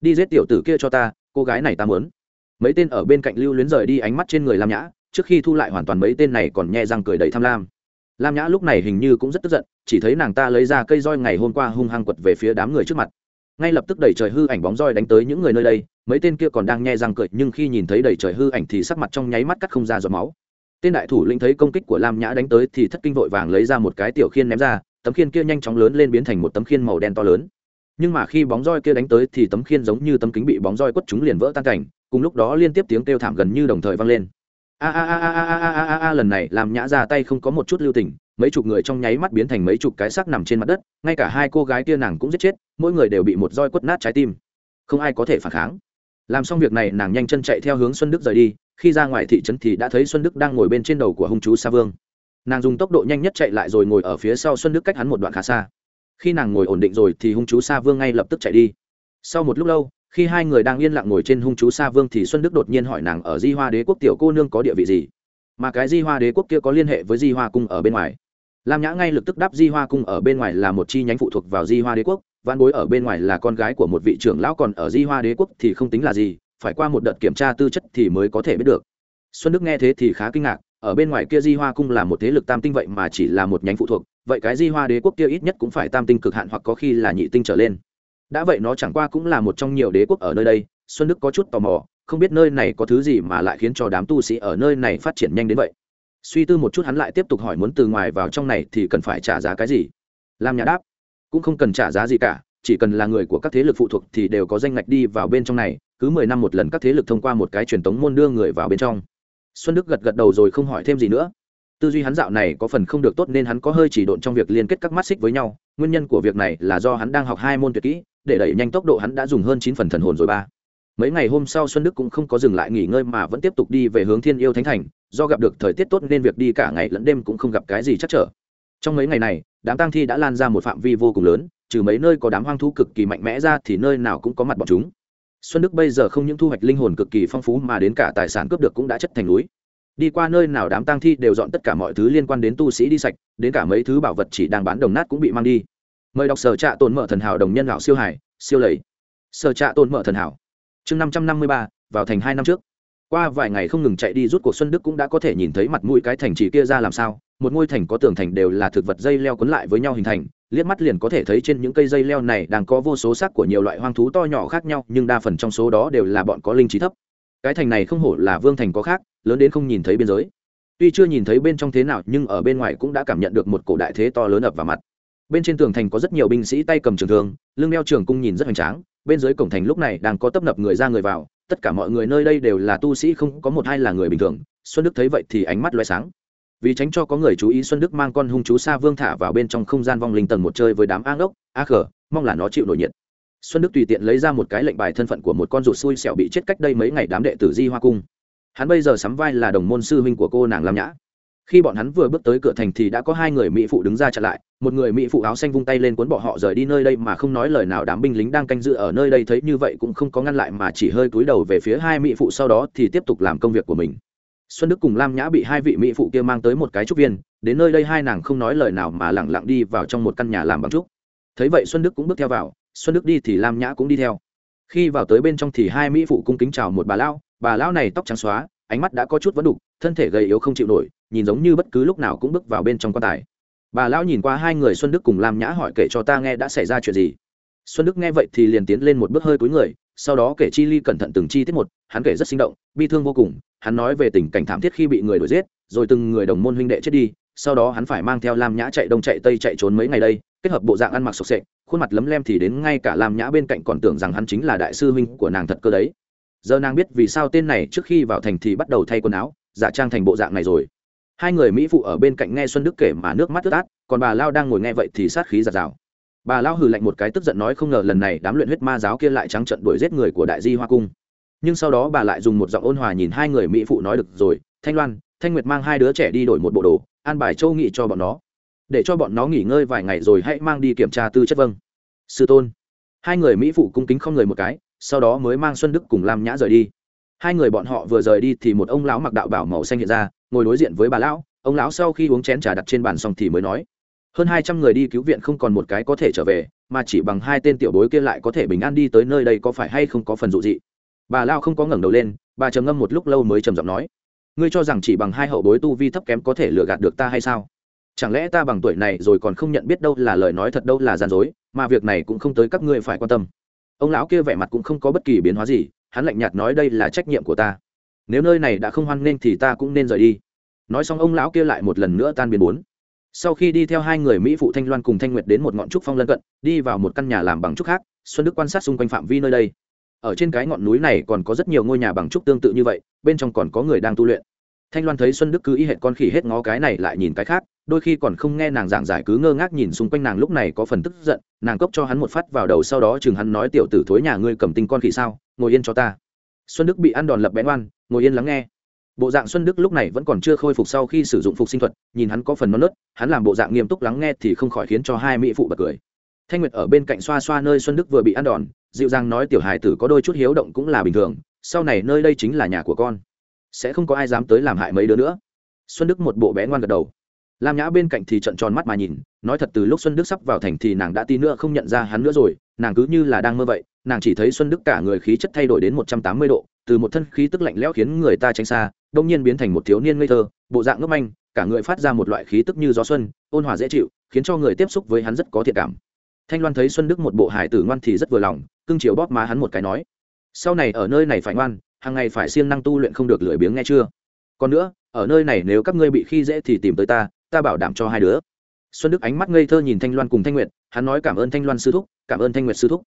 đi giết tiểu tử kia cho ta, cô gái này ta muốn mấy tên ở bên cạnh lưu luyến rời đi ánh mắt trên người lam nhã trước khi thu lại hoàn toàn mấy tên này còn nhẹ răng cười đầy tham lam lam nhã lúc này hình như cũng rất tức giận chỉ thấy nàng ta lấy ra cây roi ngày hôm qua hung hăng quật về phía đám người trước mặt ngay lập tức đẩy trời hư ảnh bóng roi đánh tới những người nơi đây mấy tên kia còn đang nhẹ răng cười nhưng khi nhìn thấy đẩy trời hư ảnh thì sắc mặt trong nháy mắt cắt không ra giọt máu tên đại thủ lĩnh thấy công kích của lam nhã đánh tới thì thất kinh vội vàng lấy ra một cái tiểu khiên ném ra tấm khiên kia nhanh chóng lớn lên biến thành một tấm khiên màu đen to lớn nhưng mà khi bóng roi kia đánh tới thì tấm khiên giống như tấm kính bị bóng roi quất chúng liền vỡ tan cảnh cùng lúc đó liên tiếp tiếng kêu thảm gần như đồng thời vang lên. A a a a a a a a a, lần này làm nhã ra tay không có một chút lưu tình, mấy chục người trong nháy mắt biến thành mấy chục cái xác nằm trên mặt đất, ngay cả hai cô gái kia nàng cũng giết chết, mỗi người đều bị một roi quất nát trái tim. Không ai có thể phản kháng. Làm xong việc này, nàng nhanh chân chạy theo hướng xuân đức rời đi, khi ra ngoài thị trấn thì đã thấy xuân đức đang ngồi bên trên đầu của hung chú sa vương. Nàng dùng tốc độ nhanh nhất chạy lại rồi ngồi ở phía sau xuân đức cách hắn một đoạn khá xa. Khi nàng ngồi ổn định rồi thì hung chú sa vương ngay lập tức chạy đi. Sau một lúc lâu khi hai người đang yên lặng ngồi trên hung chú sa vương thì xuân đức đột nhiên hỏi nàng ở di hoa đế quốc tiểu cô nương có địa vị gì? Mà cái di hoa đế quốc kia có liên hệ với di hoa cung ở bên ngoài. Lam nhã ngay lập tức đáp di hoa cung ở bên ngoài là một chi nhánh phụ thuộc vào di hoa đế quốc văn bối ở bên ngoài là con gái của một vị trưởng lão còn ở di hoa đế quốc thì không tính là gì, phải qua một đợt kiểm tra tư chất thì mới có thể biết được. Xuân đức nghe thế thì khá kinh ngạc, ở bên ngoài kia di hoa cung là một thế lực tam tinh vậy mà chỉ là một nhánh phụ thuộc, vậy cái di hoa đế quốc kia ít nhất cũng phải tam tinh cực hạn hoặc có khi là nhị tinh trở lên đã vậy nó chẳng qua cũng là một trong nhiều đế quốc ở nơi đây, xuân đức có chút tò mò, không biết nơi này có thứ gì mà lại khiến cho đám tu sĩ ở nơi này phát triển nhanh đến vậy. Suy tư một chút hắn lại tiếp tục hỏi muốn từ ngoài vào trong này thì cần phải trả giá cái gì? Lam nhà đáp, cũng không cần trả giá gì cả, chỉ cần là người của các thế lực phụ thuộc thì đều có danh ngạch đi vào bên trong này, cứ mười năm một lần các thế lực thông qua một cái truyền tống môn đưa người vào bên trong. Xuân đức gật gật đầu rồi không hỏi thêm gì nữa. Tư duy hắn dạo này có phần không được tốt nên hắn có hơi chỉ độn trong việc liên kết các mắt xích với nhau, nguyên nhân của việc này là do hắn đang học hai môn tuyệt kỹ để đẩy nhanh tốc độ hắn đã dùng hơn chín phần thần hồn rồi ba. Mấy ngày hôm sau xuân đức cũng không có dừng lại nghỉ ngơi mà vẫn tiếp tục đi về hướng thiên yêu thánh thành, do gặp được thời tiết tốt nên việc đi cả ngày lẫn đêm cũng không gặp cái gì chắc trở. Trong mấy ngày này, đám tang thi đã lan ra một phạm vi vô cùng lớn, trừ mấy nơi có đám hoang thú cực kỳ mạnh mẽ ra thì nơi nào cũng có mặt bọn chúng. Xuân đức bây giờ không những thu hoạch linh hồn cực kỳ phong phú mà đến cả tài sản cướp được cũng đã chất thành núi. Đi qua nơi nào đám tang thi đều dọn tất cả mọi thứ liên quan đến tu sĩ đi sạch, đến cả mấy thứ bảo vật chỉ đang bán đồng nát cũng bị mang đi mời đọc sở trạ tồn mở thần hảo đồng nhân lão siêu hải, siêu lầy. Sở trạ tồn mở thần hảo. Chương năm trăm năm mươi ba, vào thành hai năm trước. Qua vài ngày không ngừng chạy đi rút cuộc xuân đức cũng đã có thể nhìn thấy mặt mũi cái thành trì kia ra làm sao, một ngôi thành có tường thành đều là thực vật dây leo cuốn lại với nhau hình thành, liếc mắt liền có thể thấy trên những cây dây leo này đang có vô số xác của nhiều loại hoang thú to nhỏ khác nhau, nhưng đa phần trong số đó đều là bọn có linh trí thấp. Cái thành này không hổ là vương thành có khác, lớn đến không nhìn thấy biên giới. Tuy chưa nhìn thấy bên trong thế nào, nhưng ở bên ngoài cũng đã cảm nhận được một cổ đại thế to lớn ập vào mặt bên trên tường thành có rất nhiều binh sĩ tay cầm trường thương, lưng đeo trường cung nhìn rất hoành tráng, bên dưới cổng thành lúc này đang có tấp nập người ra người vào, tất cả mọi người nơi đây đều là tu sĩ không có một hai là người bình thường, xuân đức thấy vậy thì ánh mắt loay sáng. Vì tránh cho có người chú ý, xuân đức mang con hung chú sa vương thả vào bên trong không gian vong linh tầng một chơi với đám a ngốc, a khờ mong là nó chịu nổi nhiệt. Xuân đức tùy tiện lấy ra một cái lệnh bài thân phận của một con ruột xui xẻo bị chết cách đây mấy ngày đám đệ tử di hoa cung. Hắn bây giờ sắm vai là đồng môn sư huynh của cô nàng lam nhã khi bọn hắn vừa bước tới cửa thành thì đã có hai người mỹ phụ đứng ra chặn lại, một người mỹ phụ áo xanh vung tay lên cuốn bỏ họ rời đi nơi đây mà không nói lời nào, đám binh lính đang canh giữ ở nơi đây thấy như vậy cũng không có ngăn lại mà chỉ hơi cúi đầu về phía hai mỹ phụ sau đó thì tiếp tục làm công việc của mình. Xuân đức cùng lam nhã bị hai vị mỹ phụ kia mang tới một cái trúc viên, đến nơi đây hai nàng không nói lời nào mà lẳng lặng đi vào trong một căn nhà làm bằng trúc. Thấy vậy xuân đức cũng bước theo vào, xuân đức đi thì lam nhã cũng đi theo. Khi vào tới bên trong thì hai mỹ phụ cung kính chào một bà lão bà lão này tóc trắng xóa, ánh mắt đã có chút vẫn đục thân thể gầy yếu không chịu nổi, nhìn giống như bất cứ lúc nào cũng bước vào bên trong quan tài. Bà lão nhìn qua hai người xuân đức cùng lam nhã hỏi kể cho ta nghe đã xảy ra chuyện gì. Xuân đức nghe vậy thì liền tiến lên một bước hơi cúi người, sau đó kể chi ly cẩn thận từng chi tiết một, hắn kể rất sinh động, bi thương vô cùng, hắn nói về tình cảnh thảm thiết khi bị người đuổi giết, rồi từng người đồng môn huynh đệ chết đi, sau đó hắn phải mang theo lam nhã chạy đông chạy tây chạy trốn mấy ngày đây, kết hợp bộ dạng ăn mặc sộc sệ, khuôn mặt lấm lem thì đến ngay cả lam nhã bên cạnh còn tưởng rằng hắn chính là đại sư huynh của nàng thật cơ đấy. Giờ nàng biết vì sao tên này trước khi vào thành thì bắt đầu thay quần áo giả trang thành bộ dạng này rồi. Hai người mỹ phụ ở bên cạnh nghe xuân đức kể mà nước mắt ướt át, còn bà lao đang ngồi nghe vậy thì sát khí giạt rào. Bà lao hừ lạnh một cái tức giận nói không ngờ lần này đám luyện huyết ma giáo kia lại trắng trận đuổi giết người của đại di hoa cung. Nhưng sau đó bà lại dùng một giọng ôn hòa nhìn hai người mỹ phụ nói được rồi, thanh loan, thanh nguyệt mang hai đứa trẻ đi đổi một bộ đồ, an bài châu nghị cho bọn nó. Để cho bọn nó nghỉ ngơi vài ngày rồi hãy mang đi kiểm tra tư chất vâng. Sư tôn. Hai người mỹ phụ cung kính không người một cái, sau đó mới mang xuân đức cùng lam nhã rời đi hai người bọn họ vừa rời đi thì một ông lão mặc đạo bảo màu xanh hiện ra, ngồi đối diện với bà lão. Ông lão sau khi uống chén trà đặt trên bàn xong thì mới nói, hơn hai trăm người đi cứu viện không còn một cái có thể trở về, mà chỉ bằng hai tên tiểu bối kia lại có thể bình an đi tới nơi đây có phải hay không có phần dụ dị? Bà lao không có ngẩng đầu lên, bà trầm ngâm một lúc lâu mới trầm giọng nói, ngươi cho rằng chỉ bằng hai hậu bối tu vi thấp kém có thể lừa gạt được ta hay sao? Chẳng lẽ ta bằng tuổi này rồi còn không nhận biết đâu là lời nói thật đâu là gian dối, mà việc này cũng không tới các ngươi phải quan tâm. Ông lão kia vẻ mặt cũng không có bất kỳ biến hóa gì hắn lạnh nhạt nói đây là trách nhiệm của ta. Nếu nơi này đã không hoan nghênh thì ta cũng nên rời đi. Nói xong ông lão kia lại một lần nữa tan biến bốn. Sau khi đi theo hai người mỹ phụ thanh loan cùng thanh nguyệt đến một ngọn trúc phong lân cận, đi vào một căn nhà làm bằng trúc khác, xuân đức quan sát xung quanh phạm vi nơi đây. Ở trên cái ngọn núi này còn có rất nhiều ngôi nhà bằng trúc tương tự như vậy, bên trong còn có người đang tu luyện thanh loan thấy xuân đức cứ y hệt con khỉ hết ngó cái này lại nhìn cái khác, đôi khi còn không nghe nàng giảng giải cứ ngơ ngác nhìn xung quanh nàng lúc này có phần tức giận, nàng cốc cho hắn một phát vào đầu sau đó chừng hắn nói tiểu tử thối nhà ngươi cầm tinh con khỉ sao, ngồi yên cho ta. Xuân đức bị ăn đòn lập bén oan, ngồi yên lắng nghe. Bộ dạng xuân đức lúc này vẫn còn chưa khôi phục sau khi sử dụng phục sinh thuật, nhìn hắn có phần non nớt, hắn làm bộ dạng nghiêm túc lắng nghe thì không khỏi khiến cho hai mỹ phụ bật cười. Thanh nguyệt ở bên cạnh xoa xoa nơi xuân đức vừa bị ăn đòn, dịu dàng nói tiểu hài tử có đôi chút hiếu động cũng là bình thường, sau này nơi đây chính là nhà của con sẽ không có ai dám tới làm hại mấy đứa nữa. Xuân đức một bộ bé ngoan gật đầu. Lam nhã bên cạnh thì trận tròn mắt mà nhìn, nói thật từ lúc xuân đức sắp vào thành thì nàng đã tin nữa không nhận ra hắn nữa rồi, nàng cứ như là đang mơ vậy, nàng chỉ thấy xuân đức cả người khí chất thay đổi đến một trăm tám mươi độ, từ một thân khí tức lạnh lẽo khiến người ta tránh xa, đông nhiên biến thành một thiếu niên ngây thơ, bộ dạng ngốc manh, cả người phát ra một loại khí tức như gió xuân, ôn hòa dễ chịu, khiến cho người tiếp xúc với hắn rất có thiện cảm. Thanh loan thấy xuân đức một bộ hải tử ngoan thì rất vừa lòng, cưng chiều bóp má hắn một cái nói, sau này ở nơi này phải ngoan hàng ngày phải siêng năng tu luyện không được lười biếng nghe chưa? Còn nữa, ở nơi này nếu các ngươi bị khi dễ thì tìm tới ta ta bảo đảm cho hai đứa. Xuân đức ánh mắt ngây thơ nhìn thanh loan cùng thanh nguyệt, hắn nói cảm ơn thanh loan sư thúc, cảm ơn thanh nguyệt sư thúc.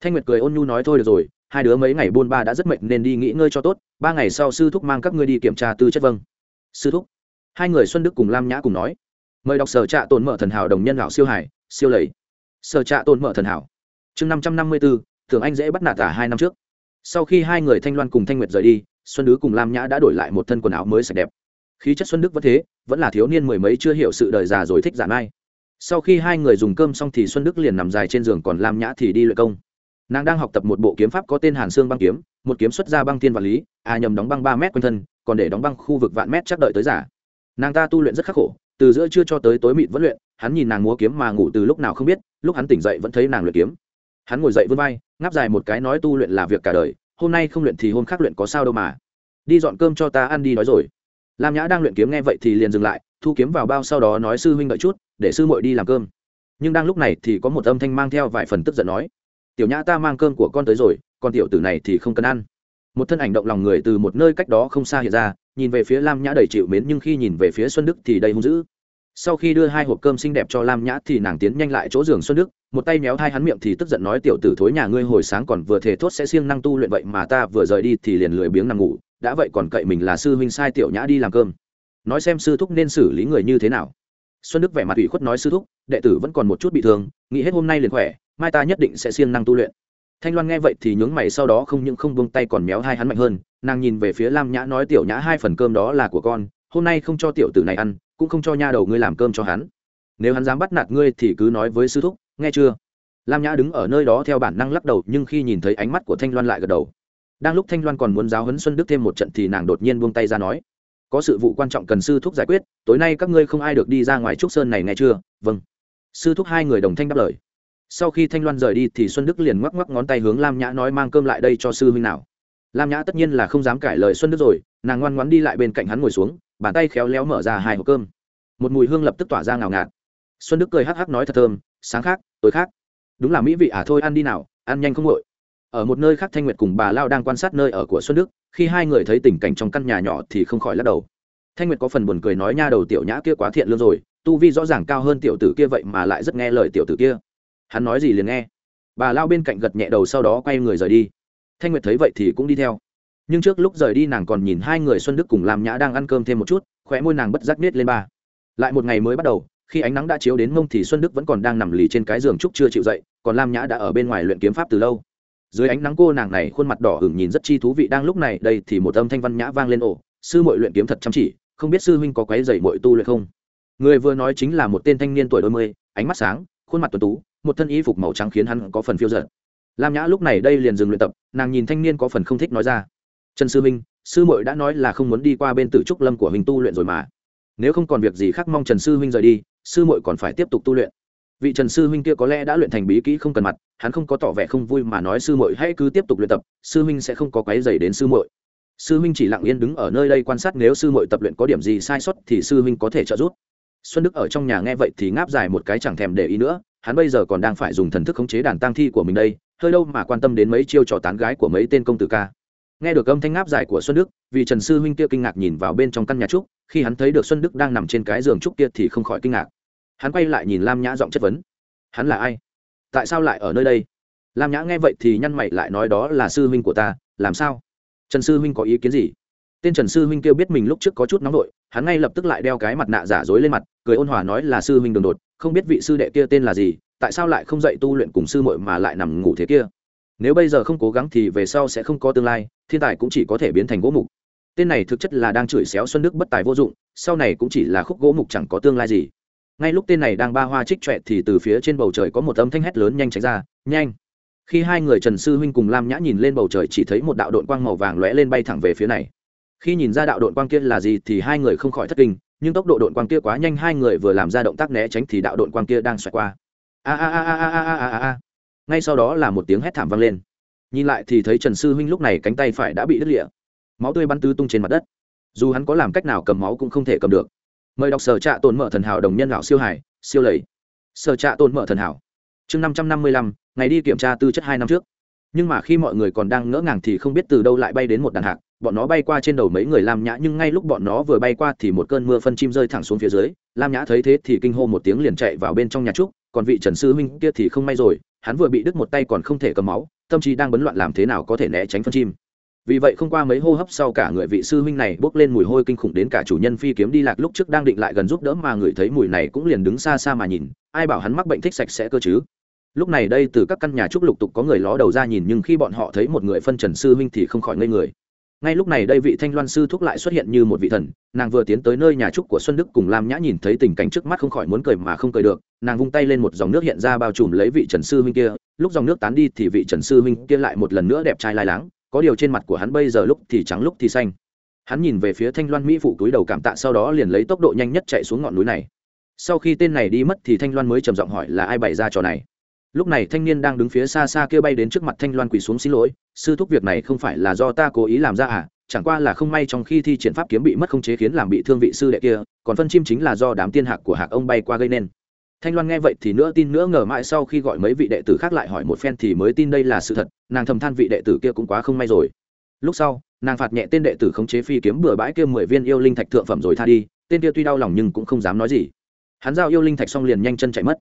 Thanh nguyệt cười ôn nhu nói thôi được rồi, hai đứa mấy ngày buôn ba đã rất mệt nên đi nghỉ ngơi cho tốt, ba ngày sau sư thúc mang các ngươi đi kiểm tra tư chất vâng. Sư thúc? Hai người xuân đức cùng lam nhã cùng nói. Mời đọc sở trạ tồn mở thần hảo đồng nhân lão siêu hải, siêu lầy. Sở trạ tồn mở thần hảo. Chương năm trăm năm mươi bốn thường anh dễ bắt nạt cả hai năm trước sau khi hai người thanh loan cùng thanh nguyệt rời đi, xuân đức cùng lam nhã đã đổi lại một thân quần áo mới sạch đẹp. Khí chất xuân đức vẫn thế, vẫn là thiếu niên mười mấy chưa hiểu sự đời già rồi thích giả mai sau khi hai người dùng cơm xong thì xuân đức liền nằm dài trên giường, còn lam nhã thì đi luyện công. Nàng đang học tập một bộ kiếm pháp có tên hàn xương băng kiếm, một kiếm xuất ra băng tiên và lý à nhầm đóng băng ba mét quanh thân, còn để đóng băng khu vực vạn mét chắc đợi tới giả nàng ta tu luyện rất khắc khổ, từ giữa trưa cho tới tối mịt vẫn luyện, hắn nhìn nàng múa kiếm mà ngủ từ lúc nào không biết, lúc hắn tỉnh dậy vẫn thấy nàng luyện kiếm hắn ngồi dậy vươn vai, ngáp dài một cái nói tu luyện là việc cả đời, hôm nay không luyện thì hôm khác luyện có sao đâu mà. Đi dọn cơm cho ta ăn đi nói rồi. Lam nhã đang luyện kiếm nghe vậy thì liền dừng lại, thu kiếm vào bao sau đó nói sư huynh đợi chút, để sư muội đi làm cơm. Nhưng đang lúc này thì có một âm thanh mang theo vài phần tức giận nói, tiểu nhã ta mang cơm của con tới rồi, còn tiểu tử này thì không cần ăn. Một thân ảnh động lòng người từ một nơi cách đó không xa hiện ra, nhìn về phía lam nhã đầy chịu mến nhưng khi nhìn về phía xuân đức thì đầy hung dữ sau khi đưa hai hộp cơm xinh đẹp cho lam nhã thì nàng tiến nhanh lại chỗ giường xuân đức, một tay méo thai hắn miệng thì tức giận nói, tiểu tử thối nhà ngươi hồi sáng còn vừa thể thốt sẽ siêng năng tu luyện vậy mà ta vừa rời đi thì liền lười biếng nằm ngủ, đã vậy còn cậy mình là sư huynh sai tiểu nhã đi làm cơm. Nói xem sư thúc nên xử lý người như thế nào. Xuân đức vẻ mặt ủy khuất nói, sư thúc, đệ tử vẫn còn một chút bị thương, nghĩ hết hôm nay liền khỏe, mai ta nhất định sẽ siêng năng tu luyện. Thanh loan nghe vậy thì nhướng mày sau đó không những không buông tay còn méo hai hắn mạnh hơn, nàng nhìn về phía lam nhã nói, tiểu nhã hai phần cơm đó là của con, hôm nay không cho tiểu tử này ăn cũng không cho nha đầu ngươi làm cơm cho hắn. Nếu hắn dám bắt nạt ngươi thì cứ nói với sư thúc, nghe chưa? Lam nhã đứng ở nơi đó theo bản năng lắc đầu, nhưng khi nhìn thấy ánh mắt của thanh loan lại gật đầu. Đang lúc thanh loan còn muốn giáo huấn xuân đức thêm một trận thì nàng đột nhiên buông tay ra nói, có sự vụ quan trọng cần sư thúc giải quyết, tối nay các ngươi không ai được đi ra ngoài trúc sơn này nghe chưa? Vâng. Sư thúc hai người đồng thanh đáp lời. Sau khi thanh loan rời đi thì xuân đức liền ngoắc ngoắc ngón tay hướng lam nhã nói, mang cơm lại đây cho sư huynh nào. Lam nhã tất nhiên là không dám cãi lời xuân đức rồi, nàng ngoan ngoãn đi lại bên cạnh hắn ngồi xuống bàn tay khéo léo mở ra hai hộp cơm. Một mùi hương lập tức tỏa ra ngào ngạt. Xuân đức cười hắc hắc nói thật thơm, sáng khác, tối khác. Đúng là mỹ vị à thôi ăn đi nào, ăn nhanh không ngội ở một nơi khác thanh nguyệt cùng bà lao đang quan sát nơi ở của xuân đức, khi hai người thấy tình cảnh trong căn nhà nhỏ thì không khỏi lắc đầu. Thanh nguyệt có phần buồn cười nói nha đầu tiểu nhã kia quá thiện lương rồi, tu vi rõ ràng cao hơn tiểu tử kia vậy mà lại rất nghe lời tiểu tử kia. Hắn nói gì liền nghe. Bà lao bên cạnh gật nhẹ đầu sau đó quay người rời đi. Thanh nguyệt thấy vậy thì cũng đi theo nhưng trước lúc rời đi nàng còn nhìn hai người xuân đức cùng làm nhã đang ăn cơm thêm một chút, khóe môi nàng bất giác nết lên ba. Lại một ngày mới bắt đầu, khi ánh nắng đã chiếu đến mông thì xuân đức vẫn còn đang nằm lì trên cái giường trúc chưa chịu dậy, còn lam nhã đã ở bên ngoài luyện kiếm pháp từ lâu. Dưới ánh nắng cô nàng này khuôn mặt đỏ hửng nhìn rất chi thú vị, đang lúc này đây thì một âm thanh văn nhã vang lên ổ sư mội luyện kiếm thật chăm chỉ, không biết sư huynh có quấy dày mội tu luyện không? Người vừa nói chính là một tên thanh niên tuổi đôi mươi, ánh mắt sáng, khuôn mặt tuần tú, một thân y phục màu trắng khiến hắn có phần phiêu giận lam nhã lúc này đây liền dừng luyện tập, nàng nhìn thanh niên có phần không thích nói ra trần sư minh, sư muội đã nói là không muốn đi qua bên tử trúc lâm của hình tu luyện rồi mà. Nếu không còn việc gì khác mong trần sư huynh rời đi, sư muội còn phải tiếp tục tu luyện. Vị trần sư huynh kia có lẽ đã luyện thành bí kỹ không cần mặt, hắn không có tỏ vẻ không vui mà nói sư muội hãy cứ tiếp tục luyện tập, sư huynh sẽ không có quấy dày đến sư muội. Sư huynh chỉ lặng yên đứng ở nơi đây quan sát nếu sư muội tập luyện có điểm gì sai sót thì sư huynh có thể trợ giúp. Xuân đức ở trong nhà nghe vậy thì ngáp dài một cái chẳng thèm để ý nữa, hắn bây giờ còn đang phải dùng thần thức khống chế đàn tang thi của mình đây, hơi đâu mà quan tâm đến mấy chiêu trò tán gái của mấy tên công tử ca nghe được âm thanh ngáp dài của xuân đức, vì trần sư huynh kia kinh ngạc nhìn vào bên trong căn nhà trúc, khi hắn thấy được xuân đức đang nằm trên cái giường trúc kia thì không khỏi kinh ngạc. Hắn quay lại nhìn lam nhã giọng chất vấn. Hắn là ai? Tại sao lại ở nơi đây? Lam nhã nghe vậy thì nhăn mày lại nói, đó là sư huynh của ta, làm sao? Trần sư huynh có ý kiến gì? Tên trần sư huynh kêu biết mình lúc trước có chút nóng vội hắn ngay lập tức lại đeo cái mặt nạ giả dối lên mặt, cười ôn hòa nói là sư huynh đường đột, không biết vị sư đệ kia tên là gì, tại sao lại không dạy tu luyện cùng sư muội mà lại nằm ngủ thế kia? Nếu bây giờ không cố gắng thì về sau sẽ không có tương lai, thiên tài cũng chỉ có thể biến thành gỗ mục. Tên này thực chất là đang chửi xéo xuân đức bất tài vô dụng, sau này cũng chỉ là khúc gỗ mục chẳng có tương lai gì. Ngay lúc tên này đang ba hoa trích trọe thì từ phía trên bầu trời có một âm thanh hét lớn nhanh tránh ra, nhanh! Khi hai người trần sư huynh cùng lam nhã nhìn lên bầu trời chỉ thấy một đạo đội quang màu vàng lóe lên bay thẳng về phía này. Khi nhìn ra đạo đội quang kia là gì thì hai người không khỏi thất kinh, nhưng tốc độ đội quang kia quá nhanh, hai người vừa làm ra động tác né tránh thì đạo đội quang kia đang xoay qua. A a a a a a a a ngay sau đó là một tiếng hét thảm vang lên. Nhìn lại thì thấy trần sư huynh lúc này cánh tay phải đã bị đứt lịa máu tươi bắn tứ tung trên mặt đất. Dù hắn có làm cách nào cầm máu cũng không thể cầm được. Mời đọc sở trạ tồn mở thần hảo đồng nhân lão siêu hải, siêu lầy. Sở trạ tồn mở thần hảo. Chương năm trăm năm mươi lăm, ngày đi kiểm tra tư chất hai năm trước. Nhưng mà khi mọi người còn đang ngỡ ngàng thì không biết từ đâu lại bay đến một đàn hạc. Bọn nó bay qua trên đầu mấy người lam nhã, nhưng ngay lúc bọn nó vừa bay qua thì một cơn mưa phân chim rơi thẳng xuống phía dưới. Lam nhã thấy thế thì kinh hô một tiếng liền chạy vào bên trong nhà trúc. Còn vị trần sư huynh kia thì không may rồi hắn vừa bị đứt một tay còn không thể cầm máu, tâm trí đang bấn loạn làm thế nào có thể né tránh phân chim. Vì vậy không qua mấy hô hấp sau cả người vị sư huynh này bốc lên mùi hôi kinh khủng đến cả chủ nhân phi kiếm đi lạc lúc trước đang định lại gần giúp đỡ mà người thấy mùi này cũng liền đứng xa xa mà nhìn, ai bảo hắn mắc bệnh thích sạch sẽ cơ chứ. Lúc này đây từ các căn nhà trúc lục tục có người ló đầu ra nhìn nhưng khi bọn họ thấy một người phân trần sư huynh thì không khỏi ngây người ngay lúc này đây vị thanh loan sư thúc lại xuất hiện như một vị thần, nàng vừa tiến tới nơi nhà trúc của xuân đức cùng lam nhã nhìn thấy tình cảnh trước mắt không khỏi muốn cười mà không cười được, nàng vung tay lên một dòng nước hiện ra bao trùm lấy vị trần sư huynh kia, lúc dòng nước tán đi thì vị trần sư huynh kia lại một lần nữa đẹp trai lai láng, có điều trên mặt của hắn bây giờ lúc thì trắng lúc thì xanh. Hắn nhìn về phía thanh loan mỹ phụ túi đầu cảm tạ sau đó liền lấy tốc độ nhanh nhất chạy xuống ngọn núi này. Sau khi tên này đi mất thì thanh loan mới trầm giọng hỏi là ai bày ra trò này? Lúc này thanh niên đang đứng phía xa xa kia bay đến trước mặt thanh loan quỳ xuống xin lỗi, sư thúc, việc này không phải là do ta cố ý làm ra à chẳng qua là không may trong khi thi triển pháp kiếm bị mất không chế khiến làm bị thương vị sư đệ kia, còn phân chim chính là do đám tiên hạc của hạc ông bay qua gây nên. Thanh loan nghe vậy thì nữa tin nữa ngờ mãi sau khi gọi mấy vị đệ tử khác lại hỏi một phen thì mới tin đây là sự thật, nàng thầm than vị đệ tử kia cũng quá không may rồi. Lúc sau, nàng phạt nhẹ tên đệ tử khống chế phi kiếm bừa bãi kia mười viên yêu linh thạch thượng phẩm rồi tha đi, tên kia tuy đau lòng nhưng cũng không dám nói gì. Hắn giao yêu linh thạch xong liền nhanh chân chạy mất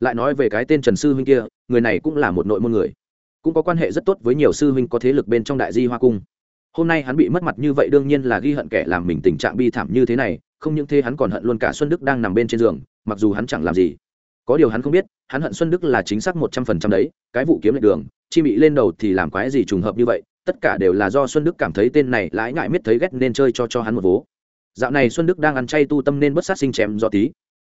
lại nói về cái tên trần sư huynh kia, người này cũng là một nội môn người. Cũng có quan hệ rất tốt với nhiều sư huynh có thế lực bên trong đại di hoa cung. Hôm nay hắn bị mất mặt như vậy đương nhiên là ghi hận kẻ làm mình tình trạng bi thảm như thế này, không những thế hắn còn hận luôn cả xuân đức đang nằm bên trên giường, mặc dù hắn chẳng làm gì. Có điều hắn không biết, hắn hận xuân đức là chính xác một trăm phần trăm đấy, cái vụ kiếm lệch đường, chi bị lên đầu thì làm quái gì trùng hợp như vậy, tất cả đều là do xuân đức cảm thấy tên này lãi ngại miết thấy ghét nên chơi cho cho hắn một vố. Dạo này xuân đức đang ăn chay tu tâm nên bất sát sinh chém do tí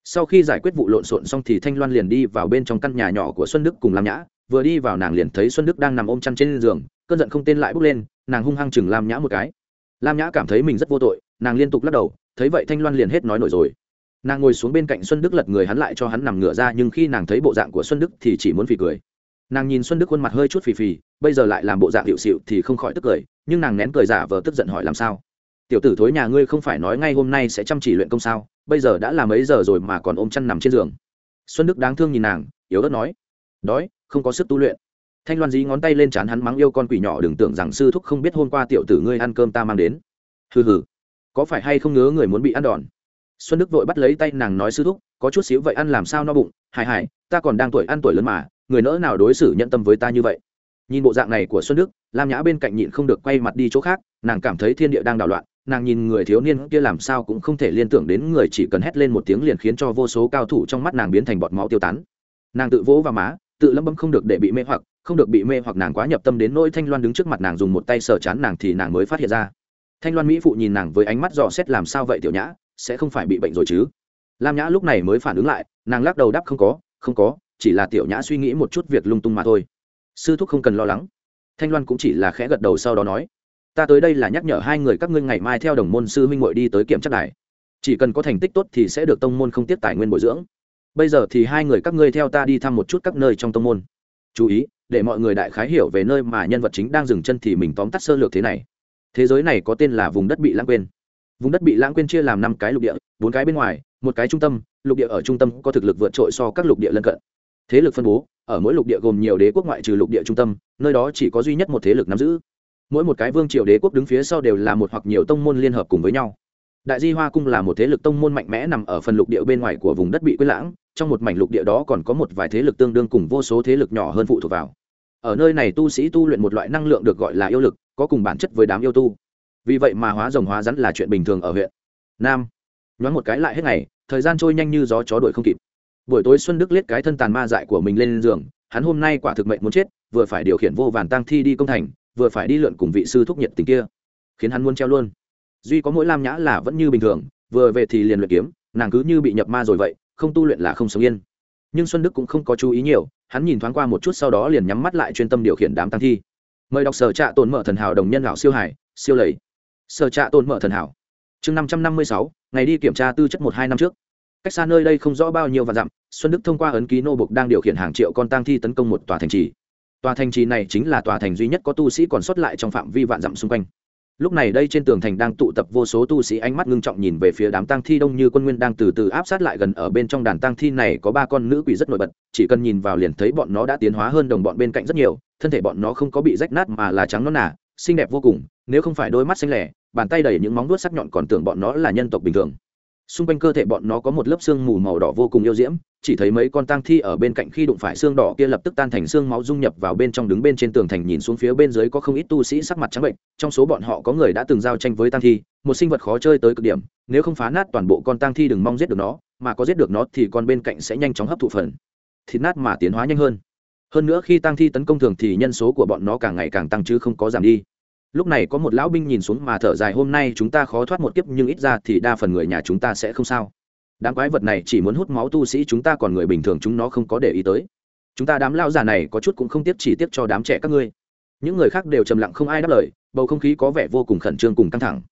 sau khi giải quyết vụ lộn xộn xong thì thanh loan liền đi vào bên trong căn nhà nhỏ của xuân đức cùng lam nhã. Vừa đi vào nàng liền thấy xuân đức đang nằm ôm chăn trên giường, cơn giận không tên lại bốc lên, nàng hung hăng chừng lam nhã một cái. Lam nhã cảm thấy mình rất vô tội, nàng liên tục lắc đầu, thấy vậy thanh loan liền hết nói nổi rồi. Nàng ngồi xuống bên cạnh xuân đức lật người hắn lại cho hắn nằm ngửa ra, nhưng khi nàng thấy bộ dạng của xuân đức thì chỉ muốn phì cười. Nàng nhìn xuân đức khuôn mặt hơi chút phì phì, bây giờ lại làm bộ dạng hiệu xịu thì không khỏi tức cười, nhưng nàng nén cười giả vờ tức giận hỏi làm sao? Tiểu tử thối nhà ngươi không phải nói ngay hôm nay sẽ chăm chỉ luyện công sao? Bây giờ đã là mấy giờ rồi mà còn ôm chăn nằm trên giường. Xuân đức đáng thương nhìn nàng, yếu ớt nói. Đói, không có sức tu luyện. Thanh loan dí ngón tay lên chán hắn mắng yêu con quỷ nhỏ đừng tưởng rằng sư thúc không biết hôm qua tiểu tử ngươi ăn cơm ta mang đến. Hừ hừ. Có phải hay không ngớ người muốn bị ăn đòn? Xuân đức vội bắt lấy tay nàng nói sư thúc, có chút xíu vậy ăn làm sao no bụng. Hài hài ta còn đang tuổi ăn tuổi lớn mà, người nỡ nào đối xử nhận tâm với ta như vậy? Nhìn bộ dạng này của xuân đức, lam nhã bên cạnh nhịn không được quay mặt đi chỗ khác, nàng cảm thấy thiên địa đang đảo loạn nàng nhìn người thiếu niên kia làm sao cũng không thể liên tưởng đến người chỉ cần hét lên một tiếng liền khiến cho vô số cao thủ trong mắt nàng biến thành bọt máu tiêu tán. Nàng tự vỗ vào má, tự lâm bấm không được để bị mê hoặc, không được bị mê hoặc nàng quá nhập tâm đến nỗi thanh loan đứng trước mặt nàng dùng một tay sờ chán nàng thì nàng mới phát hiện ra. Thanh loan mỹ phụ nhìn nàng với ánh mắt dò xét làm sao vậy tiểu nhã, sẽ không phải bị bệnh rồi chứ? Lam nhã lúc này mới phản ứng lại, nàng lắc đầu đáp không có không có, chỉ là tiểu nhã suy nghĩ một chút việc lung tung mà thôi. Sư thúc không cần lo lắng. Thanh loan cũng chỉ là khẽ gật đầu sau đó nói ta tới đây là nhắc nhở hai người các ngươi ngày mai theo đồng môn sư huynh muội đi tới kiểm tra đài. Chỉ cần có thành tích tốt thì sẽ được tông môn không tiếp tài nguyên bồi dưỡng. Bây giờ thì hai người các ngươi theo ta đi thăm một chút các nơi trong tông môn. Chú ý, để mọi người đại khái hiểu về nơi mà nhân vật chính đang dừng chân thì mình tóm tắt sơ lược thế này. Thế giới này có tên là vùng đất bị lãng quên. Vùng đất bị lãng quên chia làm năm cái lục địa, bốn cái bên ngoài, một cái trung tâm, lục địa ở trung tâm có thực lực vượt trội so các lục địa lân cận. Thế lực phân bố, ở mỗi lục địa gồm nhiều đế quốc ngoại trừ lục địa trung tâm, nơi đó chỉ có duy nhất một thế lực nắm giữ mỗi một cái vương triều đế quốc đứng phía sau đều là một hoặc nhiều tông môn liên hợp cùng với nhau. Đại di hoa cung là một thế lực tông môn mạnh mẽ nằm ở phần lục địa bên ngoài của vùng đất bị quyết lãng, trong một mảnh lục địa đó còn có một vài thế lực tương đương cùng vô số thế lực nhỏ hơn phụ thuộc vào. Ở nơi này tu sĩ tu luyện một loại năng lượng được gọi là yêu lực, có cùng bản chất với đám yêu tu. Vì vậy mà hóa rồng hóa rắn là chuyện bình thường ở huyện. Nam. Nhoáng một cái lại hết ngày, thời gian trôi nhanh như gió chó đuổi không kịp. Buổi tối xuân đức liết cái thân tàn ma dại của mình lên giường, hắn hôm nay quả thực mệnh muốn chết, vừa phải điều khiển vô vàn tăng thi đi công thành vừa phải đi lượn cùng vị sư thúc nhiệt tình kia, khiến hắn muốn treo luôn. Duy có mỗi lam nhã là vẫn như bình thường, vừa về thì liền luyện kiếm, nàng cứ như bị nhập ma rồi vậy, không tu luyện là không sống yên. Nhưng xuân đức cũng không có chú ý nhiều, hắn nhìn thoáng qua một chút sau đó liền nhắm mắt lại chuyên tâm điều khiển đám tăng thi. Mời đọc sở trạ tồn mở thần hảo đồng nhân lão siêu hải, siêu lầy. Sở trạ tồn mở thần hảo. Chương năm trăm năm mươi sáu, ngày đi kiểm tra tư chất một hai năm trước. Cách xa nơi đây không rõ bao nhiêu và dặm, xuân đức thông qua ấn ký nô bục đang điều khiển hàng triệu con tăng thi tấn công một tòa thành trì tòa thành trì này chính là tòa thành duy nhất có tu sĩ còn sót lại trong phạm vi vạn dặm xung quanh. Lúc này đây trên tường thành đang tụ tập vô số tu sĩ ánh mắt ngưng trọng nhìn về phía đám tang thi đông như quân nguyên đang từ từ áp sát lại gần ở bên trong đàn tang thi này có ba con nữ quỷ rất nổi bật chỉ cần nhìn vào liền thấy bọn nó đã tiến hóa hơn đồng bọn bên cạnh rất nhiều thân thể bọn nó không có bị rách nát mà là trắng non nà, xinh đẹp vô cùng nếu không phải đôi mắt xanh lẻ bàn tay đầy những móng vuốt sắc nhọn còn tưởng bọn nó là nhân tộc bình thường xung quanh cơ thể bọn nó có một lớp xương mù màu đỏ vô cùng yêu diễm, chỉ thấy mấy con tang thi ở bên cạnh khi đụng phải xương đỏ kia lập tức tan thành xương máu dung nhập vào bên trong đứng bên trên tường thành nhìn xuống phía bên dưới có không ít tu sĩ sắc mặt trắng bệnh, trong số bọn họ có người đã từng giao tranh với tang thi, một sinh vật khó chơi tới cực điểm, nếu không phá nát toàn bộ con tang thi đừng mong giết được nó, mà có giết được nó thì con bên cạnh sẽ nhanh chóng hấp thụ phần thịt nát mà tiến hóa nhanh hơn. Hơn nữa khi tang thi tấn công thường thì nhân số của bọn nó càng ngày càng tăng chứ không có giảm đi lúc này có một lão binh nhìn xuống mà thở dài, hôm nay chúng ta khó thoát một kiếp, nhưng ít ra thì đa phần người nhà chúng ta sẽ không sao. Đám quái vật này chỉ muốn hút máu tu sĩ, chúng ta còn người bình thường, chúng nó không có để ý tới. Chúng ta đám lao già này có chút cũng không tiếc chỉ tiếc cho đám trẻ các ngươi. Những người khác đều trầm lặng không ai đáp lời, bầu không khí có vẻ vô cùng khẩn trương cùng căng thẳng.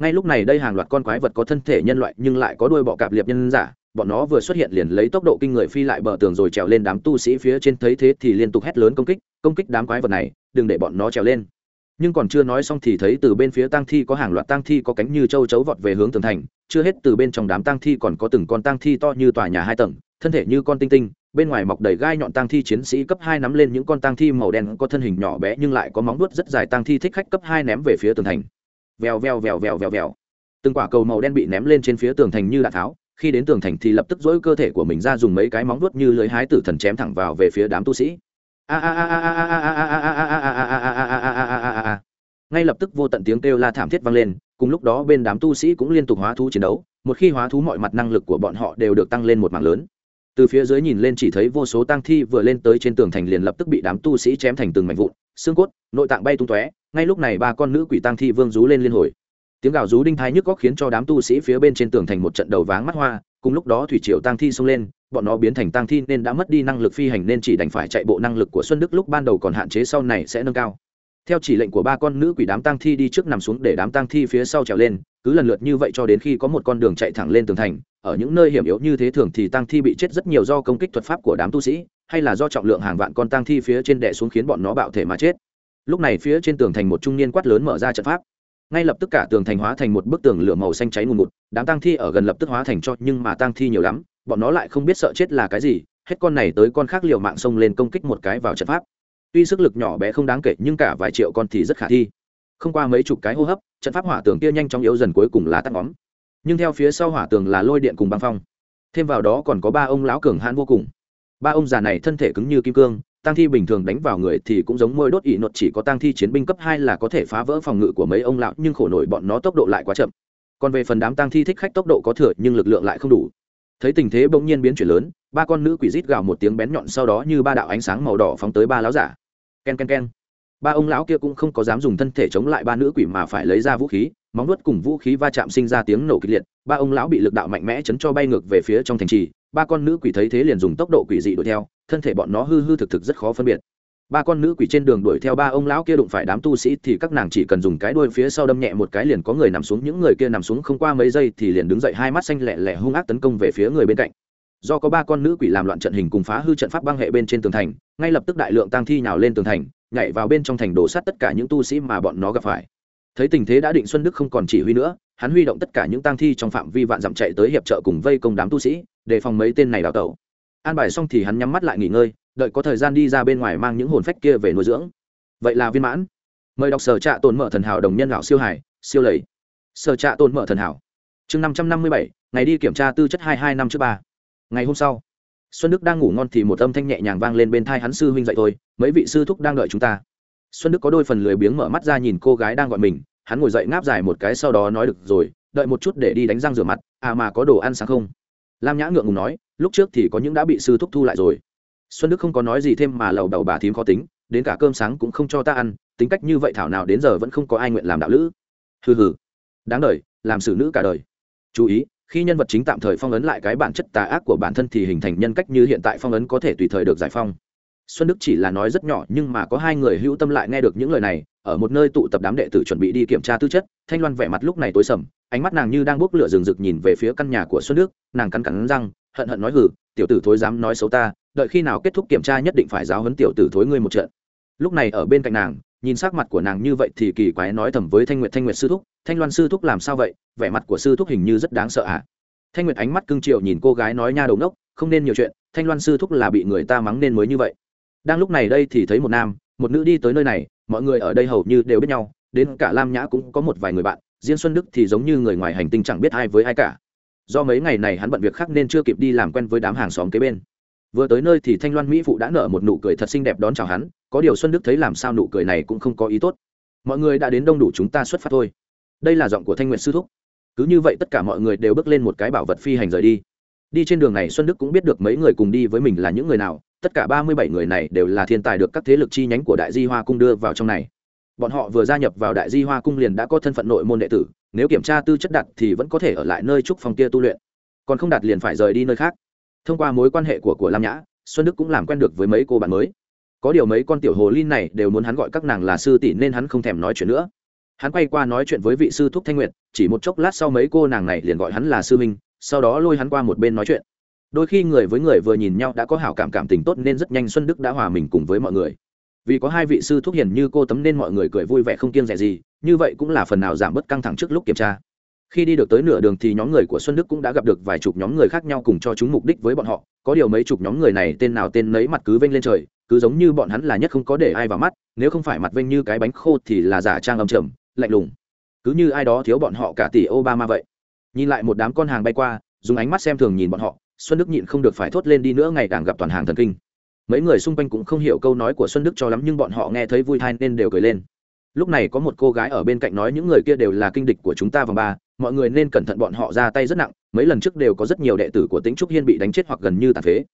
Ngay lúc này đây hàng loạt con quái vật có thân thể nhân loại, nhưng lại có đuôi bọ cạp liệp nhân giả. Bọn nó vừa xuất hiện liền lấy tốc độ kinh người phi lại bờ tường rồi trèo lên đám tu sĩ phía trên, thấy thế thì liên tục hét lớn công kích. Công kích đám quái vật này, đừng để bọn nó trèo lên nhưng còn chưa nói xong thì thấy từ bên phía tang thi có hàng loạt tang thi có cánh như châu chấu vọt về hướng tường thành, chưa hết từ bên trong đám tang thi còn có từng con tang thi to như tòa nhà hai tầng, thân thể như con tinh tinh, bên ngoài mọc đầy gai nhọn tang thi chiến sĩ cấp hai nắm lên những con tang thi màu đen có thân hình nhỏ bé nhưng lại có móng vuốt rất dài tang thi thích khách cấp hai ném về phía tường thành. Vèo vèo vèo vèo vèo vèo. Từng quả cầu màu đen bị ném lên trên phía tường thành như đạn tháo, khi đến tường thành thì lập tức dỗi cơ thể của mình ra dùng mấy cái móng vuốt như lưới hái tử thần chém thẳng vào về phía đám tu sĩ ngay lập tức vô tận tiếng kêu la thảm thiết vang lên cùng lúc đó bên đám tu sĩ cũng liên tục hóa thú chiến đấu một khi hóa thú mọi mặt năng lực của bọn họ đều được tăng lên một mạng lớn từ phía dưới nhìn lên chỉ thấy vô số tang thi vừa lên tới trên tường thành liền lập tức bị đám tu sĩ chém thành từng mảnh vụn xương cốt nội tạng bay tung tóe ngay lúc này ba con nữ quỷ tang thi vương rú lên liên hồi tiếng gào rú đinh thái nhức góc khiến cho đám tu sĩ phía bên trên tường thành một trận đầu váng mắt hoa cùng lúc đó thủy triều tang thi xông lên bọn nó biến thành tang thi nên đã mất đi năng lực phi hành nên chỉ đành phải chạy bộ năng lực của xuân đức lúc ban đầu còn hạn chế sau này sẽ nâng cao. Theo chỉ lệnh của ba con nữ quỷ đám tang thi đi trước nằm xuống để đám tang thi phía sau trèo lên, cứ lần lượt như vậy cho đến khi có một con đường chạy thẳng lên tường thành, ở những nơi hiểm yếu như thế thường thì tang thi bị chết rất nhiều do công kích thuật pháp của đám tu sĩ, hay là do trọng lượng hàng vạn con tang thi phía trên đè xuống khiến bọn nó bạo thể mà chết. Lúc này phía trên tường thành một trung niên quát lớn mở ra trận pháp. Ngay lập tức cả tường thành hóa thành một bức tường lửa màu xanh cháy ngùn ngụt, đám tang thi ở gần lập tức hóa thành cho, nhưng mà tang thi nhiều lắm bọn nó lại không biết sợ chết là cái gì, hết con này tới con khác liều mạng xông lên công kích một cái vào trận pháp. Tuy sức lực nhỏ bé không đáng kể, nhưng cả vài triệu con thì rất khả thi. Không qua mấy chục cái hô hấp, trận pháp hỏa tường kia nhanh chóng yếu dần cuối cùng là tắt ngóm. Nhưng theo phía sau hỏa tường là lôi điện cùng băng phong. Thêm vào đó còn có ba ông lão cường hãn vô cùng. Ba ông già này thân thể cứng như kim cương tăng thi bình thường đánh vào người thì cũng giống môi đốt ỉ nột chỉ có tăng thi chiến binh cấp hai là có thể phá vỡ phòng ngự của mấy ông lão, nhưng khổ nổi bọn nó tốc độ lại quá chậm. Còn về phần đám tăng thi thích khách tốc độ có thừa, nhưng lực lượng lại không đủ thấy tình thế bỗng nhiên biến chuyển lớn, ba con nữ quỷ rít gào một tiếng bén nhọn sau đó như ba đạo ánh sáng màu đỏ phóng tới ba lão giả. K e n k e n k e n ba ông lão kia cũng không có dám dùng thân thể chống lại ba nữ quỷ mà phải lấy ra vũ khí, móng nuốt cùng vũ khí va chạm sinh ra tiếng nổ kịch liệt, ba ông lão bị lực đạo mạnh mẽ chấn cho bay ngược về phía trong thành trì, ba con nữ quỷ thấy thế liền dùng tốc độ quỷ dị đuổi theo, thân thể bọn nó hư hư thực thực rất khó phân biệt ba con nữ quỷ trên đường đuổi theo ba ông lão kia đụng phải đám tu sĩ thì các nàng chỉ cần dùng cái đuôi phía sau đâm nhẹ một cái liền có người nằm xuống. Những người kia nằm xuống không qua mấy giây thì liền đứng dậy, hai mắt xanh lẹ lẹ hung ác tấn công về phía người bên cạnh. Do có ba con nữ quỷ làm loạn trận hình cùng phá hư trận pháp băng hệ bên trên tường thành, ngay lập tức đại lượng tang thi nhào lên tường thành, nhảy vào bên trong thành đổ sát tất cả những tu sĩ mà bọn nó gặp phải. Thấy tình thế đã định xuân đức không còn chỉ huy nữa, hắn huy động tất cả những tang thi trong phạm vi vạn dặm chạy tới hiệp trợ cùng vây công đám tu sĩ để phòng mấy tên này đào tẩu. An bài xong thì hắn nhắm mắt lại nghỉ ngơi đợi có thời gian đi ra bên ngoài mang những hồn phách kia về nuôi dưỡng. Vậy là viên mãn. Mời đọc sở trạ tồn mở thần hảo đồng nhân lão siêu hải, siêu lầy. Sở trạ tồn mở thần hảo. Chương năm trăm năm mươi bảy, ngày đi kiểm tra tư chất hai hai năm trước ba. Ngày hôm sau, xuân đức đang ngủ ngon thì một âm thanh nhẹ nhàng vang lên bên thai hắn sư huynh dậy thôi, mấy vị sư thúc đang đợi chúng ta. Xuân đức có đôi phần lười biếng mở mắt ra nhìn cô gái đang gọi mình, hắn ngồi dậy ngáp dài một cái sau đó nói được rồi, đợi một chút để đi đánh răng rửa mặt à mà có đồ ăn sáng không? Lam nhã ngượng ngùng nói, lúc trước thì có những đã bị sư thúc thu lại rồi xuân đức không có nói gì thêm mà lầu đầu bà thím khó tính, đến cả cơm sáng cũng không cho ta ăn, tính cách như vậy thảo nào đến giờ vẫn không có ai nguyện làm đạo lữ. Hừ hừ. Đáng đời, làm xử nữ cả đời. Chú ý, khi nhân vật chính tạm thời phong ấn lại cái bản chất tà ác của bản thân thì hình thành nhân cách như hiện tại phong ấn có thể tùy thời được giải phong. Xuân đức chỉ là nói rất nhỏ nhưng mà có hai người hữu tâm lại nghe được những lời này, ở một nơi tụ tập đám đệ tử chuẩn bị đi kiểm tra tư chất, thanh loan vẻ mặt lúc này tối sầm, ánh mắt nàng như đang bốc lửa rừng rực nhìn về phía căn nhà của xuân đức, nàng cắn cắn răng, hận hận nói hử tiểu tử thối dám nói xấu ta đợi khi nào kết thúc kiểm tra nhất định phải giáo huấn tiểu tử thối ngươi một trận. Lúc này ở bên cạnh nàng, nhìn sắc mặt của nàng như vậy thì kỳ quái nói thầm với thanh nguyệt thanh nguyệt sư thúc, thanh loan sư thúc làm sao vậy? Vẻ mặt của sư thúc hình như rất đáng sợ ạ à? thanh nguyệt ánh mắt cưng triệu nhìn cô gái nói nha đầu nốc không nên nhiều chuyện, thanh loan sư thúc là bị người ta mắng nên mới như vậy. Đang lúc này đây thì thấy một nam, một nữ đi tới nơi này, mọi người ở đây hầu như đều biết nhau, đến cả lam nhã cũng có một vài người bạn, diên xuân đức thì giống như người ngoài hành tinh chẳng biết ai với ai cả. Do mấy ngày này hắn bận việc khác nên chưa kịp đi làm quen với đám hàng xóm kế bên vừa tới nơi thì thanh loan mỹ phụ đã nở một nụ cười thật xinh đẹp đón chào hắn, có điều xuân đức thấy làm sao nụ cười này cũng không có ý tốt. Mọi người đã đến đông đủ chúng ta xuất phát thôi. Đây là giọng của thanh nguyện sư thúc. Cứ như vậy tất cả mọi người đều bước lên một cái bảo vật phi hành rời đi. Đi trên đường này xuân đức cũng biết được mấy người cùng đi với mình là những người nào, tất cả ba mươi bảy người này đều là thiên tài được các thế lực chi nhánh của đại di hoa cung đưa vào trong này. Bọn họ vừa gia nhập vào đại di hoa cung liền đã có thân phận nội môn đệ tử, nếu kiểm tra tư chất đặt thì vẫn có thể ở lại nơi trúc phòng kia tu luyện. Còn không đạt liền phải rời đi nơi khác thông qua mối quan hệ của của lam nhã, xuân đức cũng làm quen được với mấy cô bạn mới. Có điều mấy con tiểu hồ ly này đều muốn hắn gọi các nàng là sư tỷ nên hắn không thèm nói chuyện nữa. Hắn quay qua nói chuyện với vị sư thúc thanh nguyệt, chỉ một chốc lát sau mấy cô nàng này liền gọi hắn là sư minh sau đó lôi hắn qua một bên nói chuyện. Đôi khi người với người vừa nhìn nhau đã có hảo cảm cảm tình tốt nên rất nhanh xuân đức đã hòa mình cùng với mọi người. Vì có hai vị sư thúc hiền như cô tấm nên mọi người cười vui vẻ không kiêng rẻ gì, như vậy cũng là phần nào giảm bớt căng thẳng trước lúc kiểm tra khi đi được tới nửa đường thì nhóm người của xuân đức cũng đã gặp được vài chục nhóm người khác nhau cùng cho chúng mục đích với bọn họ. Có điều mấy chục nhóm người này tên nào tên nấy mặt cứ vênh lên trời, cứ giống như bọn hắn là nhất không có để ai vào mắt, nếu không phải mặt vênh như cái bánh khô thì là giả trang âm trầm, lạnh lùng. Cứ như ai đó thiếu bọn họ cả tỷ obama vậy. Nhìn lại một đám con hàng bay qua, dùng ánh mắt xem thường nhìn bọn họ, xuân đức nhịn không được phải thốt lên đi nữa ngày càng gặp toàn hàng thần kinh. Mấy người xung quanh cũng không hiểu câu nói của xuân đức cho lắm nhưng bọn họ nghe thấy vui thai nên đều cười lên. Lúc này có một cô gái ở bên cạnh nói những người kia đều là kinh địch của chúng ta vòng ba mọi người nên cẩn thận bọn họ ra tay rất nặng, mấy lần trước đều có rất nhiều đệ tử của tính trúc hiên bị đánh chết hoặc gần như tàn phế.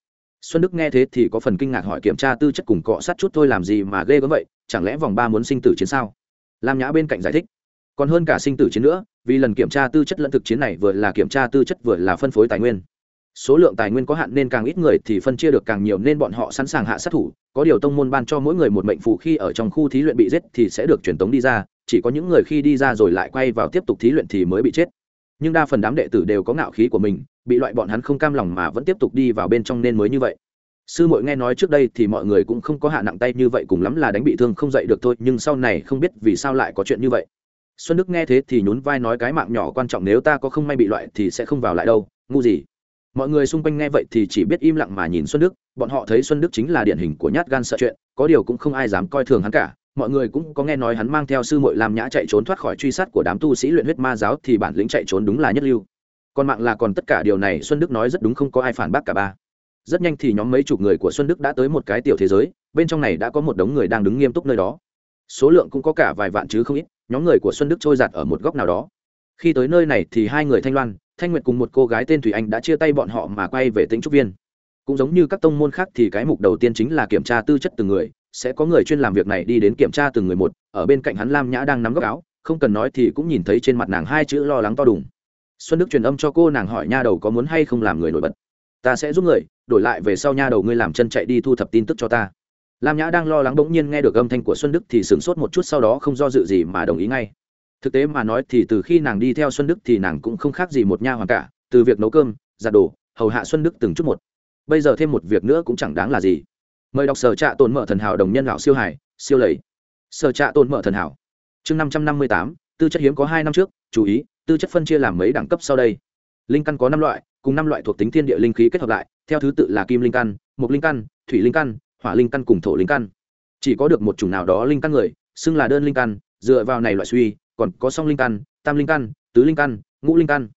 Xuân đức nghe thế thì có phần kinh ngạc hỏi kiểm tra tư chất cùng cọ sát chút thôi làm gì mà ghê gớm vậy, chẳng lẽ vòng ba muốn sinh tử chiến sao? Lam nhã bên cạnh giải thích. Còn hơn cả sinh tử chiến nữa, vì lần kiểm tra tư chất lẫn thực chiến này vừa là kiểm tra tư chất vừa là phân phối tài nguyên. Số lượng tài nguyên có hạn nên càng ít người thì phân chia được càng nhiều nên bọn họ sẵn sàng hạ sát thủ, có điều tông môn ban cho mỗi người một mệnh phụ khi ở trong khu thí luyện bị giết thì sẽ được truyền tống đi ra chỉ có những người khi đi ra rồi lại quay vào tiếp tục thí luyện thì mới bị chết. Nhưng đa phần đám đệ tử đều có ngạo khí của mình, bị loại bọn hắn không cam lòng mà vẫn tiếp tục đi vào bên trong nên mới như vậy. Sư muội nghe nói trước đây thì mọi người cũng không có hạ nặng tay như vậy cùng lắm là đánh bị thương không dậy được thôi, nhưng sau này không biết vì sao lại có chuyện như vậy. Xuân đức nghe thế thì nhún vai nói cái mạng nhỏ quan trọng, nếu ta có không may bị loại thì sẽ không vào lại đâu, ngu gì. Mọi người xung quanh nghe vậy thì chỉ biết im lặng mà nhìn xuân đức, bọn họ thấy xuân đức chính là điển hình của nhát gan sợ chuyện, có điều cũng không ai dám coi thường hắn cả mọi người cũng có nghe nói hắn mang theo sư muội làm nhã chạy trốn thoát khỏi truy sát của đám tu sĩ luyện huyết ma giáo thì bản lĩnh chạy trốn đúng là nhất lưu. Còn mạng là còn tất cả điều này xuân đức nói rất đúng không có ai phản bác cả ba. Rất nhanh thì nhóm mấy chục người của xuân đức đã tới một cái tiểu thế giới, bên trong này đã có một đống người đang đứng nghiêm túc nơi đó. Số lượng cũng có cả vài vạn chứ không ít, nhóm người của xuân đức trôi giặt ở một góc nào đó. Khi tới nơi này thì hai người thanh loan, thanh nguyệt cùng một cô gái tên thủy anh đã chia tay bọn họ mà quay về tính trúc viên. Cũng giống như các tông môn khác thì cái mục đầu tiên chính là kiểm tra tư chất từng người sẽ có người chuyên làm việc này đi đến kiểm tra từng người một, ở bên cạnh hắn lam nhã đang nắm góc áo, không cần nói thì cũng nhìn thấy trên mặt nàng hai chữ lo lắng to đùng. Xuân đức truyền âm cho cô nàng hỏi nha đầu có muốn hay không làm người nổi bật. Ta sẽ giúp người, đổi lại về sau nha đầu ngươi làm chân chạy đi thu thập tin tức cho ta. Lam nhã đang lo lắng bỗng nhiên nghe được âm thanh của xuân đức thì sửng sốt một chút sau đó không do dự gì mà đồng ý ngay. Thực tế mà nói thì từ khi nàng đi theo xuân đức thì nàng cũng không khác gì một nha hoàn cả, từ việc nấu cơm, giặt đồ, hầu hạ xuân đức từng chút một. Bây giờ thêm một việc nữa cũng chẳng đáng là gì mời đọc sở trạ tồn mở thần hảo đồng nhân lão siêu hải, siêu lầy. Sở trạ tồn mở thần hảo. Chương năm trăm năm mươi tám, tư chất hiếm có hai năm trước, chú ý, tư chất phân chia làm mấy đẳng cấp sau đây. Linh căn có năm loại, cùng năm loại thuộc tính thiên địa linh khí kết hợp lại, theo thứ tự là kim linh căn mục linh căn, thủy linh căn, hỏa linh căn cùng thổ linh căn. Chỉ có được một chủng nào đó linh căn người, xưng là đơn linh căn, dựa vào này loại suy, còn có song linh căn, tam linh căn, tứ linh căn, ngũ linh căn.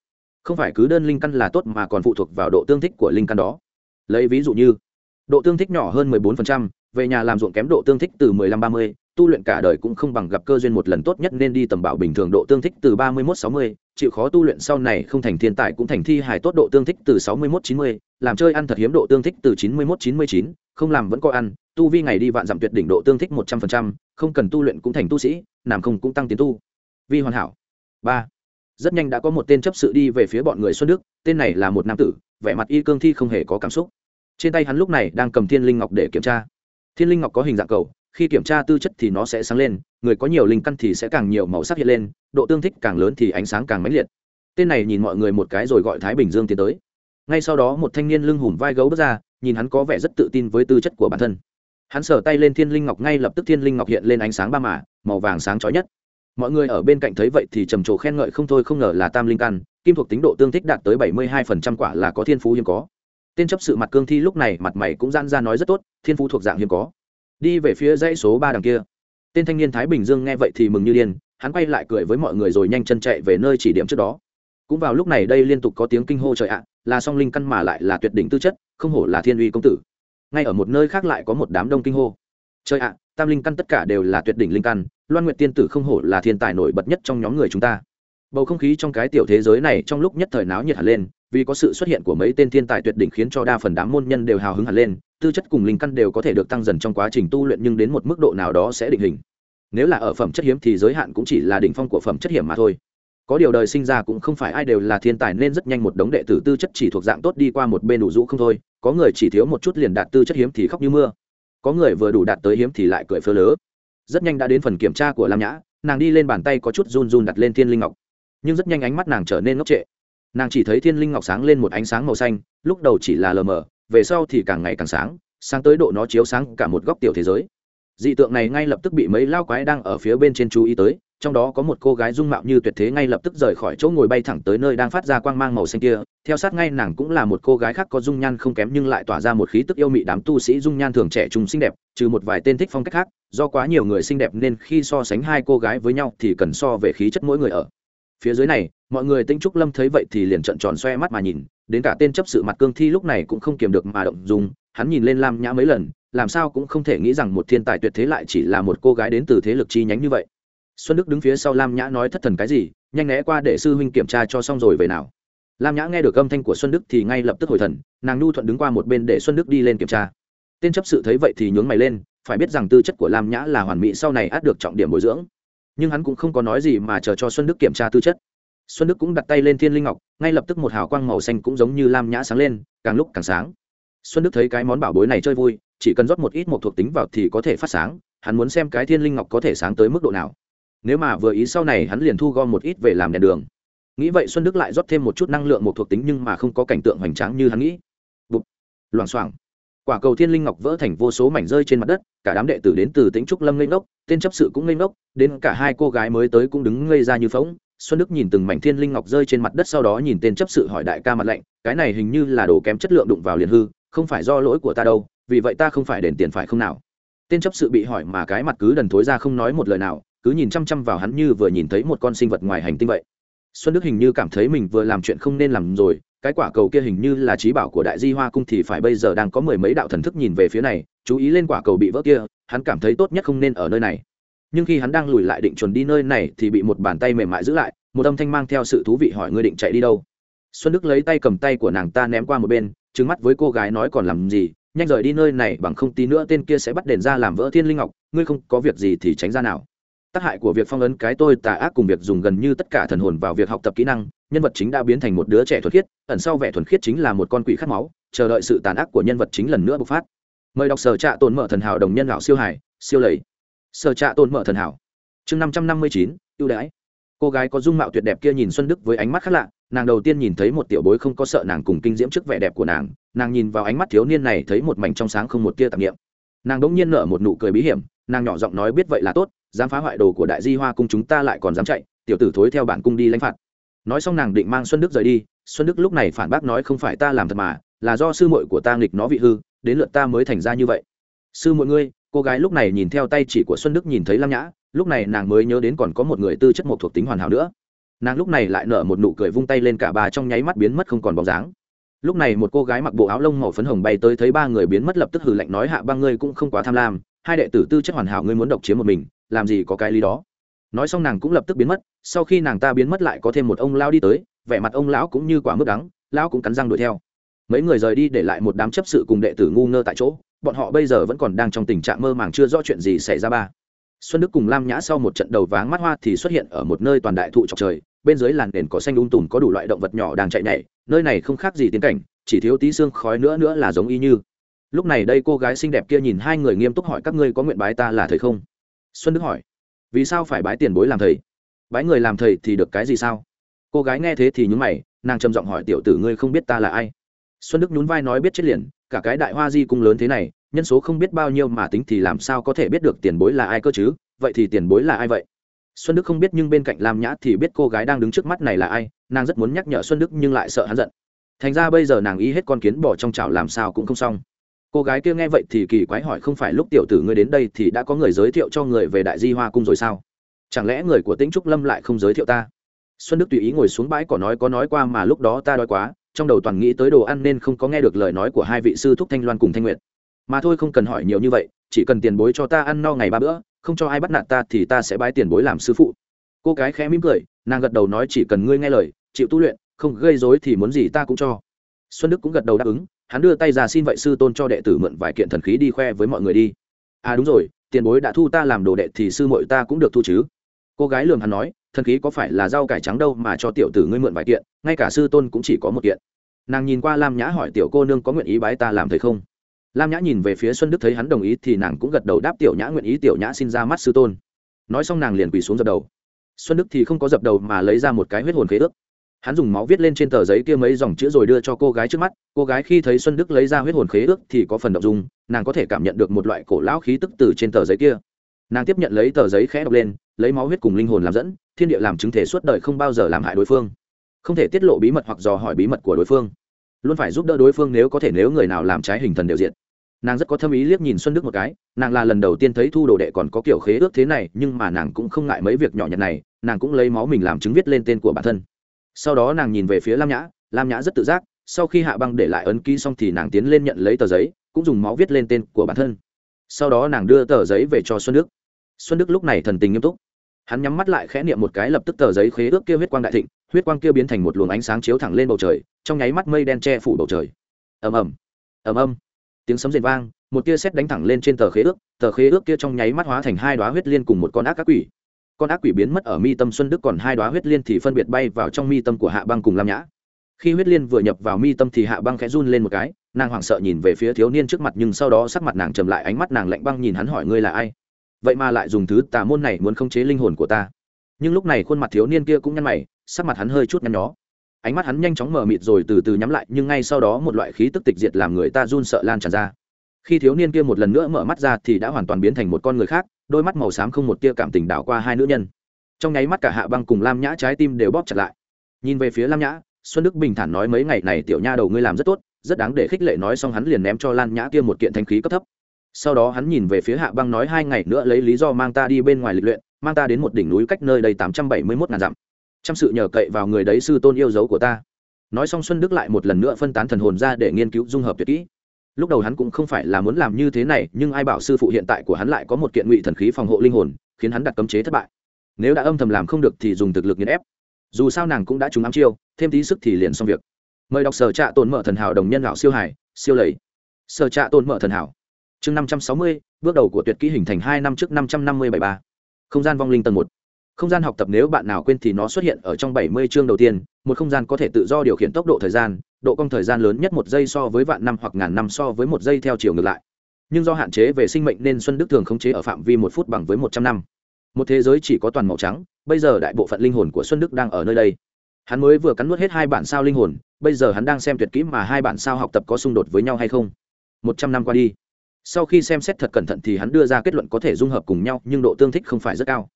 Không phải cứ đơn linh căn là tốt mà còn phụ thuộc vào độ tương thích của linh căn đó. Lấy ví dụ như độ tương thích nhỏ hơn 14%, về nhà làm ruộng kém độ tương thích từ 15-30, tu luyện cả đời cũng không bằng gặp cơ duyên một lần tốt nhất nên đi tầm bảo bình thường độ tương thích từ 31-60, chịu khó tu luyện sau này không thành thiên tài cũng thành thi hài tốt độ tương thích từ 61-90, làm chơi ăn thật hiếm độ tương thích từ 91-99, không làm vẫn có ăn, tu vi ngày đi vạn giảm tuyệt đỉnh độ tương thích 100%, không cần tu luyện cũng thành tu sĩ, làm không cũng tăng tiến tu. Vi hoàn hảo. Ba. Rất nhanh đã có một tên chấp sự đi về phía bọn người xuân đức tên này là một nam tử vẻ mặt y cương thi không hề có cảm xúc trên tay hắn lúc này đang cầm thiên linh ngọc để kiểm tra. Thiên linh ngọc có hình dạng cầu, khi kiểm tra tư chất thì nó sẽ sáng lên, người có nhiều linh căn thì sẽ càng nhiều màu sắc hiện lên, độ tương thích càng lớn thì ánh sáng càng mãnh liệt. Tên này nhìn mọi người một cái rồi gọi thái bình dương tiến tới. Ngay sau đó một thanh niên lưng hùm vai gấu bước ra, nhìn hắn có vẻ rất tự tin với tư chất của bản thân. Hắn sờ tay lên thiên linh ngọc ngay lập tức thiên linh ngọc hiện lên ánh sáng ba mả màu vàng sáng chói nhất. Mọi người ở bên cạnh thấy vậy thì trầm trồ khen ngợi không thôi không ngờ là tam linh căn, kim thuộc tính độ tương thích đạt tới bảy mươi hai phần trăm quả là có thiên phú hiếm có tên chấp sự mặt cương thi lúc này mặt mày cũng gian ra nói rất tốt, thiên phú thuộc dạng hiếm có. Đi về phía dãy số ba đằng kia. Tên thanh niên thái bình dương nghe vậy thì mừng như điên, hắn quay lại cười với mọi người rồi nhanh chân chạy về nơi chỉ điểm trước đó. Cũng vào lúc này đây liên tục có tiếng kinh hô trời ạ, là song linh căn mà lại là tuyệt đỉnh tư chất, không hổ là thiên uy công tử. Ngay ở một nơi khác lại có một đám đông kinh hô. Trời ạ, tam linh căn tất cả đều là tuyệt đỉnh linh căn, loan nguyệt tiên tử không hổ là thiên tài nổi bật nhất trong nhóm người chúng ta. Bầu không khí trong cái tiểu thế giới này trong lúc nhất thời náo nhiệt hẳn lên vì có sự xuất hiện của mấy tên thiên tài tuyệt đỉnh khiến cho đa phần đám môn nhân đều hào hứng hẳn lên, tư chất cùng linh căn đều có thể được tăng dần trong quá trình tu luyện nhưng đến một mức độ nào đó sẽ định hình. Nếu là ở phẩm chất hiếm thì giới hạn cũng chỉ là đỉnh phong của phẩm chất hiểm mà thôi. Có điều đời sinh ra cũng không phải ai đều là thiên tài nên rất nhanh một đống đệ tử tư chất chỉ thuộc dạng tốt đi qua một bên đủ rũ không thôi, có người chỉ thiếu một chút liền đạt tư chất hiếm thì khóc như mưa. Có người vừa đủ đạt tới hiếm thì lại cười phơ lớ. Rất nhanh đã đến phần kiểm tra của lam nhã, nàng đi lên bàn tay có chút run run đặt lên thiên linh ngọc. Nhưng rất nhanh ánh mắt nàng trở nên ngốc trệ nàng chỉ thấy thiên linh ngọc sáng lên một ánh sáng màu xanh, lúc đầu chỉ là lờ mờ, về sau thì càng ngày càng sáng sáng tới độ nó chiếu sáng cả một góc tiểu thế giới. Dị tượng này ngay lập tức bị mấy lao quái đang ở phía bên trên chú ý tới, trong đó có một cô gái dung mạo như tuyệt thế ngay lập tức rời khỏi chỗ ngồi bay thẳng tới nơi đang phát ra quang mang màu xanh kia. Theo sát ngay nàng cũng là một cô gái khác có dung nhan không kém nhưng lại tỏa ra một khí tức yêu mị đám tu sĩ dung nhan thường trẻ trung xinh đẹp, trừ một vài tên thích phong cách khác, do quá nhiều người xinh đẹp nên khi so sánh hai cô gái với nhau thì cần so về khí chất mỗi người ở. Phía dưới này mọi người tinh trúc lâm thấy vậy thì liền trợn tròn xoe mắt mà nhìn, đến cả tên chấp sự mặt cương thi lúc này cũng không kiềm được mà động dùng hắn nhìn lên lam nhã mấy lần, làm sao cũng không thể nghĩ rằng một thiên tài tuyệt thế lại chỉ là một cô gái đến từ thế lực chi nhánh như vậy. Xuân đức đứng phía sau lam nhã nói thất thần cái gì, nhanh né qua để sư huynh kiểm tra cho xong rồi về nào. Lam nhã nghe được âm thanh của xuân đức thì ngay lập tức hồi thần, nàng nhu thuận đứng qua một bên để xuân đức đi lên kiểm tra. Tên chấp sự thấy vậy thì nhướng mày lên, phải biết rằng tư chất của lam nhã là hoàn mỹ sau này át được trọng điểm bồi dưỡng. Nhưng hắn cũng không có nói gì mà chờ cho xuân đức kiểm tra tư chất xuân đức cũng đặt tay lên thiên linh ngọc, ngay lập tức một hào quang màu xanh cũng giống như lam nhã sáng lên, càng lúc càng sáng. Xuân đức thấy cái món bảo bối này chơi vui, chỉ cần rót một ít một thuộc tính vào thì có thể phát sáng, hắn muốn xem cái thiên linh ngọc có thể sáng tới mức độ nào. Nếu mà vừa ý sau này hắn liền thu gom một ít về làm đèn đường. Nghĩ vậy xuân đức lại rót thêm một chút năng lượng một thuộc tính nhưng mà không có cảnh tượng hoành tráng như hắn nghĩ. Bụp, loảng xoảng. Quả cầu thiên linh ngọc vỡ thành vô số mảnh rơi trên mặt đất, cả đám đệ tử đến từ tĩnh trúc lâm ngây ngốc, tên chấp sự cũng ngây ngốc, đến cả hai cô gái mới tới cũng đứng ngây ra như phóng xuân đức nhìn từng mảnh thiên linh ngọc rơi trên mặt đất sau đó nhìn tên chấp sự hỏi đại ca mặt lạnh, cái này hình như là đồ kém chất lượng đụng vào liền hư, không phải do lỗi của ta đâu, vì vậy ta không phải đền tiền phải không nào? Tên chấp sự bị hỏi mà cái mặt cứ đần thối ra không nói một lời nào, cứ nhìn chăm chăm vào hắn như vừa nhìn thấy một con sinh vật ngoài hành tinh vậy. Xuân đức hình như cảm thấy mình vừa làm chuyện không nên làm rồi, cái quả cầu kia hình như là trí bảo của đại di hoa cung thì phải bây giờ đang có mười mấy đạo thần thức nhìn về phía này, chú ý lên quả cầu bị vỡ kia, hắn cảm thấy tốt nhất không nên ở nơi này nhưng khi hắn đang lùi lại định chuẩn đi nơi này thì bị một bàn tay mềm mại giữ lại, một âm thanh mang theo sự thú vị hỏi ngươi định chạy đi đâu. Xuân đức lấy tay cầm tay của nàng ta ném qua một bên trứng mắt với cô gái nói còn làm gì, nhanh rời đi nơi này bằng không tí nữa tên kia sẽ bắt đền ra làm vỡ thiên linh ngọc, ngươi không có việc gì thì tránh ra nào. Tác hại của việc phong ấn cái tôi tà ác cùng việc dùng gần như tất cả thần hồn vào việc học tập kỹ năng, nhân vật chính đã biến thành một đứa trẻ thuần khiết, ẩn sau vẻ thuần khiết chính là một con quỷ khát máu, chờ đợi sự tàn ác của nhân vật chính lần nữa bộc phát. Mời đọc sở trạ tồn mở thần hảo đồng nhân lão siêu hải siêu lầy sở trạ tồn mở thần hảo. Chương năm trăm năm mươi chín, ưu đãi. Cô gái có dung mạo tuyệt đẹp kia nhìn xuân đức với ánh mắt khác lạ, nàng đầu tiên nhìn thấy một tiểu bối không có sợ nàng cùng kinh diễm trước vẻ đẹp của nàng nàng nhìn vào ánh mắt thiếu niên này thấy một mảnh trong sáng không một tia tạp nghiệm nàng đ ỗ n g nhiên nở một nụ cười bí hiểm, nàng nhỏ giọng nói biết vậy là tốt, dám phá hoại đồ của đại di hoa cung chúng ta lại còn dám chạy, tiểu tử thối theo bản cung đi lãnh phạt. Nói xong nàng định mang xuân đức rời đi, xuân đức lúc này phản bác nói không phải ta làm thật mà, là do sư muội của ta nghịch nó vị hư, đến lượt ta mới thành ra như vậy. Sư muội ngươi cô gái lúc này nhìn theo tay chỉ của xuân đức nhìn thấy lam nhã, lúc này nàng mới nhớ đến còn có một người tư chất một thuộc tính hoàn hảo nữa. Nàng lúc này lại nở một nụ cười vung tay lên cả bà trong nháy mắt biến mất không còn bóng dáng. Lúc này một cô gái mặc bộ áo lông màu phấn hồng bay tới thấy ba người biến mất lập tức hừ lạnh nói hạ băng ngươi cũng không quá tham lam, hai đệ tử tư chất hoàn hảo ngươi muốn độc chiếm một mình, làm gì có cái lý đó. Nói xong nàng cũng lập tức biến mất, sau khi nàng ta biến mất lại có thêm một ông lão đi tới, vẻ mặt ông lão cũng như quả mướp đắng, lão cũng cắn răng đuổi theo mấy người rời đi để lại một đám chấp sự cùng đệ tử ngu ngơ tại chỗ, bọn họ bây giờ vẫn còn đang trong tình trạng mơ màng chưa rõ chuyện gì xảy ra ba. Xuân đức cùng lam nhã sau một trận đầu váng mắt hoa thì xuất hiện ở một nơi toàn đại thụ trọc trời, bên dưới làn nền cỏ xanh ung tùm có đủ loại động vật nhỏ đang chạy nhảy, nơi này không khác gì tiến cảnh, chỉ thiếu tí xương khói nữa nữa là giống y như. Lúc này đây cô gái xinh đẹp kia nhìn hai người nghiêm túc hỏi, các ngươi có nguyện bái ta là thầy không? Xuân đức hỏi. Vì sao phải bái tiền bối làm thầy? Bái người làm thầy thì được cái gì sao? Cô gái nghe thế thì nhúng mày, nàng trầm giọng hỏi, tiểu tử ngươi không biết ta là ai? Xuân đức nhún vai nói biết chết liền, cả cái đại hoa di cung lớn thế này, nhân số không biết bao nhiêu mà tính thì làm sao có thể biết được tiền bối là ai cơ chứ? Vậy thì tiền bối là ai vậy? Xuân đức không biết nhưng bên cạnh lam nhã thì biết cô gái đang đứng trước mắt này là ai, nàng rất muốn nhắc nhở xuân đức nhưng lại sợ hắn giận. Thành ra bây giờ nàng ý hết con kiến bỏ trong chảo làm sao cũng không xong. Cô gái kia nghe vậy thì kỳ quái hỏi không phải lúc tiểu tử ngươi đến đây thì đã có người giới thiệu cho người về đại di hoa cung rồi sao? Chẳng lẽ người của tĩnh trúc lâm lại không giới thiệu ta? Xuân đức tùy ý ngồi xuống bãi cỏ nói có nói qua mà lúc đó ta đói quá trong đầu toàn nghĩ tới đồ ăn nên không có nghe được lời nói của hai vị sư thúc thanh loan cùng thanh nguyệt. Mà thôi không cần hỏi nhiều như vậy, chỉ cần tiền bối cho ta ăn no ngày ba bữa, không cho ai bắt nạt ta thì ta sẽ bái tiền bối làm sư phụ. Cô gái khẽ mỉm cười, nàng gật đầu nói chỉ cần ngươi nghe lời, chịu tu luyện, không gây dối thì muốn gì ta cũng cho. Xuân đức cũng gật đầu đáp ứng, hắn đưa tay ra xin vậy sư tôn cho đệ tử mượn vài kiện thần khí đi khoe với mọi người đi. À đúng rồi, tiền bối đã thu ta làm đồ đệ thì sư muội ta cũng được thu chứ. Cô gái lường hắn nói thần khí có phải là rau cải trắng đâu mà cho tiểu tử ngươi mượn vài kiện, ngay cả sư tôn cũng chỉ có một kiện. Nàng nhìn qua lam nhã hỏi tiểu cô nương có nguyện ý bái ta làm thầy không? Lam nhã nhìn về phía xuân đức thấy hắn đồng ý thì nàng cũng gật đầu đáp tiểu nhã nguyện ý tiểu nhã xin ra mắt sư tôn. Nói xong nàng liền quỳ xuống dập đầu. Xuân đức thì không có dập đầu mà lấy ra một cái huyết hồn khế ước. Hắn dùng máu viết lên trên tờ giấy kia mấy dòng chữ rồi đưa cho cô gái trước mắt. Cô gái khi thấy xuân đức lấy ra huyết hồn khế ước thì có phần động dung, nàng có thể cảm nhận được một loại cổ lão khí tức từ trên tờ giấy kia. Nàng tiếp nhận lấy tờ giấy khẽ đọc lên, lấy máu huyết cùng linh hồn làm dẫn thiên địa làm chứng thể suốt đời không bao giờ làm hại đối phương, không thể tiết lộ bí mật hoặc dò hỏi bí mật của đối phương, luôn phải giúp đỡ đối phương nếu có thể nếu người nào làm trái hình thần đều diện nàng rất có thâm ý liếc nhìn xuân đức một cái, nàng là lần đầu tiên thấy thu đồ đệ còn có kiểu khế ước thế này, nhưng mà nàng cũng không ngại mấy việc nhỏ nhặt này, nàng cũng lấy máu mình làm chứng viết lên tên của bản thân. Sau đó nàng nhìn về phía lam nhã lam nhã rất tự giác, sau khi hạ băng để lại ấn ký xong thì nàng tiến lên nhận lấy tờ giấy, cũng dùng máu viết lên tên của bản thân. Sau đó nàng đưa tờ giấy về cho xuân đức. Xuân đức lúc này thần tình nghiêm túc hắn nhắm mắt lại khẽ niệm một cái lập tức tờ giấy khế ước kia huyết quang đại thịnh, huyết quang kia biến thành một luồng ánh sáng chiếu thẳng lên bầu trời, trong nháy mắt mây đen che phủ bầu trời. Ầm ầm ầm ầm. Tiếng sấm rền vang, một tia sét đánh thẳng lên trên tờ khế ước, tờ khế ước kia trong nháy mắt hóa thành hai đoá huyết liên cùng một con ác các quỷ. Con ác quỷ biến mất ở mi tâm xuân đức còn hai đoá huyết liên thì phân biệt bay vào trong mi tâm của hạ băng cùng lam nhã. Khi huyết liên vừa nhập vào mi tâm thì hạ băng khẽ run lên một cái, nàng hoảng sợ nhìn về phía thiếu niên trước mặt nhưng sau đó sắc mặt nàng trầm lại, ánh mắt nàng lạnh băng nhìn hắn hỏi ngươi là ai? Vậy mà lại dùng thứ tà môn này muốn khống chế linh hồn của ta. Nhưng lúc này khuôn mặt thiếu niên kia cũng nhăn mày, sắc mặt hắn hơi chút nhăn nhó. Ánh mắt hắn nhanh chóng mở mịt rồi từ từ nhắm lại, nhưng ngay sau đó một loại khí tức tịch diệt làm người ta run sợ lan tràn ra. Khi thiếu niên kia một lần nữa mở mắt ra thì đã hoàn toàn biến thành một con người khác, đôi mắt màu xám không một tia cảm tình đảo qua hai nữ nhân. Trong nháy mắt cả hạ băng cùng lam nhã trái tim đều bóp chặt lại. Nhìn về phía lam nhã, xuân đức bình thản nói mấy ngày này tiểu nha đầu ngươi làm rất tốt, rất đáng để khích lệ nói xong hắn liền ném cho lan nhã kia một kiện thanh khí cấp thấp sau đó hắn nhìn về phía hạ băng nói hai ngày nữa lấy lý do mang ta đi bên ngoài lịch luyện, mang ta đến một đỉnh núi cách nơi đây tám trăm bảy mươi mốt ngàn dặm. Chăm sự nhờ cậy vào người đấy sư tôn yêu dấu của ta. Nói xong xuân đức lại một lần nữa phân tán thần hồn ra để nghiên cứu dung hợp tuyệt kỹ. Lúc đầu hắn cũng không phải là muốn làm như thế này, nhưng ai bảo sư phụ hiện tại của hắn lại có một kiện ngụy thần khí phòng hộ linh hồn, khiến hắn đặt cấm chế thất bại. Nếu đã âm thầm làm không được thì dùng thực lực nghiền ép. Dù sao nàng cũng đã trúng ám chiêu, thêm tí sức thì liền xong việc. Mời đọc sở trạ tồn mở thần hảo đồng nhân lão siêu hải, siêu lầy. Sở trạ tồn mở thần hảo chương năm trăm sáu mươi, bước đầu của tuyệt kỹ hình thành hai năm trước năm trăm năm mươi bảy ba. Không gian vong linh tầng một. Không gian học tập nếu bạn nào quên thì nó xuất hiện ở trong bảy mươi chương đầu tiên, một không gian có thể tự do điều khiển tốc độ thời gian, độ cong thời gian lớn nhất một giây so với vạn năm hoặc ngàn năm so với một giây theo chiều ngược lại. Nhưng do hạn chế về sinh mệnh nên xuân đức thường khống chế ở phạm vi một phút bằng với một trăm năm. Một thế giới chỉ có toàn màu trắng, bây giờ đại bộ phận linh hồn của xuân đức đang ở nơi đây. Hắn mới vừa cắn nuốt hết hai bản sao linh hồn, bây giờ hắn đang xem tuyệt kỹ mà hai bản sao học tập có xung đột với nhau hay không. Một trăm năm qua đi sau khi xem xét thật cẩn thận thì hắn đưa ra kết luận có thể dung hợp cùng nhau, nhưng độ tương thích không phải rất cao.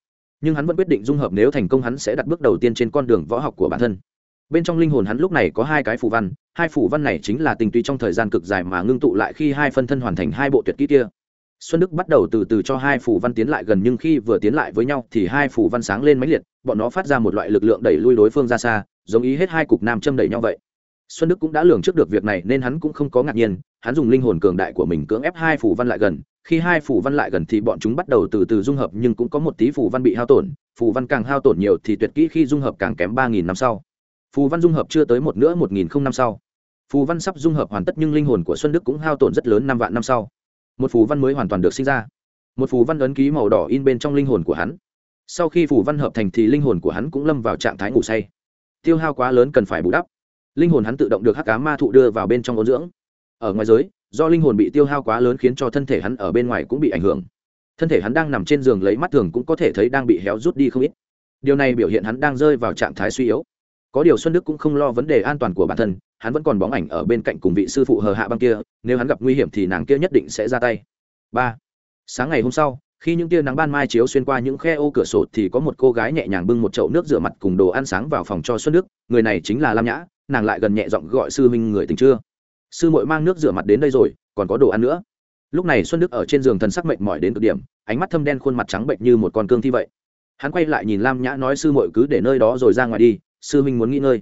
Nhưng hắn vẫn quyết định dung hợp nếu thành công hắn sẽ đặt bước đầu tiên trên con đường võ học của bản thân. Bên trong linh hồn hắn lúc này có hai cái phù văn, hai phù văn này chính là tình túy trong thời gian cực dài mà ngưng tụ lại khi hai phân thân hoàn thành hai bộ tuyệt kỹ kia. Xuân đức bắt đầu từ từ cho hai phù văn tiến lại gần nhưng khi vừa tiến lại với nhau thì hai phù văn sáng lên mãnh liệt, bọn nó phát ra một loại lực lượng đẩy lui đối phương ra xa, giống ý hết hai cục nam châm đẩy nhau vậy xuân đức cũng đã lường trước được việc này nên hắn cũng không có ngạc nhiên, hắn dùng linh hồn cường đại của mình cưỡng ép hai phù văn lại gần, khi hai phù văn lại gần thì bọn chúng bắt đầu từ từ dung hợp nhưng cũng có một tí phù văn bị hao tổn, phù văn càng hao tổn nhiều thì tuyệt kỹ khi dung hợp càng kém ba nghìn năm sau. Phù văn dung hợp chưa tới một nữa một nghìn không năm sau. Phù văn sắp dung hợp hoàn tất nhưng linh hồn của xuân đức cũng hao tổn rất lớn năm vạn năm sau. Một phù văn mới hoàn toàn được sinh ra. Một phù văn ấn ký màu đỏ in bên trong linh hồn của hắn. Sau khi Phù văn hợp thành thì linh hồn của hắn cũng lâm vào trạng thái ngủ say. Tiêu hao quá lớn cần phải bù đắp linh hồn hắn tự động được hắc cá ma thụ đưa vào bên trong ôn dưỡng. Ở ngoài giới, do linh hồn bị tiêu hao quá lớn khiến cho thân thể hắn ở bên ngoài cũng bị ảnh hưởng. Thân thể hắn đang nằm trên giường lấy mắt thường cũng có thể thấy đang bị héo rút đi không ít. Điều này biểu hiện hắn đang rơi vào trạng thái suy yếu. Có điều xuân đức cũng không lo vấn đề an toàn của bản thân, hắn vẫn còn bóng ảnh ở bên cạnh cùng vị sư phụ hờ hạ băng kia, nếu hắn gặp nguy hiểm thì nàng kia nhất định sẽ ra tay. Ba. Sáng ngày hôm sau, khi những tia nắng ban mai chiếu xuyên qua những khe ô cửa sổ thì có một cô gái nhẹ nhàng bưng một chậu nước rửa mặt cùng đồ ăn sáng vào phòng cho xuân đức, người này chính là lam nhã nàng lại gần nhẹ giọng gọi sư huynh người tình chưa? Sư muội mang nước rửa mặt đến đây rồi, còn có đồ ăn nữa. Lúc này xuân đức ở trên giường thần sắc mệnh mỏi đến cực điểm, ánh mắt thâm đen khuôn mặt trắng bệnh như một con cương thi vậy. Hắn quay lại nhìn lam nhã nói sư muội cứ để nơi đó rồi ra ngoài đi, sư huynh muốn nghỉ ngơi.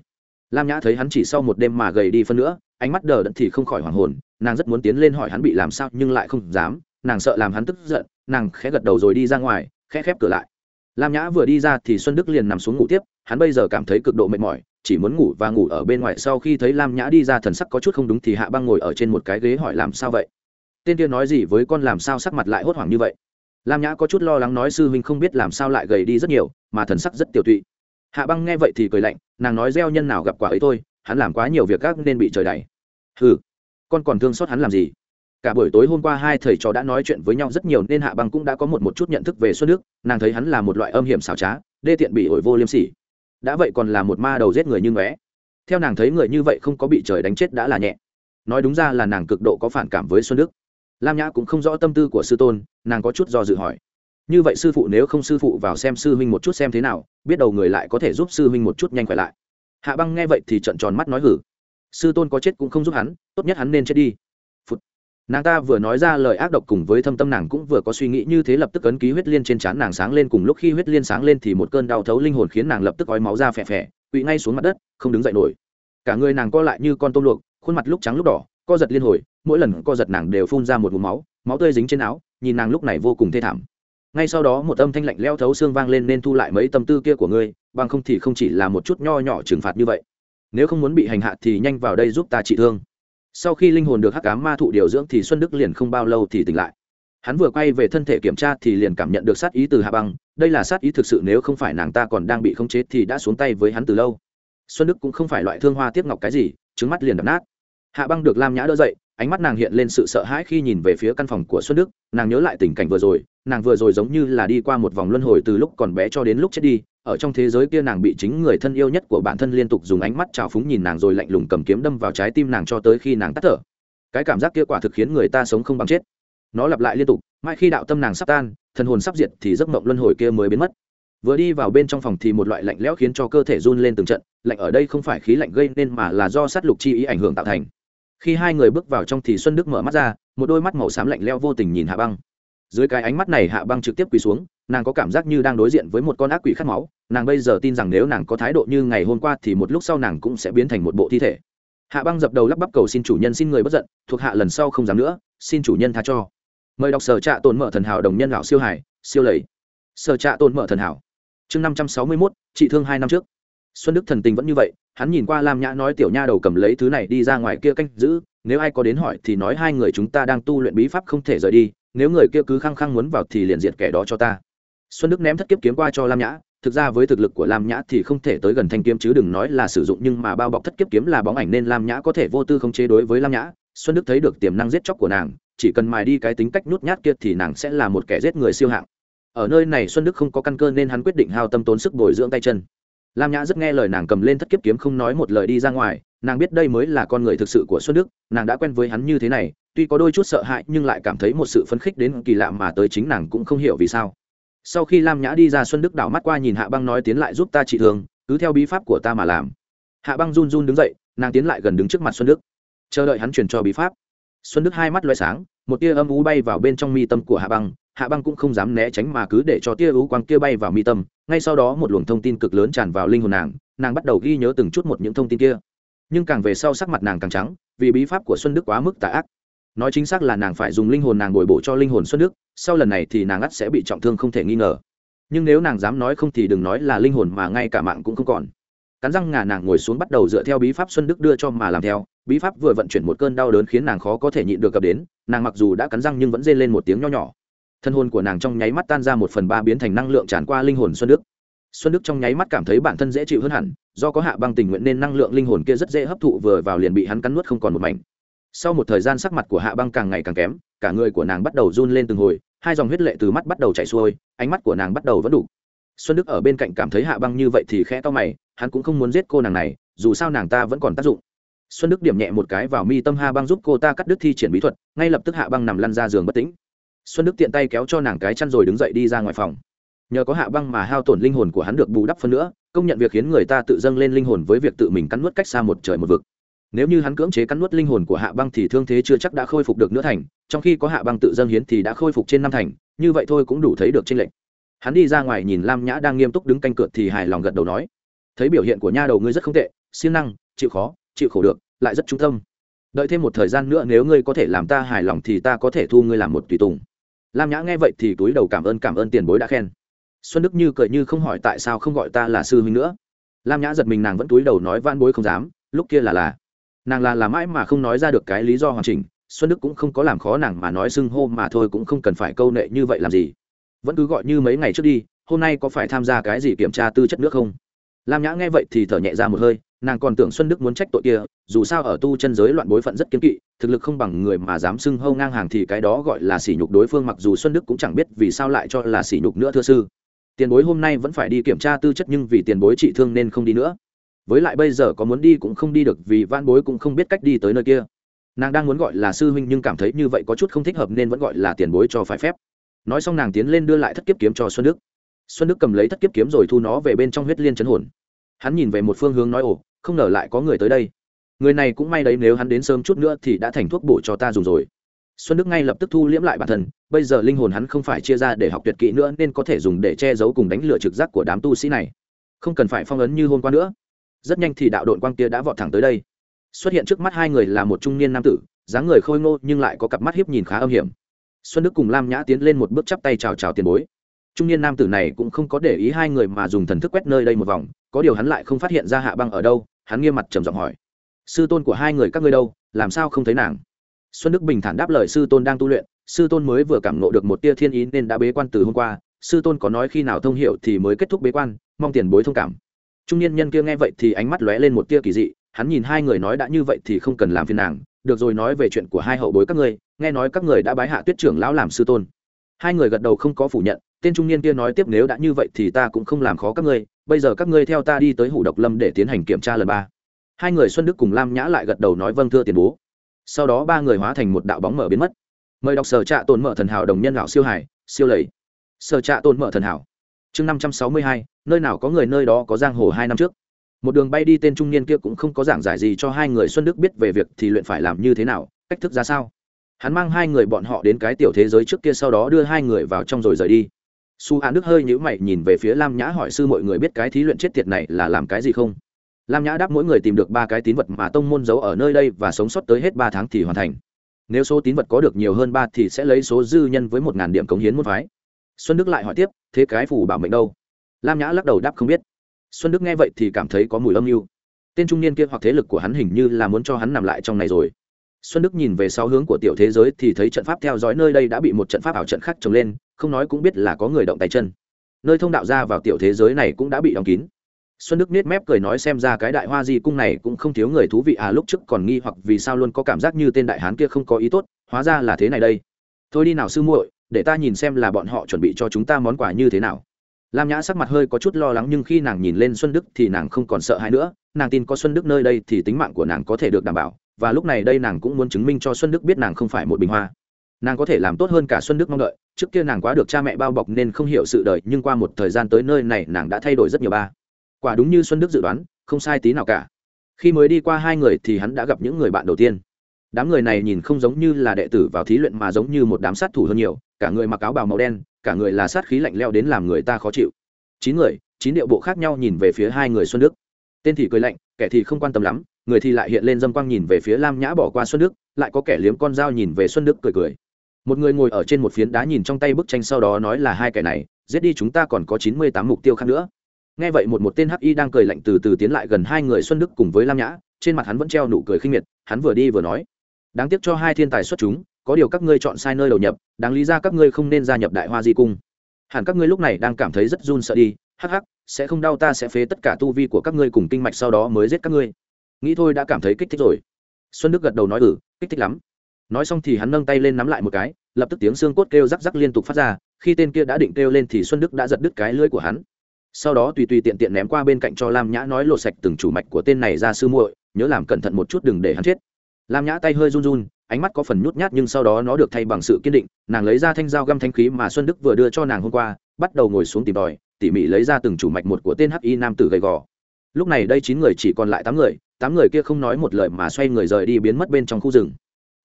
Lam nhã thấy hắn chỉ sau một đêm mà gầy đi phân nữa, ánh mắt đờ đẫn thì không khỏi hoảng hồn, nàng rất muốn tiến lên hỏi hắn bị làm sao nhưng lại không dám, nàng sợ làm hắn tức giận, nàng khẽ gật đầu rồi đi ra ngoài, khẽ khép cửa lại. Lam nhã vừa đi ra thì xuân đức liền nằm xuống ngủ tiếp, hắn bây giờ cảm thấy cực độ mệt mỏi chỉ muốn ngủ và ngủ ở bên ngoài sau khi thấy lam nhã đi ra thần sắc có chút không đúng thì hạ băng ngồi ở trên một cái ghế hỏi làm sao vậy? Tên kia nói gì với con làm sao sắc mặt lại hốt hoảng như vậy? Lam nhã có chút lo lắng nói sư huynh không biết làm sao lại gầy đi rất nhiều, mà thần sắc rất tiểu tụy. Hạ băng nghe vậy thì cười lạnh, nàng nói gieo nhân nào gặp quả ấy thôi, hắn làm quá nhiều việc gác nên bị trời đẩy. Hừ, con còn thương xót hắn làm gì? Cả buổi tối hôm qua hai thầy trò đã nói chuyện với nhau rất nhiều nên hạ băng cũng đã có một một chút nhận thức về xuân đức, nàng thấy hắn là một loại âm hiểm xảo trá, đê tiện bị ổi vô liêm sỉ đã vậy còn là một ma đầu giết người như ngóe. Theo nàng thấy người như vậy không có bị trời đánh chết đã là nhẹ. Nói đúng ra là nàng cực độ có phản cảm với xuân đức. Lam nhã cũng không rõ tâm tư của sư tôn, nàng có chút do dự hỏi. Như vậy sư phụ nếu không sư phụ vào xem sư huynh một chút xem thế nào, biết đầu người lại có thể giúp sư huynh một chút nhanh khỏe lại. Hạ băng nghe vậy thì trận tròn mắt nói hử. Sư tôn có chết cũng không giúp hắn, tốt nhất hắn nên chết đi nàng ta vừa nói ra lời ác độc cùng với thâm tâm nàng cũng vừa có suy nghĩ như thế lập tức ấn ký huyết liên trên trán nàng sáng lên cùng lúc khi huyết liên sáng lên thì một cơn đau thấu linh hồn khiến nàng lập tức ói máu ra phè phè, quỵ ngay xuống mặt đất, không đứng dậy nổi. Cả người nàng co lại như con tôm luộc, khuôn mặt lúc trắng lúc đỏ, co giật liên hồi, mỗi lần co giật nàng đều phun ra một vùng máu máu tươi dính trên áo, nhìn nàng lúc này vô cùng thê thảm. Ngay sau đó một âm thanh lạnh leo thấu xương vang lên nên thu lại mấy tâm tư kia của ngươi, bằng không thì không chỉ là một chút nho nhỏ trừng phạt như vậy. Nếu không muốn bị hành hạ thì nhanh vào đây giúp ta trị thương sau khi linh hồn được hắc ám ma thụ điều dưỡng thì xuân đức liền không bao lâu thì tỉnh lại. Hắn vừa quay về thân thể kiểm tra thì liền cảm nhận được sát ý từ hạ băng, đây là sát ý thực sự nếu không phải nàng ta còn đang bị khống chế thì đã xuống tay với hắn từ lâu. Xuân đức cũng không phải loại thương hoa tiếp ngọc cái gì, trứng mắt liền đập nát. Hạ băng được lam nhã đỡ dậy, ánh mắt nàng hiện lên sự sợ hãi khi nhìn về phía căn phòng của xuân đức, nàng nhớ lại tình cảnh vừa rồi, nàng vừa rồi giống như là đi qua một vòng luân hồi từ lúc còn bé cho đến lúc chết đi ở trong thế giới kia nàng bị chính người thân yêu nhất của bản thân liên tục dùng ánh mắt trào phúng nhìn nàng rồi lạnh lùng cầm kiếm đâm vào trái tim nàng cho tới khi nàng tắt thở. Cái cảm giác kia quả thực khiến người ta sống không bằng chết. Nó lặp lại liên tục, mãi khi đạo tâm nàng sắp tan, thần hồn sắp diệt thì giấc mộng luân hồi kia mới biến mất. Vừa đi vào bên trong phòng thì một loại lạnh lẽo khiến cho cơ thể run lên từng trận, lạnh ở đây không phải khí lạnh gây nên mà là do sát lục chi ý ảnh hưởng tạo thành. Khi hai người bước vào trong thì xuân đức mở mắt ra, một đôi mắt màu xám lạnh leo vô tình nhìn hạ băng dưới cái ánh mắt này hạ băng trực tiếp quỳ xuống, nàng có cảm giác như đang đối diện với một con ác quỷ khát máu, nàng bây giờ tin rằng nếu nàng có thái độ như ngày hôm qua thì một lúc sau nàng cũng sẽ biến thành một bộ thi thể. Hạ băng dập đầu lắp bắp cầu xin chủ nhân xin người bất giận, thuộc hạ lần sau không dám nữa, xin chủ nhân tha cho. Mời đọc sở trạ tồn mở thần hảo đồng nhân lão siêu hải siêu lầy. Sở trạ tồn mở thần hảo. Chương năm trăm sáu mươi mốt, trị thương hai năm trước. Xuân đức thần tình vẫn như vậy, hắn nhìn qua lam nhã nói tiểu nha đầu cầm lấy thứ này đi ra ngoài kia canh giữ, nếu ai có đến hỏi thì nói hai người chúng ta đang tu luyện bí pháp không thể rời đi nếu người kia cứ khăng khăng muốn vào thì liền diệt kẻ đó cho ta. Xuân đức ném thất kiếp kiếm qua cho lam nhã, thực ra với thực lực của lam nhã thì không thể tới gần thanh kiếm chứ đừng nói là sử dụng nhưng mà bao bọc thất kiếp kiếm là bóng ảnh nên lam nhã có thể vô tư không chế đối với lam nhã. Xuân đức thấy được tiềm năng giết chóc của nàng, chỉ cần mài đi cái tính cách nhút nhát kia thì nàng sẽ là một kẻ giết người siêu hạng. Ở nơi này xuân đức không có căn cơ nên hắn quyết định hao tâm tốn sức bồi dưỡng tay chân. Lam nhã rất nghe lời nàng cầm lên thất kiếp kiếm không nói một lời đi ra ngoài nàng biết đây mới là con người thực sự của xuân đức, nàng đã quen với hắn như thế này, tuy có đôi chút sợ hãi nhưng lại cảm thấy một sự phấn khích đến kỳ lạ mà tới chính nàng cũng không hiểu vì sao. Sau khi lam nhã đi ra, xuân đức đảo mắt qua nhìn hạ băng nói tiến lại giúp ta trị thương, cứ theo bí pháp của ta mà làm. Hạ băng run run đứng dậy, nàng tiến lại gần đứng trước mặt xuân đức. Chờ đợi hắn truyền cho bí pháp. Xuân đức hai mắt loay sáng, một tia âm ú bay vào bên trong mi tâm của hạ băng hạ băng cũng không dám né tránh mà cứ để cho tia ú quang kia bay vào mi tâm. Ngay sau đó một luồng thông tin cực lớn tràn vào linh hồn nàng nàng bắt đầu ghi nhớ từng chút một những thông tin kia nhưng càng về sau sắc mặt nàng càng trắng, vì bí pháp của xuân đức quá mức tà ác. Nói chính xác là nàng phải dùng linh hồn nàng bồi bổ cho linh hồn xuân đức, sau lần này thì nàng ắt sẽ bị trọng thương không thể nghi ngờ. Nhưng nếu nàng dám nói không thì đừng nói là linh hồn mà ngay cả mạng cũng không còn. Cắn răng ngà nàng ngồi xuống bắt đầu dựa theo bí pháp xuân đức đưa cho mà làm theo, bí pháp vừa vận chuyển một cơn đau đớn khiến nàng khó có thể nhịn được gặp đến, nàng mặc dù đã cắn răng nhưng vẫn rên lên một tiếng nho nhỏ. Thân hồn của nàng trong nháy mắt tan ra một phần ba biến thành năng lượng tràn qua linh hồn xuân đức xuân đức trong nháy mắt cảm thấy bản thân dễ chịu hơn hẳn, do có hạ băng tình nguyện nên năng lượng linh hồn kia rất dễ hấp thụ vừa vào liền bị hắn cắn nuốt không còn một mảnh. Sau một thời gian sắc mặt của hạ băng càng ngày càng kém, cả người của nàng bắt đầu run lên từng hồi, hai dòng huyết lệ từ mắt bắt đầu chảy xuôi, ánh mắt của nàng bắt đầu vẫn đủ. Xuân đức ở bên cạnh cảm thấy hạ băng như vậy thì khẽ to mày, hắn cũng không muốn giết cô nàng này, dù sao nàng ta vẫn còn tác dụng. Xuân đức điểm nhẹ một cái vào mi tâm hạ băng giúp cô ta cắt đứt thi triển bí thuật, ngay lập tức hạ băng nằm lăn ra giường bất tĩnh. Xuân đức tiện tay kéo cho nàng cái chăn rồi đứng dậy đi ra ngoài phòng nhờ có hạ băng mà hao tổn linh hồn của hắn được bù đắp phân nữa, công nhận việc khiến người ta tự dâng lên linh hồn với việc tự mình cắn nuốt cách xa một trời một vực. Nếu như hắn cưỡng chế cắn nuốt linh hồn của hạ băng thì thương thế chưa chắc đã khôi phục được nữa thành, trong khi có hạ băng tự dâng hiến thì đã khôi phục trên năm thành, như vậy thôi cũng đủ thấy được tranh lệch. Hắn đi ra ngoài nhìn lam nhã đang nghiêm túc đứng canh cượt thì hài lòng gật đầu nói, thấy biểu hiện của nha đầu ngươi rất không tệ, siêng năng, chịu khó, chịu khổ được, lại rất trung tâm. Đợi thêm một thời gian nữa nếu ngươi có thể làm ta hài lòng thì ta có thể thu ngươi làm một tùy tùng. Lam nhã nghe vậy thì túi đầu cảm ơn cảm ơn tiền bối đã khen xuân đức như cười như không hỏi tại sao không gọi ta là sư huynh nữa. Lam nhã giật mình nàng vẫn túi đầu nói van bối không dám, lúc kia là là. Nàng là là mãi mà không nói ra được cái lý do hoàn chỉnh, xuân đức cũng không có làm khó nàng mà nói xưng hô mà thôi cũng không cần phải câu nệ như vậy làm gì. Vẫn cứ gọi như mấy ngày trước đi, hôm nay có phải tham gia cái gì kiểm tra tư chất nước không? Lam nhã nghe vậy thì thở nhẹ ra một hơi, nàng còn tưởng xuân đức muốn trách tội kia, dù sao ở tu chân giới loạn bối phận rất kiên kỵ, thực lực không bằng người mà dám xưng hâu ngang hàng thì cái đó gọi là sỉ nhục đối phương, mặc dù xuân đức cũng chẳng biết vì sao lại cho là sỉ nhục nữa thưa sư tiền bối hôm nay vẫn phải đi kiểm tra tư chất nhưng vì tiền bối trị thương nên không đi nữa. Với lại bây giờ có muốn đi cũng không đi được vì van bối cũng không biết cách đi tới nơi kia. Nàng đang muốn gọi là sư huynh nhưng cảm thấy như vậy có chút không thích hợp nên vẫn gọi là tiền bối cho phải phép. Nói xong nàng tiến lên đưa lại thất kiếp kiếm cho xuân đức. Xuân đức cầm lấy thất kiếp kiếm rồi thu nó về bên trong huyết liên chấn hồn. Hắn nhìn về một phương hướng nói, ồ, không ngờ lại có người tới đây. Người này cũng may đấy, nếu hắn đến sớm chút nữa thì đã thành thuốc bổ cho ta dùng rồi xuân đức ngay lập tức thu liễm lại bản thân, bây giờ linh hồn hắn không phải chia ra để học tuyệt kỹ nữa nên có thể dùng để che giấu cùng đánh lửa trực giác của đám tu sĩ này. Không cần phải phong ấn như hôm qua nữa. Rất nhanh thì đạo đội quang kia đã vọt thẳng tới đây. Xuất hiện trước mắt hai người là một trung niên nam tử, dáng người khôi ngô nhưng lại có cặp mắt hiếp nhìn khá âm hiểm. Xuân đức cùng lam nhã tiến lên một bước chắp tay chào chào tiền bối. Trung niên nam tử này cũng không có để ý hai người mà dùng thần thức quét nơi đây một vòng, có điều hắn lại không phát hiện ra hạ băng ở đâu, hắn nghiêm mặt trầm giọng hỏi. Sư tôn của hai người các ngươi đâu, làm sao không thấy nàng? Xuân đức bình thản đáp lời sư tôn đang tu luyện, sư tôn mới vừa cảm nộ được một tia thiên ý nên đã bế quan từ hôm qua, sư tôn có nói khi nào thông hiệu thì mới kết thúc bế quan, mong tiền bối thông cảm. Trung niên nhân kia nghe vậy thì ánh mắt lóe lên một tia kỳ dị, hắn nhìn hai người nói đã như vậy thì không cần làm phiền nàng, được rồi nói về chuyện của hai hậu bối các ngươi, nghe nói các người đã bái hạ tuyết trưởng lão làm sư tôn. Hai người gật đầu không có phủ nhận, tên trung niên kia nói tiếp nếu đã như vậy thì ta cũng không làm khó các ngươi, bây giờ các ngươi theo ta đi tới hủ độc lâm để tiến hành kiểm tra lần ba. Hai người xuân đức cùng lam nhã lại gật đầu nói vâng thưa tiền bố sau đó ba người hóa thành một đạo bóng mở biến mất. Mời đọc sở trạ tồn mở thần hảo đồng nhân lão siêu hải siêu lầy. Sở trạ tồn mở thần hảo. Chương năm trăm sáu mươi hai, nơi nào có người nơi đó có giang hồ hai năm trước? Một đường bay đi tên trung niên kia cũng không có giảng giải gì cho hai người xuân đức biết về việc thì luyện phải làm như thế nào, cách thức ra sao. Hắn mang hai người bọn họ đến cái tiểu thế giới trước kia sau đó đưa hai người vào trong rồi rời đi. Su an đức hơi nhữ mày nhìn về phía lam nhã hỏi sư mọi người biết cái thí luyện chết tiệt này là làm cái gì không? Lam nhã đáp mỗi người tìm được ba cái tín vật mà tông môn giấu ở nơi đây và sống sót tới hết ba tháng thì hoàn thành. Nếu số tín vật có được nhiều hơn ba thì sẽ lấy số dư nhân với một ngàn điểm cống hiến môn phái. Xuân đức lại hỏi tiếp, thế cái phủ bảo mệnh đâu? Lam nhã lắc đầu đáp, không biết. Xuân đức nghe vậy thì cảm thấy có mùi âm mưu. Tên trung niên kia hoặc thế lực của hắn hình như là muốn cho hắn nằm lại trong này rồi. Xuân đức nhìn về sau hướng của tiểu thế giới thì thấy trận pháp theo dõi nơi đây đã bị một trận pháp ảo trận khác trồng lên, không nói cũng biết là có người động tay chân. Nơi thông đạo ra vào tiểu thế giới này cũng đã bị đóng kín xuân đức nết mép cười nói xem ra cái đại hoa di cung này cũng không thiếu người thú vị à lúc trước còn nghi hoặc vì sao luôn có cảm giác như tên đại hán kia không có ý tốt, hóa ra là thế này đây. Thôi đi nào sư muội, để ta nhìn xem là bọn họ chuẩn bị cho chúng ta món quà như thế nào. Lam nhã sắc mặt hơi có chút lo lắng nhưng khi nàng nhìn lên xuân đức thì nàng không còn sợ hãi nữa, nàng tin có xuân đức nơi đây thì tính mạng của nàng có thể được đảm bảo, và lúc này đây nàng cũng muốn chứng minh cho xuân đức biết nàng không phải một bình hoa. Nàng có thể làm tốt hơn cả xuân đức mong đợi, trước kia nàng quá được cha mẹ bao bọc nên không hiểu sự đời, nhưng qua một thời gian tới nơi này nàng đã thay đổi rất nhiều ba quả đúng như xuân đức dự đoán, không sai tí nào cả. Khi mới đi qua hai người thì hắn đã gặp những người bạn đầu tiên. Đám người này nhìn không giống như là đệ tử vào thí luyện mà giống như một đám sát thủ hơn nhiều, cả người mặc áo bào màu đen, cả người là sát khí lạnh leo đến làm người ta khó chịu. Chín người, chín điệu bộ khác nhau nhìn về phía hai người xuân đức. Tên thì cười lạnh, kẻ thì không quan tâm lắm, người thì lại hiện lên dâm quang nhìn về phía lam nhã bỏ qua xuân đức, lại có kẻ liếm con dao nhìn về xuân đức cười cười. Một người ngồi ở trên một phiến đá nhìn trong tay bức tranh sau đó nói là hai kẻ này, giết đi chúng ta còn có chín mươi tám mục tiêu khác nữa nghe vậy một một tên hắc y đang cười lạnh từ từ tiến lại gần hai người xuân đức cùng với lam nhã, trên mặt hắn vẫn treo nụ cười khinh miệt, hắn vừa đi vừa nói, đáng tiếc cho hai thiên tài xuất chúng, có điều các ngươi chọn sai nơi đầu nhập, đáng lý ra các ngươi không nên gia nhập đại hoa di cung. Hẳn các ngươi lúc này đang cảm thấy rất run sợ đi, hắc hắc, sẽ không đau ta sẽ phế tất cả tu vi của các ngươi cùng kinh mạch sau đó mới giết các ngươi. Nghĩ thôi đã cảm thấy kích thích rồi. Xuân đức gật đầu nói ừ kích thích lắm. Nói xong thì hắn nâng tay lên nắm lại một cái, lập tức tiếng xương cốt kêu rắc rắc liên tục phát ra, khi tên kia đã định kêu lên thì xuân đức đã giật đứt cái lưỡi của hắn sau đó tùy tùy tiện tiện ném qua bên cạnh cho lam nhã nói lột sạch từng chủ mạch của tên này ra sư muội, nhớ làm cẩn thận một chút đừng để hắn chết. Lam nhã tay hơi run run, ánh mắt có phần nhút nhát nhưng sau đó nó được thay bằng sự kiên định, nàng lấy ra thanh dao găm thanh khí mà xuân đức vừa đưa cho nàng hôm qua, bắt đầu ngồi xuống tìm đòi tỉ mỉ lấy ra từng chủ mạch một của tên hi nam tử gầy gò. Lúc này đây chín người chỉ còn lại tám người tám người kia không nói một lời mà xoay người rời đi biến mất bên trong khu rừng.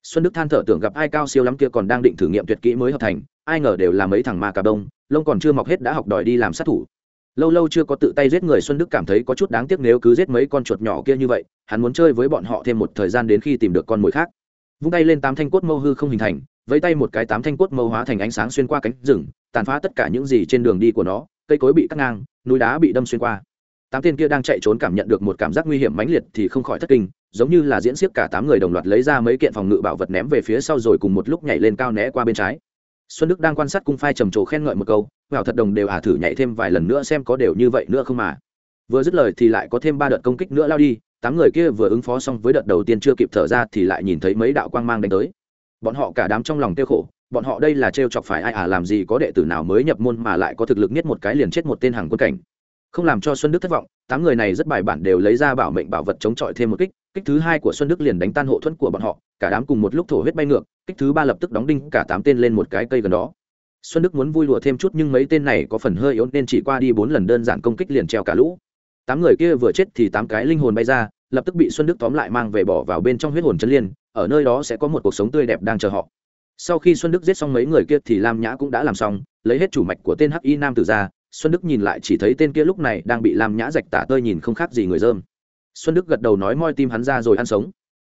Xuân đức than thở tưởng gặp ai cao siêu lắm kia còn đang định thử nghiệm tuyệt kỹ mới hợp thành, ai ngờ đều là mấy thằng ma cà đông lông còn chưa mọc hết đã học đòi đi làm sát thủ lâu lâu chưa có tự tay giết người xuân đức cảm thấy có chút đáng tiếc nếu cứ giết mấy con chuột nhỏ kia như vậy, hắn muốn chơi với bọn họ thêm một thời gian đến khi tìm được con mồi khác. Vung tay lên tám thanh cốt mâu hư không hình thành, vẫy tay một cái tám thanh cốt mâu hóa thành ánh sáng xuyên qua cánh rừng, tàn phá tất cả những gì trên đường đi của nó, cây cối bị cắt ngang, núi đá bị đâm xuyên qua. Tám tên kia đang chạy trốn cảm nhận được một cảm giác nguy hiểm mãnh liệt thì không khỏi thất kinh, giống như là diễn xiếc cả tám người đồng loạt lấy ra mấy kiện phòng ngự bảo vật ném về phía sau rồi cùng một lúc nhảy lên cao né qua bên trái xuân đức đang quan sát cung phai trầm trồ khen ngợi một câu vào thật đồng đều ả thử nhảy thêm vài lần nữa xem có đều như vậy nữa không mà. Vừa dứt lời thì lại có thêm ba đợt công kích nữa lao đi, tám người kia vừa ứng phó xong với đợt đầu tiên chưa kịp thở ra thì lại nhìn thấy mấy đạo quang mang đánh tới. Bọn họ cả đám trong lòng tiêu khổ, bọn họ đây là t chọc phải ai à làm gì có đệ tử nào mới nhập môn mà lại có thực lực nhất một cái liền chết một tên hàng quân cảnh không làm cho xuân đức thất vọng, tám người này rất bài bản đều lấy ra bảo mệnh bảo vật chống chọi thêm một kích kích thứ hai của xuân đức liền đánh tan hộ thuẫn của bọn họ, cả đám cùng một lúc thổ huyết bay ngược, kích thứ ba lập tức đóng đinh cả tám tên lên một cái cây gần đó. Xuân đức muốn vui lụa thêm chút nhưng mấy tên này có phần hơi yếu nên chỉ qua đi bốn lần đơn giản công kích liền treo cả lũ. Tám người kia vừa chết thì tám cái linh hồn bay ra, lập tức bị xuân đức tóm lại mang về bỏ vào bên trong huyết hồn chân liên, ở nơi đó sẽ có một cuộc sống tươi đẹp đang chờ họ. Sau khi xuân đức giết xong mấy người kia thì lam nhã cũng đã làm xong, lấy hết chủ mạch của tên hắc y nam tử ra xuân đức nhìn lại chỉ thấy tên kia lúc này đang bị lam nhã rạch tả tơi nhìn không khác gì người dơm. Xuân đức gật đầu nói moi tim hắn ra rồi ăn sống.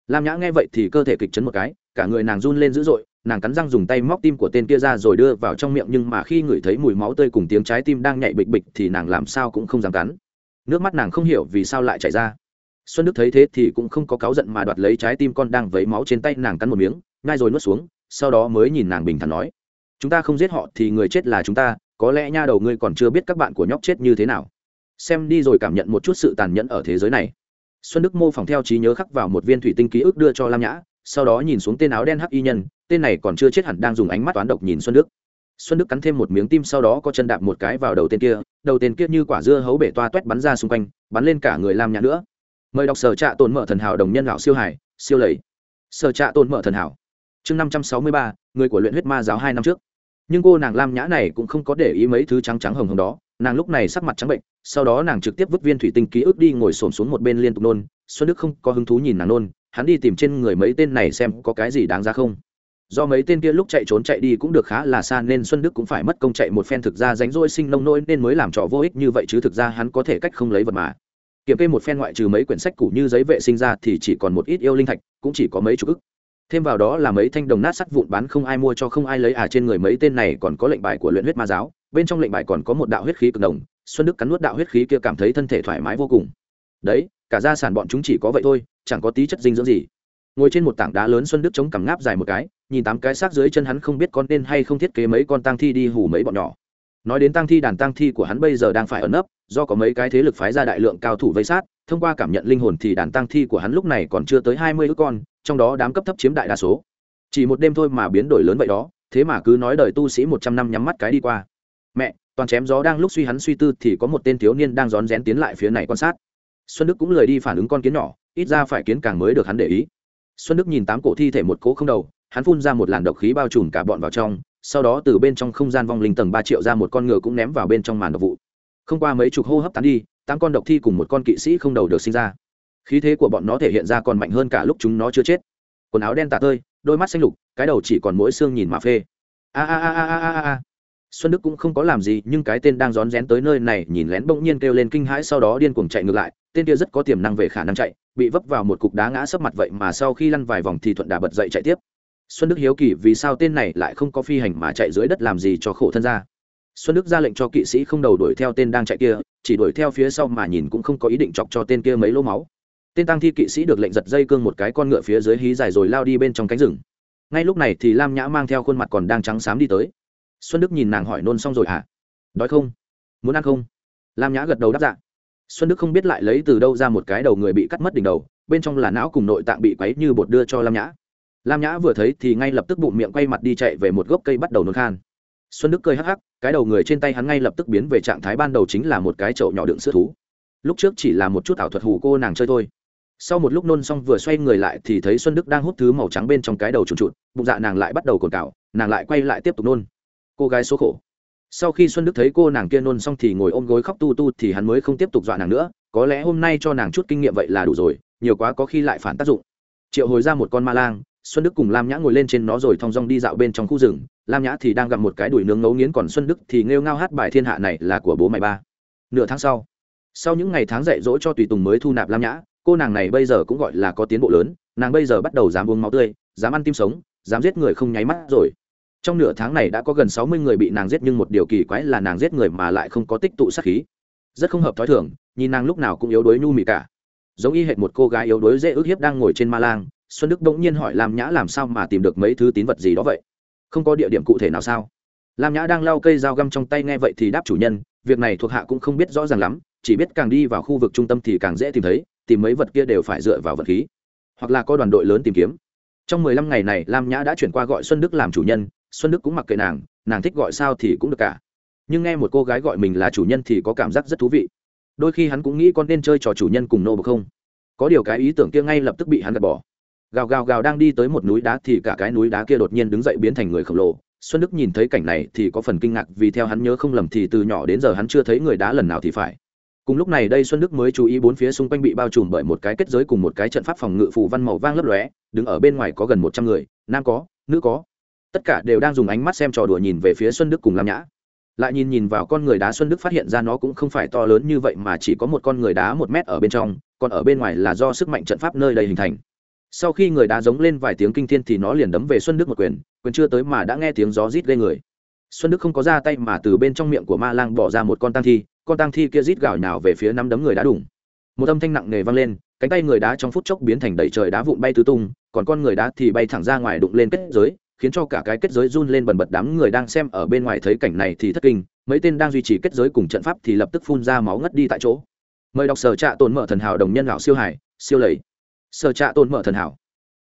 Lam nhã nghe vậy thì cơ thể kịch chấn một cái, cả người nàng run lên dữ dội, nàng cắn răng dùng tay móc tim của tên kia ra rồi đưa vào trong miệng nhưng mà khi ngửi thấy mùi máu tươi cùng tiếng trái tim đang nhạy bịch bịch thì nàng làm sao cũng không dám cắn. Nước mắt nàng không hiểu vì sao lại chảy ra. Xuân đức thấy thế thì cũng không có cáu giận mà đoạt lấy trái tim con đang vấy máu trên tay nàng cắn một miếng ngay rồi nuốt xuống, sau đó mới nhìn nàng bình thản nói. Chúng ta không giết họ thì người chết là chúng ta có lẽ nha đầu ngươi còn chưa biết các bạn của nhóc chết như thế nào. Xem đi rồi cảm nhận một chút sự tàn nhẫn ở thế giới này. Xuân đức mô phỏng theo trí nhớ khắc vào một viên thủy tinh ký ức đưa cho lam nhã, sau đó nhìn xuống tên áo đen hắc y nhân, tên này còn chưa chết hẳn đang dùng ánh mắt toán độc nhìn xuân đức. Xuân đức cắn thêm một miếng tim sau đó có chân đạp một cái vào đầu tên kia, đầu tên kia như quả dưa hấu bể toa toét bắn ra xung quanh, bắn lên cả người lam nhã nữa. Mời đọc sở trạ tồn mở thần hảo đồng nhân lão siêu hải siêu lầy. Sở trạ tồn mở thần hảo. Chương năm trăm sáu mươi ba, người của luyện huyết ma giáo hai năm trước nhưng cô nàng lam nhã này cũng không có để ý mấy thứ trắng trắng hồng hồng đó. Nàng lúc này sắc mặt trắng bệnh, sau đó nàng trực tiếp vứt viên thủy tinh ký ức đi ngồi xổm xuống một bên liên tục nôn. Xuân đức không có hứng thú nhìn nàng nôn, hắn đi tìm trên người mấy tên này xem có cái gì đáng ra không. Do mấy tên kia lúc chạy trốn chạy đi cũng được khá là xa nên xuân đức cũng phải mất công chạy một phen thực ra ránh rỗi sinh nông nỗi nên mới làm trò vô ích như vậy chứ thực ra hắn có thể cách không lấy vật mà. Kiểm kê một phen ngoại trừ mấy quyển sách cũ như giấy vệ sinh ra thì chỉ còn một ít yêu linh thạch, cũng chỉ có mấy chục ức thêm vào đó là mấy thanh đồng nát sắt vụn bán không ai mua cho không ai lấy à trên người mấy tên này còn có lệnh bài của luyện huyết ma giáo, bên trong lệnh bài còn có một đạo huyết khí cực đồng xuân đức cắn nuốt đạo huyết khí kia cảm thấy thân thể thoải mái vô cùng. Đấy, cả gia sản bọn chúng chỉ có vậy thôi, chẳng có tí chất dinh dưỡng gì. Ngồi trên một tảng đá lớn, xuân đức chống cằm ngáp dài một cái, nhìn tám cái xác dưới chân hắn không biết con nên hay không thiết kế mấy con tang thi đi hù mấy bọn nhỏ. Nói đến tang thi, đàn tang thi của hắn bây giờ đang phải ẩn nấp, do có mấy cái thế lực phái ra đại lượng cao thủ vây sát, thông qua cảm nhận linh hồn thì đàn tang thi của hắn lúc này còn chưa tới hai mươi ước con trong đó đám cấp thấp chiếm đại đa số. Chỉ một đêm thôi mà biến đổi lớn vậy đó, thế mà cứ nói đời tu sĩ một trăm năm nhắm mắt cái đi qua. Mẹ, toàn chém gió đang lúc suy hắn suy tư thì có một tên thiếu niên đang rón rén tiến lại phía này quan sát. Xuân đức cũng lời đi phản ứng con kiến nhỏ, ít ra phải kiến càng mới được hắn để ý. Xuân đức nhìn tám cổ thi thể một cỗ không đầu, hắn phun ra một làn độc khí bao trùm cả bọn vào trong, sau đó từ bên trong không gian vong linh tầng ba triệu ra một con ngựa cũng ném vào bên trong màn độc vụ. Không qua mấy chục hô hấp tán đi, tám con độc thi cùng một con kỵ sĩ không đầu được sinh ra khí thế của bọn nó thể hiện ra còn mạnh hơn cả lúc chúng nó chưa chết. Quần áo đen tả tơi, đôi mắt xanh lục, cái đầu chỉ còn mỗi xương nhìn mà phê. A a a a a a a xuân đức cũng không có làm gì, nhưng cái tên đang rón rén tới nơi này nhìn lén bỗng nhiên kêu lên kinh hãi, sau đó điên cuồng chạy ngược lại. Tên kia rất có tiềm năng về khả năng chạy, bị vấp vào một cục đá ngã sấp mặt vậy mà sau khi lăn vài vòng thì thuận đà bật dậy chạy tiếp. Xuân đức hiếu kỳ vì sao tên này lại không có phi hành mà chạy dưới đất làm gì cho khổ thân ra. Xuân đức ra lệnh cho kỵ sĩ không đầu đuổi theo tên đang chạy kia, chỉ đuổi theo phía sau mà nhìn cũng không có ý định chọc cho tên kia mấy lỗ máu tên tăng thi kỵ sĩ được lệnh giật dây cương một cái con ngựa phía dưới hí dài rồi lao đi bên trong cánh rừng. Ngay lúc này thì lam nhã mang theo khuôn mặt còn đang trắng xám đi tới. Xuân đức nhìn nàng hỏi nôn xong rồi hả? Đói không? Muốn ăn không? Lam nhã gật đầu đáp dạ. Xuân đức không biết lại lấy từ đâu ra một cái đầu người bị cắt mất đỉnh đầu, bên trong là não cùng nội tạng bị quấy như bột đưa cho lam nhã. Lam nhã vừa thấy thì ngay lập tức bụng miệng quay mặt đi chạy về một gốc cây bắt đầu nôn khan. Xuân đức cười hắc hắc, cái đầu người trên tay hắn ngay lập tức biến về trạng thái ban đầu chính là một cái chậu nhỏ đựng sữa thú. Lúc trước chỉ là một chút ảo thuật hù cô nàng chơi thôi sau một lúc nôn xong vừa xoay người lại thì thấy xuân đức đang hút thứ màu trắng bên trong cái đầu trụt trụt bụng dạ nàng lại bắt đầu cồn cào nàng lại quay lại tiếp tục nôn. Cô gái số khổ. Sau khi xuân đức thấy cô nàng kia nôn xong thì ngồi ôm gối khóc tu tu thì hắn mới không tiếp tục dọa nàng nữa, có lẽ hôm nay cho nàng chút kinh nghiệm vậy là đủ rồi, nhiều quá có khi lại phản tác dụng. Triệu hồi ra một con ma lang, xuân đức cùng lam nhã ngồi lên trên nó rồi thong dong đi dạo bên trong khu rừng, lam nhã thì đang gặp một cái đùi nướng ngấu nghiến còn xuân đức thì nghêu ngao hát bài thiên hạ này là của bố mày ba. Nửa tháng sau sau những ngày tháng dạy dỗ cho tùy tùng mới thu nạp lam nhã cô nàng này bây giờ cũng gọi là có tiến bộ lớn, nàng bây giờ bắt đầu dám uống máu tươi, dám ăn tim sống, dám giết người không nháy mắt rồi. Trong nửa tháng này đã có gần sáu mươi người bị nàng giết nhưng một điều kỳ quái là nàng giết người mà lại không có tích tụ sát khí. Rất không hợp t h ó i thường, nhìn nàng lúc nào cũng yếu đuối nhu mị cả. Giống y hệt một cô gái yếu đuối dễ ước hiếp đang ngồi trên ma lang, xuân đức bỗng nhiên hỏi lam nhã làm sao mà tìm được mấy thứ tín vật gì đó vậy? Không có địa điểm cụ thể nào sao? Lam nhã đang lau cây dao găm trong tay nghe vậy thì đáp chủ nhân, việc này thuộc hạ cũng không biết rõ ràng lắm, chỉ biết càng đi vào khu vực trung tâm thì càng dễ tìm thấy tìm mấy vật kia đều phải dựa vào vật khí. Hoặc là có đoàn đội lớn tìm kiếm. Trong mười lăm ngày này, lam nhã đã chuyển qua gọi xuân đức làm chủ nhân, xuân đức cũng mặc kệ nàng nàng thích gọi sao thì cũng được cả. Nhưng nghe một cô gái gọi mình là chủ nhân thì có cảm giác rất thú vị. Đôi khi hắn cũng nghĩ con nên chơi trò chủ nhân cùng nô bực không. Có điều cái ý tưởng kia ngay lập tức bị hắn gạt bỏ. Gào gào gào đang đi tới một núi đá thì cả cái núi đá kia đột nhiên đứng dậy biến thành người khổng lồ. Xuân đức nhìn thấy cảnh này thì có phần kinh ngạc vì theo hắn nhớ không lầm thì từ nhỏ đến giờ hắn chưa thấy người đá lần nào thì phải cùng lúc này đây xuân đức mới chú ý bốn phía xung quanh bị bao trùm bởi một cái kết giới cùng một cái trận pháp phòng ngự phù văn màu vang lấp lóe, đứng ở bên ngoài có gần một trăm người, nam có, nữ có. Tất cả đều đang dùng ánh mắt xem trò đùa nhìn về phía xuân đức cùng lam nhã. Lại nhìn nhìn vào con người đá xuân đức phát hiện ra nó cũng không phải to lớn như vậy mà chỉ có một con người đá một mét ở bên trong, còn ở bên ngoài là do sức mạnh trận pháp nơi đây hình thành. Sau khi người đá giống lên vài tiếng kinh thiên thì nó liền đấm về xuân đức một quyền quyền chưa tới mà đã nghe tiếng gió rít gây người xuân đức không có ra tay mà từ bên trong miệng của ma lang bỏ ra một con tăng thi, con tăng thi kia rít gào nhào về phía nắm đấm người đá đủng một âm thanh nặng nề vang lên, cánh tay người đá trong phút chốc biến thành đầy trời đá vụn bay tứ tung, còn con người đá thì bay thẳng ra ngoài đụng lên kết giới, khiến cho cả cái kết giới run lên bần bật đám người đang xem ở bên ngoài thấy cảnh này thì thất kinh, mấy tên đang duy trì kết giới cùng trận pháp thì lập tức phun ra máu ngất đi tại chỗ. Mời đọc sở trạ tồn mở thần hảo đồng nhân lão siêu hải, siêu lầy. Sở trạ tồn mở thần hảo.